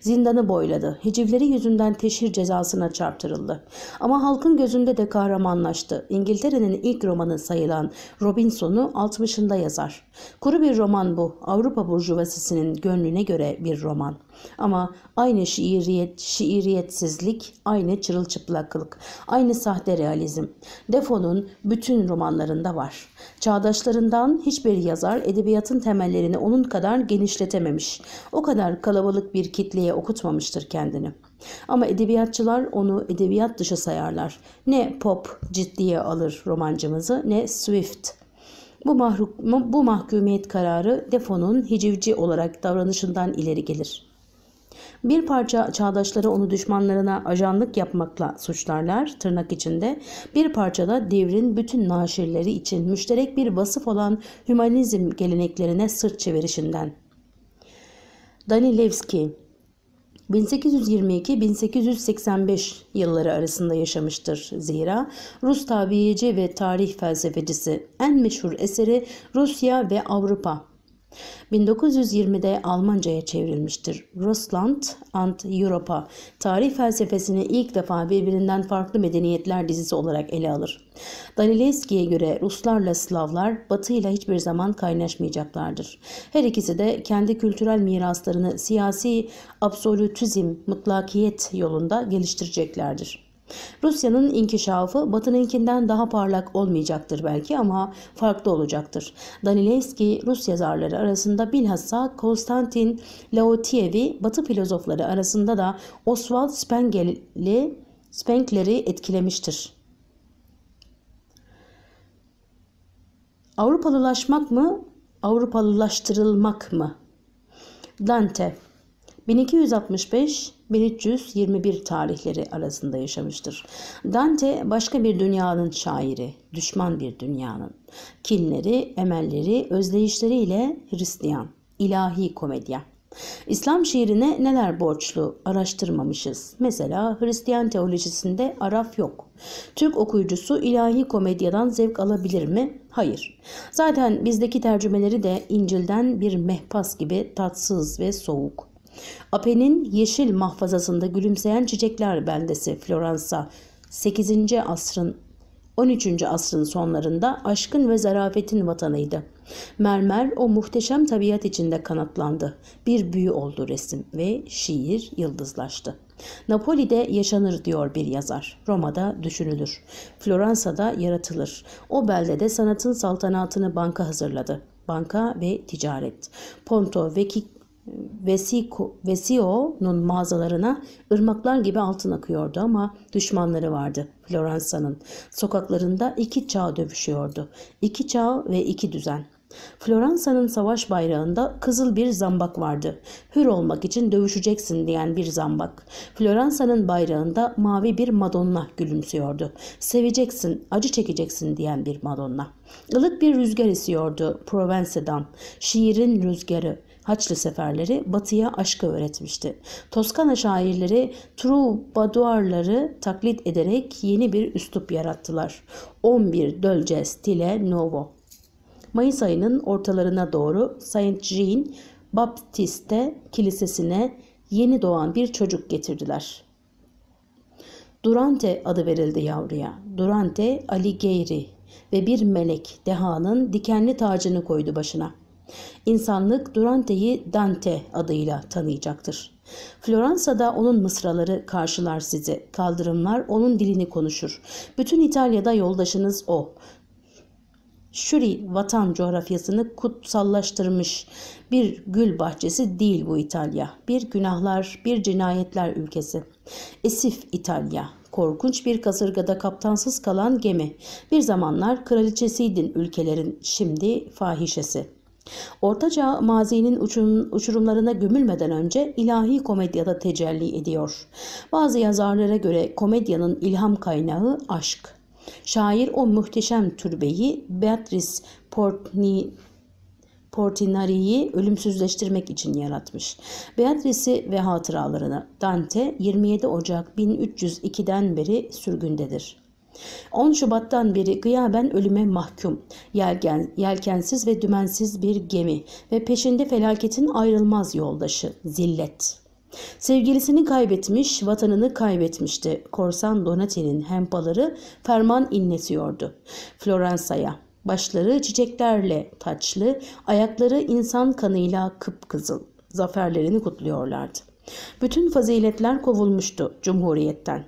Zindanı boyladı. Hicivleri yüzünden teşhir cezasına çarptırıldı. Ama halkın gözünde de kahramanlaştı. İngiltere'nin ilk romanı sayılan Robinson'u 60'ında yazar. Kuru bir roman bu. Avrupa burjuvasisinin gönlüne göre bir roman. Ama aynı şiiriyet, şiiriyetsizlik, aynı çırılçıplaklık, aynı sahte realizm. Defonun bütün romanlarında var. Çağdaşlarından hiçbir yazar edebiyatın temellerini onun kadar genişletememiş. O kadar kalabalık bir kitleye okutmamıştır kendini. Ama edebiyatçılar onu edebiyat dışı sayarlar. Ne pop ciddiye alır romancımızı ne Swift. Bu, mahruk, bu mahkumiyet kararı Defo'nun hicivci olarak davranışından ileri gelir. Bir parça çağdaşları onu düşmanlarına ajanlık yapmakla suçlarlar tırnak içinde. Bir parça da devrin bütün naşirleri için müşterek bir vasıf olan hümanizm geleneklerine sırt çevirişinden. Danilevski 1822-1885 yılları arasında yaşamıştır. Zira Rus tabiyeci ve tarih felsefecisi en meşhur eseri Rusya ve Avrupa 1920'de Almanca'ya çevrilmiştir. Russland and Europa tarih felsefesini ilk defa birbirinden farklı medeniyetler dizisi olarak ele alır. Danileski'ye göre Ruslarla Slavlar Batı ile hiçbir zaman kaynaşmayacaklardır. Her ikisi de kendi kültürel miraslarını siyasi absolutizm, mutlakiyet yolunda geliştireceklerdir. Rusya'nın inkişafı Batı'nınkinden daha parlak olmayacaktır belki ama farklı olacaktır. Danilevski Rus yazarları arasında bilhassa Konstantin Laotievi, Batı filozofları arasında da Oswald Spengel'i Spengler'i etkilemiştir. Avrupalılaşmak mı, Avrupalılaştırılmak mı? Dante 1265 1321 tarihleri arasında yaşamıştır. Dante başka bir dünyanın şairi, düşman bir dünyanın. Kinleri, emelleri, özdeyişleriyle Hristiyan, ilahi komedyen. İslam şiirine neler borçlu araştırmamışız. Mesela Hristiyan teolojisinde Araf yok. Türk okuyucusu ilahi komedyadan zevk alabilir mi? Hayır. Zaten bizdeki tercümeleri de İncil'den bir mehpas gibi tatsız ve soğuk. Ape'nin yeşil mahfazasında gülümseyen çiçekler beldesi Floransa 8. asrın 13. asrın sonlarında aşkın ve zarafetin vatanıydı. Mermer o muhteşem tabiat içinde kanatlandı. Bir büyü oldu resim ve şiir yıldızlaştı. Napoli'de yaşanır diyor bir yazar. Roma'da düşünülür. Floransa'da yaratılır. O beldede sanatın saltanatını banka hazırladı. Banka ve ticaret. Ponto ve kik. Vesio'nun mağazalarına ırmaklar gibi altın akıyordu ama düşmanları vardı Floransa'nın. Sokaklarında iki çağ dövüşüyordu. İki çağ ve iki düzen. Floransa'nın savaş bayrağında kızıl bir zambak vardı. Hür olmak için dövüşeceksin diyen bir zambak. Floransa'nın bayrağında mavi bir Madonna gülümsüyordu. Seveceksin, acı çekeceksin diyen bir Madonna. Ilık bir rüzgar esiyordu Provence'dan. Şiirin rüzgarı. Haçlı seferleri batıya aşkı öğretmişti. Toskana şairleri Troubadourları taklit ederek yeni bir üslup yarattılar. 11 Dölce Stile Novo Mayıs ayının ortalarına doğru Saint Jean Baptiste Kilisesi'ne yeni doğan bir çocuk getirdiler. Durante adı verildi yavruya. Durante Alighieri ve bir melek dehanın dikenli tacını koydu başına. İnsanlık Durante'yi Dante adıyla tanıyacaktır. Floransa'da onun mısraları karşılar sizi. Kaldırımlar onun dilini konuşur. Bütün İtalya'da yoldaşınız o. Şuri vatan coğrafyasını kutsallaştırmış bir gül bahçesi değil bu İtalya. Bir günahlar, bir cinayetler ülkesi. Esif İtalya, korkunç bir kasırgada kaptansız kalan gemi. Bir zamanlar kraliçesiydin ülkelerin, şimdi fahişesi.'' Ortaca mazinin uçurum, uçurumlarına gömülmeden önce ilahi komedyada tecelli ediyor. Bazı yazarlara göre komedyanın ilham kaynağı aşk. Şair o muhteşem türbeyi Beatrice Portni Portinari'yi ölümsüzleştirmek için yaratmış. Beatrice'i ve hatıralarını Dante 27 Ocak 1302'den beri sürgündedir. 10 Şubat'tan beri gıyaben ölüme mahkum, yelken, yelkensiz ve dümensiz bir gemi ve peşinde felaketin ayrılmaz yoldaşı, zillet. Sevgilisini kaybetmiş, vatanını kaybetmişti. Korsan Donati'nin hempaları ferman inletiyordu. Floransa'ya. Başları çiçeklerle taçlı, ayakları insan kanıyla kıpkızıl. Zaferlerini kutluyorlardı. Bütün faziletler kovulmuştu Cumhuriyet'ten.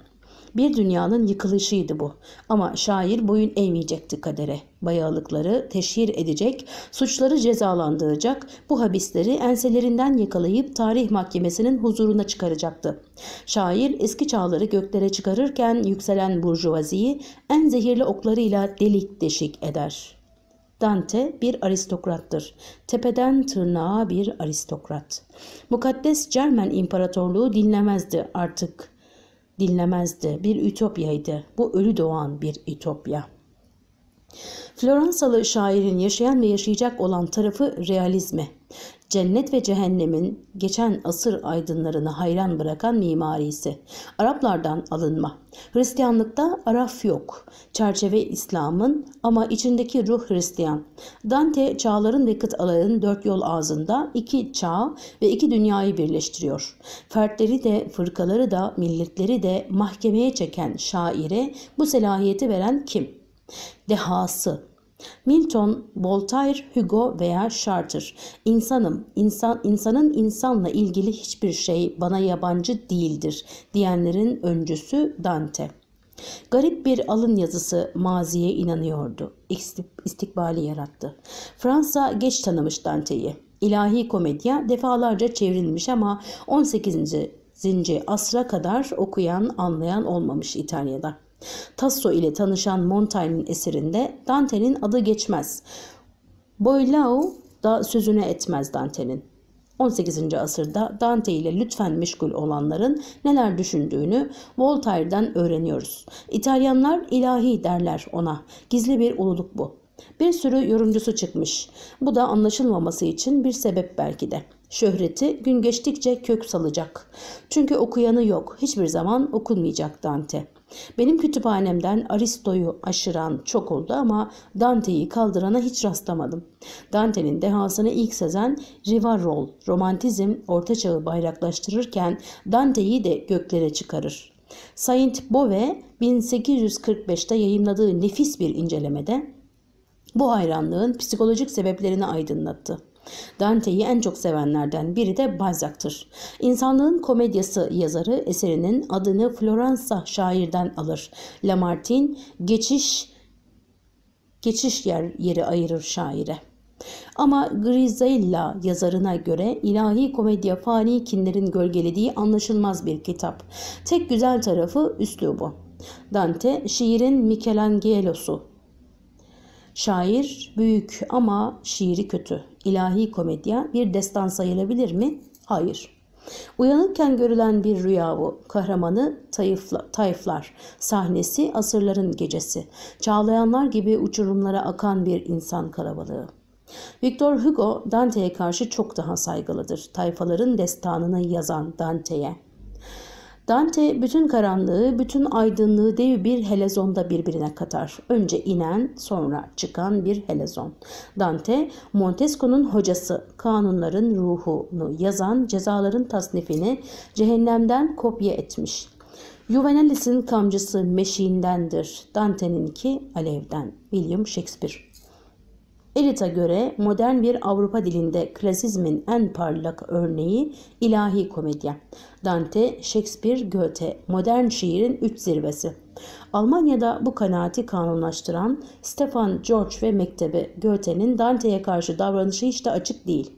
Bir dünyanın yıkılışıydı bu. Ama şair boyun eğmeyecekti kadere. Bayağılıkları teşhir edecek, suçları cezalandıracak, bu habisleri enselerinden yakalayıp tarih mahkemesinin huzuruna çıkaracaktı. Şair eski çağları göklere çıkarırken yükselen burjuvaziyi en zehirli oklarıyla delik deşik eder.'' Dante bir aristokrattır. Tepeden tırnağa bir aristokrat. Mukaddes Cermen İmparatorluğu dinlemezdi artık dinlemezdi. Bir ütopyaydı. Bu ölü doğan bir ütopya. Floransalı şairin yaşayan ve yaşayacak olan tarafı realizmi cennet ve cehennemin geçen asır aydınlarını hayran bırakan mimarisi. Araplardan alınma. Hristiyanlıkta Araf yok. Çerçeve İslam'ın ama içindeki ruh Hristiyan. Dante çağların ve kıtaların dört yol ağzında iki çağ ve iki dünyayı birleştiriyor. Fertleri de fırkaları da milletleri de mahkemeye çeken şaire bu selahiyeti veren kim? Dehası, Milton, Voltaire, Hugo veya Charter. İnsanım, insan, insanın insanla ilgili hiçbir şey bana yabancı değildir diyenlerin öncüsü Dante. Garip bir alın yazısı maziye inanıyordu. İstikbali yarattı. Fransa geç tanımış Dante'yi. İlahi komedya defalarca çevrilmiş ama 18. Zinci asra kadar okuyan anlayan olmamış İtalya'da. Tasso ile tanışan Montaigne'in eserinde Dante'nin adı geçmez. Boileau da sözüne etmez Dante'nin. 18. asırda Dante ile lütfen meşgul olanların neler düşündüğünü Voltaire'den öğreniyoruz. İtalyanlar ilahi derler ona. Gizli bir ululuk bu. Bir sürü yorumcusu çıkmış. Bu da anlaşılmaması için bir sebep belki de. Şöhreti gün geçtikçe kök salacak. Çünkü okuyanı yok. Hiçbir zaman okunmayacak Dante. Benim kütüphanemden Aristo'yu aşıran çok oldu ama Dante'yi kaldırana hiç rastlamadım. Dante'nin dehasını ilk sezen Rivarol, romantizm orta çağı bayraklaştırırken Dante'yi de göklere çıkarır. Saint Bove 1845'te yayımladığı nefis bir incelemede bu hayranlığın psikolojik sebeplerini aydınlattı. Dante'yi en çok sevenlerden biri de Balzac'tır. İnsanlığın Komedyası yazarı eserinin adını Floransa şairden alır. Lamartine geçiş geçiş yer yeri ayırır şaire. Ama Grizella yazarına göre ilahi komedya fani kinlerin gölgelediği anlaşılmaz bir kitap. Tek güzel tarafı üslubu. Dante şiirin Michelangelo'su Şair büyük ama şiiri kötü. İlahi komedya bir destan sayılabilir mi? Hayır. Uyanırken görülen bir rüya bu. Kahramanı tayıfla, tayflar. Sahnesi asırların gecesi. Çağlayanlar gibi uçurumlara akan bir insan kalabalığı. Victor Hugo Dante'ye karşı çok daha saygılıdır. Tayfaların destanını yazan Dante'ye. Dante bütün karanlığı, bütün aydınlığı dev bir helezonda birbirine katar. Önce inen, sonra çıkan bir helezon. Dante, Montesco'nun hocası, kanunların ruhunu yazan cezaların tasnifini cehennemden kopya etmiş. Juvenalis'in kamcısı meşiğindendir. Dante'ninki alevden. William Shakespeare Elit'a göre modern bir Avrupa dilinde klasizmin en parlak örneği ilahi komedya. Dante, Shakespeare, Goethe modern şiirin üç zirvesi. Almanya'da bu kanaati kanunlaştıran Stefan George ve mektebi Goethe'nin Dante'ye karşı davranışı hiç de açık değil.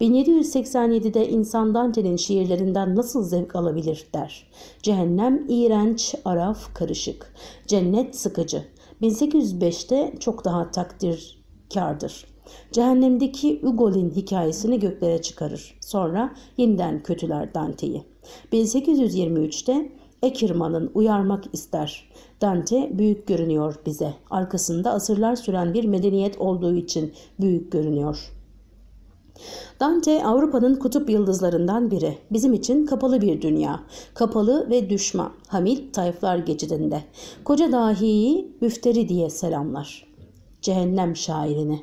1787'de insan Dante'nin şiirlerinden nasıl zevk alabilir der. Cehennem iğrenç, araf karışık, cennet sıkıcı. 1805'te çok daha takdir kardır. Cehennemdeki Ugol'in hikayesini göklere çıkarır. Sonra yeniden kötüler Dante'yi. 1823'te Ekirman'ın uyarmak ister. Dante büyük görünüyor bize. Arkasında asırlar süren bir medeniyet olduğu için büyük görünüyor. Dante Avrupa'nın kutup yıldızlarından biri. Bizim için kapalı bir dünya. Kapalı ve düşman. Hamit Tayflar geçidinde. Koca dahiyi müfteri diye selamlar cehennem şairini.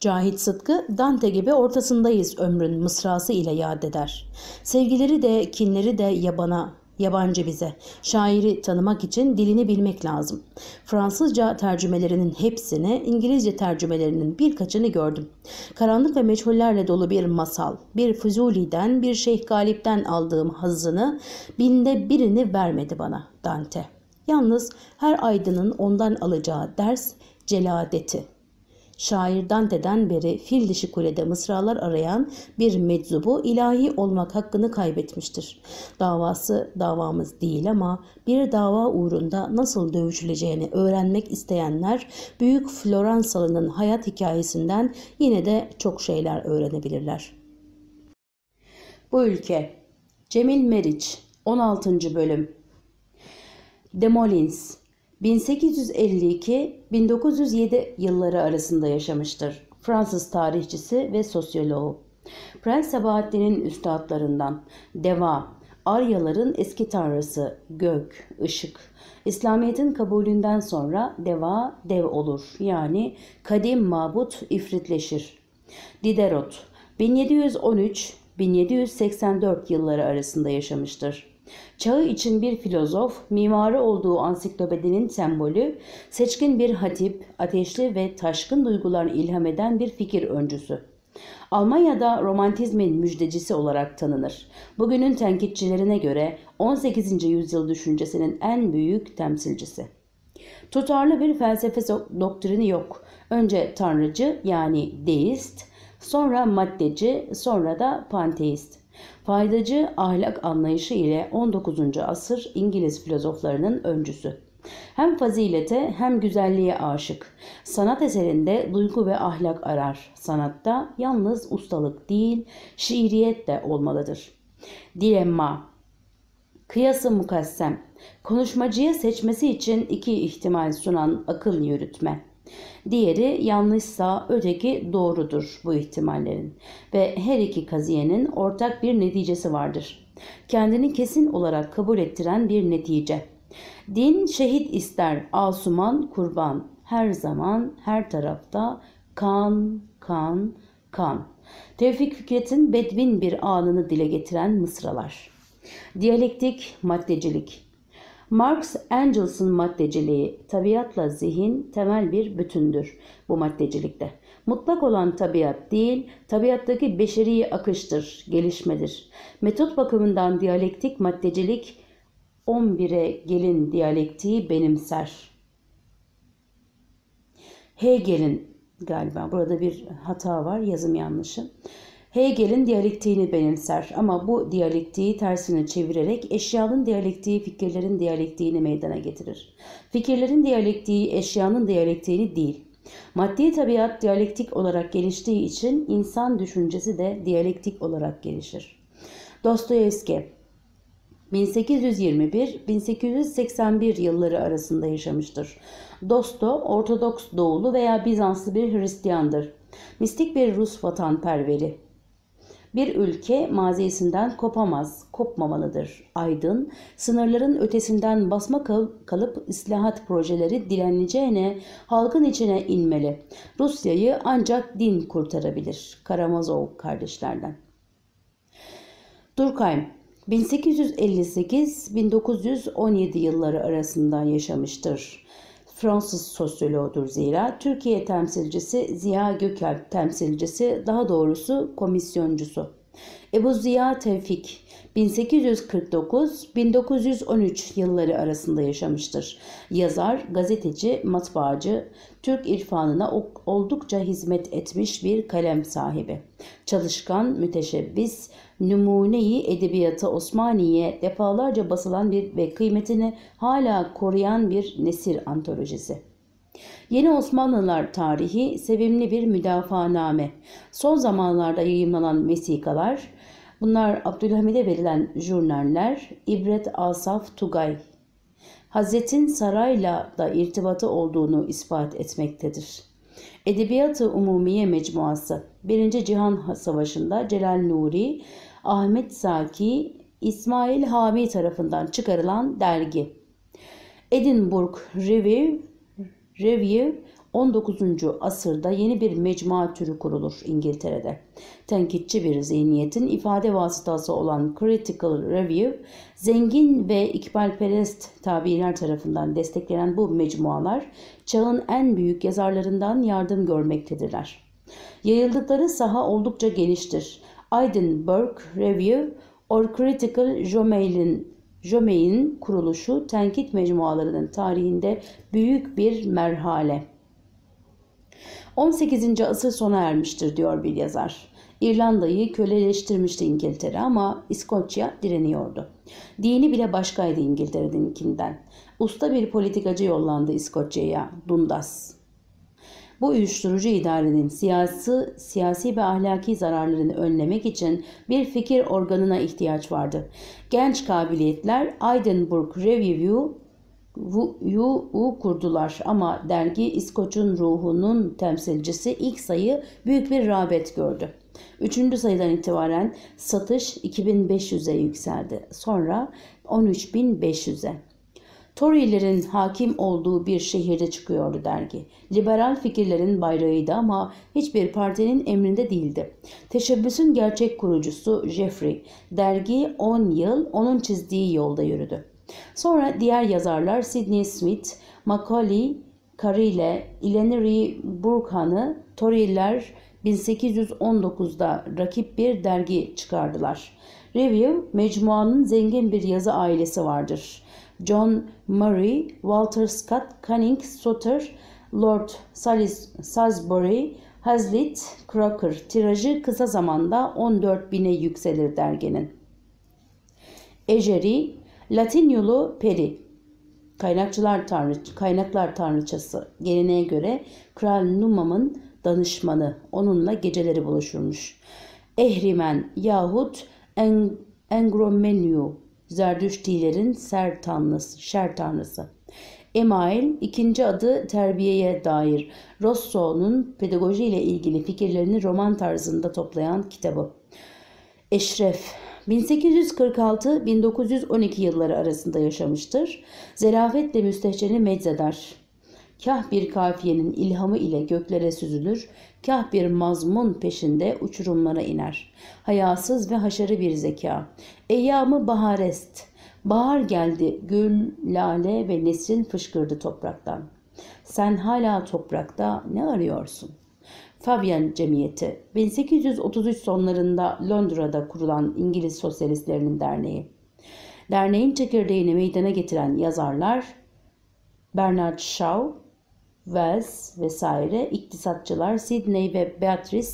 Cahit Sıtkı Dante gibi ortasındayız ömrün mısrası ile yad eder. Sevgileri de kinleri de yabana, yabancı bize. Şairi tanımak için dilini bilmek lazım. Fransızca tercümelerinin hepsini, İngilizce tercümelerinin birkaçını gördüm. Karanlık ve meçhullerle dolu bir masal, bir Fuzuli'den, bir Şeyh Galip'ten aldığım hazını binde birini vermedi bana Dante. Yalnız her aydının ondan alacağı ders celadeti. Şairden deden beri fil dişi kulede mısralar arayan bir meczubu ilahi olmak hakkını kaybetmiştir. Davası davamız değil ama bir dava uğrunda nasıl dövüşüleceğini öğrenmek isteyenler Büyük Floransalı'nın hayat hikayesinden yine de çok şeyler öğrenebilirler. Bu ülke Cemil Meriç 16. bölüm Demolins 1852-1907 yılları arasında yaşamıştır. Fransız tarihçisi ve sosyoloğu. Prens Sabahattin'in üstadlarından Deva, Aryaların eski tanrısı, gök, ışık. İslamiyet'in kabulünden sonra deva dev olur. Yani kadim mabut ifritleşir. Diderot 1713-1784 yılları arasında yaşamıştır. Çağı için bir filozof, mimarı olduğu ansiklopedinin sembolü, seçkin bir hatip, ateşli ve taşkın duygular ilham eden bir fikir öncüsü. Almanya'da romantizmin müjdecisi olarak tanınır. Bugünün tenkitçilerine göre 18. yüzyıl düşüncesinin en büyük temsilcisi. Tutarlı bir felsefe doktrini yok. Önce tanrıcı yani deist, sonra maddeci, sonra da panteist. Faydacı ahlak anlayışı ile 19. asır İngiliz filozoflarının öncüsü. Hem fazilete hem güzelliğe aşık. Sanat eserinde duygu ve ahlak arar. Sanatta yalnız ustalık değil, şiiriyet de olmalıdır. Dilemma Kıyası mukassem Konuşmacıya seçmesi için iki ihtimal sunan akıl yürütme. Diğeri yanlışsa öteki doğrudur bu ihtimallerin ve her iki kaziyenin ortak bir neticesi vardır. Kendini kesin olarak kabul ettiren bir netice. Din şehit ister, asuman kurban. Her zaman her tarafta kan, kan, kan. Tevfik Fikret'in bedvin bir anını dile getiren mısralar. Diyalektik, maddecilik, Marx Engels'ın maddeciliği tabiatla zihin temel bir bütündür bu maddecilikte. Mutlak olan tabiat değil, tabiattaki beşeri akıştır, gelişmedir. Metot bakımından diyalektik maddecilik 11'e gelin diyalektiği benimser. Hegel'in galiba burada bir hata var yazım yanlışı. Hegel'in diyalektiğini benimser ama bu diyalektiği tersine çevirerek eşyanın diyalektiği fikirlerin diyalektiğini meydana getirir. Fikirlerin diyalektiği eşyanın diyalektiğini değil. Maddi tabiat diyalektik olarak geliştiği için insan düşüncesi de diyalektik olarak gelişir. Dostoyevski 1821-1881 yılları arasında yaşamıştır. Dosto, Ortodoks doğulu veya Bizanslı bir Hristiyandır. Mistik bir Rus vatanperveri. Bir ülke mazisinden kopamaz, kopmamalıdır. Aydın, sınırların ötesinden basma kalıp islahat projeleri dileneceğine, halkın içine inmeli. Rusya'yı ancak din kurtarabilir. Karamazov kardeşlerden. Durkheim, 1858-1917 yılları arasında yaşamıştır. Fransız sosyoloğudur zira. Türkiye temsilcisi Ziya Gökalp temsilcisi daha doğrusu komisyoncusu. Ebu Ziya Tevfik 1849-1913 yılları arasında yaşamıştır. Yazar, gazeteci, matbaacı, Türk irfanına oldukça hizmet etmiş bir kalem sahibi. Çalışkan, müteşebbis, numuneyi edebiyata Osmaniye defalarca basılan bir ve kıymetini hala koruyan bir nesir antolojisi. Yeni Osmanlılar tarihi sevimli bir müdafaaname. Son zamanlarda yayımlanan mesikalar, bunlar Abdülhamid'e verilen jurnaller, İbret Asaf Tugay, Hazretin sarayla da irtibatı olduğunu ispat etmektedir. Edebiyatı Umumiye Mecmuası 1. Cihan Savaşı'nda Celal Nuri Ahmet Zaki İsmail Hami tarafından çıkarılan dergi. Edinburgh Review, Review 19. asırda yeni bir mecmua türü kurulur İngiltere'de. Tenkitçi bir zihniyetin ifade vasıtası olan Critical Review, zengin ve ikbalperest tabirler tarafından desteklenen bu mecmualar çağın en büyük yazarlarından yardım görmektedirler. Yayıldıkları saha oldukça geniştir. Edinburgh Review or Critical Journal'in Jomein kuruluşu tenkit mecmualarının tarihinde büyük bir merhale. 18. asır sona ermiştir diyor bir yazar. İrlanda'yı köleleştirmişti İngiltere ama İskoçya direniyordu. Dini bile başkaydı İngiltere'ninkinden. Usta bir politikacı yollandı İskoçya'ya, Dundas. Bu uyuşturucu idarenin siyasi, siyasi ve ahlaki zararlarını önlemek için bir fikir organına ihtiyaç vardı. Genç kabiliyetler Edinburgh Review U kurdular ama dergi İskoç'un ruhunun temsilcisi ilk sayı büyük bir rağbet gördü. Üçüncü sayıdan itibaren satış 2500'e yükseldi. Sonra 13500'e. Tory'lerin hakim olduğu bir şehirde çıkıyordu dergi. Liberal fikirlerin bayrağıydı ama hiçbir partinin emrinde değildi. Teşebbüsün gerçek kurucusu Jeffrey, dergi 10 yıl onun çizdiği yolda yürüdü. Sonra diğer yazarlar Sidney Smith, Macaulay, Carile, Ilenery Burkhan'ı Tory'ler 1819'da rakip bir dergi çıkardılar. Review, mecmuanın zengin bir yazı ailesi vardır. John Murray, Walter Scott Canning, Sutter, Lord Salis, Salisbury, Hazlitt, Crocker tirajı kısa zamanda 14 bine yükselir derginin. Ejeri, Latin yolu Peri, kaynakçılar tanrı, kaynaklar tanrıçası geleneğe göre Kral Numam'ın danışmanı onunla geceleri buluşurmuş. Ehrimen yahut en, Zerdüştilerin ser tanrısı, şer tanrısı. Email ikinci adı terbiyeye dair Rosso'nun pedagoji ile ilgili fikirlerini roman tarzında toplayan kitabı. Eşref 1846-1912 yılları arasında yaşamıştır. Zerafetle müstehceni meczeder. Kah bir kafiyenin ilhamı ile göklere süzülür, kah bir mazmun peşinde uçurumlara iner. Hayasız ve haşarı bir zeka. Eyyamı baharest. Bahar geldi, gül, lale ve nesrin fışkırdı topraktan. Sen hala toprakta ne arıyorsun? Fabian Cemiyeti 1833 sonlarında Londra'da kurulan İngiliz Sosyalistlerinin Derneği. Derneğin çekirdeğini meydana getiren yazarlar Bernard Shaw, Wells vesaire iktisatçılar Sidney ve Beatrice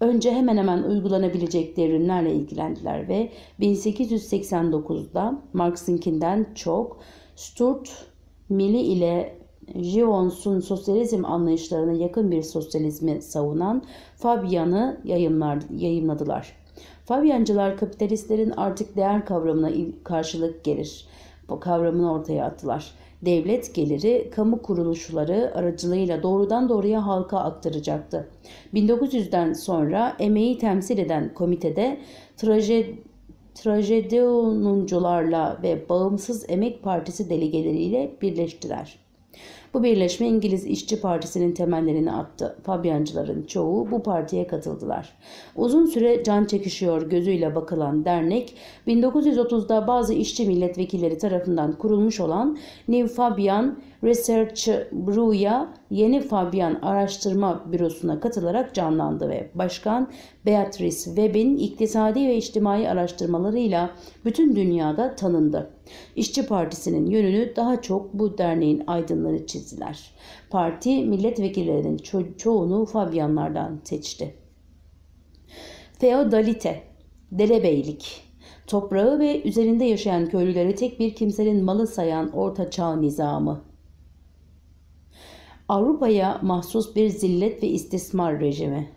önce hemen hemen uygulanabilecek devrimlerle ilgilendiler ve 1889'da Marx'inkinden çok Stuart Mill'i ile Givons'un sosyalizm anlayışlarına yakın bir sosyalizmi savunan Fabian'ı yayınladılar. Fabiancılar kapitalistlerin artık değer kavramına karşılık gelir bu kavramını ortaya attılar devlet geliri kamu kuruluşları aracılığıyla doğrudan doğruya halka aktaracaktı. 1900'den sonra emeği temsil eden komitede trajedyonuncularla ve Bağımsız Emek Partisi delegeleriyle birleştiler. Bu birleşme İngiliz İşçi Partisi'nin temellerini attı. Fabiancıların çoğu bu partiye katıldılar. Uzun süre can çekişiyor gözüyle bakılan dernek 1930'da bazı işçi milletvekilleri tarafından kurulmuş olan New Fabian Research Bruya yeni Fabian Araştırma Bürosu'na katılarak canlandı ve Başkan Beatrice Webb'in iktisadi ve içtimai araştırmalarıyla bütün dünyada tanındı. İşçi Partisi'nin yönünü daha çok bu derneğin aydınları çizdiler. Parti milletvekillerinin ço- çoğunu Fabianlardan seçti. Feodalite, delebeylik, toprağı ve üzerinde yaşayan köylüleri tek bir kimsenin malı sayan orta çağ nizamı. Avrupa'ya mahsus bir zillet ve istismar rejimi.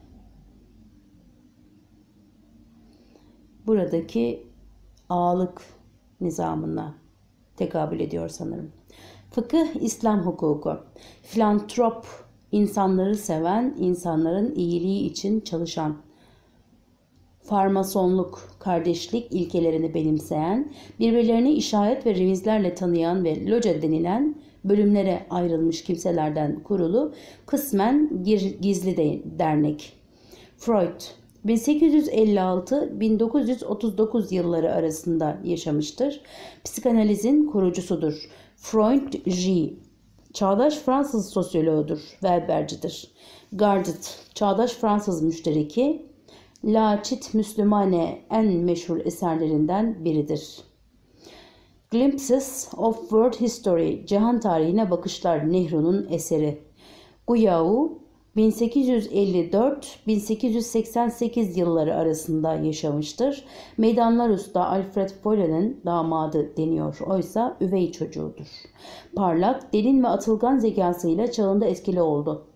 Buradaki ağalık nizamına tekabül ediyor sanırım. Fıkıh İslam hukuku. Filantrop, insanları seven, insanların iyiliği için çalışan. Farmasonluk, kardeşlik ilkelerini benimseyen, birbirlerini işaret ve revizlerle tanıyan ve loca denilen bölümlere ayrılmış kimselerden kurulu kısmen gizli de dernek. Freud 1856-1939 yılları arasında yaşamıştır. Psikanalizin kurucusudur. Freud J. Çağdaş Fransız sosyoloğudur, Webercidir. Gardet, Çağdaş Fransız müştereki, La Çit Müslümane en meşhur eserlerinden biridir. Glimpses of World History, Cihan Tarihine Bakışlar Nehru'nun eseri. Guyao, 1854-1888 yılları arasında yaşamıştır. Meydanlar Usta Alfred Folle'nin damadı deniyor. Oysa üvey çocuğudur. Parlak, derin ve atılgan zekasıyla çağında etkili oldu.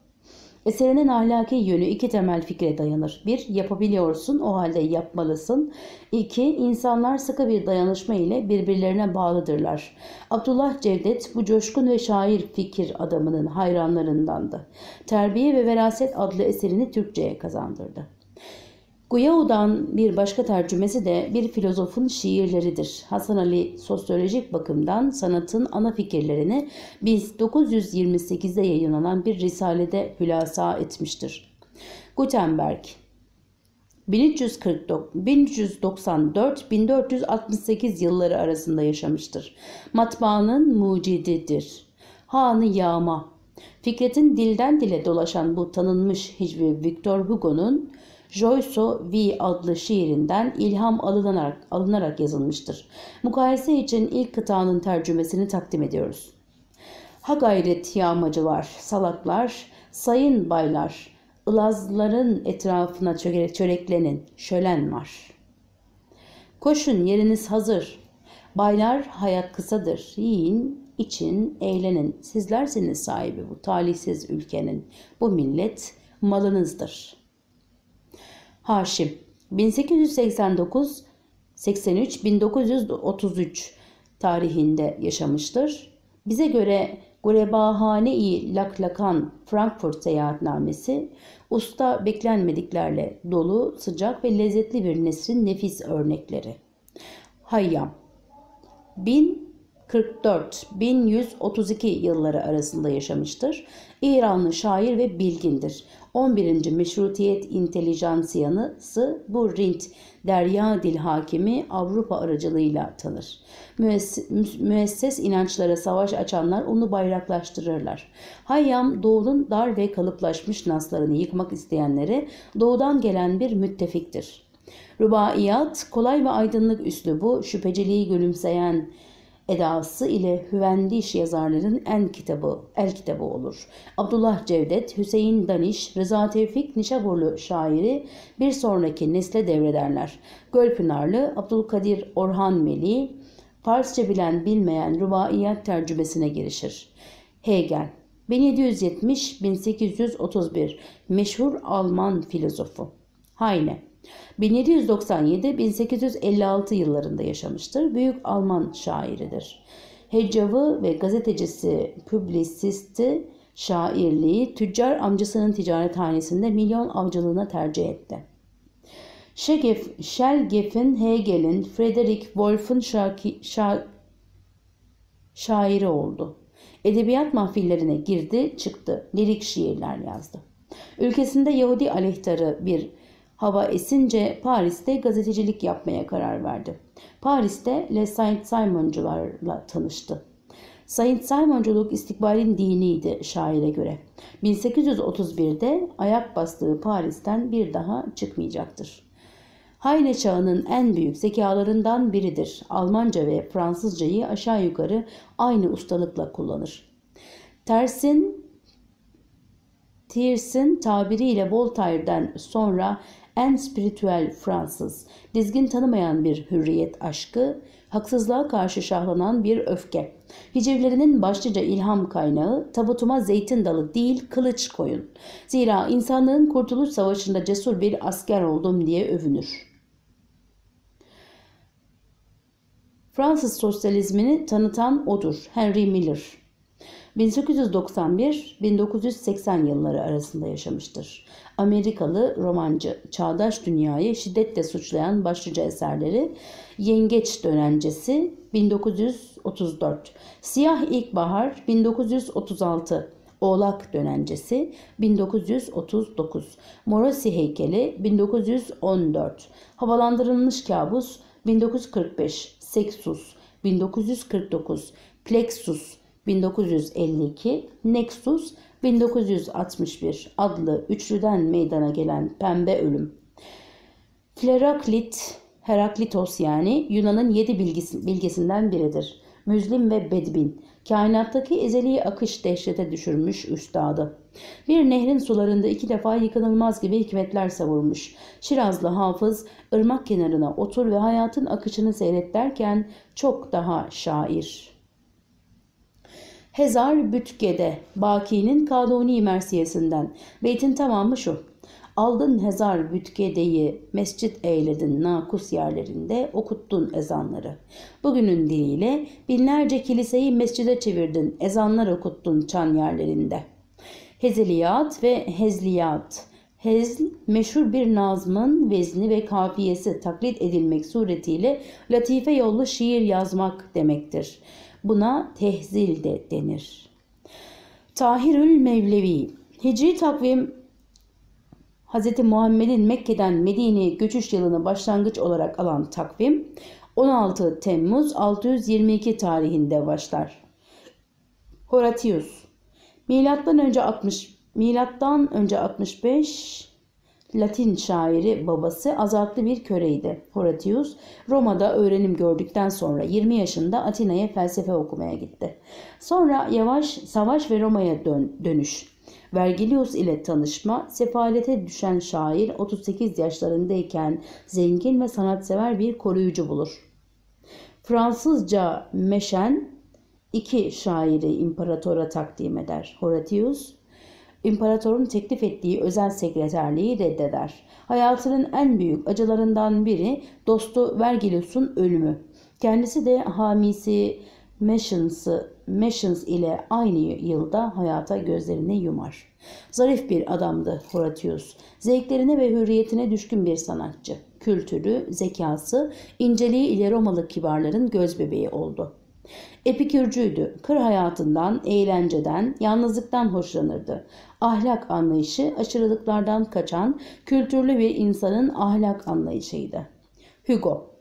Eserinin ahlaki yönü iki temel fikre dayanır. Bir, yapabiliyorsun o halde yapmalısın. İki, insanlar sıkı bir dayanışma ile birbirlerine bağlıdırlar. Abdullah Cevdet bu coşkun ve şair fikir adamının hayranlarındandı. Terbiye ve Veraset adlı eserini Türkçe'ye kazandırdı. Guyao'dan bir başka tercümesi de bir filozofun şiirleridir. Hasan Ali sosyolojik bakımdan sanatın ana fikirlerini 1928'de yayınlanan bir risalede hülasa etmiştir. Gutenberg 1394-1468 yılları arasında yaşamıştır. Matbaanın mucididir. Hanı Yağma Fikret'in dilden dile dolaşan bu tanınmış hicvi Victor Hugo'nun Joyso V adlı şiirinden ilham alınarak, alınarak yazılmıştır. Mukayese için ilk kıtanın tercümesini takdim ediyoruz. Ha gayret yağmacılar, salaklar, sayın baylar, ılazların etrafına çöreklenin, şölen var. Koşun yeriniz hazır, baylar hayat kısadır, yiyin, için eğlenin. Sizlersiniz sahibi bu talihsiz ülkenin. Bu millet malınızdır.'' Haşim 1889 83 1933 tarihinde yaşamıştır. Bize göre Gurebahane-i Laklakan Frankfurt seyahatnamesi usta beklenmediklerle dolu, sıcak ve lezzetli bir nesrin nefis örnekleri. Hayyam 1044-1132 yılları arasında yaşamıştır. İranlı şair ve bilgindir. 11. Meşrutiyet İntelijansiyanısı bu Rint derya dil hakimi Avrupa aracılığıyla tanır. Müesses, müesses inançlara savaş açanlar onu bayraklaştırırlar. Hayyam doğunun dar ve kalıplaşmış naslarını yıkmak isteyenlere doğudan gelen bir müttefiktir. Rubaiyat kolay ve aydınlık üslubu şüpheciliği gülümseyen edası ile Hüvendiş yazarların en kitabı, el kitabı olur. Abdullah Cevdet, Hüseyin Daniş, Rıza Tevfik Nişaburlu şairi bir sonraki nesle devrederler. Gölpınarlı, Abdülkadir Orhan Meli, Farsça bilen bilmeyen rubaiyat tercümesine girişir. Hegel 1770-1831 meşhur Alman filozofu. Heine 1797-1856 yıllarında yaşamıştır. Büyük Alman şairidir. Heccavı ve gazetecisi, publisisti, şairliği tüccar amcasının ticarethanesinde milyon avcılığına tercih etti. Şegef, Şelgef'in, Hegel'in, Frederick Wolf'un şa, şairi oldu. Edebiyat mahfillerine girdi, çıktı. Lirik şiirler yazdı. Ülkesinde Yahudi aleyhtarı bir Hava esince Paris'te gazetecilik yapmaya karar verdi. Paris'te Le Saint Simoncularla tanıştı. Saint Simonculuk istikbalin diniydi şaire göre. 1831'de ayak bastığı Paris'ten bir daha çıkmayacaktır. Hayne çağının en büyük zekalarından biridir. Almanca ve Fransızcayı aşağı yukarı aynı ustalıkla kullanır. Tersin Tiersin tabiriyle Voltaire'den sonra en spiritüel Fransız, dizgin tanımayan bir hürriyet aşkı, haksızlığa karşı şahlanan bir öfke. Hicivlerinin başlıca ilham kaynağı tabutuma zeytin dalı değil kılıç koyun. Zira insanlığın kurtuluş savaşında cesur bir asker oldum diye övünür.'' Fransız sosyalizmini tanıtan odur, Henry Miller. 1891-1980 yılları arasında yaşamıştır. Amerikalı romancı çağdaş dünyayı şiddetle suçlayan başlıca eserleri Yengeç Dönencesi 1934, Siyah İlkbahar 1936, Oğlak Dönencesi 1939, Morosi Heykeli 1914, Havalandırılmış Kabus 1945, Seksus 1949, Plexus 1952, Nexus 1961 adlı üçlüden meydana gelen pembe ölüm. Fleraklit, Heraklitos yani Yunan'ın yedi bilgisi, bilgesinden biridir. Müzlim ve Bedbin, kainattaki ezeli akış dehşete düşürmüş üstadı. Bir nehrin sularında iki defa yıkanılmaz gibi hikmetler savurmuş. Şirazlı hafız ırmak kenarına otur ve hayatın akışını seyret derken çok daha şair.'' Hezar Bütge'de Baki'nin Kaduni Mersiyesinden. Beytin tamamı şu. Aldın hezar bütgedeyi, mescit eyledin nakus yerlerinde, okuttun ezanları. Bugünün diliyle binlerce kiliseyi mescide çevirdin, ezanlar okuttun çan yerlerinde. Hezeliyat ve hezliyat. Hezl, meşhur bir nazmın vezni ve kafiyesi taklit edilmek suretiyle latife yollu şiir yazmak demektir. Buna tehzil de denir. Tahirül Mevlevi Hicri takvim Hz. Muhammed'in Mekke'den Medine'ye göçüş yılını başlangıç olarak alan takvim 16 Temmuz 622 tarihinde başlar. Horatius Milattan önce 60 Milattan önce 65 Latin şairi babası azatlı bir köreydi. Horatius Roma'da öğrenim gördükten sonra 20 yaşında Atina'ya felsefe okumaya gitti. Sonra yavaş savaş ve Roma'ya dön dönüş. Vergilius ile tanışma, sefalete düşen şair 38 yaşlarındayken zengin ve sanatsever bir koruyucu bulur. Fransızca meşen iki şairi imparatora takdim eder. Horatius İmparatorun teklif ettiği özel sekreterliği reddeder. Hayatının en büyük acılarından biri dostu Vergilius'un ölümü. Kendisi de hamisi Messians'ı ile aynı yılda hayata gözlerini yumar. Zarif bir adamdı Horatius. Zevklerine ve hürriyetine düşkün bir sanatçı. Kültürü, zekası, inceliği ile Romalı kibarların gözbebeği oldu. Epikürcüydü. Kır hayatından, eğlenceden, yalnızlıktan hoşlanırdı ahlak anlayışı aşırılıklardan kaçan kültürlü bir insanın ahlak anlayışıydı. Hugo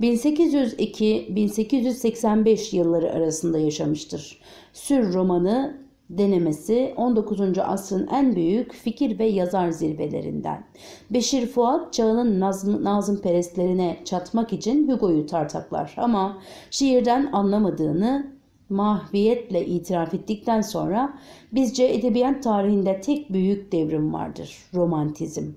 1802-1885 yılları arasında yaşamıştır. Sür romanı denemesi 19. asrın en büyük fikir ve yazar zirvelerinden. Beşir Fuat çağının nazım, nazım perestlerine çatmak için Hugo'yu tartaklar ama şiirden anlamadığını mahviyetle itiraf ettikten sonra bizce edebiyat tarihinde tek büyük devrim vardır. Romantizm.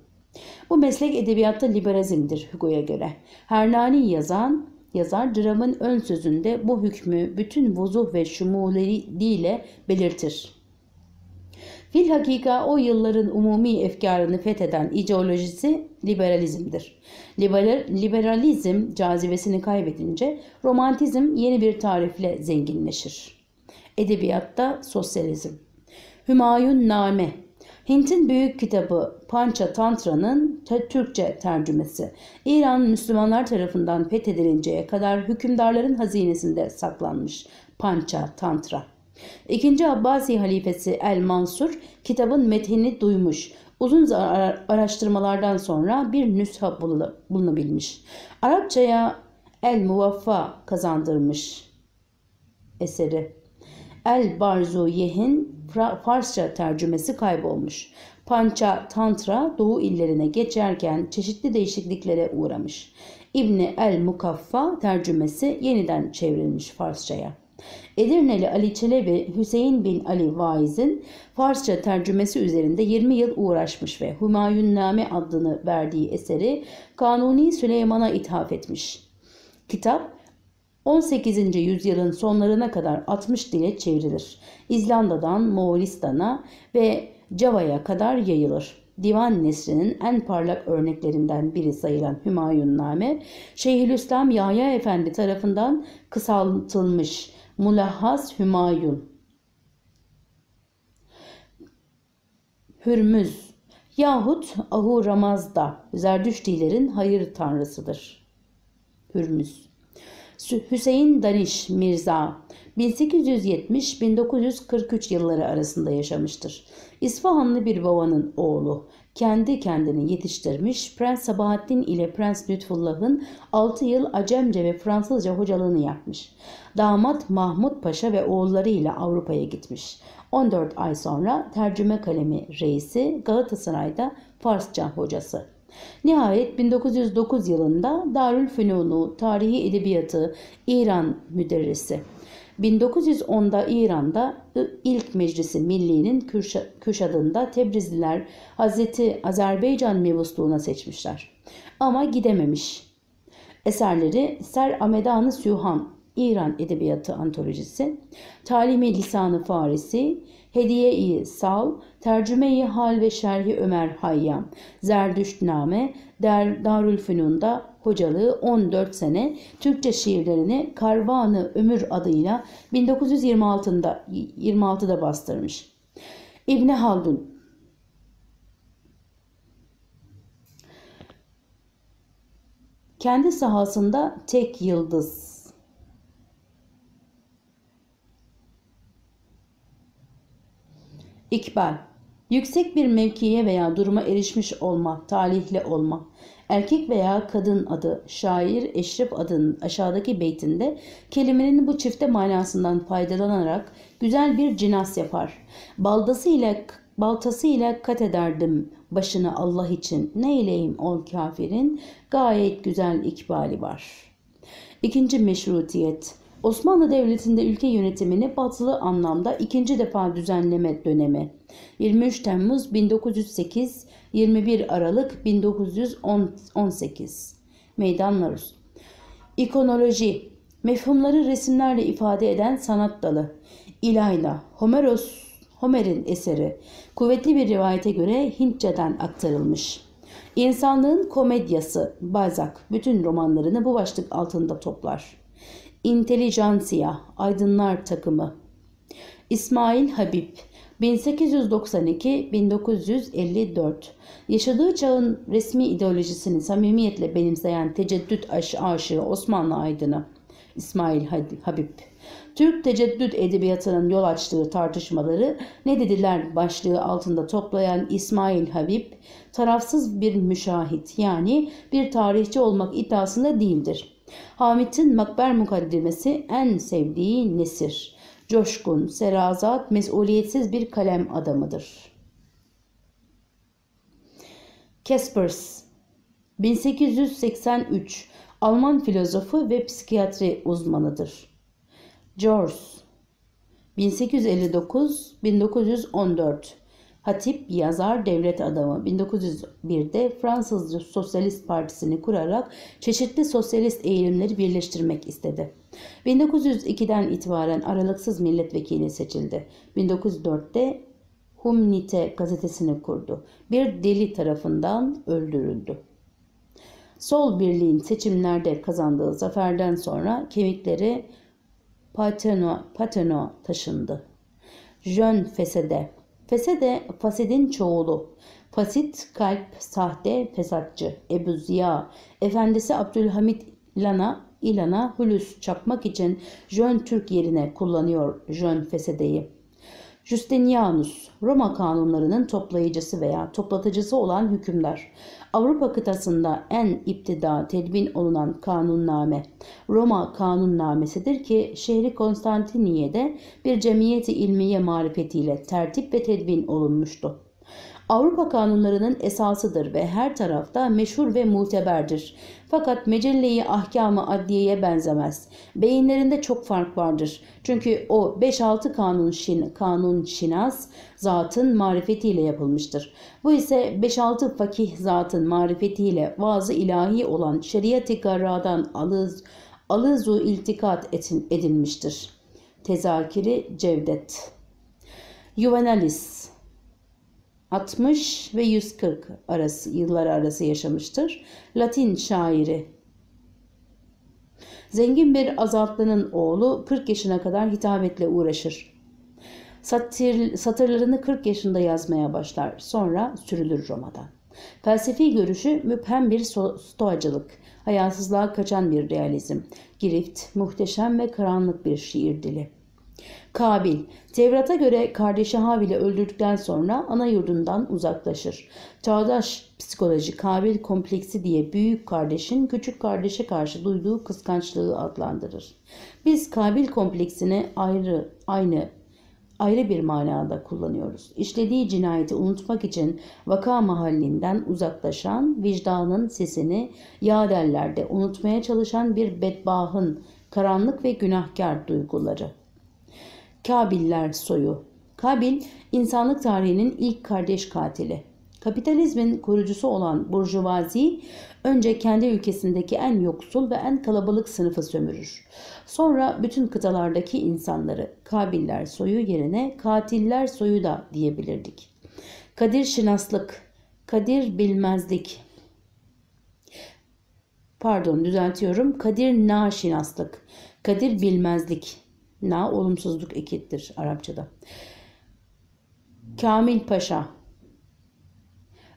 Bu meslek edebiyatta liberalizmdir Hugo'ya göre. Hernani yazan yazar dramın ön sözünde bu hükmü bütün vuzuh ve şumuliyle belirtir. Fil Filhakika o yılların umumi efkarını fetheden ideolojisi liberalizmdir. Liberal, liberalizm cazibesini kaybedince romantizm yeni bir tarifle zenginleşir. Edebiyatta sosyalizm. Hümayun Name Hint'in büyük kitabı Pancha Tantra'nın Türkçe tercümesi. İran Müslümanlar tarafından fethedilinceye kadar hükümdarların hazinesinde saklanmış Pancha Tantra. İkinci Abbasi halifesi El Mansur kitabın metnini duymuş. Uzun araştırmalardan sonra bir nüsha bulunabilmiş. Arapçaya El Muvaffa kazandırmış eseri. El Barzuyeh'in Farsça tercümesi kaybolmuş. Panca Tantra doğu illerine geçerken çeşitli değişikliklere uğramış. İbni El Mukaffa tercümesi yeniden çevrilmiş Farsçaya. Edirneli Ali Çelebi, Hüseyin bin Ali Vaiz'in Farsça tercümesi üzerinde 20 yıl uğraşmış ve Humayunname adını verdiği eseri Kanuni Süleyman'a ithaf etmiş. Kitap 18. yüzyılın sonlarına kadar 60 dile çevrilir. İzlanda'dan Moğolistan'a ve Cavaya kadar yayılır. Divan Nesri'nin en parlak örneklerinden biri sayılan Hümayunname, Şeyhülislam Yahya Efendi tarafından kısaltılmış Mulahhas Hümayun Hürmüz yahut Ahu Ramazda Zerdüştilerin hayır tanrısıdır. Hürmüz Hüseyin Daniş Mirza 1870-1943 yılları arasında yaşamıştır. İsfahanlı bir babanın oğlu kendi kendini yetiştirmiş Prens Sabahattin ile Prens Lütfullah'ın 6 yıl Acemce ve Fransızca hocalığını yapmış. Damat Mahmut Paşa ve oğulları ile Avrupa'ya gitmiş. 14 ay sonra tercüme kalemi reisi Galatasaray'da Farsça hocası. Nihayet 1909 yılında Darülfünunu Tarihi Edebiyatı İran Müderrisi 1910'da İran'da ilk meclisi milli'nin Kürşad'ında Tebrizliler Hazreti Azerbaycan mevusluğuna seçmişler. Ama gidememiş. Eserleri Ser Amedanı Sühan, İran Edebiyatı Antolojisi, Talimi Lisanı Farisi, Hediye-i Sal, Tercüme-i Hal ve Şerhi Ömer Hayyam, Zerdüştname, Darülfünun'da hocalığı 14 sene Türkçe şiirlerini Karvanı Ömür adıyla 1926'da 26'da bastırmış. İbni Haldun kendi sahasında tek yıldız. İkbal Yüksek bir mevkiye veya duruma erişmiş olma, talihli olma. Erkek veya kadın adı şair Eşref adının aşağıdaki beytinde kelimenin bu çifte manasından faydalanarak güzel bir cinas yapar. Baldası ile baltası ile kat ederdim başını Allah için. Neyleyim ol kafirin gayet güzel ikbali var. İkinci meşrutiyet Osmanlı Devleti'nde ülke yönetimini batılı anlamda ikinci defa düzenleme dönemi. 23 Temmuz 1908, 21 Aralık 1918 meydanlar İkonoloji, mefhumları resimlerle ifade eden sanat dalı. İlayna. Homeros, Homer'in eseri, kuvvetli bir rivayete göre Hintçeden aktarılmış. İnsanlığın komedyası, Balzac bütün romanlarını bu başlık altında toplar. Intelligensia, Aydınlar Takımı. İsmail Habib 1892-1954 Yaşadığı çağın resmi ideolojisini samimiyetle benimseyen teceddüt aşırı Osmanlı aydını İsmail Habib. Türk teceddüt edebiyatının yol açtığı tartışmaları ne dediler başlığı altında toplayan İsmail Habib, tarafsız bir müşahit yani bir tarihçi olmak iddiasında değildir. Hamit'in makber mukaddimesi en sevdiği nesir. Coşkun, serazat, mesuliyetsiz bir kalem adamıdır. Caspers 1883 Alman filozofu ve psikiyatri uzmanıdır. George, 1859-1914 Hatip yazar devlet adamı 1901'de Fransız Sosyalist Partisi'ni kurarak çeşitli sosyalist eğilimleri birleştirmek istedi. 1902'den itibaren aralıksız milletvekili seçildi. 1904'te Humnite gazetesini kurdu. Bir deli tarafından öldürüldü. Sol Birliğin seçimlerde kazandığı zaferden sonra kemikleri Pateno, Pateno taşındı. Jön Fese'de Fesede fasidin çoğulu. Fasit, kalp, sahte, fesatçı. Ebu Ziya, efendisi Abdülhamit Lana, İlana, hulus çakmak için Jön Türk yerine kullanıyor Jön Fesede'yi. Justinianus, Roma kanunlarının toplayıcısı veya toplatıcısı olan hükümdar. Avrupa kıtasında en iptida tedvin olunan kanunname, Roma kanunnamesidir ki şehri Konstantiniye'de bir cemiyeti ilmiye marifetiyle tertip ve tedvin olunmuştu. Avrupa kanunlarının esasıdır ve her tarafta meşhur ve muteberdir. Fakat mecelleyi ahkamı adliyeye benzemez. Beyinlerinde çok fark vardır. Çünkü o 5-6 kanun, şin, kanun şinas zatın marifetiyle yapılmıştır. Bu ise 5-6 fakih zatın marifetiyle vaazı ilahi olan şeriat-i garradan alız, alızu iltikat edilmiştir. Tezakiri Cevdet Juvenalis 60 ve 140 arası yılları arası yaşamıştır. Latin şairi. Zengin bir azaltlının oğlu 40 yaşına kadar hitabetle uğraşır. Satir, satırlarını 40 yaşında yazmaya başlar. Sonra sürülür Roma'dan. Felsefi görüşü müphem bir stoacılık, hayasızlığa kaçan bir realizm, girift, muhteşem ve karanlık bir şiir dili. Kabil, Tevrat'a göre kardeşi Habil'i öldürdükten sonra ana yurdundan uzaklaşır. Çağdaş psikoloji Kabil kompleksi diye büyük kardeşin küçük kardeşe karşı duyduğu kıskançlığı adlandırır. Biz Kabil kompleksini ayrı, aynı ayrı bir manada kullanıyoruz. İşlediği cinayeti unutmak için vaka mahallinden uzaklaşan, vicdanın sesini yağderlerde unutmaya çalışan bir bedbahın karanlık ve günahkar duyguları. Kabiller soyu. Kabil insanlık tarihinin ilk kardeş katili. Kapitalizmin kurucusu olan burjuvazi önce kendi ülkesindeki en yoksul ve en kalabalık sınıfı sömürür. Sonra bütün kıtalardaki insanları kabiller soyu yerine katiller soyu da diyebilirdik. Kadir şinaslık, kadir bilmezlik. Pardon düzeltiyorum. Kadir naşinaslık, kadir bilmezlik. Na olumsuzluk ekittir Arapçada. Kamil Paşa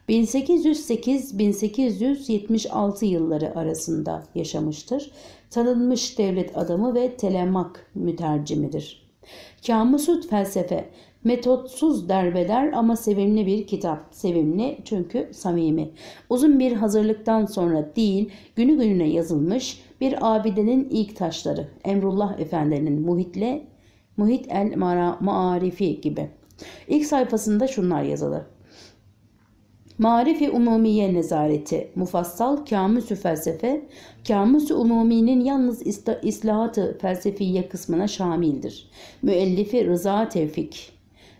1808-1876 yılları arasında yaşamıştır. Tanınmış devlet adamı ve telemak mütercimidir. Kamusut felsefe, metotsuz derbeder ama sevimli bir kitap. Sevimli çünkü samimi. Uzun bir hazırlıktan sonra değil, günü gününe yazılmış, bir abidenin ilk taşları Emrullah Efendi'nin Muhit'le Muhit el Mara Maarifi gibi. İlk sayfasında şunlar yazılı. Marifi Umumiye Nezareti, Mufassal Kamüsü Felsefe, Kamüsü Umumi'nin yalnız islahatı felsefiye kısmına şamildir. Müellifi Rıza Tevfik,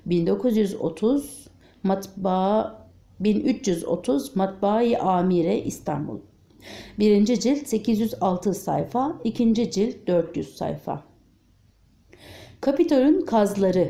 1930, Matbaa 1330 Matbaayı Amire İstanbul. Birinci cilt 806 sayfa, ikinci cilt 400 sayfa. Kapitolun kazları.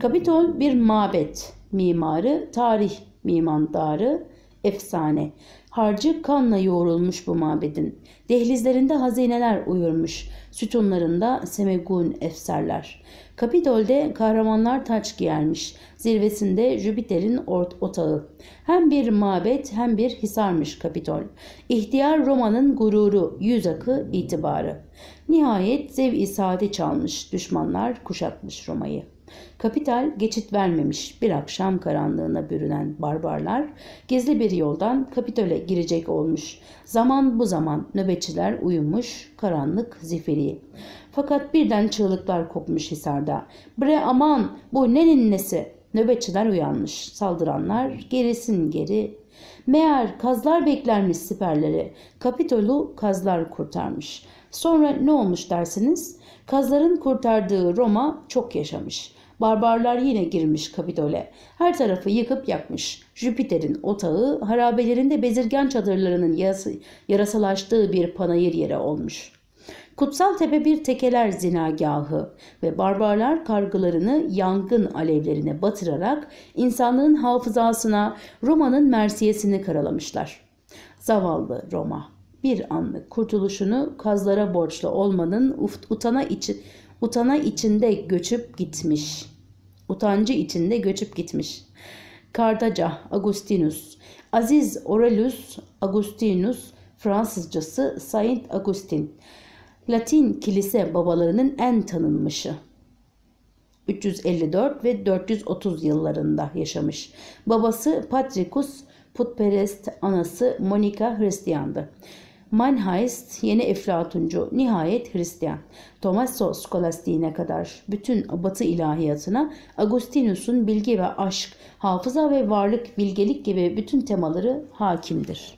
Kapitol bir mabet mimarı, tarih mimandarı, efsane. Harcı kanla yoğrulmuş bu mabedin. Dehlizlerinde hazineler uyurmuş. Sütunlarında semegun efserler. Kapitol'de kahramanlar taç giyermiş. Zirvesinde Jüpiter'in ort otağı. Hem bir mabet hem bir hisarmış Kapitol. İhtiyar Roma'nın gururu, yüz akı itibarı. Nihayet zev-i saati çalmış, düşmanlar kuşatmış Roma'yı. Kapital geçit vermemiş bir akşam karanlığına bürünen barbarlar gizli bir yoldan Kapitol'e girecek olmuş. Zaman bu zaman nöbetçiler uyumuş, karanlık zifiri. Fakat birden çığlıklar kopmuş Hisar'da. Bre aman bu nenin nesi? Nöbetçiler uyanmış. Saldıranlar gerisin geri. Meğer kazlar beklermiş siperleri. Kapitolu kazlar kurtarmış. Sonra ne olmuş dersiniz? Kazların kurtardığı Roma çok yaşamış. Barbarlar yine girmiş Kapitol'e. Her tarafı yıkıp yakmış. Jüpiter'in otağı harabelerinde bezirgen çadırlarının yarasalaştığı bir panayır yere olmuş.'' Kutsal tepe bir tekeler zinagahı ve barbarlar kargılarını yangın alevlerine batırarak insanlığın hafızasına Roma'nın mersiyesini karalamışlar. Zavallı Roma bir anlık kurtuluşunu kazlara borçlu olmanın utana, içi, utana içinde göçüp gitmiş. Utancı içinde göçüp gitmiş. Kardaca, Agustinus, Aziz Aurelius, Agustinus, Fransızcası Saint Agustin, Latin kilise babalarının en tanınmışı. 354 ve 430 yıllarında yaşamış. Babası Patricus putperest, anası Monica Hristiyandı. Mannheist yeni Eflatuncu, nihayet Hristiyan. Tommaso Skolastiğine kadar bütün batı ilahiyatına Agustinus'un bilgi ve aşk, hafıza ve varlık, bilgelik gibi bütün temaları hakimdir.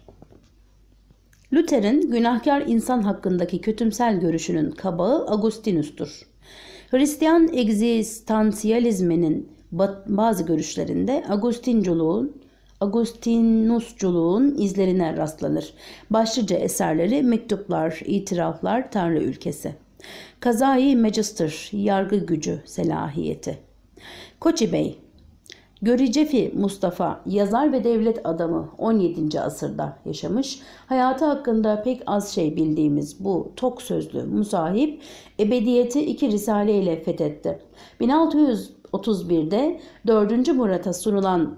Luther'in günahkar insan hakkındaki kötümsel görüşünün kabağı Agustinus'tur. Hristiyan egzistansiyalizminin bazı görüşlerinde Agustinculuğun Agustinusçuluğun izlerine rastlanır. Başlıca eserleri mektuplar, itiraflar, Tanrı ülkesi. Kazai Magister, yargı gücü, selahiyeti. Koçi Bey, Görecefi Mustafa, yazar ve devlet adamı 17. asırda yaşamış. Hayatı hakkında pek az şey bildiğimiz bu tok sözlü musahip ebediyeti iki risale ile fethetti. 1631'de 4. Murat'a sunulan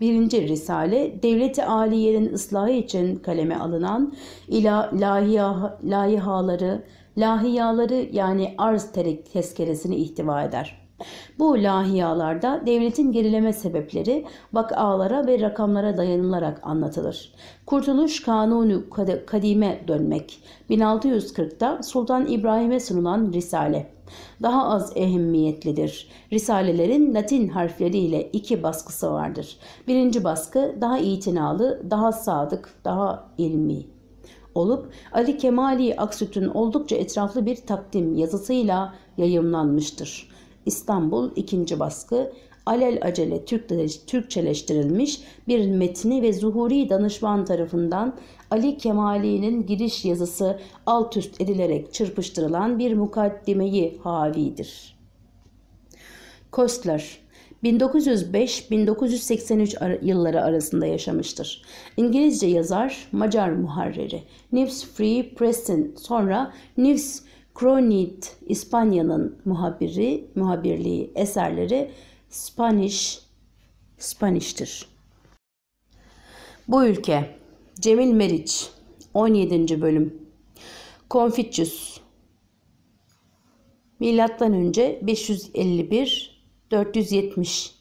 Birinci Risale, Devleti Aliye'nin ıslahı için kaleme alınan ila, lahiyaları, lahiyaları yani arz tezkeresini ihtiva eder. Bu lahiyalarda devletin gerileme sebepleri vakalara ve rakamlara dayanılarak anlatılır. Kurtuluş Kanunu Kadime dönmek 1640'da Sultan İbrahim'e sunulan Risale daha az ehemmiyetlidir. Risalelerin Latin harfleriyle iki baskısı vardır. Birinci baskı daha itinalı, daha sadık, daha ilmi olup Ali Kemali Aksüt'ün oldukça etraflı bir takdim yazısıyla yayımlanmıştır. İstanbul 2. baskı alel acele Türkçeleştirilmiş bir metni ve Zuhuri danışman tarafından Ali Kemali'nin giriş yazısı alt üst edilerek çırpıştırılan bir mukaddimeyi havidir. Kostler 1905-1983 yılları arasında yaşamıştır. İngilizce yazar, Macar muharriri. News Free Press'in sonra News Cronit İspanya'nın muhabiri, muhabirliği eserleri Spanish, Spanish'tir. Bu ülke Cemil Meriç 17. bölüm Confucius, Milattan önce 551 470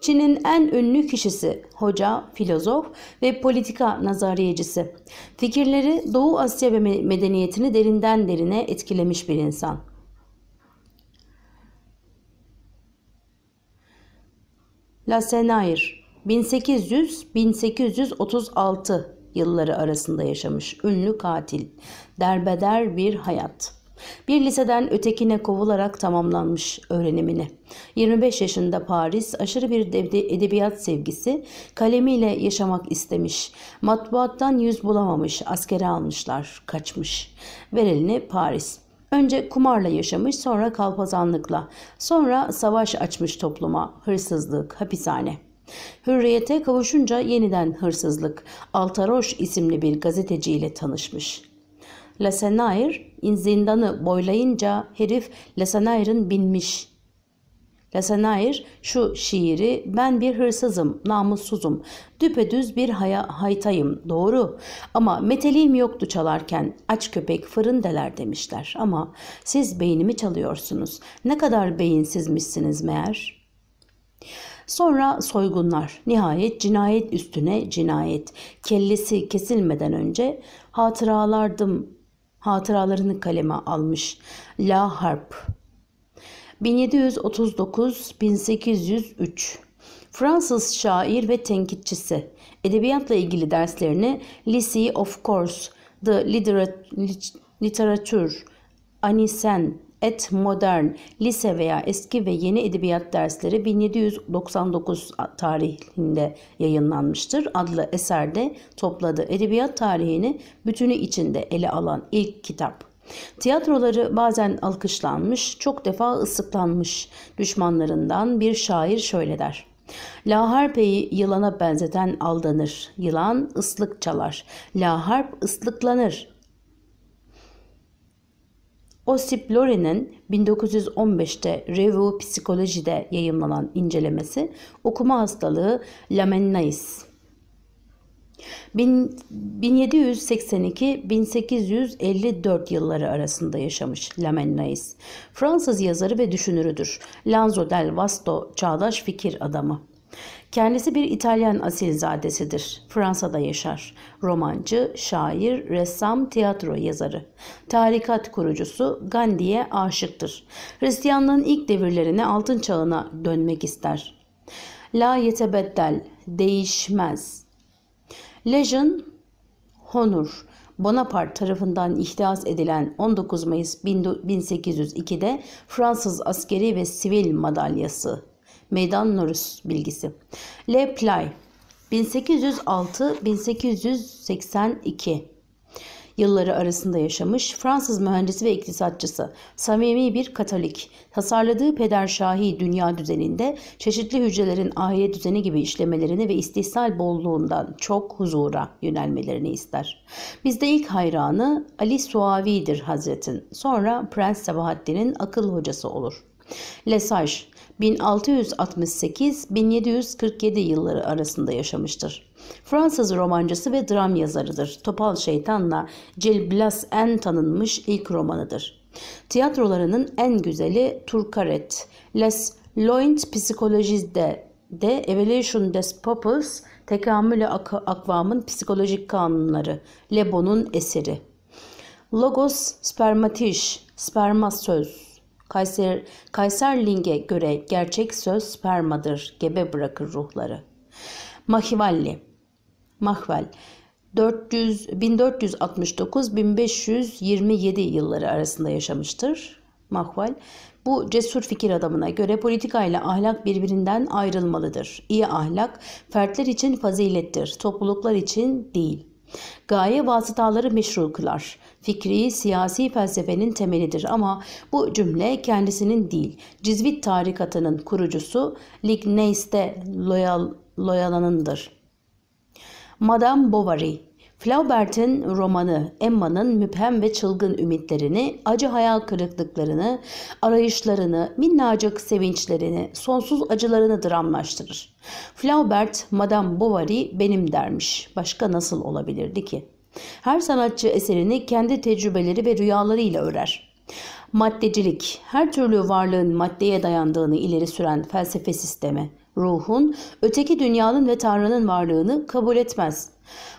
Çin'in en ünlü kişisi, hoca, filozof ve politika nazariyecisi. Fikirleri Doğu Asya ve medeniyetini derinden derine etkilemiş bir insan. Lasenair 1800-1836 yılları arasında yaşamış ünlü katil. Derbeder bir hayat. Bir liseden ötekine kovularak tamamlanmış öğrenimini. 25 yaşında Paris aşırı bir edebiyat sevgisi kalemiyle yaşamak istemiş. Matbuattan yüz bulamamış, askere almışlar, kaçmış. Verelini Paris. Önce kumarla yaşamış, sonra kalpazanlıkla, sonra savaş açmış topluma, hırsızlık, hapishane. Hürriyete kavuşunca yeniden hırsızlık, Altaroş isimli bir gazeteciyle tanışmış. La Senair zindanı boylayınca herif Lesenair'in binmiş. Lesenair şu şiiri ben bir hırsızım, namussuzum, düpedüz bir haya, haytayım doğru ama meteliğim yoktu çalarken aç köpek fırın deler demişler ama siz beynimi çalıyorsunuz ne kadar beyinsizmişsiniz meğer.'' Sonra soygunlar, nihayet cinayet üstüne cinayet. Kellesi kesilmeden önce hatıralardım hatıralarını kaleme almış. La Harp 1739-1803 Fransız şair ve tenkitçisi. Edebiyatla ilgili derslerini Lycée of Course, The Literature, Anisen, et modern, lise veya eski ve yeni edebiyat dersleri 1799 tarihinde yayınlanmıştır adlı eserde topladı edebiyat tarihini bütünü içinde ele alan ilk kitap. Tiyatroları bazen alkışlanmış, çok defa ıslıklanmış. Düşmanlarından bir şair şöyle der. La harpeyi yılana benzeten aldanır. Yılan ıslık çalar. La harp ıslıklanır. Osip Loren'in 1915'te Revue Psikoloji'de yayımlanan incelemesi okuma hastalığı Lamennais. 1782-1854 yılları arasında yaşamış Lamennais. Fransız yazarı ve düşünürüdür. Lanzo del Vasto çağdaş fikir adamı. Kendisi bir İtalyan asilzadesidir. Fransa'da yaşar. Romancı, şair, ressam, tiyatro yazarı. Tarikat kurucusu Gandhi'ye aşıktır. Hristiyanlığın ilk devirlerine altın çağına dönmek ister. La yetebeddel, değişmez. Legend honor. Bonaparte tarafından ihdas edilen 19 Mayıs 1802'de Fransız askeri ve sivil madalyası Meydan Norus bilgisi. Le Play 1806-1882 yılları arasında yaşamış Fransız mühendisi ve iktisatçısı, samimi bir Katolik. Tasarladığı pederşahi dünya düzeninde çeşitli hücrelerin aile düzeni gibi işlemelerini ve istihsal bolluğundan çok huzura yönelmelerini ister. Bizde ilk hayranı Ali Suavi'dir Hazretin, sonra Prens Sabahattin'in akıl hocası olur. Lesage, 1668-1747 yılları arasında yaşamıştır. Fransız romancısı ve dram yazarıdır. Topal Şeytan'la Blas en tanınmış ilk romanıdır. Tiyatrolarının en güzeli Turcaret, Les Loint Psikolojide de Evolution des Popes, Tekamül Ak Akvam'ın Psikolojik Kanunları, Le Bon'un eseri. Logos spermatiş, sperma söz. Kayser, Kayserling'e göre gerçek söz spermadır, gebe bırakır ruhları. Mahivalli Mahvel 1469-1527 yılları arasında yaşamıştır. Mahval bu cesur fikir adamına göre politika ile ahlak birbirinden ayrılmalıdır. İyi ahlak fertler için fazilettir, topluluklar için değil. Gaye vasıtaları meşru kılar fikri siyasi felsefenin temelidir ama bu cümle kendisinin değil Cizvit tarikatının kurucusu Ligneiste Loyal, Loyalan'ındır. Madame Bovary Flaubert'in romanı Emma'nın müphem ve çılgın ümitlerini, acı hayal kırıklıklarını, arayışlarını, minnacık sevinçlerini, sonsuz acılarını dramlaştırır. Flaubert, Madame Bovary benim dermiş. Başka nasıl olabilirdi ki?'' Her sanatçı eserini kendi tecrübeleri ve rüyalarıyla örer. Maddecilik, her türlü varlığın maddeye dayandığını ileri süren felsefe sistemi, ruhun, öteki dünyanın ve Tanrı'nın varlığını kabul etmez.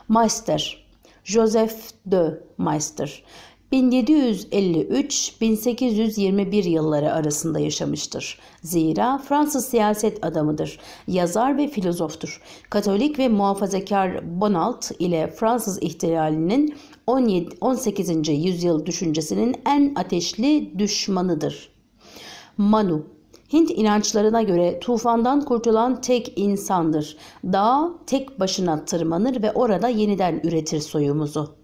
Meister, Joseph de Meister, 1753-1821 yılları arasında yaşamıştır. Zira Fransız siyaset adamıdır, yazar ve filozoftur. Katolik ve muhafazakar Bonal't ile Fransız ihtilalinin 17, 18. yüzyıl düşüncesinin en ateşli düşmanıdır. Manu Hint inançlarına göre tufandan kurtulan tek insandır. Dağ tek başına tırmanır ve orada yeniden üretir soyumuzu.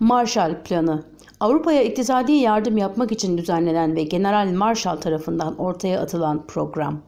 Marshall Planı Avrupa'ya iktisadi yardım yapmak için düzenlenen ve General Marshall tarafından ortaya atılan program.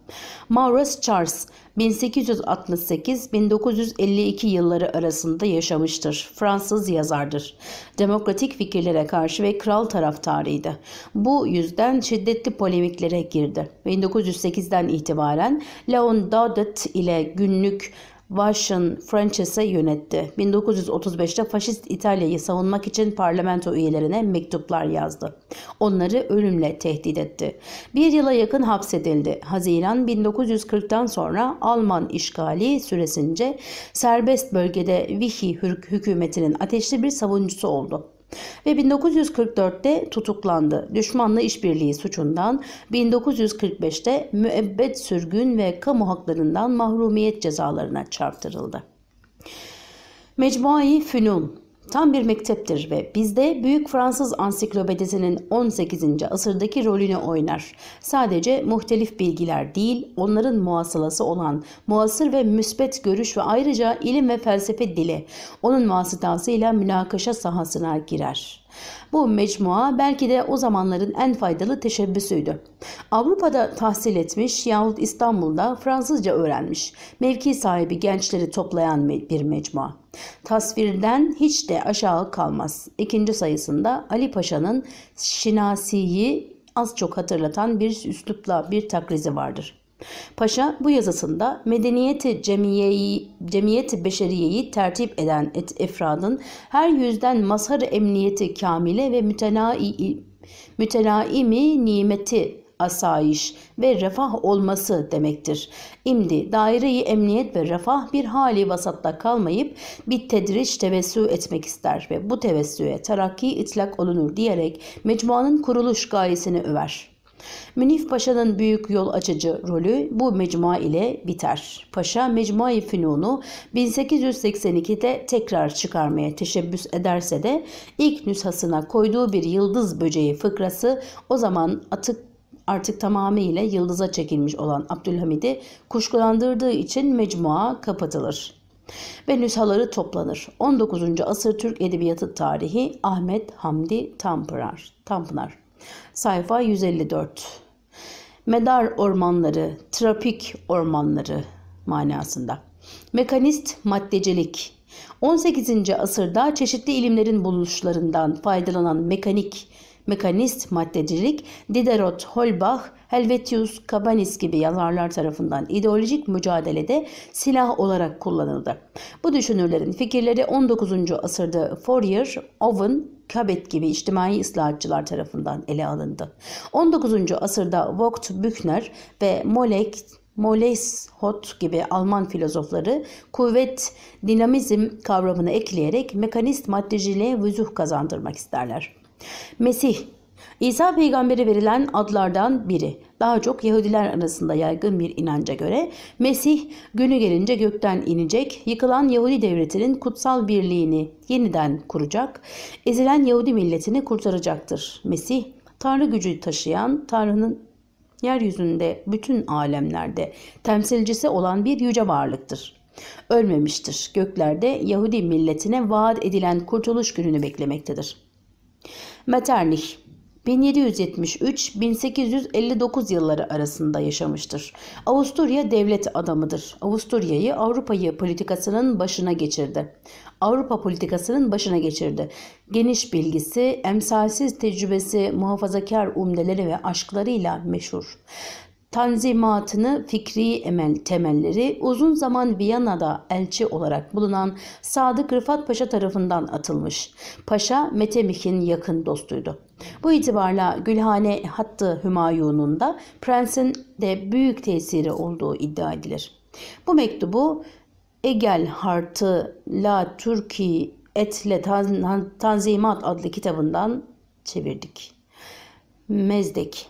Maurice Charles 1868-1952 yılları arasında yaşamıştır. Fransız yazardır. Demokratik fikirlere karşı ve kral taraftarıydı. Bu yüzden şiddetli polemiklere girdi. 1908'den itibaren Leon Daudet ile günlük Vaşın Frances'e yönetti. 1935'te faşist İtalya'yı savunmak için parlamento üyelerine mektuplar yazdı. Onları ölümle tehdit etti. Bir yıla yakın hapsedildi. Haziran 1940'tan sonra Alman işgali süresince serbest bölgede Vichy hükümetinin ateşli bir savunucusu oldu ve 1944'te tutuklandı. Düşmanla işbirliği suçundan 1945'te müebbet sürgün ve kamu haklarından mahrumiyet cezalarına çarptırıldı. Mecmuai Fünun tam bir mekteptir ve bizde Büyük Fransız Ansiklopedisinin 18. asırdaki rolünü oynar. Sadece muhtelif bilgiler değil, onların muhasılası olan muhasır ve müspet görüş ve ayrıca ilim ve felsefe dili onun vasıtasıyla münakaşa sahasına girer. Bu mecmua belki de o zamanların en faydalı teşebbüsüydü. Avrupa'da tahsil etmiş yahut İstanbul'da Fransızca öğrenmiş, mevki sahibi gençleri toplayan bir mecmua. Tasvirden hiç de aşağı kalmaz. İkinci sayısında Ali Paşa'nın Şinasi'yi az çok hatırlatan bir üslupla bir takrizi vardır. Paşa bu yazısında medeniyeti cemiyeyi, cemiyeti beşeriyeyi tertip eden et efradın her yüzden mazhar emniyeti kamile ve mütenai, mütenaimi nimeti asayiş ve refah olması demektir. İmdi daireyi emniyet ve refah bir hali vasatta kalmayıp bir tedriç tevessü etmek ister ve bu tevessüye terakki itlak olunur diyerek mecmuanın kuruluş gayesini över. Münif Paşa'nın büyük yol açıcı rolü bu mecmua ile biter. Paşa Mecmuayı Fünun'u 1882'de tekrar çıkarmaya teşebbüs ederse de ilk nüshasına koyduğu bir yıldız böceği fıkrası o zaman atık artık tamamıyla yıldıza çekilmiş olan Abdülhamid'i kuşkulandırdığı için mecmua kapatılır ve nüshaları toplanır. 19. asır Türk Edebiyatı tarihi Ahmet Hamdi Tanpınar. Tanpınar. Sayfa 154. Medar ormanları, Trapik ormanları manasında. Mekanist maddecilik. 18. asırda çeşitli ilimlerin buluşlarından faydalanan mekanik, mekanist maddecilik Diderot, Holbach, Helvetius, Cabanis gibi yazarlar tarafından ideolojik mücadelede silah olarak kullanıldı. Bu düşünürlerin fikirleri 19. asırda Fourier, Owen, Kabet gibi içtimai ıslahatçılar tarafından ele alındı. 19. asırda Vogt Büchner ve Molek Moleshot gibi Alman filozofları kuvvet dinamizm kavramını ekleyerek mekanist maddeciliğe vüzuh kazandırmak isterler. Mesih İsa Peygamberi verilen adlardan biri. Daha çok Yahudiler arasında yaygın bir inanca göre Mesih günü gelince gökten inecek, yıkılan Yahudi devletinin kutsal birliğini yeniden kuracak, ezilen Yahudi milletini kurtaracaktır. Mesih, Tanrı gücü taşıyan, Tanrı'nın yeryüzünde bütün alemlerde temsilcisi olan bir yüce varlıktır ölmemiştir. Göklerde Yahudi milletine vaat edilen kurtuluş gününü beklemektedir. Metternich 1773-1859 yılları arasında yaşamıştır. Avusturya devlet adamıdır. Avusturya'yı Avrupa'yı politikasının başına geçirdi. Avrupa politikasının başına geçirdi. Geniş bilgisi, emsalsiz tecrübesi, muhafazakar umdeleri ve aşklarıyla meşhur tanzimatını fikri emel temelleri uzun zaman Viyana'da elçi olarak bulunan Sadık Rıfat Paşa tarafından atılmış. Paşa Metemih'in yakın dostuydu. Bu itibarla Gülhane Hattı Hümayun'un da prensin de büyük tesiri olduğu iddia edilir. Bu mektubu Egel Hartı La Türki Etle Tanzimat adlı kitabından çevirdik. Mezdek,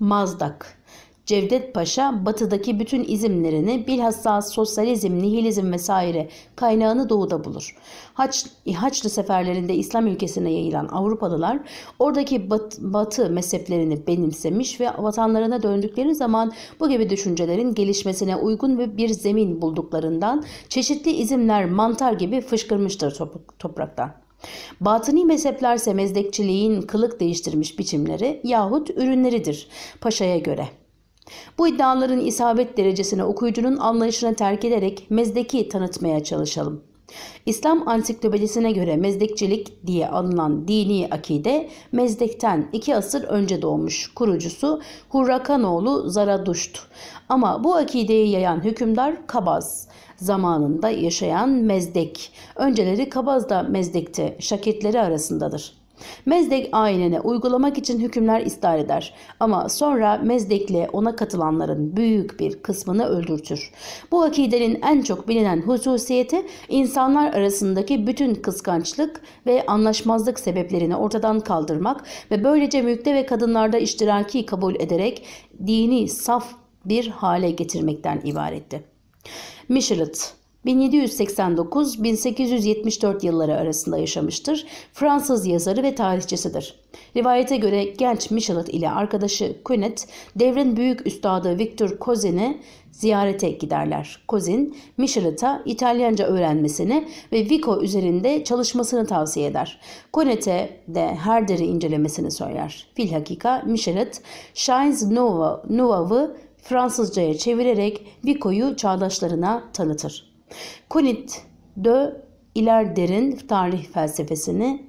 Mazdak Cevdet Paşa batıdaki bütün izimlerini bilhassa sosyalizm, nihilizm vesaire kaynağını doğuda bulur. Haç, Haçlı seferlerinde İslam ülkesine yayılan Avrupalılar oradaki bat, batı mezheplerini benimsemiş ve vatanlarına döndükleri zaman bu gibi düşüncelerin gelişmesine uygun bir zemin bulduklarından çeşitli izimler mantar gibi fışkırmıştır top, topraktan. Batıni mezheplerse mezdekçiliğin kılık değiştirmiş biçimleri yahut ürünleridir paşaya göre.'' Bu iddiaların isabet derecesini okuyucunun anlayışına terk ederek mezdeki tanıtmaya çalışalım. İslam ansiklopedisine göre mezdekçilik diye anılan dini akide mezdekten iki asır önce doğmuş kurucusu Hurrakanoğlu Zaraduşt. Ama bu akideyi yayan hükümdar Kabaz. Zamanında yaşayan mezdek. Önceleri Kabaz da mezdekte şaketleri arasındadır. Mezdek ailene uygulamak için hükümler istar eder ama sonra Mezdek'le ona katılanların büyük bir kısmını öldürtür. Bu akidenin en çok bilinen hususiyeti insanlar arasındaki bütün kıskançlık ve anlaşmazlık sebeplerini ortadan kaldırmak ve böylece mülkte ve kadınlarda iştiraki kabul ederek dini saf bir hale getirmekten ibaretti. Michelet 1789-1874 yılları arasında yaşamıştır. Fransız yazarı ve tarihçisidir. Rivayete göre genç Michelet ile arkadaşı Quinet, devrin büyük üstadı Victor Cousin'i ziyarete giderler. Cousin, Michelet'a İtalyanca öğrenmesini ve Vico üzerinde çalışmasını tavsiye eder. Quinnet'e de Herder'i incelemesini söyler. Filhakika Michelet, Shines Nova, Fransızcaya çevirerek Vico'yu çağdaşlarına tanıtır. Konit de İlerder'in tarih felsefesini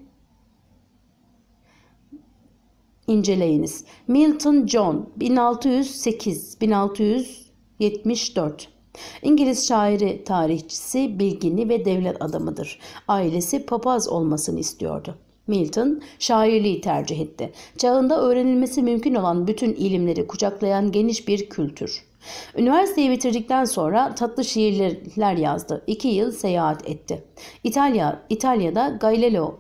inceleyiniz. Milton John 1608-1674 İngiliz şairi, tarihçisi, bilgini ve devlet adamıdır. Ailesi papaz olmasını istiyordu. Milton şairliği tercih etti. Çağında öğrenilmesi mümkün olan bütün ilimleri kucaklayan geniş bir kültür. Üniversiteyi bitirdikten sonra tatlı şiirler yazdı. İki yıl seyahat etti. İtalya, İtalya'da Galileo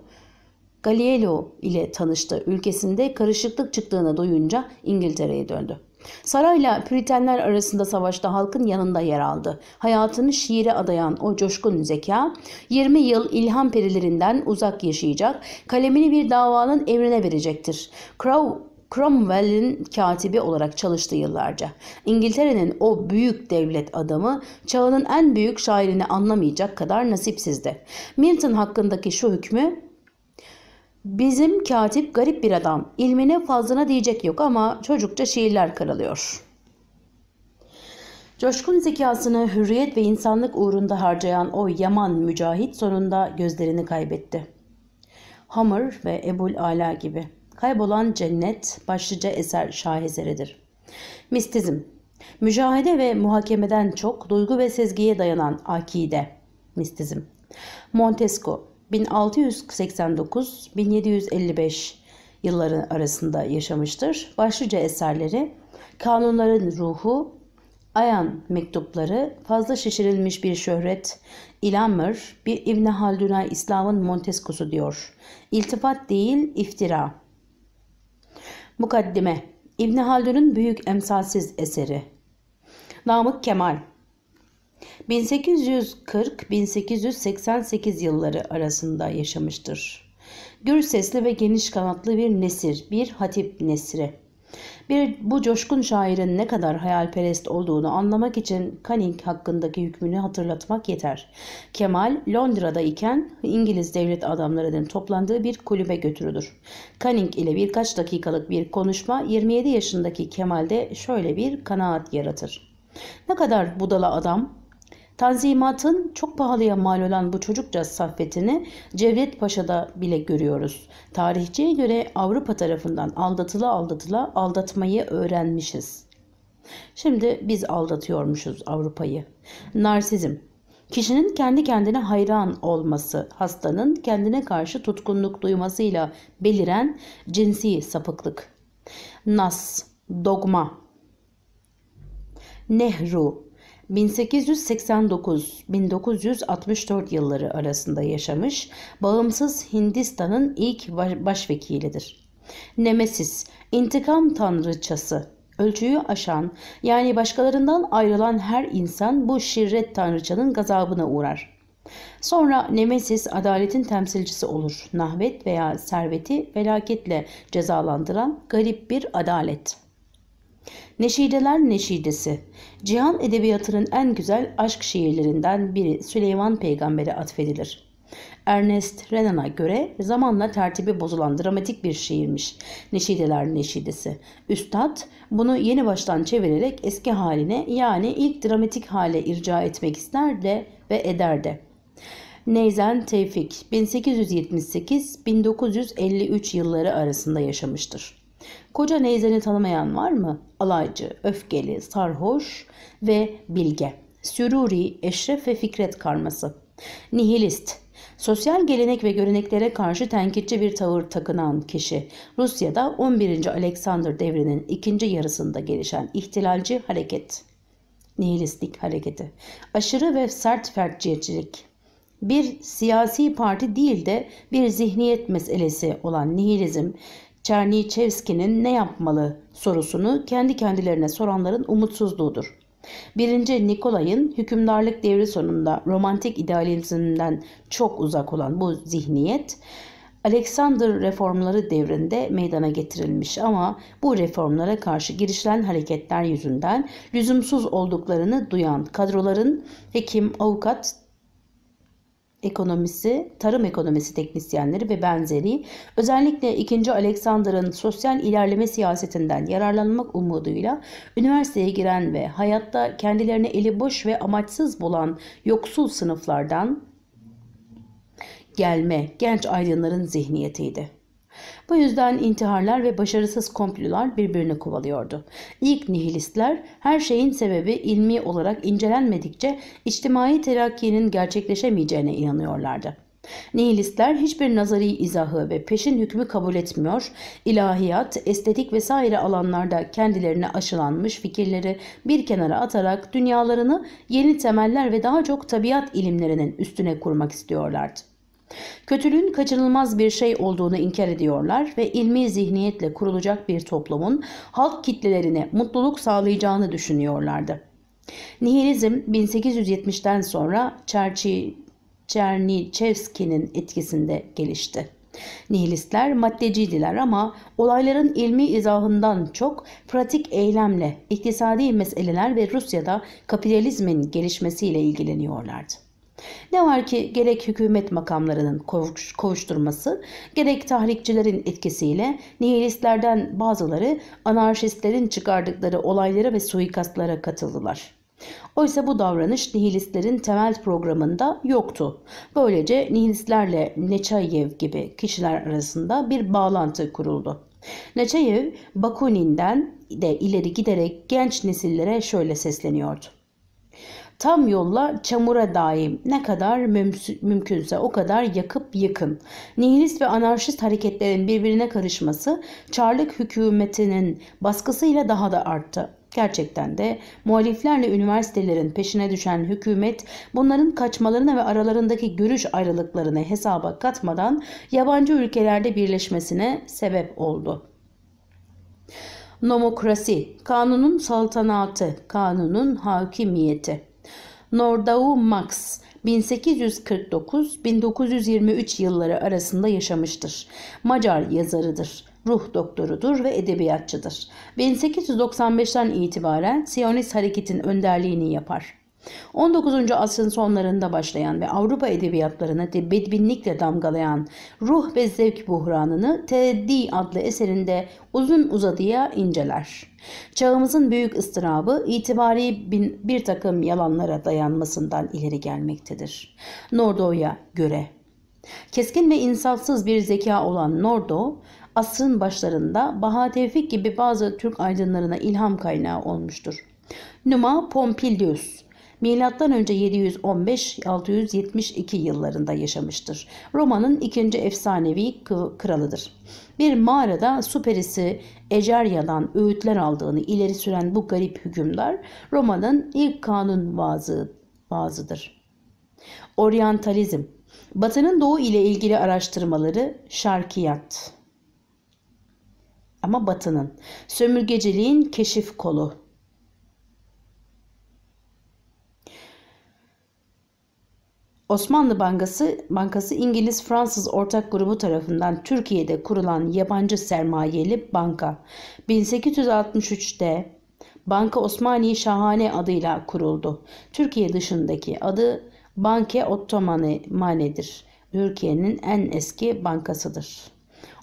Galileo ile tanıştı. Ülkesinde karışıklık çıktığını duyunca İngiltere'ye döndü. Sarayla Püritenler arasında savaşta halkın yanında yer aldı. Hayatını şiire adayan o coşkun zeka 20 yıl ilham perilerinden uzak yaşayacak, kalemini bir davanın emrine verecektir. Crow Cromwell'in katibi olarak çalıştı yıllarca. İngiltere'nin o büyük devlet adamı çağının en büyük şairini anlamayacak kadar nasipsizdi. Milton hakkındaki şu hükmü Bizim katip garip bir adam. İlmine fazlına diyecek yok ama çocukça şiirler karalıyor. Coşkun zekasını hürriyet ve insanlık uğrunda harcayan o yaman mücahit sonunda gözlerini kaybetti. Hamur ve Ebul Ala gibi. Kaybolan Cennet başlıca eser şaheseridir. Mistizm Mücahede ve muhakemeden çok duygu ve sezgiye dayanan akide. Mistizm Montesco 1689-1755 yılları arasında yaşamıştır. Başlıca eserleri Kanunların Ruhu, Ayan Mektupları, Fazla Şişirilmiş Bir Şöhret, İlamır, Bir İbni Haldun'a İslam'ın Montesco'su diyor. İltifat değil, iftira. Mukaddime İbni Haldun'un büyük emsalsiz eseri Namık Kemal 1840-1888 yılları arasında yaşamıştır. Gür sesli ve geniş kanatlı bir nesir, bir hatip nesri. Bir, bu coşkun şairin ne kadar hayalperest olduğunu anlamak için Canning hakkındaki hükmünü hatırlatmak yeter. Kemal Londra'da iken İngiliz devlet adamlarının toplandığı bir kulübe götürülür. Canning ile birkaç dakikalık bir konuşma 27 yaşındaki Kemal'de şöyle bir kanaat yaratır. Ne kadar budala adam Tanzimat'ın çok pahalıya mal olan bu çocukça saffetini Cevdet Paşa'da bile görüyoruz. Tarihçiye göre Avrupa tarafından aldatıla aldatıla aldatmayı öğrenmişiz. Şimdi biz aldatıyormuşuz Avrupa'yı. Narsizm Kişinin kendi kendine hayran olması, hastanın kendine karşı tutkunluk duymasıyla beliren cinsi sapıklık. Nas, dogma. Nehru, 1889-1964 yılları arasında yaşamış, bağımsız Hindistan'ın ilk başvekilidir. Nemesis, intikam tanrıçası Ölçüyü aşan yani başkalarından ayrılan her insan bu şirret tanrıçanın gazabına uğrar. Sonra Nemesis adaletin temsilcisi olur. Nahvet veya serveti felaketle cezalandıran garip bir adalet.'' Neşideler Neşidesi Cihan edebiyatının en güzel aşk şiirlerinden biri Süleyman Peygamber'e atfedilir. Ernest Renan'a göre zamanla tertibi bozulan dramatik bir şiirmiş Neşideler Neşidesi. Üstad bunu yeni baştan çevirerek eski haline yani ilk dramatik hale irca etmek ister de ve eder de. Neyzen Tevfik 1878-1953 yılları arasında yaşamıştır. Koca neyzeni tanımayan var mı? Alaycı, öfkeli, sarhoş ve bilge. Süruri, Eşref ve Fikret karması. Nihilist, Sosyal gelenek ve göreneklere karşı tenkitçi bir tavır takınan kişi, Rusya'da 11. Alexander devrinin ikinci yarısında gelişen ihtilalci hareket, nihilistlik hareketi, aşırı ve sert fertçiyetçilik, bir siyasi parti değil de bir zihniyet meselesi olan nihilizm, Çerniçevski'nin ne yapmalı sorusunu kendi kendilerine soranların umutsuzluğudur. Birinci Nikolay'ın hükümdarlık devri sonunda romantik idealizmden çok uzak olan bu zihniyet Alexander reformları devrinde meydana getirilmiş ama bu reformlara karşı girişilen hareketler yüzünden lüzumsuz olduklarını duyan kadroların hekim, avukat, ekonomisi, tarım ekonomisi teknisyenleri ve benzeri özellikle 2. Alexander'ın sosyal ilerleme siyasetinden yararlanmak umuduyla üniversiteye giren ve hayatta kendilerine eli boş ve amaçsız bulan yoksul sınıflardan gelme genç aydınların zihniyetiydi. Bu yüzden intiharlar ve başarısız komplolar birbirini kovalıyordu. İlk nihilistler her şeyin sebebi ilmi olarak incelenmedikçe içtimai terakkiyenin gerçekleşemeyeceğine inanıyorlardı. Nihilistler hiçbir nazari izahı ve peşin hükmü kabul etmiyor, ilahiyat, estetik vesaire alanlarda kendilerine aşılanmış fikirleri bir kenara atarak dünyalarını yeni temeller ve daha çok tabiat ilimlerinin üstüne kurmak istiyorlardı. Kötülüğün kaçınılmaz bir şey olduğunu inkar ediyorlar ve ilmi zihniyetle kurulacak bir toplumun halk kitlelerine mutluluk sağlayacağını düşünüyorlardı. Nihilizm 1870'ten sonra Çerçi, Çerniçevski'nin etkisinde gelişti. Nihilistler maddeciydiler ama olayların ilmi izahından çok pratik eylemle, iktisadi meseleler ve Rusya'da kapitalizmin gelişmesiyle ilgileniyorlardı. Ne var ki gerek hükümet makamlarının kovuşturması, gerek tahrikçilerin etkisiyle nihilistlerden bazıları anarşistlerin çıkardıkları olaylara ve suikastlara katıldılar. Oysa bu davranış nihilistlerin temel programında yoktu. Böylece nihilistlerle Neçayev gibi kişiler arasında bir bağlantı kuruldu. Neçayev Bakunin'den de ileri giderek genç nesillere şöyle sesleniyordu. Tam yolla çamura daim ne kadar mümkünse o kadar yakıp yıkın. Nihilist ve anarşist hareketlerin birbirine karışması Çarlık hükümetinin baskısıyla daha da arttı. Gerçekten de muhaliflerle üniversitelerin peşine düşen hükümet bunların kaçmalarını ve aralarındaki görüş ayrılıklarını hesaba katmadan yabancı ülkelerde birleşmesine sebep oldu. Nomokrasi, kanunun saltanatı, kanunun hakimiyeti. Nordau Max 1849-1923 yılları arasında yaşamıştır. Macar yazarıdır ruh doktorudur ve edebiyatçıdır. 1895'ten itibaren Siyonist hareketin önderliğini yapar. 19. asrın sonlarında başlayan ve Avrupa edebiyatlarını bedbinlikle damgalayan Ruh ve Zevk Buhranını Teddi adlı eserinde uzun uzadıya inceler. Çağımızın büyük ıstırabı itibari bin, bir takım yalanlara dayanmasından ileri gelmektedir. Nordo'ya göre Keskin ve insafsız bir zeka olan Nordo, asrın başlarında Baha Tevfik gibi bazı Türk aydınlarına ilham kaynağı olmuştur. Numa Pompilius önce 715-672 yıllarında yaşamıştır. Roma'nın ikinci efsanevi kralıdır. Bir mağarada su perisi Ecerya'dan öğütler aldığını ileri süren bu garip hükümdar Roma'nın ilk kanun vaazı, vaazıdır. Oryantalizm Batı'nın doğu ile ilgili araştırmaları şarkiyat. Ama Batı'nın sömürgeciliğin keşif kolu Osmanlı Bankası, Bankası İngiliz-Fransız ortak grubu tarafından Türkiye'de kurulan yabancı sermayeli banka. 1863'te Banka Osmani Şahane adıyla kuruldu. Türkiye dışındaki adı Banke Ottomani Mane'dir. Türkiye'nin en eski bankasıdır.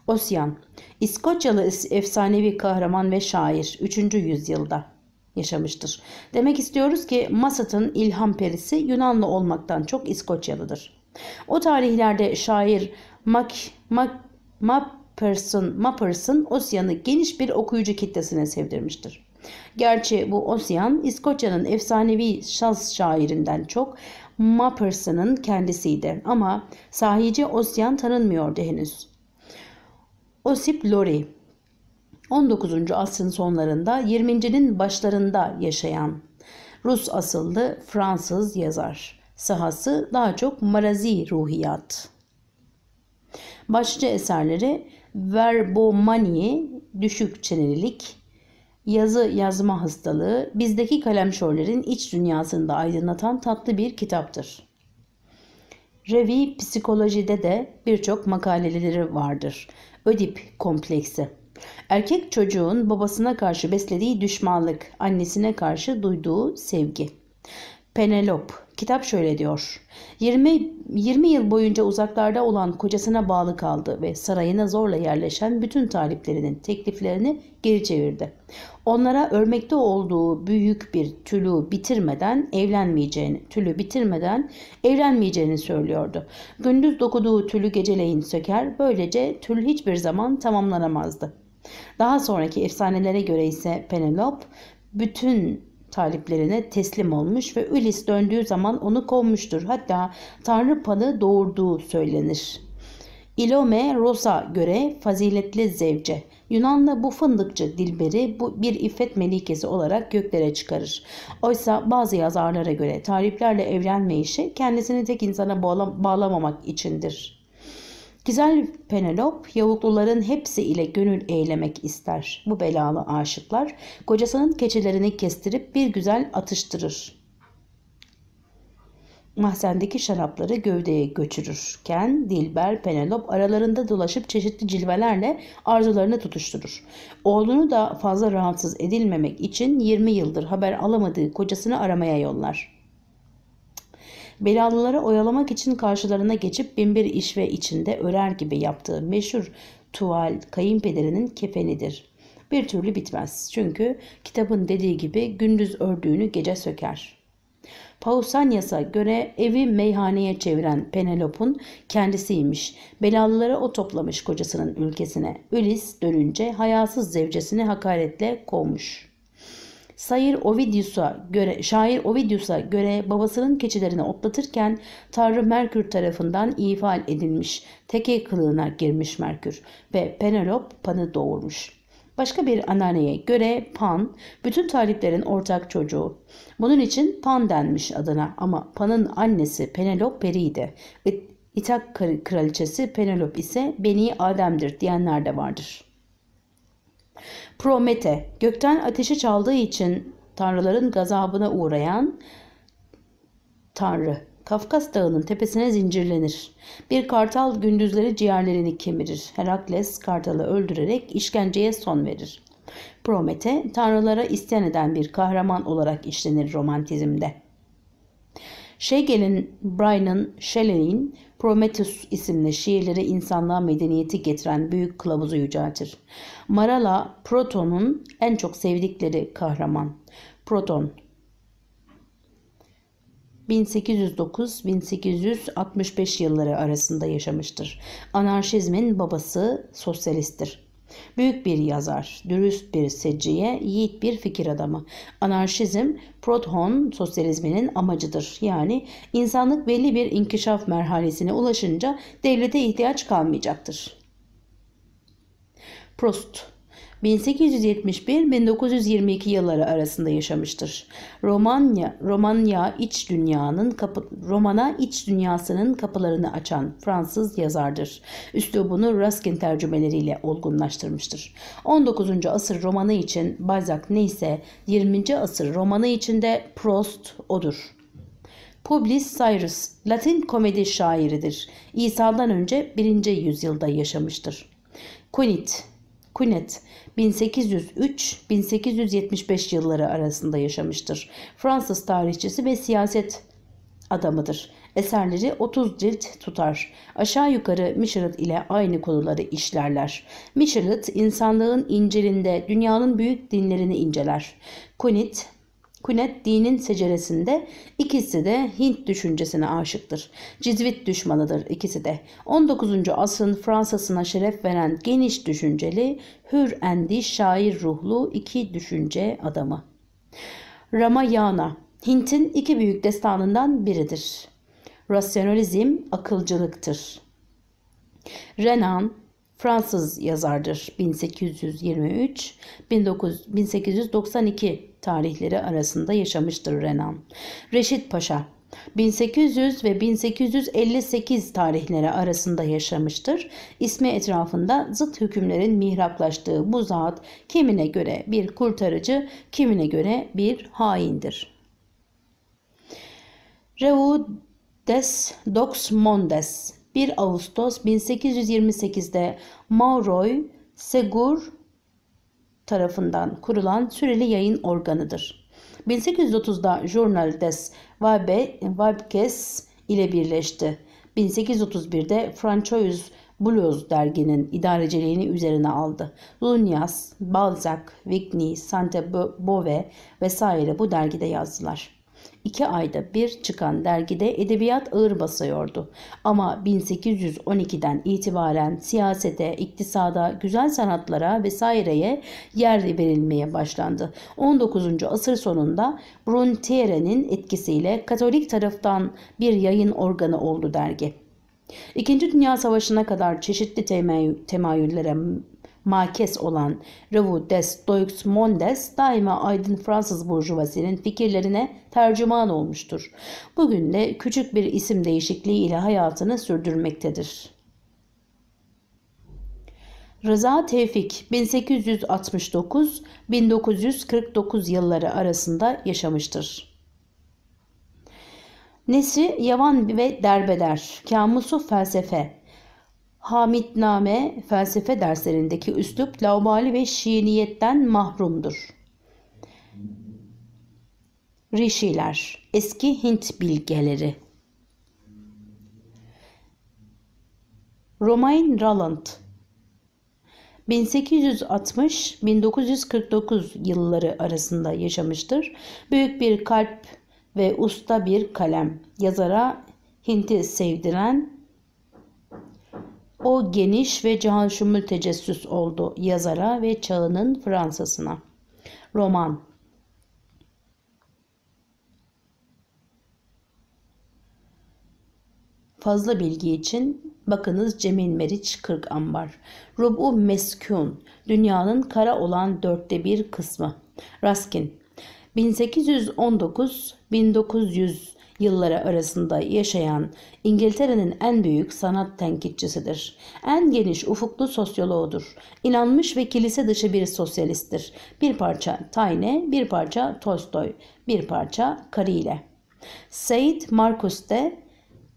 Osyan, İskoçyalı efsanevi kahraman ve şair 3. yüzyılda yaşamıştır. Demek istiyoruz ki Masat'ın ilham perisi Yunanlı olmaktan çok İskoçyalıdır. O tarihlerde şair Mac, Mac, Mapperson, Mapperson Osya'nı geniş bir okuyucu kitlesine sevdirmiştir. Gerçi bu Osyan İskoçya'nın efsanevi şans şairinden çok Mapperson'ın kendisiydi ama sahici Osyan tanınmıyordu henüz. Osip Lori 19. asrın sonlarında 20.nin başlarında yaşayan Rus asıllı Fransız yazar. Sahası daha çok marazi ruhiyat. Başlıca eserleri verbomani, düşük çenelilik, yazı yazma hastalığı bizdeki kalemşorların iç dünyasını da aydınlatan tatlı bir kitaptır. Revi psikolojide de birçok makaleleri vardır. Ödip kompleksi. Erkek çocuğun babasına karşı beslediği düşmanlık, annesine karşı duyduğu sevgi. Penelope Kitap şöyle diyor. 20, 20 yıl boyunca uzaklarda olan kocasına bağlı kaldı ve sarayına zorla yerleşen bütün taliplerinin tekliflerini geri çevirdi. Onlara örmekte olduğu büyük bir tülü bitirmeden evlenmeyeceğini, tülü bitirmeden evlenmeyeceğini söylüyordu. Gündüz dokuduğu tülü geceleyin söker, böylece tül hiçbir zaman tamamlanamazdı. Daha sonraki efsanelere göre ise Penelope bütün taliplerine teslim olmuş ve Ulis döndüğü zaman onu kovmuştur. Hatta Tanrı Pan'ı doğurduğu söylenir. Ilome Rosa göre faziletli zevce. Yunanlı bu fındıkçı Dilber'i bu bir iffet melikesi olarak göklere çıkarır. Oysa bazı yazarlara göre tariflerle evlenme işi kendisini tek insana bağlamamak içindir. Güzel Penelop yavukluların hepsi ile gönül eylemek ister. Bu belalı aşıklar kocasının keçilerini kestirip bir güzel atıştırır. Mahzendeki şarapları gövdeye göçürürken Dilber Penelop aralarında dolaşıp çeşitli cilvelerle arzularını tutuşturur. Oğlunu da fazla rahatsız edilmemek için 20 yıldır haber alamadığı kocasını aramaya yollar. Belalıları oyalamak için karşılarına geçip binbir iş ve içinde örer gibi yaptığı meşhur tuval kayınpederinin kefenidir. Bir türlü bitmez. Çünkü kitabın dediği gibi gündüz ördüğünü gece söker. Pausanias'a göre evi meyhaneye çeviren Penelop'un kendisiymiş. Belalıları o toplamış kocasının ülkesine. Ulis dönünce hayasız zevcesini hakaretle kovmuş.'' Sayır Ovidius'a göre, şair Ovidius'a göre babasının keçilerini otlatırken Tanrı Merkür tarafından ifal edilmiş. Teke kılığına girmiş Merkür ve Penelope Pan'ı doğurmuş. Başka bir anneanneye göre Pan, bütün taliplerin ortak çocuğu. Bunun için Pan denmiş adına ama Pan'ın annesi Penelope Peri'ydi. İtak kraliçesi Penelope ise Beni Adem'dir diyenler de vardır. Promete, gökten ateşi çaldığı için tanrıların gazabına uğrayan tanrı. Kafkas Dağı'nın tepesine zincirlenir. Bir kartal gündüzleri ciğerlerini kemirir. Herakles kartalı öldürerek işkenceye son verir. Promete, tanrılara isyan eden bir kahraman olarak işlenir romantizmde. Şegel'in, Bryan'ın, Shelley'in Prometheus isimli şiirleri insanlığa medeniyeti getiren büyük kılavuzu yüceltir. Marala, Proton'un en çok sevdikleri kahraman. Proton 1809-1865 yılları arasında yaşamıştır. Anarşizmin babası sosyalisttir. Büyük bir yazar, dürüst bir seciye, yiğit bir fikir adamı. Anarşizm, proton sosyalizminin amacıdır. Yani insanlık belli bir inkişaf merhalesine ulaşınca devlete ihtiyaç kalmayacaktır. Prost 1871-1922 yılları arasında yaşamıştır. Romanya, Romanya iç dünyanın kapı, romana iç dünyasının kapılarını açan Fransız yazardır. Üslubunu Ruskin tercümeleriyle olgunlaştırmıştır. 19. asır romanı için Balzac neyse 20. asır romanı için de Prost odur. Publius Cyrus, Latin komedi şairidir. İsa'dan önce 1. yüzyılda yaşamıştır. Kunit, Kunet, 1803-1875 yılları arasında yaşamıştır. Fransız tarihçisi ve siyaset adamıdır. Eserleri 30 cilt tutar. Aşağı yukarı Michelet ile aynı konuları işlerler. Michelet insanlığın incelinde dünyanın büyük dinlerini inceler. Kunit Kunet dinin seceresinde ikisi de Hint düşüncesine aşıktır. Cizvit düşmanıdır ikisi de. 19. asrın Fransa'sına şeref veren geniş düşünceli, hür endi şair ruhlu iki düşünce adamı. Ramayana, Hint'in iki büyük destanından biridir. Rasyonalizm akılcılıktır. Renan, Fransız yazardır. 1823-1892 tarihleri arasında yaşamıştır Renan. Reşit Paşa 1800 ve 1858 tarihleri arasında yaşamıştır. İsmi etrafında zıt hükümlerin mihraplaştığı bu zat kimine göre bir kurtarıcı, kimine göre bir haindir. Reu des Dox Mondes 1 Ağustos 1828'de Mauroy Segur tarafından kurulan süreli yayın organıdır. 1830'da Journal des Webkes ile birleşti. 1831'de François Blues derginin idareciliğini üzerine aldı. Lunyas, Balzac, Vigny, Sainte-Beuve vesaire bu dergide yazdılar iki ayda bir çıkan dergide edebiyat ağır basıyordu. Ama 1812'den itibaren siyasete, iktisada, güzel sanatlara vesaireye yer verilmeye başlandı. 19. asır sonunda Bruntiere'nin etkisiyle Katolik taraftan bir yayın organı oldu dergi. İkinci Dünya Savaşı'na kadar çeşitli temayüllere makes olan Revu des Deux Mondes daima aydın Fransız burjuvazinin fikirlerine tercüman olmuştur. Bugün de küçük bir isim değişikliği ile hayatını sürdürmektedir. Rıza Tevfik 1869-1949 yılları arasında yaşamıştır. Nesri yavan ve derbeder, kamusu felsefe, Hamidname felsefe derslerindeki üslup laubali ve şiiniyetten mahrumdur. Rişiler, eski Hint bilgeleri. Romain Rolland 1860-1949 yılları arasında yaşamıştır. Büyük bir kalp ve usta bir kalem yazara Hint'i sevdiren o geniş ve cihanşumül tecessüs oldu yazara ve çağının Fransa'sına. Roman Fazla bilgi için bakınız Cemil Meriç 40 ambar. Rubu meskun, dünyanın kara olan dörtte bir kısmı. Raskin 1819-1900 yılları arasında yaşayan İngiltere'nin en büyük sanat tenkitçisidir. En geniş ufuklu sosyoloğudur. İnanmış ve kilise dışı bir sosyalisttir. Bir parça Taine, bir parça Tolstoy, bir parça Karile. Said Marcus de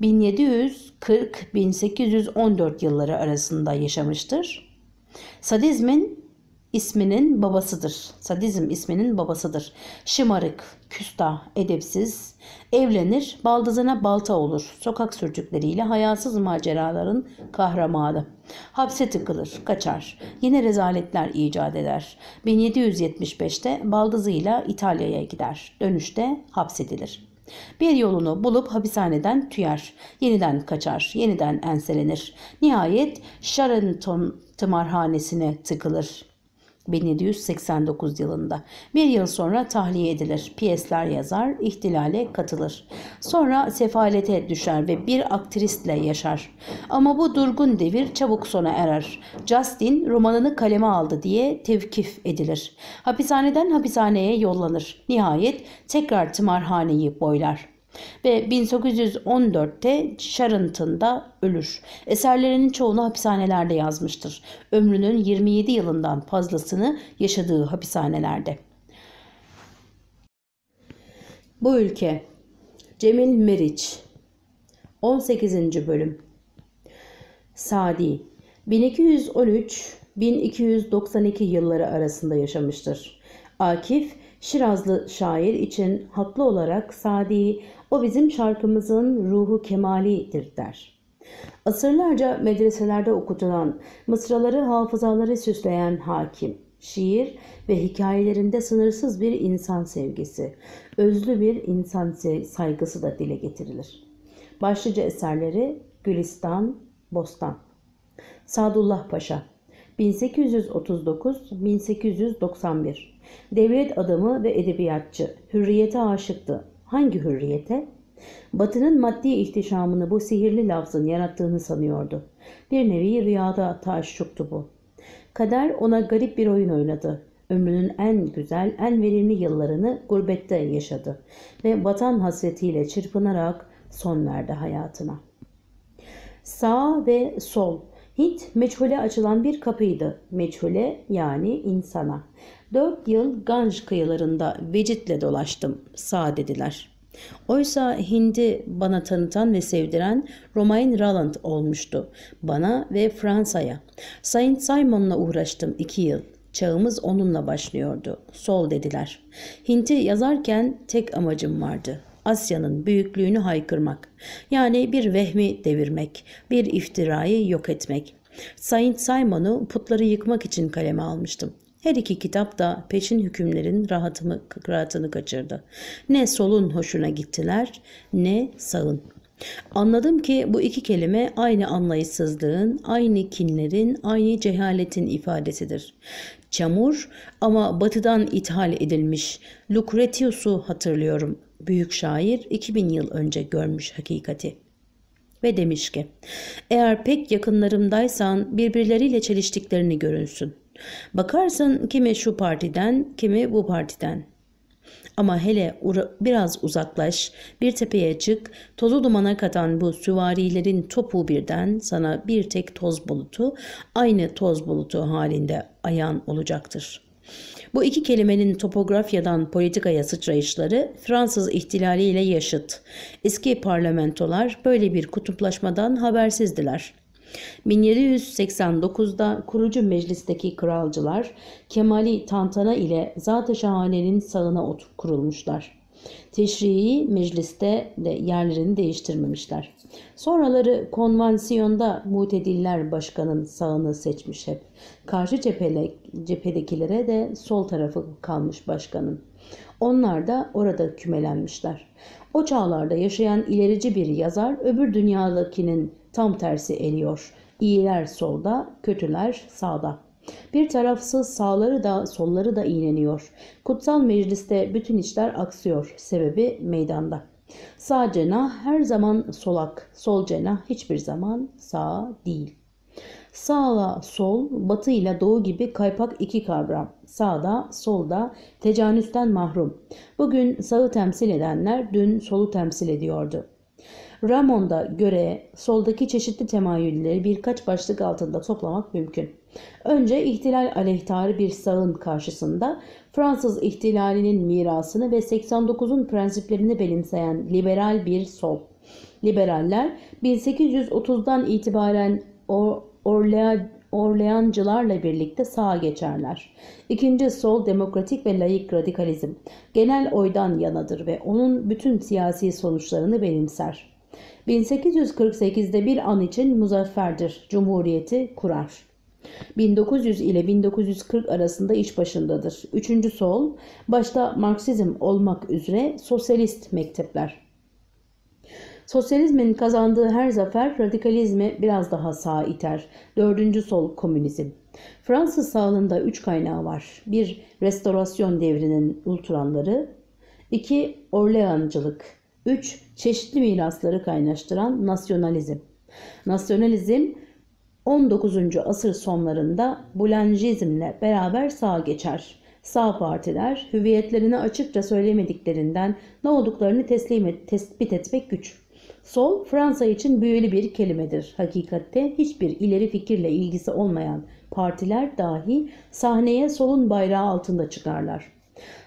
1740-1814 yılları arasında yaşamıştır. Sadizmin isminin babasıdır. Sadizm isminin babasıdır. Şımarık, küstah, edepsiz, Evlenir, baldızına balta olur. Sokak sürcükleriyle hayasız maceraların kahramanı. Hapse tıkılır, kaçar. Yine rezaletler icat eder. 1775'te baldızıyla İtalya'ya gider. Dönüşte hapsedilir. Bir yolunu bulup hapishaneden tüyer. Yeniden kaçar, yeniden enselenir. Nihayet Sharenton tımarhanesine tıkılır. 1789 yılında. Bir yıl sonra tahliye edilir, piyesler yazar, ihtilale katılır. Sonra sefalete düşer ve bir aktristle yaşar. Ama bu durgun devir çabuk sona erer. Justin romanını kaleme aldı diye tevkif edilir. Hapishaneden hapishaneye yollanır. Nihayet tekrar tımarhaneyi boylar. Ve 1914'te Charenton'da ölür. Eserlerinin çoğunu hapishanelerde yazmıştır. Ömrünün 27 yılından fazlasını yaşadığı hapishanelerde. Bu ülke Cemil Meriç 18. bölüm Sadi 1213-1292 yılları arasında yaşamıştır. Akif Şirazlı şair için haklı olarak Sadi'yi o bizim şarkımızın ruhu kemalidir der. Asırlarca medreselerde okutulan, mısraları hafızaları süsleyen hakim, şiir ve hikayelerinde sınırsız bir insan sevgisi, özlü bir insan saygısı da dile getirilir. Başlıca eserleri Gülistan, Bostan. Sadullah Paşa 1839-1891 Devlet adamı ve edebiyatçı, hürriyete aşıktı. Hangi hürriyete? Batının maddi ihtişamını bu sihirli lafzın yarattığını sanıyordu. Bir nevi rüyada taşçuktu bu. Kader ona garip bir oyun oynadı. Ömrünün en güzel, en verimli yıllarını gurbette yaşadı ve vatan hasretiyle çırpınarak son verdi hayatına. Sağ ve sol Hint meçhule açılan bir kapıydı. Meçhule yani insana. Dört yıl Ganj kıyılarında vecitle dolaştım sağ dediler. Oysa Hindi bana tanıtan ve sevdiren Romain Roland olmuştu. Bana ve Fransa'ya. Saint Simon'la uğraştım iki yıl. Çağımız onunla başlıyordu. Sol dediler. Hindi yazarken tek amacım vardı. Asya'nın büyüklüğünü haykırmak. Yani bir vehmi devirmek, bir iftirayı yok etmek. Saint Simon'u putları yıkmak için kaleme almıştım. Her iki kitap da peşin hükümlerin rahatımı, rahatını kaçırdı. Ne solun hoşuna gittiler ne sağın. Anladım ki bu iki kelime aynı anlayışsızlığın, aynı kinlerin, aynı cehaletin ifadesidir. Çamur ama batıdan ithal edilmiş Lucretius'u hatırlıyorum. Büyük şair 2000 yıl önce görmüş hakikati. Ve demiş ki, eğer pek yakınlarımdaysan birbirleriyle çeliştiklerini görünsün.'' Bakarsın kimi şu partiden, kimi bu partiden. Ama hele biraz uzaklaş, bir tepeye çık, tozu dumana katan bu süvarilerin topu birden sana bir tek toz bulutu, aynı toz bulutu halinde ayan olacaktır. Bu iki kelimenin topografyadan politikaya sıçrayışları Fransız ihtilaliyle ile yaşıt. Eski parlamentolar böyle bir kutuplaşmadan habersizdiler.'' 1789'da kurucu meclisteki kralcılar Kemali Tantana ile Zat-ı Şahane'nin sağına kurulmuşlar. Teşrii mecliste de yerlerini değiştirmemişler. Sonraları konvansiyonda Mutediller Başkan'ın sağını seçmiş hep. Karşı cephele, cephedekilere de sol tarafı kalmış başkanın. Onlar da orada kümelenmişler. O çağlarda yaşayan ilerici bir yazar öbür dünyadakinin Tam tersi eriyor. İyiler solda, kötüler sağda. Bir tarafsız sağları da solları da iğneniyor. Kutsal mecliste bütün işler aksıyor. Sebebi meydanda. Sağ cenah her zaman solak, sol cenah hiçbir zaman sağ değil. Sağla sol, batı ile doğu gibi kaypak iki kavram. Sağda, solda, tecanüsten mahrum. Bugün sağı temsil edenler dün solu temsil ediyordu. Ramon'da göre soldaki çeşitli temayülleri birkaç başlık altında toplamak mümkün. Önce ihtilal aleyhtarı bir sağın karşısında Fransız ihtilalinin mirasını ve 89'un prensiplerini benimseyen liberal bir sol. Liberaller 1830'dan itibaren o Orleancılarla birlikte sağa geçerler. İkinci sol demokratik ve layık radikalizm. Genel oydan yanadır ve onun bütün siyasi sonuçlarını benimser. 1848'de bir an için muzafferdir. Cumhuriyeti kurar. 1900 ile 1940 arasında iş başındadır. Üçüncü sol, başta Marksizm olmak üzere sosyalist mektepler. Sosyalizmin kazandığı her zafer radikalizmi biraz daha sağa iter. Dördüncü sol komünizm. Fransız sağlığında üç kaynağı var. Bir, restorasyon devrinin ultranları. iki Orleancılık. 3. Çeşitli mirasları kaynaştıran nasyonalizm. Nasyonalizm 19. asır sonlarında Boulangeizmle beraber sağ geçer. Sağ partiler hüviyetlerini açıkça söylemediklerinden ne olduklarını teslim et, tespit etmek güç. Sol Fransa için büyülü bir kelimedir. Hakikatte hiçbir ileri fikirle ilgisi olmayan partiler dahi sahneye solun bayrağı altında çıkarlar.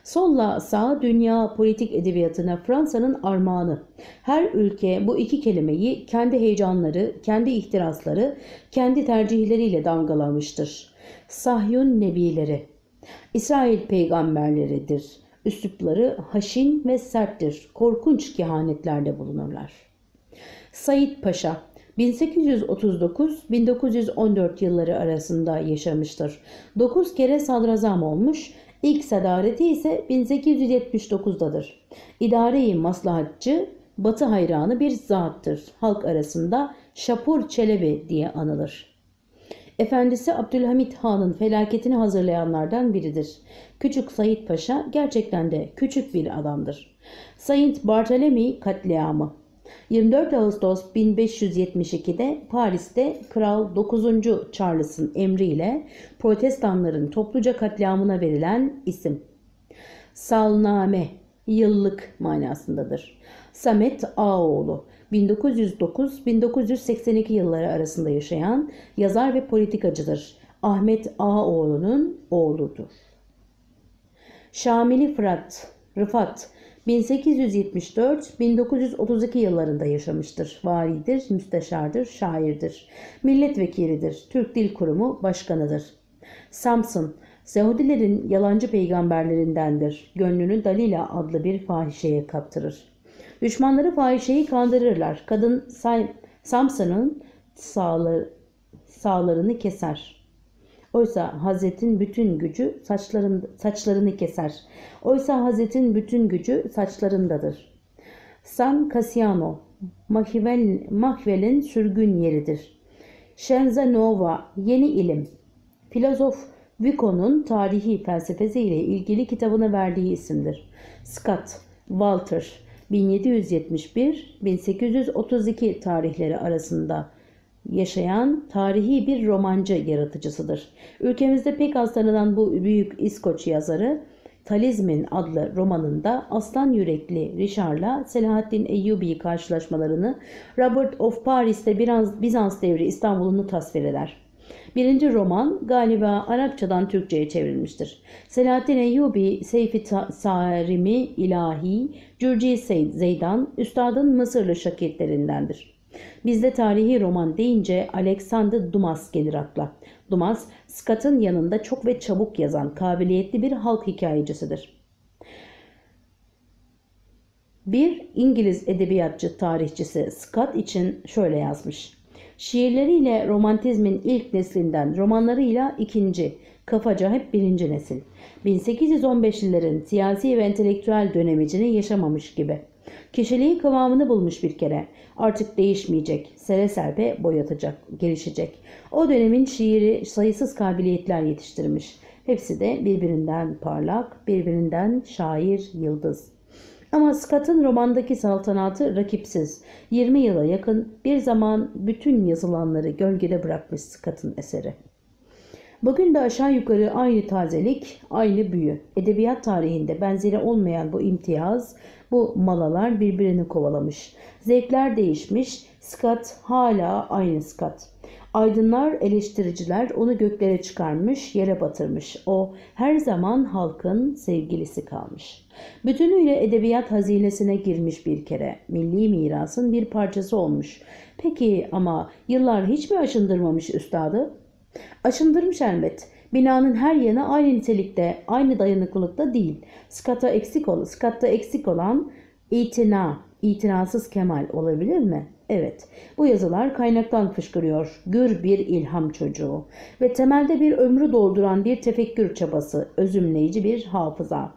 Solla sağ dünya politik edebiyatına Fransa'nın armağanı. Her ülke bu iki kelimeyi kendi heyecanları, kendi ihtirasları, kendi tercihleriyle damgalamıştır. Sahyun nebileri, İsrail peygamberleridir. Üslupları haşin ve serttir. Korkunç kehanetlerde bulunurlar. Said Paşa 1839-1914 yılları arasında yaşamıştır. 9 kere sadrazam olmuş, İlk sadareti ise 1879'dadır. i̇dare maslahatçı Batı hayranı bir zattır. Halk arasında Şapur Çelebi diye anılır. Efendisi Abdülhamit Han'ın felaketini hazırlayanlardan biridir. Küçük Said Paşa gerçekten de küçük bir adamdır. Saint Bartolome katliamı 24 Ağustos 1572'de Paris'te Kral 9. Charles'ın emriyle protestanların topluca katliamına verilen isim. Salname, yıllık manasındadır. Samet Ağoğlu, 1909-1982 yılları arasında yaşayan yazar ve politikacıdır. Ahmet Ağaoğlu'nun oğludur. Şamili Fırat, Rıfat, 1874-1932 yıllarında yaşamıştır. Varidir, müsteşardır, şairdir. Milletvekilidir, Türk Dil Kurumu başkanıdır. Samson, Zehudilerin yalancı peygamberlerindendir. Gönlünü Dalila adlı bir fahişeye kaptırır. Düşmanları fahişeyi kandırırlar. Kadın Samson'ın sağlarını keser. Oysa Hazret'in bütün gücü saçların, saçlarını keser. Oysa Hazret'in bütün gücü saçlarındadır. San Casiano, Mahivel, Mahvel'in sürgün yeridir. Şenza Nova, yeni ilim. Filozof Vico'nun tarihi felsefesi ile ilgili kitabına verdiği isimdir. Scott, Walter, 1771-1832 tarihleri arasında yaşayan tarihi bir romancı yaratıcısıdır. Ülkemizde pek az tanınan bu büyük İskoç yazarı Talizmin adlı romanında aslan yürekli Richard'la Selahattin Eyyubi karşılaşmalarını Robert of Paris'te biraz Bizans devri İstanbul'unu tasvir eder. Birinci roman galiba Arapçadan Türkçe'ye çevrilmiştir. Selahattin Eyyubi, Seyfi Sarimi, İlahi, Cürci Zeydan, Üstad'ın Mısırlı şakitlerindendir. Bizde tarihi roman deyince Alexander Dumas gelir akla. Dumas, Scott'ın yanında çok ve çabuk yazan kabiliyetli bir halk hikayecisidir. Bir İngiliz edebiyatçı tarihçisi Scott için şöyle yazmış. Şiirleriyle romantizmin ilk neslinden, romanlarıyla ikinci, kafaca hep birinci nesil. 1815'lilerin siyasi ve entelektüel dönemicini yaşamamış gibi. Kişiliği kıvamını bulmuş bir kere. Artık değişmeyecek, sere serpe boyatacak, gelişecek. O dönemin şiiri sayısız kabiliyetler yetiştirmiş. Hepsi de birbirinden parlak, birbirinden şair, yıldız. Ama Scott'ın romandaki saltanatı rakipsiz. 20 yıla yakın bir zaman bütün yazılanları gölgede bırakmış Scott'ın eseri. Bugün de aşağı yukarı aynı tazelik, aynı büyü. Edebiyat tarihinde benzeri olmayan bu imtiyaz bu malalar birbirini kovalamış. Zevkler değişmiş. Scott hala aynı Scott. Aydınlar, eleştiriciler onu göklere çıkarmış, yere batırmış. O her zaman halkın sevgilisi kalmış. Bütünüyle edebiyat hazinesine girmiş bir kere. Milli mirasın bir parçası olmuş. Peki ama yıllar hiç mi aşındırmamış üstadı? Aşındırmış elbet. Binanın her yanı aynı nitelikte, aynı dayanıklılıkta değil. Skata eksik ol, skatta eksik olan itina, itinasız kemal olabilir mi? Evet, bu yazılar kaynaktan fışkırıyor. Gür bir ilham çocuğu ve temelde bir ömrü dolduran bir tefekkür çabası, özümleyici bir hafıza.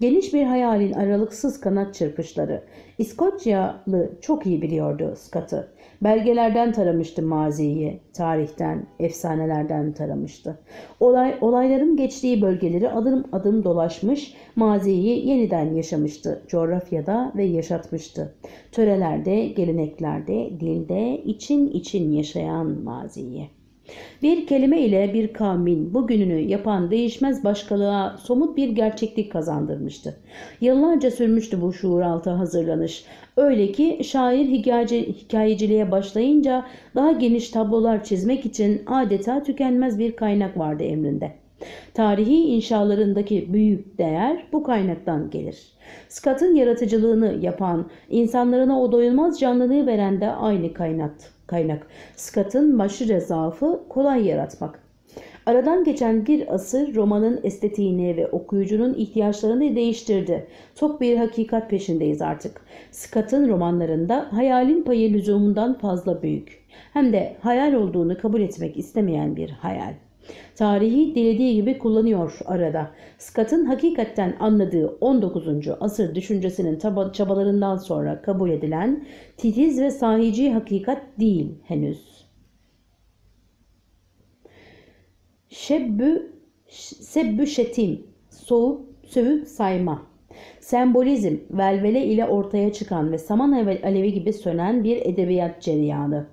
Geniş bir hayalin aralıksız kanat çırpışları. İskoçyalı çok iyi biliyordu Scott'ı. Belgelerden taramıştı maziyi, tarihten, efsanelerden taramıştı. Olay, olayların geçtiği bölgeleri adım adım dolaşmış, maziyi yeniden yaşamıştı coğrafyada ve yaşatmıştı. Törelerde, geleneklerde, dilde, için için yaşayan maziyi. Bir kelime ile bir kavmin bugününü yapan değişmez başkalığa somut bir gerçeklik kazandırmıştı. Yıllarca sürmüştü bu şuuraltı hazırlanış. Öyle ki şair hikayeciliğe başlayınca daha geniş tablolar çizmek için adeta tükenmez bir kaynak vardı emrinde. Tarihi inşalarındaki büyük değer bu kaynaktan gelir. Scott'ın yaratıcılığını yapan, insanlarına o doyulmaz canlılığı veren de aynı kaynak. kaynak. Scott'ın başı rezafı kolay yaratmak. Aradan geçen bir asır romanın estetiğini ve okuyucunun ihtiyaçlarını değiştirdi. Çok bir hakikat peşindeyiz artık. Scott'ın romanlarında hayalin payı lüzumundan fazla büyük. Hem de hayal olduğunu kabul etmek istemeyen bir hayal. Tarihi dilediği gibi kullanıyor arada. Scott'ın hakikatten anladığı 19. asır düşüncesinin çabalarından sonra kabul edilen titiz ve sahici hakikat değil henüz. Şebbü, sebbü şetim, Soğuk sövüp sayma. Sembolizm, velvele ile ortaya çıkan ve saman alevi gibi sönen bir edebiyat cereyanı.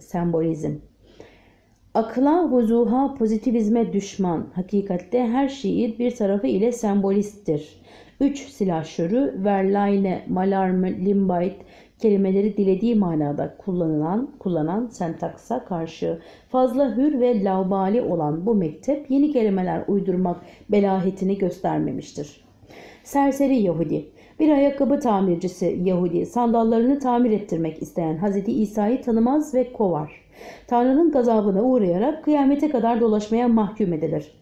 Sembolizm. Akla, vuzuha, pozitivizme düşman. Hakikatte her şiir bir tarafı ile sembolisttir. Üç silahşörü Verlaine, Malarme, Limbayt, kelimeleri dilediği manada kullanılan kullanan sentaksa karşı fazla hür ve laubali olan bu mektep yeni kelimeler uydurmak belahetini göstermemiştir. Serseri Yahudi bir ayakkabı tamircisi Yahudi sandallarını tamir ettirmek isteyen Hazreti İsa'yı tanımaz ve kovar. Tanrı'nın gazabına uğrayarak kıyamete kadar dolaşmaya mahkum edilir.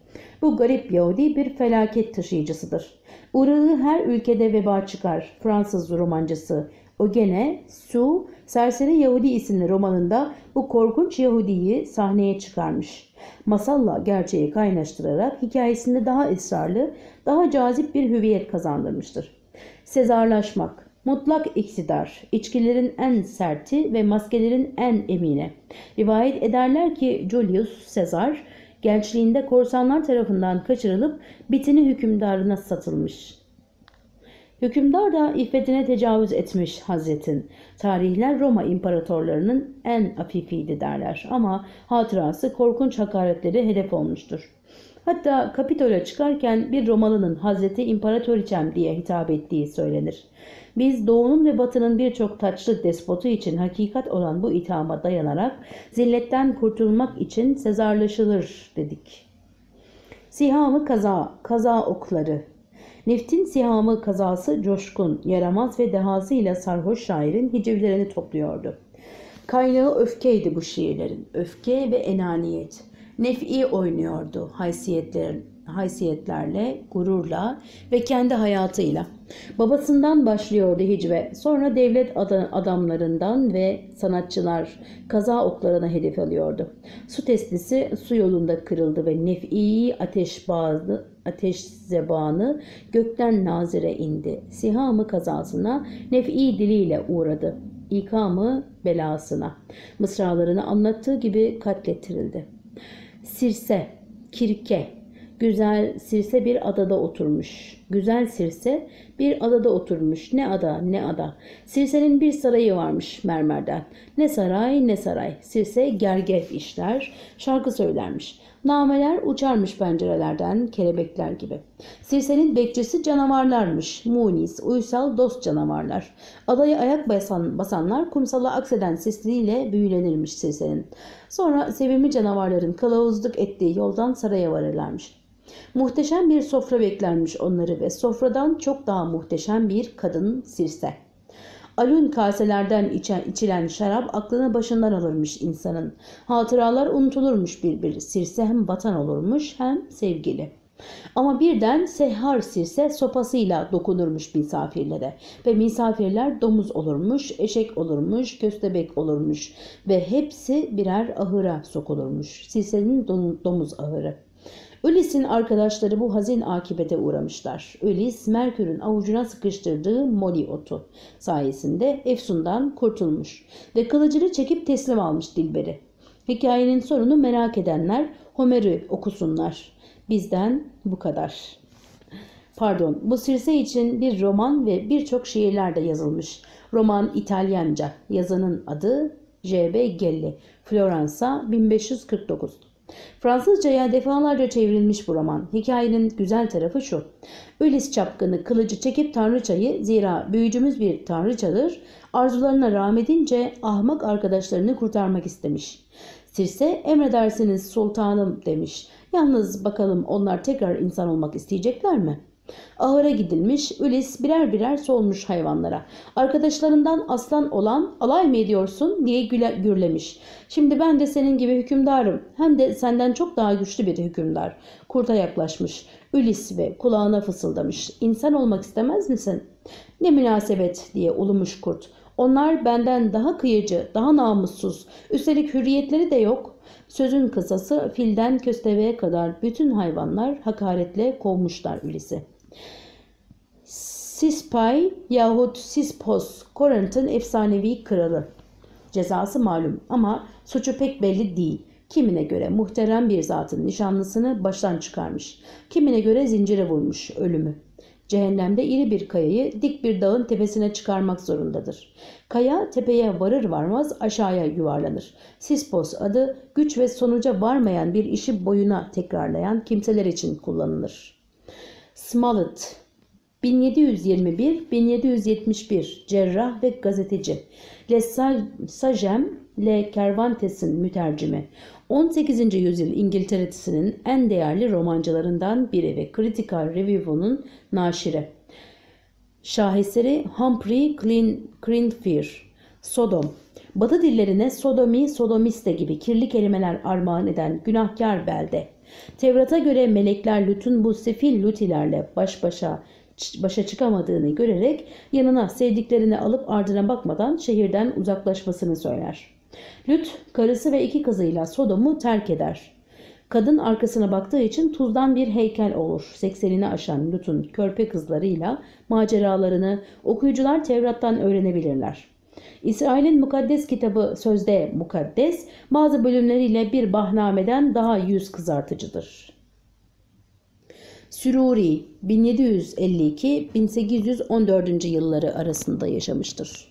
Bu garip Yahudi bir felaket taşıyıcısıdır. Uğradığı her ülkede veba çıkar. Fransız romancısı, o gene Su, Serseri Yahudi isimli romanında bu korkunç Yahudi'yi sahneye çıkarmış. Masalla gerçeği kaynaştırarak hikayesinde daha ısrarlı, daha cazip bir hüviyet kazandırmıştır. Sezarlaşmak, mutlak iktidar, içkilerin en serti ve maskelerin en emine. Rivayet ederler ki Julius Caesar gençliğinde korsanlar tarafından kaçırılıp bitini hükümdarına satılmış. Hükümdar da iffetine tecavüz etmiş Hazretin. Tarihler Roma imparatorlarının en afifiydi derler ama hatırası korkunç hakaretleri hedef olmuştur. Hatta Kapitol'a çıkarken bir Romalı'nın Hazreti İmparatoriçem diye hitap ettiği söylenir. Biz doğunun ve batının birçok taçlı despotu için hakikat olan bu ithama dayanarak zilletten kurtulmak için sezarlaşılır dedik. Sihamı kaza, kaza okları Neftin sihamı kazası coşkun, yaramaz ve dehasıyla sarhoş şairin hicivlerini topluyordu. Kaynağı öfkeydi bu şiirlerin. Öfke ve enaniyet. Nef'i oynuyordu haysiyetlerin, haysiyetlerle, gururla ve kendi hayatıyla. Babasından başlıyordu hicve. Sonra devlet adamlarından ve sanatçılar kaza oklarına hedef alıyordu. Su testisi su yolunda kırıldı ve nef'i ateş bağlı ateş zebanı gökten nazire indi. Sihamı kazasına nef'i diliyle uğradı. İkamı belasına. Mısralarını anlattığı gibi katlettirildi. Sirse, kirke, Güzel Sirse bir adada oturmuş. Güzel Sirse bir adada oturmuş. Ne ada ne ada. Sirse'nin bir sarayı varmış mermerden. Ne saray ne saray. Sirse gergef işler. Şarkı söylermiş. Nameler uçarmış pencerelerden kelebekler gibi. Sirse'nin bekçisi canavarlarmış. Munis, uysal, dost canavarlar. Adayı ayak basan, basanlar kumsala akseden sesliyle büyülenirmiş Sirse'nin. Sonra sevimli canavarların kılavuzluk ettiği yoldan saraya varırlarmış. Muhteşem bir sofra beklermiş onları ve sofradan çok daha muhteşem bir kadın Sirse. Alün kaselerden içen, içilen şarap aklını başından alırmış insanın. Hatıralar unutulurmuş birbiri. Sirse hem vatan olurmuş hem sevgili. Ama birden Sehar Sirse sopasıyla dokunurmuş misafirlere ve misafirler domuz olurmuş, eşek olurmuş, köstebek olurmuş ve hepsi birer ahıra sokulurmuş. Sirse'nin domuz ahırı. Ölis'in arkadaşları bu hazin akibete uğramışlar. Ölis Merkür'ün avucuna sıkıştırdığı Molly otu sayesinde Efsun'dan kurtulmuş ve kılıcını çekip teslim almış Dilber'i. Hikayenin sonunu merak edenler Homer'i okusunlar. Bizden bu kadar. Pardon, bu Sirse için bir roman ve birçok şiirler de yazılmış. Roman İtalyanca, yazanın adı J.B. Gelli, Floransa 1549. Fransızcaya defalarca çevrilmiş bu roman. Hikayenin güzel tarafı şu. Ölis çapkını kılıcı çekip tanrıçayı zira büyücümüz bir tanrıçadır. Arzularına rahmetince ahmak arkadaşlarını kurtarmak istemiş. Sirse emredersiniz sultanım demiş. Yalnız bakalım onlar tekrar insan olmak isteyecekler mi?'' Ahıra gidilmiş, Ülis birer birer solmuş hayvanlara. Arkadaşlarından aslan olan alay mı ediyorsun diye güle, gürlemiş. Şimdi ben de senin gibi hükümdarım. Hem de senden çok daha güçlü bir hükümdar. Kurta yaklaşmış. Ülis ve kulağına fısıldamış. İnsan olmak istemez misin? Ne münasebet diye ulumuş kurt. Onlar benden daha kıyıcı, daha namussuz. Üstelik hürriyetleri de yok. Sözün kısası filden köstebeğe kadar bütün hayvanlar hakaretle kovmuşlar Ülis'i. Sispay yahut Sispos Korint'in efsanevi kralı. Cezası malum ama suçu pek belli değil. Kimine göre muhterem bir zatın nişanlısını baştan çıkarmış. Kimine göre zincire vurmuş ölümü. Cehennemde iri bir kayayı dik bir dağın tepesine çıkarmak zorundadır. Kaya tepeye varır varmaz aşağıya yuvarlanır. Sispos adı güç ve sonuca varmayan bir işi boyuna tekrarlayan kimseler için kullanılır. Smollett 1721-1771 cerrah ve gazeteci. Le Sajem Le Cervantes'in mütercimi. 18. yüzyıl İngiltere'sinin en değerli romancılarından biri ve Critical Review'un naşiri. Şaheseri Humphrey Greenfier, Sodom. Batı dillerine sodomi, sodomiste gibi kirli kelimeler armağan eden günahkar belde. Tevrat'a göre melekler Lüt'ün bu sefil Lütilerle baş başa başa çıkamadığını görerek yanına sevdiklerini alıp ardına bakmadan şehirden uzaklaşmasını söyler. Lüt karısı ve iki kızıyla Sodom'u terk eder. Kadın arkasına baktığı için tuzdan bir heykel olur. Seksenini aşan Lut'un körpe kızlarıyla maceralarını okuyucular Tevrat'tan öğrenebilirler. İsrail'in mukaddes kitabı sözde mukaddes bazı bölümleriyle bir bahnameden daha yüz kızartıcıdır. Süruri 1752-1814 yılları arasında yaşamıştır.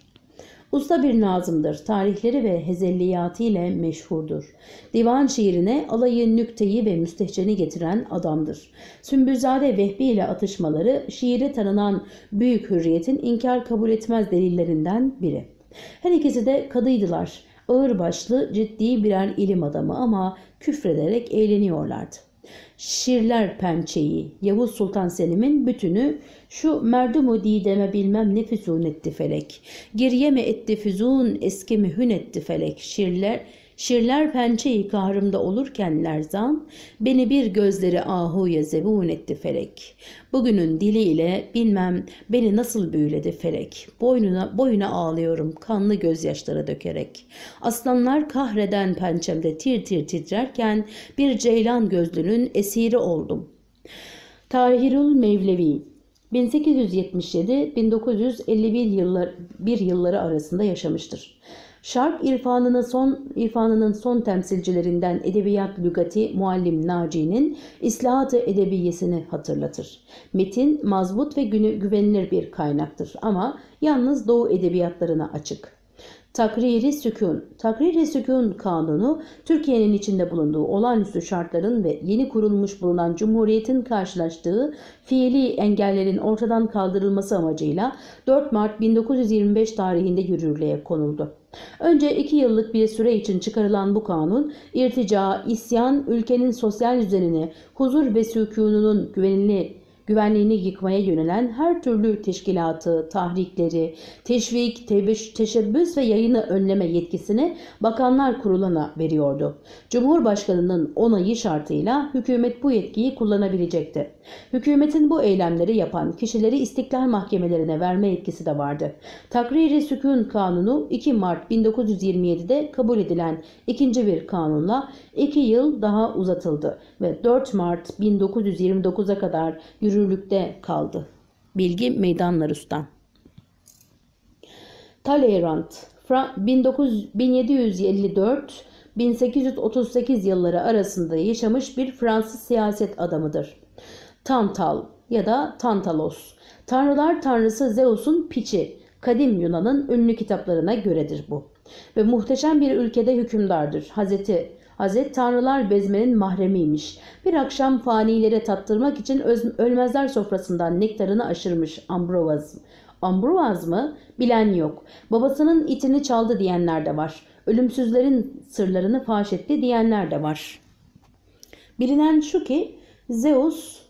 Usta bir nazımdır. Tarihleri ve hezelliyatıyla meşhurdur. Divan şiirine alayı nükteyi ve müstehceni getiren adamdır. Sümbülzade Vehbi ile atışmaları şiire tanınan büyük hürriyetin inkar kabul etmez delillerinden biri. Her ikisi de kadıydılar. Ağırbaşlı, ciddi birer ilim adamı ama küfrederek eğleniyorlardı. Şirler pençeyi, Yavuz Sultan Selim'in bütünü şu merdumu dideme bilmem ne füzun etti felek. Geriye mi etti füzun, eski mi hün etti felek. Şirler Şirler pençeyi kahrımda olurken lerzan, beni bir gözleri ahuya zebun etti felek. Bugünün diliyle bilmem beni nasıl büyüledi felek. Boynuna, boyuna ağlıyorum kanlı gözyaşlara dökerek. Aslanlar kahreden pençemde tir tir titrerken bir ceylan gözlünün esiri oldum. Tahirül Mevlevi 1877-1951 yıllar, bir yılları arasında yaşamıştır. Şark irfanının son, irfanının son temsilcilerinden edebiyat lügati muallim Naci'nin İslahat-ı Edebiyesini hatırlatır. Metin mazbut ve günü güvenilir bir kaynaktır ama yalnız Doğu edebiyatlarına açık. Takriri sükun. Takriri sükun kanunu Türkiye'nin içinde bulunduğu olağanüstü şartların ve yeni kurulmuş bulunan Cumhuriyet'in karşılaştığı fiili engellerin ortadan kaldırılması amacıyla 4 Mart 1925 tarihinde yürürlüğe konuldu. Önce iki yıllık bir süre için çıkarılan bu kanun, irtica, isyan, ülkenin sosyal düzenini, huzur ve sükununun güvenli güvenliğini yıkmaya yönelen her türlü teşkilatı, tahrikleri, teşvik, teşebbüs ve yayını önleme yetkisini Bakanlar Kurulu'na veriyordu. Cumhurbaşkanının onayı şartıyla hükümet bu yetkiyi kullanabilecekti. Hükümetin bu eylemleri yapan kişileri istiklal mahkemelerine verme yetkisi de vardı. Takriri Sükun Kanunu 2 Mart 1927'de kabul edilen ikinci bir kanunla 2 yıl daha uzatıldı ve 4 Mart 1929'a kadar yürürlükte kaldı. Bilgi meydanlarustan. Talleyrand 1754 1838 yılları arasında yaşamış bir Fransız siyaset adamıdır. Tantal ya da Tantalos. Tanrılar Tanrısı Zeus'un piçi. Kadim Yunan'ın ünlü kitaplarına göredir bu. Ve muhteşem bir ülkede hükümdardır. Hazreti Hazret Tanrılar bezmenin mahremiymiş. Bir akşam fanilere tattırmak için ölmezler sofrasından nektarını aşırmış Ambrovaz. Ambrovaz mı? Bilen yok. Babasının itini çaldı diyenler de var. Ölümsüzlerin sırlarını faş etti diyenler de var. Bilinen şu ki Zeus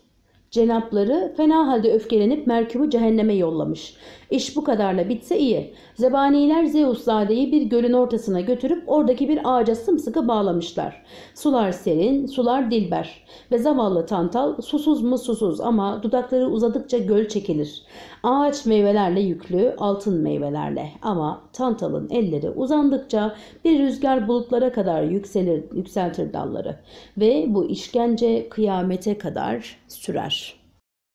cenapları fena halde öfkelenip Merkür'ü cehenneme yollamış. İş bu kadarla bitse iyi. Zebaniler Zeuszade'yi bir gölün ortasına götürüp oradaki bir ağaca sımsıkı bağlamışlar. Sular serin, sular dilber ve zavallı Tantal susuz mu susuz ama dudakları uzadıkça göl çekilir. Ağaç meyvelerle yüklü, altın meyvelerle ama Tantal'ın elleri uzandıkça bir rüzgar bulutlara kadar yükselir, yükseltir dalları ve bu işkence kıyamete kadar sürer.